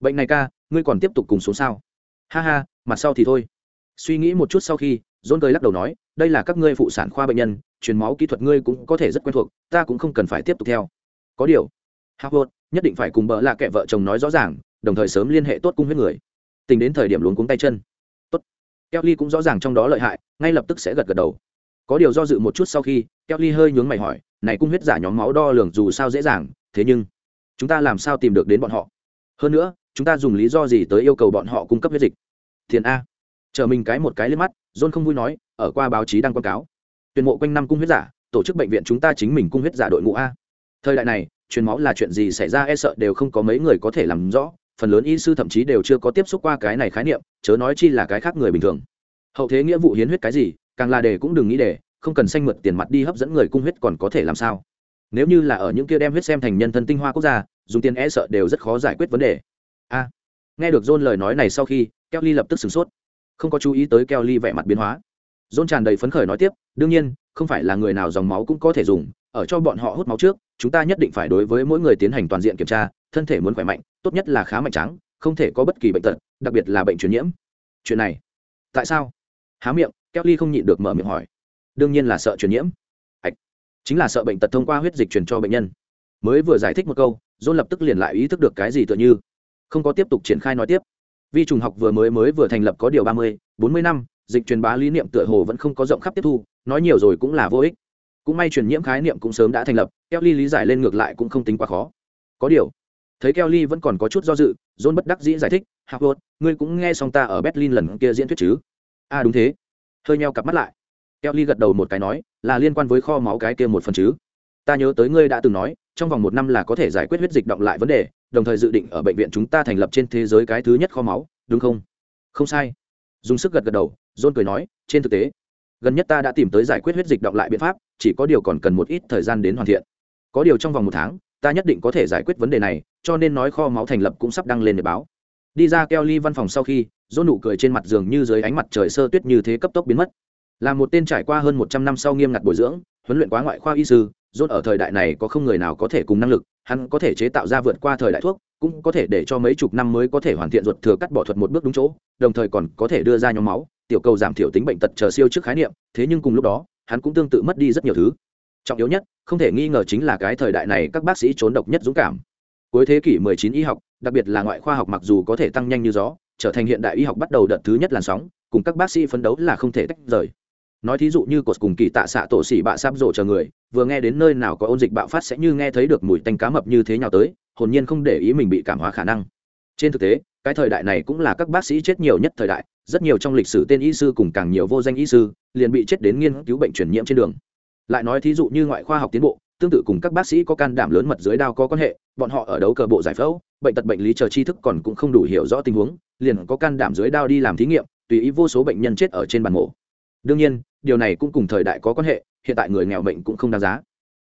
Bệnh này ca, ngươi còn tiếp tục cùng xuống sao? Ha ha, mặt sau thì thôi. Suy nghĩ một chút sau khi dôn cười lắc đầu nói, đây là các ngươi phụ sản khoa bệnh nhân, truyền máu kỹ thuật ngươi cũng có thể rất quen thuộc, ta cũng không cần phải tiếp tục theo. Có điều, howard, nhất định phải cùng bợ lạ kệ vợ chồng nói rõ ràng, đồng thời sớm liên hệ tốt cung huyết người tính đến thời điểm luống cuống tay chân. Tốt. Kelly cũng rõ ràng trong đó lợi hại, ngay lập tức sẽ gật gật đầu. Có điều do dự một chút sau khi, kelly hơi nhướng mày hỏi, này cung huyết giả nhóm máu đo lường dù sao dễ dàng, thế nhưng chúng ta làm sao tìm được đến bọn họ? Hơn nữa, chúng ta dùng lý do gì tới yêu cầu bọn họ cung cấp huyết dịch? Thiền a. Chờ mình cái một cái lên mắt, john không vui nói, ở qua báo chí đăng quảng cáo. Tuyển mộ quanh năm cung huyết giả, tổ chức bệnh viện chúng ta chính mình cung huyết giả đội ngũ a. Thời đại này, truyền máu là chuyện gì xảy ra e sợ đều không có mấy người có thể làm rõ phần lớn y sư thậm chí đều chưa có tiếp xúc qua cái này khái niệm, chớ nói chi là cái khác người bình thường. Hậu thế nghĩa vụ hiến huyết cái gì, càng là đề cũng đừng nghĩ đề không cần xanh mượt tiền mặt đi hấp dẫn người cung huyết còn có thể làm sao? Nếu như là ở những kia đem huyết xem thành nhân thân tinh hoa quốc gia, dùng tiền e sợ đều rất khó giải quyết vấn đề. A. Nghe được john lời nói này sau khi kelly lập tức sửng sốt. Không có chú ý tới kelly vẻ mặt biến hóa. John tràn đầy phấn khởi nói tiếp, đương nhiên, không phải là người nào dòng máu cũng có thể dùng, ở cho bọn họ hút máu trước, chúng ta nhất định phải đối với mỗi người tiến hành toàn diện kiểm tra thân thể muốn khỏe mạnh, tốt nhất là khá mạnh trắng, không thể có bất kỳ bệnh tật, đặc biệt là bệnh truyền nhiễm. Chuyện này, tại sao? Há miệng kelly không nhịn được mở miệng hỏi. Đương nhiên là sợ truyền nhiễm. Ạch chính là sợ bệnh tật thông qua huyết dịch truyền cho bệnh nhân. Mới vừa giải thích một câu, john lập tức liền lại ý thức được cái gì tựa như. Không có tiếp tục triển khai nói tiếp. Vi trùng học vừa mới mới vừa thành lập có điều ba mươi, bốn mươi năm, dịch truyền bá lý niệm tựa hồ vẫn không có rộng khắp tiếp thu, nói nhiều rồi cũng là vô ích. Cũng may truyền nhiễm khái niệm cũng sớm đã thành lập kelly lý giải lên ngược lại cũng không tính quá khó. Có điều thấy kelly vẫn còn có chút do dự john bất đắc dĩ giải thích howard ngươi cũng nghe xong ta ở berlin lần kia diễn thuyết chứ? A à, đúng thế. Hơi nheo cặp mắt lại. Kelly gật đầu một cái nói là liên quan với kho máu cái kia một phần chứ. Ta nhớ tới ngươi đã từng nói trong vòng một năm là có thể giải quyết huyết dịch động lại vấn đề đồng thời dự định ở bệnh viện chúng ta thành lập trên thế giới cái thứ nhất kho máu đúng không? Không sai. Dùng sức gật gật đầu john cười nói trên thực tế gần nhất ta đã tìm tới giải quyết huyết dịch động lại biện pháp chỉ có điều còn cần một ít thời gian đến hoàn thiện. Có điều trong vòng một tháng ta nhất định có thể giải quyết vấn đề này, cho nên nói kho máu thành lập cũng sắp đăng lên để báo. Đi ra keo ly văn phòng sau khi, dỗ nụ cười trên mặt giường như dưới ánh mặt trời sơ tuyết như thế cấp tốc biến mất. Là một tên trải qua hơn một trăm năm sau nghiêm ngặt bồi dưỡng, huấn luyện quá ngoại khoa y sư dốt ở thời đại này có không người nào có thể cùng năng lực, hắn có thể chế tạo ra vượt qua thời đại thuốc, cũng có thể để cho mấy chục năm mới có thể hoàn thiện ruột thừa cắt bỏ thuật một bước đúng chỗ, đồng thời còn có thể đưa ra nhóm máu, tiểu cầu giảm thiểu tính bệnh tật chờ siêu trước khái niệm, thế nhưng cùng lúc đó, hắn cũng tương tự mất đi rất nhiều thứ trọng yếu nhất, không thể nghi ngờ chính là cái thời đại này các bác sĩ trốn độc nhất dũng cảm. Cuối thế kỷ 19 y học, đặc biệt là ngoại khoa học mặc dù có thể tăng nhanh như gió, trở thành hiện đại y học bắt đầu đợt thứ nhất làn sóng, cùng các bác sĩ phấn đấu là không thể tách rời. Nói thí dụ như cột cùng kỳ tạ xạ tổ xỉ bạ sáp rổ chờ người, vừa nghe đến nơi nào có ôn dịch bạo phát sẽ như nghe thấy được mùi tanh cá mập như thế nào tới, hồn nhiên không để ý mình bị cảm hóa khả năng. Trên thực tế, cái thời đại này cũng là các bác sĩ chết nhiều nhất thời đại, rất nhiều trong lịch sử tên y sư cùng càng nhiều vô danh y sư liền bị chết đến nghiên cứu bệnh truyền nhiễm trên đường lại nói thí dụ như ngoại khoa học tiến bộ, tương tự cùng các bác sĩ có can đảm lớn mật dưới đao có quan hệ, bọn họ ở đấu cờ bộ giải phẫu, bệnh tật bệnh lý chờ tri thức còn cũng không đủ hiểu rõ tình huống, liền có can đảm dưới đao đi làm thí nghiệm, tùy ý vô số bệnh nhân chết ở trên bàn mổ. Đương nhiên, điều này cũng cùng thời đại có quan hệ, hiện tại người nghèo bệnh cũng không đáng giá.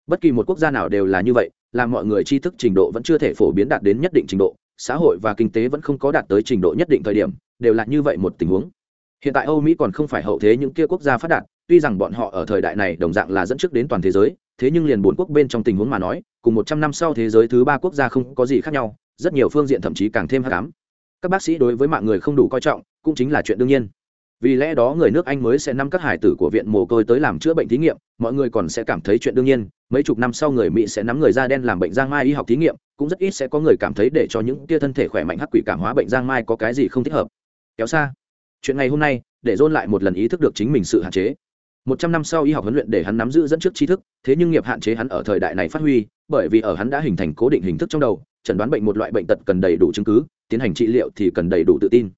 Bất kỳ một quốc gia nào đều là như vậy là mọi người tri thức trình độ vẫn chưa thể phổ biến đạt đến nhất định trình độ, xã hội và kinh tế vẫn không có đạt tới trình độ nhất định thời điểm, đều là như vậy một tình huống. Hiện tại âu mỹ còn không phải hậu thế những kia quốc gia phát đạt tuy rằng bọn họ ở thời đại này đồng dạng là dẫn trước đến toàn thế giới, thế nhưng liền bốn quốc bên trong tình huống mà nói, cùng một trăm năm sau thế giới thứ ba quốc gia không có gì khác nhau, rất nhiều phương diện thậm chí càng thêm hắc ám. Các bác sĩ đối với mạng người không đủ coi trọng, cũng chính là chuyện đương nhiên. Vì lẽ đó người nước anh mới sẽ nắm các hải tử của viện mồ côi tới làm chữa bệnh thí nghiệm, mọi người còn sẽ cảm thấy chuyện đương nhiên, mấy chục năm sau người mỹ sẽ nắm người da đen làm bệnh giang mai y học thí nghiệm, cũng rất ít sẽ có người cảm thấy để cho những tia thân thể khỏe mạnh hắc quỷ cảm hóa bệnh giang mai có cái gì không thích hợp. Kéo xa. Chuyện ngày hôm nay, để dôn lại một lần ý thức được chính mình sự hạn chế một trăm năm sau y học huấn luyện để hắn nắm giữ dẫn trước tri thức, thế nhưng nghiệp hạn chế hắn ở thời đại này phát huy, bởi vì ở hắn đã hình thành cố định hình thức trong đầu, chẩn đoán bệnh một loại bệnh tật cần đầy đủ chứng cứ, tiến hành trị liệu thì cần đầy đủ tự tin.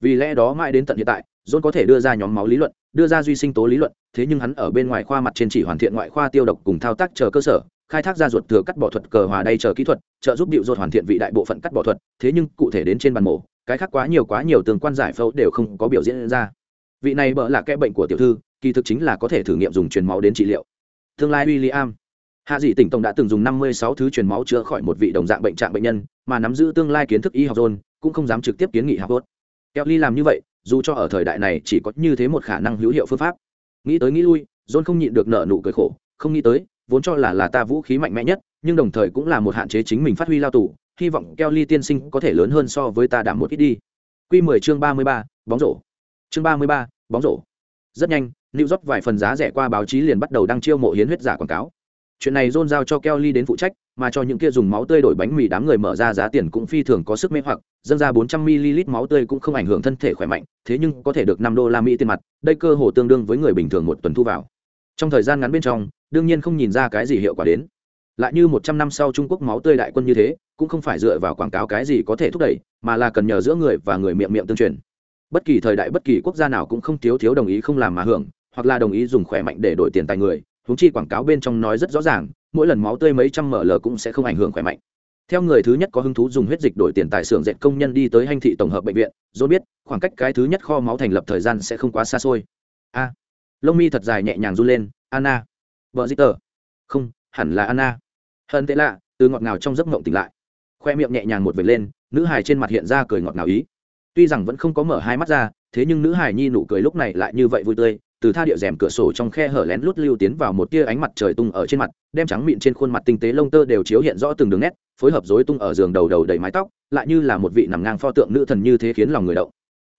Vì lẽ đó mãi đến tận hiện tại, john có thể đưa ra nhóm máu lý luận, đưa ra duy sinh tố lý luận, thế nhưng hắn ở bên ngoài khoa mặt trên chỉ hoàn thiện ngoại khoa tiêu độc cùng thao tác chờ cơ sở, khai thác ra ruột thừa cắt bỏ thuật cờ hòa đây chờ kỹ thuật, trợ giúp điệu ruột hoàn thiện vị đại bộ phận cắt bỏ thuật, thế nhưng cụ thể đến trên bàn mổ, cái khác quá nhiều quá nhiều tương quan giải phẫu đều không có biểu diễn ra. Vị này bỡ là kẽ bệnh của tiểu thư kỳ thực chính là có thể thử nghiệm dùng truyền máu đến trị liệu tương lai William hạ Dĩ tỉnh tổng đã từng dùng năm mươi sáu thứ truyền máu chữa khỏi một vị đồng dạng bệnh trạng bệnh nhân mà nắm giữ tương lai kiến thức y học John cũng không dám trực tiếp kiến nghị học tốt kelly làm như vậy dù cho ở thời đại này chỉ có như thế một khả năng hữu hiệu phương pháp nghĩ tới nghĩ lui john không nhịn được nợ nụ cười khổ không nghĩ tới vốn cho là là ta vũ khí mạnh mẽ nhất nhưng đồng thời cũng là một hạn chế chính mình phát huy lao tù hy vọng kelly tiên sinh có thể lớn hơn so với ta đảm một ít đi Quy 10 chương 33, bóng rổ. Chương 33, bóng rổ. Rất nhanh, New York vài phần giá rẻ qua báo chí liền bắt đầu đăng chiêu mộ hiến huyết giả quảng cáo. Chuyện này John giao cho Kelly đến phụ trách, mà cho những kia dùng máu tươi đổi bánh mì đám người mở ra giá tiền cũng phi thường có sức mê hoặc, dâng ra 400 ml máu tươi cũng không ảnh hưởng thân thể khỏe mạnh, thế nhưng có thể được 5 đô la Mỹ tiền mặt, đây cơ hồ tương đương với người bình thường một tuần thu vào. Trong thời gian ngắn bên trong, đương nhiên không nhìn ra cái gì hiệu quả đến. Lại như 100 năm sau Trung Quốc máu tươi đại quân như thế, cũng không phải dựa vào quảng cáo cái gì có thể thúc đẩy, mà là cần nhờ giữa người và người miệng miệng tương truyền. Bất kỳ thời đại bất kỳ quốc gia nào cũng không thiếu thiếu đồng ý không làm mà hưởng, hoặc là đồng ý dùng khỏe mạnh để đổi tiền tài người, huống chi quảng cáo bên trong nói rất rõ ràng, mỗi lần máu tươi mấy trăm ml cũng sẽ không ảnh hưởng khỏe mạnh. Theo người thứ nhất có hứng thú dùng huyết dịch đổi tiền tại xưởng dệt công nhân đi tới hành thị tổng hợp bệnh viện dốt biết khoảng cách cái thứ nhất kho máu thành lập thời gian sẽ không quá xa xôi. A. À, lông mi thật dài nhẹ nhàng run lên anna. Vợ dít tờ không hẳn là anna. Hơn tệ lạ từ ngọt ngào trong giấc mộng tỉnh lại. Khoe miệng nhẹ nhàng một vệt lên nữ hài trên mặt hiện ra cười ngọt ngào ý. Tuy rằng vẫn không có mở hai mắt ra thế nhưng nữ hài nhi nụ cười lúc này lại như vậy vui tươi từ tha địa rèm cửa sổ trong khe hở lén lút lưu tiến vào một tia ánh mặt trời tung ở trên mặt, đem trắng mịn trên khuôn mặt tinh tế lông tơ đều chiếu hiện rõ từng đường nét, phối hợp rối tung ở giường đầu đầu đầy mái tóc, lại như là một vị nằm ngang pho tượng nữ thần như thế khiến lòng người động.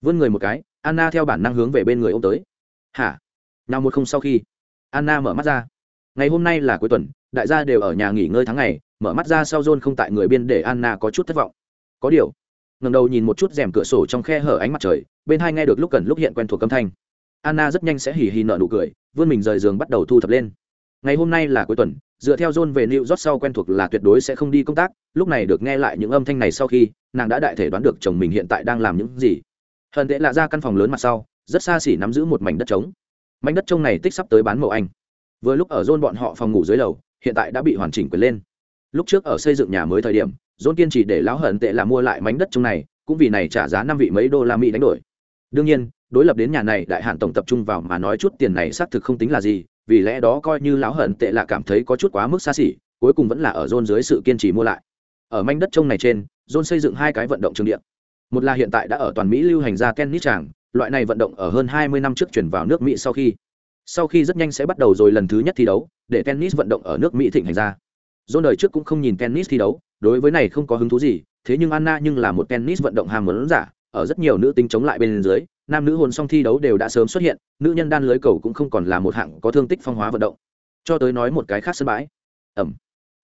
Vươn người một cái, anna theo bản năng hướng về bên người ô m tới. Hả? Nào một không sau khi? Anna mở mắt ra. Ngày hôm nay là cuối tuần, đại gia đều ở nhà nghỉ ngơi tháng ngày, mở mắt ra sau john không tại người biên để anna có chút thất vọng. Có điều. Ngầm đầu nhìn một chút rèm cửa sổ trong khe hở ánh mặt trời, bên hai nghe được lúc cần lúc hiện quen thuộc âm thanh anna rất nhanh sẽ hỉ hì nợ nụ cười, vươn mình rời giường bắt đầu thu thập lên. Ngày hôm nay là cuối tuần, dựa theo john về new york sau quen thuộc là tuyệt đối sẽ không đi công tác, lúc này được nghe lại những âm thanh này sau khi, nàng đã đại thể đoán được chồng mình hiện tại đang làm những gì. Hận tệ là ra căn phòng lớn mặt sau, rất xa xỉ nắm giữ một mảnh đất trống. Mảnh đất trông này tích sắp tới bán mậu anh. Vừa lúc ở john bọn họ phòng ngủ dưới lầu, hiện tại đã bị hoàn chỉnh quyền lên. Lúc trước ở xây dựng nhà mới thời điểm, john kiên trì để lão hận tệ là mua lại mảnh đất trông này, cũng vì này trả giá năm vị mấy đô la mỹ đánh đổi. Đương nhiên đối lập đến nhà này đại hạn tổng tập trung vào mà nói chút tiền này xác thực không tính là gì, vì lẽ đó coi như lão hận tệ là cảm thấy có chút quá mức xa xỉ, cuối cùng vẫn là ở rôn dưới sự kiên trì mua lại. Ở mảnh đất trông này trên rôn xây dựng hai cái vận động trường điện một là hiện tại đã ở toàn mỹ lưu hành ra tennis tràng, loại này vận động ở hơn 20 năm trước chuyển vào nước mỹ sau khi. Sau khi rất nhanh sẽ bắt đầu rồi lần thứ nhất thi đấu, để tennis vận động ở nước mỹ thịnh hành ra. John đời trước cũng không nhìn tennis thi đấu, đối với này không có hứng thú gì, thế nhưng anna nhưng là một tennis vận động ham muốn giả, ở rất nhiều nữ tính chống lại bên dưới nam nữ hồn song thi đấu đều đã sớm xuất hiện, nữ nhân đan lưới cầu cũng không còn là một hạng có thương tích phong hóa vận động. Cho tới nói một cái khác sân bãi. Ẩm.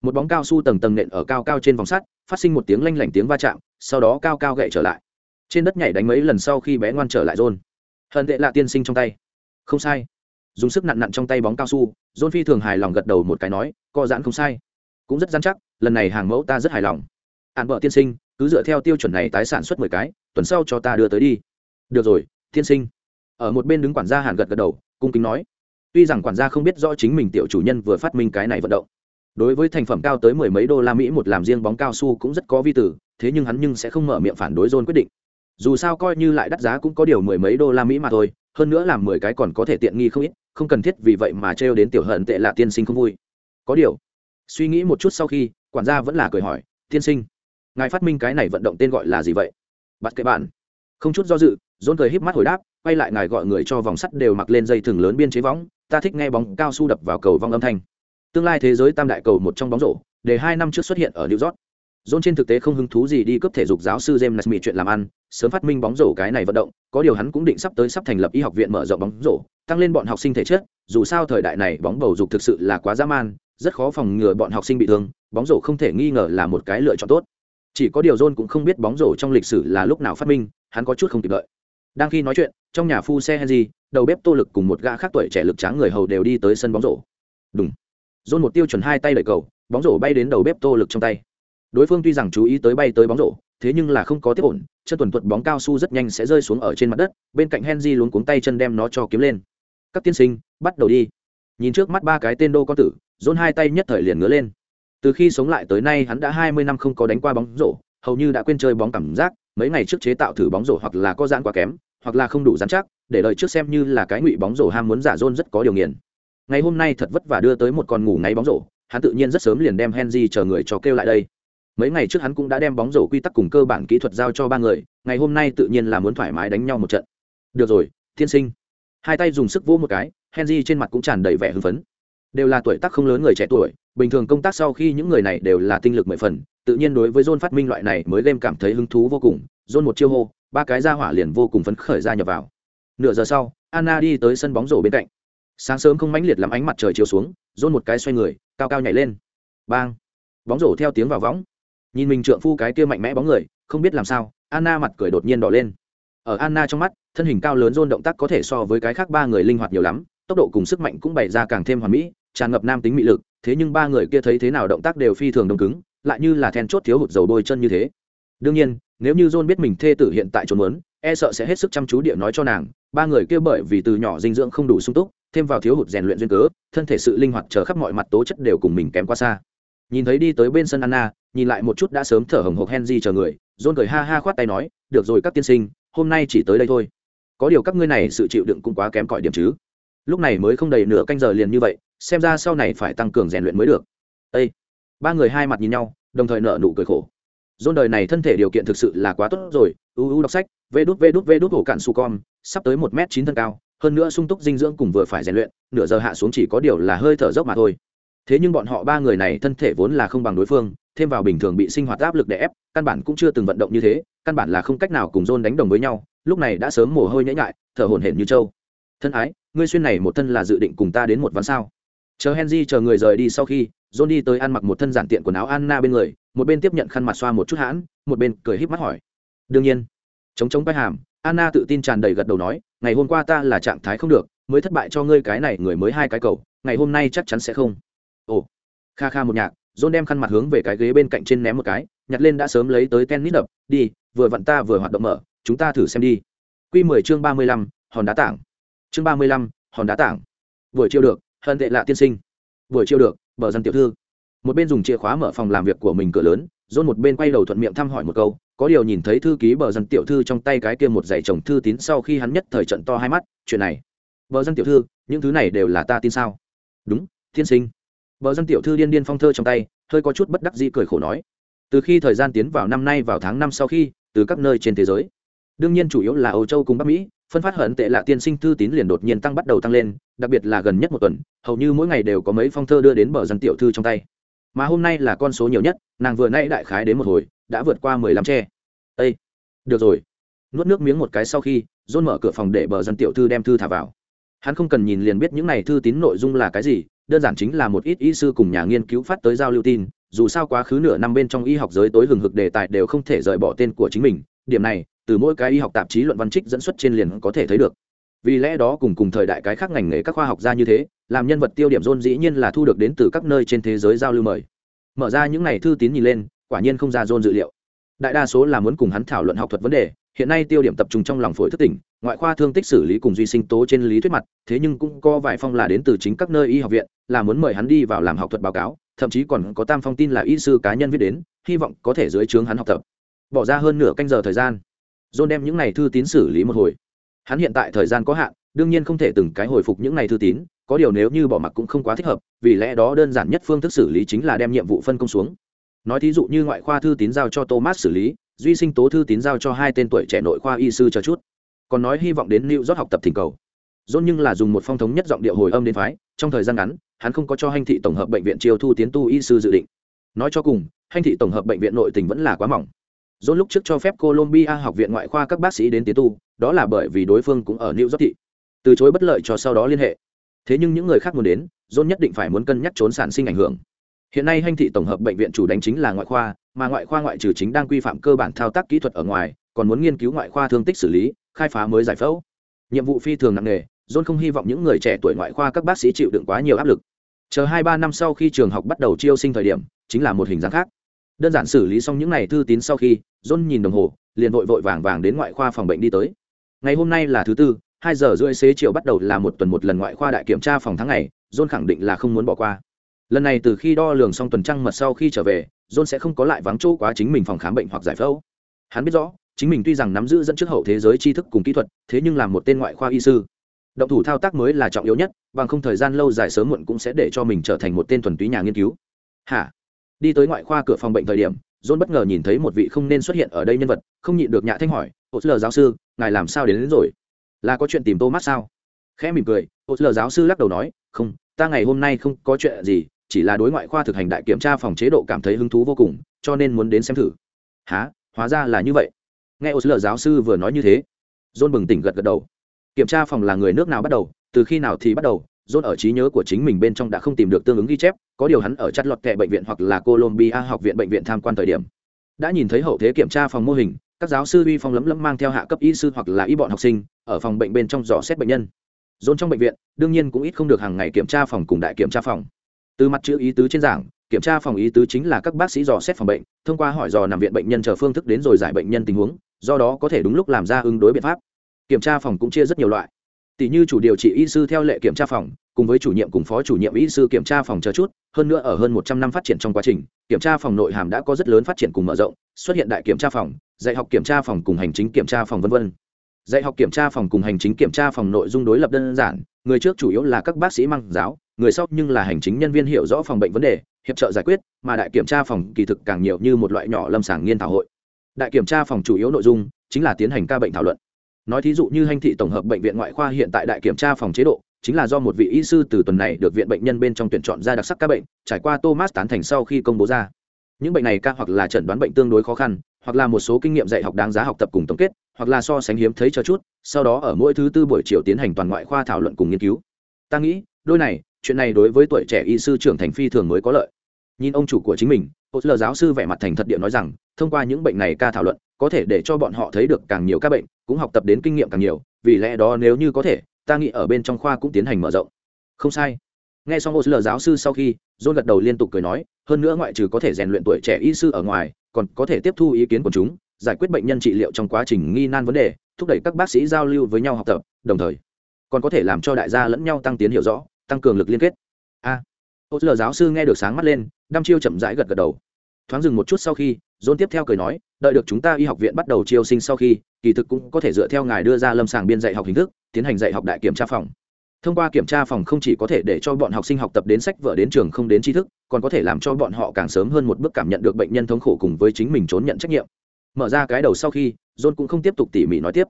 Một bóng cao su tầng tầng nện ở cao cao trên vòng sắt, phát sinh một tiếng lanh lảnh tiếng va chạm, sau đó cao cao gậy trở lại. Trên đất nhảy đánh mấy lần sau khi bé ngoan trở lại rôn hận tệ lạ tiên sinh trong tay. Không sai. Dùng sức nặn nặn trong tay bóng cao su rôn phi thường hài lòng gật đầu một cái nói, co giãn không sai. Cũng rất dán chắc, lần này hàng mẫu ta rất hài lòng. Ạn vợ tiên sinh, cứ dựa theo tiêu chuẩn này tái sản xuất mười cái, tuần sau cho ta đưa tới đi được rồi, tiên sinh. Ở một bên đứng quản gia hàn gật gật đầu, cung kính nói. Tuy rằng quản gia không biết rõ chính mình tiểu chủ nhân vừa phát minh cái này vận động. Đối với thành phẩm cao tới mười mấy đô la mỹ một làm riêng bóng cao su cũng rất có vi tử thế nhưng hắn nhưng sẽ không mở miệng phản đối john quyết định. Dù sao coi như lại đắt giá cũng có điều mười mấy đô la mỹ mà thôi, hơn nữa làm mười cái còn có thể tiện nghi không ít, không cần thiết vì vậy mà trêu đến tiểu hận tệ là tiên sinh không vui. Có điều, suy nghĩ một chút sau khi, quản gia vẫn là cười hỏi, tiên sinh, ngài phát minh cái này vận động tên gọi là gì vậy? Bắt cái bạn không chút do dự dôn cười híp mắt hồi đáp quay lại ngài gọi người cho vòng sắt đều mặc lên dây thừng lớn biên chế võng ta thích nghe bóng cao su đập vào cầu vong âm thanh tương lai thế giới tam đại cầu một trong bóng rổ để hai năm trước xuất hiện ở new york John trên thực tế không hứng thú gì đi cấp thể dục giáo sư James Naismith chuyện làm ăn, sớm phát minh bóng rổ cái này vận động, có điều hắn cũng định sắp tới sắp thành lập y học viện mở rộng bóng rổ, tăng lên bọn học sinh thể chất, dù sao thời đại này bóng bầu dục thực sự là quá dã man, rất khó phòng ngừa bọn học sinh bị thương, bóng rổ không thể nghi ngờ là một cái lựa chọn tốt. Chỉ có điều John cũng không biết bóng rổ trong lịch sử là lúc nào phát minh, hắn có chút không kịp đợi. Đang khi nói chuyện, trong nhà phu xe Henry, đầu bếp Tô Lực cùng một gã khác tuổi trẻ lực tráng người hầu đều đi tới sân bóng rổ. Đùng. John một tiêu chuẩn hai tay đẩy cầu, bóng rổ bay đến đầu bếp Tô Lực trong tay đối phương tuy rằng chú ý tới bay tới bóng rổ thế nhưng là không có tiếp ổn chân tuần tuột bóng cao su rất nhanh sẽ rơi xuống ở trên mặt đất bên cạnh henry luống cuống tay chân đem nó cho kiếm lên các tiên sinh bắt đầu đi nhìn trước mắt ba cái tên đô con tử dôn hai tay nhất thời liền ngứa lên từ khi sống lại tới nay hắn đã hai mươi năm không có đánh qua bóng rổ hầu như đã quên chơi bóng cảm giác mấy ngày trước chế tạo thử bóng rổ hoặc là có giãn quá kém, hoặc là không đủ dán chắc, để đợi trước xem như là cái ngụy bóng rổ ham muốn giả dôn rất có điều nghiền. Ngày hôm nay thật vất vả đưa tới một con ngủ ngáy bóng rổ, hắn tự nhiên rất sớm liền đem henry chờ người cho kêu lại đây. Mấy ngày trước hắn cũng đã đem bóng rổ quy tắc cùng cơ bản kỹ thuật giao cho ba người, ngày hôm nay tự nhiên là muốn thoải mái đánh nhau một trận. Được rồi thiên sinh. Hai tay dùng sức vỗ một cái, henry trên mặt cũng tràn đầy vẻ hưng phấn. Đều là tuổi tác không lớn người trẻ tuổi, bình thường công tác sau khi những người này đều là tinh lực mười phần tự nhiên đối với john phát minh loại này mới game cảm thấy hứng thú vô cùng john một chiêu hô, ba cái ra hỏa liền vô cùng phấn khởi ra nhập vào. Nửa giờ sau, anna đi tới sân bóng rổ bên cạnh. Sáng sớm không mãnh liệt lắm ánh mặt trời chiếu xuống john một cái xoay người, cao cao nhảy lên. Bang! Bóng rổ theo tiếng vào võng. Nhìn mình trượng phu cái kia mạnh mẽ bóng người, không biết làm sao, anna mặt cười đột nhiên đỏ lên. Ở anna trong mắt, thân hình cao lớn John động tác có thể so với cái khác ba người linh hoạt nhiều lắm, tốc độ cùng sức mạnh cũng bày ra càng thêm hoàn mỹ, tràn ngập nam tính mị lực, thế nhưng ba người kia thấy thế nào động tác đều phi thường đông cứng lại như là then chốt thiếu hụt dầu đôi chân như thế. Đương nhiên, nếu như john biết mình thê tử hiện tại trốn muốn e sợ sẽ hết sức chăm chú địa nói cho nàng, ba người kia bởi vì từ nhỏ dinh dưỡng không đủ sung túc, thêm vào thiếu hụt rèn luyện duyên cớ, thân thể sự linh hoạt chờ khắp mọi mặt tố chất đều cùng mình kém quá xa. Nhìn thấy đi tới bên sân anna, nhìn lại một chút đã sớm thở hồng hộc henry chờ người, john cười ha ha khoát tay nói, được rồi các tiên sinh, hôm nay chỉ tới đây thôi. Có điều các ngươi này sự chịu đựng cũng quá kém cỏi điểm chứ. Lúc này mới không đầy nửa canh giờ liền như vậy, xem ra sau này phải tăng cường rèn luyện mới được. Ê! Ba người hai mặt nhìn nhau đồng thời nở nụ cười khổ. Dôn đời này thân thể điều kiện thực sự là quá tốt rồi, u u đọc sách, vê đút vê đút vê đút hổ cạn su com, sắp tới một m chín thân cao, hơn nữa sung túc dinh dưỡng cùng vừa phải rèn luyện nửa giờ hạ xuống chỉ có điều là hơi thở dốc mà thôi. Thế nhưng bọn họ ba người này thân thể vốn là không bằng đối phương thêm vào bình thường bị sinh hoạt áp lực đè ép căn bản cũng chưa từng vận động như thế căn bản là không cách nào cùng dôn đánh đồng với nhau lúc này đã sớm mồ hôi nhễ nhại thở hổn hển như trâu. Thân ái ngươi xuyên này một thân là dự định cùng ta đến một ván sao? Chờ henry chờ người rời đi sau khi john đi tới ăn mặc một thân giản tiện quần áo anna bên người, một bên tiếp nhận khăn mặt xoa một chút hãn, một bên cười híp mắt hỏi. Đương nhiên. Chống chống vai hàm, anna tự tin tràn đầy gật đầu nói, ngày hôm qua ta là trạng thái không được, mới thất bại cho ngươi cái này người mới hai cái cầu, ngày hôm nay chắc chắn sẽ không. Ồ. Kha kha một nhạc, john đem khăn mặt hướng về cái ghế bên cạnh trên ném một cái, nhặt lên đã sớm lấy tới tennis đập, đi, vừa vặn ta vừa hoạt động mở, chúng ta thử xem đi. Quy mười chương ba mươi lăm, hòn đá tảng. Chương ba mươi lăm, hòn đá tảng. Buổi chiều được hơn tệ lạ tiên sinh. Buổi chiều được bờ dân tiểu thư. Một bên dùng chìa khóa mở phòng làm việc của mình cửa lớn dôn một bên quay đầu thuận miệng thăm hỏi một câu, có điều nhìn thấy thư ký bờ dân tiểu thư trong tay cái kia một giày chồng thư tín sau khi hắn nhất thời trận to hai mắt, chuyện này. Bờ dân tiểu thư, những thứ này đều là ta tin sao? Đúng thiên sinh. Bờ dân tiểu thư điên điên phong thơ trong tay, hơi có chút bất đắc dĩ cười khổ nói. Từ khi thời gian tiến vào năm nay vào tháng năm sau khi, từ các nơi trên thế giới, đương nhiên chủ yếu là âu châu cùng bắc mỹ phân phát hận tệ lạ tiên sinh thư tín liền đột nhiên tăng bắt đầu tăng lên, đặc biệt là gần nhất một tuần, hầu như mỗi ngày đều có mấy phong thơ đưa đến bờ dân tiểu thư trong tay. Mà hôm nay là con số nhiều nhất, nàng vừa nay đại khái đến một hồi, đã vượt qua mười lăm tre. Â được rồi. Nuốt nước miếng một cái sau khi dôn mở cửa phòng để bờ dân tiểu thư đem thư thả vào. Hắn không cần nhìn liền biết những này thư tín nội dung là cái gì, đơn giản chính là một ít y sư cùng nhà nghiên cứu phát tới giao lưu tin, dù sao quá khứ nửa năm bên trong y học giới tối hừng hực đề tài đều không thể rời bỏ tên của chính mình. Điểm này từ mỗi cái y học tạp chí luận văn trích dẫn xuất trên liền có thể thấy được. Vì lẽ đó cùng cùng thời đại cái khác ngành nghề các khoa học gia như thế, làm nhân vật tiêu điểm rôn dĩ nhiên là thu được đến từ các nơi trên thế giới giao lưu mời. Mở ra những n à y thư tín nhìn lên, quả nhiên không ra rôn dự liệu. Đại đa số là muốn cùng hắn thảo luận học thuật vấn đề, hiện nay tiêu điểm tập trung trong lòng phổi thất tỉnh, ngoại khoa thương tích xử lý cùng duy sinh tố trên lý thuyết mặt, thế nhưng cũng có vài phong là đến từ chính các nơi y học viện, là muốn mời hắn đi vào làm học thuật báo cáo, thậm chí còn có tam phong tin là y sư cá nhân viết đến, hy vọng có thể dưới trướng hắn học tập. Bỏ ra hơn nửa canh giờ thời gian john đem những này thư tín xử lý một hồi. Hắn hiện tại thời gian có hạn, đương nhiên không thể từng cái hồi phục những này thư tín, có điều nếu như bỏ mặc cũng không quá thích hợp, vì lẽ đó đơn giản nhất phương thức xử lý chính là đem nhiệm vụ phân công xuống. Nói thí dụ như ngoại khoa thư tín giao cho thomas xử lý, duy sinh tố thư tín giao cho hai tên tuổi trẻ nội khoa y sư cho chút. Còn nói hy vọng đến new york học tập thỉnh cầu. Dôn nhưng là dùng một phong thống nhất giọng điệu hồi âm đến phái, trong thời gian ngắn, hắn không có cho hành thị tổng hợp bệnh viện chiêu thu tiến tu y sư dự định. Nói cho cùng hành thị tổng hợp bệnh viện nội tình vẫn là quá mỏng. John lúc trước cho phép colombia học viện ngoại khoa các bác sĩ đến tiến tu, đó là bởi vì đối phương cũng ở new york thị. Từ chối bất lợi cho sau đó liên hệ. Thế nhưng những người khác muốn đến, John nhất định phải muốn cân nhắc trốn sản sinh ảnh hưởng. Hiện nay hành thị tổng hợp bệnh viện chủ đánh chính là ngoại khoa, mà ngoại khoa ngoại trừ chính đang quy phạm cơ bản thao tác kỹ thuật ở ngoài, còn muốn nghiên cứu ngoại khoa thương tích xử lý, khai phá mới giải phẫu. Nhiệm vụ phi thường nặng nề, john không hy vọng những người trẻ tuổi ngoại khoa các bác sĩ chịu đựng quá nhiều áp lực. Chờ hai ba năm sau khi trường học bắt đầu chiêu sinh thời điểm, chính là một hình dáng khác đơn giản xử lý xong những n à y thư tín sau khi john nhìn đồng hồ liền vội vội vàng vàng đến ngoại khoa phòng bệnh đi tới. Ngày hôm nay là thứ tư hai giờ rưỡi xế chiều bắt đầu là một tuần một lần ngoại khoa đại kiểm tra phòng tháng này, john khẳng định là không muốn bỏ qua. Lần này từ khi đo lường xong tuần trăng mật sau khi trở về john sẽ không có lại vắng chỗ quá chính mình phòng khám bệnh hoặc giải phẫu. Hắn biết rõ chính mình tuy rằng nắm giữ dẫn trước hậu thế giới tri thức cùng kỹ thuật thế nhưng là một tên ngoại khoa y sư. Động thủ thao tác mới là trọng yếu nhất bằng không thời gian lâu dài sớm muộn cũng sẽ để cho mình trở thành một tên thuần túy nhà nghiên cứu. Hả? Đi tới ngoại khoa cửa phòng bệnh thời điểm john bất ngờ nhìn thấy một vị không nên xuất hiện ở đây nhân vật không nhịn được nhạ thanh hỏi ô lờ giáo sư ngài làm sao đến, đến rồi? Là có chuyện tìm thomas sao? Khẽ mỉm cười ô lờ giáo sư lắc đầu nói không ta ngày hôm nay không có chuyện gì chỉ là đối ngoại khoa thực hành đại kiểm tra phòng chế độ cảm thấy hứng thú vô cùng cho nên muốn đến xem thử. Há hóa ra là như vậy. Nghe ô lờ giáo sư vừa nói như thế john bừng tỉnh gật gật đầu. Kiểm tra phòng là người nước nào bắt đầu từ khi nào thì bắt đầu john ở trí nhớ của chính mình bên trong đã không tìm được tương ứng ghi chép, có điều hắn ở chặt lọt kệ bệnh viện hoặc là colombia học viện bệnh viện tham quan thời điểm. Đã nhìn thấy hậu thế kiểm tra phòng mô hình, các giáo sư uy phong lấm lấm mang theo hạ cấp y sư hoặc là y bọn học sinh, ở phòng bệnh bên trong dò xét bệnh nhân. Dồn trong bệnh viện, đương nhiên cũng ít không được hàng ngày kiểm tra phòng cùng đại kiểm tra phòng. Từ mặt chữ ý tứ trên giảng, kiểm tra phòng ý tứ chính là các bác sĩ dò xét phòng bệnh, thông qua hỏi dò nằm viện bệnh nhân chờ phương thức đến rồi giải bệnh nhân tình huống, do đó có thể đúng lúc làm ra ứng đối biện pháp. Kiểm tra phòng cũng chia rất nhiều loại tỷ như chủ điều trị y sư theo lệ kiểm tra phòng cùng với chủ nhiệm cùng phó chủ nhiệm y sư kiểm tra phòng chờ chút hơn nữa ở hơn một trăm năm phát triển trong quá trình kiểm tra phòng nội hàm đã có rất lớn phát triển cùng mở rộng xuất hiện đại kiểm tra phòng dạy học kiểm tra phòng cùng hành chính kiểm tra phòng v v dạy học kiểm tra phòng cùng hành chính kiểm tra phòng nội dung đối lập đơn giản người trước chủ yếu là các bác sĩ mang giáo người sau nhưng là hành chính nhân viên hiểu rõ phòng bệnh vấn đề hiệp trợ giải quyết mà đại kiểm tra phòng kỳ thực càng nhiều như một loại nhỏ lâm sàng nghiên thảo hội đại kiểm tra phòng chủ yếu nội dung chính là tiến hành ca bệnh thảo luận nói thí dụ như hành thị tổng hợp bệnh viện ngoại khoa hiện tại đại kiểm tra phòng chế độ, chính là do một vị y sư từ tuần này được viện bệnh nhân bên trong tuyển chọn ra đặc sắc các bệnh, trải qua thomas tán thành sau khi công bố ra. Những bệnh này ca hoặc là chẩn đoán bệnh tương đối khó khăn, hoặc là một số kinh nghiệm dạy học đáng giá học tập cùng tổng kết, hoặc là so sánh hiếm thấy cho chút, sau đó ở mỗi thứ tư buổi chiều tiến hành toàn ngoại khoa thảo luận cùng nghiên cứu. Ta nghĩ, đôi này, chuyện này đối với tuổi trẻ y sư trưởng thành phi thường mới có lợi. Nhìn ông chủ của chính mình ô lờ giáo sư vẻ mặt thành thật điện nói rằng, thông qua những bệnh này ca thảo luận, có thể để cho bọn họ thấy được càng nhiều các bệnh cũng học tập đến kinh nghiệm càng nhiều vì lẽ đó nếu như có thể ta nghĩ ở bên trong khoa cũng tiến hành mở rộng. Không sai. Nghe xong ô lờ giáo sư sau khi john gật đầu liên tục cười nói hơn nữa ngoại trừ có thể rèn luyện tuổi trẻ y sư ở ngoài còn có thể tiếp thu ý kiến của chúng giải quyết bệnh nhân trị liệu trong quá trình nghi nan vấn đề thúc đẩy các bác sĩ giao lưu với nhau học tập đồng thời còn có thể làm cho đại gia lẫn nhau tăng tiến hiểu rõ tăng cường lực liên kết. A. À, ô lờ giáo sư nghe được sáng mắt lên đăm chiêu chậm rãi gật gật đầu thoáng dừng một chút sau khi dôn tiếp theo cười nói, đợi được chúng ta y học viện bắt đầu chiêu sinh sau khi, kỳ thực cũng có thể dựa theo ngài đưa ra lâm sàng biên dạy học hình thức, tiến hành dạy học đại kiểm tra phòng. Thông qua kiểm tra phòng không chỉ có thể để cho bọn học sinh học tập đến sách vở đến trường không đến tri thức, còn có thể làm cho bọn họ càng sớm hơn một bước cảm nhận được bệnh nhân thống khổ cùng với chính mình trốn nhận trách nhiệm. Mở ra cái đầu sau khi, john cũng không tiếp tục tỉ mỉ nói tiếp.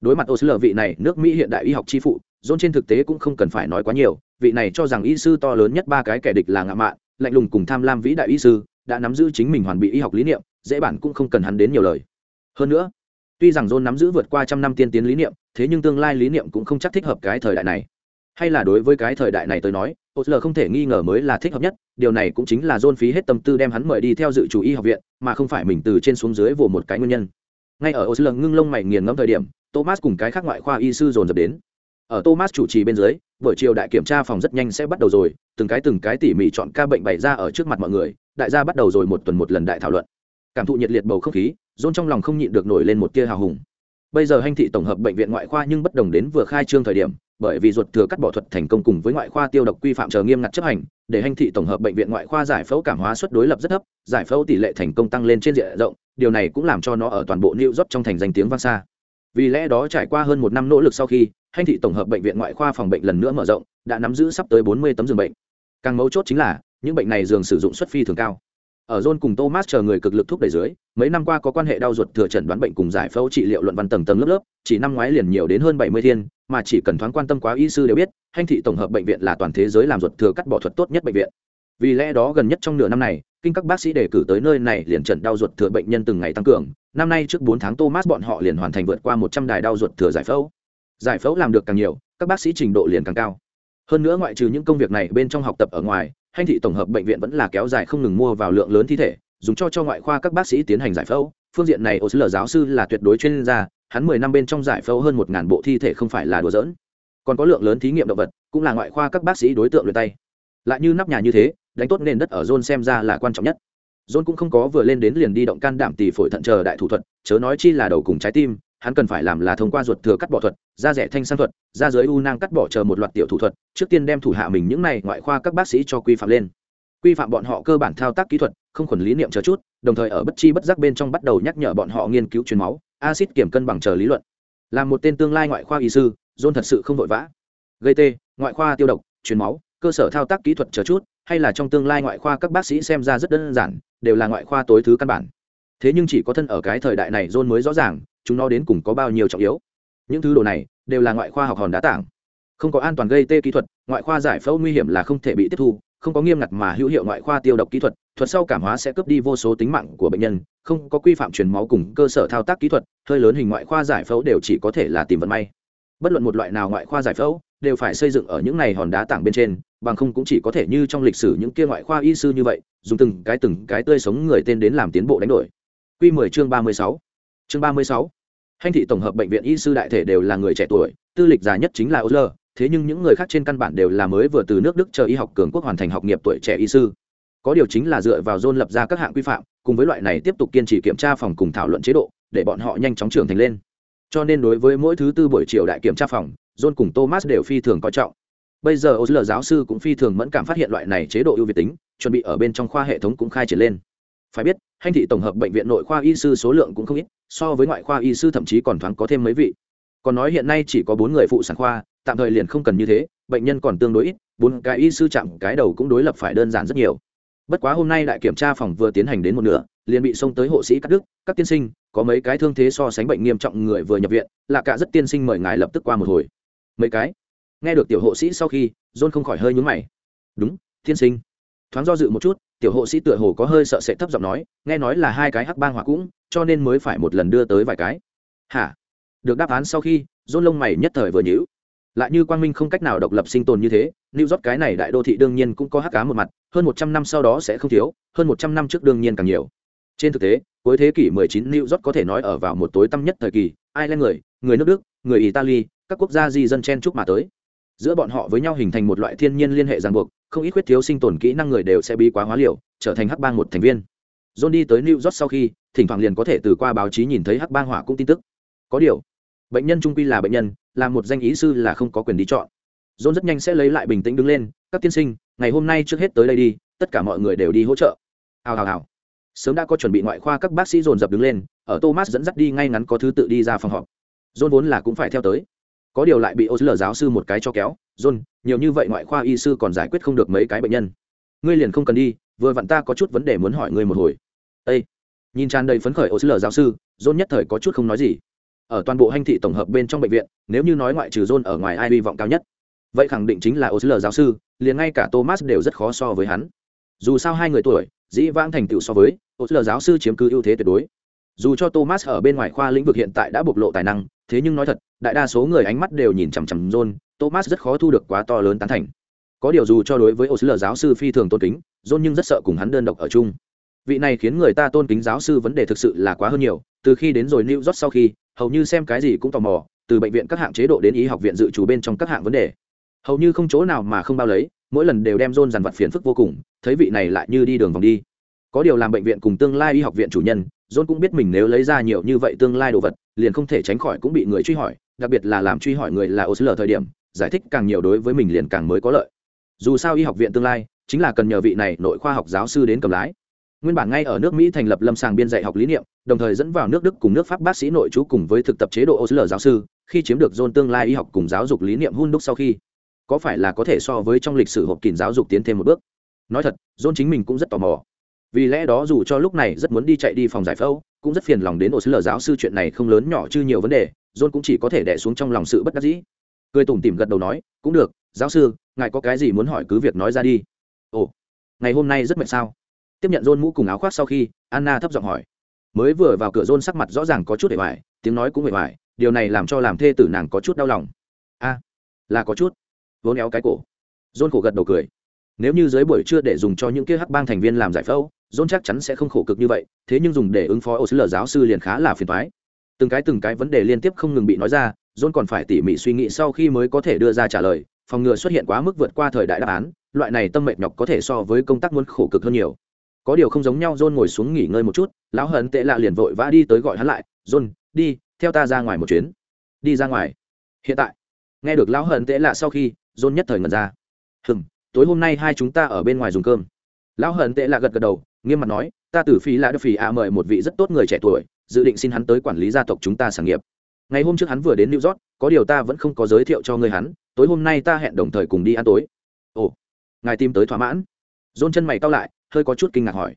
Đối mặt ô sứ lờ vị này, nước mỹ hiện đại y học chi phụ, john trên thực tế cũng không cần phải nói quá nhiều, vị này cho rằng y sư to lớn nhất ba cái kẻ địch là ngạ mạn, lạnh lùng cùng tham lam vĩ đại y sư đã nắm giữ chính mình hoàn bị y học lý niệm dễ bản cũng không cần hắn đến nhiều lời hơn nữa tuy rằng john nắm giữ vượt qua trăm năm tiên tiến lý niệm thế nhưng tương lai lý niệm cũng không chắc thích hợp cái thời đại này hay là đối với cái thời đại này tôi nói Osler không thể nghi ngờ mới là thích hợp nhất, điều này cũng chính là John phí hết tâm tư đem hắn mời đi theo dự chủ y học viện, mà không phải mình từ trên xuống dưới vồ một cái nguyên nhân. Ngay ở Osler ngưng lông mày nghiền ngẫm thời điểm, Thomas cùng cái khác ngoại khoa y sư dồn dập đến. Ở Thomas chủ trì bên dưới, buổi chiều đại kiểm tra phòng rất nhanh sẽ bắt đầu rồi, từng cái từng cái tỉ mỉ chọn ca bệnh bày ra ở trước mặt mọi người, đại gia bắt đầu rồi một tuần một lần đại thảo luận. Cảm thụ nhiệt liệt bầu không khí, dôn trong lòng không nhịn được nổi lên một tia hào hùng. Bây giờ hành thị tổng hợp bệnh viện ngoại khoa nhưng bất đồng đến vừa khai trương thời điểm, bởi vì ruột thừa cắt bỏ thuật thành công cùng với ngoại khoa tiêu độc quy phạm chờ nghiêm ngặt chấp hành để hành thị tổng hợp bệnh viện ngoại khoa giải phẫu cảm hóa suất đối lập rất thấp giải phẫu tỷ lệ thành công tăng lên trên diện rộng điều này cũng làm cho nó ở toàn bộ new york trong thành danh tiếng vang xa vì lẽ đó trải qua hơn một năm nỗ lực sau khi hành thị tổng hợp bệnh viện ngoại khoa phòng bệnh lần nữa mở rộng đã nắm giữ sắp tới bốn mươi tấm giường bệnh càng mấu chốt chính là những bệnh này dường sử dụng suất phi thường cao ở John cùng Thomas chờ người cực lực thúc đẩy dưới, mấy năm qua có quan hệ đau ruột thừa chẩn đoán bệnh cùng giải phẫu trị liệu luận văn tầng tầng lớp lớp, chỉ năm ngoái liền nhiều đến hơn 70 thiên, mà chỉ cần thoáng quan tâm quá y sư đều biết, Hành thị tổng hợp bệnh viện là toàn thế giới làm ruột thừa cắt bỏ thuật tốt nhất bệnh viện. Vì lẽ đó gần nhất trong nửa năm này, kinh các bác sĩ đề cử tới nơi này liền chẩn đau ruột thừa bệnh nhân từng ngày tăng cường, năm nay trước 4 tháng Thomas bọn họ liền hoàn thành vượt qua 100 đài đau ruột thừa giải phẫu. Giải phẫu làm được càng nhiều, các bác sĩ trình độ liền càng cao. Hơn nữa ngoại trừ những công việc này bên trong học tập ở ngoài, hành thị tổng hợp bệnh viện vẫn là kéo dài không ngừng mua vào lượng lớn thi thể dùng cho cho ngoại khoa các bác sĩ tiến hành giải phẫu. Phương diện này ô sứ lờ giáo sư là tuyệt đối chuyên gia hắn mười năm bên trong giải phẫu hơn một ngàn bộ thi thể không phải là đùa giỡn. Còn có lượng lớn thí nghiệm động vật cũng là ngoại khoa các bác sĩ đối tượng luyện tay. Lại như nắp nhà như thế đánh tốt nền đất ở john xem ra là quan trọng nhất. John cũng không có vừa lên đến liền đi động can đảm tỳ phổi thận chờ đại thủ thuật, chớ nói chi là đầu cùng trái tim, hắn cần phải làm là thông qua ruột thừa cắt bỏ thuật, da rẻ thanh sang thuật, da dưới u nang cắt bỏ chờ một loạt tiểu thủ thuật, trước tiên đem thủ hạ mình những này ngoại khoa các bác sĩ cho quy phạm lên. Quy phạm bọn họ cơ bản thao tác kỹ thuật, không khuẩn lý niệm chờ chút, đồng thời ở bất chi bất giác bên trong bắt đầu nhắc nhở bọn họ nghiên cứu truyền máu, axit kiểm cân bằng chờ lý luận. Làm một tên tương lai ngoại khoa y sư, John thật sự không vội vã. Gây tê, ngoại khoa tiêu độc, truyền máu, cơ sở thao tác kỹ thuật chờ chút, hay là trong tương lai ngoại khoa các bác sĩ xem ra rất đơn giản, đều là ngoại khoa tối thứ căn bản thế nhưng chỉ có thân ở cái thời đại này john mới rõ ràng chúng nó đến cùng có bao nhiêu trọng yếu. Những thứ đồ này đều là ngoại khoa học hòn đá tảng. Không có an toàn gây tê kỹ thuật, ngoại khoa giải phẫu nguy hiểm là không thể bị tiếp thu, không có nghiêm ngặt mà hữu hiệu ngoại khoa tiêu độc kỹ thuật thuật sau cảm hóa sẽ cướp đi vô số tính mạng của bệnh nhân, không có quy phạm truyền máu cùng cơ sở thao tác kỹ thuật, hơi lớn hình ngoại khoa giải phẫu đều chỉ có thể là tìm vận may. Bất luận một loại nào ngoại khoa giải phẫu đều phải xây dựng ở những này hòn đá tảng bên trên, bằng không cũng chỉ có thể như trong lịch sử những kia ngoại khoa y sư như vậy, dùng từng cái từng cái tươi sống người tên đến làm tiến bộ đánh đổi. Quy 10 chương 36. Chương 36. Hành thị tổng hợp bệnh viện y sư đại thể đều là người trẻ tuổi, tư lịch già nhất chính là Osler, thế nhưng những người khác trên căn bản đều là mới vừa từ nước Đức chờ y học cường quốc hoàn thành học nghiệp tuổi trẻ y sư. Có điều chính là dựa vào John lập ra các hạng quy phạm, cùng với loại này tiếp tục kiên trì kiểm tra phòng cùng thảo luận chế độ, để bọn họ nhanh chóng trưởng thành lên. Cho nên đối với mỗi thứ tư buổi chiều đại kiểm tra phòng, John cùng Thomas đều phi thường coi trọng. Bây giờ Osler giáo sư cũng phi thường mẫn cảm phát hiện loại này chế độ ưu việt tính, chuẩn bị ở bên trong khoa hệ thống cũng khai triển lên phải biết hành thị tổng hợp bệnh viện nội khoa y sư số lượng cũng không ít so với ngoại khoa y sư thậm chí còn thoáng có thêm mấy vị. Còn nói hiện nay chỉ có bốn người phụ sản khoa, tạm thời liền không cần như thế, bệnh nhân còn tương đối ít, bốn cái y sư chạm cái đầu cũng đối lập phải đơn giản rất nhiều. Bất quá hôm nay đại kiểm tra phòng vừa tiến hành đến một nửa, liền bị xông tới hộ sĩ cắt đứt, các tiên sinh, có mấy cái thương thế so sánh bệnh nghiêm trọng người vừa nhập viện, là cả rất tiên sinh mời ngài lập tức qua một hồi. Mấy cái? Nghe được tiểu hộ sĩ sau khi, john không khỏi hơi nhúng mày. Đúng, tiên sinh thoáng do dự một chút, tiểu hộ sĩ tựa hồ có hơi sợ sệt thấp giọng nói, nghe nói là hai cái hắc bang hỏa cũng, cho nên mới phải một lần đưa tới vài cái. Hả? Được đáp án sau khi rôn lông mày nhất thời vừa nhữ lại như quang minh không cách nào độc lập sinh tồn như thế, new york cái này đại đô thị đương nhiên cũng có hắc cá một mặt, hơn một trăm năm sau đó sẽ không thiếu, hơn một trăm năm trước đương nhiên càng nhiều. Trên thực tế, cuối thế kỷ 19 new york có thể nói ở vào một tối tăm nhất thời kỳ, ireland người người nước đức, người italy, các quốc gia di dân chen chúc mà tới giữa bọn họ với nhau hình thành một loại thiên nhiên liên hệ ràng buộc, không ít khuyết thiếu sinh tồn kỹ năng người đều sẽ bị quá hóa liều, trở thành hắc bang một thành viên. John đi tới new york sau khi, thỉnh thoảng liền có thể từ qua báo chí nhìn thấy hắc bang hỏa cũng tin tức. Có điều, bệnh nhân trung quy là bệnh nhân, là một danh ý sư là không có quyền đi chọn. John rất nhanh sẽ lấy lại bình tĩnh đứng lên, các tiên sinh, ngày hôm nay trước hết tới đây đi, tất cả mọi người đều đi hỗ trợ. Hào hào hào. Sớm đã có chuẩn bị ngoại khoa các bác sĩ dồn dập đứng lên, ở thomas dẫn dắt đi ngay ngắn có thứ tự đi ra phòng họp. John vốn là cũng phải theo tới có điều lại bị ô lờ giáo sư một cái cho kéo, john, nhiều như vậy ngoại khoa y sư còn giải quyết không được mấy cái bệnh nhân. Ngươi liền không cần đi, vừa vặn ta có chút vấn đề muốn hỏi ngươi một hồi. Ây nhìn tràn đầy phấn khởi ô lờ giáo sư, john nhất thời có chút không nói gì. Ở toàn bộ hành thị tổng hợp bên trong bệnh viện, nếu như nói ngoại trừ john ở ngoài ai hy vọng cao nhất, vậy khẳng định chính là ô lờ giáo sư, liền ngay cả thomas đều rất khó so với hắn. Dù sao hai người tuổi, dĩ vãng thành tựu so với ô lờ giáo sư chiếm cứ ưu thế tuyệt đối. Dù cho thomas ở bên ngoài khoa lĩnh vực hiện tại đã bộc lộ tài năng thế nhưng nói thật, đại đa số người ánh mắt đều nhìn chằm chằm john, thomas rất khó thu được quá to lớn tán thành. Có điều dù cho đối với ô lờ giáo sư phi thường tôn kính, john nhưng rất sợ cùng hắn đơn độc ở chung. Vị này khiến người ta tôn kính giáo sư vấn đề thực sự là quá hơn nhiều, từ khi đến rồi new york sau khi, hầu như xem cái gì cũng tò mò, từ bệnh viện các hạng chế độ đến y học viện dự trù bên trong các hạng vấn đề. Hầu như không chỗ nào mà không bao lấy, mỗi lần đều đem John dàn vật phiền phức vô cùng, thấy vị này lại như đi đường vòng đi có điều làm bệnh viện cùng tương lai y học viện chủ nhân, John cũng biết mình nếu lấy ra nhiều như vậy tương lai đồ vật, liền không thể tránh khỏi cũng bị người truy hỏi, đặc biệt là làm truy hỏi người là ô thời điểm, giải thích càng nhiều đối với mình liền càng mới có lợi. Dù sao y học viện tương lai, chính là cần nhờ vị này nội khoa học giáo sư đến cầm lái. Nguyên bản ngay ở nước mỹ thành lập lâm sàng biên dạy học lý niệm, đồng thời dẫn vào nước đức cùng nước pháp bác sĩ nội trú cùng với thực tập chế độ osl giáo sư, khi chiếm được john tương lai y học cùng giáo dục lý niệm hun đúc sau khi, có phải là có thể so với trong lịch sử hộp kín giáo dục tiến thêm một bước? Nói thật, john chính mình cũng rất tò mò vì lẽ đó dù cho lúc này rất muốn đi chạy đi phòng giải phẫu, cũng rất phiền lòng đến osl giáo sư chuyện này không lớn nhỏ chứ nhiều vấn đề, john cũng chỉ có thể đẻ xuống trong lòng sự bất đắc dĩ. Cười tủm tỉm gật đầu nói, cũng được, giáo sư, ngài có cái gì muốn hỏi cứ việc nói ra đi. Ồ, ngày hôm nay rất mệt sao? Tiếp nhận john mũ cùng áo khoác sau khi, anna thấp giọng hỏi. Mới vừa vào cửa john sắc mặt rõ ràng có chút hề hoài tiếng nói cũng hề hoài điều này làm cho làm thê tử nàng có chút đau lòng. A, là có chút. Vốn éo cái cổ. John khổ gật đầu cười nếu như dưới buổi trưa để dùng cho những kia hắc bang thành viên làm giải phẫu dôn chắc chắn sẽ không khổ cực như vậy, thế nhưng dùng để ứng phó ô sứ lờ giáo sư liền khá là phiền thoái từng cái từng cái vấn đề liên tiếp không ngừng bị nói ra dôn còn phải tỉ mỉ suy nghĩ sau khi mới có thể đưa ra trả lời, phòng ngừa xuất hiện quá mức vượt qua thời đại đáp án, loại này tâm mệnh nhọc có thể so với công tác muốn khổ cực hơn nhiều. Có điều không giống nhau, john ngồi xuống nghỉ ngơi một chút, lão hận tệ lạ liền vội vã đi tới gọi hắn lại, john, đi, theo ta ra ngoài một chuyến. Đi ra ngoài? Hiện tại. Nghe được lão hận tệ lạ sau khi, john nhất thời ngẩn ra. Hừm tối hôm nay hai chúng ta ở bên ngoài dùng cơm. Lão hận tệ là gật gật đầu, nghiêm mặt nói, ta từ phi là đức phi a mời một vị rất tốt người trẻ tuổi, dự định xin hắn tới quản lý gia tộc chúng ta sản nghiệp. Ngày hôm trước hắn vừa đến new york, có điều ta vẫn không có giới thiệu cho người hắn, tối hôm nay ta hẹn đồng thời cùng đi ăn tối. Ồ, ngài tìm tới thỏa mãn. Dôn chân mày cao lại, hơi có chút kinh ngạc hỏi,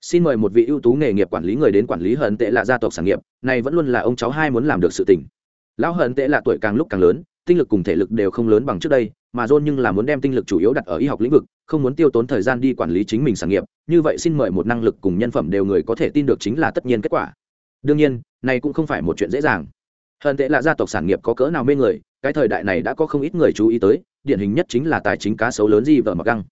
xin mời một vị ưu tú nghề nghiệp quản lý người đến quản lý hận tệ là gia tộc sản nghiệp, này vẫn luôn là ông cháu hai muốn làm được sự tình. Lão hận tệ là tuổi càng lúc càng lớn, tinh lực cùng thể lực đều không lớn bằng trước đây mà john nhưng là muốn đem tinh lực chủ yếu đặt ở y học lĩnh vực, không muốn tiêu tốn thời gian đi quản lý chính mình sản nghiệp, như vậy xin mời một năng lực cùng nhân phẩm đều người có thể tin được chính là tất nhiên kết quả. Đương nhiên, này cũng không phải một chuyện dễ dàng. Hơn tệ là gia tộc sản nghiệp có cỡ nào mê người, cái thời đại này đã có không ít người chú ý tới, điển hình nhất chính là tài chính cá sấu lớn gì vợ mặc găng.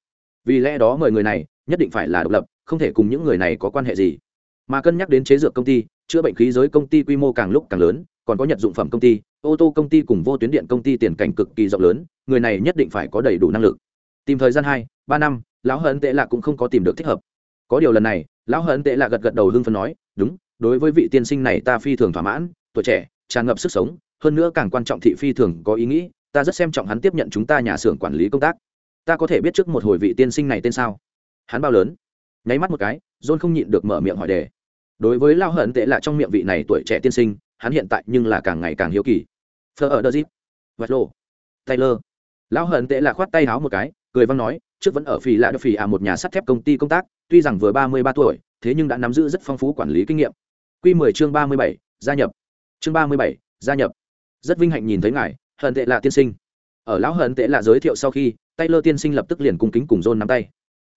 Vì lẽ đó mời người này, nhất định phải là độc lập, không thể cùng những người này có quan hệ gì. Mà cân nhắc đến chế dược công ty, chữa bệnh khí giới công ty quy mô càng lúc càng lớn, còn có nhật dụng phẩm công ty ô tô công ty cùng vô tuyến điện công ty tiền cảnh cực kỳ rộng lớn, người này nhất định phải có đầy đủ năng lực. Tìm thời gian hai, ba năm, lão hận tệ lạ cũng không có tìm được thích hợp. Có điều lần này, lão hận tệ lạ gật gật đầu hưng phấn nói, đúng, đối với vị tiên sinh này ta phi thường thỏa mãn, tuổi trẻ, tràn ngập sức sống, hơn nữa càng quan trọng thị phi thường có ý nghĩ, ta rất xem trọng hắn tiếp nhận chúng ta nhà xưởng quản lý công tác. Ta có thể biết trước một hồi vị tiên sinh này tên sao? Hắn bao lớn, nháy mắt một cái, john không nhịn được mở miệng hỏi đề. Đối với lao hận tệ lạ trong miệng vị này tuổi trẻ tiên sinh, hắn hiện tại nhưng là càng ngày càng hiếu kỳ phờ ở đờ zip. Vạch taylor. Lão hận tệ là khoát tay háo một cái, cười văn nói, trước vẫn ở phì lạ đ phì à một nhà sắt thép công ty công tác, tuy rằng vừa ba mươi ba tuổi, thế nhưng đã nắm giữ rất phong phú quản lý kinh nghiệm. Q mười chương ba mươi bảy, gia nhập. Chương ba mươi bảy, gia nhập. Rất vinh hạnh nhìn thấy ngài, hận tệ là tiên sinh. Ở lão hận tệ là giới thiệu sau khi, taylor tiên sinh lập tức liền cung kính cùng john nắm tay.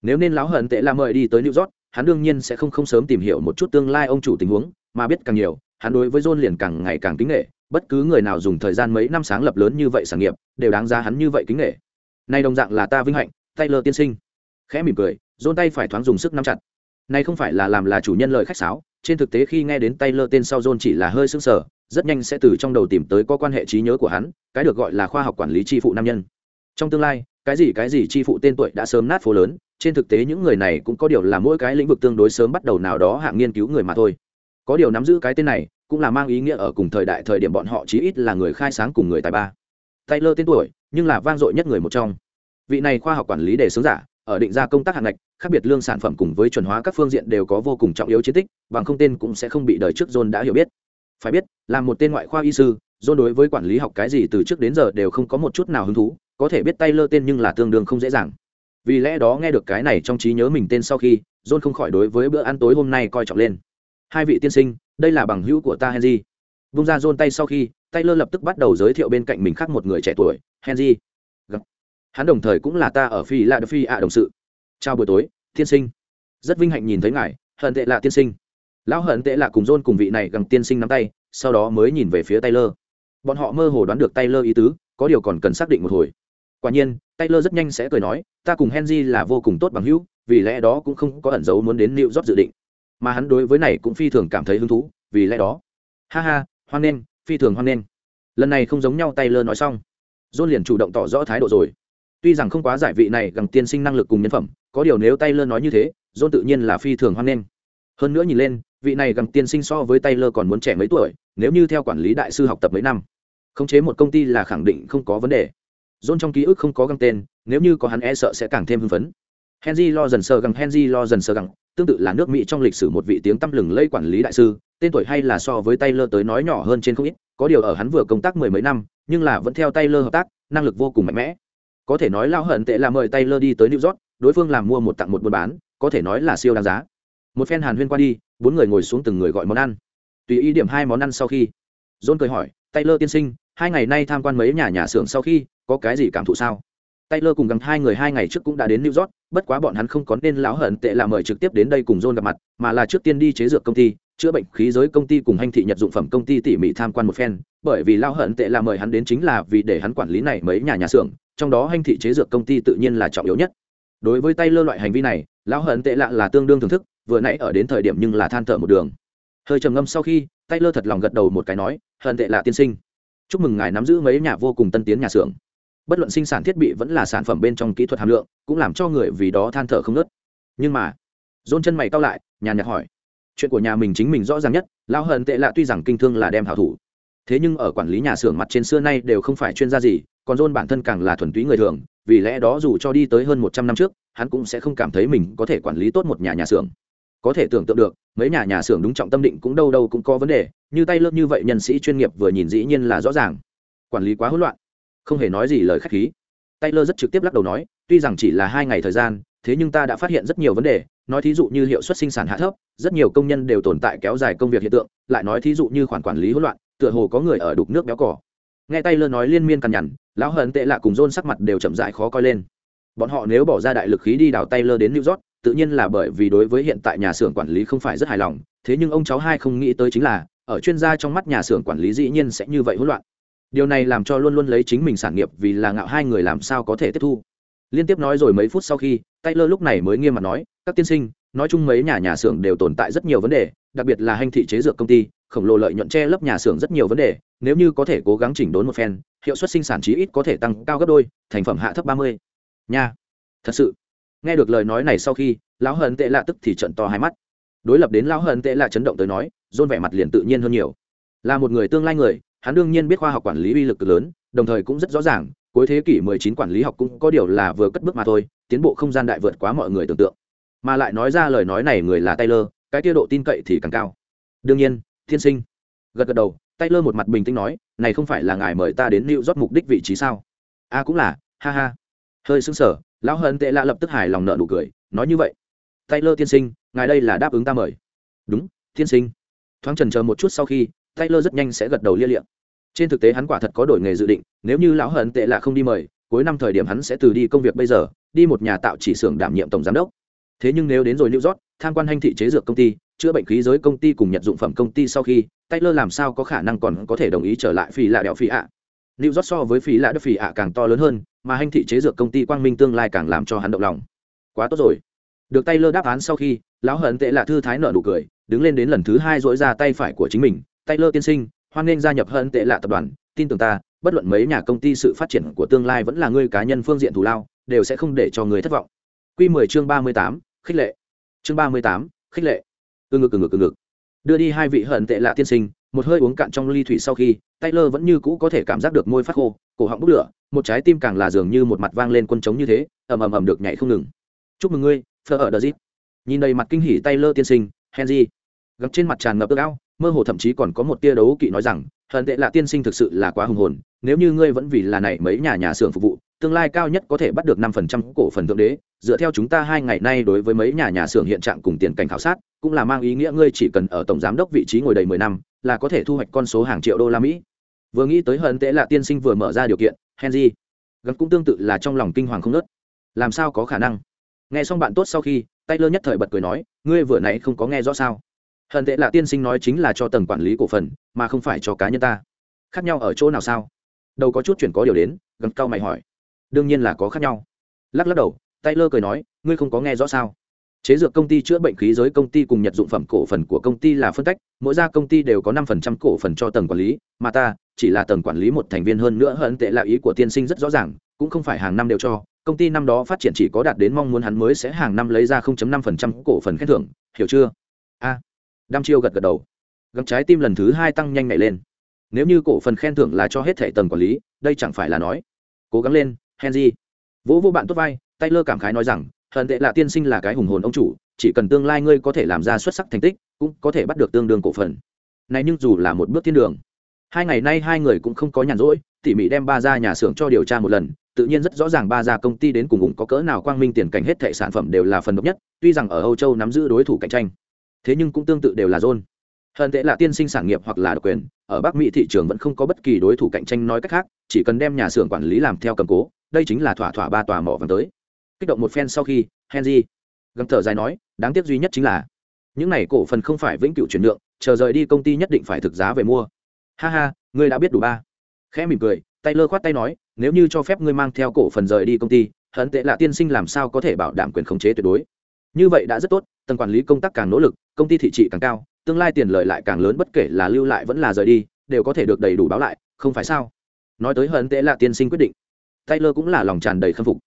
Nếu nên lão hận tệ là mời đi tới new york, hắn đương nhiên sẽ không không sớm tìm hiểu một chút tương lai ông chủ tình huống, mà biết càng nhiều, hắn đối với john liền càng ngày càng kính nghệ bất cứ người nào dùng thời gian mấy năm sáng lập lớn như vậy sản nghiệp, đều đáng giá hắn như vậy kính nghệ nay đồng dạng là ta vinh hạnh, taylor tiên sinh. Khẽ mỉm cười dôn tay phải thoáng dùng sức nắm chặt. Nay không phải là làm là chủ nhân lời khách sáo, trên thực tế khi nghe đến taylor tên sau dôn chỉ là hơi sưng sờ, rất nhanh sẽ từ trong đầu tìm tới có quan hệ trí nhớ của hắn, cái được gọi là khoa học quản lý tri phụ nam nhân. Trong tương lai, cái gì cái gì tri phụ tên tuổi đã sớm nát phố lớn, trên thực tế những người này cũng có điều là mỗi cái lĩnh vực tương đối sớm bắt đầu nào đó hạng nghiên cứu người mà thôi. Có điều nắm giữ cái tên này cũng là mang ý nghĩa ở cùng thời đại thời điểm bọn họ chí ít là người khai sáng cùng người tài ba. Taylor tên tuổi, nhưng là vang dội nhất người một trong. Vị này khoa học quản lý đề xướng giả, ở định ra công tác hạng ngạch, khác biệt lương sản phẩm cùng với chuẩn hóa các phương diện đều có vô cùng trọng yếu chiến tích, bằng không tên cũng sẽ không bị đời trước john đã hiểu biết. Phải biết, là một tên ngoại khoa y sư, john đối với quản lý học cái gì từ trước đến giờ đều không có một chút nào hứng thú, có thể biết taylor tên nhưng là tương đương không dễ dàng. Vì lẽ đó nghe được cái này trong trí nhớ mình tên sau khi, john không khỏi đối với bữa ăn tối hôm nay coi trọng lên. Hai vị tiên sinh đây là bằng hữu của ta henry. Vung ra dôn tay sau khi, taylor lập tức bắt đầu giới thiệu bên cạnh mình khác một người trẻ tuổi, henry. Hắn đồng thời cũng là ta ở phi la phi ạ đồng sự. Chào buổi tối, tiên sinh. Rất vinh hạnh nhìn thấy ngài, hận tệ là tiên sinh. Lão hận tệ là cùng dôn cùng vị này gần tiên sinh nắm tay, sau đó mới nhìn về phía taylor. Bọn họ mơ hồ đoán được taylor ý tứ, có điều còn cần xác định một hồi. Quả nhiên, taylor rất nhanh sẽ cười nói, ta cùng henry là vô cùng tốt bằng hữu, vì lẽ đó cũng không có ẩn dấu muốn đến new york dự định mà hắn đối với này cũng phi thường cảm thấy hứng thú vì lẽ đó. Ha ha hoan nghênh phi thường hoan nghênh. Lần này không giống nhau taylor nói xong. John liền chủ động tỏ rõ thái độ rồi. Tuy rằng không quá giải vị này gần tiên sinh năng lực cùng nhân phẩm có điều nếu taylor nói như thế john tự nhiên là phi thường hoan nghênh. Hơn nữa nhìn lên vị này gần tiên sinh so với taylor còn muốn trẻ mấy tuổi nếu như theo quản lý đại sư học tập mấy năm. Khống chế một công ty là khẳng định không có vấn đề. John trong ký ức không có găng tên, nếu như có hắn e sợ sẽ càng thêm hưng phấn. Henry lo dần sờ găng Henry lo dần sờ găng, tương tự là nước Mỹ trong lịch sử một vị tiếng tăm lừng lẫy quản lý đại sư, tên tuổi hay là so với Taylor tới nói nhỏ hơn trên không ít, có điều ở hắn vừa công tác mười mấy năm, nhưng là vẫn theo Taylor hợp tác, năng lực vô cùng mạnh mẽ. Có thể nói lao hận tệ là mời Taylor đi tới New York, đối phương làm mua một tặng một buôn bán, có thể nói là siêu đáng giá. Một phen hàn huyên qua đi, bốn người ngồi xuống từng người gọi món ăn. Tùy ý điểm hai món ăn sau khi, John cười hỏi, Taylor tiên sinh, hai ngày nay tham quan mấy nhà nhà xưởng sau khi, có cái gì cảm thụ sao? Taylor cùng gần hai người hai ngày trước cũng đã đến New York, bất quá bọn hắn không có nên lão hận tệ là mời trực tiếp đến đây cùng John gặp mặt, mà là trước tiên đi chế dược công ty, chữa bệnh khí giới công ty cùng hành thị nhật dụng phẩm công ty tỉ mỉ tham quan một phen, bởi vì lão hận tệ là mời hắn đến chính là vì để hắn quản lý này mấy nhà nhà xưởng, trong đó hành thị chế dược công ty tự nhiên là trọng yếu nhất. Đối với Taylor loại hành vi này, lão hận tệ lạ là tương đương thưởng thức, vừa nãy ở đến thời điểm nhưng là than thở một đường. Hơi trầm ngâm sau khi, Taylor thật lòng gật đầu một cái nói, "Hận tệ lạ tiên sinh, chúc mừng ngài nắm giữ mấy nhà vô cùng tân tiến nhà xưởng." Bất luận sinh sản thiết bị vẫn là sản phẩm bên trong kỹ thuật hàm lượng, cũng làm cho người vì đó than thở không nớt nhưng mà dôn chân mày cao lại nhà nhạc hỏi, chuyện của nhà mình chính mình rõ ràng nhất lao hận tệ lạ tuy rằng kinh thương là đem hảo thủ, thế nhưng ở quản lý nhà xưởng mặt trên xưa nay đều không phải chuyên gia gì, còn dôn bản thân càng là thuần túy người thường, vì lẽ đó dù cho đi tới hơn một trăm năm trước, hắn cũng sẽ không cảm thấy mình có thể quản lý tốt một nhà nhà xưởng. Có thể tưởng tượng được, mấy nhà nhà xưởng đúng trọng tâm định cũng đâu đâu cũng có vấn đề, như tay lớp như vậy nhân sĩ chuyên nghiệp vừa nhìn dĩ nhiên là rõ ràng. Quản lý quá hỗn loạn không hề nói gì lời khách khí. Taylor rất trực tiếp lắc đầu nói, tuy rằng chỉ là hai ngày thời gian, thế nhưng ta đã phát hiện rất nhiều vấn đề. Nói thí dụ như hiệu suất sinh sản hạ thấp, rất nhiều công nhân đều tồn tại kéo dài công việc hiện tượng, lại nói thí dụ như khoản quản lý hỗn loạn, tựa hồ có người ở đục nước béo cỏ. Nghe taylor nói liên miên cằn nhằn, lão hận tệ lạ cùng rôn sắc mặt đều chậm dại khó coi lên. Bọn họ nếu bỏ ra đại lực khí đi đào taylor đến new york, tự nhiên là bởi vì đối với hiện tại nhà xưởng quản lý không phải rất hài lòng. Thế nhưng ông cháu hai không nghĩ tới chính là, ở chuyên gia trong mắt nhà xưởng quản lý dĩ nhiên sẽ như vậy hỗn loạn điều này làm cho luôn luôn lấy chính mình sản nghiệp vì là ngạo hai người làm sao có thể tiếp thu. Liên tiếp nói rồi mấy phút sau khi, taylor lúc này mới nghiêm mặt nói, các tiên sinh, nói chung mấy nhà nhà xưởng đều tồn tại rất nhiều vấn đề, đặc biệt là hành thị chế dược công ty, khổng lồ lợi nhuận che lấp nhà xưởng rất nhiều vấn đề, nếu như có thể cố gắng chỉnh đốn một phen, hiệu suất sinh sản chí ít có thể tăng cao gấp đôi, thành phẩm hạ thấp ba mươi. Nha, thật sự. Nghe được lời nói này sau khi, lão hận tệ lạ tức thì trận to hai mắt. Đối lập đến lão hận tệ lạ chấn động tới nói dôn vẻ mặt liền tự nhiên hơn nhiều. Là một người tương lai người hắn đương nhiên biết khoa học quản lý uy lực lớn đồng thời cũng rất rõ ràng cuối thế kỷ 19 quản lý học cũng có điều là vừa cất bước mà thôi tiến bộ không gian đại vượt quá mọi người tưởng tượng. Mà lại nói ra lời nói này người là taylor cái tiêu độ tin cậy thì càng cao. Đương nhiên thiên sinh. Gật gật đầu taylor một mặt bình tĩnh nói này không phải là ngài mời ta đến new york mục đích vị trí sao? A à, cũng là ha ha. Hơi sững sờ lão hận tệ lạ lập tức hài lòng nợ nụ cười nói như vậy taylor tiên sinh ngài đây là đáp ứng ta mời. Đúng tiên sinh. Thoáng trần chờ một chút sau khi taylor rất nhanh sẽ gật đầu lia lịa. trên thực tế hắn quả thật có đổi nghề dự định, nếu như lão hận tệ là không đi mời, cuối năm thời điểm hắn sẽ từ đi công việc bây giờ, đi một nhà tạo chỉ xưởng đảm nhiệm tổng giám đốc. Thế nhưng nếu đến rồi new york, tham quan hành thị chế dược công ty, chữa bệnh khí giới công ty cùng nhận dụng phẩm công ty sau khi, taylor làm sao có khả năng còn có thể đồng ý trở lại phi lạ đẹo phi ạ? New york so với phi lạ đẹo phi ạ càng to lớn hơn, mà hành thị chế dược công ty quang minh tương lai càng làm cho hắn động lòng. Quá tốt rồi. Được taylor đáp án sau khi, lão hận tệ là thư thái nở nụ cười, đứng lên đến lần thứ hai dỗi ra tay phải của chính mình taylor tiên sinh hoan nghênh gia nhập hận tệ lạ tập đoàn tin tưởng ta bất luận mấy nhà công ty sự phát triển của tương lai vẫn là ngươi cá nhân phương diện thủ lao đều sẽ không để cho người thất vọng Quy 10 chương 38, khích lệ. Chương 38, khích lệ. Từ ngực ừ ngực ừ ngực. Đưa đi hai vị hận tệ lạ tiên sinh, một hơi uống cạn trong ly thủy sau khi, Taylor vẫn như cũ có thể cảm giác được môi phát khô, cổ họng bốc lửa, một trái tim càng là dường như một mặt vang lên quân trống như thế, ầm ầm ầm được nhảy không ngừng. Chúc mừng ngươi, Fleur ở Dazit. Nhìn đầy mặt kinh hỉ Taylor tiên sinh, Henry. Gặp trên mặt tràn ngập ước ao, mơ hồ thậm chí còn có một tia đấu kỵ nói rằng, hận tệ lạ tiên sinh thực sự là quá hùng hồn, nếu như ngươi vẫn vì là này mấy nhà nhà xưởng phục vụ, tương lai cao nhất có thể bắt được năm phần trăm cổ phần thượng đế dựa theo chúng ta hai ngày nay đối với mấy nhà nhà xưởng hiện trạng cùng tiền cảnh khảo sát cũng là mang ý nghĩa ngươi chỉ cần ở tổng giám đốc vị trí ngồi đầy mười năm là có thể thu hoạch con số hàng triệu đô la mỹ. Vừa nghĩ tới hận tệ là tiên sinh vừa mở ra điều kiện henry gần cũng tương tự là trong lòng kinh hoàng không nớt làm sao có khả năng? Nghe xong bạn tốt sau khi tay lơ nhất thời bật cười nói ngươi vừa nãy không có nghe rõ sao? Hận tệ là tiên sinh nói chính là cho tầng quản lý cổ phần mà không phải cho cá nhân ta. Khác nhau ở chỗ nào sao? Đâu có chút chuyển có điều đến gần cao mày hỏi. Đương nhiên là có khác nhau. Lắc lắc đầu tay lơ cười nói ngươi không có nghe rõ sao? Chế dược công ty chữa bệnh khí giới công ty cùng nhật dụng phẩm cổ phần của công ty là phân cách mỗi gia công ty đều có năm phần trăm cổ phần cho tầng quản lý mà ta chỉ là tầng quản lý một thành viên hơn nữa hận tệ là ý của tiên sinh rất rõ ràng cũng không phải hàng năm đều cho công ty năm đó phát triển chỉ có đạt đến mong muốn hắn mới sẽ hàng năm lấy ra 0.5 phần trăm cổ phần khen thưởng hiểu chưa? A. à, đăm chiêu gật gật đầu. Gầm trái tim lần thứ hai tăng nhanh nhảy lên. Nếu như cổ phần khen thưởng là cho hết thẻ tầng quản lý, đây chẳng phải là nói. Cố gắng lên, henry. Vỗ vô bạn tốt vai, taylor cảm khái nói rằng, hận tệ là tiên sinh là cái hùng hồn ông chủ, chỉ cần tương lai ngươi có thể làm ra xuất sắc thành tích, cũng có thể bắt được tương đương cổ phần. Này nhưng dù là một bước thiên đường. Hai ngày nay hai người cũng không có nhàn rỗi, tỉ mỉ đem ba ra nhà xưởng cho điều tra một lần, tự nhiên rất rõ ràng ba ra công ty đến cùng ủng có cỡ nào quang minh tiền cảnh hết thệ sản phẩm đều là phần độc nhất, tuy rằng ở âu châu nắm giữ đối thủ cạnh tranh thế nhưng cũng tương tự đều là rôn hận tệ là tiên sinh sản nghiệp hoặc là độc quyền, ở bắc mỹ thị trường vẫn không có bất kỳ đối thủ cạnh tranh nói cách khác, chỉ cần đem nhà xưởng quản lý làm theo cầm cố, đây chính là thỏa thỏa ba tòa mỏ vàng tới. Kích động một phen sau khi, henry gầm thở dài nói, đáng tiếc duy nhất chính là, những này cổ phần không phải vĩnh cửu chuyển nhượng, chờ rời đi công ty nhất định phải thực giá về mua. Ha ha, ngươi đã biết đủ ba. Khẽ mỉm cười, taylor khoát tay nói, nếu như cho phép ngươi mang theo cổ phần rời đi công ty, hận tệ là tiên sinh làm sao có thể bảo đảm quyền khống chế tuyệt đối. Như vậy đã rất tốt, tầng quản lý công tác càng nỗ lực công ty thị trị càng cao, tương lai tiền lợi lại càng lớn, bất kể là lưu lại vẫn là rời đi, đều có thể được đầy đủ báo lại, không phải sao? Nói tới hận tệ là tiên sinh quyết định. Taylor cũng là lòng tràn đầy khâm phục.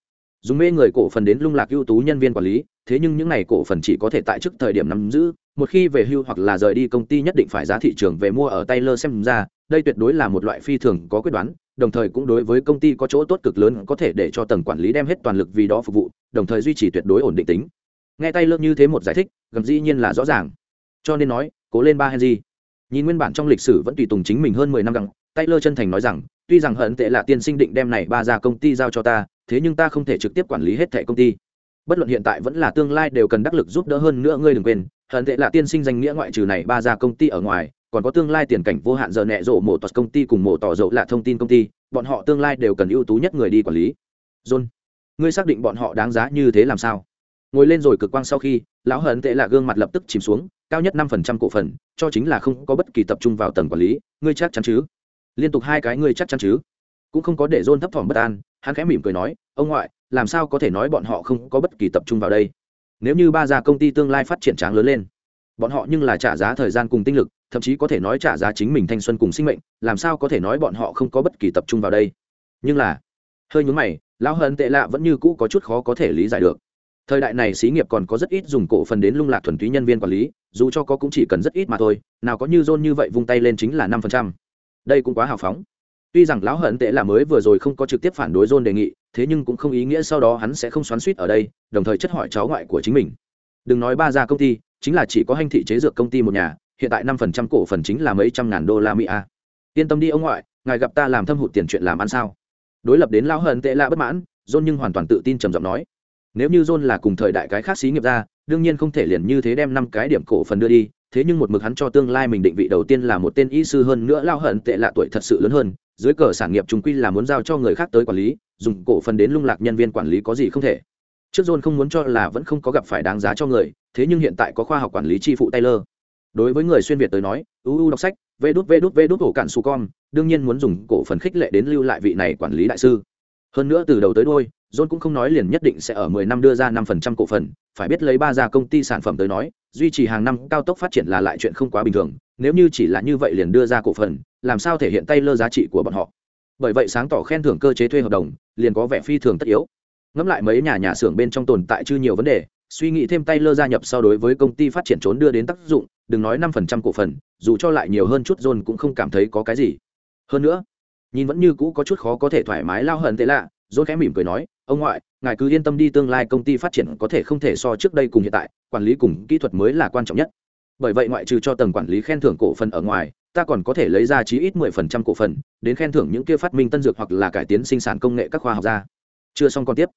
Dùng mê người cổ phần đến lung lạc ưu tú nhân viên quản lý, thế nhưng những n à y cổ phần chỉ có thể tại trước thời điểm nắm giữ, một khi về hưu hoặc là rời đi công ty nhất định phải giá thị trường về mua ở taylor xem ra, đây tuyệt đối là một loại phi thường có quyết đoán, đồng thời cũng đối với công ty có chỗ tốt cực lớn có thể để cho tầng quản lý đem hết toàn lực vì đó phục vụ, đồng thời duy trì tuyệt đối ổn định tính nghe tay lơ như thế một giải thích gần dĩ nhiên là rõ ràng. Cho nên nói, cố lên ba henry. Nhìn nguyên bản trong lịch sử vẫn tùy tùng chính mình hơn mười năm gặng taylor chân thành nói rằng, tuy rằng hận tệ là tiên sinh định đem này ba ra công ty giao cho ta, thế nhưng ta không thể trực tiếp quản lý hết thẻ công ty. Bất luận hiện tại vẫn là tương lai đều cần đắc lực giúp đỡ hơn nữa ngươi đừng quên, hận tệ là tiên sinh danh nghĩa ngoại trừ này ba ra công ty ở ngoài, còn có tương lai tiền cảnh vô hạn giờ nẹ rộ mổ tọt công ty cùng mổ tỏ rộ là thông tin công ty, bọn họ tương lai đều cần ưu tú nhất người đi quản lý. John, ngươi xác định bọn họ đáng giá như thế làm sao? Ngồi lên rồi cực quang sau khi, lão hận tệ là gương mặt lập tức chìm xuống, cao nhất năm phần trăm cổ phần, cho chính là không có bất kỳ tập trung vào tầng quản lý, ngươi chắc chắn chứ? Liên tục hai cái ngươi chắc chắn chứ? Cũng không có để dôn thấp thỏm bất an, hắn khẽ mỉm cười nói, ông ngoại, làm sao có thể nói bọn họ không có bất kỳ tập trung vào đây? Nếu như ba gia công ty tương lai phát triển tráng lớn lên, bọn họ nhưng là trả giá thời gian cùng tinh lực, thậm chí có thể nói trả giá chính mình thanh xuân cùng sinh mệnh, làm sao có thể nói bọn họ không có bất kỳ tập trung vào đây? Nhưng là, hơi nhúng mày, lão hận tệ lạ vẫn như cũ có chút khó có thể lý giải được thời đại này xí nghiệp còn có rất ít dùng cổ phần đến lung lạc thuần túy nhân viên quản lý, dù cho có cũng chỉ cần rất ít mà thôi, nào có như john như vậy vung tay lên chính là năm phần trăm. Đây cũng quá hào phóng. Tuy rằng lão hận tệ là mới vừa rồi không có trực tiếp phản đối john đề nghị, thế nhưng cũng không ý nghĩa sau đó hắn sẽ không xoắn suýt ở đây, đồng thời chất hỏi cháu ngoại của chính mình. Đừng nói ba gia công ty, chính là chỉ có hành thị chế dược công ty một nhà, hiện tại năm phần trăm cổ phần chính là mấy trăm ngàn đô la mỹ a yên tâm đi ông ngoại, ngài gặp ta làm thâm hụt tiền chuyện làm ăn sao? Đối lập đến lão hận tệ lạ bất mãn, john nhưng hoàn toàn tự tin trầm giọng nói nếu như john là cùng thời đại cái khác xí nghiệp ra, đương nhiên không thể liền như thế đem năm cái điểm cổ phần đưa đi, thế nhưng một mực hắn cho tương lai mình định vị đầu tiên là một tên y sư hơn nữa lao hận tệ lạ tuổi thật sự lớn hơn, dưới cờ sản nghiệp chúng quy là muốn giao cho người khác tới quản lý, dùng cổ phần đến lung lạc nhân viên quản lý có gì không thể. Trước john không muốn cho là vẫn không có gặp phải đáng giá cho người, thế nhưng hiện tại có khoa học quản lý chi phụ taylor. Đối với người xuyên việt tới nói uu đọc sách, vê đút vê đút vê đút ổ cạn su con đương nhiên muốn dùng cổ phần khích lệ đến lưu lại vị này quản lý đại sư. Hơn nữa từ đầu tới đôi john cũng không nói liền nhất định sẽ ở 10 năm đưa ra 5% cổ phần, phải biết lấy ba gia công ty sản phẩm tới nói, duy trì hàng năm cao tốc phát triển là lại chuyện không quá bình thường, nếu như chỉ là như vậy liền đưa ra cổ phần, làm sao thể hiện tay lơ giá trị của bọn họ? Bởi vậy sáng tỏ khen thưởng cơ chế thuê hợp đồng, liền có vẻ phi thường tất yếu. Ngẫm lại mấy nhà nhà xưởng bên trong tồn tại chưa nhiều vấn đề, suy nghĩ thêm tay lơ gia nhập so đối với công ty phát triển trốn đưa đến tác dụng, đừng nói năm phần trăm cổ phần, dù cho lại nhiều hơn chút john cũng không cảm thấy có cái gì. Hơn nữa, nhìn vẫn như cũ có chút khó có thể thoải mái lao hận tệ lạ, john khẽ mỉm cười nói ông ngoại, ngài cứ yên tâm đi, tương lai công ty phát triển có thể không thể so trước đây cùng hiện tại, quản lý cùng kỹ thuật mới là quan trọng nhất. Bởi vậy ngoại trừ cho tầng quản lý khen thưởng cổ phần ở ngoài, ta còn có thể lấy ra chí ít mười phần trăm cổ phần, đến khen thưởng những kia phát minh tân dược hoặc là cải tiến sinh sản công nghệ các khoa học gia. Chưa xong còn tiếp.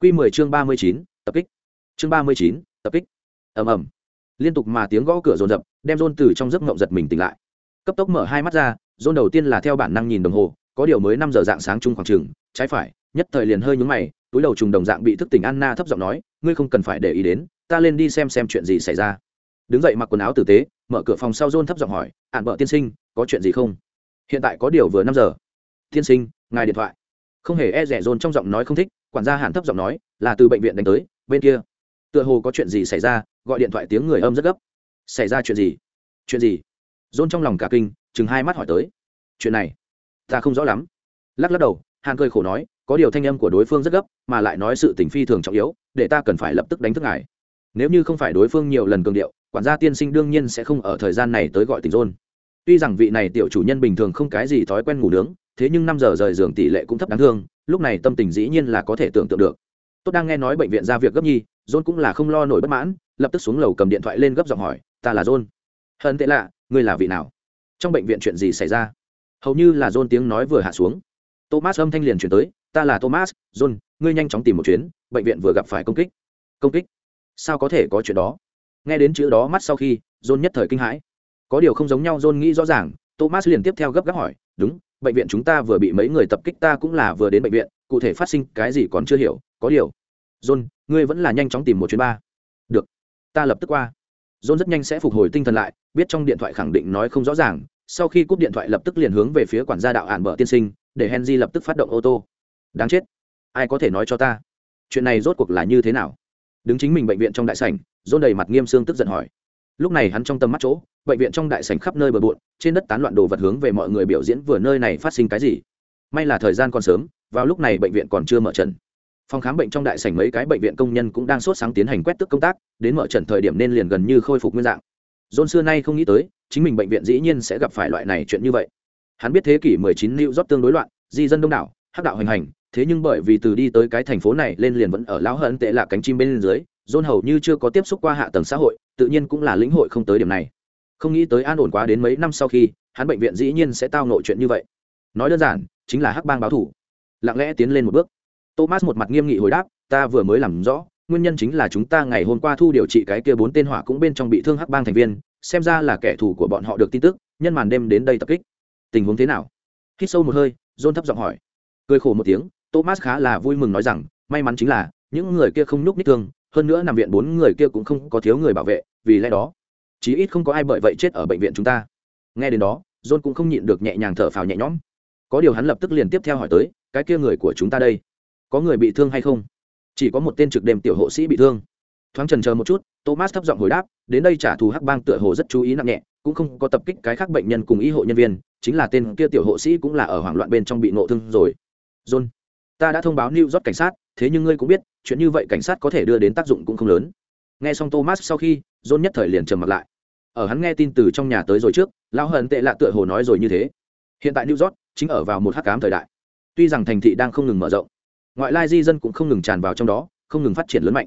Quy mười chương ba mươi chín, tập kích. Chương ba mươi chín, tập kích. Ầm ầm. Liên tục mà tiếng gõ cửa rồn rập đem rôn từ trong giấc ngộng giật mình tỉnh lại. Cấp tốc mở hai mắt ra rôn đầu tiên là theo bản năng nhìn đồng hồ, có điều mới năm giờ dạng sáng chung khoảng trường trái phải nhất thời liền hơi nhúng mày, túi đầu trùng đồng dạng bị thức tỉnh anna thấp giọng nói, ngươi không cần phải để ý đến, ta lên đi xem xem chuyện gì xảy ra. Đứng dậy mặc quần áo tử tế, mở cửa phòng sau John thấp giọng hỏi ạn vợ tiên sinh, có chuyện gì không? Hiện tại có điều vừa năm giờ. Tiên sinh, ngài điện thoại. Không hề e rẻ John trong giọng nói không thích, quản gia hạn thấp giọng nói, là từ bệnh viện đánh tới, bên kia. Tựa hồ có chuyện gì xảy ra, gọi điện thoại tiếng người âm rất gấp. Xảy ra chuyện gì? Chuyện gì? John trong lòng cả kinh, chừng hai mắt hỏi tới. Chuyện này, ta không rõ lắm. Lắc lắc đầu, hàn cười khổ nói có điều thanh âm của đối phương rất gấp, mà lại nói sự tình phi thường trọng yếu, để ta cần phải lập tức đánh thức ngài. Nếu như không phải đối phương nhiều lần cường điệu, quản gia tiên sinh đương nhiên sẽ không ở thời gian này tới gọi tình rôn tuy rằng vị này tiểu chủ nhân bình thường không cái gì thói quen ngủ nướng, thế nhưng năm giờ rời giường tỷ lệ cũng thấp đáng thương, lúc này tâm tình dĩ nhiên là có thể tưởng tượng được. Tôi đang nghe nói bệnh viện ra việc gấp nhi, john cũng là không lo nổi bất mãn, lập tức xuống lầu cầm điện thoại lên gấp giọng hỏi, ta là john. Hận tệ lạ, ngươi là vị nào? Trong bệnh viện chuyện gì xảy ra? Hầu như là john tiếng nói vừa hạ xuống. Thomas âm thanh liền chuyển tới ta là thomas john ngươi nhanh chóng tìm một chuyến bệnh viện vừa gặp phải công kích công kích sao có thể có chuyện đó nghe đến chữ đó mắt sau khi john nhất thời kinh hãi có điều không giống nhau john nghĩ rõ ràng thomas liền tiếp theo gấp gáp hỏi đúng bệnh viện chúng ta vừa bị mấy người tập kích ta cũng là vừa đến bệnh viện cụ thể phát sinh cái gì còn chưa hiểu có điều john ngươi vẫn là nhanh chóng tìm một chuyến ba được ta lập tức qua john rất nhanh sẽ phục hồi tinh thần lại biết trong điện thoại khẳng định nói không rõ ràng sau khi cúp điện thoại lập tức liền hướng về phía quản gia đạo ạn bờ tiên sinh để henry lập tức phát động ô tô đáng chết. Ai có thể nói cho ta? Chuyện này rốt cuộc là như thế nào? Đứng chính mình bệnh viện trong đại sảnh dôn đầy mặt nghiêm xương tức giận hỏi. Lúc này hắn trong tầm mắt chỗ, bệnh viện trong đại sảnh khắp nơi bờ bộn, trên đất tán loạn đồ vật hướng về mọi người biểu diễn vừa nơi này phát sinh cái gì? May là thời gian còn sớm, vào lúc này bệnh viện còn chưa mở trận. Phòng khám bệnh trong đại sảnh mấy cái bệnh viện công nhân cũng đang sốt sáng tiến hành quét tức công tác, đến mở trận thời điểm nên liền gần như khôi phục nguyên dạng. John xưa nay không nghĩ tới, chính mình bệnh viện dĩ nhiên sẽ gặp phải loại này chuyện như vậy. Hắn biết thế kỷ 19 New York tương đối loạn, di dân đông đảo, hắc đạo hành hành thế nhưng bởi vì từ đi tới cái thành phố này lên liền vẫn ở lão hận tệ là cánh chim bên dưới, john hầu như chưa có tiếp xúc qua hạ tầng xã hội, tự nhiên cũng là lĩnh hội không tới điểm này. Không nghĩ tới an ổn quá đến mấy năm sau khi, hắn bệnh viện dĩ nhiên sẽ tao nội chuyện như vậy. Nói đơn giản, chính là hắc bang báo thủ. Lặng lẽ tiến lên một bước. Thomas một mặt nghiêm nghị hồi đáp, ta vừa mới làm rõ, nguyên nhân chính là chúng ta ngày hôm qua thu điều trị cái kia bốn tên hỏa cũng bên trong bị thương hắc bang thành viên, xem ra là kẻ thù của bọn họ được tin tức, nhân màn đêm đến đây tập kích. Tình huống thế nào? Hít sâu một hơi, john thấp giọng hỏi. Cười khổ một tiếng thomas khá là vui mừng nói rằng, may mắn chính là, những người kia không nhúc nhích thương, hơn nữa nằm viện bốn người kia cũng không có thiếu người bảo vệ, vì lẽ đó, chí ít không có ai bởi vậy chết ở bệnh viện chúng ta. Nghe đến đó, john cũng không nhịn được nhẹ nhàng thở phào nhẹ nhõm. Có điều hắn lập tức liền tiếp theo hỏi tới, cái kia người của chúng ta đây, có người bị thương hay không? Chỉ có một tên trực đêm tiểu hộ sĩ bị thương. Thoáng trần chờ một chút, thomas thấp giọng hồi đáp, đến đây trả thù hắc bang tựa hồ rất chú ý nặng nhẹ, cũng không có tập kích cái khác bệnh nhân cùng y hộ nhân viên, chính là tên kia tiểu hộ sĩ cũng là ở hoảng loạn bên trong bị nộ thương rồi. John ta đã thông báo new york cảnh sát, thế nhưng ngươi cũng biết, chuyện như vậy cảnh sát có thể đưa đến tác dụng cũng không lớn. Nghe xong thomas sau khi, john nhất thời liền trầm mặt lại. Ở hắn nghe tin từ trong nhà tới rồi trước, lão hận tệ lạ tựa hồ nói rồi như thế. Hiện tại new york chính ở vào một hắc cám thời đại. Tuy rằng thành thị đang không ngừng mở rộng, ngoại lai di dân cũng không ngừng tràn vào trong đó, không ngừng phát triển lớn mạnh.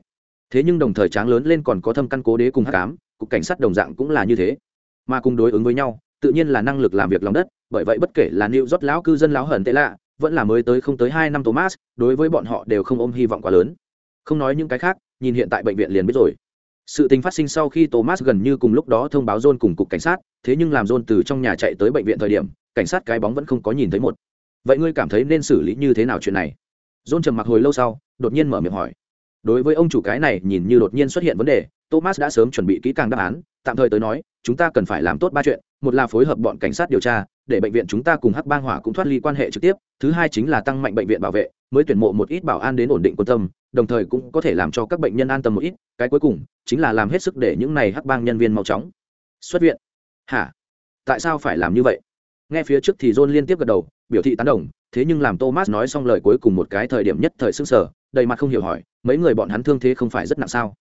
Thế nhưng đồng thời tráng lớn lên còn có thâm căn cố đế cùng hắc cám cục cảnh sát đồng dạng cũng là như thế. Mà cùng đối ứng với nhau, tự nhiên là năng lực làm việc lòng đất, bởi vậy bất kể là new york lão cư dân lão hận tệ lạ vẫn là mới tới không tới hai năm thomas, đối với bọn họ đều không ôm hy vọng quá lớn. Không nói những cái khác, nhìn hiện tại bệnh viện liền biết rồi. Sự tình phát sinh sau khi thomas gần như cùng lúc đó thông báo john cùng cục cảnh sát, thế nhưng làm john từ trong nhà chạy tới bệnh viện thời điểm, cảnh sát cái bóng vẫn không có nhìn thấy một. Vậy ngươi cảm thấy nên xử lý như thế nào chuyện này? John trầm mặc hồi lâu sau, đột nhiên mở miệng hỏi. Đối với ông chủ cái này, nhìn như đột nhiên xuất hiện vấn đề, thomas đã sớm chuẩn bị kỹ càng đáp án tạm thời tới nói, chúng ta cần phải làm tốt ba chuyện. Một là phối hợp bọn cảnh sát điều tra, để bệnh viện chúng ta cùng hắc bang hỏa cũng thoát ly quan hệ trực tiếp. Thứ hai chính là tăng mạnh bệnh viện bảo vệ, mới tuyển mộ một ít bảo an đến ổn định quân tâm, đồng thời cũng có thể làm cho các bệnh nhân an tâm một ít. Cái cuối cùng, chính là làm hết sức để những này hắc bang nhân viên mau chóng xuất viện. Hả? Tại sao phải làm như vậy? Nghe phía trước thì john liên tiếp gật đầu, biểu thị tán đồng. Thế nhưng làm thomas nói xong lời cuối cùng một cái thời điểm nhất thời s ư sở đầy mặt không hiểu hỏi, mấy người bọn hắn thương thế không phải rất nặng sao?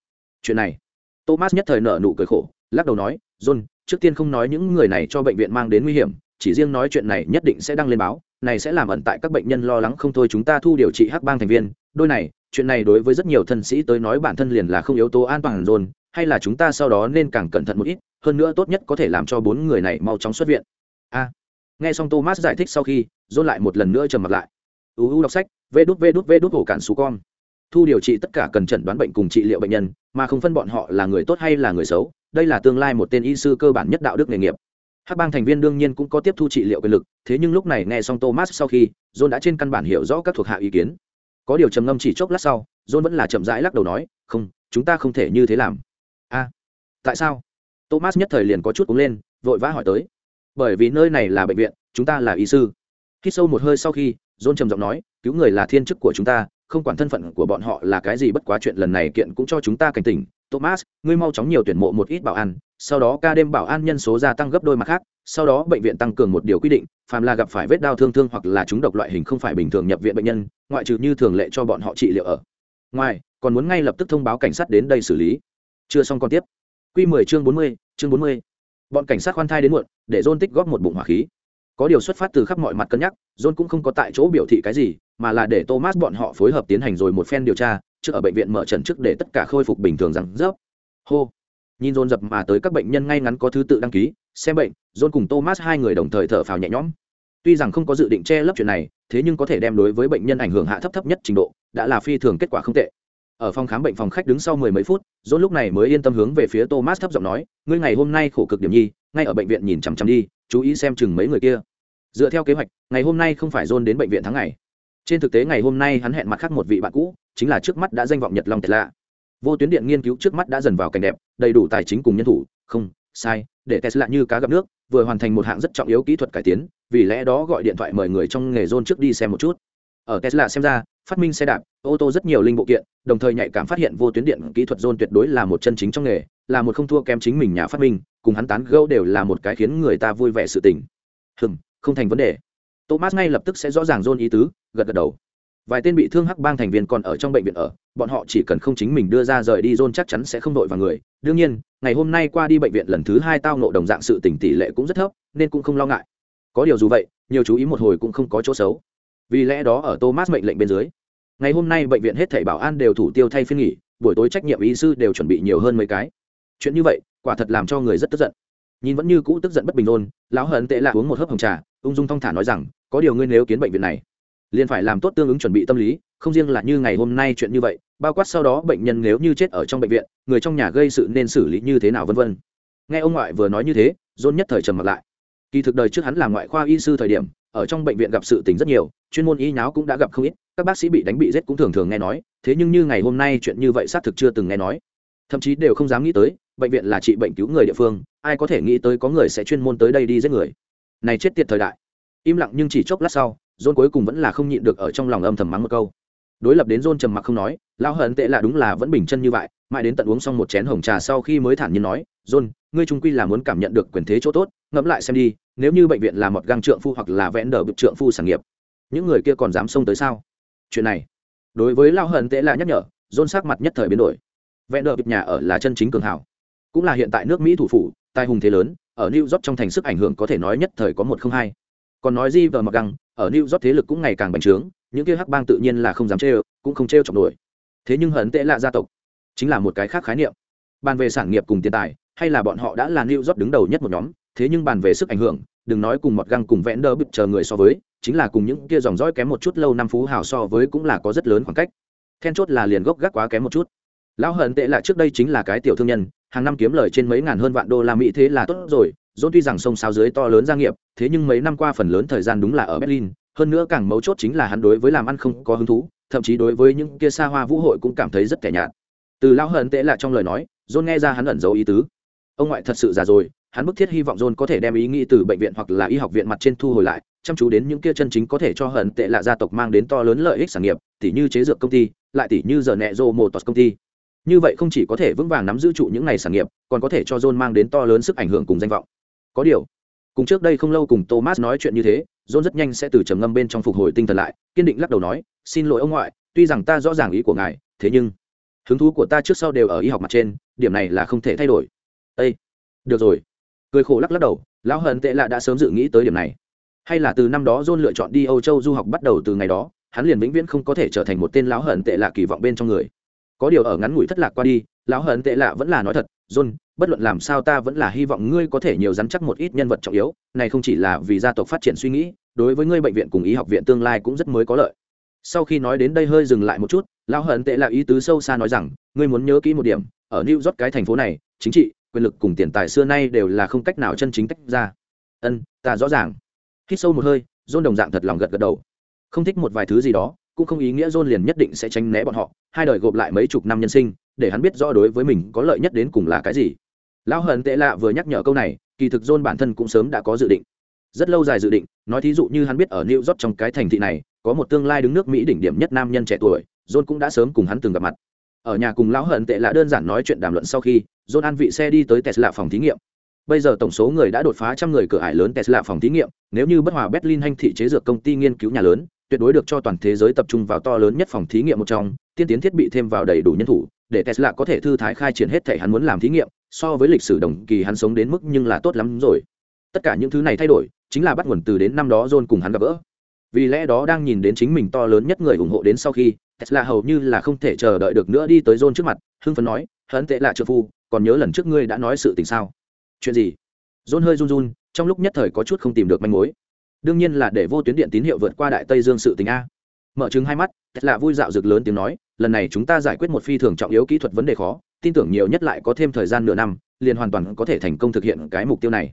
Chuyện này. Thomas nhất thời nở nụ cười khổ lắc đầu nói, john, trước tiên không nói những người này cho bệnh viện mang đến nguy hiểm, chỉ riêng nói chuyện này nhất định sẽ đăng lên báo, này sẽ làm ẩn tại các bệnh nhân lo lắng không thôi, chúng ta thu điều trị hắc bang thành viên, đôi này, chuyện này đối với rất nhiều thân sĩ tới nói bản thân liền là không yếu tố an toàn rồi, hay là chúng ta sau đó nên càng cẩn thận một ít, hơn nữa tốt nhất có thể làm cho bốn người này mau chóng xuất viện. A. Nghe xong thomas giải thích sau khi dôn lại một lần nữa trầm mặt lại. Uu đọc sách, vê đút vê đút vê đút, hổ cản xù con. Thu điều trị tất cả cần chẩn đoán bệnh cùng trị liệu bệnh nhân, mà không phân bọn họ là người tốt hay là người xấu đây là tương lai một tên y sư cơ bản nhất đạo đức nghề nghiệp. Hắc bang thành viên đương nhiên cũng có tiếp thu trị liệu quyền lực, thế nhưng lúc này nghe xong thomas sau khi, john đã trên căn bản hiểu rõ các thuộc hạ ý kiến. Có điều trầm ngâm chỉ chốc lát sau, john vẫn là chậm rãi lắc đầu nói, không, chúng ta không thể như thế làm. A, tại sao? Thomas nhất thời liền có chút uống lên, vội vã hỏi tới. Bởi vì nơi này là bệnh viện, chúng ta là y sư. Khi sâu một hơi sau khi, john trầm giọng nói, cứu người là thiên chức của chúng ta, không quản thân phận của bọn họ là cái gì bất quá chuyện lần này kiện cũng cho chúng ta cảnh tỉnh thomas ngươi mau chóng nhiều tuyển mộ một ít bảo an sau đó ca đêm bảo an nhân số gia tăng gấp đôi mặt khác sau đó bệnh viện tăng cường một điều quy định phàm là gặp phải vết đau thương thương hoặc là chúng độc loại hình không phải bình thường nhập viện bệnh nhân ngoại trừ như thường lệ cho bọn họ trị liệu ở ngoài còn muốn ngay lập tức thông báo cảnh sát đến đây xử lý. Chưa xong còn tiếp. Q 10 chương 40, chương 40. bọn cảnh sát khoan thai đến muộn để dôn tích góp một bụng hỏa khí có điều xuất phát từ khắp mọi mặt cân nhắc, john cũng không có tại chỗ biểu thị cái gì, mà là để thomas bọn họ phối hợp tiến hành rồi một phen điều tra trước ở bệnh viện mở trần trước để tất cả khôi phục bình thường rằng rớp. Hô. Nhìn dồn dập mà tới các bệnh nhân ngay ngắn có thứ tự đăng ký, xem bệnh, john cùng thomas hai người đồng thời thở phào nhẹ nhõm. Tuy rằng không có dự định che lấp chuyện này, thế nhưng có thể đem đối với bệnh nhân ảnh hưởng hạ thấp thấp nhất trình độ, đã là phi thường kết quả không tệ. Ở phòng khám bệnh phòng khách đứng sau mười mấy phút, john lúc này mới yên tâm hướng về phía thomas thấp giọng nói, ngươi ngày hôm nay khổ cực điểm nhi ngay ở bệnh viện nhìn chằm chằm đi, chú ý xem chừng mấy người kia. Dựa theo kế hoạch, ngày hôm nay không phải john đến bệnh viện tháng ngày. Trên thực tế ngày hôm nay hắn hẹn mặt khác một vị bạn cũ, chính là trước mắt đã danh vọng nhật long tệ lạ. Vô tuyến điện nghiên cứu trước mắt đã dần vào cảnh đẹp, đầy đủ tài chính cùng nhân thủ, không, sai, để tesla như cá gặp nước, vừa hoàn thành một hạng rất trọng yếu kỹ thuật cải tiến, vì lẽ đó gọi điện thoại mời người trong nghề john trước đi xem một chút. Ở tesla xem ra, phát minh xe đạp, ô tô rất nhiều linh bộ kiện, đồng thời nhạy cảm phát hiện vô tuyến điện kỹ thuật john tuyệt đối là một chân chính trong nghề, là một không thua kém chính mình nhà phát minh cùng hắn tán gẫu đều là một cái khiến người ta vui vẻ sự tình. Hừm, không thành vấn đề. Thomas ngay lập tức sẽ rõ ràng dôn ý tứ, gật gật đầu. Vài tên bị thương hắc bang thành viên còn ở trong bệnh viện ở, bọn họ chỉ cần không chính mình đưa ra rời đi dôn chắc chắn sẽ không đội vào người. Đương nhiên, ngày hôm nay qua đi bệnh viện lần thứ hai tao nộ đồng dạng sự tỉnh tỷ lệ cũng rất thấp, nên cũng không lo ngại. Có điều dù vậy, nhiều chú ý một hồi cũng không có chỗ xấu. Vì lẽ đó ở thomas mệnh lệnh bên dưới, ngày hôm nay bệnh viện hết thảy bảo an đều thủ tiêu thay phiên nghỉ, buổi tối trách nhiệm y sư đều chuẩn bị nhiều hơn mấy cái. Chuyện như vậy quả thật làm cho người rất tức giận. Nhìn vẫn như cũ tức giận bất bình ôn, lão hận tệ là uống một hớp hồng trà, ung dung thong thả nói rằng, có điều ngươi nếu kiến bệnh viện này, liền phải làm tốt tương ứng chuẩn bị tâm lý, không riêng là như ngày hôm nay chuyện như vậy, bao quát sau đó bệnh nhân nếu như chết ở trong bệnh viện, người trong nhà gây sự nên xử lý như thế nào vân vân. Nghe ông ngoại vừa nói như thế, dôn nhất thời trầm mặt lại. Kỳ thực đời trước hắn là ngoại khoa y sư thời điểm, ở trong bệnh viện gặp sự tình rất nhiều, chuyên môn y nháo cũng đã gặp không ít, các bác sĩ bị đánh bị giết cũng thường thường nghe nói, thế nhưng như ngày hôm nay chuyện như vậy xác thực chưa từng nghe nói. Thậm chí đều không dám nghĩ tới bệnh viện là trị bệnh cứu người địa phương, ai có thể nghĩ tới có người sẽ chuyên môn tới đây đi giết người. Này chết tiệt thời đại. Im lặng nhưng chỉ chốc lát sau, john cuối cùng vẫn là không nhịn được ở trong lòng âm thầm mắng một câu. Đối lập đến john trầm mặc không nói lao hận tệ là đúng là vẫn bình chân như vậy, mãi đến tận uống xong một chén hồng trà sau khi mới thản nhiên nói, john, ngươi trung quy là muốn cảm nhận được quyền thế chỗ tốt, ngẫm lại xem đi, nếu như bệnh viện là một găng trượng phu hoặc là vẽn đờ bực trượng phu sản nghiệp, những người kia còn dám xông tới sao? Chuyện này, đối với lao hận tệ là nhắc nhở, john sắc mặt nhất thời biến đổi. Vẽn đờ bực nhà ở là chân chính cường hảo cũng là hiện tại nước mỹ thủ phủ, tai hùng thế lớn, ở new york trong thành sức ảnh hưởng có thể nói nhất thời có một không hai. Còn nói gì vờ mặc găng, ở new york thế lực cũng ngày càng bành trướng, những kia hắc bang tự nhiên là không dám trêu, cũng không trêu chọc nổi. Thế nhưng hận tệ lạ gia tộc, chính là một cái khác khái niệm. Bàn về sản nghiệp cùng tiền tài, hay là bọn họ đã là new york đứng đầu nhất một nhóm, thế nhưng bàn về sức ảnh hưởng, đừng nói cùng một găng cùng vẽn đơ bực chờ người so với, chính là cùng những kia dòng dõi kém một chút lâu năm phú hào so với cũng là có rất lớn khoảng cách. Then chốt là liền gốc gác quá kém một chút lão hận tệ là trước đây chính là cái tiểu thương nhân, hàng năm kiếm lời trên mấy ngàn hơn vạn đô la mỹ thế là tốt rồi dôn tuy rằng sông sao dưới to lớn gia nghiệp, thế nhưng mấy năm qua phần lớn thời gian đúng là ở berlin, hơn nữa càng mấu chốt chính là hắn đối với làm ăn không có hứng thú, thậm chí đối với những kia xa hoa vũ hội cũng cảm thấy rất kẻ nhạt. Từ lão hận tệ là trong lời nói, john nghe ra hắn ẩn giấu ý tứ. Ông ngoại thật sự già rồi, hắn bức thiết hy vọng john có thể đem ý nghĩ từ bệnh viện hoặc là y học viện mặt trên thu hồi lại, chăm chú đến những kia chân chính có thể cho hận tệ là gia tộc mang đến to lớn lợi ích sản nghiệp, tỉ như chế dược công ty, lại tỉ như giờ nẹ rô một công ty như vậy không chỉ có thể vững vàng nắm giữ trụ những ngày sản nghiệp, còn có thể cho john mang đến to lớn sức ảnh hưởng cùng danh vọng. Có điều, cùng trước đây không lâu cùng thomas nói chuyện như thế, john rất nhanh sẽ từ trầm ngâm bên trong phục hồi tinh thần lại, kiên định lắc đầu nói, xin lỗi ông ngoại, tuy rằng ta rõ ràng ý của ngài, thế nhưng hứng thú của ta trước sau đều ở y học mặt trên, điểm này là không thể thay đổi. Ây được rồi. Cười khổ lắc lắc đầu, lão hận tệ lạ đã sớm dự nghĩ tới điểm này. Hay là từ năm đó john lựa chọn đi âu châu du học bắt đầu từ ngày đó, hắn liền vĩnh viễn không có thể trở thành một tên lão hận tệ lạ kỳ vọng bên trong người có điều ở ngắn ngủi thất lạc qua đi, lão hận tệ lạ vẫn là nói thật, john, bất luận làm sao ta vẫn là hy vọng ngươi có thể nhiều dắn chắc một ít nhân vật trọng yếu, này không chỉ là vì gia tộc phát triển suy nghĩ, đối với ngươi bệnh viện cùng y học viện tương lai cũng rất mới có lợi. Sau khi nói đến đây hơi dừng lại một chút, lão hận tệ lạ ý tứ sâu xa nói rằng, ngươi muốn nhớ kỹ một điểm, ở new york cái thành phố này, chính trị, quyền lực cùng tiền tài xưa nay đều là không cách nào chân chính tách ra. Ân, ta rõ ràng. Hít sâu một hơi, john đồng dạng thật lòng gật gật đầu. Không thích một vài thứ gì đó cũng không ý nghĩa john liền nhất định sẽ tránh né bọn họ, hai đời gộp lại mấy chục năm nhân sinh, để hắn biết rõ đối với mình có lợi nhất đến cùng là cái gì. Lão hận tệ lạ vừa nhắc nhở câu này, kỳ thực john bản thân cũng sớm đã có dự định. Rất lâu dài dự định, nói thí dụ như hắn biết ở new york trong cái thành thị này, có một tương lai đứng nước mỹ đỉnh điểm nhất nam nhân trẻ tuổi, john cũng đã sớm cùng hắn từng gặp mặt. Ở nhà cùng lão hận tệ lạ đơn giản nói chuyện đàm luận sau khi, john an vị xe đi tới tesla phòng thí nghiệm. Bây giờ tổng số người đã đột phá trăm người cửa ải lớn tesla phòng thí nghiệm, nếu như bất hòa berlin hành thị chế dược công ty nghiên cứu nhà lớn tuyệt đối được cho toàn thế giới tập trung vào to lớn nhất phòng thí nghiệm một trong, tiên tiến thiết bị thêm vào đầy đủ nhân thủ, để tesla có thể thư thái khai triển hết thể hắn muốn làm thí nghiệm, so với lịch sử đồng kỳ hắn sống đến mức nhưng là tốt lắm rồi. Tất cả những thứ này thay đổi, chính là bắt nguồn từ đến năm đó john cùng hắn gặp gỡ. Vì lẽ đó đang nhìn đến chính mình to lớn nhất người ủng hộ đến sau khi, tesla hầu như là không thể chờ đợi được nữa đi tới john trước mặt, hưng phấn nói hấn tệ là trợ phu, còn nhớ lần trước ngươi đã nói sự tình sao? Chuyện gì? John hơi run run, trong lúc nhất thời có chút không tìm được manh mối đương nhiên là để vô tuyến điện tín hiệu vượt qua đại tây dương sự tình a. Mở chứng hai mắt là vui dạo rực lớn tiếng nói, lần này chúng ta giải quyết một phi thường trọng yếu kỹ thuật vấn đề khó, tin tưởng nhiều nhất lại có thêm thời gian nửa năm, liền hoàn toàn có thể thành công thực hiện cái mục tiêu này.